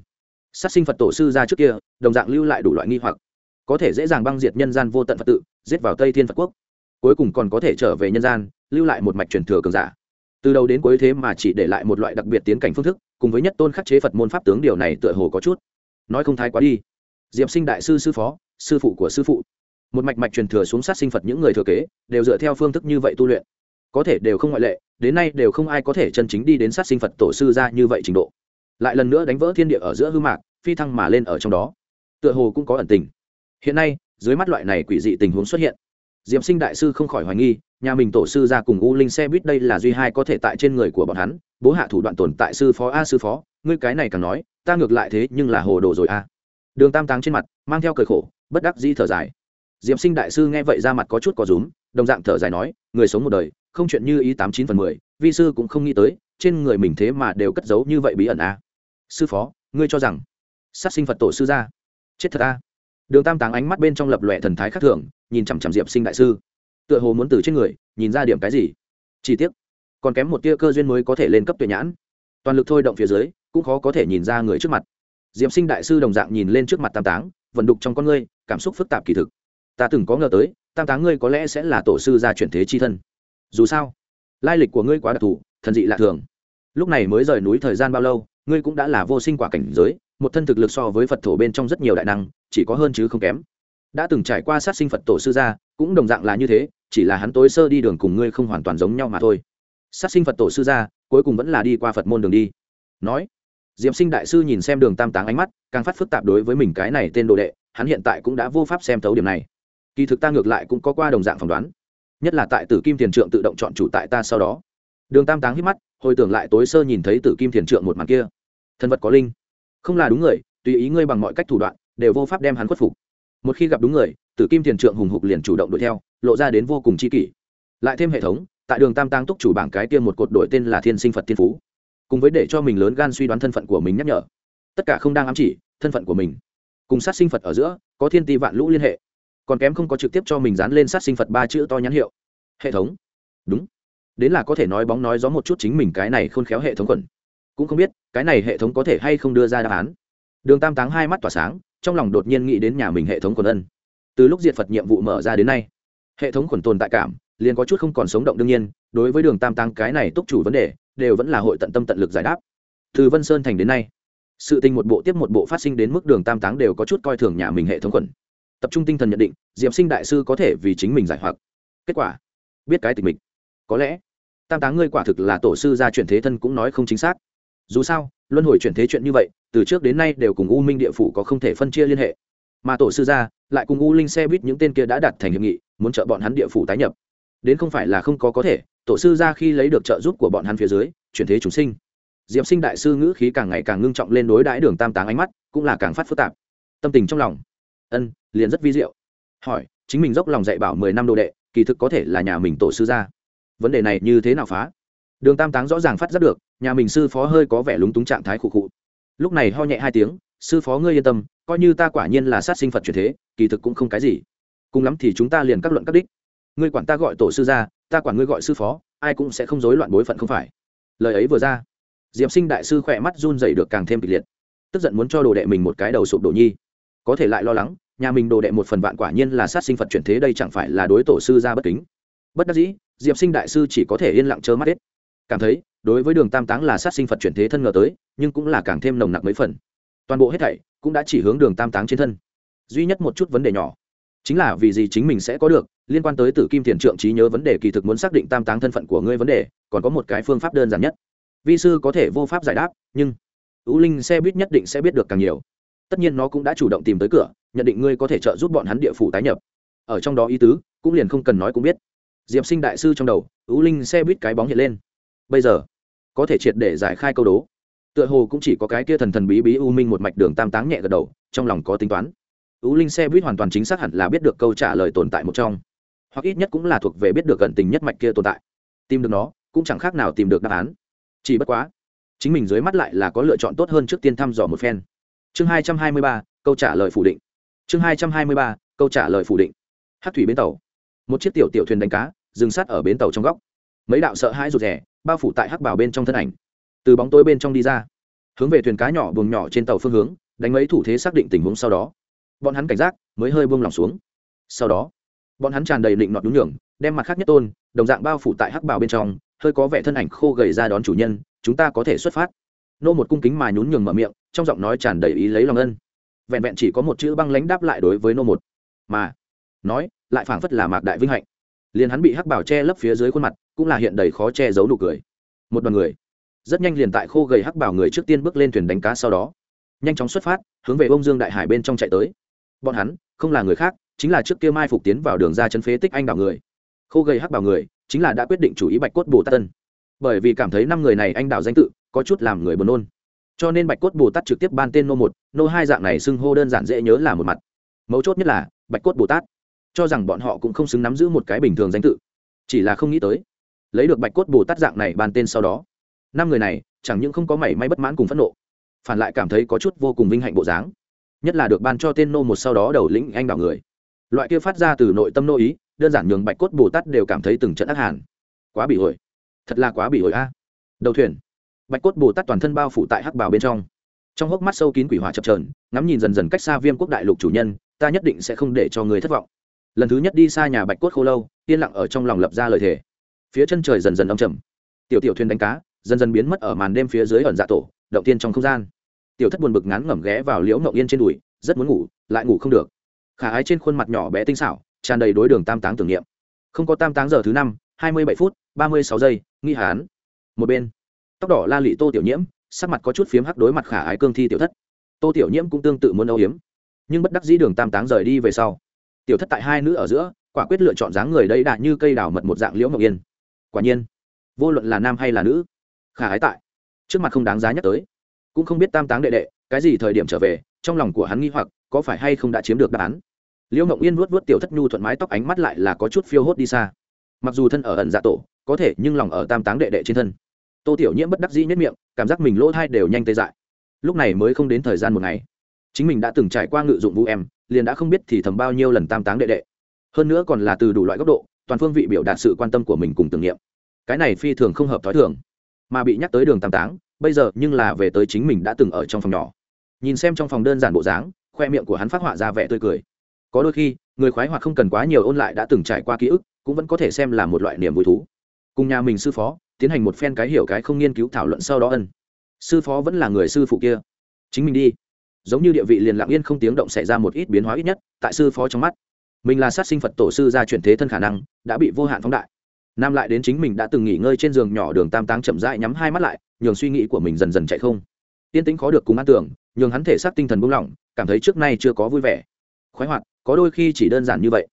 Sát sinh phật tổ sư ra trước kia, đồng dạng lưu lại đủ loại nghi hoặc. Có thể dễ dàng băng diệt nhân gian vô tận phật tự, giết vào tây thiên phật quốc cuối cùng còn có thể trở về nhân gian, lưu lại một mạch truyền thừa cường giả. Từ đầu đến cuối thế mà chỉ để lại một loại đặc biệt tiến cảnh phương thức, cùng với nhất tôn khắc chế phật môn pháp tướng điều này tựa hồ có chút. Nói không thái quá đi. Diệp sinh đại sư sư phó, sư phụ của sư phụ. Một mạch mạch truyền thừa xuống sát sinh phật những người thừa kế, đều dựa theo phương thức như vậy tu luyện. Có thể đều không ngoại lệ, đến nay đều không ai có thể chân chính đi đến sát sinh phật tổ sư ra như vậy trình độ. Lại lần nữa đánh vỡ thiên địa ở giữa hư mạc, phi thăng mà lên ở trong đó. Tựa hồ cũng có ẩn tình. Hiện nay, dưới mắt loại này quỷ dị tình huống xuất hiện diệm sinh đại sư không khỏi hoài nghi, nhà mình tổ sư ra cùng u linh xe buýt đây là duy hai có thể tại trên người của bọn hắn, bố hạ thủ đoạn tồn tại sư phó a sư phó, ngươi cái này càng nói, ta ngược lại thế nhưng là hồ đồ rồi a. Đường tam táng trên mặt, mang theo cởi khổ, bất đắc dĩ thở dài. Diệm sinh đại sư nghe vậy ra mặt có chút có rúm, đồng dạng thở dài nói, người sống một đời, không chuyện như ý tám chín phần mười, vi sư cũng không nghĩ tới, trên người mình thế mà đều cất giấu như vậy bí ẩn a. Sư phó, ngươi cho rằng sát sinh phật tổ sư ra chết thật a? Đường tam táng ánh mắt bên trong lập lòe thần thái khác thường, nhìn chằm chằm diệp sinh đại sư. Tựa hồ muốn từ trên người, nhìn ra điểm cái gì. Chi tiết còn kém một tia cơ duyên mới có thể lên cấp tuyệt nhãn. Toàn lực thôi động phía dưới, cũng khó có thể nhìn ra người trước mặt. Diệp sinh đại sư đồng dạng nhìn lên trước mặt tam táng, vận đục trong con ngươi, cảm xúc phức tạp kỳ thực. Ta từng có ngờ tới, tam táng ngươi có lẽ sẽ là tổ sư gia chuyển thế chi thân. Dù sao, lai lịch của ngươi quá đặc thù, thần dị lạ thường. Lúc này mới rời núi thời gian bao lâu, ngươi cũng đã là vô sinh quả cảnh giới một thân thực lực so với phật thổ bên trong rất nhiều đại năng, chỉ có hơn chứ không kém. Đã từng trải qua sát sinh phật tổ sư gia, cũng đồng dạng là như thế, chỉ là hắn tối sơ đi đường cùng ngươi không hoàn toàn giống nhau mà thôi. Sát sinh phật tổ sư gia, cuối cùng vẫn là đi qua phật môn đường đi. Nói diệm sinh đại sư nhìn xem đường tam táng ánh mắt, càng phát phức tạp đối với mình cái này tên đồ đệ, hắn hiện tại cũng đã vô pháp xem thấu điểm này. Kỳ thực ta ngược lại cũng có qua đồng dạng phỏng đoán, nhất là tại tử kim thiền trượng tự động chọn chủ tại ta sau đó. Đường tam táng hít mắt, hồi tưởng lại tối sơ nhìn thấy tử kim thiền trượng một màn kia. Thân vật có linh không là đúng người, tùy ý ngươi bằng mọi cách thủ đoạn, đều vô pháp đem hắn khuất phục. Một khi gặp đúng người, tử kim tiền trượng hùng hục liền chủ động đuổi theo, lộ ra đến vô cùng chi kỷ. Lại thêm hệ thống, tại đường tam tăng túc chủ bảng cái tiêm một cột đội tên là thiên sinh phật thiên phú. Cùng với để cho mình lớn gan suy đoán thân phận của mình nhắc nhở. Tất cả không đang ám chỉ, thân phận của mình. Cùng sát sinh phật ở giữa, có thiên ti vạn lũ liên hệ. Còn kém không có trực tiếp cho mình dán lên sát sinh phật ba chữ to nhãn hiệu. Hệ thống. Đúng. Đến là có thể nói bóng nói gió một chút chính mình cái này khôn khéo hệ thống quẩn cũng không biết cái này hệ thống có thể hay không đưa ra đáp án. Đường tam táng hai mắt tỏa sáng, trong lòng đột nhiên nghĩ đến nhà mình hệ thống quần ân. Từ lúc diệt phật nhiệm vụ mở ra đến nay, hệ thống khuẩn tồn tại cảm liền có chút không còn sống động đương nhiên, đối với đường tam Táng cái này túc chủ vấn đề, đều vẫn là hội tận tâm tận lực giải đáp. Từ vân sơn thành đến nay, sự tình một bộ tiếp một bộ phát sinh đến mức đường tam táng đều có chút coi thường nhà mình hệ thống khuẩn. Tập trung tinh thần nhận định, Diệp sinh đại sư có thể vì chính mình giải hoặc. Kết quả, biết cái tình mình có lẽ, tam táng ngươi quả thực là tổ sư gia chuyển thế thân cũng nói không chính xác dù sao, luân hồi chuyển thế chuyện như vậy, từ trước đến nay đều cùng u minh địa phủ có không thể phân chia liên hệ. Mà tổ sư gia lại cùng u linh xe buýt những tên kia đã đặt thành hiệp nghị, muốn trợ bọn hắn địa phủ tái nhập. Đến không phải là không có có thể, tổ sư gia khi lấy được trợ giúp của bọn hắn phía dưới, chuyển thế chúng sinh. Diệp sinh đại sư ngữ khí càng ngày càng ngưng trọng lên đối đãi đường tam táng ánh mắt, cũng là càng phát phức tạp. Tâm tình trong lòng. Ân, liền rất vi diệu. Hỏi, chính mình dốc lòng dạy bảo mười năm đồ đệ, kỳ thực có thể là nhà mình tổ sư gia. Vấn đề này như thế nào phá? Đường tam táng rõ ràng phát giác được, nhà mình sư phó hơi có vẻ lúng túng trạng thái khụ khụ. Lúc này ho nhẹ hai tiếng, sư phó ngươi yên tâm, coi như ta quả nhiên là sát sinh phật truyền thế, kỳ thực cũng không cái gì. Cùng lắm thì chúng ta liền các luận các đích. Ngươi quản ta gọi tổ sư ra, ta quản ngươi gọi sư phó, ai cũng sẽ không rối loạn bối phận không phải. Lời ấy vừa ra, diệp sinh đại sư khỏe mắt run dày được càng thêm kịch liệt. Tức giận muốn cho đồ đệ mình một cái đầu sụp đổ nhi. Có thể lại lo lắng, nhà mình đồ đệ một phần vạn quả nhiên là sát sinh phật chuyển thế đây chẳng phải là đối tổ sư ra bất kính. Bất đắc dĩ, diệp sinh đại sư chỉ có thể yên lặng trơ mắt hết cảm thấy, đối với đường tam táng là sát sinh phật chuyển thế thân ngờ tới, nhưng cũng là càng thêm nồng nặc mấy phần. Toàn bộ hết thảy cũng đã chỉ hướng đường tam táng trên thân. Duy nhất một chút vấn đề nhỏ, chính là vì gì chính mình sẽ có được, liên quan tới tử kim thiền trượng trí nhớ vấn đề kỳ thực muốn xác định tam táng thân phận của ngươi vấn đề, còn có một cái phương pháp đơn giản nhất. Vi sư có thể vô pháp giải đáp, nhưng ưu linh xe buýt nhất định sẽ biết được càng nhiều. Tất nhiên nó cũng đã chủ động tìm tới cửa, nhận định ngươi có thể trợ giúp bọn hắn địa phủ tái nhập. Ở trong đó ý tứ, cũng liền không cần nói cũng biết. Diệp sinh đại sư trong đầu ưu linh xe buýt cái bóng hiện lên bây giờ có thể triệt để giải khai câu đố. Tựa hồ cũng chỉ có cái kia thần thần bí bí u minh một mạch đường tam táng nhẹ gật đầu, trong lòng có tính toán. U linh xe buýt hoàn toàn chính xác hẳn là biết được câu trả lời tồn tại một trong, hoặc ít nhất cũng là thuộc về biết được gần tình nhất mạch kia tồn tại. Tìm được nó, cũng chẳng khác nào tìm được đáp án. Chỉ bất quá, chính mình dưới mắt lại là có lựa chọn tốt hơn trước tiên thăm dò một phen. Chương hai trăm hai mươi ba, câu trả lời phủ định. Chương hai trăm hai mươi ba, câu trả lời phủ định. Hát thủy bến tàu. Một chiếc tiểu tiểu thuyền đánh cá, dừng sát ở bến tàu trong góc mấy đạo sợ hãi rụt rè, bao phủ tại hắc bảo bên trong thân ảnh. Từ bóng tối bên trong đi ra, hướng về thuyền cá nhỏ buồng nhỏ trên tàu phương hướng, đánh mấy thủ thế xác định tình huống sau đó. Bọn hắn cảnh giác, mới hơi buông lỏng xuống. Sau đó, bọn hắn tràn đầy định nọt đúng nhường, đem mặt khác nhất tôn, đồng dạng bao phủ tại hắc bảo bên trong, hơi có vẻ thân ảnh khô gầy ra đón chủ nhân, chúng ta có thể xuất phát. Nô một cung kính mà nhún nhường mở miệng, trong giọng nói tràn đầy ý lấy lòng ân. Vẹn vẹn chỉ có một chữ băng lãnh đáp lại đối với nô một, mà nói, lại phảng phất là mạc đại vinh hạnh. Liền hắn bị hắc bảo che lấp phía dưới khuôn mặt cũng là hiện đầy khó che giấu nụ cười. Một đoàn người, rất nhanh liền tại khô gầy hắc bảo người trước tiên bước lên thuyền đánh cá sau đó. Nhanh chóng xuất phát, hướng về bông dương đại hải bên trong chạy tới. Bọn hắn, không là người khác, chính là trước kia mai phục tiến vào đường ra chân phế tích anh bảo người. Khô gầy hắc bảo người, chính là đã quyết định chủ ý bạch cốt bồ tát tân. Bởi vì cảm thấy năm người này anh đảo danh tự, có chút làm người buồn nôn. Cho nên bạch cốt bồ tát trực tiếp ban tên nô một, nô hai dạng này xưng hô đơn giản dễ nhớ là một mặt. Mấu chốt nhất là, bạch cốt bồ tát. Cho rằng bọn họ cũng không xứng nắm giữ một cái bình thường danh tự. Chỉ là không nghĩ tới lấy được bạch cốt bồ tát dạng này ban tên sau đó. Năm người này, chẳng những không có mảy may bất mãn cùng phẫn nộ, phản lại cảm thấy có chút vô cùng vinh hạnh bộ dáng. Nhất là được ban cho tên nô một sau đó đầu lĩnh anh bảo người. Loại kia phát ra từ nội tâm nô ý, đơn giản nhường bạch cốt bồ tát đều cảm thấy từng trận ác hàn. Quá bị ổi thật là quá bị ổi a. Đầu thuyền. Bạch cốt bồ tát toàn thân bao phủ tại hắc bào bên trong. Trong hốc mắt sâu kín quỷ hỏa chập trờn ngắm nhìn dần dần cách xa viêm quốc đại lục chủ nhân, ta nhất định sẽ không để cho người thất vọng. Lần thứ nhất đi xa nhà bạch cốt khô lâu, yên lặng ở trong lòng lập ra lời thề phía chân trời dần dần âm trầm. Tiểu tiểu thuyền đánh cá, dần dần biến mất ở màn đêm phía dưới ẩn dạ tổ, động tiên trong không gian. Tiểu thất buồn bực ngắn ngẩm ghé vào liễu ngậu yên trên đùi, rất muốn ngủ, lại ngủ không được. Khả ái trên khuôn mặt nhỏ bé tinh xảo, tràn đầy đối đường tam táng tưởng niệm. Không có tam táng giờ thứ năm, hai mươi bảy phút, ba mươi sáu giây, nghi hán. Một bên, tóc đỏ la lị tô tiểu nhiễm, sắc mặt có chút phiếm hắc đối mặt khả ái cương thi tiểu thất. Tô tiểu nhiễm cũng tương tự muốn âu hiếm nhưng bất đắc dĩ đường tam táng rời đi về sau. Tiểu thất tại hai nữ ở giữa, quả quyết lựa chọn dáng người đây đạ như cây đào mật một dạng liễu ngọc yên quả nhiên, vô luận là nam hay là nữ, khả ái tại, trước mặt không đáng giá nhắc tới. Cũng không biết tam táng đệ đệ, cái gì thời điểm trở về, trong lòng của hắn nghi hoặc, có phải hay không đã chiếm được đáp án. Liễu mộng yên vuốt vuốt tiểu thất nhu thuận mái tóc ánh mắt lại là có chút phiêu hốt đi xa. Mặc dù thân ở ẩn dạ tổ, có thể nhưng lòng ở tam táng đệ đệ trên thân. Tô tiểu nhiễm bất đắc dĩ nhất miệng, cảm giác mình lỗ thai đều nhanh tê dại. Lúc này mới không đến thời gian một ngày, chính mình đã từng trải qua ngự dụng vũ em, liền đã không biết thì thầm bao nhiêu lần tam táng đệ đệ. Hơn nữa còn là từ đủ loại góc độ toàn phương vị biểu đạt sự quan tâm của mình cùng tưởng niệm. Cái này phi thường không hợp thói thường. Mà bị nhắc tới đường tam táng, bây giờ nhưng là về tới chính mình đã từng ở trong phòng nhỏ. Nhìn xem trong phòng đơn giản bộ dáng, khoe miệng của hắn phát họa ra vẻ tươi cười. Có đôi khi, người khoái hoặc không cần quá nhiều ôn lại đã từng trải qua ký ức, cũng vẫn có thể xem là một loại niềm vui thú. Cùng nhà mình sư phó, tiến hành một phen cái hiểu cái không nghiên cứu thảo luận sau đó ân. Sư phó vẫn là người sư phụ kia. Chính mình đi. Giống như địa vị liền lặng yên không tiếng động xảy ra một ít biến hóa ít nhất, tại sư phó trong mắt mình là sát sinh phật tổ sư ra chuyển thế thân khả năng, đã bị vô hạn phóng đại. Nam lại đến chính mình đã từng nghỉ ngơi trên giường nhỏ đường tam táng chậm rãi nhắm hai mắt lại, nhường suy nghĩ của mình dần dần chạy không. Tiên tính khó được cùng an tưởng, nhường hắn thể xác tinh thần buông lỏng, cảm thấy trước nay chưa có vui vẻ. Khoái hoạt, có đôi khi chỉ đơn giản như vậy.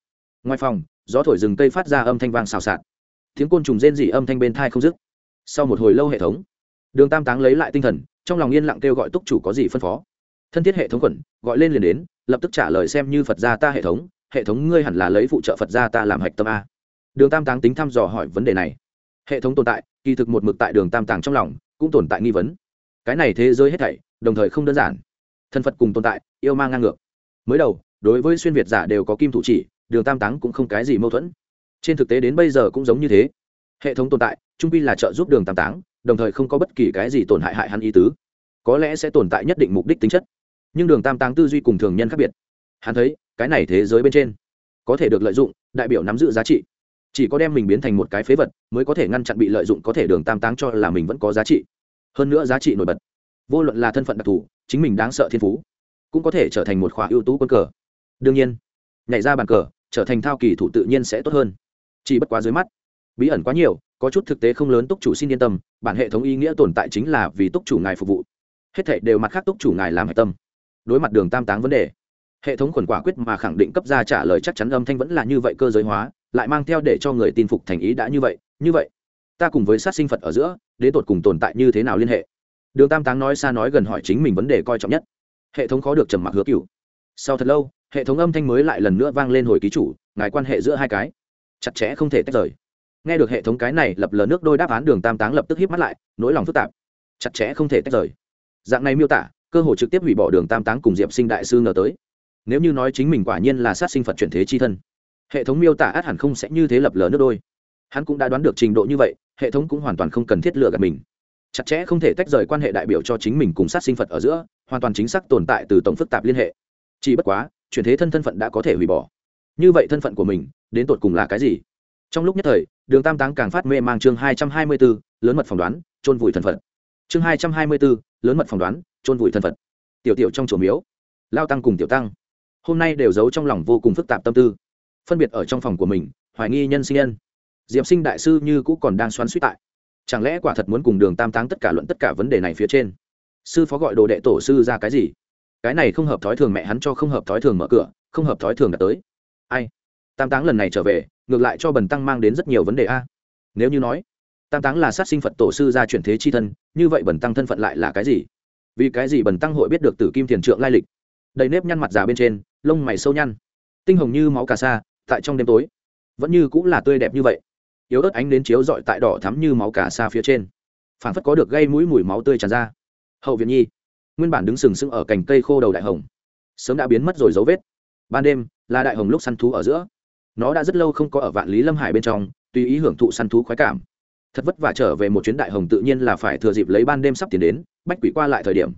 Ngoài phòng, gió thổi rừng cây phát ra âm thanh vang xào xạc. Tiếng côn trùng rên rỉ âm thanh bên thai không dứt. Sau một hồi lâu hệ thống, đường tam táng lấy lại tinh thần, trong lòng yên lặng kêu gọi túc chủ có gì phân phó. Thân thiết hệ thống quẩn, gọi lên liền đến, lập tức trả lời xem như phật gia ta hệ thống hệ thống ngươi hẳn là lấy phụ trợ phật gia ta làm hạch tâm a. Đường tam táng tính thăm dò hỏi vấn đề này. Hệ thống tồn tại, kỳ thực một mực tại đường tam tàng trong lòng, cũng tồn tại nghi vấn. Cái này thế giới hết thảy, đồng thời không đơn giản. Thân phật cùng tồn tại, yêu mang ngang ngược. Mới đầu, đối với xuyên việt giả đều có kim thủ chỉ, đường tam táng cũng không cái gì mâu thuẫn. Trên thực tế đến bây giờ cũng giống như thế. Hệ thống tồn tại, trung pi là trợ giúp đường tam táng, đồng thời không có bất kỳ cái gì tổn hại hại hắn ý tứ. Có lẽ sẽ tồn tại nhất định mục đích tính chất. Nhưng đường tam táng tư duy cùng thường nhân khác biệt hắn thấy, cái này thế giới bên trên, có thể được lợi dụng, đại biểu nắm giữ giá trị. Chỉ có đem mình biến thành một cái phế vật, mới có thể ngăn chặn bị lợi dụng, có thể đường tam táng cho là mình vẫn có giá trị. Hơn nữa giá trị nổi bật. Vô luận là thân phận đặc thù, chính mình đáng sợ thiên phú, cũng có thể trở thành một khóa ưu tú quân cờ. Đương nhiên, nhảy ra bàn cờ, trở thành thao kỳ thủ tự nhiên sẽ tốt hơn. Chỉ bất quá dưới mắt, bí ẩn quá nhiều, có chút thực tế không lớn túc chủ xin yên tâm, bản hệ thống ý nghĩa tồn tại chính là vì túc chủ ngài phục vụ. Hết thệ đều mặt khác túc chủ ngài làm hạch tâm. Đối mặt đường tam táng vấn đề hệ thống khuẩn quả quyết mà khẳng định cấp ra trả lời chắc chắn âm thanh vẫn là như vậy cơ giới hóa, lại mang theo để cho người tin phục thành ý đã như vậy như vậy. Ta cùng với sát sinh phật ở giữa đến tột cùng tồn tại như thế nào liên hệ? Đường tam táng nói xa nói gần hỏi chính mình vấn đề coi trọng nhất. Hệ thống khó được trầm mặc hứa cựu sau thật lâu, hệ thống âm thanh mới lại lần nữa vang lên hồi ký chủ, ngài quan hệ giữa hai cái. Chặt chẽ không thể tách rời. Nghe được hệ thống cái này, lập lờ nước đôi đáp án, đường tam táng lập tức hít mắt lại, nỗi lòng phức tạp. Chặt chẽ không thể tách rời. Dạng này miêu tả, cơ hội trực tiếp hủy bỏ đường tam táng cùng diệp sinh đại sư ngờ tới nếu như nói chính mình quả nhiên là sát sinh phật chuyển thế chi thân, hệ thống miêu tả át hẳn không sẽ như thế lập lờ nước đôi. Hắn cũng đã đoán được trình độ như vậy, hệ thống cũng hoàn toàn không cần thiết lựa gạt mình. Chặt chẽ không thể tách rời quan hệ đại biểu cho chính mình cùng sát sinh phật ở giữa, hoàn toàn chính xác tồn tại từ tổng phức tạp liên hệ. Chỉ bất quá, chuyển thế thân thân phận đã có thể hủy bỏ. Như vậy thân phận của mình, đến tột cùng là cái gì? Trong lúc nhất thời, đường tam táng càng phát mê mang chương hai trăm hai mươi b ố lớn mật phỏng đoán trôn vùi thân phận. Chương hai trăm hai mươi b ố lớn mật phỏng đoán trôn vùi thân phận. Tiểu tiểu trong chùa miếu, lao tăng cùng tiểu tăng hôm nay đều giấu trong lòng vô cùng phức tạp tâm tư. Phân biệt ở trong phòng của mình, hoài nghi nhân sinh nhân. Diệm sinh đại sư như cũ còn đang xoắn suýt tại. Chẳng lẽ quả thật muốn cùng đường tam táng tất cả luận tất cả vấn đề này phía trên? Sư phó gọi đồ đệ tổ sư ra cái gì? Cái này không hợp thói thường mẹ hắn cho không hợp thói thường mở cửa, không hợp thói thường đã tới. Ai? Tam táng lần này trở về, ngược lại cho bần tăng mang đến rất nhiều vấn đề a. Nếu như nói, tam táng là sát sinh phật tổ sư ra chuyển thế chi thân, như vậy bần tăng thân phận lại là cái gì? Vì cái gì bần tăng hội biết được từ kim thiền trượng lai lịch? Đầy nếp nhăn mặt già bên trên, lông mày sâu nhăn. Tinh hồng như máu cà sa, tại trong đêm tối. Vẫn như cũng là tươi đẹp như vậy. Yếu ớt ánh đến chiếu dọi tại đỏ thắm như máu cà sa phía trên. Phản phất có được gây mũi mùi máu tươi tràn ra. Hậu viện nhi. Nguyên bản đứng sừng sững ở cành cây khô đầu đại hồng. Sớm đã biến mất rồi dấu vết. Ban đêm, là đại hồng lúc săn thú ở giữa. Nó đã rất lâu không có ở vạn lý lâm hải bên trong, tùy ý hưởng thụ săn thú khoái cảm. Thật vất vả trở về một chuyến đại hồng tự nhiên là phải thừa dịp lấy ban đêm sắp tiến đến, bách quỷ qua lại thời điểm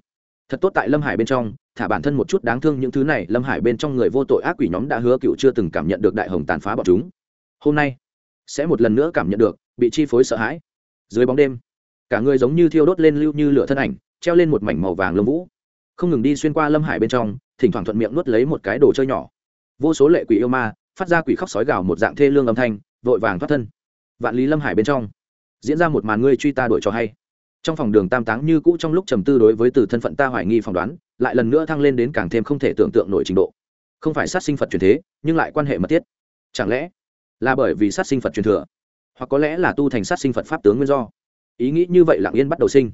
thật tốt tại lâm hải bên trong, thả bản thân một chút đáng thương những thứ này, lâm hải bên trong người vô tội ác quỷ nhóm đã hứa cựu chưa từng cảm nhận được đại hồng tàn phá bọn chúng. Hôm nay, sẽ một lần nữa cảm nhận được, bị chi phối sợ hãi. Dưới bóng đêm, cả người giống như thiêu đốt lên lưu như lửa thân ảnh, treo lên một mảnh màu vàng lông vũ. Không ngừng đi xuyên qua lâm hải bên trong, thỉnh thoảng thuận miệng nuốt lấy một cái đồ chơi nhỏ. Vô số lệ quỷ yêu ma, phát ra quỷ khóc sói gào một dạng thê lương âm thanh, vội vàng thoát thân. Vạn lý lâm hải bên trong, diễn ra một màn ngươi truy ta đuổi cho hay trong phòng đường tam táng như cũ trong lúc trầm tư đối với từ thân phận ta hoài nghi phỏng đoán, lại lần nữa thăng lên đến càng thêm không thể tưởng tượng nổi trình độ. Không phải sát sinh phật truyền thế, nhưng lại quan hệ mật thiết. Chẳng lẽ là bởi vì sát sinh phật truyền thừa, hoặc có lẽ là tu thành sát sinh phật pháp tướng nguyên do? Ý nghĩ như vậy lặng yên bắt đầu sinh.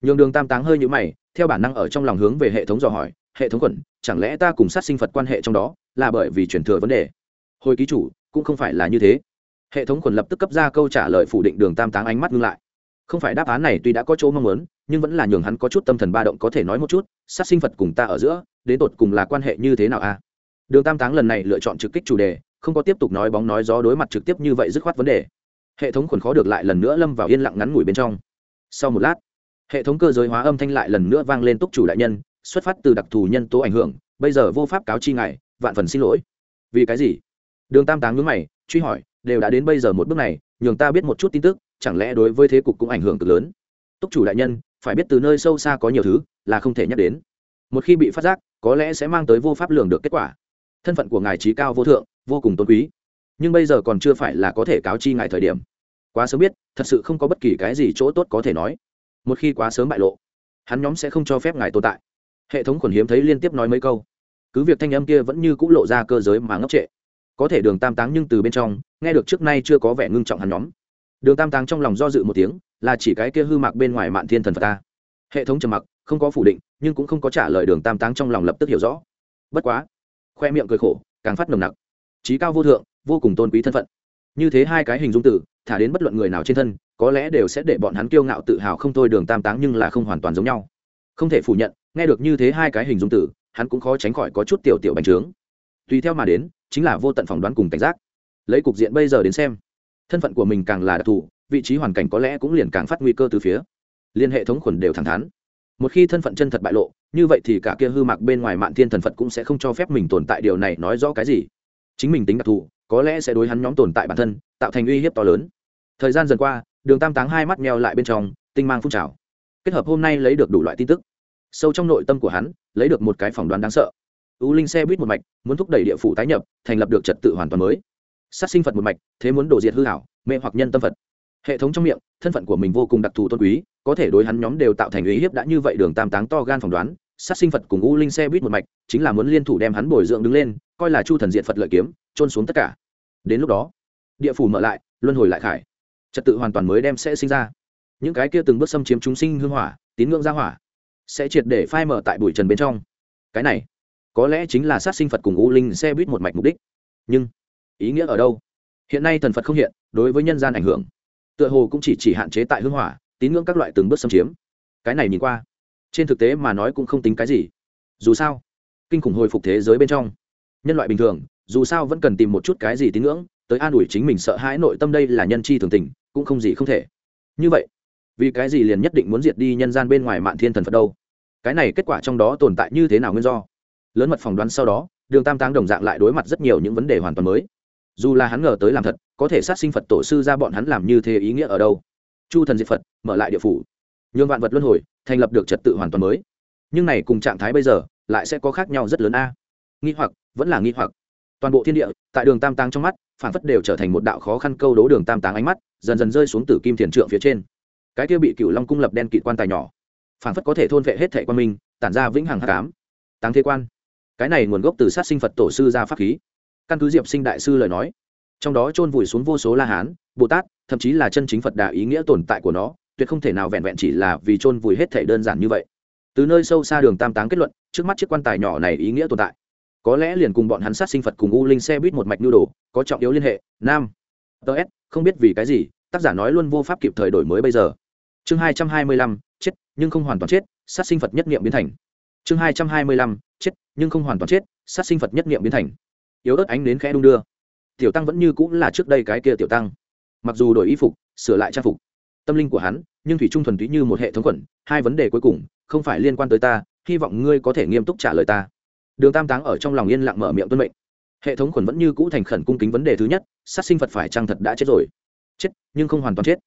Nhường đường tam táng hơi nhũ mày, theo bản năng ở trong lòng hướng về hệ thống dò hỏi, hệ thống quẩn, chẳng lẽ ta cùng sát sinh phật quan hệ trong đó là bởi vì truyền thừa vấn đề? Hồi ký chủ, cũng không phải là như thế. Hệ thống quẩn lập tức cấp ra câu trả lời phủ định đường tam táng ánh mắt ngưng lại không phải đáp án này tuy đã có chỗ mong muốn, nhưng vẫn là nhường hắn có chút tâm thần ba động có thể nói một chút, sát sinh phật cùng ta ở giữa, đến tột cùng là quan hệ như thế nào a? Đường tam táng lần này lựa chọn trực kích chủ đề, không có tiếp tục nói bóng nói gió đối mặt trực tiếp như vậy dứt khoát vấn đề. Hệ thống khuẩn khó được lại lần nữa lâm vào yên lặng ngắn ngủi bên trong. Sau một lát, hệ thống cơ giới hóa âm thanh lại lần nữa vang lên túc chủ đại nhân, xuất phát từ đặc thù nhân tố ảnh hưởng, bây giờ vô pháp cáo chi ngài, vạn phần xin lỗi. Vì cái gì? Đường tam táng ngứng mày, truy hỏi, đều đã đến bây giờ một bước này, nhường ta biết một chút tin tức chẳng lẽ đối với thế cục cũng ảnh hưởng cực lớn? Túc chủ đại nhân, phải biết từ nơi sâu xa có nhiều thứ là không thể nhắc đến. Một khi bị phát giác, có lẽ sẽ mang tới vô pháp lường được kết quả. Thân phận của ngài trí cao vô thượng, vô cùng tôn quý. Nhưng bây giờ còn chưa phải là có thể cáo chi ngài thời điểm. Quá sớm biết, thật sự không có bất kỳ cái gì chỗ tốt có thể nói. Một khi quá sớm bại lộ, hắn nhóm sẽ không cho phép ngài tồn tại. Hệ thống khuẩn hiếm thấy liên tiếp nói mấy câu. Cứ việc thanh âm kia vẫn như c ũ lộ ra cơ giới mà ngốc trệ. Có thể đường tam táng nhưng từ bên trong, nghe được trước nay chưa có vẻ ngưng trọng hắn nhóm đường tam táng trong lòng do dự một tiếng, là chỉ cái kia hư mạc bên ngoài mạn thiên thần phật ta. Hệ thống trầm mặc, không có phủ định, nhưng cũng không có trả lời đường tam táng trong lòng lập tức hiểu rõ. Bất quá, khoe miệng cười khổ, càng phát nồng nặc. Trí cao vô thượng, vô cùng tôn quý thân phận. Như thế hai cái hình dung tử thả đến bất luận người nào trên thân, có lẽ đều sẽ để bọn hắn kiêu ngạo tự hào không thôi đường tam táng nhưng là không hoàn toàn giống nhau. Không thể phủ nhận, nghe được như thế hai cái hình dung tử hắn cũng khó tránh khỏi có chút tiểu tiểu bành trướng. Tùy theo mà đến, chính là vô tận phỏng đoán cùng cảnh giác. Lấy cục diện bây giờ đến xem thân phận của mình càng là đặc thù, vị trí hoàn cảnh có lẽ cũng liền càng phát nguy cơ từ phía. Liên hệ thống khuẩn đều thẳng thắn. Một khi thân phận chân thật bại lộ, như vậy thì cả kia hư mặc bên ngoài mạn thiên thần phật cũng sẽ không cho phép mình tồn tại điều này nói rõ cái gì. Chính mình tính đặc thù, có lẽ sẽ đối hắn nhóm tồn tại bản thân, tạo thành uy hiếp to lớn. Thời gian dần qua, đường tam táng hai mắt meo lại bên trong, tinh mang phun trào. Kết hợp hôm nay lấy được đủ loại tin tức. Sâu trong nội tâm của hắn, lấy được một cái phỏng đoán đáng sợ. U linh xe buýt một mạch, muốn thúc đẩy địa phủ tái nhập, thành lập được trật tự hoàn toàn mới sát sinh phật một mạch, thế muốn đổ diệt hư hảo mê hoặc nhân tâm phật. Hệ thống trong miệng, thân phận của mình vô cùng đặc thù tôn quý, có thể đối hắn nhóm đều tạo thành ý hiếp đã như vậy đường tam táng to gan phỏng đoán, sát sinh phật cùng u linh xe buýt một mạch, chính là muốn liên thủ đem hắn bồi dưỡng đứng lên, coi là chu thần diện phật lợi kiếm trôn xuống tất cả. Đến lúc đó, địa phủ mở lại, luân hồi lại khải. Trật tự hoàn toàn mới đem sẽ sinh ra. Những cái kia từng bước xâm chiếm chúng sinh hương hỏa, tín ngưỡng ra hỏa, sẽ triệt để phai mở tại bụi trần bên trong. Cái này, có lẽ chính là sát sinh phật cùng u linh xe buýt một mạch mục đích. Nhưng ý nghĩa ở đâu? Hiện nay thần phật không hiện, đối với nhân gian ảnh hưởng. Tựa hồ cũng chỉ chỉ hạn chế tại hưng hỏa, tín ngưỡng các loại từng bước xâm chiếm. Cái này nhìn qua, trên thực tế mà nói cũng không tính cái gì. Dù sao, kinh khủng hồi phục thế giới bên trong, nhân loại bình thường, dù sao vẫn cần tìm một chút cái gì tín ngưỡng, tới an ủi chính mình sợ hãi nội tâm đây là nhân chi thường tình, cũng không gì không thể. Như vậy, vì cái gì liền nhất định muốn diệt đi nhân gian bên ngoài mạn thiên thần phật đâu? Cái này kết quả trong đó tồn tại như thế nào nguyên do? Lớn mật phỏng đoán sau đó, đường tam táng đồng dạng lại đối mặt rất nhiều những vấn đề hoàn toàn mới dù là hắn ngờ tới làm thật, có thể sát sinh phật tổ sư ra bọn hắn làm như thế ý nghĩa ở đâu? Chu thần diệt phật, mở lại địa phủ. Nhường vạn vật luân hồi, thành lập được trật tự hoàn toàn mới. Nhưng này cùng trạng thái bây giờ, lại sẽ có khác nhau rất lớn a. Nghi hoặc, vẫn là nghi hoặc. Toàn bộ thiên địa, tại đường tam táng trong mắt, phản phất đều trở thành một đạo khó khăn câu đố đường tam táng ánh mắt, dần dần rơi xuống từ kim thiền trượng phía trên. Cái kia bị cựu long cung lập đen kỵ quan tài nhỏ, phản phất có thể thôn vệ hết thệ quan minh, tản ra vĩnh hằng hạ cám táng thế quan. Cái này nguồn gốc từ sát sinh phật tổ sư ra pháp khí căn cứ diệp sinh đại sư lời nói trong đó chôn vùi xuống vô số la hán bồ tát thậm chí là chân chính phật đà ý nghĩa tồn tại của nó tuyệt không thể nào vẹn vẹn chỉ là vì chôn vùi hết thể đơn giản như vậy từ nơi sâu xa đường tam táng kết luận trước mắt chiếc quan tài nhỏ này ý nghĩa tồn tại có lẽ liền cùng bọn hắn sát sinh phật cùng u linh xe buýt một mạch nhu đồ có trọng yếu liên hệ nam ts không biết vì cái gì tác giả nói luôn vô pháp kịp thời đổi mới bây giờ chương hai trăm hai mươi lăm chết nhưng không hoàn toàn chết sát sinh phật nhất nghiệm biến thành chương hai trăm hai mươi lăm chết nhưng không hoàn toàn chết sát sinh phật nhất nghiệm biến thành yếu ớt ánh đến khẽ đung đưa. Tiểu tăng vẫn như cũng là trước đây cái kia tiểu tăng. Mặc dù đổi y phục, sửa lại trang phục, tâm linh của hắn, nhưng thủy trung thuần túy như một hệ thống quẩn hai vấn đề cuối cùng, không phải liên quan tới ta, hy vọng ngươi có thể nghiêm túc trả lời ta. Đường tam táng ở trong lòng yên lặng mở miệng tuân mệnh. Hệ thống khuẩn vẫn như cũ thành khẩn cung kính vấn đề thứ nhất, sát sinh phật phải chăng thật đã chết rồi? Chết, nhưng không hoàn toàn chết.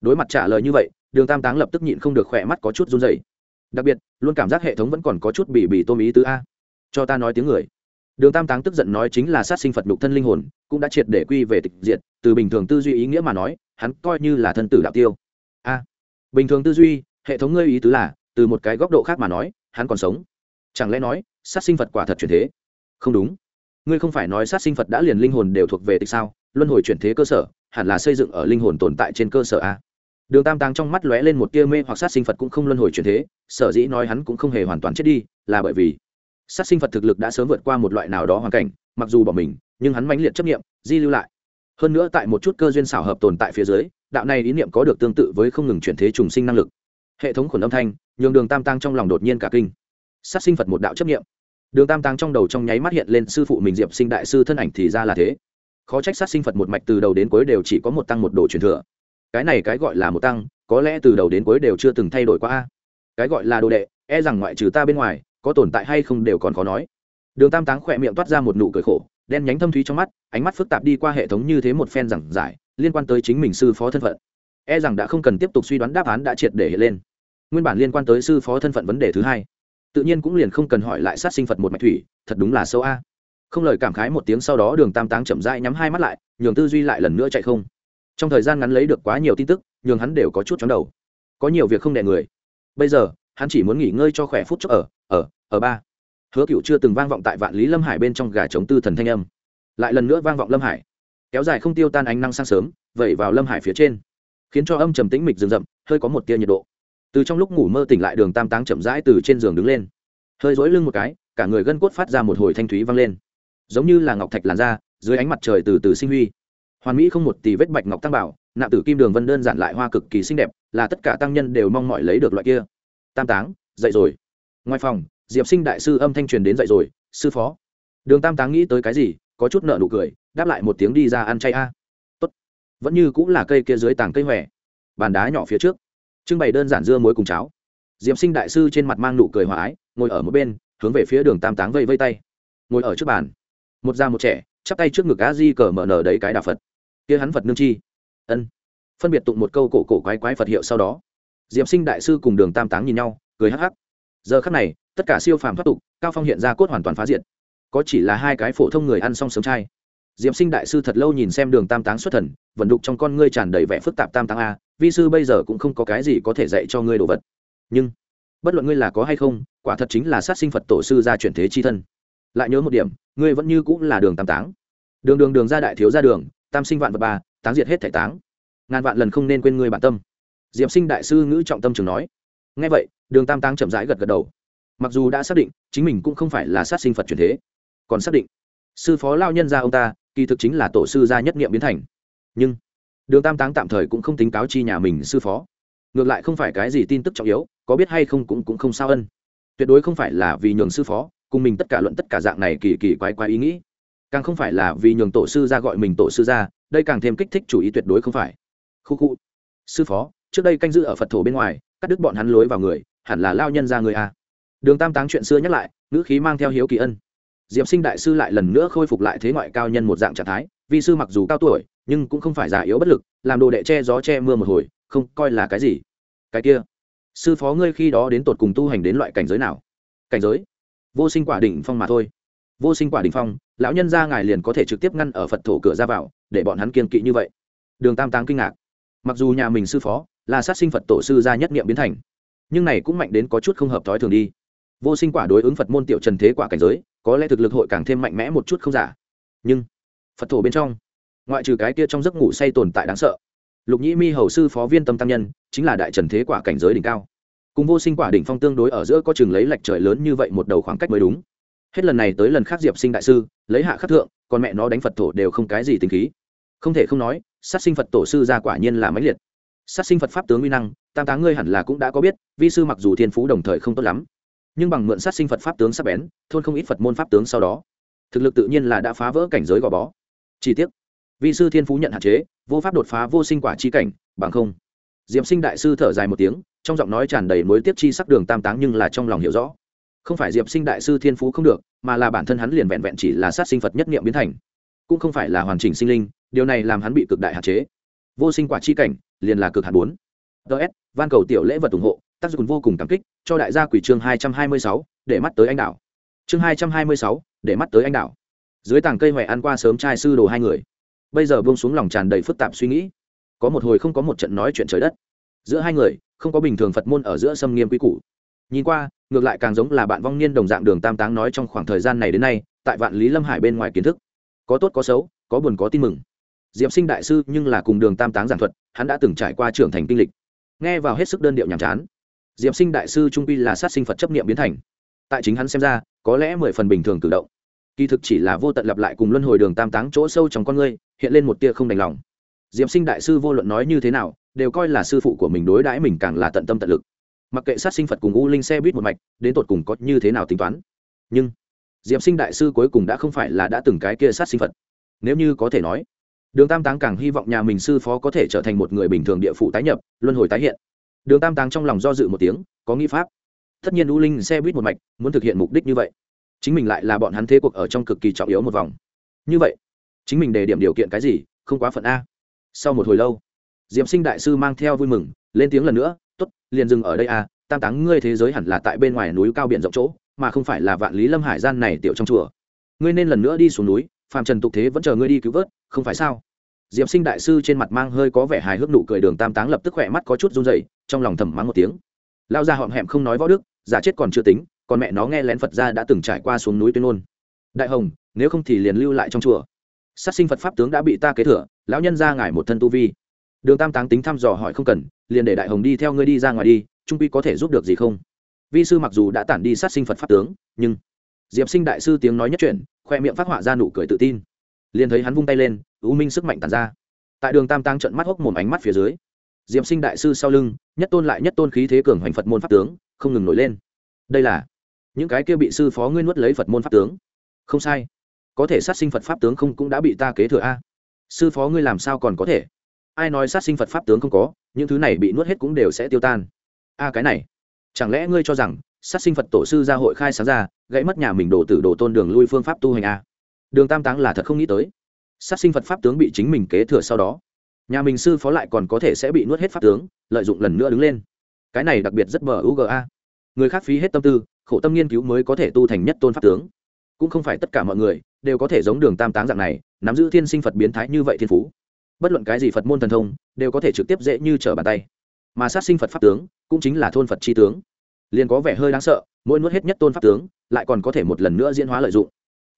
Đối mặt trả lời như vậy, đường tam táng lập tức nhịn không được khỏe mắt có chút run dày đặc biệt, luôn cảm giác hệ thống vẫn còn có chút bị bị tôm ý tứ a. Cho ta nói tiếng người đường tam táng tức giận nói chính là sát sinh phật đục thân linh hồn, cũng đã triệt để quy về tịch diệt, từ bình thường tư duy ý nghĩa mà nói, hắn coi như là thân tử đạo tiêu. A, bình thường tư duy, hệ thống ngươi ý tứ là, từ một cái góc độ khác mà nói, hắn còn sống. Chẳng lẽ nói, sát sinh phật quả thật chuyển thế? Không đúng. Ngươi không phải nói sát sinh phật đã liền linh hồn đều thuộc về tịch sao? Luân hồi chuyển thế cơ sở, hẳn là xây dựng ở linh hồn tồn tại trên cơ sở a. Đường tam táng trong mắt lóe lên một tia mê hoặc sát sinh phật cũng không luân hồi chuyển thế, sở dĩ nói hắn cũng không hề hoàn toàn chết đi, là bởi vì sát sinh phật thực lực đã sớm vượt qua một loại nào đó hoàn cảnh, mặc dù bỏ mình, nhưng hắn mãnh liệt chấp nghiệm di lưu lại. Hơn nữa tại một chút cơ duyên xảo hợp tồn tại phía dưới, đạo này ý niệm có được tương tự với không ngừng chuyển thế trùng sinh năng lực. Hệ thống khuẩn âm thanh, nhường đường tam tăng trong lòng đột nhiên cả kinh. Sát sinh phật một đạo chấp nghiệm đường tam tăng trong đầu trong nháy mắt hiện lên sư phụ mình diệp sinh đại sư thân ảnh thì ra là thế. Khó trách sát sinh phật một mạch từ đầu đến cuối đều chỉ có một tăng một đồ truyền thừa. Cái này cái gọi là một tăng, có lẽ từ đầu đến cuối đều chưa từng thay đổi qua cái gọi là đồ đệ e rằng ngoại trừ ta bên ngoài có tồn tại hay không đều còn khó nói. Đường tam táng khỏe miệng toát ra một nụ cười khổ, đen nhánh thâm thúy trong mắt, ánh mắt phức tạp đi qua hệ thống như thế một phen giảng giải, liên quan tới chính mình sư phó thân phận. E rằng đã không cần tiếp tục suy đoán đáp án đã triệt để hiện lên. Nguyên bản liên quan tới sư phó thân phận vấn đề thứ hai, tự nhiên cũng liền không cần hỏi lại sát sinh phật một mạch thủy, thật đúng là sâu a. Không lời cảm khái một tiếng sau đó đường tam táng chậm rãi nhắm hai mắt lại, nhường tư duy lại lần nữa chạy không. Trong thời gian ngắn lấy được quá nhiều tin tức, nhường hắn đều có chút chóng đầu. Có nhiều việc không đè người. Bây giờ, hắn chỉ muốn nghỉ ngơi cho khỏe phút chốc ở ở ở ba. Hứa cựu chưa từng vang vọng tại vạn lý lâm hải bên trong gà chống tư thần thanh âm. Lại lần nữa vang vọng lâm hải. Kéo dài không tiêu tan ánh năng sáng sớm, vẩy vào lâm hải phía trên. Khiến cho âm trầm tĩnh mịch rừng rậm, hơi có một tia nhiệt độ. Từ trong lúc ngủ mơ tỉnh lại đường tam táng chậm rãi từ trên giường đứng lên. Hơi dối lưng một cái, cả người gân cốt phát ra một hồi thanh thúy vang lên. Giống như là ngọc thạch làn da, dưới ánh mặt trời từ từ sinh huy. Hoàn mỹ không một tỷ vết bạch ngọc tăng bảo nạm tử kim đường vân đơn giản lại hoa cực kỳ xinh đẹp, là tất cả tăng nhân đều mong mỏi lấy được loại kia. Tam táng, dậy rồi ngoài phòng, diệp sinh đại sư âm thanh truyền đến dậy rồi, sư phó. Đường tam táng nghĩ tới cái gì, có chút nợ nụ cười, đáp lại một tiếng đi ra ăn chay a. Tốt. Vẫn như cũng là cây kia dưới tảng cây hòe. Bàn đá nhỏ phía trước. Trưng bày đơn giản dưa muối cùng cháo. Diệp sinh đại sư trên mặt mang nụ cười hòa ái, ngồi ở một bên, hướng về phía đường tam táng vây vây tay. Ngồi ở trước bàn. Một già một trẻ, chắp tay trước ngực á di cờ mở nở đấy cái đạo phật. Kia hắn phật nương chi? Ân. Phân biệt tụng một câu cổ cổ quái quái phật hiệu sau đó. Diệp sinh đại sư cùng đường tam táng nhìn nhau, cười hắc hắc giờ khắc này, tất cả siêu phàm thoát tục, cao phong hiện ra cốt hoàn toàn phá diệt. Có chỉ là hai cái phổ thông người ăn xong sớm trai. Diệp sinh đại sư thật lâu nhìn xem đường tam táng xuất thần, vận đục trong con ngươi tràn đầy vẻ phức tạp tam táng a, vi sư bây giờ cũng không có cái gì có thể dạy cho ngươi đồ vật. Nhưng, bất luận ngươi là có hay không, quả thật chính là sát sinh phật tổ sư ra chuyển thế chi thân. Lại nhớ một điểm, ngươi vẫn như cũng là đường tam táng. Đường đường đường ra đại thiếu ra đường, tam sinh vạn vật ba, táng diệt hết thể táng. Ngàn vạn lần không nên quên ngươi bản tâm. Diệp sinh đại sư ngữ trọng tâm trường nói ngay vậy, đường tam táng chậm rãi gật gật đầu. Mặc dù đã xác định, chính mình cũng không phải là sát sinh phật truyền thế, còn xác định, sư phó lao nhân gia ông ta, kỳ thực chính là tổ sư gia nhất nghiệm biến thành. Nhưng, đường tam táng tạm thời cũng không tính cáo chi nhà mình sư phó. Ngược lại không phải cái gì tin tức trọng yếu, có biết hay không cũng cũng không sao ân. Tuyệt đối không phải là vì nhường sư phó, cùng mình tất cả luận tất cả dạng này kỳ kỳ quái quái ý nghĩ. Càng không phải là vì nhường tổ sư ra gọi mình tổ sư ra đây càng thêm kích thích chủ ý tuyệt đối không phải. Khu khu. Sư phó trước đây canh giữ ở phật thổ bên ngoài cắt đứt bọn hắn lối vào người hẳn là lao nhân ra người a đường tam táng chuyện xưa nhắc lại ngữ khí mang theo hiếu kỳ ân Diệp sinh đại sư lại lần nữa khôi phục lại thế ngoại cao nhân một dạng trạng thái vi sư mặc dù cao tuổi nhưng cũng không phải già yếu bất lực làm đồ đệ che gió che mưa một hồi không coi là cái gì cái kia sư phó ngươi khi đó đến tột cùng tu hành đến loại cảnh giới nào cảnh giới vô sinh quả đỉnh phong mà thôi vô sinh quả đỉnh phong lão nhân ra ngài liền có thể trực tiếp ngăn ở phật thổ cửa ra vào để bọn hắn kiên kỵ như vậy đường tam táng kinh ngạc mặc dù nhà mình sư phó là sát sinh phật tổ sư gia nhất niệm biến thành. Nhưng này cũng mạnh đến có chút không hợp thói thường đi. Vô sinh quả đối ứng phật môn tiểu trần thế quả cảnh giới, có lẽ thực lực hội càng thêm mạnh mẽ một chút không giả. Nhưng, phật thổ bên trong, ngoại trừ cái kia trong giấc ngủ say tồn tại đáng sợ, lục nhĩ mi hầu sư phó viên tâm tam nhân, chính là đại trần thế quả cảnh giới đỉnh cao. Cùng vô sinh quả đỉnh phong tương đối ở giữa có chừng lấy lệch trời lớn như vậy một đầu khoảng cách mới đúng. Hết lần này tới lần khác diệp sinh đại sư, lấy hạ khắc thượng, còn mẹ nó đánh phật thổ đều không cái gì tình khí. Không thể không nói, sát sinh phật tổ sư ra quả nhiên là mãnh liệt sát sinh phật pháp tướng uy năng, tam tá ngươi hẳn là cũng đã có biết, vi sư mặc dù thiên phú đồng thời không tốt lắm, nhưng bằng mượn sát sinh phật pháp tướng sắp bén, thôn không ít phật môn pháp tướng sau đó, thực lực tự nhiên là đã phá vỡ cảnh giới gò bó. Chi tiết vi sư thiên phú nhận hạn chế, vô pháp đột phá vô sinh quả chi cảnh, bằng không. Diệm sinh đại sư thở dài một tiếng, trong giọng nói tràn đầy mối tiếp chi sắc đường tam táng nhưng là trong lòng hiểu rõ. Không phải diệp sinh đại sư thiên phú không được, mà là bản thân hắn liền vẹn vẹn chỉ là sát sinh phật nhất niệm biến thành, cũng không phải là hoàn chỉnh sinh linh, điều này làm hắn bị cực đại hạn chế vô sinh quả chi cảnh, liền là cực hạn bốn. Ts van cầu tiểu lễ vật ủng hộ, tác dụng vô cùng cảm kích, cho đại gia quỷ chương hai trăm hai mươi sáu, để mắt tới anh đảo. Chương hai trăm hai mươi sáu, để mắt tới anh đảo. Dưới tảng cây huệ ăn qua sớm trai sư đồ hai người. Bây giờ buông xuống lòng tràn đầy phức tạp suy nghĩ. Có một hồi không có một trận nói chuyện trời đất. Giữa hai người, không có bình thường phật môn ở giữa xâm nghiêm quy củ. Nhìn qua, ngược lại càng giống là bạn vong niên đồng dạng đường tam táng nói trong khoảng thời gian này đến nay, tại vạn lý lâm hải bên ngoài kiến thức. Có tốt có xấu, có buồn có tin mừng diệp sinh đại sư nhưng là cùng đường tam táng giảng thuật, hắn đã từng trải qua trưởng thành kinh lịch. Nghe vào hết sức đơn điệu nhàm chán, diệp sinh đại sư trung pi là sát sinh phật chấp nghiệm biến thành. Tại chính hắn xem ra, có lẽ mười phần bình thường cử động. Kỳ thực chỉ là vô tận lặp lại cùng luân hồi đường tam táng chỗ sâu trong con ngươi, hiện lên một tia không đành lòng. Diệp sinh đại sư vô luận nói như thế nào, đều coi là sư phụ của mình đối đãi mình càng là tận tâm tận lực. Mặc kệ sát sinh phật cùng u linh xe buýt một mạch, đến tột cùng có như thế nào tính toán. Nhưng, diệp sinh đại sư cuối cùng đã không phải là đã từng cái kia sát sinh phật. Nếu như có thể nói đường tam táng càng hy vọng nhà mình sư phó có thể trở thành một người bình thường địa phủ tái nhập, luân hồi tái hiện. Đường tam táng trong lòng do dự một tiếng, có nghĩ pháp. Tất nhiên u linh xe buýt một mạch, muốn thực hiện mục đích như vậy. Chính mình lại là bọn hắn thế cuộc ở trong cực kỳ trọng yếu một vòng. Như vậy, chính mình đề điểm điều kiện cái gì, không quá phận a. Sau một hồi lâu diệm sinh đại sư mang theo vui mừng, lên tiếng lần nữa t ố t liền dừng ở đây a, tam táng ngươi thế giới hẳn là tại bên ngoài núi cao biển rộng chỗ, mà không phải là vạn lý lâm hải gian này tiểu trong chùa. Ngươi nên lần nữa đi xuống núi phàm trần tục thế vẫn chờ ngươi đi cứu vớt, không phải sao? Diệp sinh đại sư trên mặt mang hơi có vẻ hài hước nụ cười đường tam táng lập tức khỏe mắt có chút run dày trong lòng thầm mắng một tiếng. Lao ra họm hẹm không nói võ đức, giả chết còn chưa tính, còn mẹ nó nghe lén phật ra đã từng trải qua xuống núi tuyên ngôn. Đại hồng, nếu không thì liền lưu lại trong chùa. Sát sinh phật pháp tướng đã bị ta kế thừa, lão nhân ra ngài một thân tu vi. Đường tam táng tính thăm dò hỏi không cần, liền để đại hồng đi theo ngươi đi ra ngoài đi, trung quy có thể giúp được gì không? Vi sư mặc dù đã tản đi sát sinh phật pháp tướng, nhưng diệp sinh đại sư tiếng nói nhất chuyển khoe miệng phát họa ra nụ cười tự tin. Liền thấy hắn vung tay lên, u minh sức mạnh tàn ra. Tại đường tam tăng trận mắt hốc mồm ánh mắt phía dưới, diệp sinh đại sư sau lưng, nhất tôn lại nhất tôn khí thế cường hoành phật môn pháp tướng, không ngừng nổi lên. Đây là những cái kia bị sư phó ngươi nuốt lấy phật môn pháp tướng. Không sai. Có thể sát sinh phật pháp tướng không cũng đã bị ta kế thừa a. Sư phó ngươi làm sao còn có thể? Ai nói sát sinh phật pháp tướng không có, những thứ này bị nuốt hết cũng đều sẽ tiêu tan. A cái này, chẳng lẽ ngươi cho rằng sát sinh phật tổ sư gia hội khai sáng ra, gãy mất nhà mình đổ tử đổ tôn đường lui phương pháp tu hành a. Đường tam táng là thật không nghĩ tới. Sát sinh phật pháp tướng bị chính mình kế thừa sau đó, nhà mình sư phó lại còn có thể sẽ bị nuốt hết pháp tướng, lợi dụng lần nữa đứng lên. Cái này đặc biệt rất bờ uga người khác phí hết tâm tư, khổ tâm nghiên cứu mới có thể tu thành nhất tôn pháp tướng. Cũng không phải tất cả mọi người đều có thể giống đường tam táng dạng này, nắm giữ thiên sinh phật biến thái như vậy thiên phú. Bất luận cái gì phật môn thần thông, đều có thể trực tiếp dễ như trở bàn tay. Mà sát sinh phật pháp tướng cũng chính là thôn phật tri tướng liền có vẻ hơi đáng sợ, mỗi nuốt hết nhất tôn pháp tướng, lại còn có thể một lần nữa diễn hóa lợi dụng.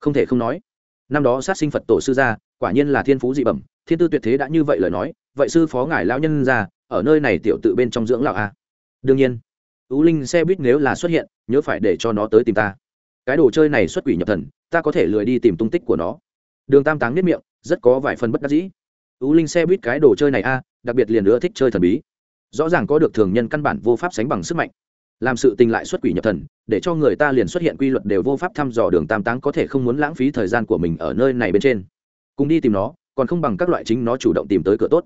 Không thể không nói, năm đó sát sinh phật tổ sư gia, quả nhiên là thiên phú dị bẩm, thiên tư tuyệt thế đã như vậy lời nói, vậy sư phó ngài lão nhân ra ở nơi này tiểu tự bên trong dưỡng lão a? Đương nhiên, ú linh xe buýt nếu là xuất hiện, nhớ phải để cho nó tới tìm ta. Cái đồ chơi này xuất quỷ nhập thần, ta có thể lười đi tìm tung tích của nó. Đường tam táng nếp miệng, rất có vài phần bất đắc dĩ. Ú linh xe buýt cái đồ chơi này a, đặc biệt liền nữa thích chơi thần bí. Rõ ràng có được thường nhân căn bản vô pháp sánh bằng sức mạnh làm sự tình lại xuất quỷ nhập thần, để cho người ta liền xuất hiện quy luật đều vô pháp thăm dò đường tam táng có thể không muốn lãng phí thời gian của mình ở nơi này bên trên. Cùng đi tìm nó, còn không bằng các loại chính nó chủ động tìm tới cửa tốt.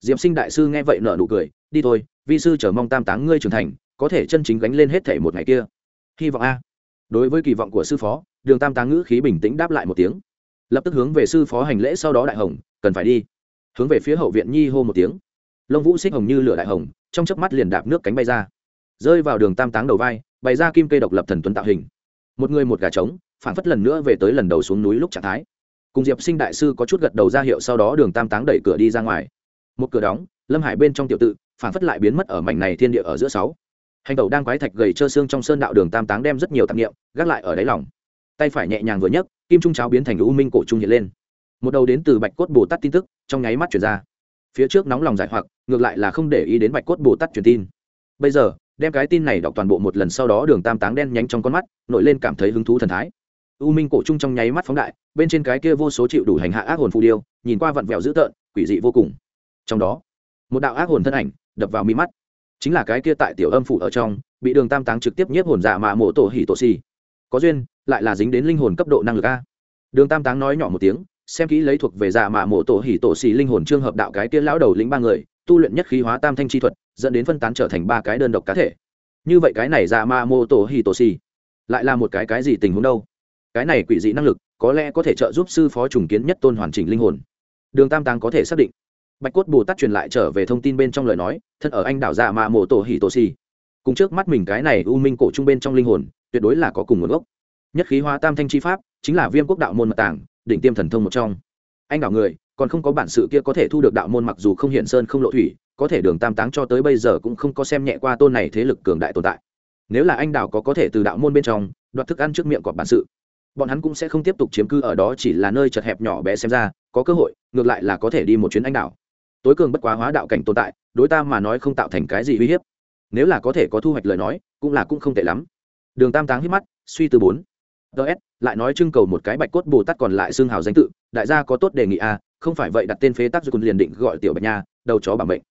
Diệm sinh đại sư nghe vậy nở nụ cười, đi thôi, vi sư chờ mong tam táng ngươi trưởng thành, có thể chân chính gánh lên hết thể một ngày kia. Hy vọng a. Đối với kỳ vọng của sư phó, đường tam táng ngữ khí bình tĩnh đáp lại một tiếng. Lập tức hướng về sư phó hành lễ sau đó đại hồng, cần phải đi. Hướng về phía hậu viện nhi hô một tiếng. Lông vũ xích hồng như lửa đại hồng, trong chớp mắt liền đạp nước cánh bay ra rơi vào đường tam táng đầu vai, bày ra kim cây độc lập thần tuấn tạo hình. Một người một gà trống phản phất lần nữa về tới lần đầu xuống núi lúc trạng thái. Cùng diệp sinh đại sư có chút gật đầu ra hiệu sau đó đường tam táng đẩy cửa đi ra ngoài. Một cửa đóng, lâm hải bên trong tiểu tự phản phất lại biến mất ở mảnh này thiên địa ở giữa sáu. Hành tẩu đang quái thạch gầy trơ xương trong sơn đạo đường tam táng đem rất nhiều tạp nghiệm gác lại ở đáy lòng. Tay phải nhẹ nhàng vừa nhấc, kim trung cháo biến thành u minh cổ trung hiện lên. Một đầu đến từ bạch cốt bồ tát tin tức, trong nháy mắt chuyển ra. Phía trước nóng lòng giải hoặc, ngược lại là không để ý đến bạch cốt bồ tát truyền tin. Bây giờ đem cái tin này đọc toàn bộ một lần sau đó đường tam táng đen nhánh trong con mắt, nổi lên cảm thấy hứng thú thần thái. U minh cổ trung trong nháy mắt phóng đại, bên trên cái kia vô số chịu đủ hành hạ ác hồn phù điêu, nhìn qua vặn vẹo dữ tợn, quỷ dị vô cùng. Trong đó, một đạo ác hồn thân ảnh đập vào mi mắt. Chính là cái kia tại tiểu âm phủ ở trong, bị đường tam táng trực tiếp nhiếp hồn dạ mà mộ tổ hỉ tổ xì. Có duyên, lại là dính đến linh hồn cấp độ năng lực a. Đường tam táng nói nhỏ một tiếng, xem kỹ lấy thuộc về dạ mà mộ tổ hỉ tổ xì linh hồn trương hợp đạo cái kia lão đầu lĩnh ba người tu luyện nhất khí hóa tam thanh chi thuật, dẫn đến phân tán trở thành ba cái đơn độc cá thể. Như vậy cái này dạ ma mô tổ hỉ tổ xì lại là một cái cái gì tình huống đâu? Cái này quỷ dị năng lực, có lẽ có thể trợ giúp sư phó trùng kiến nhất tôn hoàn chỉnh linh hồn. Đường tam táng có thể xác định. Bạch cốt bồ tát truyền lại trở về thông tin bên trong lời nói, thân ở anh đảo dạ ma mô tổ hỉ tổ xì cùng trước mắt mình cái này u minh cổ trung bên trong linh hồn, tuyệt đối là có cùng nguồn gốc. Nhất khí hóa tam thanh chi pháp, chính là viêm quốc đạo môn mật tảng đỉnh tiêm thần thông một trong. Anh đảo người còn không có bản sự kia có thể thu được đạo môn mặc dù không hiện sơn không lộ thủy có thể đường tam táng cho tới bây giờ cũng không có xem nhẹ qua tôn này thế lực cường đại tồn tại. Nếu là anh đảo có có thể từ đạo môn bên trong đoạt thức ăn trước miệng cọp bản sự bọn hắn cũng sẽ không tiếp tục chiếm cư ở đó chỉ là nơi chật hẹp nhỏ bé xem ra có cơ hội ngược lại là có thể đi một chuyến anh đảo tối cường bất quá hóa đạo cảnh tồn tại đối ta mà nói không tạo thành cái gì uy hiếp. Nếu là có thể có thu hoạch lời nói cũng là cũng không tệ lắm. Đường tam táng hít mắt suy từ bốn. Ts lại nói trưng cầu một cái bạch cốt bồ tát còn lại xương hào danh tự đại gia có tốt đề nghị a à, không phải vậy đặt tên phế tác rồi liền định gọi tiểu bạch nha, đầu chó bằng bệnh